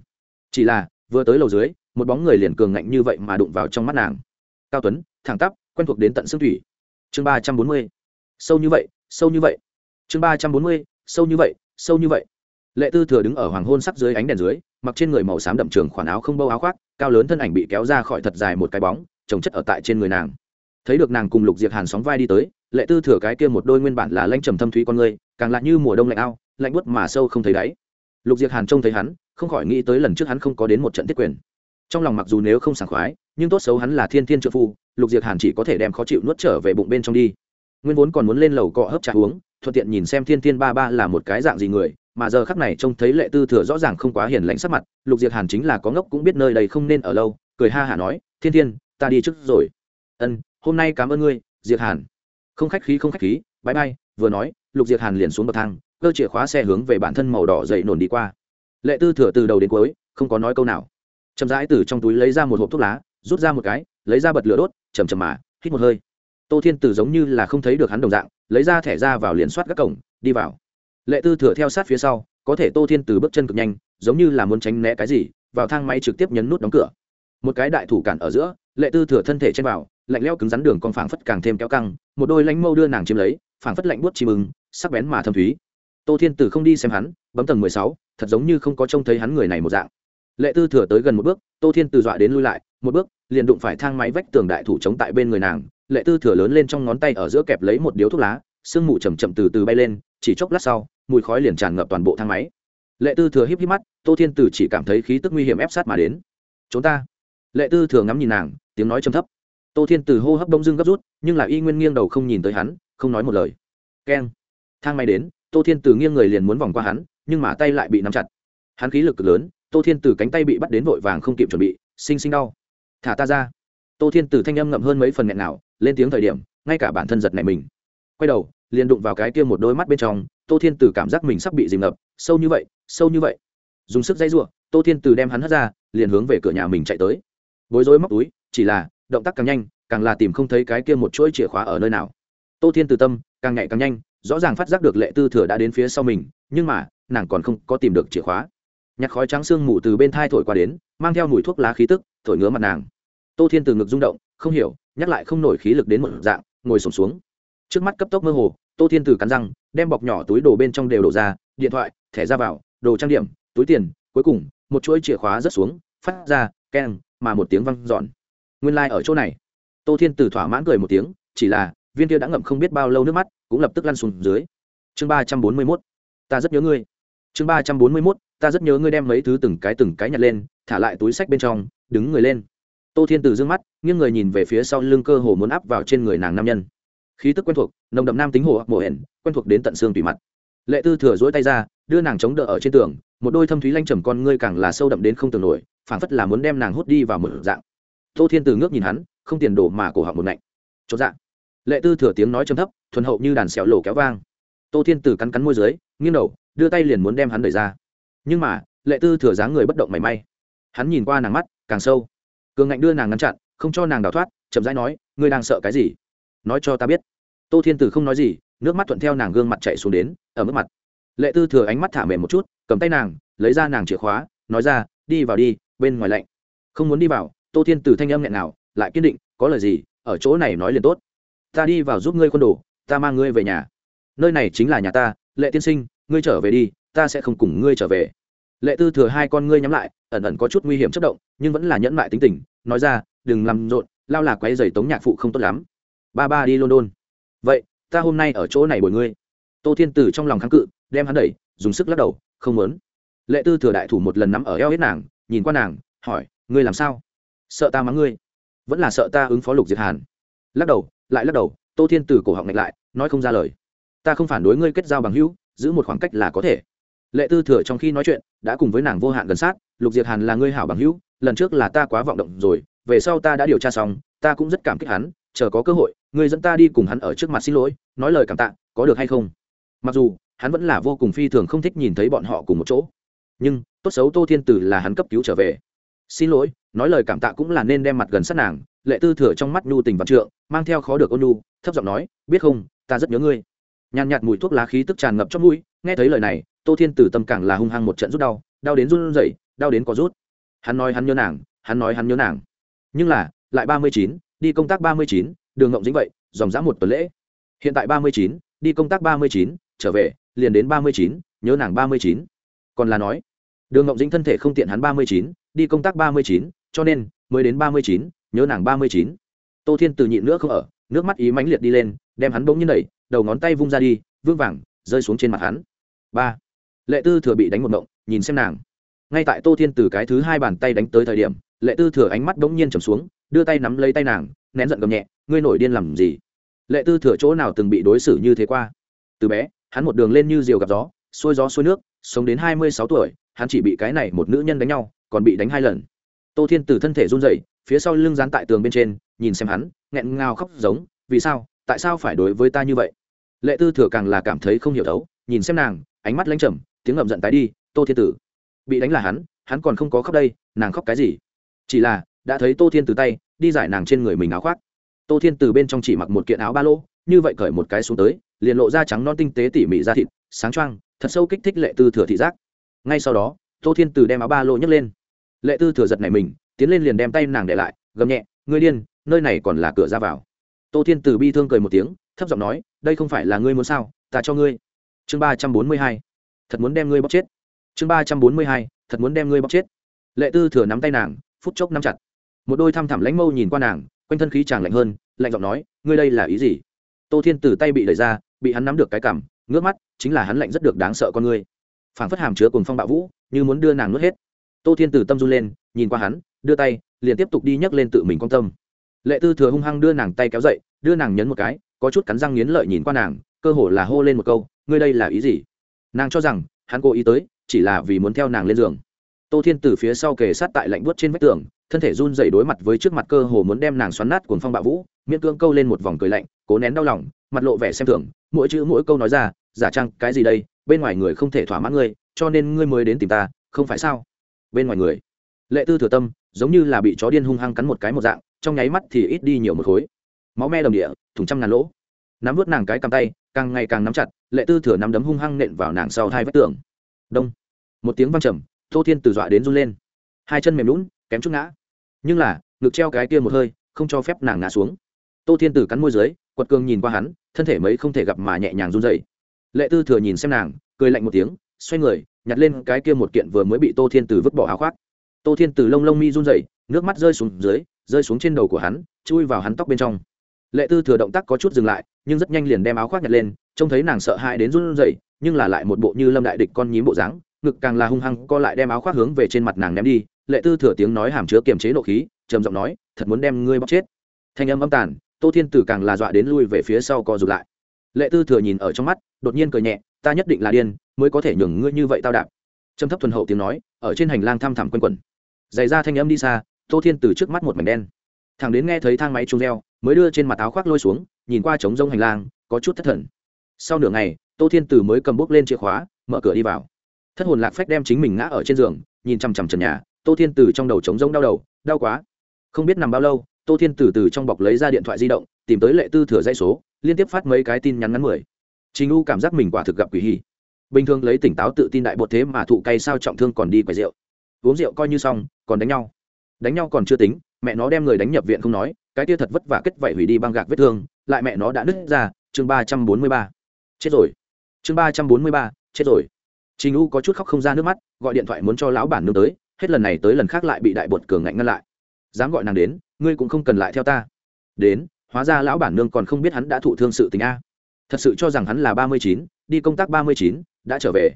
Chỉ là, vừa tới lầu dưới, một bóng người liền cường ngạnh như vậy mà đụng vào trong mắt nàng. Cao tuấn, thẳng tắp, quen thuộc đến tận xương thủy. Chương ba trăm bốn mươi. Sâu như vậy, sâu như vậy. Chương ba trăm bốn mươi, sâu như vậy, sâu như vậy. Lệ tư thừa đứng ở hoàng hôn sắc dưới ánh đèn dưới, mặc trên người màu xám đậm trường khoản áo không bâu áo khoác, cao lớn thân ảnh bị kéo ra khỏi thật dài một cái bóng trồng chất ở tại trên người nàng. Thấy được nàng cùng lục diệp hàn sóng vai đi tới, lệ tư thừa cái kia một đôi nguyên bản là lanh trầm thâm thúy con người, càng lạ như mùa đông lạnh ao, lạnh buốt mà sâu không thấy đáy. Lục diệp hàn trông thấy hắn, không khỏi nghĩ tới lần trước hắn không có đến một trận tiết quyền. Trong lòng mặc dù nếu không sảng khoái, nhưng tốt xấu hắn là thiên thiên trợ phu, lục diệp hàn chỉ có thể đem khó chịu nuốt trở về bụng bên trong đi. Nguyên vốn còn muốn lên lầu cọ hấp trà uống, thuận tiện nhìn xem thiên thiên ba ba là một cái dạng gì người, mà giờ khắc này trông thấy lệ tư thừa rõ ràng không quá hiền lành sắc mặt, lục diệt hàn chính là có ngốc cũng biết nơi đây không nên ở lâu, cười ha hả nói, thiên thiên ta đi trước rồi. Ân, hôm nay cảm ơn ngươi diệt hàn. Không khách khí, không khách khí bãi bay vừa nói, lục diệt hàn liền xuống bậc thang, cơ chìa khóa xe hướng về bản thân màu đỏ dậy nổn đi qua. Lệ tư thừa từ đầu đến cuối, không có nói câu nào. Chậm rãi từ trong túi lấy ra một hộp thuốc lá, rút ra một cái, lấy ra bật lửa đốt chầm chầm mà, hít một hơi. Tô thiên tử giống như là không thấy được hắn đồng dạng, lấy ra thẻ ra vào liền soát các cổng, đi vào. Lệ tư thừa theo sát phía sau, có thể tô thiên tử bước chân cực nhanh, giống như là muốn tránh né cái gì, vào thang máy trực tiếp nhấn nút đóng cửa một cái đại thủ cản ở giữa, lệ tư thừa thân thể trên vào, lạnh leo cứng rắn đường con phảng phất càng thêm kéo căng, một đôi lánh mâu đưa nàng chiếm lấy, phảng phất lạnh buốt chim ưng, sắc bén mà thâm thúy. Tô thiên tử không đi xem hắn, bấm tầng mười sáu, thật giống như không có trông thấy hắn người này một dạng. Lệ tư thừa tới gần một bước, tô thiên tử dọa đến lui lại, một bước, liền đụng phải thang máy vách tường đại thủ chống tại bên người nàng, lệ tư thừa lớn lên trong ngón tay ở giữa kẹp lấy một điếu thuốc lá, sương mù chầm chậm từ từ bay lên, chỉ chốc lát sau, mùi khói liền tràn ngập toàn bộ thang máy. Lệ tư thừa híp híp mắt, tô thiên tử chỉ cảm thấy khí tức nguy hiểm ép sát mà đến. Chúng ta! Lệ tư thừa ngắm nhìn nàng, tiếng nói trầm thấp. Tô thiên Từ hô hấp đông dưng gấp rút, nhưng là y nguyên nghiêng đầu không nhìn tới hắn, không nói một lời. Keng. Thang máy đến, tô thiên Từ nghiêng người liền muốn vòng qua hắn, nhưng mà tay lại bị nắm chặt. Hắn khí lực cực lớn, tô thiên Từ cánh tay bị bắt đến vội vàng không kịp chuẩn bị, sinh sinh đau. Thả ta ra. Tô thiên Từ thanh âm ngậm hơn mấy phần nghẹn nào lên tiếng thời điểm, ngay cả bản thân giật này mình. Quay đầu, liền đụng vào cái kia một đôi mắt bên trong, tô thiên Từ cảm giác mình sắp bị dìm ngập, sâu như vậy, sâu như vậy. Dùng sức dây r u ộ tô thiên Từ đem hắn hất ra, liền hướng về cửa nhà mình chạy tới bối rối móc túi, chỉ là, động tác càng nhanh, càng là tìm không thấy cái kia một chuỗi chìa khóa ở nơi nào. Tô thiên Từ tâm, càng nhạy càng nhanh, rõ ràng phát giác được lệ tư thừa đã đến phía sau mình, nhưng mà, nàng còn không có tìm được chìa khóa. Nhặt khói trắng sương mù từ bên thai thổi qua đến, mang theo mùi thuốc lá khí tức, thổi ngứa mặt nàng. Tô thiên từ ngực rung động, không hiểu, nhắc lại không nổi khí lực đến một dạng, ngồi sổm xuống. Trước mắt cấp tốc mơ hồ, tô thiên từ cắn răng, đem bọc nhỏ túi đồ bên trong đều đổ ra, điện thoại, thẻ ra vào, đồ trang điểm, túi tiền, cuối cùng, một chuỗi chìa khóa rớt xuống, phát ra, keng mà một tiếng văng giòn nguyên lai、like、ở chỗ này. Tô thiên từ thỏa mãn cười một tiếng, chỉ là, viên kia đã ngậm không biết bao lâu nước mắt, cũng lập tức lăn xuống dưới. Chương ba trăm bốn mươi mốt, ta rất nhớ ngươi. Chương ba trăm bốn mươi mốt, ta rất nhớ ngươi đem mấy thứ từng cái từng cái nhặt lên, thả lại túi sách bên trong, đứng người lên. Tô thiên từ d ư ơ n g mắt, nghiêng người nhìn về phía sau lưng cơ hồ muốn áp vào trên người nàng nam nhân. Khí tức quen thuộc, nồng đậm nam tính hồ mộ hển, quen thuộc đến tận xương tùy mặt. Lệ tư thừa dỗi tay ra, đưa nàng chống đỡ ở trên tường, một đôi thâm thúy lanh trầm con ngươi càng là sâu đậm đến không tưởng nổi phảng phất là muốn đem nàng hút đi vào một dạng. Tô thiên từ ngước nhìn hắn, không tiền đổ mà cổ họng một ngạnh chốt dạng lệ tư thừa tiếng nói chấm thấp, thuần hậu như đàn xẻo lổ kéo vang. Tô thiên từ cắn cắn môi dưới, nghiêng đầu, đưa tay liền muốn đem hắn đẩy ra. Nhưng mà, lệ tư thừa dáng người bất động mảy may. Hắn nhìn qua nàng mắt, càng sâu. Cường ngạnh đưa nàng ngăn chặn, không cho nàng đào thoát, chậm rãi nói, ngươi đang sợ cái gì? Nói cho ta biết. Tô thiên tử không nói gì, nước mắt thuận theo nàng gương mặt chạy xuống đến, ở mức mặt. Lệ tư thừa ánh mắt thả mềm một chút, cầm tay nàng, lấy ra nàng chìa khóa, nói ra, đi vào đi bên ngoài lạnh. Không muốn đi vào, tô thiên tử thanh âm nghẹn nào, lại kiên định, có lời gì, ở chỗ này nói liền tốt. Ta đi vào giúp ngươi quân đồ, ta mang ngươi về nhà. Nơi này chính là nhà ta, lệ tiên sinh, ngươi trở về đi, ta sẽ không cùng ngươi trở về. Lệ tư thừa hai con ngươi nhắm lại, ẩn ẩn có chút nguy hiểm chất động, nhưng vẫn là nhẫn mại tính tình, nói ra, đừng làm rộn, lao là quấy giày tống nhạc phụ không tốt lắm. Ba ba đi london. Vậy, ta hôm nay ở chỗ này bồi ngươi. Tô thiên tử trong lòng kháng cự, đem hắn đẩy, dùng sức lắc đầu, không muốn. Lệ tư thừa đại thủ một lần nắm ở eo hết nàng nhìn qua nàng, hỏi, ngươi làm sao? Sợ ta mắng ngươi? Vẫn là sợ ta ứng phó lục diệt hàn. Lắc đầu, lại lắc đầu, tô thiên tử cổ họng ngạch lại, nói không ra lời. Ta không phản đối ngươi kết giao bằng hữu, giữ một khoảng cách là có thể. Lệ tư thừa trong khi nói chuyện, đã cùng với nàng vô hạn gần sát, lục diệt hàn là ngươi hảo bằng hữu, lần trước là ta quá vọng động rồi, về sau ta đã điều tra xong, ta cũng rất cảm kích hắn, chờ có cơ hội, ngươi dẫn ta đi cùng hắn ở trước mặt xin lỗi, nói lời cảm tạ, có được hay không? Mặc dù, hắn vẫn là vô cùng phi thường không thích nhìn thấy bọn họ cùng một chỗ nhưng, tốt xấu tô thiên tử là hắn cấp cứu trở về. Xin lỗi, nói lời cảm tạ cũng là nên đem mặt gần sát nàng, lệ tư thừa trong mắt nhu tình vạn trượng, mang theo khó được ôn nhu, thấp giọng nói, biết không, ta rất nhớ ngươi. Nhàn nhạt mùi thuốc lá khí tức tràn ngập trong mũi, nghe thấy lời này, tô thiên tử tâm càng là hung hăng một trận rút đau đau đến run rẩy, đau đến có rút. Hắn nói hắn nhớ nàng, hắn nói hắn nhớ nàng. Nhưng là, lại ba mươi chín, đi công tác ba mươi chín, đường ngộng dính vậy, dòng dã một tuần lễ. Hiện tại ba mươi chín, đi công tác ba mươi chín, trở về, liền đến ba mươi chín, nhớ nàng ba mươi chín. Còn là nói đường ngộng dính thân thể không tiện hắn ba mươi chín, đi công tác ba mươi chín, cho nên mới đến ba mươi chín, nhớ nàng ba mươi chín. Tô thiên từ nhịn nữa không ở, nước mắt ý mãnh liệt đi lên, đem hắn bỗng như đẩy, đầu ngón tay vung ra đi vương vàng, rơi xuống trên mặt hắn. Ba. Lệ tư thừa bị đánh một mộng nhìn xem nàng. Ngay tại tô thiên từ cái thứ hai bàn tay đánh tới thời điểm, lệ tư thừa ánh mắt bỗng nhiên trầm xuống, đưa tay nắm lấy tay nàng, nén giận gầm nhẹ, ngươi nổi điên làm gì? Lệ tư thừa chỗ nào từng bị đối xử như thế qua? Từ bé, hắn một đường lên như diều gặp gió, xuôi gió xuôi nước, sống đến hai mươi sáu tuổi hắn chỉ bị cái này một nữ nhân đánh nhau còn bị đánh hai lần. Tô thiên từ thân thể run dậy phía sau lưng dán tại tường bên trên nhìn xem hắn nghẹn ngào khóc giống vì sao? Tại sao phải đối với ta như vậy? Lệ tư thừa càng là cảm thấy không hiểu thấu nhìn xem nàng ánh mắt lanh trầm tiếng ngậm giận tái đi tô thiên tử bị đánh là hắn hắn còn không có khóc đây nàng khóc cái gì? Chỉ là đã thấy tô thiên từ tay đi giải nàng trên người mình áo khoác. Tô thiên từ bên trong chỉ mặc một kiện áo ba lô, như vậy cởi một cái xuống tới liền lộ ra trắng non tinh tế tỉ mỉ ra thịt sáng choang thật sâu kích thích lệ tư thừa thị giác ngay sau đó, tô thiên từ đem áo ba lỗ nhấc lên. Lệ tư thừa giật này mình, tiến lên liền đem tay nàng để lại, gầm nhẹ, ngươi điên, nơi này còn là cửa ra vào. Tô thiên từ bi thương cười một tiếng, thấp giọng nói, đây không phải là ngươi muốn sao, ta cho ngươi. Chương ba trăm bốn mươi hai, thật muốn đem ngươi bóc chết. Chương ba trăm bốn mươi hai, thật muốn đem ngươi bóc chết. Lệ tư thừa nắm tay nàng, phút chốc nắm chặt. Một đôi thăm thẳm lãnh mâu nhìn qua nàng, quanh thân khí chàng lạnh hơn, lạnh giọng nói, ngươi đây là ý gì? Tô thiên từ tay bị đẩy ra, bị hắn nắm được cái cảm ngước mắt, chính là hắn lạnh rất được đáng sợ con ngươi phảng phất hàm chứa cùng phong bạo vũ, như muốn đưa nàng nuốt hết. Tô thiên từ tâm run lên, nhìn qua hắn, đưa tay, liền tiếp tục đi nhấc lên tự mình quan tâm. Lệ tư thừa hung hăng đưa nàng tay kéo dậy, đưa nàng nhấn một cái, có chút cắn răng nghiến lợi nhìn qua nàng, cơ hồ là hô lên một câu, ngươi đây là ý gì? Nàng cho rằng, hắn cố ý tới, chỉ là vì muốn theo nàng lên giường. Tô thiên từ phía sau kề sát tại lạnh buốt trên vách tường, thân thể run dậy đối mặt với trước mặt cơ hồ muốn đem nàng xoắn nát cuồng phong bạo vũ, miễn cưỡng câu lên một vòng cười lạnh, cố nén đau lòng, mặt lộ vẻ xem thường, mỗi chữ mỗi câu nói ra, giả trăng cái gì đây? Bên ngoài người không thể thỏa mãn ngươi, cho nên ngươi mới đến tìm ta, không phải sao? Bên ngoài người. Lệ tư thừa tâm, giống như là bị chó điên hung hăng cắn một cái một dạng, trong nháy mắt thì ít đi nhiều một khối. Máu me đồng địa thùng trăm ngàn lỗ. Nắm vớt nàng cái cầm tay, càng ngày càng nắm chặt, lệ tư thừa nắm đấm hung hăng nện vào nàng sau hai vách tường. Đông. Một tiếng văng trầm, tô thiên từ dọa đến run lên. Hai chân mềm lún kém chút ngã. Nhưng là, ngực treo cái kia một hơi, không cho phép nàng ngã xuống. Tô thiên từ cắn môi dưới, quật cường nhìn qua hắn, thân thể mấy không thể gặp mà nhẹ nhàng run dậy lệ tư thừa nhìn xem nàng, cười lạnh một tiếng, xoay người, nhặt lên cái kia một kiện vừa mới bị tô thiên từ vứt bỏ áo khoác. Tô thiên từ lông lông mi run rẩy, nước mắt rơi xuống dưới, rơi xuống trên đầu của hắn, chui vào hắn tóc bên trong. Lệ tư thừa động tác có chút dừng lại, nhưng rất nhanh liền đem áo khoác nhặt lên, trông thấy nàng sợ hãi đến run rẩy, nhưng là lại một bộ như lâm đại địch con nhím bộ dáng, ngực càng là hung hăng co lại đem áo khoác hướng về trên mặt nàng ném đi. Lệ tư thừa tiếng nói hàm chứa kiềm chế nộ khí, trầm giọng nói, thật muốn đem ngươi bóc chết. Thanh âm âm tàn, tô thiên tử càng là dọa đến lui về phía sau co rụt lại lệ tư thừa nhìn ở trong mắt, đột nhiên cười nhẹ, ta nhất định là điên, mới có thể nhường ngươi như vậy tao đạp. Trầm thấp thuần hậu tiếng nói, ở trên hành lang thăm thẳm quanh quẩn. Dày ra thanh âm đi xa, tô thiên từ trước mắt một mảnh đen. Thằng đến nghe thấy thang máy trung reo, mới đưa trên mặt áo khoác lôi xuống, nhìn qua trống rông hành lang, có chút thất thần. Sau nửa ngày, tô thiên từ mới cầm bút lên chìa khóa, mở cửa đi vào. Thất hồn lạc phách đem chính mình ngã ở trên giường, nhìn chằm chằm trần nhà, tô thiên từ trong đầu trống rông đau đầu, đau quá. Không biết nằm bao lâu, tô thiên từ từ trong bọc lấy ra điện thoại di động tìm tới lệ tư thừa dây số, liên tiếp phát mấy cái tin nhắn ngắn mười. Trình u cảm giác mình quả thực gặp quỷ hy bình thường lấy tỉnh táo tự tin đại bột thế mà thụ cay sao trọng thương còn đi quầy rượu. Uống rượu coi như xong, còn đánh nhau. Đánh nhau còn chưa tính, mẹ nó đem người đánh nhập viện không nói, cái kia thật vất vả kết vảy hủy đi băng gạc vết thương, lại mẹ nó đã nứt ra, chương ba trăm bốn mươi ba. Chết rồi. Chương ba trăm bốn mươi ba, chết rồi. Trình u có chút khóc không ra nước mắt, gọi điện thoại muốn cho lão bản nương tới, hết lần này tới lần khác lại bị đại bột cường ngạnh ngăn lại. Dám gọi nàng đến, ngươi cũng không cần lại theo ta. Đến hóa ra lão bản nương còn không biết hắn đã thụ thương sự tình a. Thật sự cho rằng hắn là ba mươi chín, đi công tác ba mươi chín, đã trở về.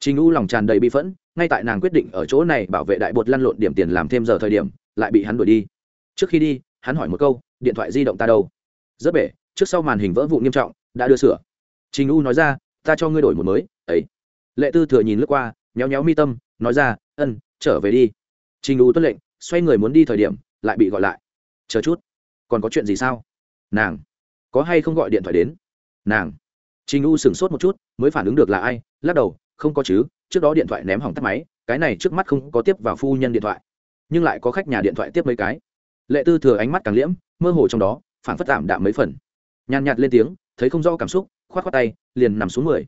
Trình u lòng tràn đầy bi phẫn, ngay tại nàng quyết định ở chỗ này bảo vệ đại bột lăn lộn điểm tiền làm thêm giờ thời điểm, lại bị hắn đuổi đi. Trước khi đi, hắn hỏi một câu, điện thoại di động ta đâu? Rất bể, trước sau màn hình vỡ vụ nghiêm trọng, đã đưa sửa. Trình u nói ra, ta cho ngươi đổi một mới, ấy. Lệ tư thừa nhìn lướt qua nhéo nhéo mi tâm, nói ra, ân, trở về đi. Trình u tuất lệnh, xoay người muốn đi thời điểm, lại bị gọi lại. Chờ chút, còn có chuyện gì sao? Nàng có hay không gọi điện thoại đến nàng trình u sửng sốt một chút mới phản ứng được là ai lắc đầu không có chứ trước đó điện thoại ném hỏng tắt máy cái này trước mắt không có tiếp vào phu nhân điện thoại nhưng lại có khách nhà điện thoại tiếp mấy cái lệ tư thừa ánh mắt càng liễm mơ hồ trong đó phản phất tạm đạm mấy phần nhàn nhạt lên tiếng thấy không rõ cảm xúc k h o á t k h o á tay liền nằm xuống mười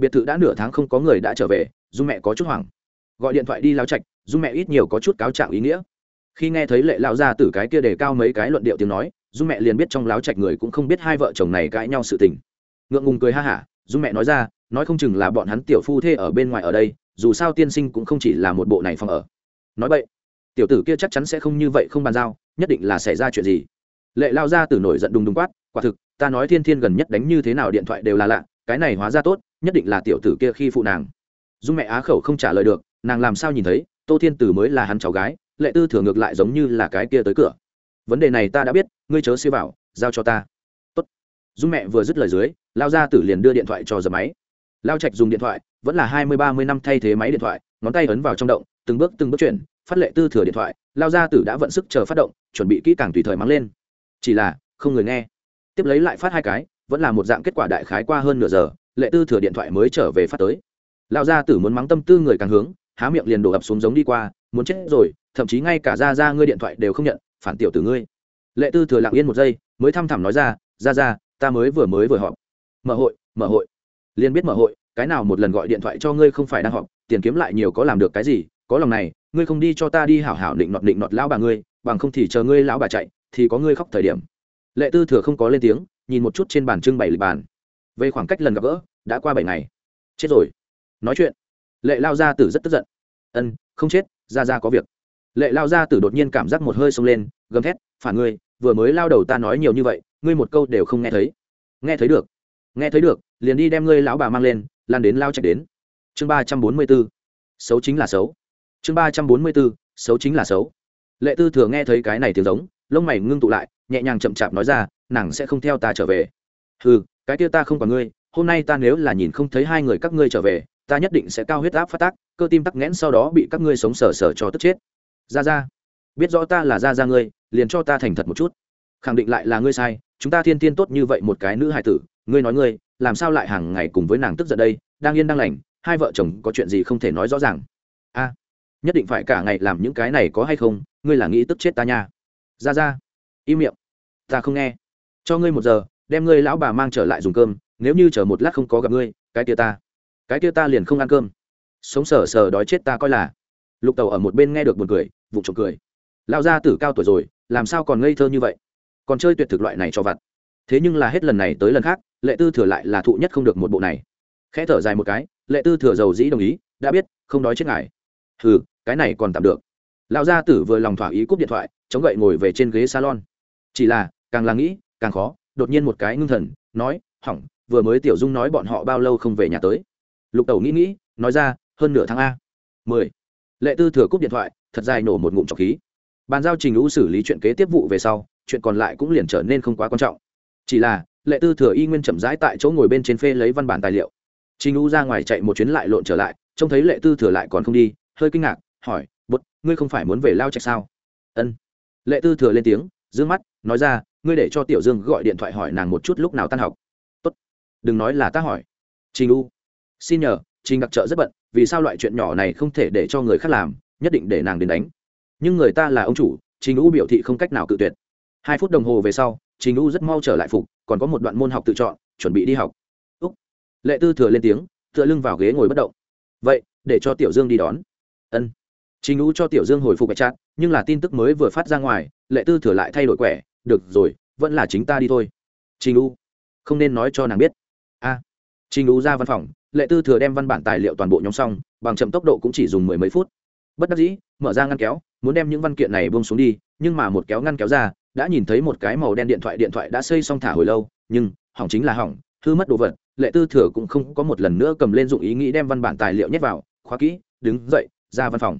biệt thự đã nửa tháng không có người đã trở về dung mẹ có chút hoảng gọi điện thoại đi lao trạch dung mẹ ít nhiều có chút cáo trạng ý nghĩa khi nghe thấy lệ lao ra từ cái kia đề cao mấy cái luận điệu tiếng nói, dung mẹ liền biết trong láo trạch người cũng không biết hai vợ chồng này cãi nhau sự tình. Ngượng ngùng cười ha hả, dung mẹ nói ra, nói không chừng là bọn hắn tiểu phu thê ở bên ngoài ở đây, dù sao tiên sinh cũng không chỉ là một bộ này phòng ở. Nói vậy tiểu tử kia chắc chắn sẽ không như vậy không bàn giao, nhất định là xảy ra chuyện gì. Lệ lao ra từ nổi giận đùng đùng quát, quả thực, ta nói thiên thiên gần nhất đánh như thế nào điện thoại đều là lạ, cái này hóa ra tốt, nhất định là tiểu tử kia khi phụ nàng. Dung mẹ á khẩu không trả lời được, nàng làm sao nhìn thấy, tô thiên tử mới là hắn cháu gái lệ tư thừa ngược lại giống như là cái kia tới cửa. Vấn đề này ta đã biết, ngươi chớ siêu vào, giao cho ta. Tốt. dung mẹ vừa dứt lời dưới, lao ra tử liền đưa điện thoại cho giờ máy. Lao trạch dùng điện thoại, vẫn là hai mươi, ba mươi năm thay thế máy điện thoại, ngón tay ấn vào trong động, từng bước từng bước chuyển, phát lệ tư thừa điện thoại, lao Ra tử đã vận sức chờ phát động, chuẩn bị kỹ càng tùy thời mắng lên. Chỉ là, không người nghe. Tiếp lấy lại phát hai cái, vẫn là một dạng kết quả đại khái qua hơn nửa giờ, lệ tư thừa điện thoại mới trở về phát tới. Lao Ra tử muốn mắng tâm tư người càng hướng, há miệng liền đổ ập xuống giống đi qua, muốn chết rồi thậm chí ngay cả ra ra ngươi điện thoại đều không nhận, phản tiểu từ ngươi. Lệ tư thừa lặng yên một giây, mới thăm thẳm nói ra ra ra ta mới vừa mới vừa họp. Mở hội mở hội. Liền biết mở hội, cái nào một lần gọi điện thoại cho ngươi không phải đang họp, tiền kiếm lại nhiều có làm được cái gì, có lòng này, ngươi không đi cho ta đi hảo hảo định nọt định nọt lão bà ngươi, bằng không thì chờ ngươi lão bà chạy, thì có ngươi khóc thời điểm. Lệ tư thừa không có lên tiếng, nhìn một chút trên bàn trưng bày lịch bàn. Về khoảng cách lần gặp gỡ, đã qua bảy ngày. Chết rồi. Nói chuyện, lệ lao gia tử rất tức giận. Ân, không chết ra ra có việc lệ lao ra tử đột nhiên cảm giác một hơi xông lên, gầm thét, phản ngươi, vừa mới lao đầu ta nói nhiều như vậy, ngươi một câu đều không nghe thấy. Nghe thấy được, nghe thấy được, liền đi đem ngươi lão bà mang lên, lan đến lao chạy đến. Chương ba trăm bốn mươi b ố xấu chính là xấu. Chương ba trăm bốn mươi b ố xấu chính là xấu. Lệ tư thừa nghe thấy cái này tiếng giống, lông mày ngưng tụ lại, nhẹ nhàng chậm chạp nói ra, nàng sẽ không theo ta trở về. Ừ cái kia ta không còn ngươi, hôm nay ta nếu là nhìn không thấy hai người các ngươi trở về, ta nhất định sẽ cao huyết áp phát tác, cơ tim tắc nghẽn sau đó bị các ngươi sống sờ sờ cho tức chết ra ra. Biết rõ ta là ra ra ngươi, liền cho ta thành thật một chút. Khẳng định lại là ngươi sai, chúng ta thiên tiên tốt như vậy một cái nữ hài tử, ngươi nói ngươi, làm sao lại hàng ngày cùng với nàng tức giận đây, đang yên đang lành, hai vợ chồng có chuyện gì không thể nói rõ ràng. A, nhất định phải cả ngày làm những cái này có hay không, ngươi là nghĩ tức chết ta nha. Ra ra. Im miệng. Ta không nghe. Cho ngươi một giờ, đem ngươi lão bà mang trở lại dùng cơm, nếu như chờ một lát không có gặp ngươi, cái tia ta, cái tia ta liền không ăn cơm. Sống sờ sờ đói chết ta coi là lục tàu ở một bên nghe được buồn cười vụ trộm cười. Lao ra tử cao tuổi rồi, làm sao còn ngây thơ như vậy? Còn chơi tuyệt thực loại này cho vặt. Thế nhưng là hết lần này tới lần khác, lệ tư thừa lại là thụ nhất không được một bộ này. Khẽ thở dài một cái, lệ tư thừa giàu dĩ đồng ý, đã biết, không đói chết ngài. Ừ cái này còn tạm được. Lão gia tử vừa lòng thỏa ý cúp điện thoại, chống gậy ngồi về trên ghế salon. Chỉ là, càng là nghĩ, càng khó, đột nhiên một cái ngưng thần, nói, hỏng, vừa mới tiểu dung nói bọn họ bao lâu không về nhà tới? Lục tẩu nghĩ nghĩ, nói ra, hơn nửa tháng a. Mười lệ tư thừa cúp điện thoại, thật dài nổ một ngụm trọc khí. Bàn giao trình lũ xử lý chuyện kế tiếp vụ về sau, chuyện còn lại cũng liền trở nên không quá quan trọng. Chỉ là, lệ tư thừa y nguyên chậm rãi tại chỗ ngồi bên trên phê lấy văn bản tài liệu. Trình lũ ra ngoài chạy một chuyến lại lộn trở lại, trông thấy lệ tư thừa lại còn không đi, hơi kinh ngạc, hỏi bút ngươi không phải muốn về lao trạch sao? Ân. Lệ tư thừa lên tiếng d ư ơ n g mắt, nói ra, ngươi để cho tiểu dương gọi điện thoại hỏi nàng một chút lúc nào tan học. Tốt, đừng nói là ta hỏi. Trình u xin nhờ, trình đặc trợ rất bận vì sao loại chuyện nhỏ này không thể để cho người khác làm nhất định để nàng đến đánh. Nhưng người ta là ông chủ trình u biểu thị không cách nào cự tuyệt. Hai phút đồng hồ về sau trình u rất mau trở lại phục còn có một đoạn môn học tự chọn chuẩn bị đi học. Úc. Lệ tư thừa lên tiếng tựa lưng vào ghế ngồi bất động. Vậy để cho tiểu dương đi đón. Ân. Trình u cho tiểu dương hồi phục bạch trát nhưng là tin tức mới vừa phát ra ngoài lệ tư thừa lại thay đổi quẻ được rồi vẫn là chính ta đi thôi. Trình u. Không nên nói cho nàng biết. A. À, trình u ra văn phòng lệ tư thừa đem văn bản tài liệu toàn bộ nhóm xong, bằng chậm tốc độ cũng chỉ dùng mười mấy phút. Bất đắc dĩ, mở ra ngăn kéo, muốn đem những văn kiện này bông xuống đi, nhưng mà một kéo ngăn kéo ra, đã nhìn thấy một cái màu đen điện thoại điện thoại đã xây xong thả hồi lâu, nhưng hỏng chính là hỏng, hư mất đồ vật. Lệ tư thừa cũng không có một lần nữa cầm lên dụng ý nghĩ đem văn bản tài liệu nhét vào, khóa kỹ, đứng dậy, ra văn phòng.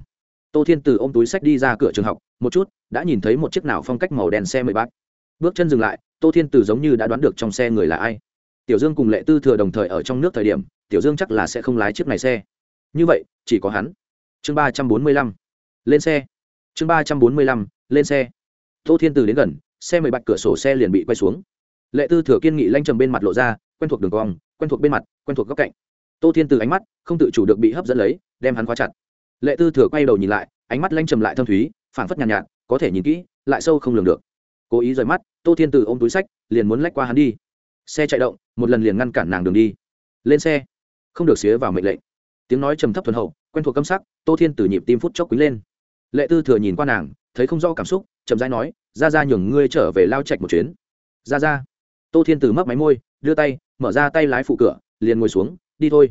Tô thiên từ ôm túi sách đi ra cửa trường học, một chút, đã nhìn thấy một chiếc nào phong cách màu đen xe mười bát. Bước chân dừng lại, tô thiên từ giống như đã đoán được trong xe người là ai. Tiểu dương cùng lệ tư thừa đồng thời ở trong nước thời điểm tiểu dương chắc là sẽ không lái chiếc này xe. Như vậy chỉ có hắn. Chương ba trăm bốn mươi lăm. Lên xe. Chương ba trăm bốn mươi lăm lên xe. Tô thiên từ đến gần xe mười bạch cửa sổ xe liền bị quay xuống. Lệ tư thừa kiên nghị lanh trầm bên mặt lộ ra quen thuộc đường cong quen thuộc bên mặt quen thuộc góc cạnh. Tô thiên từ ánh mắt không tự chủ được bị hấp dẫn lấy đem hắn khóa chặt. Lệ tư thừa quay đầu nhìn lại ánh mắt lanh trầm lại thâm thúy phảng phất nhàn nhạt, nhạt có thể nhìn kỹ lại sâu không lường được. Cố ý rời mắt tô thiên từ ôm túi sách liền muốn lách qua hắn đi. Xe chạy động một lần liền ngăn cản nàng đường đi. Lên xe không được xía vào mệnh lệnh. Tiếng nói trầm thấp thuần hậu, quen thuộc câm sắc, tô thiên từ nhịp tim phút chốc quý lên. Lệ tư thừa nhìn qua nàng, thấy không rõ cảm xúc, chậm rãi nói, ra ra nhường ngươi trở về lao chạch một chuyến. Ra ra. Tô thiên từ mấp máy môi, đưa tay, mở ra tay lái phụ cửa, liền ngồi xuống, đi thôi.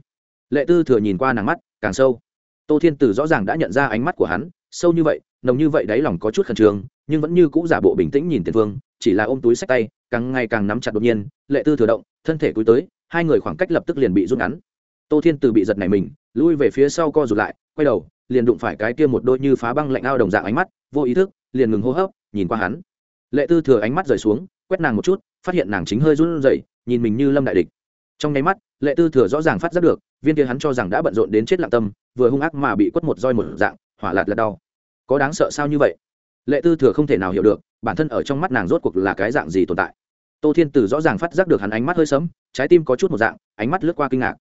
Lệ tư thừa nhìn qua nàng mắt, càng sâu. Tô thiên từ rõ ràng đã nhận ra ánh mắt của hắn, sâu như vậy, nồng như vậy đáy lòng có chút khẩn trương, nhưng vẫn như cũ giả bộ bình tĩnh nhìn tiền phương chỉ là ôm túi sách tay, càng ngày càng nắm chặt đột nhiên, lệ tư thừa động, thân thể cúi tới, hai người khoảng cách lập tức liền bị rút ngắn tô thiên từ bị giật này mình, lui về phía sau co rụt lại, quay đầu, liền đụng phải cái kia một đôi như phá băng lạnh ao đồng dạng ánh mắt, vô ý thức, liền ngừng hô hấp, nhìn qua hắn. Lệ tư thừa ánh mắt rời xuống, quét nàng một chút, phát hiện nàng chính hơi run rẩy, nhìn mình như lâm đại địch. Trong nháy mắt, lệ tư thừa rõ ràng phát giác được, viên kia hắn cho rằng đã bận rộn đến chết lặng tâm, vừa hung ác mà bị quất một roi một dạng, hỏa lạt lật đau. Có đáng sợ sao như vậy? Lệ tư thừa không thể nào hiểu được, bản thân ở trong mắt nàng rốt cuộc là cái dạng gì tồn tại. Tô thiên tử rõ ràng phát giác được hắn ánh mắt hơi sấm trái tim có chút một dạng, ánh mắt lướt qua kinh ngạc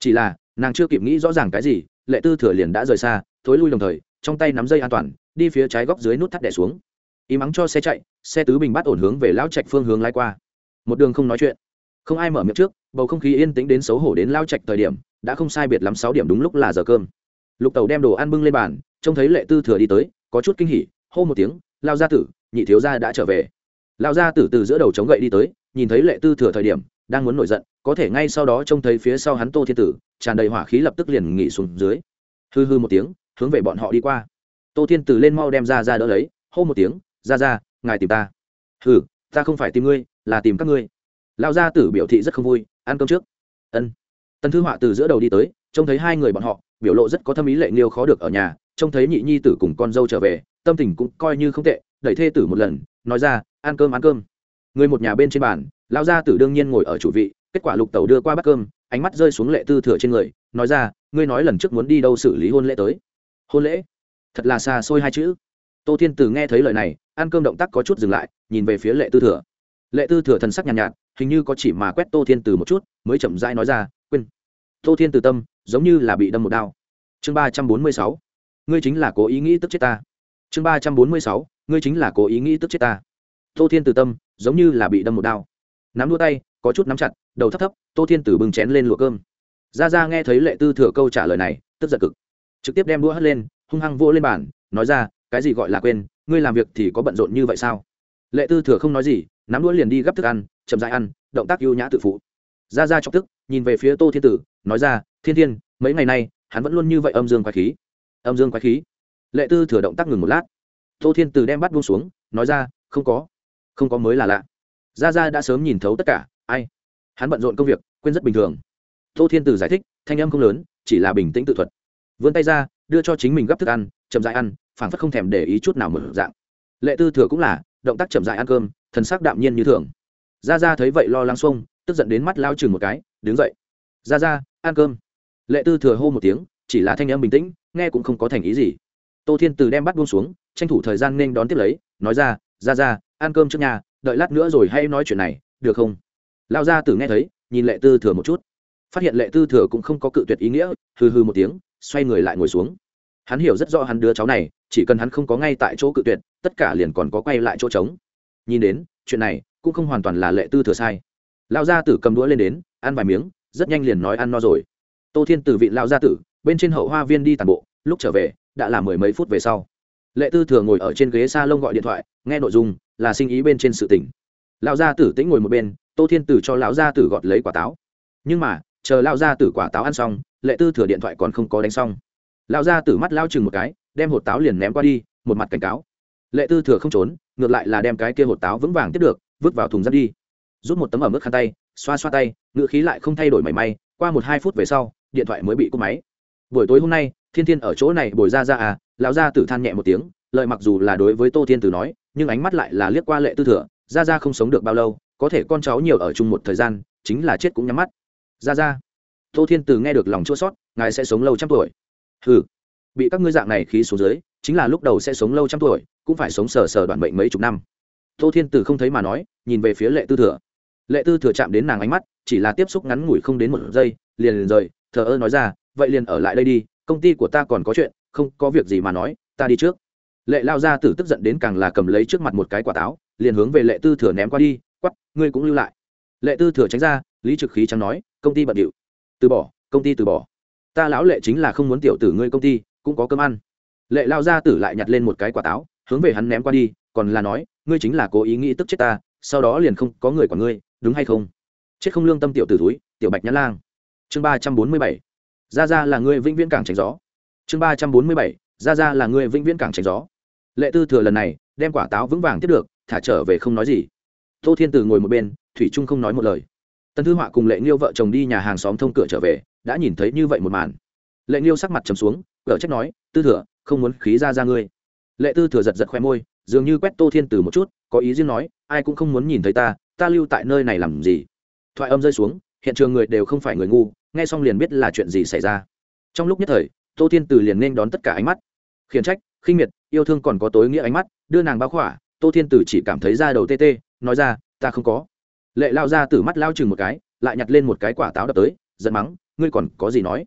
chỉ là, nàng chưa kịp nghĩ rõ ràng cái gì, lệ tư thừa liền đã rời xa, thối lui đồng thời, trong tay nắm dây an toàn, đi phía trái góc dưới nút thắt đẻ xuống. Ý mắng cho xe chạy, xe tứ bình bắt ổn hướng về lao trạch phương hướng lai qua. Một đường không nói chuyện. Không ai mở miệng trước, bầu không khí yên tĩnh đến xấu hổ đến lao trạch thời điểm, đã không sai biệt lắm sáu điểm đúng lúc là giờ cơm. Lục tàu đem đồ ăn bưng lên bàn, trông thấy lệ tư thừa đi tới, có chút kinh hỉ, hô một tiếng, lao gia tử, nhị thiếu gia đã trở về. Lao gia tử từ giữa đầu chống gậy đi tới, nhìn thấy lệ tư thừa thời điểm đang muốn nổi giận, có thể ngay sau đó trông thấy phía sau hắn tô thiên tử, tràn đầy hỏa khí lập tức liền nghỉ xuống dưới. Hư hư một tiếng, hướng về bọn họ đi qua. Tô thiên tử lên mau đem ra ra đỡ lấy, hô một tiếng ra ra ngài tìm ta. Hừ, ta không phải tìm ngươi, là tìm các ngươi. Lão gia tử biểu thị rất không vui, ăn cơm trước. Ân. Tần thư họa từ giữa đầu đi tới, trông thấy hai người bọn họ, biểu lộ rất có tâm ý lệ nghiêu khó được ở nhà, trông thấy nhị nhi tử cùng con dâu trở về, tâm tình cũng coi như không tệ, đẩy thê tử một lần, nói ra, ăn cơm ăn cơm. Người một nhà bên trên bàn lão gia tử đương nhiên ngồi ở chủ vị kết quả lục tẩu đưa qua bát cơm ánh mắt rơi xuống lệ tư thừa trên người nói ra ngươi nói lần trước muốn đi đâu xử lý hôn lễ tới? Hôn lễ? Thật là xa xôi hai chữ. Tô thiên từ nghe thấy lời này ăn cơm động tác có chút dừng lại nhìn về phía lệ tư thừa. Lệ tư thừa thần sắc nhàn nhạt, nhạt hình như có chỉ mà quét tô thiên từ một chút mới chậm rãi nói ra quên. Tô thiên từ tâm giống như là bị đâm một đao. Chương ba trăm bốn mươi sáu ngươi chính là cố ý nghĩ tức chết ta. Chương ba trăm bốn mươi sáu ngươi chính là cố ý nghĩ tức chết ta. Tô thiên từ tâm giống như là bị đâm một đao nắm đua tay, có chút nắm chặt, đầu thấp thấp, tô thiên tử bưng chén lên lụa cơm. Ra ra nghe thấy lệ tư thừa câu trả lời này, tức giận cực. Trực tiếp đem đũa hất lên, hung hăng vô lên bàn, nói ra, cái gì gọi là quên, ngươi làm việc thì có bận rộn như vậy sao? Lệ tư thừa không nói gì, nắm đũa liền đi gấp thức ăn, chậm dại ăn, động tác ưu nhã tự phụ. Ra ra chọc tức, nhìn về phía tô thiên tử, nói ra, thiên thiên, mấy ngày nay, hắn vẫn luôn như vậy âm dương quái khí. Âm dương quái khí. Lệ tư thừa động tác ngừng một lát. Tô thiên tử đem bắt buông xuống, nói ra, không có. Không có mới là lạ gia gia đã sớm nhìn thấu tất cả, ai? Hắn bận rộn công việc, quên rất bình thường. Tô thiên từ giải thích, thanh âm không lớn, chỉ là bình tĩnh tự thuật. Vươn tay ra, đưa cho chính mình gấp thức ăn, chậm dại ăn, phảng phất không thèm để ý chút nào mở dạng. Lệ tư thừa cũng là, động tác chậm dại ăn cơm, thần sắc đạm nhiên như thường. Gia gia thấy vậy lo lắng xuông, tức giận đến mắt lao chừng một cái, đứng dậy. Gia gia, ăn cơm. Lệ tư thừa hô một tiếng, chỉ là thanh âm bình tĩnh, nghe cũng không có thành ý gì. Tô thiên từ đem bắt buông xuống, tranh thủ thời gian nên đón tiếp lấy, nói ra, gia gia, ăn cơm trước nhà đợi lát nữa rồi hay nói chuyện này, được không? Lao gia tử nghe thấy, nhìn lệ tư thừa một chút. Phát hiện lệ tư thừa cũng không có cự tuyệt ý nghĩa, hừ hừ một tiếng, xoay người lại ngồi xuống. Hắn hiểu rất rõ hắn đứa cháu này, chỉ cần hắn không có ngay tại chỗ cự tuyệt, tất cả liền còn có quay lại chỗ trống. Nhìn đến, chuyện này cũng không hoàn toàn là lệ tư thừa sai. Lao gia tử cầm đũa lên đến, ăn vài miếng, rất nhanh liền nói ăn no rồi. Tô thiên từ vị lao gia tử, bên trên hậu hoa viên đi tàn bộ, lúc trở về, đã là mười mấy phút về sau. Lệ tư thừa ngồi ở trên ghế s a lông gọi điện thoại, nghe nội dung là sinh ý bên trên sự tỉnh lão gia tử tĩnh ngồi một bên, tô thiên tử cho lão gia tử gọt lấy quả táo. Nhưng mà, chờ lão gia tử quả táo ăn xong, lệ tư thừa điện thoại còn không có đánh xong. Lão gia tử mắt lao chừng một cái, đem hột táo liền ném qua đi, một mặt cảnh cáo. Lệ tư thừa không trốn, ngược lại là đem cái kia hột táo vững vàng tiếp được, vứt vào thùng rác đi. Rút một tấm ẩm ướt khăn tay, xoa xoa tay ngựa khí lại không thay đổi mảy may, qua một hai phút về sau, điện thoại mới bị cúp máy. Buổi tối hôm nay, thiên thiên ở chỗ này bồi ra ra à lão gia tử than nhẹ một tiếng lợi mặc dù là đối với tô thiên tử nói nhưng ánh mắt lại là liếc qua lệ tư thừa ra ra không sống được bao lâu, có thể con cháu nhiều ở chung một thời gian, chính là chết cũng nhắm mắt. Ra ra tô thiên Từ nghe được lòng chua sót ngài sẽ sống lâu trăm tuổi. Ừ bị các ngươi dạng này khí xuống dưới, chính là lúc đầu sẽ sống lâu trăm tuổi, cũng phải sống sờ sờ đoạn bệnh mấy chục năm. Tô thiên Từ không thấy mà nói, nhìn về phía lệ tư thừa. Lệ tư thừa chạm đến nàng ánh mắt, chỉ là tiếp xúc ngắn ngủi không đến một giây, liền liền rời, thờ ơ nói ra, vậy liền ở lại đây đi, công ty của ta còn có chuyện, không có việc gì mà nói, ta đi trước lệ lao ra tử tức giận đến càng là cầm lấy trước mặt một cái quả táo, liền hướng về lệ tư thừa ném qua đi quắp ngươi cũng lưu lại. Lệ tư thừa tránh ra, lý trực khí chẳng nói, công ty bận điệu. Từ bỏ, công ty từ bỏ. Ta lão lệ chính là không muốn tiểu tử ngươi công ty, cũng có cơm ăn. Lệ lao ra tử lại nhặt lên một cái quả táo, hướng về hắn ném qua đi, còn là nói, ngươi chính là cố ý nghĩ tức chết ta, sau đó liền không có người của ngươi, đúng hay không? Chết không lương tâm tiểu tử túi tiểu bạch nhã lang. Chương ba trăm bốn mươi bảy. Ra ra là ngươi vĩnh viễn cảng tránh gió. Chương ba trăm bốn mươi bảy. Ra ra là ngươi vĩnh viễn cảng tránh gió lệ tư thừa lần này, đem quả táo vững vàng tiếp được, thả trở về không nói gì. Tô thiên từ ngồi một bên, thủy trung không nói một lời. Tần thư họa cùng lệ nghiêu vợ chồng đi nhà hàng xóm thông cửa trở về, đã nhìn thấy như vậy một màn. Lệ nghiêu sắc mặt trầm xuống gỡ trách nói, tư thừa, không muốn khí ra ra ngươi. Lệ tư thừa giật giật khoe môi, dường như quét tô thiên từ một chút, có ý riêng nói, ai cũng không muốn nhìn thấy ta ta lưu tại nơi này làm gì? Thoại âm rơi xuống, hiện trường người đều không phải người ngu, nghe xong liền biết là chuyện gì xảy ra. Trong lúc nhất thời, tô thiên từ liền nên đón tất cả ánh mắt. Khiển trách, khinh miệt yêu thương còn có tối nghĩa ánh mắt, đưa nàng bao khỏa, tô thiên tử chỉ cảm thấy da đầu tê tê, nói ra, ta không có. Lệ lao ra từ mắt lao chừng một cái, lại nhặt lên một cái quả táo đập tới, giận mắng, ngươi còn có gì nói?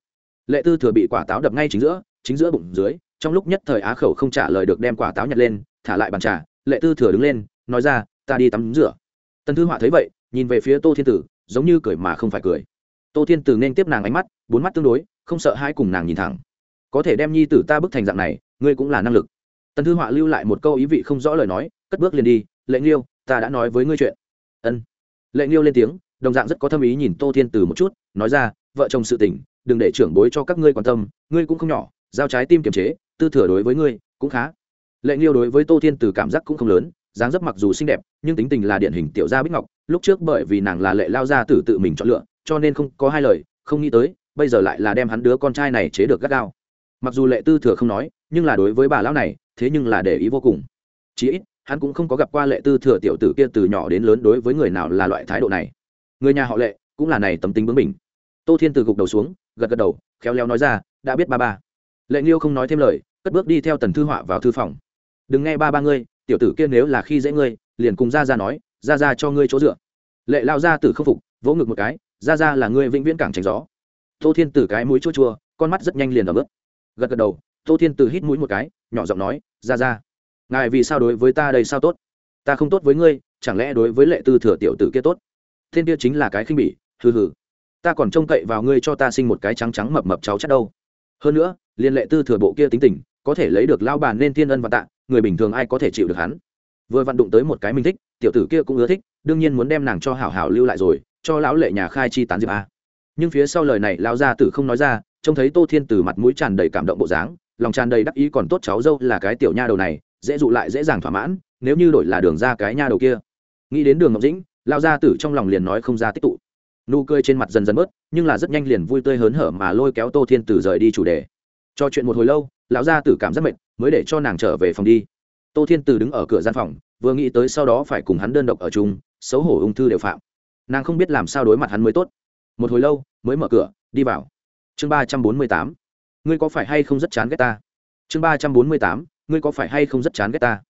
Lệ tư thừa bị quả táo đập ngay chính giữa chính giữa bụng dưới, trong lúc nhất thời á khẩu không trả lời được đem quả táo nhặt lên, thả lại bàn trà, lệ tư thừa đứng lên, nói ra, ta đi tắm rửa. Tần thư họa thấy vậy, nhìn về phía tô thiên tử, giống như cười mà không phải cười. Tô thiên tử nên tiếp nàng ánh mắt, bốn mắt tương đối, không sợ hai cùng nàng nhìn thẳng. Có thể đem nhi tử ta bức thành dạng này, ngươi cũng là năng lực tần thư họa lưu lại một câu ý vị không rõ lời nói, cất bước liền đi, lệ nghiêu, ta đã nói với ngươi chuyện. Ân. Lệ nghiêu lên tiếng, đồng dạng rất có tâm ý nhìn tô thiên từ một chút, nói ra, vợ chồng sự tình, đừng để trưởng bối cho các ngươi quan tâm, ngươi cũng không nhỏ, giao trái tim kiềm chế, tư thừa đối với ngươi cũng khá. Lệ nghiêu đối với tô thiên từ cảm giác cũng không lớn, dáng dấp mặc dù xinh đẹp, nhưng tính tình là điển hình tiểu gia bích ngọc, lúc trước bởi vì nàng là lệ lao gia tử tự mình chọn lựa, cho nên không có hai lời, không nghĩ tới, bây giờ lại là đem hắn đứa con trai này chế được gắt gao. Mặc dù lệ tư thừa không nói nhưng là đối với bà lão này, thế nhưng là để ý vô cùng. Chí ít, hắn cũng không có gặp qua lệ tư thừa tiểu tử kia từ nhỏ đến lớn đối với người nào là loại thái độ này. Người nhà họ lệ, cũng là này tấm tính bướng mình tô thiên từ gục đầu xuống, gật gật đầu, khéo léo nói ra, đã biết ba ba. Lệ nghiêu không nói thêm lời, cất bước đi theo tần thư họa vào thư phòng. Đừng nghe ba ba ngươi, tiểu tử kia nếu là khi dễ ngươi, liền cùng ra ra nói ra ra cho ngươi chỗ dựa. Lệ lao ra tử không phục, vỗ ngực một cái ra ra là ngươi vĩnh viễn cảng tránh gió. Tô thiên tử cái mũi chua chua, con mắt rất nhanh liền đ bước gật gật đầu tô thiên Từ hít mũi một cái, nhỏ giọng nói, ra ra, ngài vì sao đối với ta đây sao tốt? Ta không tốt với ngươi, chẳng lẽ đối với lệ tư thừa tiểu tử kia tốt? Thiên kia chính là cái khinh bỉ, hừ hừ. Ta còn trông cậy vào ngươi cho ta sinh một cái trắng trắng mập mập cháu chắc đâu. Hơn nữa liên lệ tư thừa bộ kia tính tình, có thể lấy được lao bàn nên thiên ân và tạ, người bình thường ai có thể chịu được hắn? Vừa vặn đụng tới một cái mình thích, tiểu tử kia cũng ưa thích, đương nhiên muốn đem nàng cho hảo hảo lưu lại rồi, cho lão lệ nhà khai chi tán diệp a. Nhưng phía sau lời này lao gia tử không nói ra, trông thấy tô thiên từ mặt mũi tràn đầy cảm động bộ dáng lòng tràn đầy đắc ý còn tốt cháu dâu là cái tiểu nha đầu này, dễ dụ lại dễ dàng thỏa mãn, nếu như đổi là đường ra cái nha đầu kia. Nghĩ đến đường ngọc dĩnh lao gia tử trong lòng liền nói không ra tích tụ. Nụ cười trên mặt dần dần bớt, nhưng là rất nhanh liền vui tươi hớn hở mà lôi kéo tô thiên tử rời đi chủ đề. Cho chuyện một hồi lâu, lão gia tử cảm rất mệt, mới để cho nàng trở về phòng đi. Tô thiên tử đứng ở cửa gian phòng, vừa nghĩ tới sau đó phải cùng hắn đơn độc ở chung, xấu hổ ung thư đều phạm. Nàng không biết làm sao đối mặt hắn mới tốt. Một hồi lâu, mới mở cửa, đi vào. Chương ba trăm bốn mươi tám ngươi có phải hay không rất chán ghét ta? Chương ba trăm bốn mươi tám, ngươi có phải hay không rất chán ghét ta?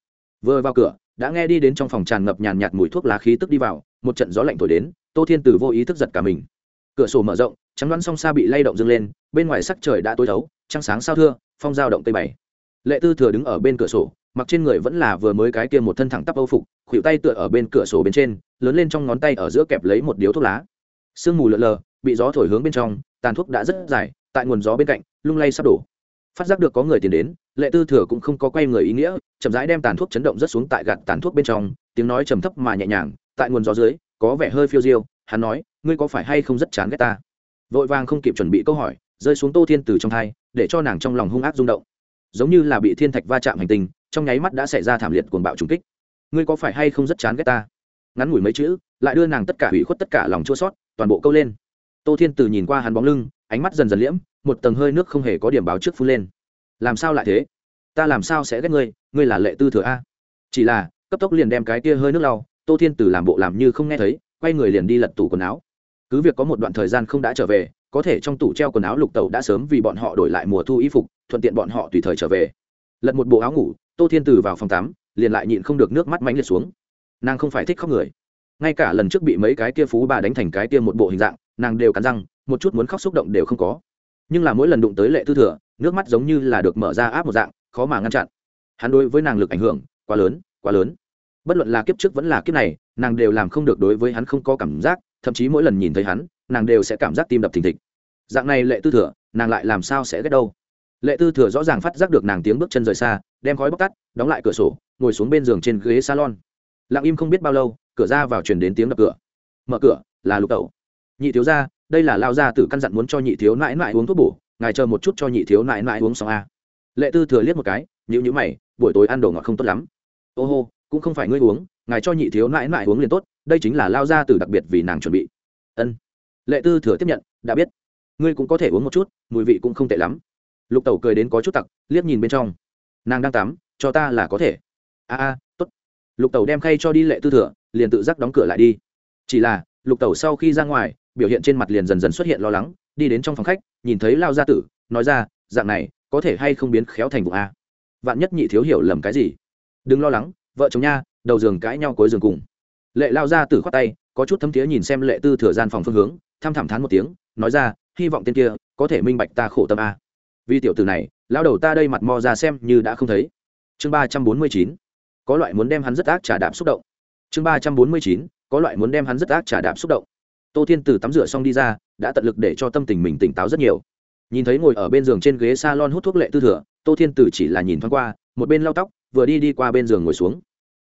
Vừa vào cửa, đã nghe đi đến trong phòng tràn ngập nhàn nhạt mùi thuốc lá khí tức đi vào, một trận gió lạnh thổi đến, tô thiên tử vô ý thức giật cả mình. Cửa sổ mở rộng, trắng đoán song xa bị lay động dâng lên, bên ngoài sắc trời đã tối thấu, trăng sáng sao thưa, phong giao động tây bảy. Lệ tư thừa đứng ở bên cửa sổ, mặc trên người vẫn là vừa mới cái kia một thân thẳng tắp âu phục, khuỷu tay tựa ở bên cửa sổ bên trên, lớn lên trong ngón tay ở giữa kẹp lấy một điếu thuốc lá. Sương mù lợn lờ, bị gió thổi hướng bên trong, tàn thuốc đã rất dài, tại nguồn gió bên cạnh lung lay sắp đổ. Phát giác được có người tiến đến, lệ tư thừa cũng không có quay người ý nghĩa, chậm rãi đem tàn thuốc chấn động rất xuống tại gạt tàn thuốc bên trong, tiếng nói trầm thấp mà nhẹ nhàng, tại nguồn gió dưới, có vẻ hơi phiêu diêu, hắn nói, ngươi có phải hay không rất chán ghét ta? Vội vàng không kịp chuẩn bị câu hỏi, rơi xuống tô thiên từ trong thai, để cho nàng trong lòng hung ác rung động. Giống như là bị thiên thạch va chạm hành tinh, trong nháy mắt đã xảy ra thảm liệt cuồng bạo trùng kích. Ngươi có phải hay không rất chán ghét ta? Ngắn ngủi mấy chữ, lại đưa nàng tất cả hủy khuất tất cả lòng chua sót toàn bộ câu lên. Tô thiên từ nhìn qua hắn bóng lưng ánh mắt dần dần liễm, một tầng hơi nước không hề có điểm báo trước phun lên. Làm sao lại thế? Ta làm sao sẽ ghét ngươi? Ngươi là lệ tư thừa a. Chỉ là, cấp tốc liền đem cái kia hơi nước lau, tô thiên Tử làm bộ làm như không nghe thấy, quay người liền đi lật tủ quần áo. Cứ việc có một đoạn thời gian không đã trở về, có thể trong tủ treo quần áo lục tẩu đã sớm vì bọn họ đổi lại mùa thu y phục, thuận tiện bọn họ tùy thời trở về. Lật một bộ áo ngủ, tô thiên Tử vào phòng tắm, liền lại nhịn không được nước mắt mánh liệt xuống. Nàng không phải thích khóc người ngay cả lần trước bị mấy cái kia phú bà đánh thành cái kia một bộ hình dạng, nàng đều cắn răng, một chút muốn khóc xúc động đều không có. Nhưng là mỗi lần đụng tới lệ tư thừa, nước mắt giống như là được mở ra áp một dạng, khó mà ngăn chặn. Hắn đối với nàng lực ảnh hưởng quá lớn quá lớn. Bất luận là kiếp trước vẫn là kiếp này, nàng đều làm không được đối với hắn không có cảm giác, thậm chí mỗi lần nhìn thấy hắn, nàng đều sẽ cảm giác tim đập thình thịch. Dạng này lệ tư thừa, nàng lại làm sao sẽ ghét đâu? Lệ tư thừa rõ ràng phát giác được nàng tiếng bước chân rời xa, đem khói bóc tắt, đóng lại cửa sổ, ngồi xuống bên giường trên ghế salon. Lặng im không biết bao lâu cửa ra vào truyền đến tiếng đập cửa. Mở cửa, là lục tẩu. Nhị thiếu ra đây là lao ra từ căn dặn muốn cho nhị thiếu nãi nãi uống thuốc bổ, ngài chờ một chút cho nhị thiếu nãi nãi uống xong a. Lệ tư thừa liếc một cái nhữ nhữ mày, buổi tối ăn đồ ngọt không tốt lắm. Ô hô, cũng không phải ngươi uống, ngài cho nhị thiếu nãi nãi uống liền tốt, đây chính là lao ra từ đặc biệt vì nàng chuẩn bị. Ân. Lệ tư thừa tiếp nhận, đã biết. Ngươi cũng có thể uống một chút, mùi vị cũng không tệ lắm. Lục tẩu cười đến có chút tặc, liếc nhìn bên trong. Nàng đang tắm, cho ta là có thể. A a t ố t lục tẩu đem khay cho đi lệ tư thừa, liền tự giác đóng cửa lại đi. Chỉ là, lục tẩu sau khi ra ngoài, biểu hiện trên mặt liền dần dần xuất hiện lo lắng, đi đến trong phòng khách, nhìn thấy lao gia tử, nói ra, dạng này, có thể hay không biến khéo thành vụ a? Vạn nhất nhị thiếu hiểu lầm cái gì? Đừng lo lắng, vợ chồng nha, đầu giường cãi nhau cuối giường cùng. Lệ lao gia tử khoát tay, có chút thấm thiế nhìn xem lệ tư thừa gian phòng phương hướng, tham thẳm thán một tiếng, nói ra, hy vọng tên kia có thể minh bạch ta khổ tâm a. Vì tiểu tử này, lao đầu ta đây mặt mò ra xem như đã không thấy. Chương ba trăm bốn mươi chín có loại muốn đem hắn rất ác trả đạp xúc động. Chương ba trăm bốn mươi chín, có loại muốn đem hắn rất ác trả đạp xúc động. Tô thiên từ tắm rửa xong đi ra, đã tận lực để cho tâm tình mình tỉnh táo rất nhiều. Nhìn thấy ngồi ở bên giường trên ghế s a lon hút thuốc lệ tư thừa, tô thiên từ chỉ là nhìn thoáng qua, một bên lau tóc, vừa đi đi qua bên giường ngồi xuống.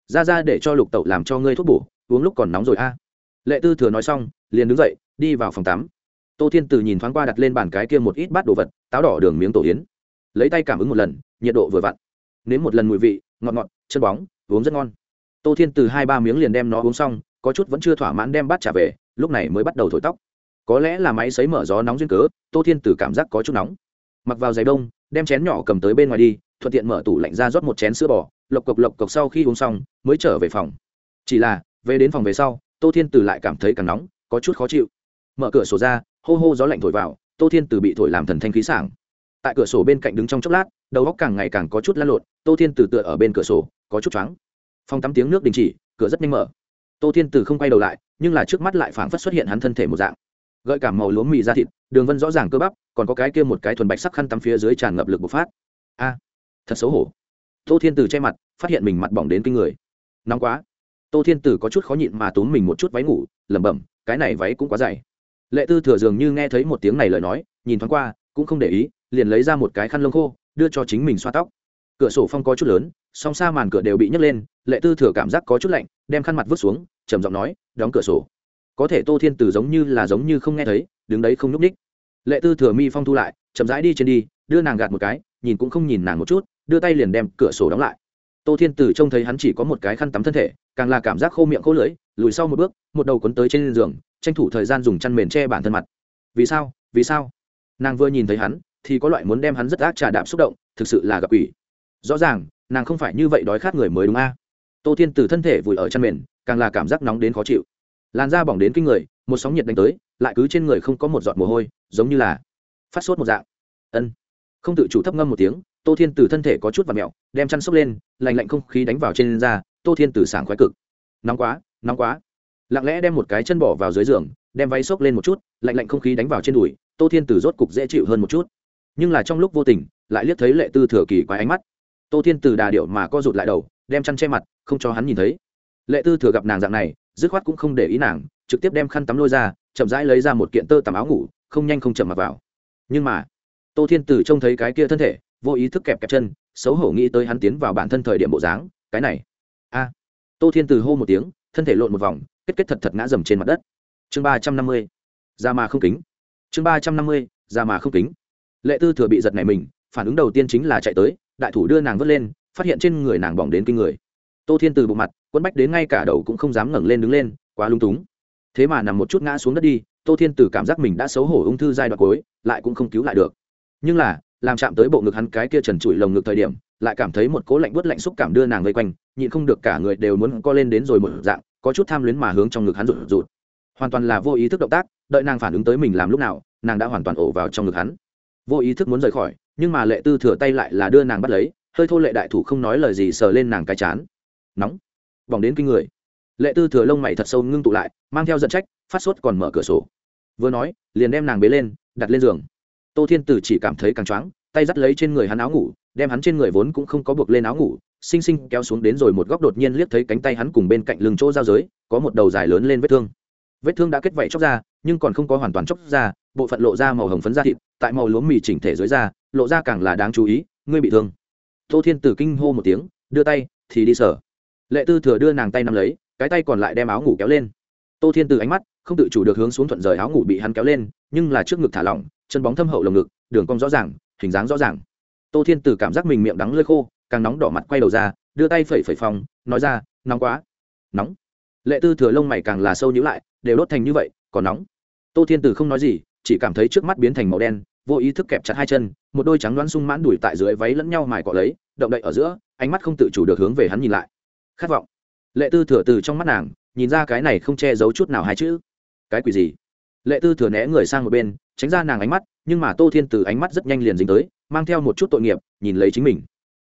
Ra ra để cho lục tẩu làm cho ngươi thuốc bổ, uống lúc còn nóng rồi a. Lệ tư thừa nói xong, liền đứng dậy, đi vào phòng tắm. Tô thiên từ nhìn thoáng qua đặt lên bàn cái kia một ít bát đồ vật, táo đỏ đường miếng tổ yến. Lấy tay cảm ứng một lần, nhiệt độ vừa vặn. Nếm một lần mùi vị, ngọt ngọt, chân bóng uống rất ngon. Tô thiên từ hai ba miếng liền đem nó uống xong, có chút vẫn chưa thỏa mãn đem bát trả về, lúc này mới bắt đầu thổi tóc. Có lẽ là máy sấy mở gió nóng duyên cớ, tô thiên Từ cảm giác có chút nóng. Mặc vào giày đông, đem chén nhỏ cầm tới bên ngoài đi, thuận tiện mở tủ lạnh ra rót một chén sữa bò, lộc cộc lộc cộc sau khi uống xong, mới trở về phòng. Chỉ là, về đến phòng về sau, tô thiên Từ lại cảm thấy càng nóng, có chút khó chịu. Mở cửa sổ ra, hô hô gió lạnh thổi vào, tô thiên Từ bị thổi làm thần thanh khí sảng. Tại cửa sổ bên cạnh đứng trong chốc lát, đầu óc càng ngày càng có chút lăn lộn, tô thiên Từ tựa ở bên cửa sổ có chút choáng. Phòng tắm tiếng nước đình chỉ, cửa rất nhanh mở. Tô thiên tử không quay đầu lại, nhưng là trước mắt lại phảng phất xuất hiện hắn thân thể một dạng. Gợi cảm màu lúa mì ra thịt, đường vân rõ ràng cơ bắp, còn có cái kia một cái thuần bạch sắc khăn tắm phía dưới tràn ngập lực bộc phát. A, thật xấu hổ. Tô thiên tử che mặt, phát hiện mình mặt bỏng đến kinh người. Nóng quá. Tô thiên tử có chút khó nhịn mà túm mình một chút váy ngủ, lẩm bẩm, cái này váy cũng quá dày. Lệ tư thừa dường như nghe thấy một tiếng này lời nói, nhìn thoáng qua, cũng không để ý, liền lấy ra một cái khăn lông khô, đưa cho chính mình xoa tóc cửa sổ phong có chút lớn, song xa màn cửa đều bị nhấc lên, lệ tư thừa cảm giác có chút lạnh, đem khăn mặt vứt xuống, trầm giọng nói, đóng cửa sổ. Có thể tô thiên tử giống như là giống như không nghe thấy, đứng đấy không nhúc ních lệ tư thừa mi phong thu lại, chậm rãi đi trên đi, đưa nàng gạt một cái, nhìn cũng không nhìn nàng một chút, đưa tay liền đem cửa sổ đóng lại. Tô thiên tử trông thấy hắn chỉ có một cái khăn tắm thân thể, càng là cảm giác khô miệng khô lưỡi, lùi sau một bước, một đầu quấn tới trên giường, tranh thủ thời gian dùng chăn mền che bản thân mặt. Vì sao? Vì sao? Nàng vừa nhìn thấy hắn, thì có loại muốn đem hắn rất ác trà đạp xúc động, thực sự là gặp ủy rõ ràng, nàng không phải như vậy đói khát người mới đúng a. Tô thiên tử thân thể vùi ở chăn mền, càng là cảm giác nóng đến khó chịu. Làn da bỏng đến kinh người, một sóng nhiệt đánh tới, lại cứ trên người không có một giọt mồ hôi, giống như là phát sốt một dạng. Ân. Không tự chủ thấp ngâm một tiếng, tô thiên tử thân thể có chút và mẹo đem chăn sốc lên lành lạnh không khí đánh vào trên da, tô thiên tử sảng khoái cực. Nóng quá nóng quá. Lặng lẽ đem một cái chân bỏ vào dưới giường, đem váy xốc lên một chút, lạnh lạnh không khí đánh vào trên đùi, tô thiên tử rốt cục dễ chịu hơn một chút. Nhưng là trong lúc vô tình, lại liếc thấy lệ tư thừa kỳ quái ánh mắt tô thiên Từ đà điệu mà co rụt lại đầu, đem chăn che mặt, không cho hắn nhìn thấy. Lệ tư thừa gặp nàng dạng này, dứt khoát cũng không để ý nàng, trực tiếp đem khăn tắm lôi ra, chậm rãi lấy ra một kiện tơ tằm áo ngủ, không nhanh không chậm mặc vào. Nhưng mà, tô thiên tử trông thấy cái kia thân thể, vô ý thức kẹp kẹp chân, xấu hổ nghĩ tới hắn tiến vào bản thân thời điểm bộ dáng, cái này. A. Tô thiên tử hô một tiếng, thân thể lộn một vòng, kết kết thật thật ngã dầm trên mặt đất. Chương ba trăm năm mươi. Ra mà không kính. Chương ba trăm năm mươi ra mà không kính. Lệ tư thừa bị giật này mình, phản ứng đầu tiên chính là chạy tới đại thủ đưa nàng vớt lên, phát hiện trên người nàng bỏng đến kinh người. Tô thiên từ bộ mặt, quân bách đến ngay cả đầu cũng không dám ngẩng lên đứng lên, quá lung túng. Thế mà nằm một chút ngã xuống đất đi, tô thiên từ cảm giác mình đã xấu hổ ung thư giai đoạn cuối, lại cũng không cứu lại được. Nhưng là, làm chạm tới bộ ngực hắn cái kia trần trụi lồng ngực thời điểm, lại cảm thấy một cố lạnh bớt lạnh xúc cảm đưa nàng vây quanh, nhịn không được cả người đều muốn co lên đến rồi một dạng, có chút tham luyến mà hướng trong ngực hắn rụt rụt. Hoàn toàn là vô ý thức động tác, đợi nàng phản ứng tới mình làm lúc nào, nàng đã hoàn toàn ổ vào trong ngực hắn. Vô ý thức muốn rời khỏi nhưng mà lệ tư thừa tay lại là đưa nàng bắt lấy, hơi thô lệ đại thủ không nói lời gì sờ lên nàng cái chán. Nóng. Vòng đến kinh người. Lệ tư thừa lông mày thật sâu ngưng tụ lại, mang theo giận trách, phát sốt còn mở cửa sổ. Vừa nói, liền đem nàng bế lên, đặt lên giường. Tô thiên tử chỉ cảm thấy càng choáng, tay dắt lấy trên người hắn áo ngủ, đem hắn trên người vốn cũng không có buộc lên áo ngủ, xinh xinh kéo xuống đến rồi một góc đột nhiên liếc thấy cánh tay hắn cùng bên cạnh lưng chỗ giao giới, có một đầu dài lớn lên vết thương. Vết thương đã kết vảy chóc ra, nhưng còn không có hoàn toàn chóc ra, bộ phận lộ ra màu hồng phấn da thịt, tại màu lúa mì chỉnh thể dưới da lộ ra càng là đáng chú ý, ngươi bị thương. Tô thiên tử kinh hô một tiếng, đưa tay, thì đi sở. Lệ tư thừa đưa nàng tay nắm lấy, cái tay còn lại đem áo ngủ kéo lên. Tô thiên Tử ánh mắt, không tự chủ được hướng xuống thuận rời áo ngủ bị hắn kéo lên, nhưng là trước ngực thả lỏng, chân bóng thâm hậu lồng ngực, đường cong rõ ràng, hình dáng rõ ràng. Tô thiên Tử cảm giác mình miệng đắng lơi khô, càng nóng đỏ mặt quay đầu ra, đưa tay phẩy phẩy phòng, nói ra, nóng quá. Nóng? Lệ tư thừa lông mày càng là sâu nhữ lại, đều đốt thành như vậy, còn nóng? Tô thiên Tử không nói gì, chỉ cảm thấy trước mắt biến thành màu đen vô ý thức kẹp chặt hai chân, một đôi trắng đoán sung mãn đùi tại dưới váy lẫn nhau mài cọ lấy, động đậy ở giữa, ánh mắt không tự chủ được hướng về hắn nhìn lại. Khát vọng. Lệ tư thừa từ trong mắt nàng, nhìn ra cái này không che giấu chút nào hai chữ. Cái quỷ gì? Lệ tư thừa né người sang một bên, tránh ra nàng ánh mắt, nhưng mà tô thiên từ ánh mắt rất nhanh liền dính tới, mang theo một chút tội nghiệp, nhìn lấy chính mình.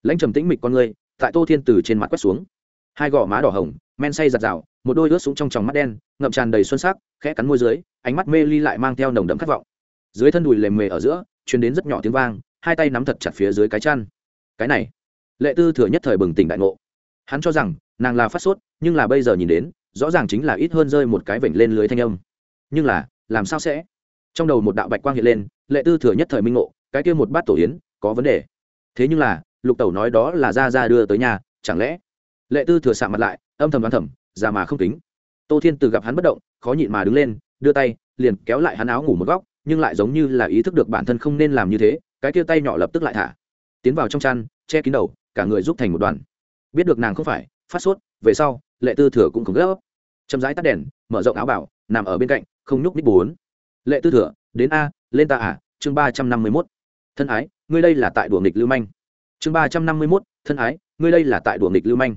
Lãnh trầm tĩnh mịch con người, tại tô thiên từ trên mặt quét xuống. Hai gò má đỏ hồng, men say giặt rào, một đôi ướt súng trong tròng mắt đen, ngậm tràn đầy xuân sắc, khẽ cắn môi dưới, ánh mắt mê ly lại mang theo nồng đậm khát vọng dưới thân đùi lềm mề ở giữa chuyến đến rất nhỏ tiếng vang, hai tay nắm thật chặt phía dưới cái chăn. Cái này, lệ tư thừa nhất thời bừng tỉnh đại ngộ. Hắn cho rằng, nàng là phát sốt, nhưng là bây giờ nhìn đến, rõ ràng chính là ít hơn rơi một cái vểnh lên lưới thanh âm. Nhưng là, làm sao sẽ? Trong đầu một đạo bạch quang hiện lên, lệ tư thừa nhất thời minh ngộ, cái kia một bát tổ yến, có vấn đề. Thế nhưng là, lục tẩu nói đó là ra ra đưa tới nhà, chẳng lẽ? Lệ tư thừa sạm mặt lại, âm thầm đoán thầm ra mà không tính tô thiên từ gặp hắn bất động, khó nhịn mà đứng lên, đưa tay, liền kéo lại hắn áo ngủ một góc nhưng lại giống như là ý thức được bản thân không nên làm như thế, cái kia tay nhỏ lập tức lại thả, tiến vào trong chăn, che kín đầu, cả người giúp thành một đoàn. Biết được nàng không phải, phát sốt, về sau, lệ tư thừa cũng không gấp. Chậm rãi tắt đèn, mở rộng áo bảo, nằm ở bên cạnh, không nhúc ních bốn. Lệ tư thừa, đến a, lên ta à chương ba trăm năm mươi mốt. Thân ái, ngươi đây là tại đùa nghịch lưu manh. Chương ba trăm năm mươi mốt, thân ái, ngươi đây là tại đùa nghịch lưu manh.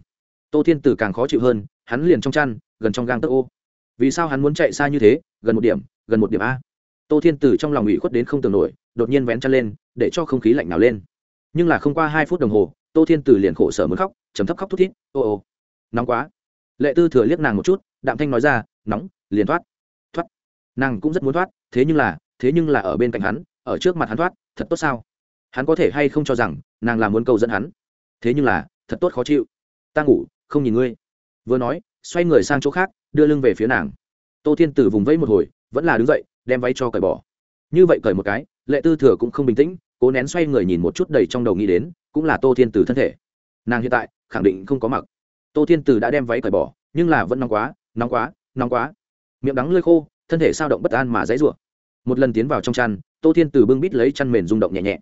Tô thiên tử càng khó chịu hơn, hắn liền trong chăn, gần trong gang tấc ô. Vì sao hắn muốn chạy xa như thế, gần một điểm, gần một điểm a? Tô thiên tử trong lòng ủy khuất đến không tưởng nổi, đột nhiên vén chăn lên, để cho không khí lạnh nào lên. Nhưng là không qua hai phút đồng hồ, tô thiên tử liền khổ sở muốn khóc chấm thấp khóc thút thít, ô ô, nóng quá. Lệ tư thừa liếc nàng một chút, đạm thanh nói ra, nóng, liền thoát. Thoát. Nàng cũng rất muốn thoát, thế nhưng là, thế nhưng là ở bên cạnh hắn, ở trước mặt hắn thoát, thật tốt sao? Hắn có thể hay không cho rằng, nàng là muốn cầu dẫn hắn? Thế nhưng là, thật tốt khó chịu. Ta ngủ, không nhìn ngươi. Vừa nói, xoay người sang chỗ khác, đưa lưng về phía nàng. Tô thiên tử vùng vẫy một hồi, vẫn là đứng dậy đem váy cho cởi bỏ. Như vậy cởi một cái, lệ tư thừa cũng không bình tĩnh, cố nén xoay người nhìn một chút đầy trong đầu nghĩ đến, cũng là tô thiên tử thân thể. Nàng hiện tại, khẳng định không có mặc. Tô thiên tử đã đem váy cởi bỏ, nhưng là vẫn nóng quá nóng quá nóng quá. Miệng đắng lơi khô, thân thể sao động bất an mà dãy rủa. Một lần tiến vào trong chăn, tô thiên từ bưng bít lấy chăn mền rung động nhẹ nhẹ.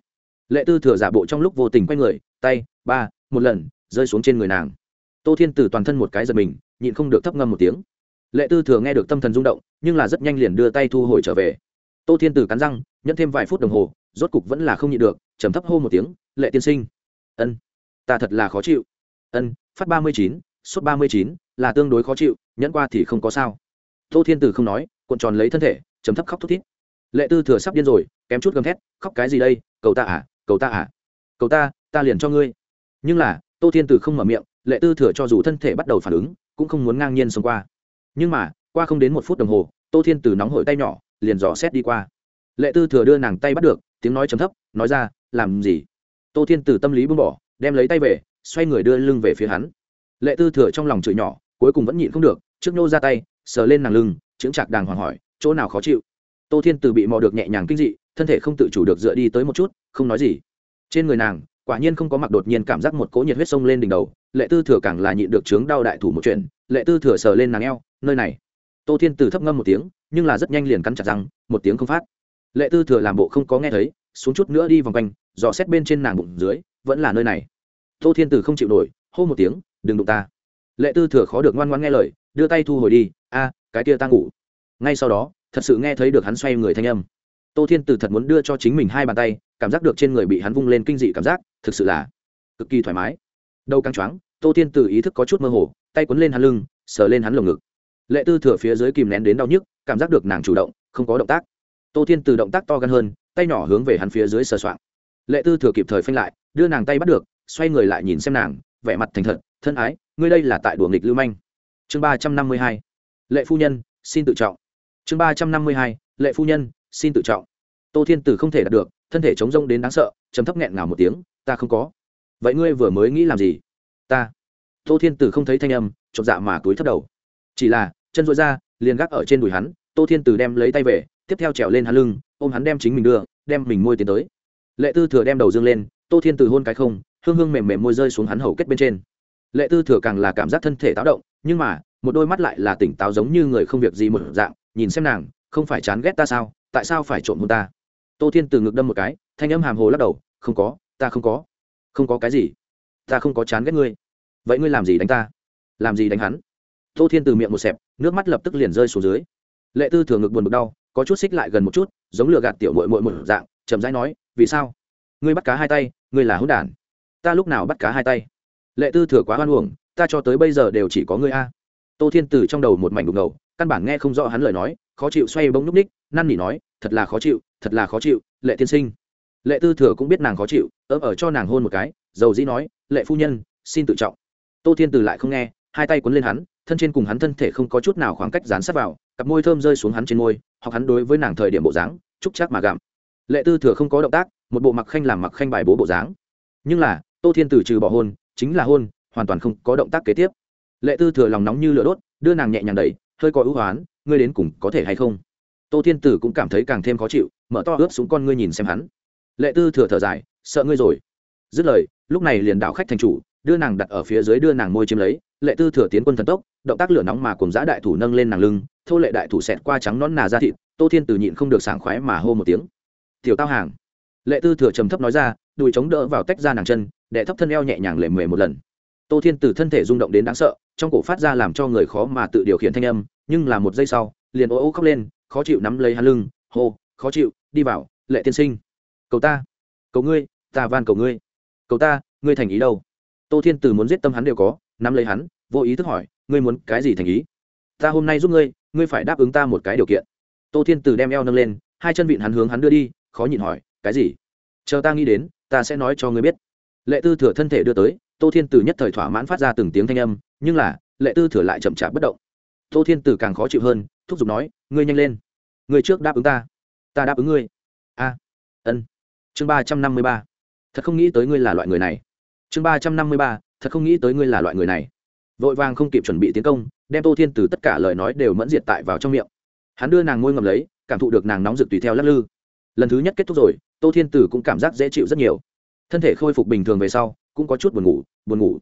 Lệ tư thừa giả bộ trong lúc vô tình quay người, tay, ba, một lần, rơi xuống trên người nàng. Tô thiên Tử toàn thân một cái giật mình, nhịn không được thấp ngâm một tiếng. Lệ tư thừa nghe được tâm thần rung động nhưng là rất nhanh liền đưa tay thu hồi trở về. Tô thiên Tử cắn răng, nhẫn thêm vài phút đồng hồ, rốt cục vẫn là không nhịn được, trầm thấp hô một tiếng, lệ tiên sinh. Ân, ta thật là khó chịu. Ân, phát ba mươi chín, suốt ba mươi chín, là tương đối khó chịu, nhẫn qua thì không có sao. Tô thiên Tử không nói, cuộn tròn lấy thân thể, trầm thấp khóc thút thít. Lệ tư thừa sắp điên rồi, kém chút gầm thét, khóc cái gì đây, cầu ta à cầu ta à cầu ta ta liền cho ngươi. Nhưng là, tô thiên Tử không mở miệng, lệ tư thừa cho dù thân thể bắt đầu phản ứng, cũng không muốn ngang nhiên xông qua. Nhưng mà qua không đến một phút đồng hồ, tô thiên từ nóng hổi tay nhỏ, liền dò xét đi qua. Lệ tư thừa đưa nàng tay bắt được, tiếng nói chấm thấp, nói ra, làm gì? Tô thiên từ tâm lý buông bỏ, đem lấy tay về, xoay người đưa lưng về phía hắn. Lệ tư thừa trong lòng chửi nhỏ, cuối cùng vẫn nhịn không được, trước nô ra tay, sờ lên nàng lưng, chững chạc đàng hoàng hỏi, chỗ nào khó chịu? Tô thiên từ bị mò được nhẹ nhàng kinh dị, thân thể không tự chủ được dựa đi tới một chút, không nói gì. Trên người nàng, quả nhiên không có mặc đột nhiên cảm giác một cỗ nhiệt huyết sông lên đỉnh đầu, lệ tư thừa càng là nhịn được chướng đau đại thủ một chuyện, lệ tư thừa sờ lên nàng eo, nơi này tô thiên từ thấp ngâm một tiếng, nhưng là rất nhanh liền cắn chặt răng, một tiếng không phát. Lệ tư thừa làm bộ không có nghe thấy, xuống chút nữa đi vòng quanh, dò xét bên trên nàng bụng dưới, vẫn là nơi này. Tô thiên từ không chịu nổi, hô một tiếng, đừng đụng ta. Lệ tư thừa khó được ngoan ngoan nghe lời, đưa tay thu hồi đi, a, cái kia ta ngủ. Ngay sau đó, thật sự nghe thấy được hắn xoay người thanh âm. Tô thiên từ thật muốn đưa cho chính mình hai bàn tay, cảm giác được trên người bị hắn vung lên kinh dị cảm giác, thực sự là cực kỳ thoải mái. Đâu căng choáng, tô thiên từ ý thức có chút mơ hồ, tay quấn lên hắn lưng, sờ lên hắn lồng ngực lệ tư thừa phía dưới kìm nén đến đau nhức, cảm giác được nàng chủ động, không có động tác. Tô thiên từ động tác to gan hơn, tay nhỏ hướng về hắn phía dưới sờ soạng. Lệ tư thừa kịp thời phanh lại, đưa nàng tay bắt được, xoay người lại nhìn xem nàng, vẻ mặt thành thật, thân ái, ngươi đây là tại đùa nghịch lưu manh. Chương ba trăm năm mươi hai, lệ phu nhân, xin tự trọng. Chương ba trăm năm mươi hai, lệ phu nhân, xin tự trọng. Tô thiên tử không thể đạt được, thân thể chống rông đến đáng sợ chấm thấp nghẹn ngào một tiếng, ta không có. Vậy ngươi vừa mới nghĩ làm gì? Ta. Tô thiên tử không thấy thanh âm, chột dạ mà túi thấp đầu chỉ là, chân dội ra, liền gác ở trên đùi hắn, tô thiên từ đem lấy tay về, tiếp theo trèo lên hắn lưng, ôm hắn đem chính mình đưa, đem mình môi tiến tới. Lệ tư thừa đem đầu dương lên, tô thiên từ hôn cái không, hương hương mềm mềm môi rơi xuống hắn hầu kết bên trên. Lệ tư thừa càng là cảm giác thân thể táo động, nhưng mà, một đôi mắt lại là tỉnh táo giống như người không việc gì một dạng, nhìn xem nàng, không phải chán ghét ta sao, tại sao phải trộm hôn ta? Tô thiên từ ngực đâm một cái, thanh âm hàm hồ lắc đầu, không có, ta không có. Không có cái gì, ta không có chán ghét ngươi. Vậy ngươi làm gì đánh ta? Làm gì đánh hắn? Tô thiên từ miệng một xẹp, nước mắt lập tức liền rơi xuống dưới. Lệ tư thừa ngực buồn bực đau, có chút xích lại gần một chút, giống lừa gạt tiểu mội mội một dạng, chậm rãi nói, vì sao? Ngươi bắt cá hai tay, ngươi là hữu đản. Ta lúc nào bắt cá hai tay? Lệ tư thừa quá hoan uổng, ta cho tới bây giờ đều chỉ có ngươi a. Tô thiên từ trong đầu một mảnh đục ngầu, căn bản nghe không rõ hắn lời nói, khó chịu xoay bông núp ních, năn nỉ nói, thật là khó chịu, thật là khó chịu, lệ tiên sinh. Lệ tư thừa cũng biết nàng khó chịu ớm ở cho nàng hôn một cái, dầu dĩ nói, lệ phu nhân, xin tự trọng. Tô thiên từ lại không nghe, hai tay quấn lên hắn thân trên cùng hắn thân thể không có chút nào khoảng cách dán sát vào, cặp môi thơm rơi xuống hắn trên môi, hoặc hắn đối với nàng thời điểm bộ dáng, chúc chắc mà gặm. Lệ tư thừa không có động tác, một bộ mặc khanh làm mặc khanh bài bố bộ dáng. Nhưng là, tô thiên Tử trừ bỏ hôn, chính là hôn, hoàn toàn không có động tác kế tiếp. Lệ tư thừa lòng nóng như lửa đốt, đưa nàng nhẹ nhàng đẩy, hơi có ưu hoán, ngươi đến cùng có thể hay không? Tô thiên tử cũng cảm thấy càng thêm khó chịu, mở to ướp xuống con ngươi nhìn xem hắn. Lệ tư thừa thở dài, sợ ngươi rồi. Dứt lời, lúc này liền đảo khách thành chủ đưa nàng đặt ở phía dưới đưa nàng môi chiếm lấy, lệ tư thừa tiến quân thần tốc, động tác lửa nóng mà cùng giã đại thủ nâng lên nàng lưng, thô lệ đại thủ xẹt qua trắng nón nà ra thịt, tô thiên tử nhịn không được sảng khoái mà hô một tiếng. Tiểu tao hàng. Lệ tư thừa trầm thấp nói ra, đùi chống đỡ vào tách ra nàng chân đệ thấp thân eo nhẹ nhàng lệ mề một lần. Tô thiên tử thân thể rung động đến đáng sợ, trong cổ phát ra làm cho người khó mà tự điều khiển thanh âm, nhưng là một giây sau, liền ô ô khóc lên, khó chịu nắm lấy hắn lưng, hô, khó chịu, đi vào, lệ tiên sinh. Cầu ta, cầu ngươi, ta van cầu ngươi. Cầu ta, ngươi thành ý đâu? Tô thiên tử muốn giết tâm hắn đều có, nắm lấy hắn, vô ý thức hỏi, ngươi muốn cái gì thành ý? Ta hôm nay giúp ngươi ngươi phải đáp ứng ta một cái điều kiện. Tô thiên tử đem eo nâng lên, hai chân vịn hắn hướng hắn đưa đi, khó nhịn hỏi, cái gì? Chờ ta nghĩ đến, ta sẽ nói cho ngươi biết. Lệ tư thừa thân thể đưa tới, tô thiên tử nhất thời thỏa mãn phát ra từng tiếng thanh âm, nhưng là, lệ tư thừa lại chậm chạp bất động. Tô thiên tử càng khó chịu hơn, thúc giục nói, ngươi nhanh lên, ngươi trước đáp ứng ta ta đáp ứng ngươi. A, ân. Chương ba trăm năm mươi ba. Thật không nghĩ tới ngươi là loại người này chương ba trăm năm mươi ba, thật không nghĩ tới ngươi là loại người này. Vội vàng không kịp chuẩn bị tiến công, đem tô thiên từ tất cả lời nói đều mẫn diệt tại vào trong miệng. Hắn đưa nàng ngôi ngầm lấy, cảm thụ được nàng nóng rực tùy theo lắc lư. Lần thứ nhất kết thúc rồi, tô thiên tử cũng cảm giác dễ chịu rất nhiều. Thân thể khôi phục bình thường về sau, cũng có chút buồn ngủ buồn ngủ.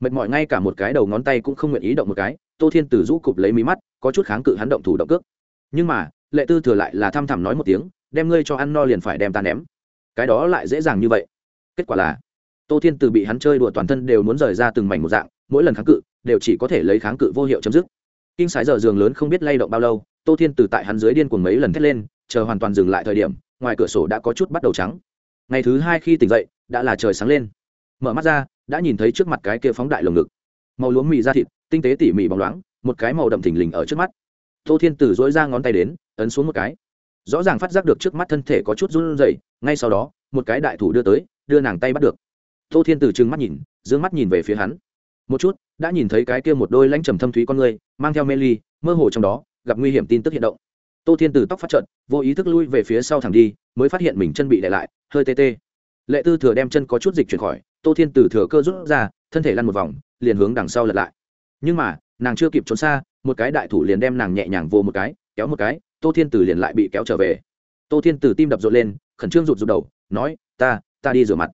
Mệt mỏi ngay cả một cái đầu ngón tay cũng không nguyện ý động một cái, tô thiên tử rũ cụp lấy mí mắt, có chút kháng cự hắn động thủ động cước. Nhưng mà, lệ tư thừa lại là thăm thẳm nói một tiếng, đem ngươi cho ăn no liền phải đem ta ném. Cái đó lại dễ dàng như vậy. Kết quả là tô thiên từ bị hắn chơi đùa toàn thân đều muốn rời ra từng mảnh một dạng, mỗi lần kháng cự, đều chỉ có thể lấy kháng cự vô hiệu chấm dứt. Kinh sái giờ giường lớn không biết lay động bao lâu, tô thiên từ tại hắn dưới điên cuồng mấy lần thét lên, chờ hoàn toàn dừng lại thời điểm, ngoài cửa sổ đã có chút bắt đầu trắng. Ngày thứ hai khi tỉnh dậy, đã là trời sáng lên. Mở mắt ra, đã nhìn thấy trước mặt cái kia phóng đại lồng ngực. Màu lúa mì da thịt, tinh tế tỉ mỉ bóng loáng, một cái màu đậm thình lình ở trước mắt. Tô thiên tử dỗi ra ngón tay đến, ấn xuống một cái. Rõ ràng phát giác được trước mắt thân thể có chút run rẩy, ngay sau đó, một cái đại thủ đưa tới, đưa nàng tay bắt được tô thiên tử trừng mắt nhìn d ư ơ n g mắt nhìn về phía hắn. Một chút, đã nhìn thấy cái kia một đôi lãnh trầm thâm thúy con người, mang theo mê ly, mơ hồ trong đó, gặp nguy hiểm tin tức hiện động. Tô thiên tử tóc phát trận vô ý thức lui về phía sau thẳng đi, mới phát hiện mình chân bị lệ lại, hơi tê tê. Lệ tư thừa đem chân có chút dịch chuyển khỏi, tô thiên tử thừa cơ rút ra, thân thể lăn một vòng, liền hướng đằng sau lật lại. Nhưng mà, nàng chưa kịp trốn xa, một cái đại thủ liền đem nàng nhẹ nhàng vô một cái, kéo một cái, tô thiên tử liền lại bị kéo trở về. Tô thiên tử tim đập rộn lên, khẩn trương rụt rụt đầu, nói, ta ta đi rửa mặt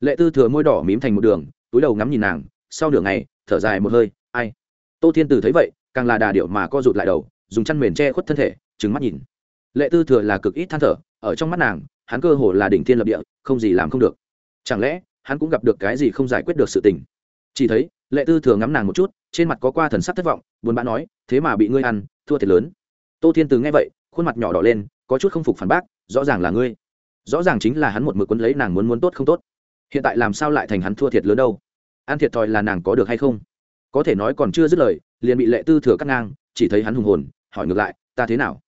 lệ tư thừa môi đỏ mím thành một đường, túi đầu ngắm nhìn nàng, sau nửa ngày, thở dài một hơi, ai? Tô thiên tử thấy vậy, càng là đà điệu mà co rụt lại đầu, dùng chăn mền che khuất thân thể trứng mắt nhìn. Lệ tư thừa là cực ít than thở, ở trong mắt nàng, hắn cơ hồ là đỉnh thiên lập địa, không gì làm không được. Chẳng lẽ, hắn cũng gặp được cái gì không giải quyết được sự tình? Chỉ thấy, lệ tư thừa ngắm nàng một chút, trên mặt có qua thần sắc thất vọng, buồn bã nói, thế mà bị ngươi ăn, thua thiệt lớn. Tô thiên từ nghe vậy, khuôn mặt nhỏ đỏ lên, có chút không phục phản bác, rõ ràng là ngươi. Rõ ràng chính là hắn một mực quấn lấy nàng muốn muốn tốt không tốt hiện tại làm sao lại thành hắn thua thiệt lớn đâu? Ăn thiệt thòi là nàng có được hay không? Có thể nói còn chưa dứt lời, liền bị lệ tư thừa cắt ngang, chỉ thấy hắn hùng hồn, hỏi ngược lại, ta thế nào?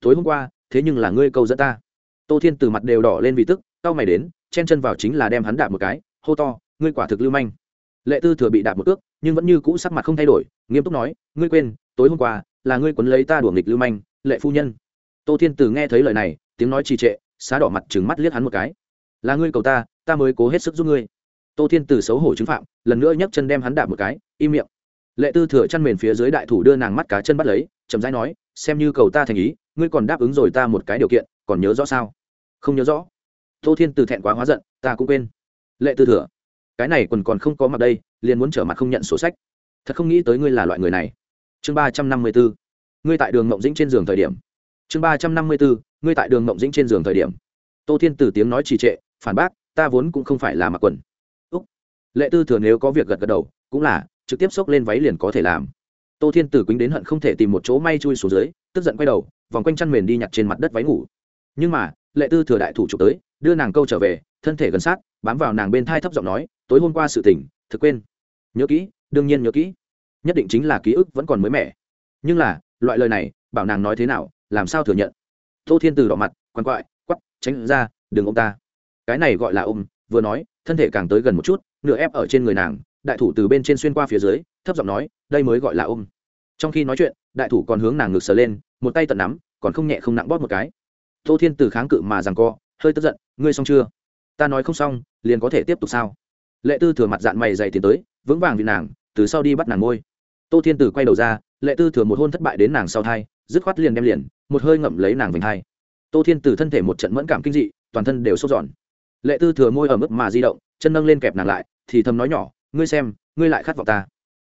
Tối hôm qua, thế nhưng là ngươi câu dẫn ta. Tô thiên từ mặt đều đỏ lên vì tức, cau mày đến, chen chân vào chính là đem hắn đạp một cái, hô to, ngươi quả thực lưu manh. Lệ tư thừa bị đạp một ước nhưng vẫn như cũ sắc mặt không thay đổi, nghiêm túc nói, ngươi quên, tối hôm qua là ngươi quấn lấy ta đuổi nghịch lưu manh, lệ phu nhân. Tô thiên từ nghe thấy lời này, tiếng nói trì trệ, xá đỏ mặt trừng mắt liếc hắn một cái là ngươi cầu ta ta mới cố hết sức giúp ngươi. Tô thiên từ xấu hổ chứng phạm, lần nữa nhấc chân đem hắn đạp một cái, im miệng. Lệ tư thừa chăn mền phía dưới đại thủ đưa nàng mắt cá chân bắt lấy, chậm rãi nói, xem như cầu ta thành ý, ngươi còn đáp ứng rồi ta một cái điều kiện, còn nhớ rõ sao? Không nhớ rõ. Tô thiên từ thẹn quá hóa giận, ta cũng quên. Lệ tư thừa, cái này còn còn không có mặt đây, liền muốn trở mặt không nhận sổ sách. Thật không nghĩ tới ngươi là loại người này. Chương ba trăm năm mươi bốn ngươi tại đường mộng dĩnh trên giường thời điểm. Chương ba trăm năm mươi bốn ngươi tại đường mộng dĩnh trên giường thời điểm. Tô thiên từ tiếng nói trì trệ phản bác, ta vốn cũng không phải là mặc quần. Úc. Lệ tư thừa nếu có việc gật gật đầu, cũng là, trực tiếp xốc lên váy liền có thể làm. Tô thiên từ quýnh đến hận không thể tìm một chỗ may chui xuống dưới, tức giận quay đầu, vòng quanh chăn mền đi nhặt trên mặt đất váy ngủ. Nhưng mà, lệ tư thừa đại thủ trục tới, đưa nàng câu trở về, thân thể gần sát, bám vào nàng bên thai thấp giọng nói, tối hôm qua sự tình, thực quên. Nhớ kỹ, đương nhiên nhớ kỹ. Nhất định chính là ký ức vẫn còn mới mẻ. Nhưng là, loại lời này, bảo nàng nói thế nào, làm sao thừa nhận? Tô thiên từ đỏ mặt, quằn quại quắp tránh ra, đừng ông ta cái này gọi là ôm, vừa nói, thân thể càng tới gần một chút, nửa ép ở trên người nàng, đại thủ từ bên trên xuyên qua phía dưới, thấp giọng nói, đây mới gọi là ôm. Trong khi nói chuyện, đại thủ còn hướng nàng ngực sờ lên, một tay tận nắm, còn không nhẹ không nặng bóp một cái. Tô thiên từ kháng cự mà rằng co, hơi tức giận, ngươi xong chưa? Ta nói không xong, liền có thể tiếp tục sao? Lệ tư thừa mặt dạng mày dày tiến tới, vững vàng vì nàng, từ sau đi bắt nàng ngôi. Tô thiên từ quay đầu ra, lệ tư thừa một hôn thất bại đến nàng sau thai, dứt khoát liền đem liền, một hơi ngậm lấy nàng vành thai tô thiên từ thân thể một trận mẫn cảm kinh dị, toàn thân đều sốt giòn lệ tư thừa môi ở mức mà di động, chân nâng lên kẹp nàng lại, thì thầm nói nhỏ, ngươi xem, ngươi lại khát vọng ta.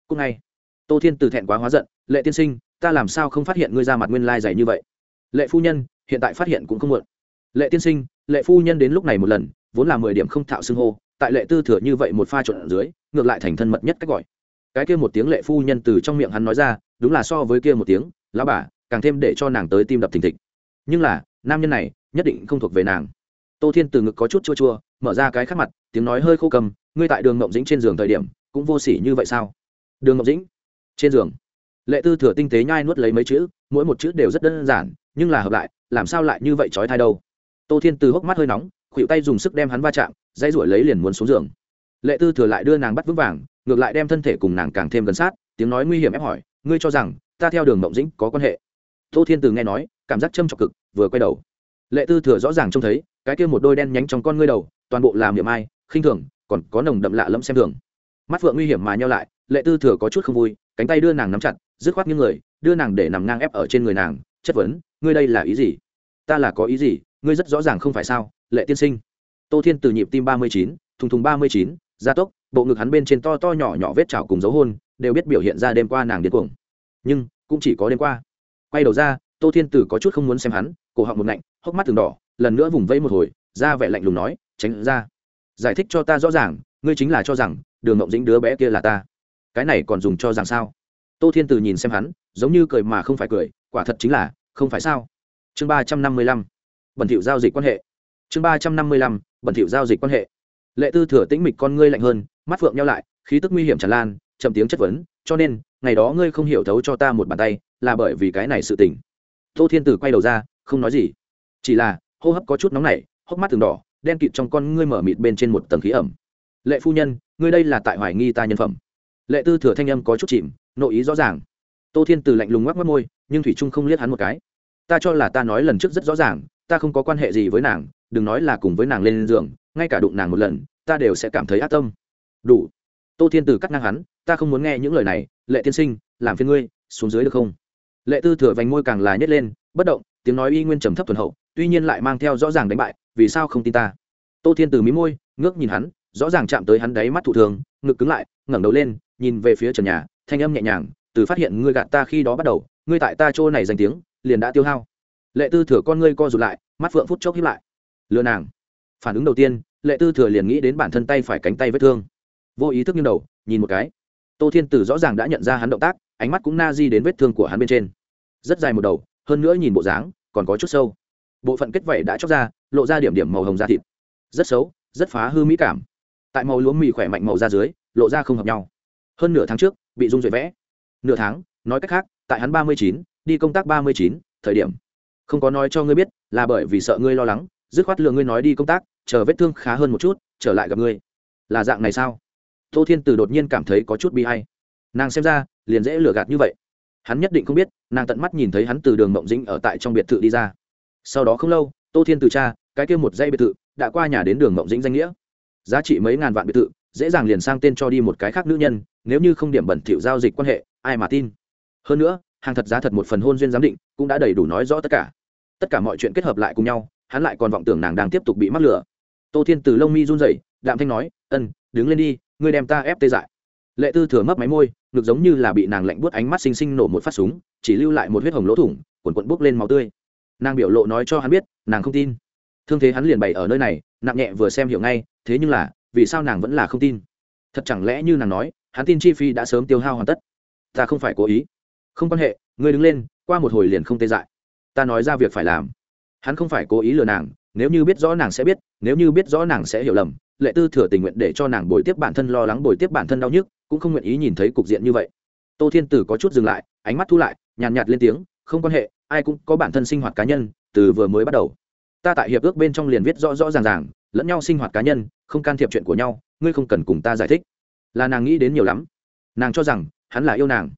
Cúc ngay, tô thiên từ thẹn quá hóa giận, lệ tiên sinh, ta làm sao không phát hiện ngươi ra mặt nguyên lai dày như vậy? Lệ phu nhân, hiện tại phát hiện cũng không muộn. Lệ tiên sinh, lệ phu nhân đến lúc này một lần, vốn là mười điểm không thạo xưng hô, tại lệ tư thừa như vậy một pha trộn ở dưới, ngược lại thành thân mật nhất cách gọi. Cái kia một tiếng lệ phu nhân từ trong miệng hắn nói ra, đúng là so với kia một tiếng, lão bà, càng thêm để cho nàng tới tim đập thình thịch. Nhưng là, nam nhân này, nhất định không thuộc về nàng tô thiên từ ngực có chút chua chua, mở ra cái khắc mặt, tiếng nói hơi khô cầm, ngươi tại đường ngộng dĩnh trên giường thời điểm, cũng vô s ỉ như vậy sao? Đường ngộng dĩnh? Trên giường. Lệ tư thừa tinh tế nhai nuốt lấy mấy chữ, mỗi một chữ đều rất đơn giản, nhưng là hợp lại, làm sao lại như vậy trói thai đâu? Tô thiên từ hốc mắt hơi nóng khuỵu tay dùng sức đem hắn va chạm dây ruổi lấy liền muốn xuống giường. Lệ tư thừa lại đưa nàng bắt vững vàng, ngược lại đem thân thể cùng nàng càng thêm gần sát, tiếng nói nguy hiểm ép hỏi, ngươi cho rằng ta theo đường mộng dĩnh có quan hệ? Tô thiên từ nghe nói, cảm giác châm trọc cực, vừa quay đầu. Lệ tư thừa rõ ràng trông thấy cái kia một đôi đen nhánh trong con ngươi đầu, toàn bộ làm miệng ai, khinh thường, còn có nồng đậm lạ lẫm xem thường. Mắt phượng nguy hiểm mà nhau lại, lệ tư thừa có chút không vui, cánh tay đưa nàng nắm chặt, dứt khoát những người, đưa nàng để nằm ngang ép ở trên người nàng, chất vấn, ngươi đây là ý gì? Ta là có ý gì? Ngươi rất rõ ràng không phải sao, lệ tiên sinh. Tô thiên từ nhịp tim ba mươi chín, thùng thùng ba mươi chín, gia tốc, bộ ngực hắn bên trên to to nhỏ nhỏ vết chảo cùng dấu hôn, đều biết biểu hiện ra đêm qua nàng điên cuồng. Nhưng, cũng chỉ có đêm qua. Quay đầu ra, tô thiên tử có chút không muốn xem hắn, cổ họng một lạnh hốc mắt từng đỏ lần nữa vùng vẫy một hồi, ra vẻ lạnh lùng nói, tránh ra. Giải thích cho ta rõ ràng, ngươi chính là cho rằng, đường ngộng dĩnh đứa bé kia là ta. Cái này còn dùng cho rằng sao? Tô thiên từ nhìn xem hắn, giống như cười mà không phải cười, quả thật chính là, không phải sao? Chương ba trăm năm mươi lăm. Bẩn thiệu giao dịch quan hệ. Chương ba trăm năm mươi lăm, bẩn thiệu giao dịch quan hệ. Lệ tư thừa tĩnh mịch con ngươi lạnh hơn, mắt phượng nhau lại, khí tức nguy hiểm tràn lan, chậm tiếng chất vấn, cho nên, ngày đó ngươi không hiểu thấu cho ta một bàn tay, là bởi vì cái này sự tình. Tô thiên tử quay đầu ra, không nói gì. Chỉ là hô hấp có chút nóng nảy, hốc mắt thường đỏ, đen kịt trong con ngươi mở mịt bên trên một tầng khí ẩm. Lệ phu nhân, ngươi đây là tại hoài nghi ta nhân phẩm. Lệ tư thừa thanh âm có chút chìm, nội ý rõ ràng. Tô thiên từ lạnh lùng ngoắc mất môi, nhưng thủy trung không liếc hắn một cái. Ta cho là ta nói lần trước rất rõ ràng, ta không có quan hệ gì với nàng, đừng nói là cùng với nàng lên giường, ngay cả đụng nàng một lần, ta đều sẽ cảm thấy ác tâm. Đủ. Tô thiên từ cắt ngang hắn, ta không muốn nghe những lời này, lệ tiên sinh, làm phiên ngươi, xuống dưới được không? Lệ tư thừa vành môi càng là nhét lên, bất động tiếng nói y nguyên trầm thấp thuần hậu, tuy nhiên lại mang theo rõ ràng đánh bại, vì sao không tin ta? Tô thiên từ mí môi, ngước nhìn hắn, rõ ràng chạm tới hắn đáy mắt thụ thường, ngực cứng lại, ngẩng đầu lên, nhìn về phía trần nhà, thanh âm nhẹ nhàng, từ phát hiện ngươi gạt ta khi đó bắt đầu, ngươi tại ta chỗ này danh tiếng, liền đã tiêu hao. Lệ tư thừa con ngươi co rụt lại, mắt phượng phút chốc hiếp lại. Lừa nàng. Phản ứng đầu tiên, lệ tư thừa liền nghĩ đến bản thân tay phải cánh tay vết thương. Vô ý thức như đầu, nhìn một cái. Tô thiên tử rõ ràng đã nhận ra hắn động tác, ánh mắt cũng na di đến vết thương của hắn bên trên. Rất dài một đầu hơn nữa nhìn bộ dáng còn có chút sâu. Bộ phận kết vẩy đã chóc ra, lộ ra điểm điểm màu hồng da thịt. Rất xấu, rất phá hư mỹ cảm. Tại màu lúa mì khỏe mạnh màu da dưới, lộ ra không hợp nhau. Hơn nửa tháng trước, bị dung dội vẽ. Nửa tháng, nói cách khác, tại hắn ba mươi chín, đi công tác ba mươi chín, thời điểm. Không có nói cho ngươi biết, là bởi vì sợ ngươi lo lắng, dứt khoát lừa ngươi nói đi công tác, chờ vết thương khá hơn một chút, trở lại gặp ngươi. Là dạng này sao? Tô thiên từ đột nhiên cảm thấy có chút bi hay nàng xem ra, liền dễ lừa gạt như vậy hắn nhất định không biết, nàng tận mắt nhìn thấy hắn từ đường mộng dĩnh ở tại trong biệt thự đi ra. Sau đó không lâu, tô thiên từ cha, cái kia một dây biệt thự, đã qua nhà đến đường mộng dĩnh danh nghĩa. Giá trị mấy ngàn vạn biệt thự, dễ dàng liền sang tên cho đi một cái khác nữ nhân, nếu như không điểm bẩn thỉu giao dịch quan hệ, ai mà tin. Hơn nữa, hàng thật giá thật một phần hôn duyên giám định, cũng đã đầy đủ nói rõ tất cả. Tất cả mọi chuyện kết hợp lại cùng nhau, hắn lại còn vọng tưởng nàng đang tiếp tục bị mắc lửa tô thiên từ lông mi run rẩy, đạm thanh nói, ân, đứng lên đi, ngươi đem ta ép tê dại. Lệ tư thừa mấp máy môi ngực giống như là bị nàng lạnh buốt ánh mắt xinh xinh nổ một phát súng, chỉ lưu lại một huyết hồng lỗ thủng, quần cuộn bốc lên máu tươi. Nàng biểu lộ nói cho hắn biết, nàng không tin. Thương thế hắn liền bày ở nơi này, nặng nhẹ vừa xem hiểu ngay, thế nhưng là, vì sao nàng vẫn là không tin? Thật chẳng lẽ như nàng nói, hắn tin chi phí đã sớm tiêu hao hoàn tất? Ta không phải cố ý. Không quan hệ, ngươi đứng lên, qua một hồi liền không tê dại. Ta nói ra việc phải làm. Hắn không phải cố ý lừa nàng, nếu như biết rõ nàng sẽ biết, nếu như biết rõ nàng sẽ hiểu lầm, lệ tư thừa tình nguyện để cho nàng bồi tiếp bản thân lo lắng, bồi tiếp bản thân đau nhức cũng không nguyện ý nhìn thấy cục diện như vậy. Tô thiên tử có chút dừng lại ánh mắt thu lại nhàn nhạt, nhạt lên tiếng không quan hệ ai cũng có bản thân sinh hoạt cá nhân từ vừa mới bắt đầu. Ta tại hiệp ước bên trong liền viết rõ rõ ràng ràng lẫn nhau sinh hoạt cá nhân không can thiệp chuyện của nhau ngươi không cần cùng ta giải thích. Là nàng nghĩ đến nhiều lắm. Nàng cho rằng hắn là yêu nàng.